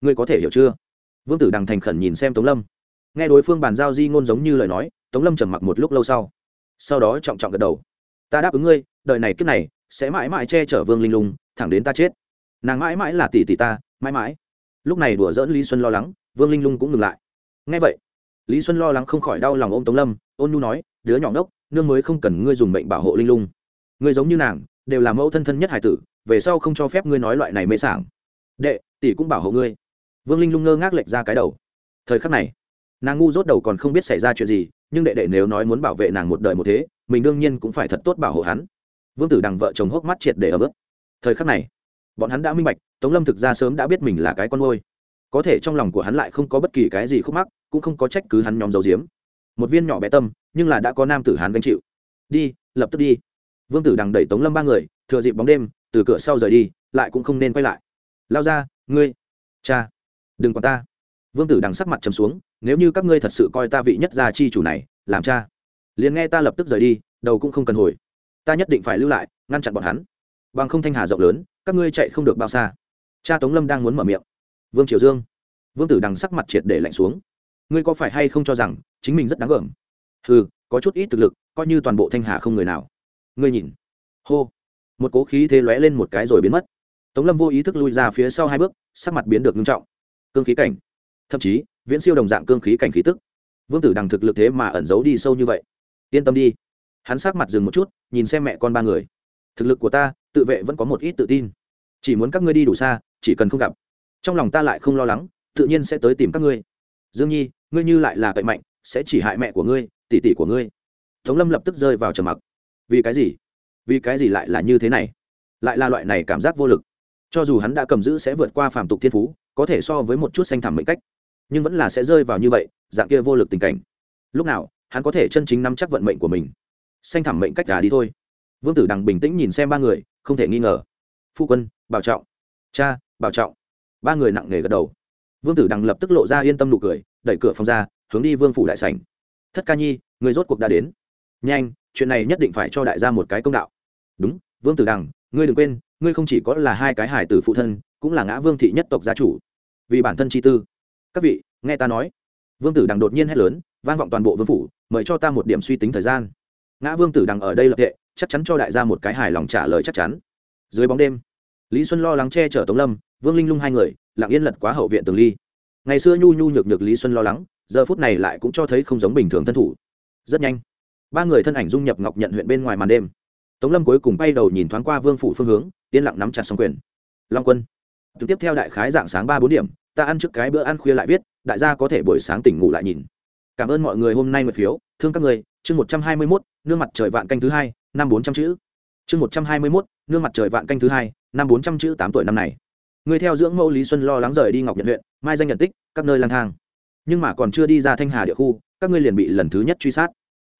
Ngươi có thể hiểu chưa? Vương tử đằng thành khẩn nhìn xem tống lâm. Nghe đối phương bàn giao di ngôn giống như lời nói, tống lâm trầm mặc một lúc lâu sau. Sau đó trọng trọng gật đầu. Ta đáp ứng ngươi, đời này kiếp này sẽ mãi mãi che chở vương linh lung, thẳng đến ta chết. Nàng mãi mãi là tỷ tỷ ta, mãi mãi. Lúc này đùa dỡn lý xuân lo lắng, vương linh lung cũng ngừng lại. Nghe vậy, lý xuân lo lắng không khỏi đau lòng ô m tống lâm, ôn nhu nói, đứa nhỏ ngốc, nương mới không cần ngươi dùng mệnh bảo hộ linh lung. Ngươi giống như nàng, đều là mẫu thân thân nhất hải tử, về sau không cho phép ngươi nói loại này mê sảng. Đệ, tỷ cũng bảo hộ ngươi vương linh lung ngơ ngác lệch ra cái đầu. Thời khắc này, nàng ngu rốt đầu còn không biết xảy ra chuyện gì, nhưng đệ đệ nếu nói muốn bảo vệ nàng một đời một thế, mình đương nhiên cũng phải thật tốt bảo hộ hắn. Vương tử đằng vợ chồng hốc mắt triệt để ở bước thời khắc này, bọn hắn đã minh bạch, tống lâm thực ra sớm đã biết mình là cái con ngôi có thể trong lòng của hắn lại không có bất kỳ cái gì khúc mắc, cũng không có trách cứ hắn nhóm dầu diếm một viên nhỏ bé tâm, nhưng là đã có nam tử hắn gánh chịu. Đi, lập tức đi. Vương tử đằng đẩy tống lâm ba người, thừa dịp bóng đêm, từ cửa sau rời đi, lại cũng không nên quay lại. Lao ra, ngươi, cha đừng còn ta. Vương tử đằng sắc mặt trầm xuống, nếu như các ngươi thật sự coi ta vị nhất gia chi chủ này, làm cha, liền nghe ta lập tức rời đi, đầu cũng không cần hồi. Ta nhất định phải lưu lại, ngăn chặn bọn hắn. Bằng không thanh hà rộng lớn, các ngươi chạy không được bao xa. Cha tống lâm đang muốn mở miệng. Vương triều dương. Vương tử đằng sắc mặt triệt để lạnh xuống. Ngươi có phải hay không cho rằng, chính mình rất đáng gờm? Ừ có chút ít thực lực, coi như toàn bộ thanh hà không người nào. Ngươi nhìn. Hô. Một cố khí thế lóe lên một cái rồi biến mất. Tống lâm vô ý thức lui ra phía sau hai bước, sắc mặt biến được nghiêm trọng cương khí cảnh. Thậm chí, viễn siêu đồng dạng cương khí cảnh khí tức. Vương tử đằng thực lực thế mà ẩn giấu đi sâu như vậy. Yên tâm đi. Hắn sát mặt dừng một chút, nhìn xem mẹ con ba người. Thực lực của ta, tự vệ vẫn có một ít tự tin. Chỉ muốn các ngươi đi đủ xa, chỉ cần không gặp. Trong lòng ta lại không lo lắng, tự nhiên sẽ tới tìm các ngươi. Dương nhi, ngươi như lại là cậy mạnh, sẽ chỉ hại mẹ của ngươi tỷ tỷ của ngươi. Tống lâm lập tức rơi vào trầm mặc. Vì cái gì? Vì cái gì lại là như thế này? Lại là loại này cảm giác vô lực. Cho dù hắn đã cầm giữ sẽ vượt qua phàm tục thiên phú có thể so với một chút xanh thẳm mệnh cách, nhưng vẫn là sẽ rơi vào như vậy, dạng kia vô lực tình cảnh. Lúc nào, hắn có thể chân chính nắm chắc vận mệnh của mình? Xanh thẳm mệnh cách cả đi thôi. Vương tử đằng bình tĩnh nhìn xem ba người, không thể nghi ngờ. Phu quân, bảo trọng. Cha, bảo trọng. Ba người nặng nề gật đầu. Vương tử đằng lập tức lộ ra yên tâm nụ cười, đẩy cửa phòng ra, hướng đi vương phủ đại sảnh. Thất ca nhi, người rốt cuộc đã đến. Nhanh, chuyện này nhất định phải cho đại gia một cái công đạo. Đúng, vương tử đằng, ngươi đừng quên, ngươi không chỉ có là hai cái hải tử phụ thân cũng là ngã vương thị nhất tộc gia chủ. Vì bản thân chi tư. Các vị, nghe ta nói. Vương tử đằng đột nhiên hét lớn, vang vọng toàn bộ vương phủ, mời cho ta một điểm suy tính thời gian. Ngã vương tử đằng ở đây lập tệ, chắc chắn cho đại gia một cái hài lòng trả lời chắc chắn. Dưới bóng đêm, lý xuân lo lắng che chở tống lâm, vương linh lung hai người, lặng yên lật quá hậu viện tường ly. Ngày xưa nhu nhu nhược nhược lý xuân lo lắng, giờ phút này lại cũng cho thấy không giống bình thường thân thủ. Rất nhanh, ba người thân ảnh dung nhập ngọc nhận huyện bên ngoài màn đêm. Tống lâm cuối cùng bay đầu nhìn thoáng qua vương phủ phương hướng, yên lặng nắm chặt xong quyền. Long quân từ tiếp theo đại khái dạng sáng ba bốn điểm, ta ăn trước cái bữa ăn khuya lại viết, đại gia có thể buổi sáng tỉnh ngủ lại nhìn. Cảm ơn mọi người hôm nay một phiếu, thương các người. Chương một trăm hai mươi mốt, nương mặt trời vạn canh thứ hai, năm bốn trăm chữ. Chương một trăm hai mươi mốt, nương mặt trời vạn canh thứ hai, năm bốn trăm chữ tám tuổi năm này. Người theo dưỡng mẫu lý xuân lo lắng rời đi ngọc nhận huyện, mai danh nhận tích, các nơi lang thang. Nhưng mà còn chưa đi ra thanh hà địa khu, các ngươi liền bị lần thứ nhất truy sát.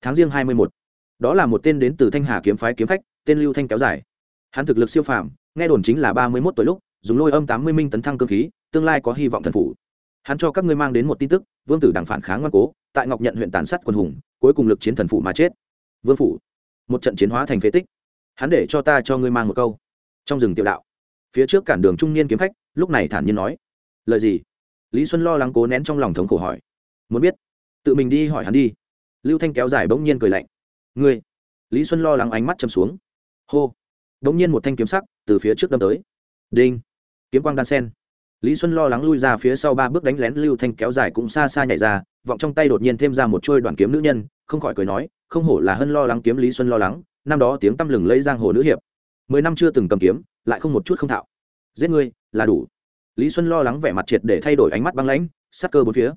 Tháng riêng hai mươi một đó là một tên đến từ thanh hà kiếm phái kiếm khách, tên lưu thanh kéo dài. Hắn thực lực siêu phàm, nghe đồn chính là ba mươi mốt tuổi lúc dùng lôi âm tám mươi minh tấn thăng cơ khí, tương lai có hy vọng thần phủ. Hắn cho các ngươi mang đến một tin tức, vương tử đảng phản kháng ngoan cố, tại ngọc nhận huyện tàn sát quân hùng, cuối cùng lực chiến thần phủ mà chết. Vương phủ, một trận chiến hóa thành phế tích. Hắn để cho ta cho ngươi mang một câu. Trong rừng tiểu đạo, phía trước cản đường trung niên kiếm khách, lúc này thản nhiên nói. Lời gì? Lý xuân lo lắng cố nén trong lòng thống khổ hỏi. Muốn biết? Tự mình đi hỏi hắn đi. Lưu thanh kéo dài bỗng nhiên cười lạnh. Ngươi? Lý xuân lo lắng ánh mắt châm xuống. Hô. Bỗng nhiên một thanh kiếm sắc từ phía trước đâm tới. Đinh kiếm quang đan sen. Lý xuân lo lắng lui ra phía sau ba bước đánh lén lưu thanh kéo dài cũng xa xa nhảy ra, vọng trong tay đột nhiên thêm ra một trôi đoàn kiếm nữ nhân, không khỏi cười nói, không hổ là hân lo lắng kiếm lý xuân lo lắng, năm đó tiếng tăm lừng lấy giang hồ nữ hiệp. Mười năm chưa từng cầm kiếm, lại không một chút không thạo. Giết ngươi, là đủ. Lý xuân lo lắng vẻ mặt triệt để thay đổi ánh mắt băng lãnh, sắc cơ bốn phía.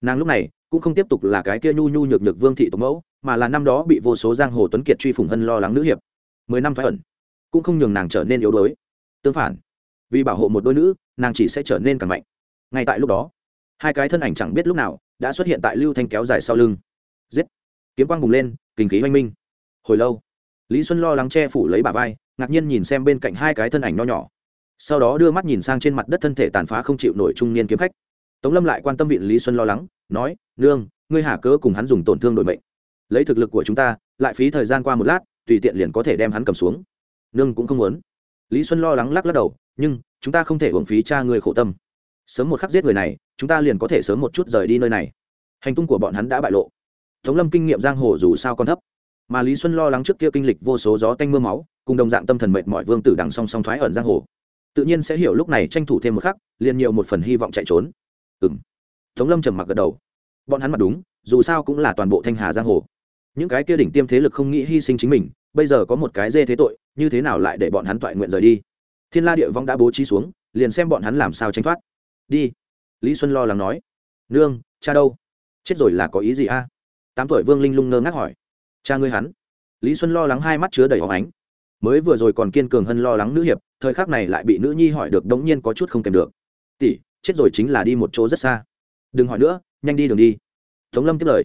Nàng lúc này cũng không tiếp tục là cái kia nhu nhu nhược nhược vương thị tộc mẫu, mà là năm đó bị vô số giang hồ tuấn kiệt truy phủng hân lo lắng nữ hiệp. Mười năm thoái ẩn, cũng không nhường nàng trở nên yếu đuối. Tương phản vì bảo hộ một đôi nữ, nàng chỉ sẽ trở nên càng mạnh. Ngay tại lúc đó, hai cái thân ảnh chẳng biết lúc nào đã xuất hiện tại lưu thanh kéo dài sau lưng. Giết! Kiếm quang bùng lên, kinh khí oanh minh. Hồi lâu, lý xuân lo lắng che phủ lấy bà vai, ngạc nhiên nhìn xem bên cạnh hai cái thân ảnh nho nhỏ. Sau đó đưa mắt nhìn sang trên mặt đất thân thể tàn phá không chịu nổi trung niên kiếm khách. Tống lâm lại quan tâm viện lý xuân lo lắng, nói, nương, ngươi hà cớ cùng hắn dùng tổn thương đổi mệnh. Lấy thực lực của chúng ta, lại phí thời gian qua một lát, tùy tiện liền có thể đem hắn cầm xuống. Nương cũng không muốn. Lý xuân lo lắng lắc lắc đầu nhưng chúng ta không thể uổng phí cha người khổ tâm. Sớm một khắc giết người này, chúng ta liền có thể sớm một chút rời đi nơi này. Hành tung của bọn hắn đã bại lộ. Tống lâm kinh nghiệm giang hồ dù sao còn thấp. Mà lý xuân lo lắng trước kia kinh lịch vô số gió tanh m ư a máu, cùng đồng dạng tâm thần mệt mọi vương tử đằng song song thoái ẩn giang hồ. Tự nhiên sẽ hiểu lúc này tranh thủ thêm một khắc, liền nhiều một phần hy vọng chạy trốn. Ừ m tống lâm trầm mặc gật đầu. Bọn hắn mặt đúng, dù sao cũng là toàn bộ thanh hà giang hồ. Những cái kia đỉnh tiêm thế lực không nghĩ hy sinh chính mình, bây giờ có một cái dê thế tội, như thế nào lại để bọn hắn toại nguyện rời đi? Thiên la địa vong đã bố trí xuống, liền xem bọn hắn làm sao tranh thoát. Đi. Lý xuân lo lắng nói. Nương, cha đâu? Chết rồi là có ý gì a? Tám tuổi vương linh lung ngơ ngác hỏi. Cha ngươi hắn. Lý xuân lo lắng hai mắt chứa đầy hóng ánh. Mới vừa rồi còn kiên cường hơn lo lắng nữ hiệp, thời khắc này lại bị nữ nhi hỏi được đống nhiên có chút không kèm được. Tỷ, chết rồi chính là đi một chỗ rất xa. Đừng hỏi nữa, nhanh đi đường đi. Tống lâm tiếp lời.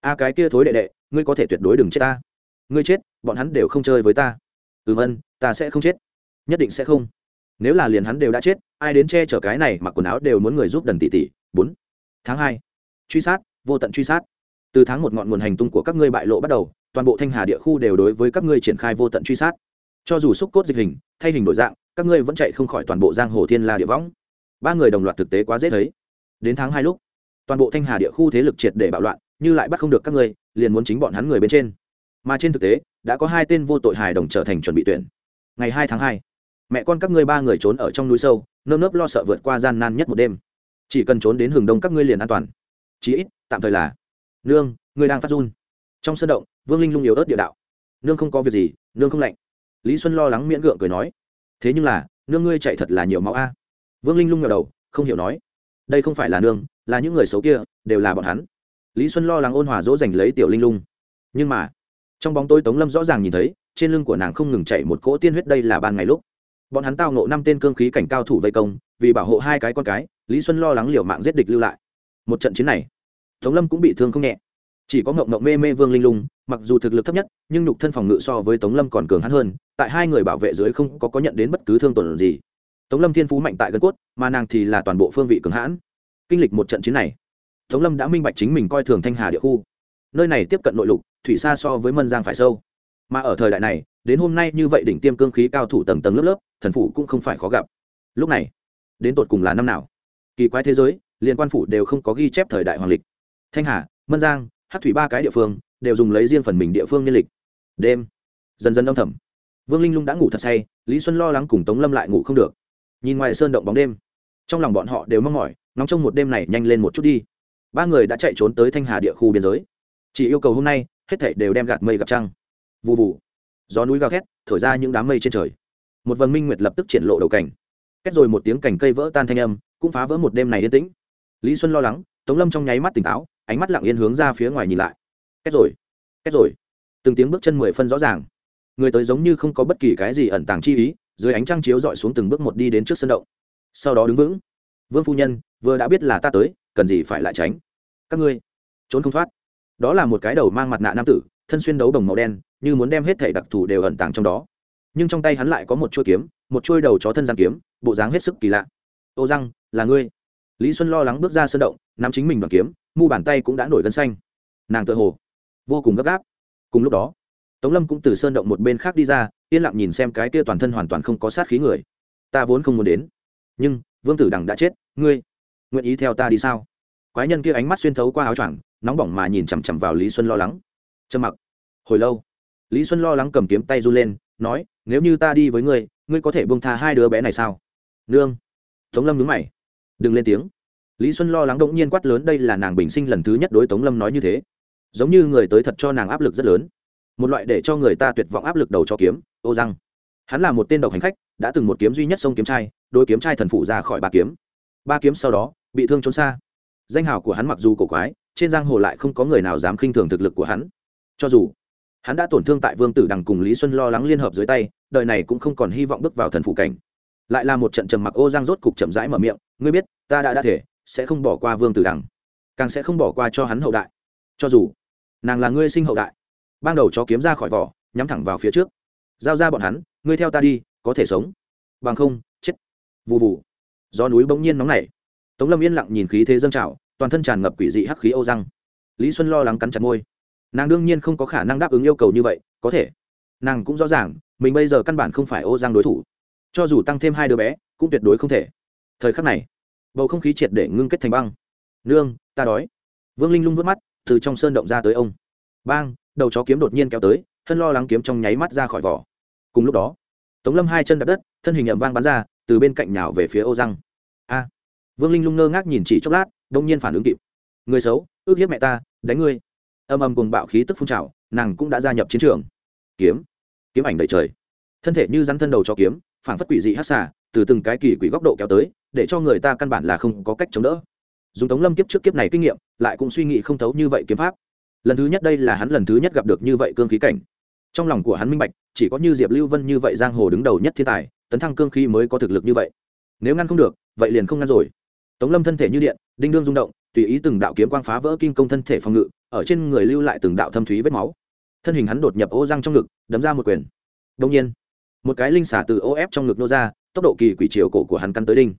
A cái kia thối đệ đệ, ngươi có thể tuyệt đối đừng chết ta. Ngươi chết, bọn hắn đều không chơi với ta. Ừm ân, ta sẽ không chết nhất định sẽ không. Nếu là liền hắn đều đã chết, ai đến che chở cái này mặc quần áo đều muốn người giúp đần tỷ tỷ bốn. Tháng hai. Truy sát, vô tận truy sát. Từ tháng một ngọn nguồn hành tung của các ngươi bại lộ bắt đầu, toàn bộ thanh hà địa khu đều đối với các ngươi triển khai vô tận truy sát. Cho dù xúc cốt dịch hình, thay hình đổi dạng, các ngươi vẫn chạy không khỏi toàn bộ giang hồ thiên la địa võng. Ba người đồng loạt thực tế quá dễ thấy. Đến tháng hai lúc, toàn bộ thanh hà địa khu thế lực triệt để bạo loạn, như lại bắt không được các ngươi, liền muốn chính bọn hắn người bên trên. Mà trên thực tế, đã có hai tên vô tội hài đồng trở thành chuẩn bị tuyển. Ngày hai tháng hai mẹ con các ngươi ba người trốn ở trong núi sâu, nơm nớp lo sợ vượt qua gian nan nhất một đêm. Chỉ cần trốn đến hừng đông các ngươi liền an toàn. Chí ít, tạm thời là, nương, ngươi đang phát run. Trong sân động, vương linh lung yếu ớt địa đạo. Nương không có việc gì, nương không lạnh. Lý xuân lo lắng miễn gượng cười nói, thế nhưng là, nương ngươi chạy thật là nhiều máu a. Vương linh lung ngờ đầu, không hiểu nói, đây không phải là nương, là những người xấu kia, đều là bọn hắn. Lý xuân lo lắng ôn hòa dỗ dành lấy tiểu linh lung. Nhưng mà, trong bóng tối tống lâm rõ ràng nhìn thấy, trên lưng của nàng không ngừng chạy một cỗ tiên huyết đây là ban ngày lúc bọn hắn tao nộ năm tên cương khí cảnh cao thủ vây công, vì bảo hộ hai cái con cái, lý xuân lo lắng liều mạng giết địch lưu lại. Một trận chiến này, tống lâm cũng bị thương không nhẹ. Chỉ có ngộng ngộng mê mê vương linh lung, mặc dù thực lực thấp nhất, nhưng nhục thân phòng ngự so với tống lâm còn cường hắn hơn, tại hai người bảo vệ dưới không có có nhận đến bất cứ thương tổn gì. Tống lâm thiên phú mạnh tại gân cốt, mà nàng thì là toàn bộ phương vị cường hãn. Kinh lịch một trận chiến này, tống lâm đã minh bạch chính mình coi thường thanh hà địa khu. Nơi này tiếp cận nội lục, thủy xa so với mân giang phải sâu. Mà ở thời đại này đến hôm nay như vậy đỉnh tiêm cương khí cao thủ tầng tầng lớp lớp, thần phủ cũng không phải khó gặp. Lúc này, đến tột cùng là năm nào? Kỳ quái thế giới, liên quan phủ đều không có ghi chép thời đại hoàng lịch. Thanh hà, mân giang hát thủy ba cái địa phương, đều dùng lấy riêng phần mình địa phương niên lịch. Đêm, dần dần âm thầm. Vương linh lung đã ngủ thật say, lý xuân lo lắng cùng tống lâm lại ngủ không được. Nhìn ngoài sơn động bóng đêm, trong lòng bọn họ đều mong mỏi nóng trong một đêm này nhanh lên một chút đi. Ba người đã chạy trốn tới thanh hà địa khu biên giới. Chỉ yêu cầu hôm nay, hết thảy đều đem gạt mây gặp trăng. Vụ vụ gió núi gào thét, thổi ra những đám mây trên trời. Một vần minh nguyệt lập tức triển lộ đầu cảnh. Kết rồi một tiếng cành cây vỡ tan thanh âm, cũng phá vỡ một đêm này yên tĩnh. Lý xuân lo lắng, tống lâm trong nháy mắt tỉnh táo, ánh mắt lặng yên hướng ra phía ngoài nhìn lại. Kết rồi kết rồi. Từng tiếng bước chân mười phân rõ ràng. Người tới giống như không có bất kỳ cái gì ẩn tàng chi ý, dưới ánh trăng chiếu dọi xuống từng bước một đi đến trước sân động. Sau đó đứng vững. Vương phu nhân, vừa đã biết là ta tới, cần gì phải lại tránh? Các ngươi, trốn không thoát. Đó là một cái đầu mang mặt nạ nam tử thân xuyên đấu đồng màu đen, như muốn đem hết thể đặc thù đều ẩn tàng trong đó. Nhưng trong tay hắn lại có một chuôi kiếm, một chuôi đầu chó thân giang kiếm, bộ dáng hết sức kỳ lạ. Ô răng, là ngươi. Lý xuân lo lắng bước ra sân động, nắm chính mình đoàn kiếm, mu bàn tay cũng đã nổi gân xanh. Nàng tự hồ vô cùng gấp gáp. Cùng lúc đó, tống lâm cũng từ sơn động một bên khác đi ra, yên lặng nhìn xem cái kia toàn thân hoàn toàn không có sát khí người. Ta vốn không muốn đến, nhưng vương tử đằng đã chết, ngươi nguyện ý theo ta đi sao? Quái nhân kia ánh mắt xuyên thấu qua áo choàng, nóng bỏng mà nhìn chằm chằm vào lý xuân lo lắng trầm mặc. Hồi lâu, lý xuân lo lắng cầm kiếm tay run lên, nói, nếu như ta đi với ngươi ngươi có thể bông tha hai đứa bé này sao? Nương. Tống lâm nhướng mày. Đừng lên tiếng. Lý xuân lo lắng đỗng nhiên quát lớn, đây là nàng bình sinh lần thứ nhất đối tống lâm nói như thế. Giống như người tới thật cho nàng áp lực rất lớn. Một loại để cho người ta tuyệt vọng áp lực đầu cho kiếm, ô răng. Hắn là một tên độc hành khách, đã từng một kiếm duy nhất sông kiếm trai đôi kiếm trai thần phụ ra khỏi ba kiếm. Ba kiếm sau đó, bị thương trốn xa. Danh hào của hắn mặc dù cổ quái, trên giang hồ lại không có người nào dám khinh thường thực lực của hắn cho dù hắn đã tổn thương tại vương tử đằng cùng lý xuân lo lắng liên hợp dưới tay, đời này cũng không còn hy vọng bước vào thần Phủ cảnh. Lại là một trận trầm mặc ô giang rốt cục chậm rãi mở miệng, ngươi biết, ta đã đã thể, sẽ không bỏ qua vương tử đằng, càng sẽ không bỏ qua cho hắn hậu đại. Cho dù nàng là ngươi sinh hậu đại. Ban đầu chó kiếm ra khỏi vỏ, nhắm thẳng vào phía trước. Giao ra bọn hắn, ngươi theo ta đi, có thể sống. Bằng không, chết. Vụ vụ do núi bỗng nhiên nóng nảy. Tống lâm yên lặng nhìn khí thế dâng trào, toàn thân tràn ngập quỷ dị hắc khí âu răng. Lý xuân lo lắng cắn chặt môi nàng đương nhiên không có khả năng đáp ứng yêu cầu như vậy, có thể. Nàng cũng rõ ràng, mình bây giờ căn bản không phải ô giang đối thủ. Cho dù tăng thêm hai đứa bé, cũng tuyệt đối không thể. Thời khắc này, bầu không khí triệt để ngưng kết thành băng. Nương, ta đói. Vương linh lung vớt mắt, từ trong sơn động ra tới ông. Bang, đầu chó kiếm đột nhiên kéo tới, thân lo lắng kiếm trong nháy mắt ra khỏi vỏ. Cùng lúc đó, tống lâm hai chân đập đất, thân hình ẩm vang bắn ra, từ bên cạnh nhào về phía ô răng. A. Vương linh lung ngơ ngác nhìn chỉ chốc lát, đông nhiên phản ứng kịp. Người xấu, ước hiếp mẹ ta, đánh ngươi âm âm cùng bạo khí tức phun trào, nàng cũng đã gia nhập chiến trường. Kiếm. Kiếm ảnh đầy trời. Thân thể như rắn thân đầu cho kiếm phản phất quỷ dị hát xả từ từng cái kỳ quỷ góc độ kéo tới, để cho người ta căn bản là không có cách chống đỡ. Dùng tống lâm kiếp trước kiếp này kinh nghiệm, lại cũng suy nghĩ không thấu như vậy kiếm pháp. Lần thứ nhất đây là hắn lần thứ nhất gặp được như vậy cương khí cảnh. Trong lòng của hắn minh bạch, chỉ có như diệp lưu vân như vậy giang hồ đứng đầu nhất thiên tài, tấn thăng cương khí mới có thực lực như vậy. Nếu ngăn không được, vậy liền không ngăn rồi. Tống lâm thân thể như điện, đinh đương rung động, tùy ý từng đạo kiếm quang phá vỡ kim công thân thể phòng ngự ở trên người lưu lại từng đạo thâm thúy vết máu. Thân hình hắn đột nhập ô răng trong ngực, đấm ra một quyền. Đông nhiên, một cái linh xả từ ô ép trong ngực nô ra, tốc độ kỳ quỷ chiều cổ của hắn căn tới đinh.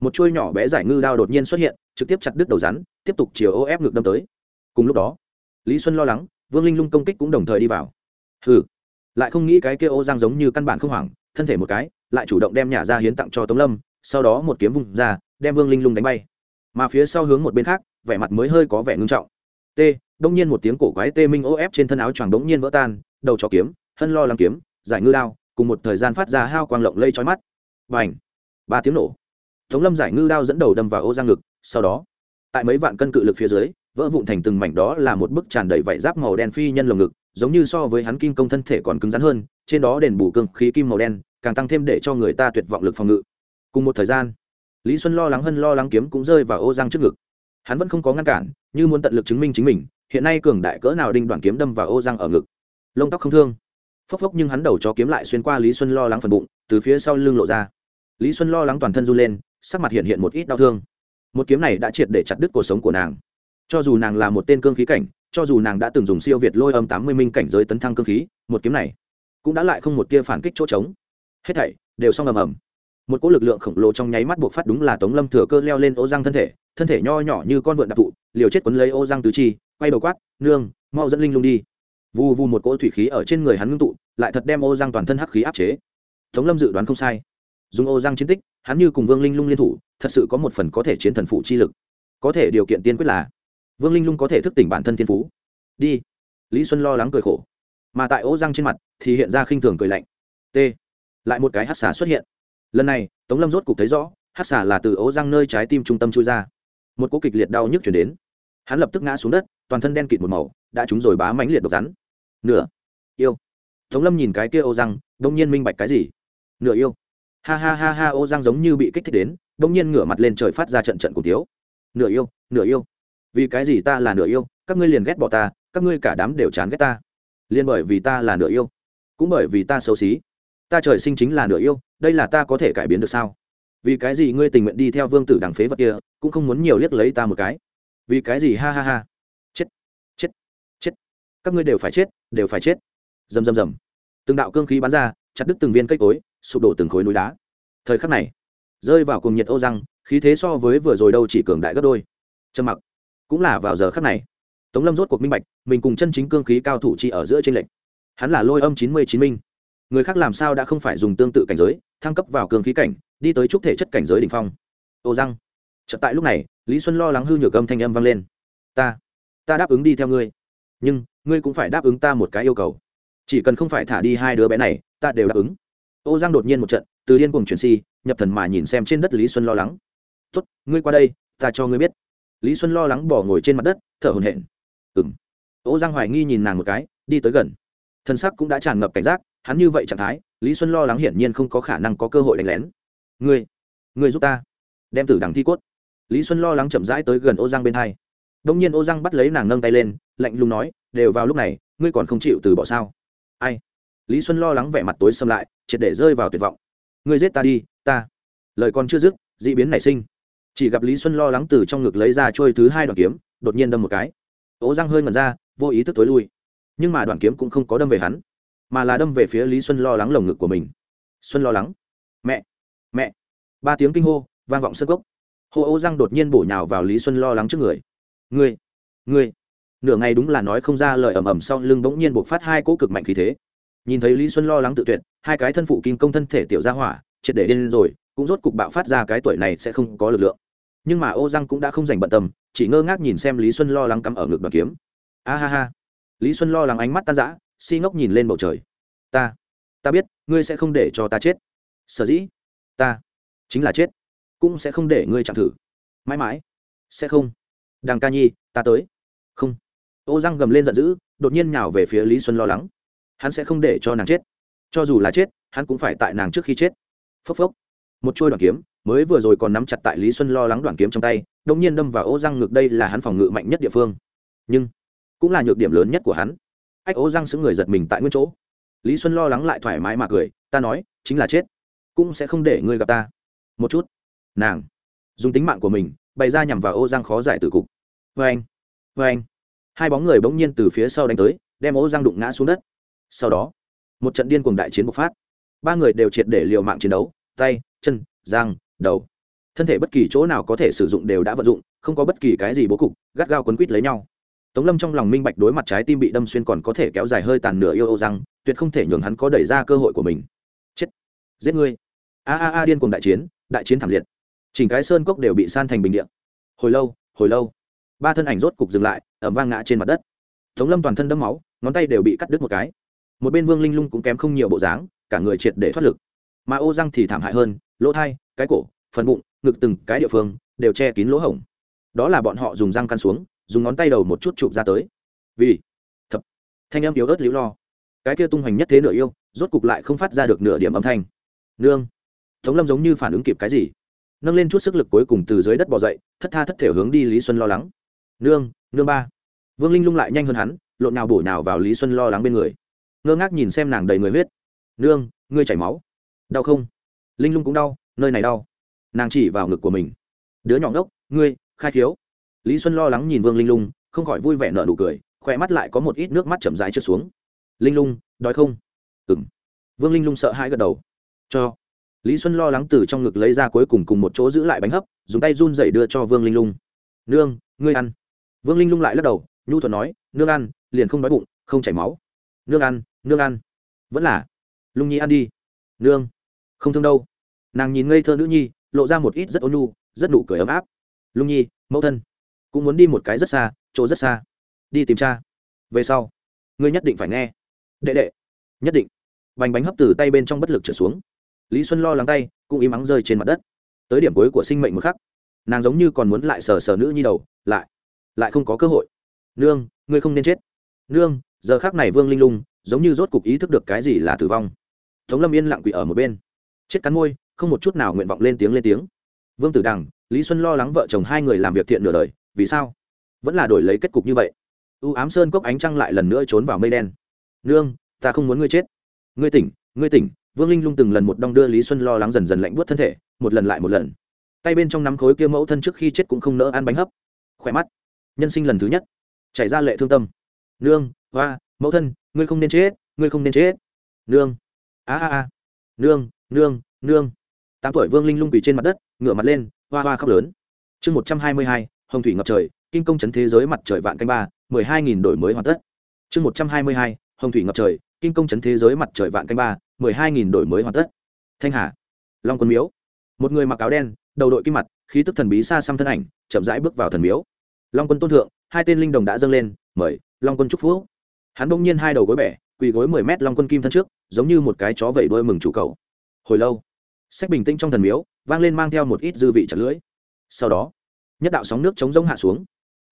Một chuôi nhỏ bé giải ngư đao đột nhiên xuất hiện, trực tiếp chặt đứt đầu rắn, tiếp tục chiều ô ép ngực đâm tới. Cùng lúc đó, lý xuân lo lắng, vương linh lung công kích cũng đồng thời đi vào. Hừ, lại không nghĩ cái kia ô giang giống như căn bản không hoảng, thân thể một cái, lại chủ động đem nhà ra hiến tặng cho tống lâm, sau đó một kiếm vùng ra, đem vương linh lung đánh bay. Mà phía sau hướng một bên khác, vẻ mặt mới hơi có vẻ ngưng trọng t, đông nhiên một tiếng cổ quái tê minh ô ép trên thân áo choàng đống nhiên vỡ tan, đầu trò kiếm, hân lo làm kiếm, giải ngư đao, cùng một thời gian phát ra hao quang lộng lây trói mắt. Và ảnh ba tiếng nổ. Tống lâm giải ngư đao dẫn đầu đâm vào ô giang ngực, sau đó, tại mấy vạn cân cự lực phía dưới, vỡ vụn thành từng mảnh đó là một bức tràn đầy vảy giáp màu đen phi nhân lồng ngực, giống như so với hắn kim công thân thể còn cứng rắn hơn, trên đó đền bù cương khí kim màu đen, càng tăng thêm để cho người ta tuyệt vọng lực phòng ngự. Cùng một thời gian, lý xuân lo lắng hân lo lắng kiếm cũng rơi vào ô giang trước ngực hắn vẫn không có ngăn cản, như muốn tận lực chứng minh chính mình, hiện nay cường đại cỡ nào đinh đoàn kiếm đâm vào ô răng ở ngực. Lông tóc không thương. Phốc phốc nhưng hắn đầu cho kiếm lại xuyên qua lý xuân lo lắng phần bụng, từ phía sau lưng lộ ra. Lý xuân lo lắng toàn thân run lên, sắc mặt hiện hiện một ít đau thương. Một kiếm này đã triệt để chặt đứt cuộc sống của nàng. Cho dù nàng là một tên cương khí cảnh, cho dù nàng đã từng dùng siêu việt lôi âm tám mươi minh cảnh giới tấn thăng cương khí, một kiếm này cũng đã lại không một tia phản kích chỗ trống. Hết thảy đều xong ầm ầm. Một cỗ lực lượng khổng lồ trong nháy mắt buộc phát đúng là tống lâm thừa cơ leo lên ô răng thân thể thân thể nho nhỏ như con vượn đặc thụ, liều chết quấn lấy ô răng tứ chi, quay đầu quát, nương, mau dẫn linh lung đi. Vù vù một cỗ thủy khí ở trên người hắn ngưng tụ, lại thật đem ô răng toàn thân hắc khí áp chế. Tống lâm dự đoán không sai. Dùng ô răng chiến tích, hắn như cùng vương linh lung liên thủ, thật sự có một phần có thể chiến thần phụ chi lực. Có thể điều kiện tiên quyết là, vương linh lung có thể thức tỉnh bản thân thiên phú. Đi. Lý xuân lo lắng cười khổ. Mà tại ô răng trên mặt, thì hiện ra khinh thường cười lạnh. T. Lại một cái hát xà xuất hiện. Lần này, tống lâm rốt cục thấy rõ hát xà là từ ô răng nơi trái tim trung tâm chui ra một cỗ kịch liệt đau nhức chuyển đến. Hắn lập tức ngã xuống đất toàn thân đen kịt một màu đã trúng rồi bá mãnh liệt độc rắn. Nửa yêu. Tống lâm nhìn cái kia ô răng đông nhiên minh bạch cái gì? Nửa yêu. Ha ha ha ha ô răng giống như bị kích thích đến đông nhiên ngửa mặt lên trời phát ra trận trận cùng thiếu, nửa yêu nửa yêu. Vì cái gì ta là nửa yêu các ngươi liền ghét bỏ ta các ngươi cả đám đều chán ghét ta. Liền bởi vì ta là nửa yêu cũng bởi vì ta xấu xí. Ta trời sinh chính là nửa yêu đây là ta có thể cải biến được sao? Vì cái gì ngươi tình nguyện đi theo vương tử đằng phế vật kia, cũng không muốn nhiều liếc lấy ta một cái? Vì cái gì? Ha ha ha. Chết. Chết. Chết. Các ngươi đều phải chết, đều phải chết. Rầm rầm rầm. Từng đạo cương khí bắn ra, chặt đứt từng viên cây cối, sụp đổ từng khối núi đá. Thời khắc này, rơi vào cùng nhiệt ô răng, khí thế so với vừa rồi đâu chỉ cường đại gấp đôi. Trầm mặc. Cũng là vào giờ khắc này. Tống lâm rốt cuộc minh bạch, mình cùng chân chính cương khí cao thủ chi ở giữa trên lệnh hắn là lôi âm chín mươi chín minh người khác làm sao đã không phải dùng tương tự cảnh giới, thăng cấp vào cường khí cảnh, đi tới trúc thể chất cảnh giới đ ỉ n h phong. Ô răng. Chợt tại lúc này, lý xuân lo lắng hư nhược âm thanh âm vang lên. Ta ta đáp ứng đi theo ngươi. Nhưng, ngươi cũng phải đáp ứng ta một cái yêu cầu. Chỉ cần không phải thả đi hai đứa bé này, ta đều đáp ứng. Ô giang đột nhiên một trận, từ điên cuồng chuyển si, nhập thần mà nhìn xem trên đất lý xuân lo lắng. Tuất ngươi qua đây, ta cho ngươi biết. Lý xuân lo lắng bỏ ngồi trên mặt đất, thở hồn hển. Ừng ô giang hoài nghi nhìn nàng một cái, đi tới gần. Thân sắc cũng đã tràn ngập cảnh giác hắn như vậy trạng thái, lý xuân lo lắng hiển nhiên không có khả năng có cơ hội đánh lén. Ngươi ngươi giúp ta, đem tử đằng thi cốt. Lý xuân lo lắng chậm rãi tới gần ô giang bên hai. Đông nhiên ô giang bắt lấy nàng nâng tay lên, lạnh lùng nói, đều vào lúc này, ngươi còn không chịu từ bỏ sao? Ai? Lý xuân lo lắng vẻ mặt tối xâm lại, triệt để rơi vào tuyệt vọng. Ngươi giết ta đi, ta. Lời còn chưa dứt d ị biến nảy sinh. Chỉ gặp lý xuân lo lắng từ trong ngực lấy ra trôi thứ hai đoạn kiếm, đột nhiên đâm một cái. Ố răng hơi ngẩn ra, vô ý thức tối lui. Nhưng mà đoạn kiếm cũng không có đâm về hắn mà là đâm về phía lý xuân lo lắng lồng ngực của mình. Xuân lo lắng. Mẹ mẹ. Ba tiếng kinh hô, vang vọng sân gốc. Hô ô răng đột nhiên bổ nhào vào lý xuân lo lắng trước người. Ngươi ngươi. Nửa ngày đúng là nói không ra lời ầm ầm sau lưng bỗng nhiên buộc phát hai cỗ cực mạnh khí thế. Nhìn thấy lý xuân lo lắng tự tuyệt, hai cái thân phụ kim công thân thể tiểu ra hỏa, triệt để điên rồi, cũng rốt cục bạo phát ra cái tuổi này sẽ không có lực lượng. Nhưng mà ô răng cũng đã không dành bận tâm, chỉ ngơ ngác nhìn xem lý xuân lo lắng cắm ở ngực đoàn kiếm. A ha ha. Lý xuân lo lắng ánh mắt tan rã si ngốc nhìn lên bầu trời. Ta ta biết, ngươi sẽ không để cho ta chết. Sở dĩ, ta chính là chết, cũng sẽ không để ngươi chạm thử. Mãi mãi, sẽ không. Đằng ca nhi, ta tới. Không. Ô răng gầm lên giận dữ, đột nhiên nhào về phía lý xuân lo lắng. Hắn sẽ không để cho nàng chết. Cho dù là chết, hắn cũng phải tại nàng trước khi chết. Phốc phốc. Một trôi đoàn kiếm, mới vừa rồi còn nắm chặt tại lý xuân lo lắng đoàn kiếm trong tay đông nhiên đâm vào ô răng ngực, đây là hắn phòng ngự mạnh nhất địa phương. Nhưng, cũng là nhược điểm lớn nhất của hắn ách ố răng sững người giật mình tại nguyên chỗ. Lý xuân lo lắng lại thoải mái mà cười, ta nói, chính là chết, cũng sẽ không để ngươi gặp ta. Một chút, nàng dùng tính mạng của mình bày ra nhằm vào ô răng khó giải từ cục. Vê anh vê anh hai bóng người bỗng nhiên từ phía sau đánh tới, đem ô răng đụng ngã xuống đất. Sau đó, một trận điên cuồng đại chiến bộc phát. Ba người đều triệt để liều mạng chiến đấu, tay, chân giang đầu. Thân thể bất kỳ chỗ nào có thể sử dụng đều đã vận dụng, không có bất kỳ cái gì bố cục, gắt gao quấn quít lấy nhau tống lâm trong lòng minh bạch đối mặt trái tim bị đâm xuyên còn có thể kéo dài hơi tàn nửa yêu ô răng, tuyệt không thể nhường hắn có đẩy ra cơ hội của mình. Chết. Giết ngươi. A a a điên cùng đại chiến đại chiến thảm liệt. Chỉnh cái sơn cốc đều bị san thành bình điện hồi lâu hồi lâu. Ba thân ảnh rốt cục dừng lại ẩm vang ngã trên mặt đất. Tống lâm toàn thân đẫm máu, ngón tay đều bị cắt đứt một cái. Một bên vương linh lung cũng kém không nhiều bộ dáng, cả người triệt để thoát lực. Mà ô răng thì thảm hại hơn, lỗ thai, cái cổ, phần bụng, ngực từng cái địa phương đều che kín lỗ hổng. Đó là bọn họ dùng răng căn xuống dùng ngón tay đầu một chút chụp ra tới. Vì thập, thanh âm yếu ớt liễu lo. Cái kia tung hoành nhất thế nửa yêu, rốt cục lại không phát ra được nửa điểm âm thanh. Nương, tống lâm giống như phản ứng kịp cái gì? Nâng lên chút sức lực cuối cùng từ dưới đất bỏ dậy, thất tha thất thể hướng đi lý xuân lo lắng. Nương nương ba. Vương linh lung lại nhanh hơn hắn, lộn nào bổ nào vào lý xuân lo lắng bên người. Ngơ ngác nhìn xem nàng đầy người huyết. Nương, ngươi chảy máu. Đau không? Linh lung cũng đau, nơi này đau. Nàng chỉ vào ngực của mình. Đứa nhỏ ngốc, ngươi, khai khiếu lý xuân lo lắng nhìn vương linh lung, không khỏi vui vẻ nợ nụ cười, khỏe mắt lại có một ít nước mắt chậm rãi trượt xuống. Linh lung, đói không? Ừng vương linh lung sợ hãi gật đầu. Cho. Lý xuân lo lắng từ trong ngực lấy ra cuối cùng cùng một chỗ giữ lại bánh hấp, dùng tay run dậy đưa cho vương linh lung. Nương, ngươi ăn. Vương linh lung lại lắc đầu, nhu thuận nói, nương ăn, liền không đói bụng, không chảy máu. Nương ăn nương ăn. Vẫn là. Lung nhi ăn đi. Nương. Không thương đâu. Nàng nhìn ngây thơ nữ nhi, lộ ra một ít rất ôn nhu, rất nụ cười ấm áp. Lung nhi, mẫu thân cũng muốn đi một cái rất xa, chỗ rất xa. Đi tìm cha. Về sau, ngươi nhất định phải nghe. Đệ đệ, nhất định. Vành bánh hấp từ tay bên trong bất lực trở xuống. Lý xuân lo lắng tay, cũng im ắng rơi trên mặt đất. Tới điểm cuối của sinh mệnh một khắc, nàng giống như còn muốn lại sờ sờ nữ nhi đầu, lại lại không có cơ hội. Nương, ngươi không nên chết. Nương, giờ khác này vương linh lung, giống như rốt cục ý thức được cái gì là tử vong. Tống lâm yên lặng quỷ ở một bên. Chết cắn môi, không một chút nào nguyện vọng lên tiếng lên tiếng. Vương tử đằng, lý xuân lo lắng vợ chồng hai người làm việc thiện nửa đời vì sao? Vẫn là đổi lấy kết cục như vậy. U ám sơn cốc ánh trăng lại lần nữa trốn vào mây đen. Nương, ta không muốn ngươi chết. Ngươi tỉnh ngươi tỉnh. Vương linh lung từng lần một đong đưa lý xuân lo lắng dần dần lạnh buốt thân thể, một lần lại một lần. Tay bên trong nắm khối kia mẫu thân trước khi chết cũng không nỡ ăn bánh hấp. Khỏe mắt. Nhân sinh lần thứ nhất. Chảy ra lệ thương tâm. Nương, hoa, mẫu thân, ngươi không nên chết, ngươi không nên chết. Nương. A a a. Nương nương nương. Tám tuổi vương linh lung quỳ trên mặt đất, ngửa mặt lên, hoa hoa khóc lớn. Chương một trăm hai mươi hai hồng thủy ngập trời, kinh công chấn thế giới mặt trời vạn canh ba, mười hai nghìn đổi mới hoàn tất. Chương một trăm hai mươi hai, hồng thủy ngập trời, kinh công chấn thế giới mặt trời vạn canh ba, mười hai nghìn đổi mới hoàn tất. Thanh hà, long quân miếu. Một người mặc áo đen, đầu đội kim mặt, khí tức thần bí xa xăm thân ảnh, chậm rãi bước vào thần miếu. Long quân tôn thượng, hai tên linh đồng đã dâng lên, mời, long quân trúc phú hắn bỗng nhiên hai đầu gối bẻ, quỳ gối mười mét long quân kim thân trước, giống như một cái chó vẩy đuôi mừng chủ cầu. Hồi lâu, sách bình tĩnh trong thần miếu, vang lên mang theo một ít dư vị chặt lưỡi. Sau đó nhất đạo sóng nước chống rông hạ xuống.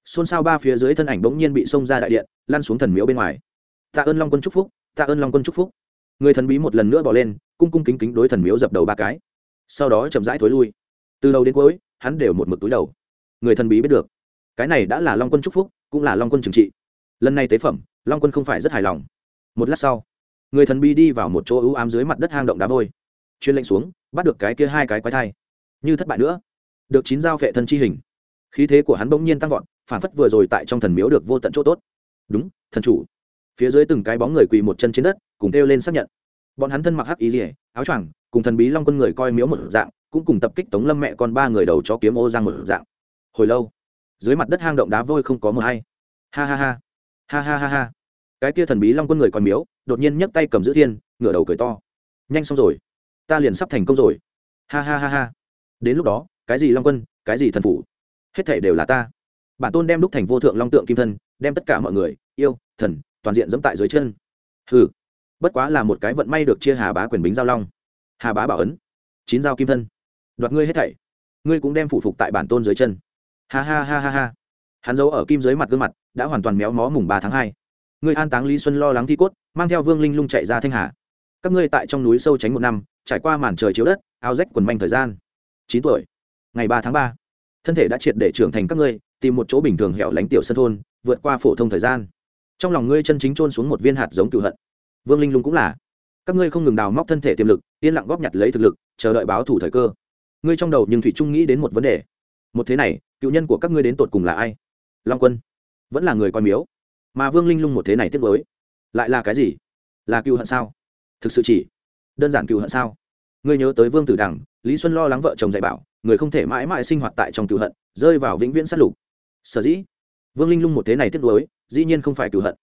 Xôn xao ba phía dưới thân ảnh bỗng nhiên bị xông ra đại điện lan xuống thần miếu bên ngoài. Tạ ơn long quân chúc phúc, tạ ơn long quân chúc phúc. Người thần bí một lần nữa bỏ lên, cung cung kính kính đối thần miếu dập đầu ba cái. Sau đó chậm rãi thối lui. Từ đầu đến cuối, hắn đều một mực túi đầu. Người thần bí biết được, cái này đã là long quân chúc phúc, cũng là long quân trừng trị. Lần này tế phẩm, long quân không phải rất hài lòng. Một lát sau, người thần bí đi vào một chỗ ưu ám dưới mặt đất hang động đá vôi. Chuyên lệnh xuống, bắt được cái kia hai cái quái thai. Như thất bại nữa. Được chín dao phệ thân chi hình khí thế của hắn bỗng nhiên tăng vọt, phản phất vừa rồi tại trong thần miếu được vô tận chỗ tốt. Đúng, thần chủ. Phía dưới từng cái bóng người quỳ một chân trên đất, cùng kêu lên xác nhận. Bọn hắn thân mặc hắc ý rỉa áo choàng, cùng thần bí long quân người coi miếu một dạng, cũng cùng tập kích tống lâm mẹ con ba người đầu cho kiếm ô giang một dạng. Hồi lâu, dưới mặt đất hang động đá vôi không có mờ hay. Ha ha ha. Ha ha ha ha. Cái kia thần bí long quân người còn miếu, đột nhiên nhấc tay cầm giữ thiên, ngửa đầu cười to. Nhanh xong rồi. Ta liền sắp thành công rồi. Ha ha ha ha. Đến lúc đó, cái gì long quân, cái gì thần phủ? Hết thể đều là ta. Bản tôn đem đúc thành vô thượng long tượng kim thân, đem tất cả mọi người, yêu, thần, toàn diện dẫm tại dưới chân. Hừ, bất quá là một cái vận may được chia hà bá quyền bính giao long. Hà bá bảo ấn, chín dao kim thân. Đoạt ngươi hết thảy. Ngươi cũng đem phụ phục tại bản tôn dưới chân. Ha ha ha ha ha. Hắn giấu ở kim dưới mặt gương mặt, đã hoàn toàn méo mó mùng ba tháng hai. Ngươi an táng lý xuân lo lắng thi cốt, mang theo vương linh lung chạy ra thanh hà. Các ngươi tại trong núi sâu tránh một năm, trải qua màn trời chiếu đất áo rách quần manh thời gian. Chín tuổi, ngày ba tháng ba thân thể đã triệt để trưởng thành các ngươi, tìm một chỗ bình thường hẻo lánh tiểu sân thôn, vượt qua phổ thông thời gian. Trong lòng ngươi chân chính trôn xuống một viên hạt giống cựu hận. Vương linh lung cũng là. Các ngươi không ngừng đào móc thân thể tiềm lực, yên lặng góp nhặt lấy thực lực, chờ đợi báo thủ thời cơ. Ngươi trong đầu nhưng thủy trung nghĩ đến một vấn đề. Một thế này, cựu nhân của các ngươi đến tột cùng là ai? Long quân. Vẫn là người coi miếu. Mà vương linh lung một thế này tiếp với lại là cái gì? Là cựu hận sao? Thực sự chỉ đơn giản cựu hận sao? Ngươi nhớ tới vương tử đằng, lý xuân lo lắng vợ chồng dạy bảo người không thể mãi mãi sinh hoạt tại trong cựu hận, rơi vào vĩnh viễn sát lục. Sở dĩ, vương linh lung một thế này tiếp nối dĩ nhiên không phải cựu hận.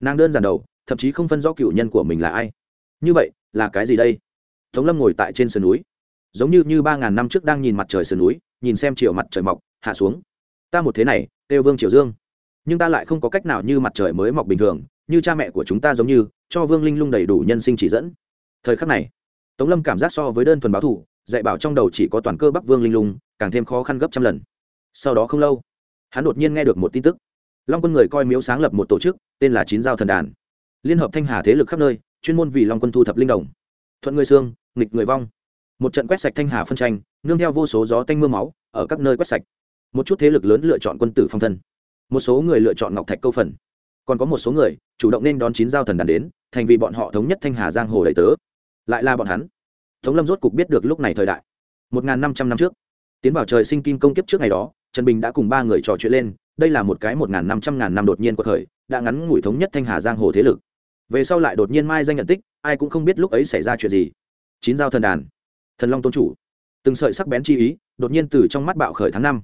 Nàng đơn giản đầu, thậm chí không phân rõ cựu nhân của mình là ai. Như vậy, là cái gì đây? Tống lâm ngồi tại trên sườn núi, giống như như ba ngàn năm trước đang nhìn mặt trời sườn núi, nhìn xem chiều mặt trời mọc, hạ xuống. Ta một thế này, kêu vương triều dương. Nhưng ta lại không có cách nào như mặt trời mới mọc bình thường, như cha mẹ của chúng ta giống như, cho vương linh lung đầy đủ nhân sinh chỉ dẫn. Thời khắc này, tống lâm cảm giác so với đơn thuần báo thủ dạy bảo trong đầu chỉ có toàn cơ bắc vương linh lung, càng thêm khó khăn gấp trăm lần. Sau đó không lâu, hắn đột nhiên nghe được một tin tức. Long quân người coi miếu sáng lập một tổ chức, tên là chín giao thần đàn. Liên hợp thanh hà thế lực khắp nơi, chuyên môn vì long quân thu thập linh đồng. Thuận người xương, nghịch người vong. Một trận quét sạch thanh hà phân tranh, nương theo vô số gió tanh m ư a máu, ở các nơi quét sạch. Một chút thế lực lớn lựa chọn quân tử phong thân. Một số người lựa chọn ngọc thạch câu phần. Còn có một số người, chủ động nên đón chín giao thần đàn đến, thành vì bọn họ thống nhất thanh hà giang hồ đầy tớ. Lại là bọn hắn tống lâm rốt cục biết được lúc này thời đại. Một n g h n năm trăm năm trước tiến vào trời sinh kim công kiếp trước ngày đó trần bình đã cùng ba người trò chuyện lên đây là một cái một n g h n năm trăm ngàn năm đột nhiên của khởi, đã ngắn ngủi thống nhất thanh hà giang hồ thế lực. Về sau lại đột nhiên mai danh nhận tích ai cũng không biết lúc ấy xảy ra chuyện gì. Chín giao thần đàn thần long tôn chủ từng sợi sắc bén chi ý đột nhiên từ trong mắt bạo khởi tháng năm.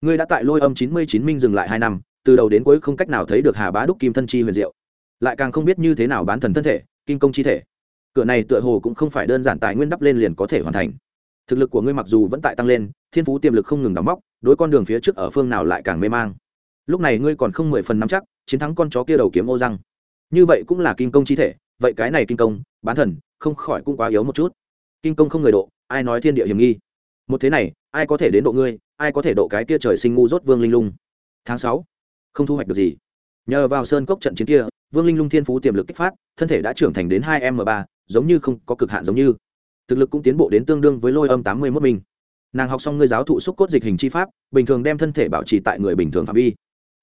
Ngươi đã tại lôi âm chín mươi chín minh dừng lại hai năm từ đầu đến cuối không cách nào thấy được hà bá đúc kim thân chi huyền diệu. Lại càng không biết như thế nào bán thần thân thể kim công chi thể cửa này tựa hồ cũng không phải đơn giản tài nguyên đắp lên liền có thể hoàn thành. Thực lực của ngươi mặc dù vẫn tại tăng lên, thiên phú tiềm lực không ngừng đóng móc đối con đường phía trước ở phương nào lại càng mê mang. Lúc này ngươi còn không mười phần nắm chắc, chiến thắng con chó kia đầu kiếm ô răng. Như vậy cũng là kinh công chi thể, vậy cái này kinh công, bán thần, không khỏi cũng quá yếu một chút. Kinh công không người độ, ai nói thiên địa hiểm nghi? Một thế này, ai có thể đến độ ngươi, ai có thể độ cái kia trời sinh ngu rốt vương linh lung? Tháng sáu, không thu hoạch được gì nhờ vào sơn cốc trận chiến kia, vương linh lung thiên phú tiềm lực kích phát, thân thể đã trưởng thành đến hai m ba, giống như không có cực hạn giống như. Thực lực cũng tiến bộ đến tương đương với lôi âm tám mươi mốt mình. Nàng học xong ngươi giáo thụ xúc cốt dịch hình chi pháp, bình thường đem thân thể bảo trì tại người bình thường phạm vi.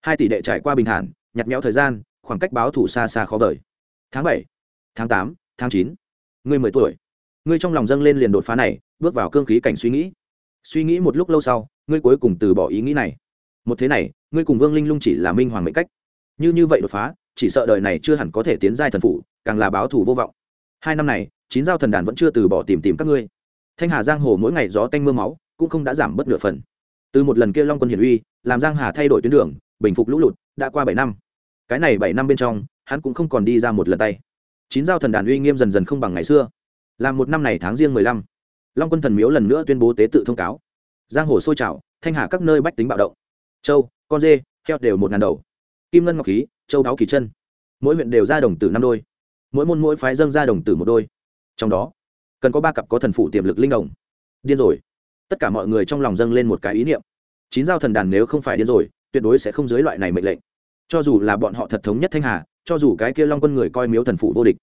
Hai tỷ đệ trải qua bình thản nhặt nhẽo thời gian, khoảng cách báo thủ xa xa khó vời. Tháng bảy, tháng tám, tháng chín. Ngươi mười tuổi. Ngươi trong lòng dâng lên liền đột phá này, bước vào cương khí cảnh suy nghĩ. Suy nghĩ một lúc lâu sau, ngươi cuối cùng từ bỏ ý nghĩ này. Một thế này, ngươi cùng vương linh lung chỉ là minh hoàng mệnh cách như như vậy đột phá, chỉ sợ đời này chưa hẳn có thể tiến giai thần phủ, càng là báo thù vô vọng. Hai năm này, chín giao thần đàn vẫn chưa từ bỏ tìm tìm các ngươi. Thanh hà giang hồ mỗi ngày gió tanh m ư a máu, cũng không đã giảm bớt nửa phần. Từ một lần kia long quân hiển uy, làm giang hà thay đổi tuyến đường, bình phục lũ lụt, đã qua bảy năm. Cái này bảy năm bên trong, hắn cũng không còn đi ra một lần tay. Chín giao thần đàn uy nghiêm dần dần không bằng ngày xưa. Làm một năm này tháng riêng mười lăm, long quân thần miếu lần nữa tuyên bố tế tự thông cáo. Giang hồ sôi trào, thanh hà các nơi bách tính bạo động. Châu, con dê, heo đều một ngàn đầu kim ngân ngọc khí, châu đáo kỳ chân. Mỗi huyện đều ra đồng tử năm đôi. Mỗi môn mỗi phái dâng ra đồng tử một đôi. Trong đó, cần có ba cặp có thần phụ tiềm lực linh đồng. Điên rồi. Tất cả mọi người trong lòng dâng lên một cái ý niệm. Chín giao thần đàn nếu không phải điên rồi, tuyệt đối sẽ không dưới loại này mệnh lệnh. Cho dù là bọn họ thật thống nhất thanh hà, cho dù cái kia long quân người coi miếu thần phụ vô địch,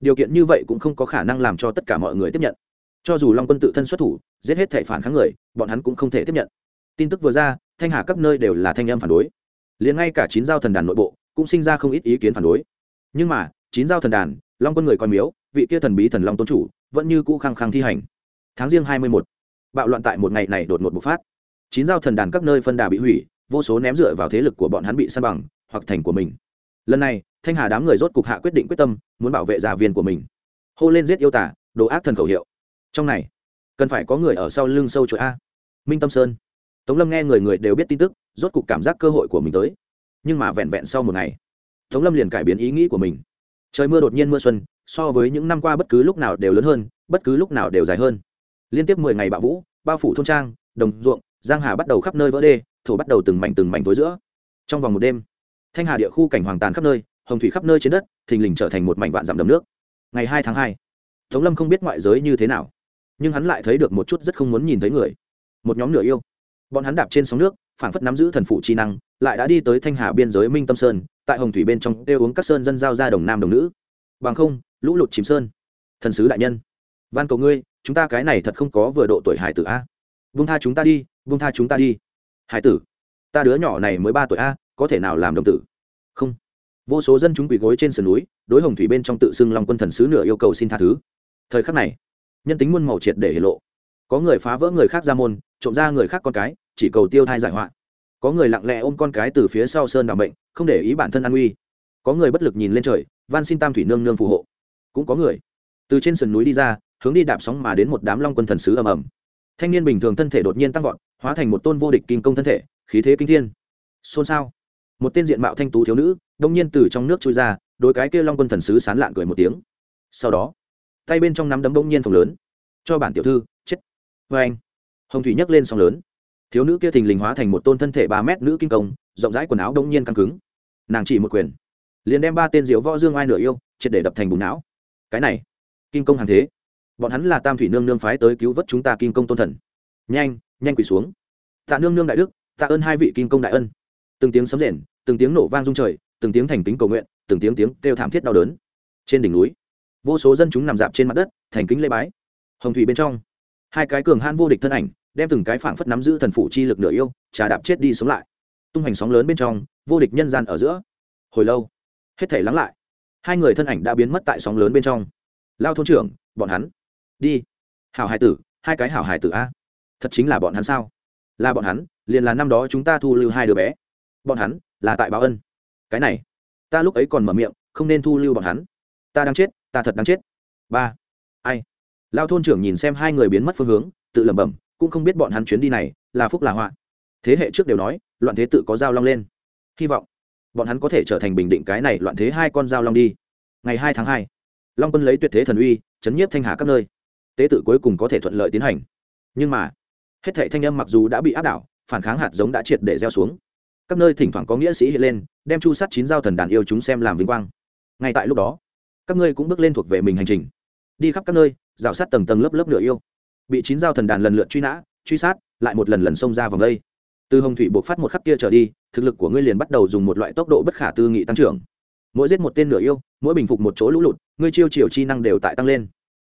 điều kiện như vậy cũng không có khả năng làm cho tất cả mọi người tiếp nhận. Cho dù long quân tự thân xuất thủ, giết hết thể phản kháng người, bọn hắn cũng không thể tiếp nhận. Tin tức vừa ra, thanh hà các nơi đều là thanh âm phản đối liền ngay cả chín giao thần đàn nội bộ cũng sinh ra không ít ý kiến phản đối. Nhưng mà, chín giao thần đàn, long quân người coi miếu, vị kia thần bí thần long tôn chủ, vẫn như cũ khăng khăng thi hành. Tháng riêng hai mươi một bạo loạn tại một ngày này đột ngột bộc phát. Chín giao thần đàn các nơi phân đà bị hủy, vô số ném dựa vào thế lực của bọn hắn bị săn bằng, hoặc thành của mình. Lần này, thanh hà đám người rốt cục hạ quyết định quyết tâm, muốn bảo vệ gia viên của mình. Hô lên giết yêu tả đồ ác thần khẩu hiệu. Trong này, cần phải có người ở sau lưng sâu chuỗi a. Minh tâm sơn. Tống lâm nghe người người đều biết tin tức rốt cục cảm giác cơ hội của mình tới. Nhưng mà vẹn vẹn sau một ngày, tống lâm liền cải biến ý nghĩ của mình. Trời mưa đột nhiên mưa xuân, so với những năm qua bất cứ lúc nào đều lớn hơn, bất cứ lúc nào đều dài hơn. Liên tiếp mười ngày bạo vũ, bao phủ thôn trang, đồng ruộng, giang hà bắt đầu khắp nơi vỡ đê, thổ bắt đầu từng mảnh từng mảnh tối giữa. Trong vòng một đêm, thanh hà địa khu cảnh hoàng tàn khắp nơi, hồng thủy khắp nơi trên đất, thình lình trở thành một mảnh vạn dặm đầm nước. Ngày hai tháng hai, tống lâm không biết ngoại giới như thế nào, nhưng hắn lại thấy được một chút rất không muốn nhìn thấy người. Một nhóm nửa yêu. Bọn hắn đạp trên sóng nước phảng phất nắm giữ thần phụ chi năng, lại đã đi tới thanh hà biên giới minh tâm sơn, tại hồng thủy bên trong kêu uống các sơn dân giao ra đồng nam đồng nữ. Bằng không, lũ lụt chìm sơn. Thần sứ đại nhân, van cầu ngươi, chúng ta cái này thật không có vừa độ tuổi hải tử a. Vung tha chúng ta đi vung tha chúng ta đi. Hải tử, ta đứa nhỏ này mới ba tuổi a, có thể nào làm đồng tử? Không. Vô số dân chúng quỳ gối trên sườn núi, đối hồng thủy bên trong tự xưng long quân thần sứ nửa yêu cầu xin tha thứ. Thời khắc này, nhân tính muôn màu triệt để hiển lộ. Có người phá vỡ người khác ra môn, trộm ra người khác con cái chỉ cầu tiêu thai giải họa. Có người lặng lẽ ôm con cái từ phía sau sơn đ ả bệnh không để ý bản thân an uy có người bất lực nhìn lên trời, van xin tam thủy nương nương phù hộ. Cũng có người từ trên sườn núi đi ra, hướng đi đạp sóng mà đến một đám long quân thần sứ ầm ầm. Thanh niên bình thường thân thể đột nhiên tăng vọt, hóa thành một tôn vô địch kinh công thân thể, khí thế kinh thiên. Xôn xao. Một tên diện mạo thanh tú thiếu nữ, đông nhiên từ trong nước trôi ra đôi cái kia long quân thần sứ sán lạng cười một tiếng. Sau đó, tay bên trong nắm đấm bỗng nhiên phồng lớn. Cho bản tiểu thư, chết. Vê anh. Hồng thủy nhấc lên sóng lớn thiếu nữ kia thình lình hóa thành một tôn thân thể ba mét nữ kinh công, rộng rãi quần áo đông nhiên căng cứng. Nàng chỉ một quyền, liền đem ba tên diệu võ dương ai nửa yêu, triệt để đập thành bùn não. Cái này, kinh công hàng thế. Bọn hắn là tam thủy nương nương phái tới cứu vớt chúng ta kinh công tôn thần. Nhanh nhanh quỳ xuống. Tạ nương nương đại đức, tạ ơn hai vị kinh công đại ân. Từng tiếng sấm rền, từng tiếng nổ vang rung trời, từng tiếng thành kính cầu nguyện, từng tiếng tiếng kêu thảm thiết đau đớn. Trên đỉnh núi, vô số dân chúng nằm dạp trên mặt đất, thành kính lễ bái. Hồng thủy bên trong, hai cái cường han vô địch thân ảnh đem từng cái phảng phất nắm giữ thần phụ chi lực nửa yêu, trà đạp chết đi sống lại. Tung hành sóng lớn bên trong, vô địch nhân gian ở giữa. Hồi lâu, hết thể lắng lại. Hai người thân ảnh đã biến mất tại sóng lớn bên trong. Lao thôn trưởng, bọn hắn. Đi. Hảo hải tử, hai cái hảo hải tử a. Thật chính là bọn hắn sao? Là bọn hắn, liền là năm đó chúng ta thu lưu hai đứa bé. Bọn hắn, là tại báo ân. Cái này, ta lúc ấy còn mở miệng, không nên thu lưu bọn hắn. Ta đang chết, ta thật đang chết. Ba. Ai? Lao thôn trưởng nhìn xem hai người biến mất phương hướng, tự lẩm bẩm cũng không biết bọn hắn chuyến đi này là phúc là họa. Thế hệ trước đều nói, loạn thế tự có dao long lên. Hy vọng bọn hắn có thể trở thành bình định cái này loạn thế hai con dao long đi. Ngày hai tháng hai, long quân lấy tuyệt thế thần uy, chấn nhiếp thanh hà các nơi. Tế tự cuối cùng có thể thuận lợi tiến hành. Nhưng mà, hết thệ thanh âm mặc dù đã bị áp đảo, phản kháng hạt giống đã triệt để gieo xuống. Các nơi thỉnh thoảng có nghĩa sĩ hiện lên, đem chu sát chín giao thần đàn yêu chúng xem làm vinh quang. Ngay tại lúc đó, các ngươi cũng bước lên thuộc về mình hành trình. Đi khắp các nơi, rào sát tầng tầng lớp lớp nửa yêu bị chín giao thần đàn lần lượt truy nã, truy sát, lại một lần lần xông ra vòng đây. Từ hồng thủy buộc phát một khắc kia trở đi, thực lực của ngươi liền bắt đầu dùng một loại tốc độ bất khả tư nghị tăng trưởng. Mỗi giết một tên nửa yêu, mỗi bình phục một chỗ lũ lụt, ngươi chiêu chiều chi năng đều tại tăng lên.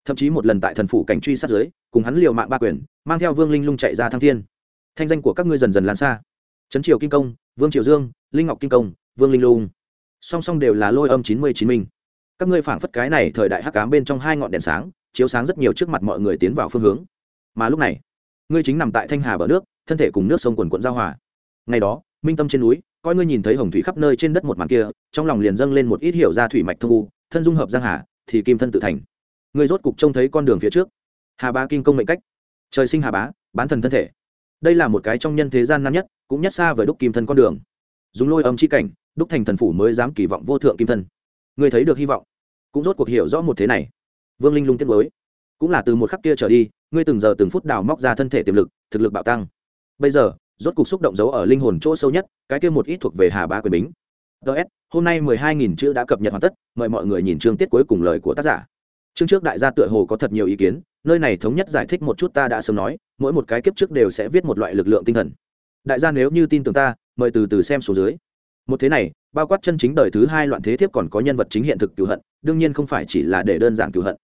Thậm chí một lần tại thần phủ cảnh truy sát giới, cùng hắn liều mạng ba quyền, mang theo vương linh lung chạy ra thăng thiên. Thanh danh của các ngươi dần dần lan xa. Trấn triều Kim công, vương triều dương, linh ngọc Kim công, vương linh lung. Song song đều là lôi âm chín mươi chín minh các ngươi phảng phất cái này thời đại hắc cám bên trong hai ngọn đèn sáng chiếu sáng rất nhiều trước mặt mọi người tiến vào phương hướng. Mà lúc này, ngươi chính nằm tại thanh hà bờ nước, thân thể cùng nước sông quần quận giao hòa. Ngày đó, minh tâm trên núi, coi ngươi nhìn thấy hồng thủy khắp nơi trên đất một màn kia, trong lòng liền dâng lên một ít hiểu ra thủy mạch thông u, thân dung hợp giang hà, thì kim thân tự thành. Ngươi rốt cục trông thấy con đường phía trước. Hà bá kinh công mệnh cách. Trời sinh hà bá, bán thần thân thể. Đây là một cái trong nhân thế gian nan nhất, cũng nhất xa với đúc kim thân con đường. Dùng lôi âm c h i cảnh, đúc thành thần phủ mới dám kỳ vọng vô thượng kim thân. Người thấy được hy vọng. Cũng rốt cuộc hiểu rõ một thế này vương linh lung tiết mới cũng là từ một khắc kia trở đi, ngươi từng giờ từng phút đào móc ra thân thể tiềm lực, thực lực bạo tăng. Bây giờ, rốt cuộc xúc động giấu ở linh hồn chỗ sâu nhất, cái kia một ít thuộc về hà bá quyền bính. Ts hôm nay mười hai nghìn chữ đã cập nhật hoàn tất, mời mọi người nhìn chương tiết cuối cùng lời của tác giả. Chương trước đại gia tựa hồ có thật nhiều ý kiến, nơi này thống nhất giải thích một chút ta đã sớm nói, mỗi một cái kiếp trước đều sẽ viết một loại lực lượng tinh thần. Đại gia nếu như tin tưởng ta, mời từ từ xem số dưới. Một thế này, bao quát chân chính đời thứ hai loạn thế thiếp còn có nhân vật chính hiện thực cựu hận, đương nhiên không phải chỉ là để đơn giản cựu hận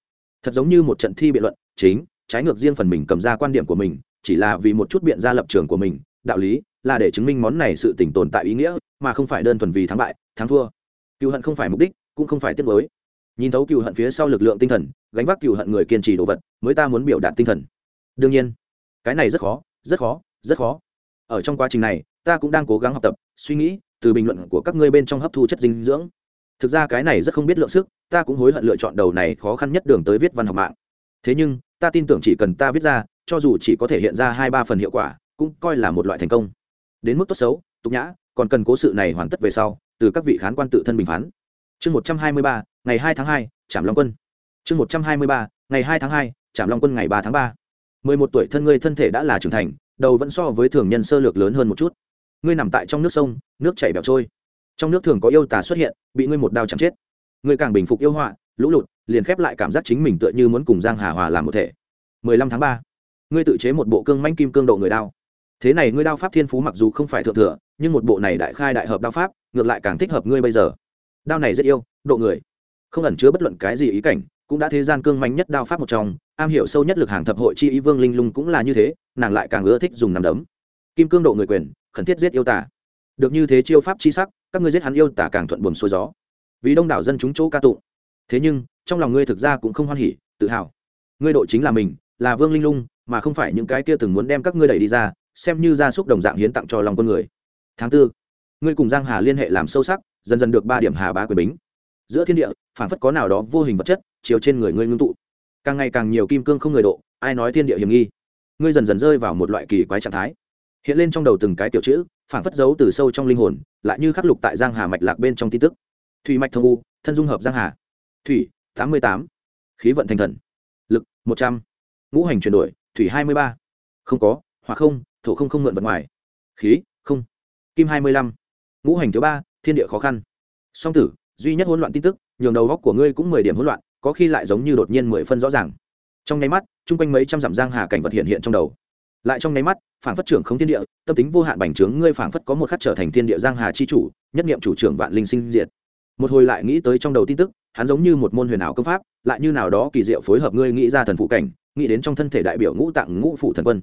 thật giống như một trận thi biện luận, chính, trái ngược riêng phần mình cầm ra quan điểm của mình, chỉ là vì một chút biện ra lập trường của mình, đạo lý là để chứng minh món này sự tỉnh tồn tại ý nghĩa, mà không phải đơn thuần vì thắng bại, thắng thua. Cựu hận không phải mục đích, cũng không phải tiết mới. Nhìn thấu cựu hận phía sau lực lượng tinh thần, gánh vác cựu hận người kiên trì đồ vật, mới ta muốn biểu đạt tinh thần. Đương nhiên, cái này rất khó rất khó rất khó. Ở trong quá trình này, ta cũng đang cố gắng học tập, suy nghĩ, từ bình luận của các ngươi bên trong hấp thu chất dinh dưỡng thực ra cái này rất không biết lượng sức, ta cũng hối hận lựa chọn đầu này khó khăn nhất đường tới viết văn học mạng. Thế nhưng, ta tin tưởng chỉ cần ta viết ra, cho dù chỉ có thể hiện ra hai ba phần hiệu quả, cũng coi là một loại thành công. Đến mức tốt xấu, tục nhã, còn cần cố sự này hoàn tất về sau, từ các vị khán quan tự thân bình phán. Chương một trăm hai mươi ba, ngày hai tháng hai trạm long quân. Chương một trăm hai mươi ba, ngày hai tháng hai trạm long quân ngày ba tháng ba. Mười một tuổi thân ngươi thân thể đã là trưởng thành, đầu vẫn so với thường nhân sơ lược lớn hơn một chút. Ngươi nằm tại trong nước sông, nước chảy bẹo trôi trong nước thường có yêu tà xuất hiện, bị ngươi một đao chạm chết. Ngươi càng bình phục yêu họa, lũ lụt, liền khép lại cảm giác chính mình tựa như muốn cùng giang hà hòa làm một thể. Mười lăm tháng ba, ngươi tự chế một bộ cương manh kim cương độ người đao. Thế này ngươi đao pháp thiên phú mặc dù không phải thượng thừa, nhưng một bộ này đại khai đại hợp đao pháp, ngược lại càng thích hợp ngươi bây giờ. Đao này rất yêu, độ người. Không ẩn chứa bất luận cái gì ý cảnh, cũng đã thế gian cương manh nhất đao pháp một trong, am hiểu sâu nhất lực hàng thập hội chi ý vương linh lung cũng là như thế, nàng lại càng ưa thích dùng nằm đấm. Kim cương độ người quyền, khẩn thiết giết yêu tả được như thế chiêu pháp chi sắc, các ngươi giết hắn yêu tả càng thuận buồm xuôi gió. Vì đông đảo dân chúng chỗ ca tụng. Thế nhưng, trong lòng ngươi thực ra cũng không hoan hỉ, tự hào. Ngươi độ chính là mình, là vương linh lung, mà không phải những cái kia từng muốn đem các ngươi đẩy đi ra, xem như gia súc đồng dạng hiến tặng cho lòng con người. Tháng tư, ngươi cùng giang hà liên hệ làm sâu sắc, dần dần được ba điểm hà bá quyền bính. Giữa thiên địa phản phất có nào đó vô hình vật chất, chiếu trên người ngươi ngưng tụ. Càng ngày càng nhiều kim cương không người độ, ai nói thiên địa hiểm nghi? Ngươi dần dần rơi vào một loại kỳ quái trạng thái. Hiện lên trong đầu từng cái tiểu chữ phản phất giấu từ sâu trong linh hồn, lại như khắc lục tại giang hà mạch lạc bên trong tin tức. Thủy mạch thông u, thân dung hợp giang hà. Thủy, tám mươi tám. Khí vận thành thần. Lực, một trăm. Ngũ hành chuyển đổi, thủy hai mươi ba. Không có hoặc không, thổ không không mượn vật ngoài. Khí, không. Kim hai mươi lăm. Ngũ hành thứ ba, thiên địa khó khăn. Song tử, duy nhất hỗn loạn tin tức, nhường đầu góc của ngươi cũng mười điểm hỗn loạn, có khi lại giống như đột nhiên mười phân rõ ràng. Trong nháy mắt, chung quanh mấy trăm dặm giang hà cảnh vật hiện hiện trong đầu lại trong nháy mắt, phảng phất trưởng không thiên địa, tâm tính vô hạn bành trướng, ngươi phảng phất có một khắc trở thành thiên địa giang hà chi chủ, nhất niệm chủ trưởng vạn linh sinh diệt. Một hồi lại nghĩ tới trong đầu tin tức, hắn giống như một môn huyền ảo công pháp, lại như nào đó kỳ diệu phối hợp ngươi nghĩ ra thần phụ cảnh, nghĩ đến trong thân thể đại biểu ngũ tạng ngũ phụ thần quân.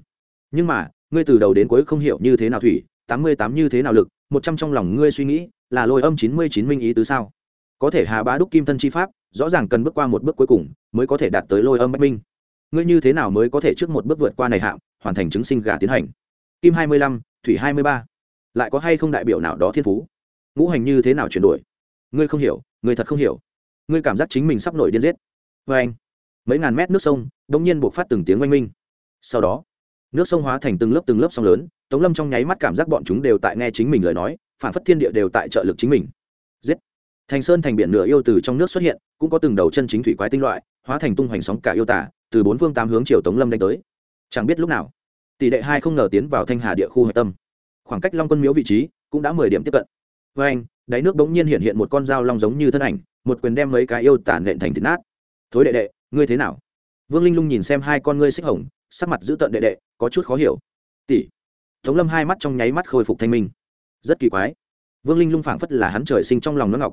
Nhưng mà, ngươi từ đầu đến cuối không hiểu như thế nào thủy, tám mươi tám như thế nào lực, một trăm trong lòng ngươi suy nghĩ, là lôi âm chín mươi chín minh ý tứ sao? Có thể hà bá đúc kim thân chi pháp, rõ ràng cần bước qua một bước cuối cùng, mới có thể đạt tới lôi âm bách minh. Ngươi như thế nào mới có thể trước một bước vượt qua này hạng? Hoàn thành chứng sinh gà tiến hành. Kim hai mươi lăm, thủy hai mươi ba. Lại có hay không đại biểu nào đó thiên phú? Ngũ hành như thế nào chuyển đổi? Ngươi không hiểu, ngươi thật không hiểu. Ngươi cảm giác chính mình sắp nổi điên giết. Vê anh, mấy ngàn mét nước sông đ ỗ n g nhiên buộc phát từng tiếng oanh minh. Sau đó, nước sông hóa thành từng lớp từng lớp sông lớn, tống lâm trong nháy mắt cảm giác bọn chúng đều tại nghe chính mình lời nói, phản phất thiên địa đều tại trợ lực chính mình. Giết! Thành sơn thành biển nửa yêu từ trong nước xuất hiện, cũng có từng đầu chân chính thủy quái tinh loại, hóa thành tung hoành sóng cả yêu tả, từ bốn phương tám hướng chiều tống lâm đánh tới chẳng biết lúc nào, tỷ đệ hai không ngờ tiến vào thanh hà địa khu hạch tâm. Khoảng cách long quân miếu vị trí cũng đã mười điểm tiếp cận. Với anh, đáy nước bỗng nhiên hiện hiện một con dao long giống như thân ảnh, một quyền đem mấy cái yêu tản nện thành thịt nát. Thối đệ đệ, ngươi thế nào? Vương linh lung nhìn xem hai con ngươi xích hồng, sắc mặt giữ tợn đệ đệ, có chút khó hiểu. Tỷ. Tống lâm hai mắt trong nháy mắt khôi phục thanh minh. Rất kỳ quái. Vương linh lung phảng phất là hắn trời sinh trong lòng nó ngọc.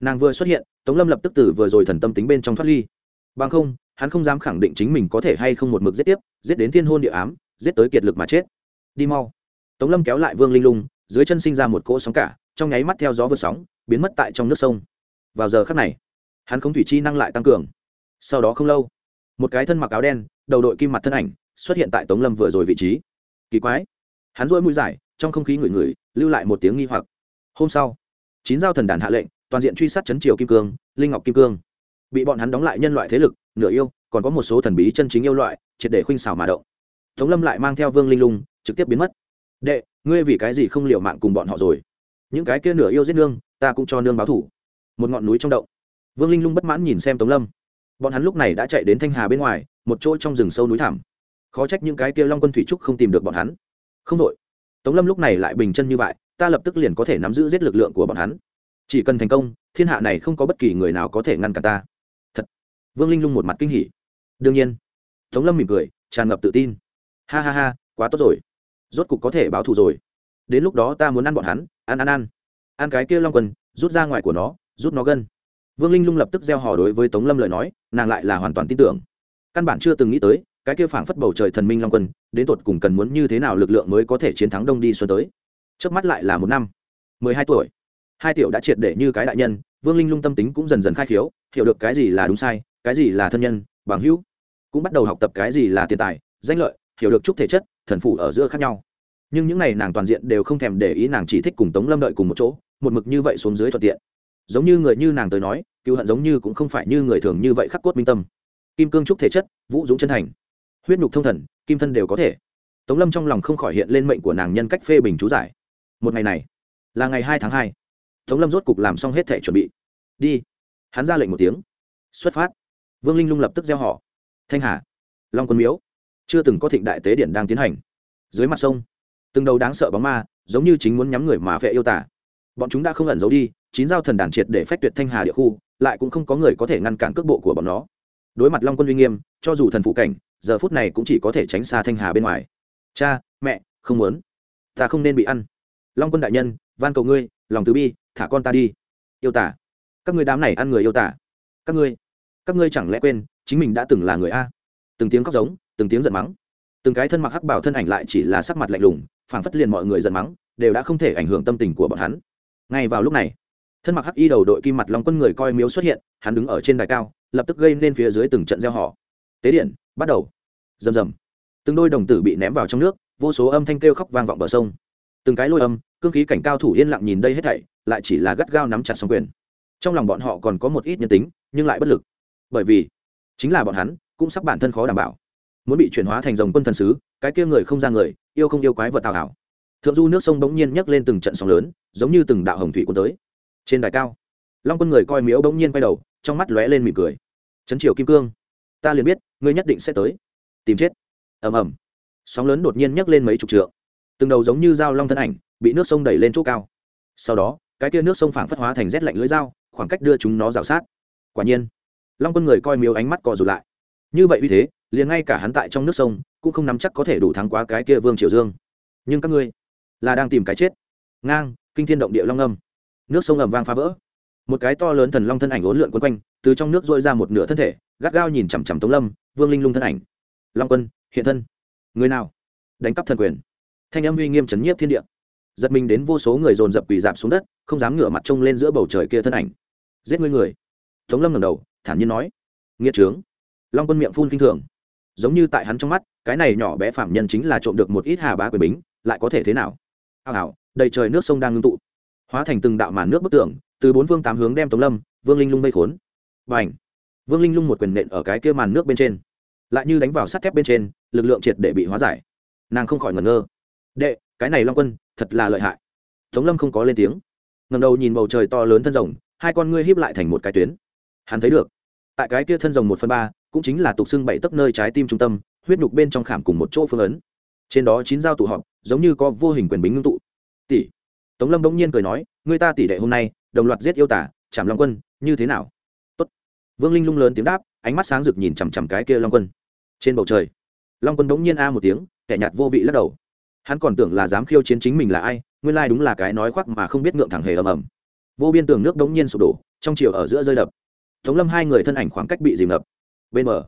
Nàng vừa xuất hiện, tống lâm lập tức từ vừa rồi thần tâm tính bên trong thoát ly. Bằng không hắn không dám khẳng định chính mình có thể hay không một mực giết tiếp, giết đến thiên hôn địa ám, giết tới kiệt lực mà chết. Đi mau. Tống lâm kéo lại vương linh lung, dưới chân sinh ra một cỗ sóng cả, trong nháy mắt theo gió vượt sóng, biến mất tại trong nước sông. Vào giờ khắc này, hắn không thủy chi năng lại tăng cường. Sau đó không lâu, một cái thân mặc áo đen, đầu đội kim mặt thân ảnh, xuất hiện tại tống lâm vừa rồi vị trí. Kỳ quái, hắn dỗi mũi dài, trong không khí ngửi ngửi, lưu lại một tiếng nghi hoặc. Hôm sau, chín giao thần đàn hạ lệnh, toàn diện truy sát chấn triều kim cương, linh ngọc kim cương. Bị bọn hắn đóng lại nhân loại thế lực nửa yêu, còn có một số thần bí chân chính yêu loại, triệt để khuynh xảo mà động. Tống lâm lại mang theo vương linh lung, trực tiếp biến mất. Đệ, ngươi vì cái gì không liệu mạng cùng bọn họ rồi? Những cái kia nửa yêu giết nương, ta cũng cho nương báo thủ. Một ngọn núi trong động. Vương linh lung bất mãn nhìn xem tống lâm. Bọn hắn lúc này đã chạy đến thanh hà bên ngoài, một chỗ trong rừng sâu núi thảm khó trách những cái kia long quân thủy trúc không tìm được bọn hắn. Không đội tống lâm lúc này lại bình chân như vậy, ta lập tức liền có thể nắm giữ giết lực lượng của bọn hắn. Chỉ cần thành công, thiên hạ này không có bất kỳ người nào có thể ngăn cản ta vương linh lung một mặt kinh hỉ. Đương nhiên, tống lâm mỉm cười, tràn ngập tự tin. Ha ha ha, quá tốt rồi. Rốt cục có thể báo thù rồi. Đến lúc đó ta muốn ăn bọn hắn, ăn ăn ăn. Ăn cái kia long quần, rút ra ngoài của nó, rút nó gân. Vương linh lung lập tức gieo hò đối với tống lâm lời nói, nàng lại là hoàn toàn tin tưởng. Căn bản chưa từng nghĩ tới, cái kia phảng phất bầu trời thần minh long quân đến tột cùng cần muốn như thế nào lực lượng mới có thể chiến thắng đông đi xuân tới. Trước mắt lại là một năm. Mười hai tuổi. Hai tiểu đã triệt để như cái đại nhân, vương linh lung tâm tính cũng dần dần khai khiếu, hiểu được cái gì là đúng sai cái gì là thân nhân, bằng hữu, cũng bắt đầu học tập cái gì là tiền tài, danh lợi, hiểu được chút thể chất, thần phủ ở giữa khác nhau. Nhưng những n à y nàng toàn diện đều không thèm để ý nàng chỉ thích cùng tống lâm đợi cùng một chỗ, một mực như vậy xuống dưới thuận tiện. Giống như người như nàng tới nói cựu hận giống như cũng không phải như người thường như vậy khắc cốt minh tâm. Kim cương trúc thể chất, vũ dũng chân thành. Huyết nhục thông thần, kim thân đều có thể. Tống lâm trong lòng không khỏi hiện lên mệnh của nàng nhân cách phê bình chú giải. Một ngày này, là ngày hai tháng hai. Tống lâm rốt cục làm xong hết thể chuẩn bị. Đi. Hắn ra lệnh một tiếng. Xuất phát vương linh lung lập tức gieo họ. Thanh hà, long quân miếu, chưa từng có thịnh đại tế điện đang tiến hành. Dưới mặt sông, từng đầu đáng sợ bóng ma, giống như chính muốn nhắm người mà vệ yêu tả bọn chúng đã không ẩn giấu đi, chín giao thần đàn triệt để phách tuyệt thanh hà địa khu, lại cũng không có người có thể ngăn cản cước bộ của bọn nó. Đối mặt long quân uy nghiêm, cho dù thần phụ cảnh, giờ phút này cũng chỉ có thể tránh xa thanh hà bên ngoài. Cha, mẹ, không muốn. Ta không nên bị ăn. Long quân đại nhân, van cầu ngươi, lòng từ bi, thả con ta đi. Yêu tả các ngươi đám này ăn người yêu tả các ngươi các ngươi chẳng lẽ quên, chính mình đã từng là người a. Từng tiếng khóc giống, từng tiếng giận mắng. Từng cái thân mặc hắc bảo thân ảnh lại chỉ là sắc mặt lạnh lùng, phảng phất liền mọi người giận mắng, đều đã không thể ảnh hưởng tâm tình của bọn hắn. Ngay vào lúc này, thân mặc hắc y đầu đội kim mặt long quân người coi miếu xuất hiện, hắn đứng ở trên đài cao, lập tức gây nên phía dưới từng trận gieo họ. Tế điện, bắt đầu. Rầm rầm. Từng đôi đồng tử bị ném vào trong nước, vô số âm thanh kêu khóc vang vọng bờ sông. Từng cái lôi âm, cương khí cảnh cao thủ yên lặng nhìn đây hết thảy, lại chỉ là gắt gao nắm chặt song quyền. Trong lòng bọn họ còn có một ít nhân tính, nhưng lại bất lực bởi vì chính là bọn hắn cũng sắp bản thân khó đảm bảo. Muốn bị chuyển hóa thành dòng quân thần sứ, cái kia người không ra người, yêu không yêu quái vật tào hảo thượng du nước sông bỗng nhiên nhấc lên từng trận sóng lớn, giống như từng đạo hồng thủy quân tới. Trên đài cao, long quân người coi miếu bỗng nhiên quay đầu, trong mắt lóe lên mỉm cười. Trấn triều kim cương, ta liền biết, ngươi nhất định sẽ tới. Tìm chết. Ầm ầm. Sóng lớn đột nhiên nhấc lên mấy chục trượng. Từng đầu giống như dao long thân ảnh, bị nước sông đẩy lên chỗ cao. Sau đó, cái kia nước sông phảng phất hóa thành rét lạnh lưỡi dao, khoảng cách đưa chúng nó rào sát. Quả nhiên long quân người coi miếu ánh mắt cò rụt lại. Như vậy uy thế, liền ngay cả hắn tại trong nước sông, cũng không nắm chắc có thể đủ thắng quá cái kia vương triều dương. Nhưng các ngươi, là đang tìm cái chết. Ngang, kinh thiên động địa long âm. Nước sông ầm vang phá vỡ. Một cái to lớn thần long thân ảnh ốn lượn quấn quanh, từ trong nước dội ra một nửa thân thể, gắt gao nhìn chằm chằm tống lâm, vương linh lung thân ảnh. Long quân, hiện thân. Người nào? Đánh cắp thần quyền. Thanh âm uy nghiêm chấn nhiếp thiên địa. Giật mình đến vô số người dồn dập quỳ dạp xuống đất, không dám ngửa mặt trông lên giữa bầu trời kia thân ảnh. Giết ngươi người. Tống lâm ngẩng đầu thản nhiên nói nghĩa trướng. Long quân miệng phun kinh thường. Giống như tại hắn trong mắt, cái này nhỏ bé phạm nhân chính là trộm được một ít hà bá quyền bính, lại có thể thế nào? Hào hào, đầy trời nước sông đang ngưng tụ. Hóa thành từng đạo màn nước bức tường, từ bốn phương tám hướng đem tống lâm, vương linh lung vây khốn. B à n h vương linh lung một quyền nện ở cái kia màn nước bên trên. Lại như đánh vào sắt thép bên trên, lực lượng triệt để bị hóa giải. Nàng không khỏi ngẩn ngơ. Đệ, cái này long quân, thật là lợi hại. Tống lâm không có lên tiếng. Ngầm đầu nhìn bầu trời to lớn thân rồng, hai con ngươi híp lại thành một cái tuyến. Hắn thấy được tại cái kia thân rồng một phần ba, cũng chính là tục xưng bảy tấc nơi trái tim trung tâm, huyết nhục bên trong khảm cùng một chỗ phương ấn. Trên đó chín dao tụ họp, giống như có vô hình quyền bính ngưng tụ. Tỷ. Tống lâm bỗng nhiên cười nói người ta tỷ đệ hôm nay, đồng loạt giết yêu tả chạm long quân, như thế nào? Tốt. vương linh lung lớn tiếng đáp, ánh mắt sáng rực nhìn chằm chằm cái kia long quân. Trên bầu trời, long quân bỗng nhiên a một tiếng, kẻ nhạt vô vị lắc đầu. Hắn còn tưởng là dám khiêu chiến chính mình là ai, nguyên lai đúng là cái nói khoác mà không biết ngượng thẳng hề ầm ầm. Vô biên tường nước đống nhiên sụp đổ, trong chiều ở giữa rơi đập tống lâm hai người thân ảnh khoảng cách bị dìm ngập. Bên bờ,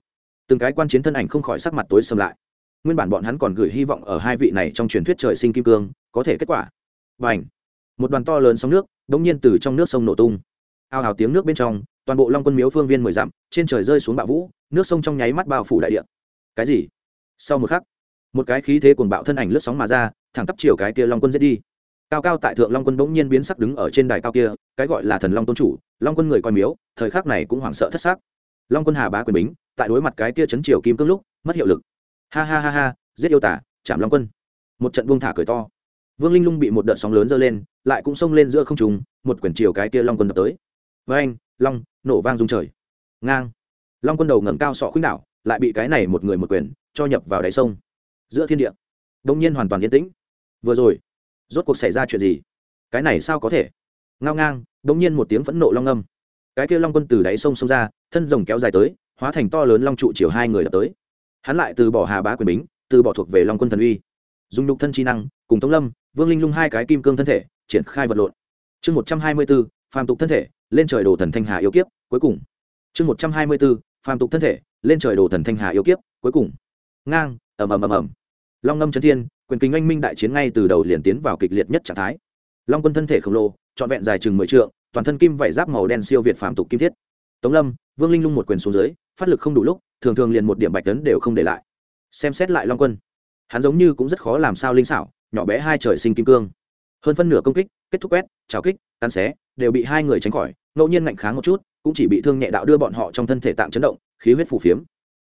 từng cái quan chiến thân ảnh không khỏi sắc mặt tối xâm lại. Nguyên bản bọn hắn còn gửi hy vọng ở hai vị này trong truyền thuyết trời sinh kim cương, có thể kết quả. Và ảnh một đoàn to lớn sóng nước đ ỗ n g nhiên từ trong nước sông nổ tung. Ao ào tiếng nước bên trong, toàn bộ long quân miếu phương viên mười dặm, trên trời rơi xuống bạo vũ, nước sông trong nháy mắt bao phủ đại địa. Cái gì? Sau một khắc, một cái khí thế cuồng bạo thân ảnh lướt sóng mà ra, thẳng tắp chiều cái kia long quân giết đi. Cao cao tại thượng long quân bỗng nhiên biến sắc đứng ở trên đài cao kia, cái gọi là thần long tôn chủ, long quân người coi miếu thời khắc này cũng hoảng sợ thất xác. Long quân hà bá quyền bính, tại đối mặt cái kia chấn triều kim cương lúc, mất hiệu lực. Ha ha ha ha, giết yêu tả chạm long quân. Một trận buông thả cười to. Vương linh lung bị một đợt sóng lớn dơ lên, lại cũng xông lên giữa không trùng một quyển chiều cái kia long quân đập tới. Với anh long, nổ vang rung trời. Ngang. Long quân đầu ngẩng cao sọ khuynh đảo, lại bị cái này một người một quyền, cho nhập vào đáy sông. Giữa thiên địa, đông nhiên hoàn toàn yên tĩnh. Vừa rồi, rốt cuộc xảy ra chuyện gì? Cái này sao có thể? Ngao ngang, đông nhiên một tiếng phẫn nộ long âm cái kia long quân từ đáy sông xông ra, thân rồng kéo dài tới, hóa thành to lớn long trụ chiều hai người đập tới. Hắn lại từ bỏ hà bá quyền bính, từ bỏ thuộc về long quân thần uy. Dùng nhục thân chi năng, cùng tống lâm, vương linh lung hai cái kim cương thân thể, triển khai vật lộn. Chương một trăm hai mươi b ố phàm tục thân thể, lên trời đồ thần thanh hà yêu kiếp, cuối cùng. Chương một trăm hai mươi b ố phàm tục thân thể, lên trời đồ thần thanh hà yêu kiếp, cuối cùng. Ngang, ầm ầm ầm ầm. Long ngâm trấn thiên, quyền kính anh minh đại chiến ngay từ đầu liền tiến vào kịch liệt nhất trạng thái. Long quân thân thể khổng lồ, trọn vẹn dài chừng mười trượng toàn thân kim vải giáp màu đen siêu việt phàm tục kim thiết. Tống lâm, vương linh lung một quyền xuống dưới, phát lực không đủ lúc, thường thường liền một điểm bạch tấn đều không để lại. Xem xét lại long quân, hắn giống như cũng rất khó làm sao linh xảo, nhỏ bé hai trời sinh kim cương. Hơn phân nửa công kích, kết thúc quét, trào kích, cắn xé, đều bị hai người tránh khỏi, ngẫu nhiên ngạnh kháng một chút, cũng chỉ bị thương nhẹ đạo đưa bọn họ trong thân thể tạm chấn động, khí huyết phù phiếm.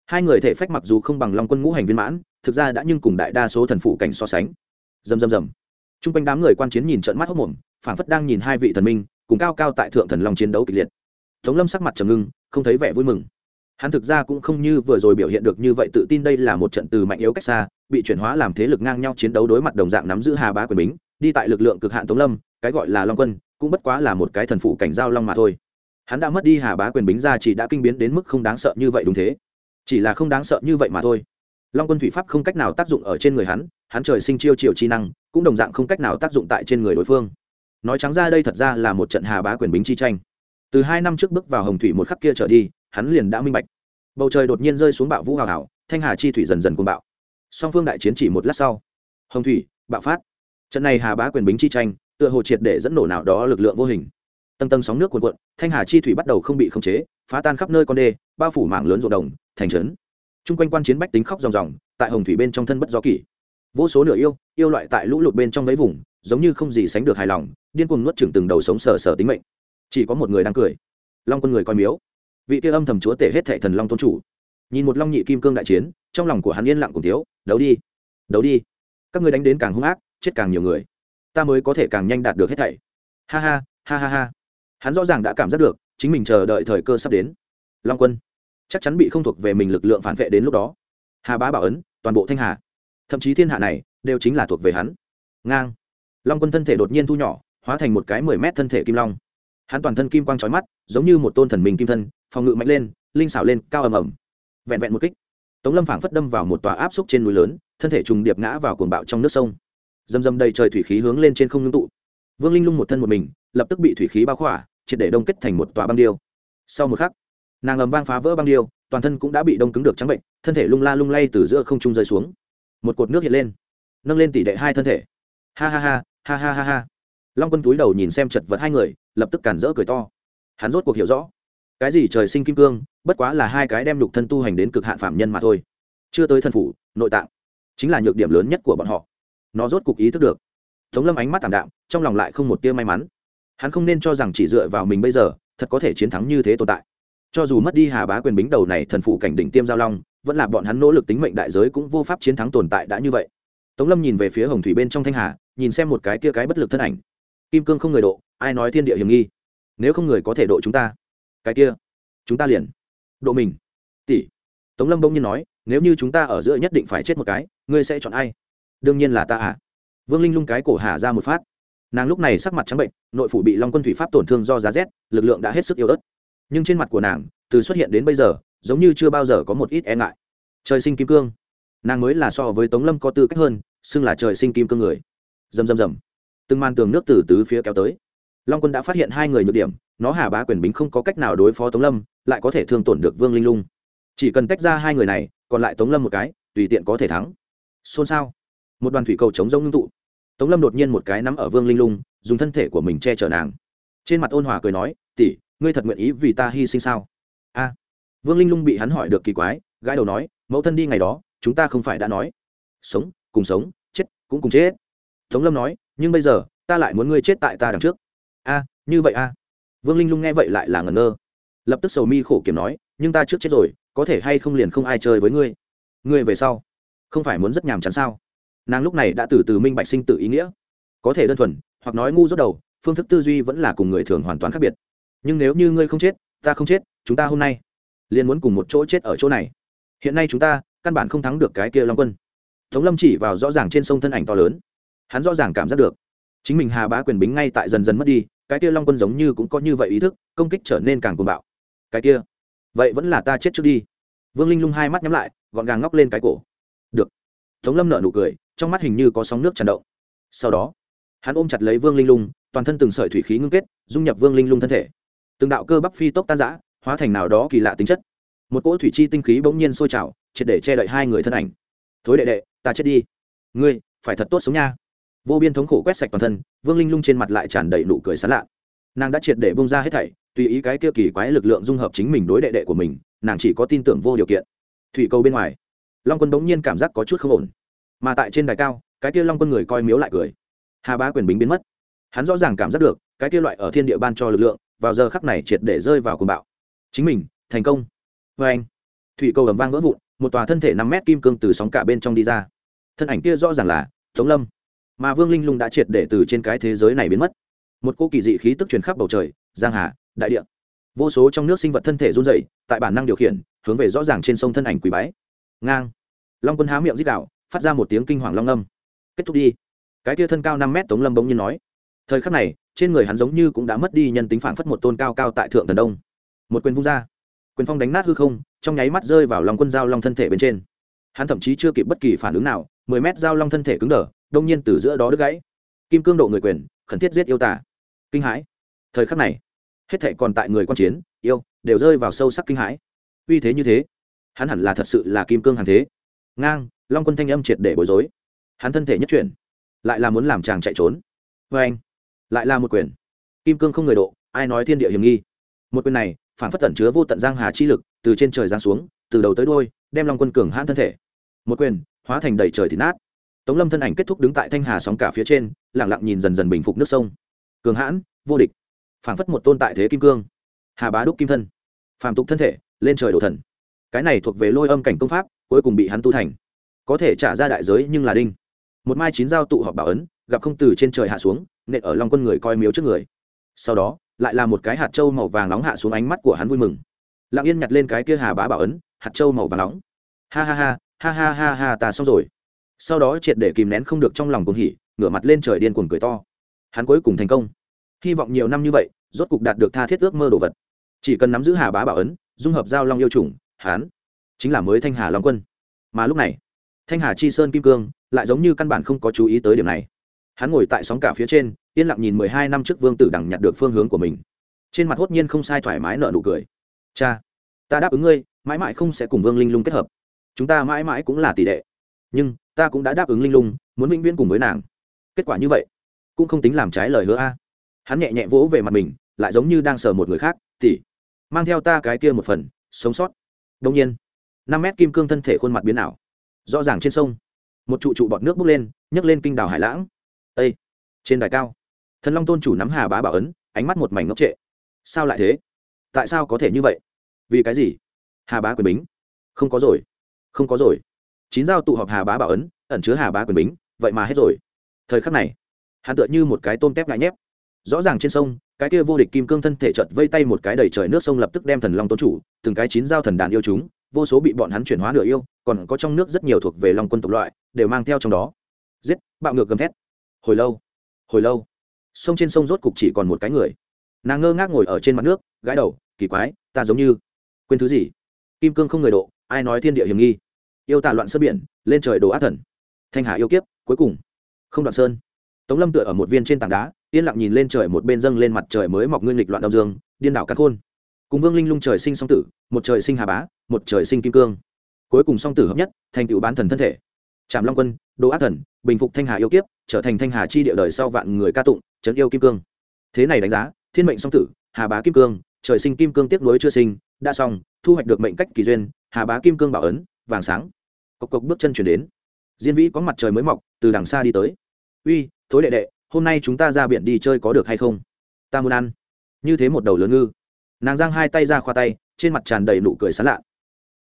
Hai người thể phách mặc dù không bằng long quân ngũ hành viên mãn, thực ra đã nhưng cùng đại đa số thần phụ cảnh so sánh. Dầm dầm dầm t r u n g quanh đám người quan chiến nhìn trận mắt hốc mồm, phảng phất đang nhìn hai vị thần minh cùng cao cao tại thượng thần long chiến đấu kịch liệt. Tống lâm sắc mặt trầm ngưng, không thấy vẻ vui mừng. Hắn thực ra cũng không như vừa rồi biểu hiện được như vậy tự tin đây là một trận từ mạnh yếu cách xa, bị chuyển hóa làm thế lực ngang nhau chiến đấu đối mặt đồng dạng nắm giữ hà bá quyền bính, đi tại lực lượng cực hạn tống lâm, cái gọi là long quân, cũng bất quá là một cái thần phụ cảnh giao long mà thôi. Hắn đã mất đi hà bá quyền bính ra chỉ đã kinh biến đến mức không đáng sợ như vậy đúng thế. Chỉ là không đáng sợ như vậy mà thôi. Long quân thủy pháp không cách nào tác dụng ở trên người hắn hắn trời sinh chiêu chiều chi năng, cũng đồng dạng không cách nào tác dụng tại trên người đối phương nói trắng ra đây thật ra là một trận hà bá quyền bính chi tranh. Từ hai năm trước bước vào hồng thủy một khắc kia trở đi, hắn liền đã minh bạch. Bầu trời đột nhiên rơi xuống bạo vũ hào hào, thanh hà chi thủy dần dần cuồng bạo. Song phương đại chiến chỉ một lát sau. Hồng thủy, bạo phát. Trận này hà bá quyền bính chi tranh, tựa hồ triệt để dẫn nổ nào đó lực lượng vô hình. Tầng tầng sóng nước cuồn cuộn, thanh hà chi thủy bắt đầu không bị khống chế, phá tan khắp nơi con đê, bao phủ mảng lớn ruộng đồng, thành trấn. Chung quanh quan chiến bách tính khóc ròng ròng, tại hồng thủy bên trong thân bất gió kỷ. Vô số nửa yêu yêu loại tại lũ lụt bên trong mấy vùng giống như không gì sánh được hài lòng, điên cuồng nuốt chửng từng đầu sống sờ sờ tính mệnh. Chỉ có một người đang cười. Long quân người coi miếu. Vị kia âm thầm chúa tể hết thệ thần long tôn chủ. Nhìn một long nhị kim cương đại chiến, trong lòng của hắn yên lặng cùng thiếu, đấu đi đấu đi. Các ngươi đánh đến càng hung ác, chết càng nhiều người. Ta mới có thể càng nhanh đạt được hết thảy. Ha ha ha ha ha. Hắn rõ ràng đã cảm giác được, chính mình chờ đợi thời cơ sắp đến. Long quân, chắc chắn bị không thuộc về mình lực lượng phản vệ đến lúc đó. Hà bá bảo ấn, toàn bộ thanh hà. Thậm chí thiên hạ này, đều chính là thuộc về hắn. Ngang long quân thân thể đột nhiên thu nhỏ, hóa thành một cái mười mét thân thể kim long. Hắn toàn thân kim quang trói mắt, giống như một tôn thần mình kim thân, phòng ngự mạnh lên, linh xảo lên, cao ầm ầm. Vẹn vẹn một kích, tống lâm phảng phất đâm vào một tòa áp xúc trên núi lớn, thân thể trùng điệp ngã vào cuồng bạo trong nước sông. Dầm dầm đầy trời thủy khí hướng lên trên không ngưng tụ. Vương linh lung một thân một mình, lập tức bị thủy khí bao khỏa, triệt để đông kết thành một tòa băng điêu. Sau một khắc, nàng ầm vang phá vỡ băng điêu, toàn thân cũng đã bị đông cứng được trắng bệnh, thân thể lung la lung lay từ giữa không trung rơi xuống. Một cột nước hiện lên, nâng lên tỷ đệ hai thân thể. Ha ha ha ha ha ha ha. Long quân túi đầu nhìn xem chật vật hai người, lập tức cản rỡ cười to. Hắn rốt cuộc hiểu rõ. Cái gì trời sinh kim cương, bất quá là hai cái đem lục thân tu hành đến cực hạn phạm nhân mà thôi. Chưa tới thân phủ, nội tạng. Chính là nhược điểm lớn nhất của bọn họ. Nó rốt cuộc ý thức được. Tống lâm ánh mắt tảm đạm, trong lòng lại không một tia may mắn. Hắn không nên cho rằng chỉ dựa vào mình bây giờ, thật có thể chiến thắng như thế tồn tại. Cho dù mất đi hà bá quyền bính đầu này thần phụ cảnh đỉnh tiêm giao long, vẫn là bọn hắn nỗ lực tính mệnh đại giới cũng vô pháp chiến thắng tồn tại đã như vậy. Tống lâm nhìn về phía hồng thủy bên trong thanh hà nhìn xem một cái kia cái bất lực thân ảnh. Kim cương không người độ, ai nói thiên địa hiểm nghi? Nếu không người có thể độ chúng ta, cái kia, chúng ta liền độ mình. Tỷ, tống lâm bỗng nhiên nói, nếu như chúng ta ở giữa nhất định phải chết một cái, ngươi sẽ chọn ai? Đương nhiên là ta à. Vương linh lung cái cổ hà ra một phát. Nàng lúc này sắc mặt trắng bệnh, nội phủ bị long quân thủy pháp tổn thương do giá rét, lực lượng đã hết sức yếu ớt. Nhưng trên mặt của nàng, từ xuất hiện đến bây giờ, giống như chưa bao giờ có một ít e ngại. Trời sinh kim cương. Nàng mới là so với tống lâm có tư cách hơn, xưng là trời sinh kim cương người dầm dầm dầm từng màn tường nước từ tứ phía kéo tới. Long quân đã phát hiện hai người nhược điểm, nó hà bá quyền bính không có cách nào đối phó tống lâm, lại có thể thương tổn được vương linh lung. Chỉ cần tách ra hai người này, còn lại tống lâm một cái, tùy tiện có thể thắng. Xôn xao. Một đoàn thủy cầu chống rông ngưng tụ. Tống lâm đột nhiên một cái nắm ở vương linh lung, dùng thân thể của mình che chở nàng. Trên mặt ôn hòa cười nói, tỷ, ngươi thật nguyện ý vì ta hy sinh sao? A. Vương linh lung bị hắn hỏi được kỳ quái gái đầu nói, mẫu thân đi ngày đó, chúng ta không phải đã nói. Sống, cùng sống, chết, cũng cùng chết tống lâm nói, nhưng bây giờ, ta lại muốn ngươi chết tại ta đằng trước. A, như vậy a? Vương linh lung nghe vậy lại là ngẩn ngơ. Lập tức sầu mi khổ kiểm nói, nhưng ta trước chết rồi, có thể hay không liền không ai chơi với ngươi? Ngươi về sau, không phải muốn rất nhàm chán sao? Nàng lúc này đã từ từ minh bạch sinh tự ý nghĩa. Có thể đơn thuần, hoặc nói ngu dốt đầu, phương thức tư duy vẫn là cùng người thường hoàn toàn khác biệt. Nhưng nếu như ngươi không chết, ta không chết, chúng ta hôm nay liền muốn cùng một chỗ chết ở chỗ này. Hiện nay chúng ta căn bản không thắng được cái kia long quân. Tống lâm chỉ vào rõ ràng trên sông thân ảnh to lớn hắn rõ ràng cảm giác được. Chính mình hà bá quyền bính ngay tại dần dần mất đi, cái kia long quân giống như cũng có như vậy ý thức, công kích trở nên càng cuồng bạo. Cái kia, vậy vẫn là ta chết trước đi. Vương linh lung hai mắt nhắm lại, gọn gàng ngóc lên cái cổ. Được. Tống lâm nở nụ cười, trong mắt hình như có sóng nước tràn động. Sau đó, hắn ôm chặt lấy vương linh lung, toàn thân từng sợi thủy khí ngưng kết, dung nhập vương linh lung thân thể. Từng đạo cơ bắp phi tốc tan giã hóa thành nào đó kỳ lạ tính chất. Một cỗ thủy chi tinh khí bỗng nhiên sôi trào, triệt để che đậy hai người thân ảnh. Thối đệ đệ, ta chết đi. Ngươi, phải thật tốt sống nha vô biên thống khổ quét sạch toàn thân, vương linh lung trên mặt lại tràn đầy nụ cười sán lạ. Nàng đã triệt để bông ra hết thảy, tùy ý cái kia kỳ quái lực lượng dung hợp chính mình đối đệ đệ của mình, nàng chỉ có tin tưởng vô điều kiện. Thủy câu bên ngoài, long quân bỗng nhiên cảm giác có chút không ổn. Mà tại trên đài cao, cái kia long quân người coi miếu lại cười. Hà bá quyền bính biến mất. Hắn rõ ràng cảm giác được, cái kia loại ở thiên địa ban cho lực lượng, vào giờ khắc này triệt để rơi vào cuồng bạo. Chính mình, thành công. Vê anh, thủy cầu ầm vang vỡ vụn, một tòa thân thể năm mét kim cương từ sóng cả bên trong đi ra. Thân ảnh kia rõ ràng là tống lâm mà vương linh lung đã triệt để từ trên cái thế giới này biến mất. Một cô kỳ dị khí tức truyền khắp bầu trời giang hà đại địa. Vô số trong nước sinh vật thân thể run rẩy, tại bản năng điều khiển hướng về rõ ràng trên sông thân ảnh quý bái. Ngang. Long quân há miệng dích đạo phát ra một tiếng kinh hoàng long âm. Kết thúc đi. Cái kia thân cao năm mét tống lâm bỗng nhiên nói. Thời khắc này trên người hắn giống như cũng đã mất đi nhân tính phản phất một tôn cao cao tại thượng thần đông. Một quyền vung ra. Quyền phong đánh nát hư không trong nháy mắt rơi vào lòng quân giao long thân thể bên trên hắn thậm chí chưa kịp bất kỳ phản ứng nào, mười mét dao long thân thể cứng đờ, đông nhiên từ giữa đó đứt gãy. Kim cương độ người quyền, khẩn thiết giết yêu tả kinh hãi. Thời khắc này, hết thệ còn tại người quan chiến, yêu, đều rơi vào sâu sắc kinh hãi. Uy thế như thế, hắn hẳn là thật sự là kim cương hàng thế. Ngang, long quân thanh âm triệt để bối rối. Hắn thân thể nhất chuyển, lại là muốn làm chàng chạy trốn. Vê anh, lại là một quyền. Kim cương không người độ, ai nói thiên địa hiểm nghi. Một quyền này, phản phất tẩn chứa vô tận giang hà chi lực, từ trên trời giáng xuống từ đầu tới đôi đem long quân cường hãn thân thể. Một quyền, hóa thành đầy trời thì nát. Tống lâm thân ảnh kết thúc đứng tại thanh hà sóng cả phía trên lẳng lặng nhìn dần dần bình phục nước sông. Cường hãn, vô địch. Phảng phất một tôn tại thế kim cương. Hà bá đúc kim thân. Phàm tục thân thể, lên trời đổ thần. Cái này thuộc về lôi âm cảnh công pháp, cuối cùng bị hắn tu thành. Có thể trả ra đại giới nhưng là đinh. Một mai chín giao tụ họp bảo ấn, gặp không từ trên trời hạ xuống, nện ở lòng quân người coi miếu trước người. Sau đó, lại là một cái hạt trâu màu vàng nóng hạ xuống ánh mắt của hắn vui mừng. Lặng yên nhặt lên cái kia hà bá bảo ấn hạt trâu màu vàng nóng. Ha ha ha ha ha ha ha, ta xong rồi. Sau đó triệt để kìm nén không được trong lòng cuồng hỉ, ngửa mặt lên trời điên cuồng cười to. Hắn cuối cùng thành công. Hy vọng nhiều năm như vậy, rốt cục đạt được tha thiết ước mơ đồ vật. Chỉ cần nắm giữ hà bá bảo ấn, dung hợp giao long yêu chủng, hắn chính là mới thanh hà long quân. Mà lúc này, thanh hà chi sơn kim cương lại giống như căn bản không có chú ý tới điểm này. Hắn ngồi tại sóng cả phía trên, yên lặng nhìn mười hai năm trước vương tử đằng nhặt được phương hướng của mình. Trên mặt hốt nhiên không sai thoải mái nợ nụ cười. Cha, ta đáp ứng ngươi mãi mãi không sẽ cùng vương linh lung kết hợp. Chúng ta mãi mãi cũng là tỷ đệ. Nhưng, ta cũng đã đáp ứng linh lung, muốn vĩnh viễn cùng với nàng. Kết quả như vậy, cũng không tính làm trái lời hứa a. Hắn nhẹ nhẹ vỗ về mặt mình, lại giống như đang sờ một người khác, tỷ, mang theo ta cái kia một phần, sống sót. Đông nhiên, năm mét kim cương thân thể khuôn mặt biến ảo, rõ ràng trên sông. Một trụ trụ bọt nước bốc lên, nhấc lên kinh đảo hải lãng. Ây trên đài cao. Thần long tôn chủ nắm hà bá bảo ấn, ánh mắt một mảnh ngốc trệ. Sao lại thế? Tại sao có thể như vậy? Vì cái gì? Hà bá quyền bính. Không có rồi. Không có rồi. Chín giao tụ họp hà bá bảo ấn, ẩn chứa hà bá quyền bính, vậy mà hết rồi. Thời khắc này, hắn tựa như một cái tôm tép ngại nhép. Rõ ràng trên sông, cái kia vô địch kim cương thân thể chợt vây tay một cái đầy trời nước sông lập tức đem thần long tôn chủ, từng cái chín giao thần đàn yêu chúng, vô số bị bọn hắn chuyển hóa nửa yêu, còn có trong nước rất nhiều thuộc về long quân tộc loại, đều mang theo trong đó. Giết, bạo ngược gầm thét. Hồi lâu hồi lâu, sông trên sông rốt cục chỉ còn một cái người. Nàng ngơ ngác ngồi ở trên mặt nước, gãi đầu, kỳ quái, ta giống như quên thứ gì? Kim cương không người độ, ai nói thiên địa hiểm nghi? Yêu tà loạn sơn biển, lên trời đồ ác thần. Thanh hà yêu kiếp, cuối cùng. Không đoạn sơn. Tống lâm tựa ở một viên trên tảng đá, yên lặng nhìn lên trời một bên dâng lên mặt trời mới mọc nguyên lịch loạn đông dương, điên đảo cát khôn. Cùng vương linh lung trời sinh song tử, một trời sinh hà bá, một trời sinh kim cương. Cuối cùng song tử hợp nhất, thành tựu bán thần thân thể. Trạm long quân, đồ ác thần, bình phục thanh hà yêu kiếp, trở thành thanh hà chi địa đời sau vạn người ca tụng, trấn yêu kim cương. Thế này đánh giá, thiên mệnh song tử, hà bá kim cương, trời sinh kim cương tiếp nối chưa sinh, đã xong thu hoạch được mệnh cách kỳ duyên, hà bá kim cương bảo ấn, vàng sáng. Cộc cộc bước chân chuyển đến. Diên vĩ có mặt trời mới mọc, từ đằng xa đi tới. Uy, thối đệ đệ, hôm nay chúng ta ra biển đi chơi có được hay không? Ta muốn ăn. Như thế một đầu lớn ngư. Nàng giang hai tay ra khoa tay, trên mặt tràn đầy nụ cười sán lạ.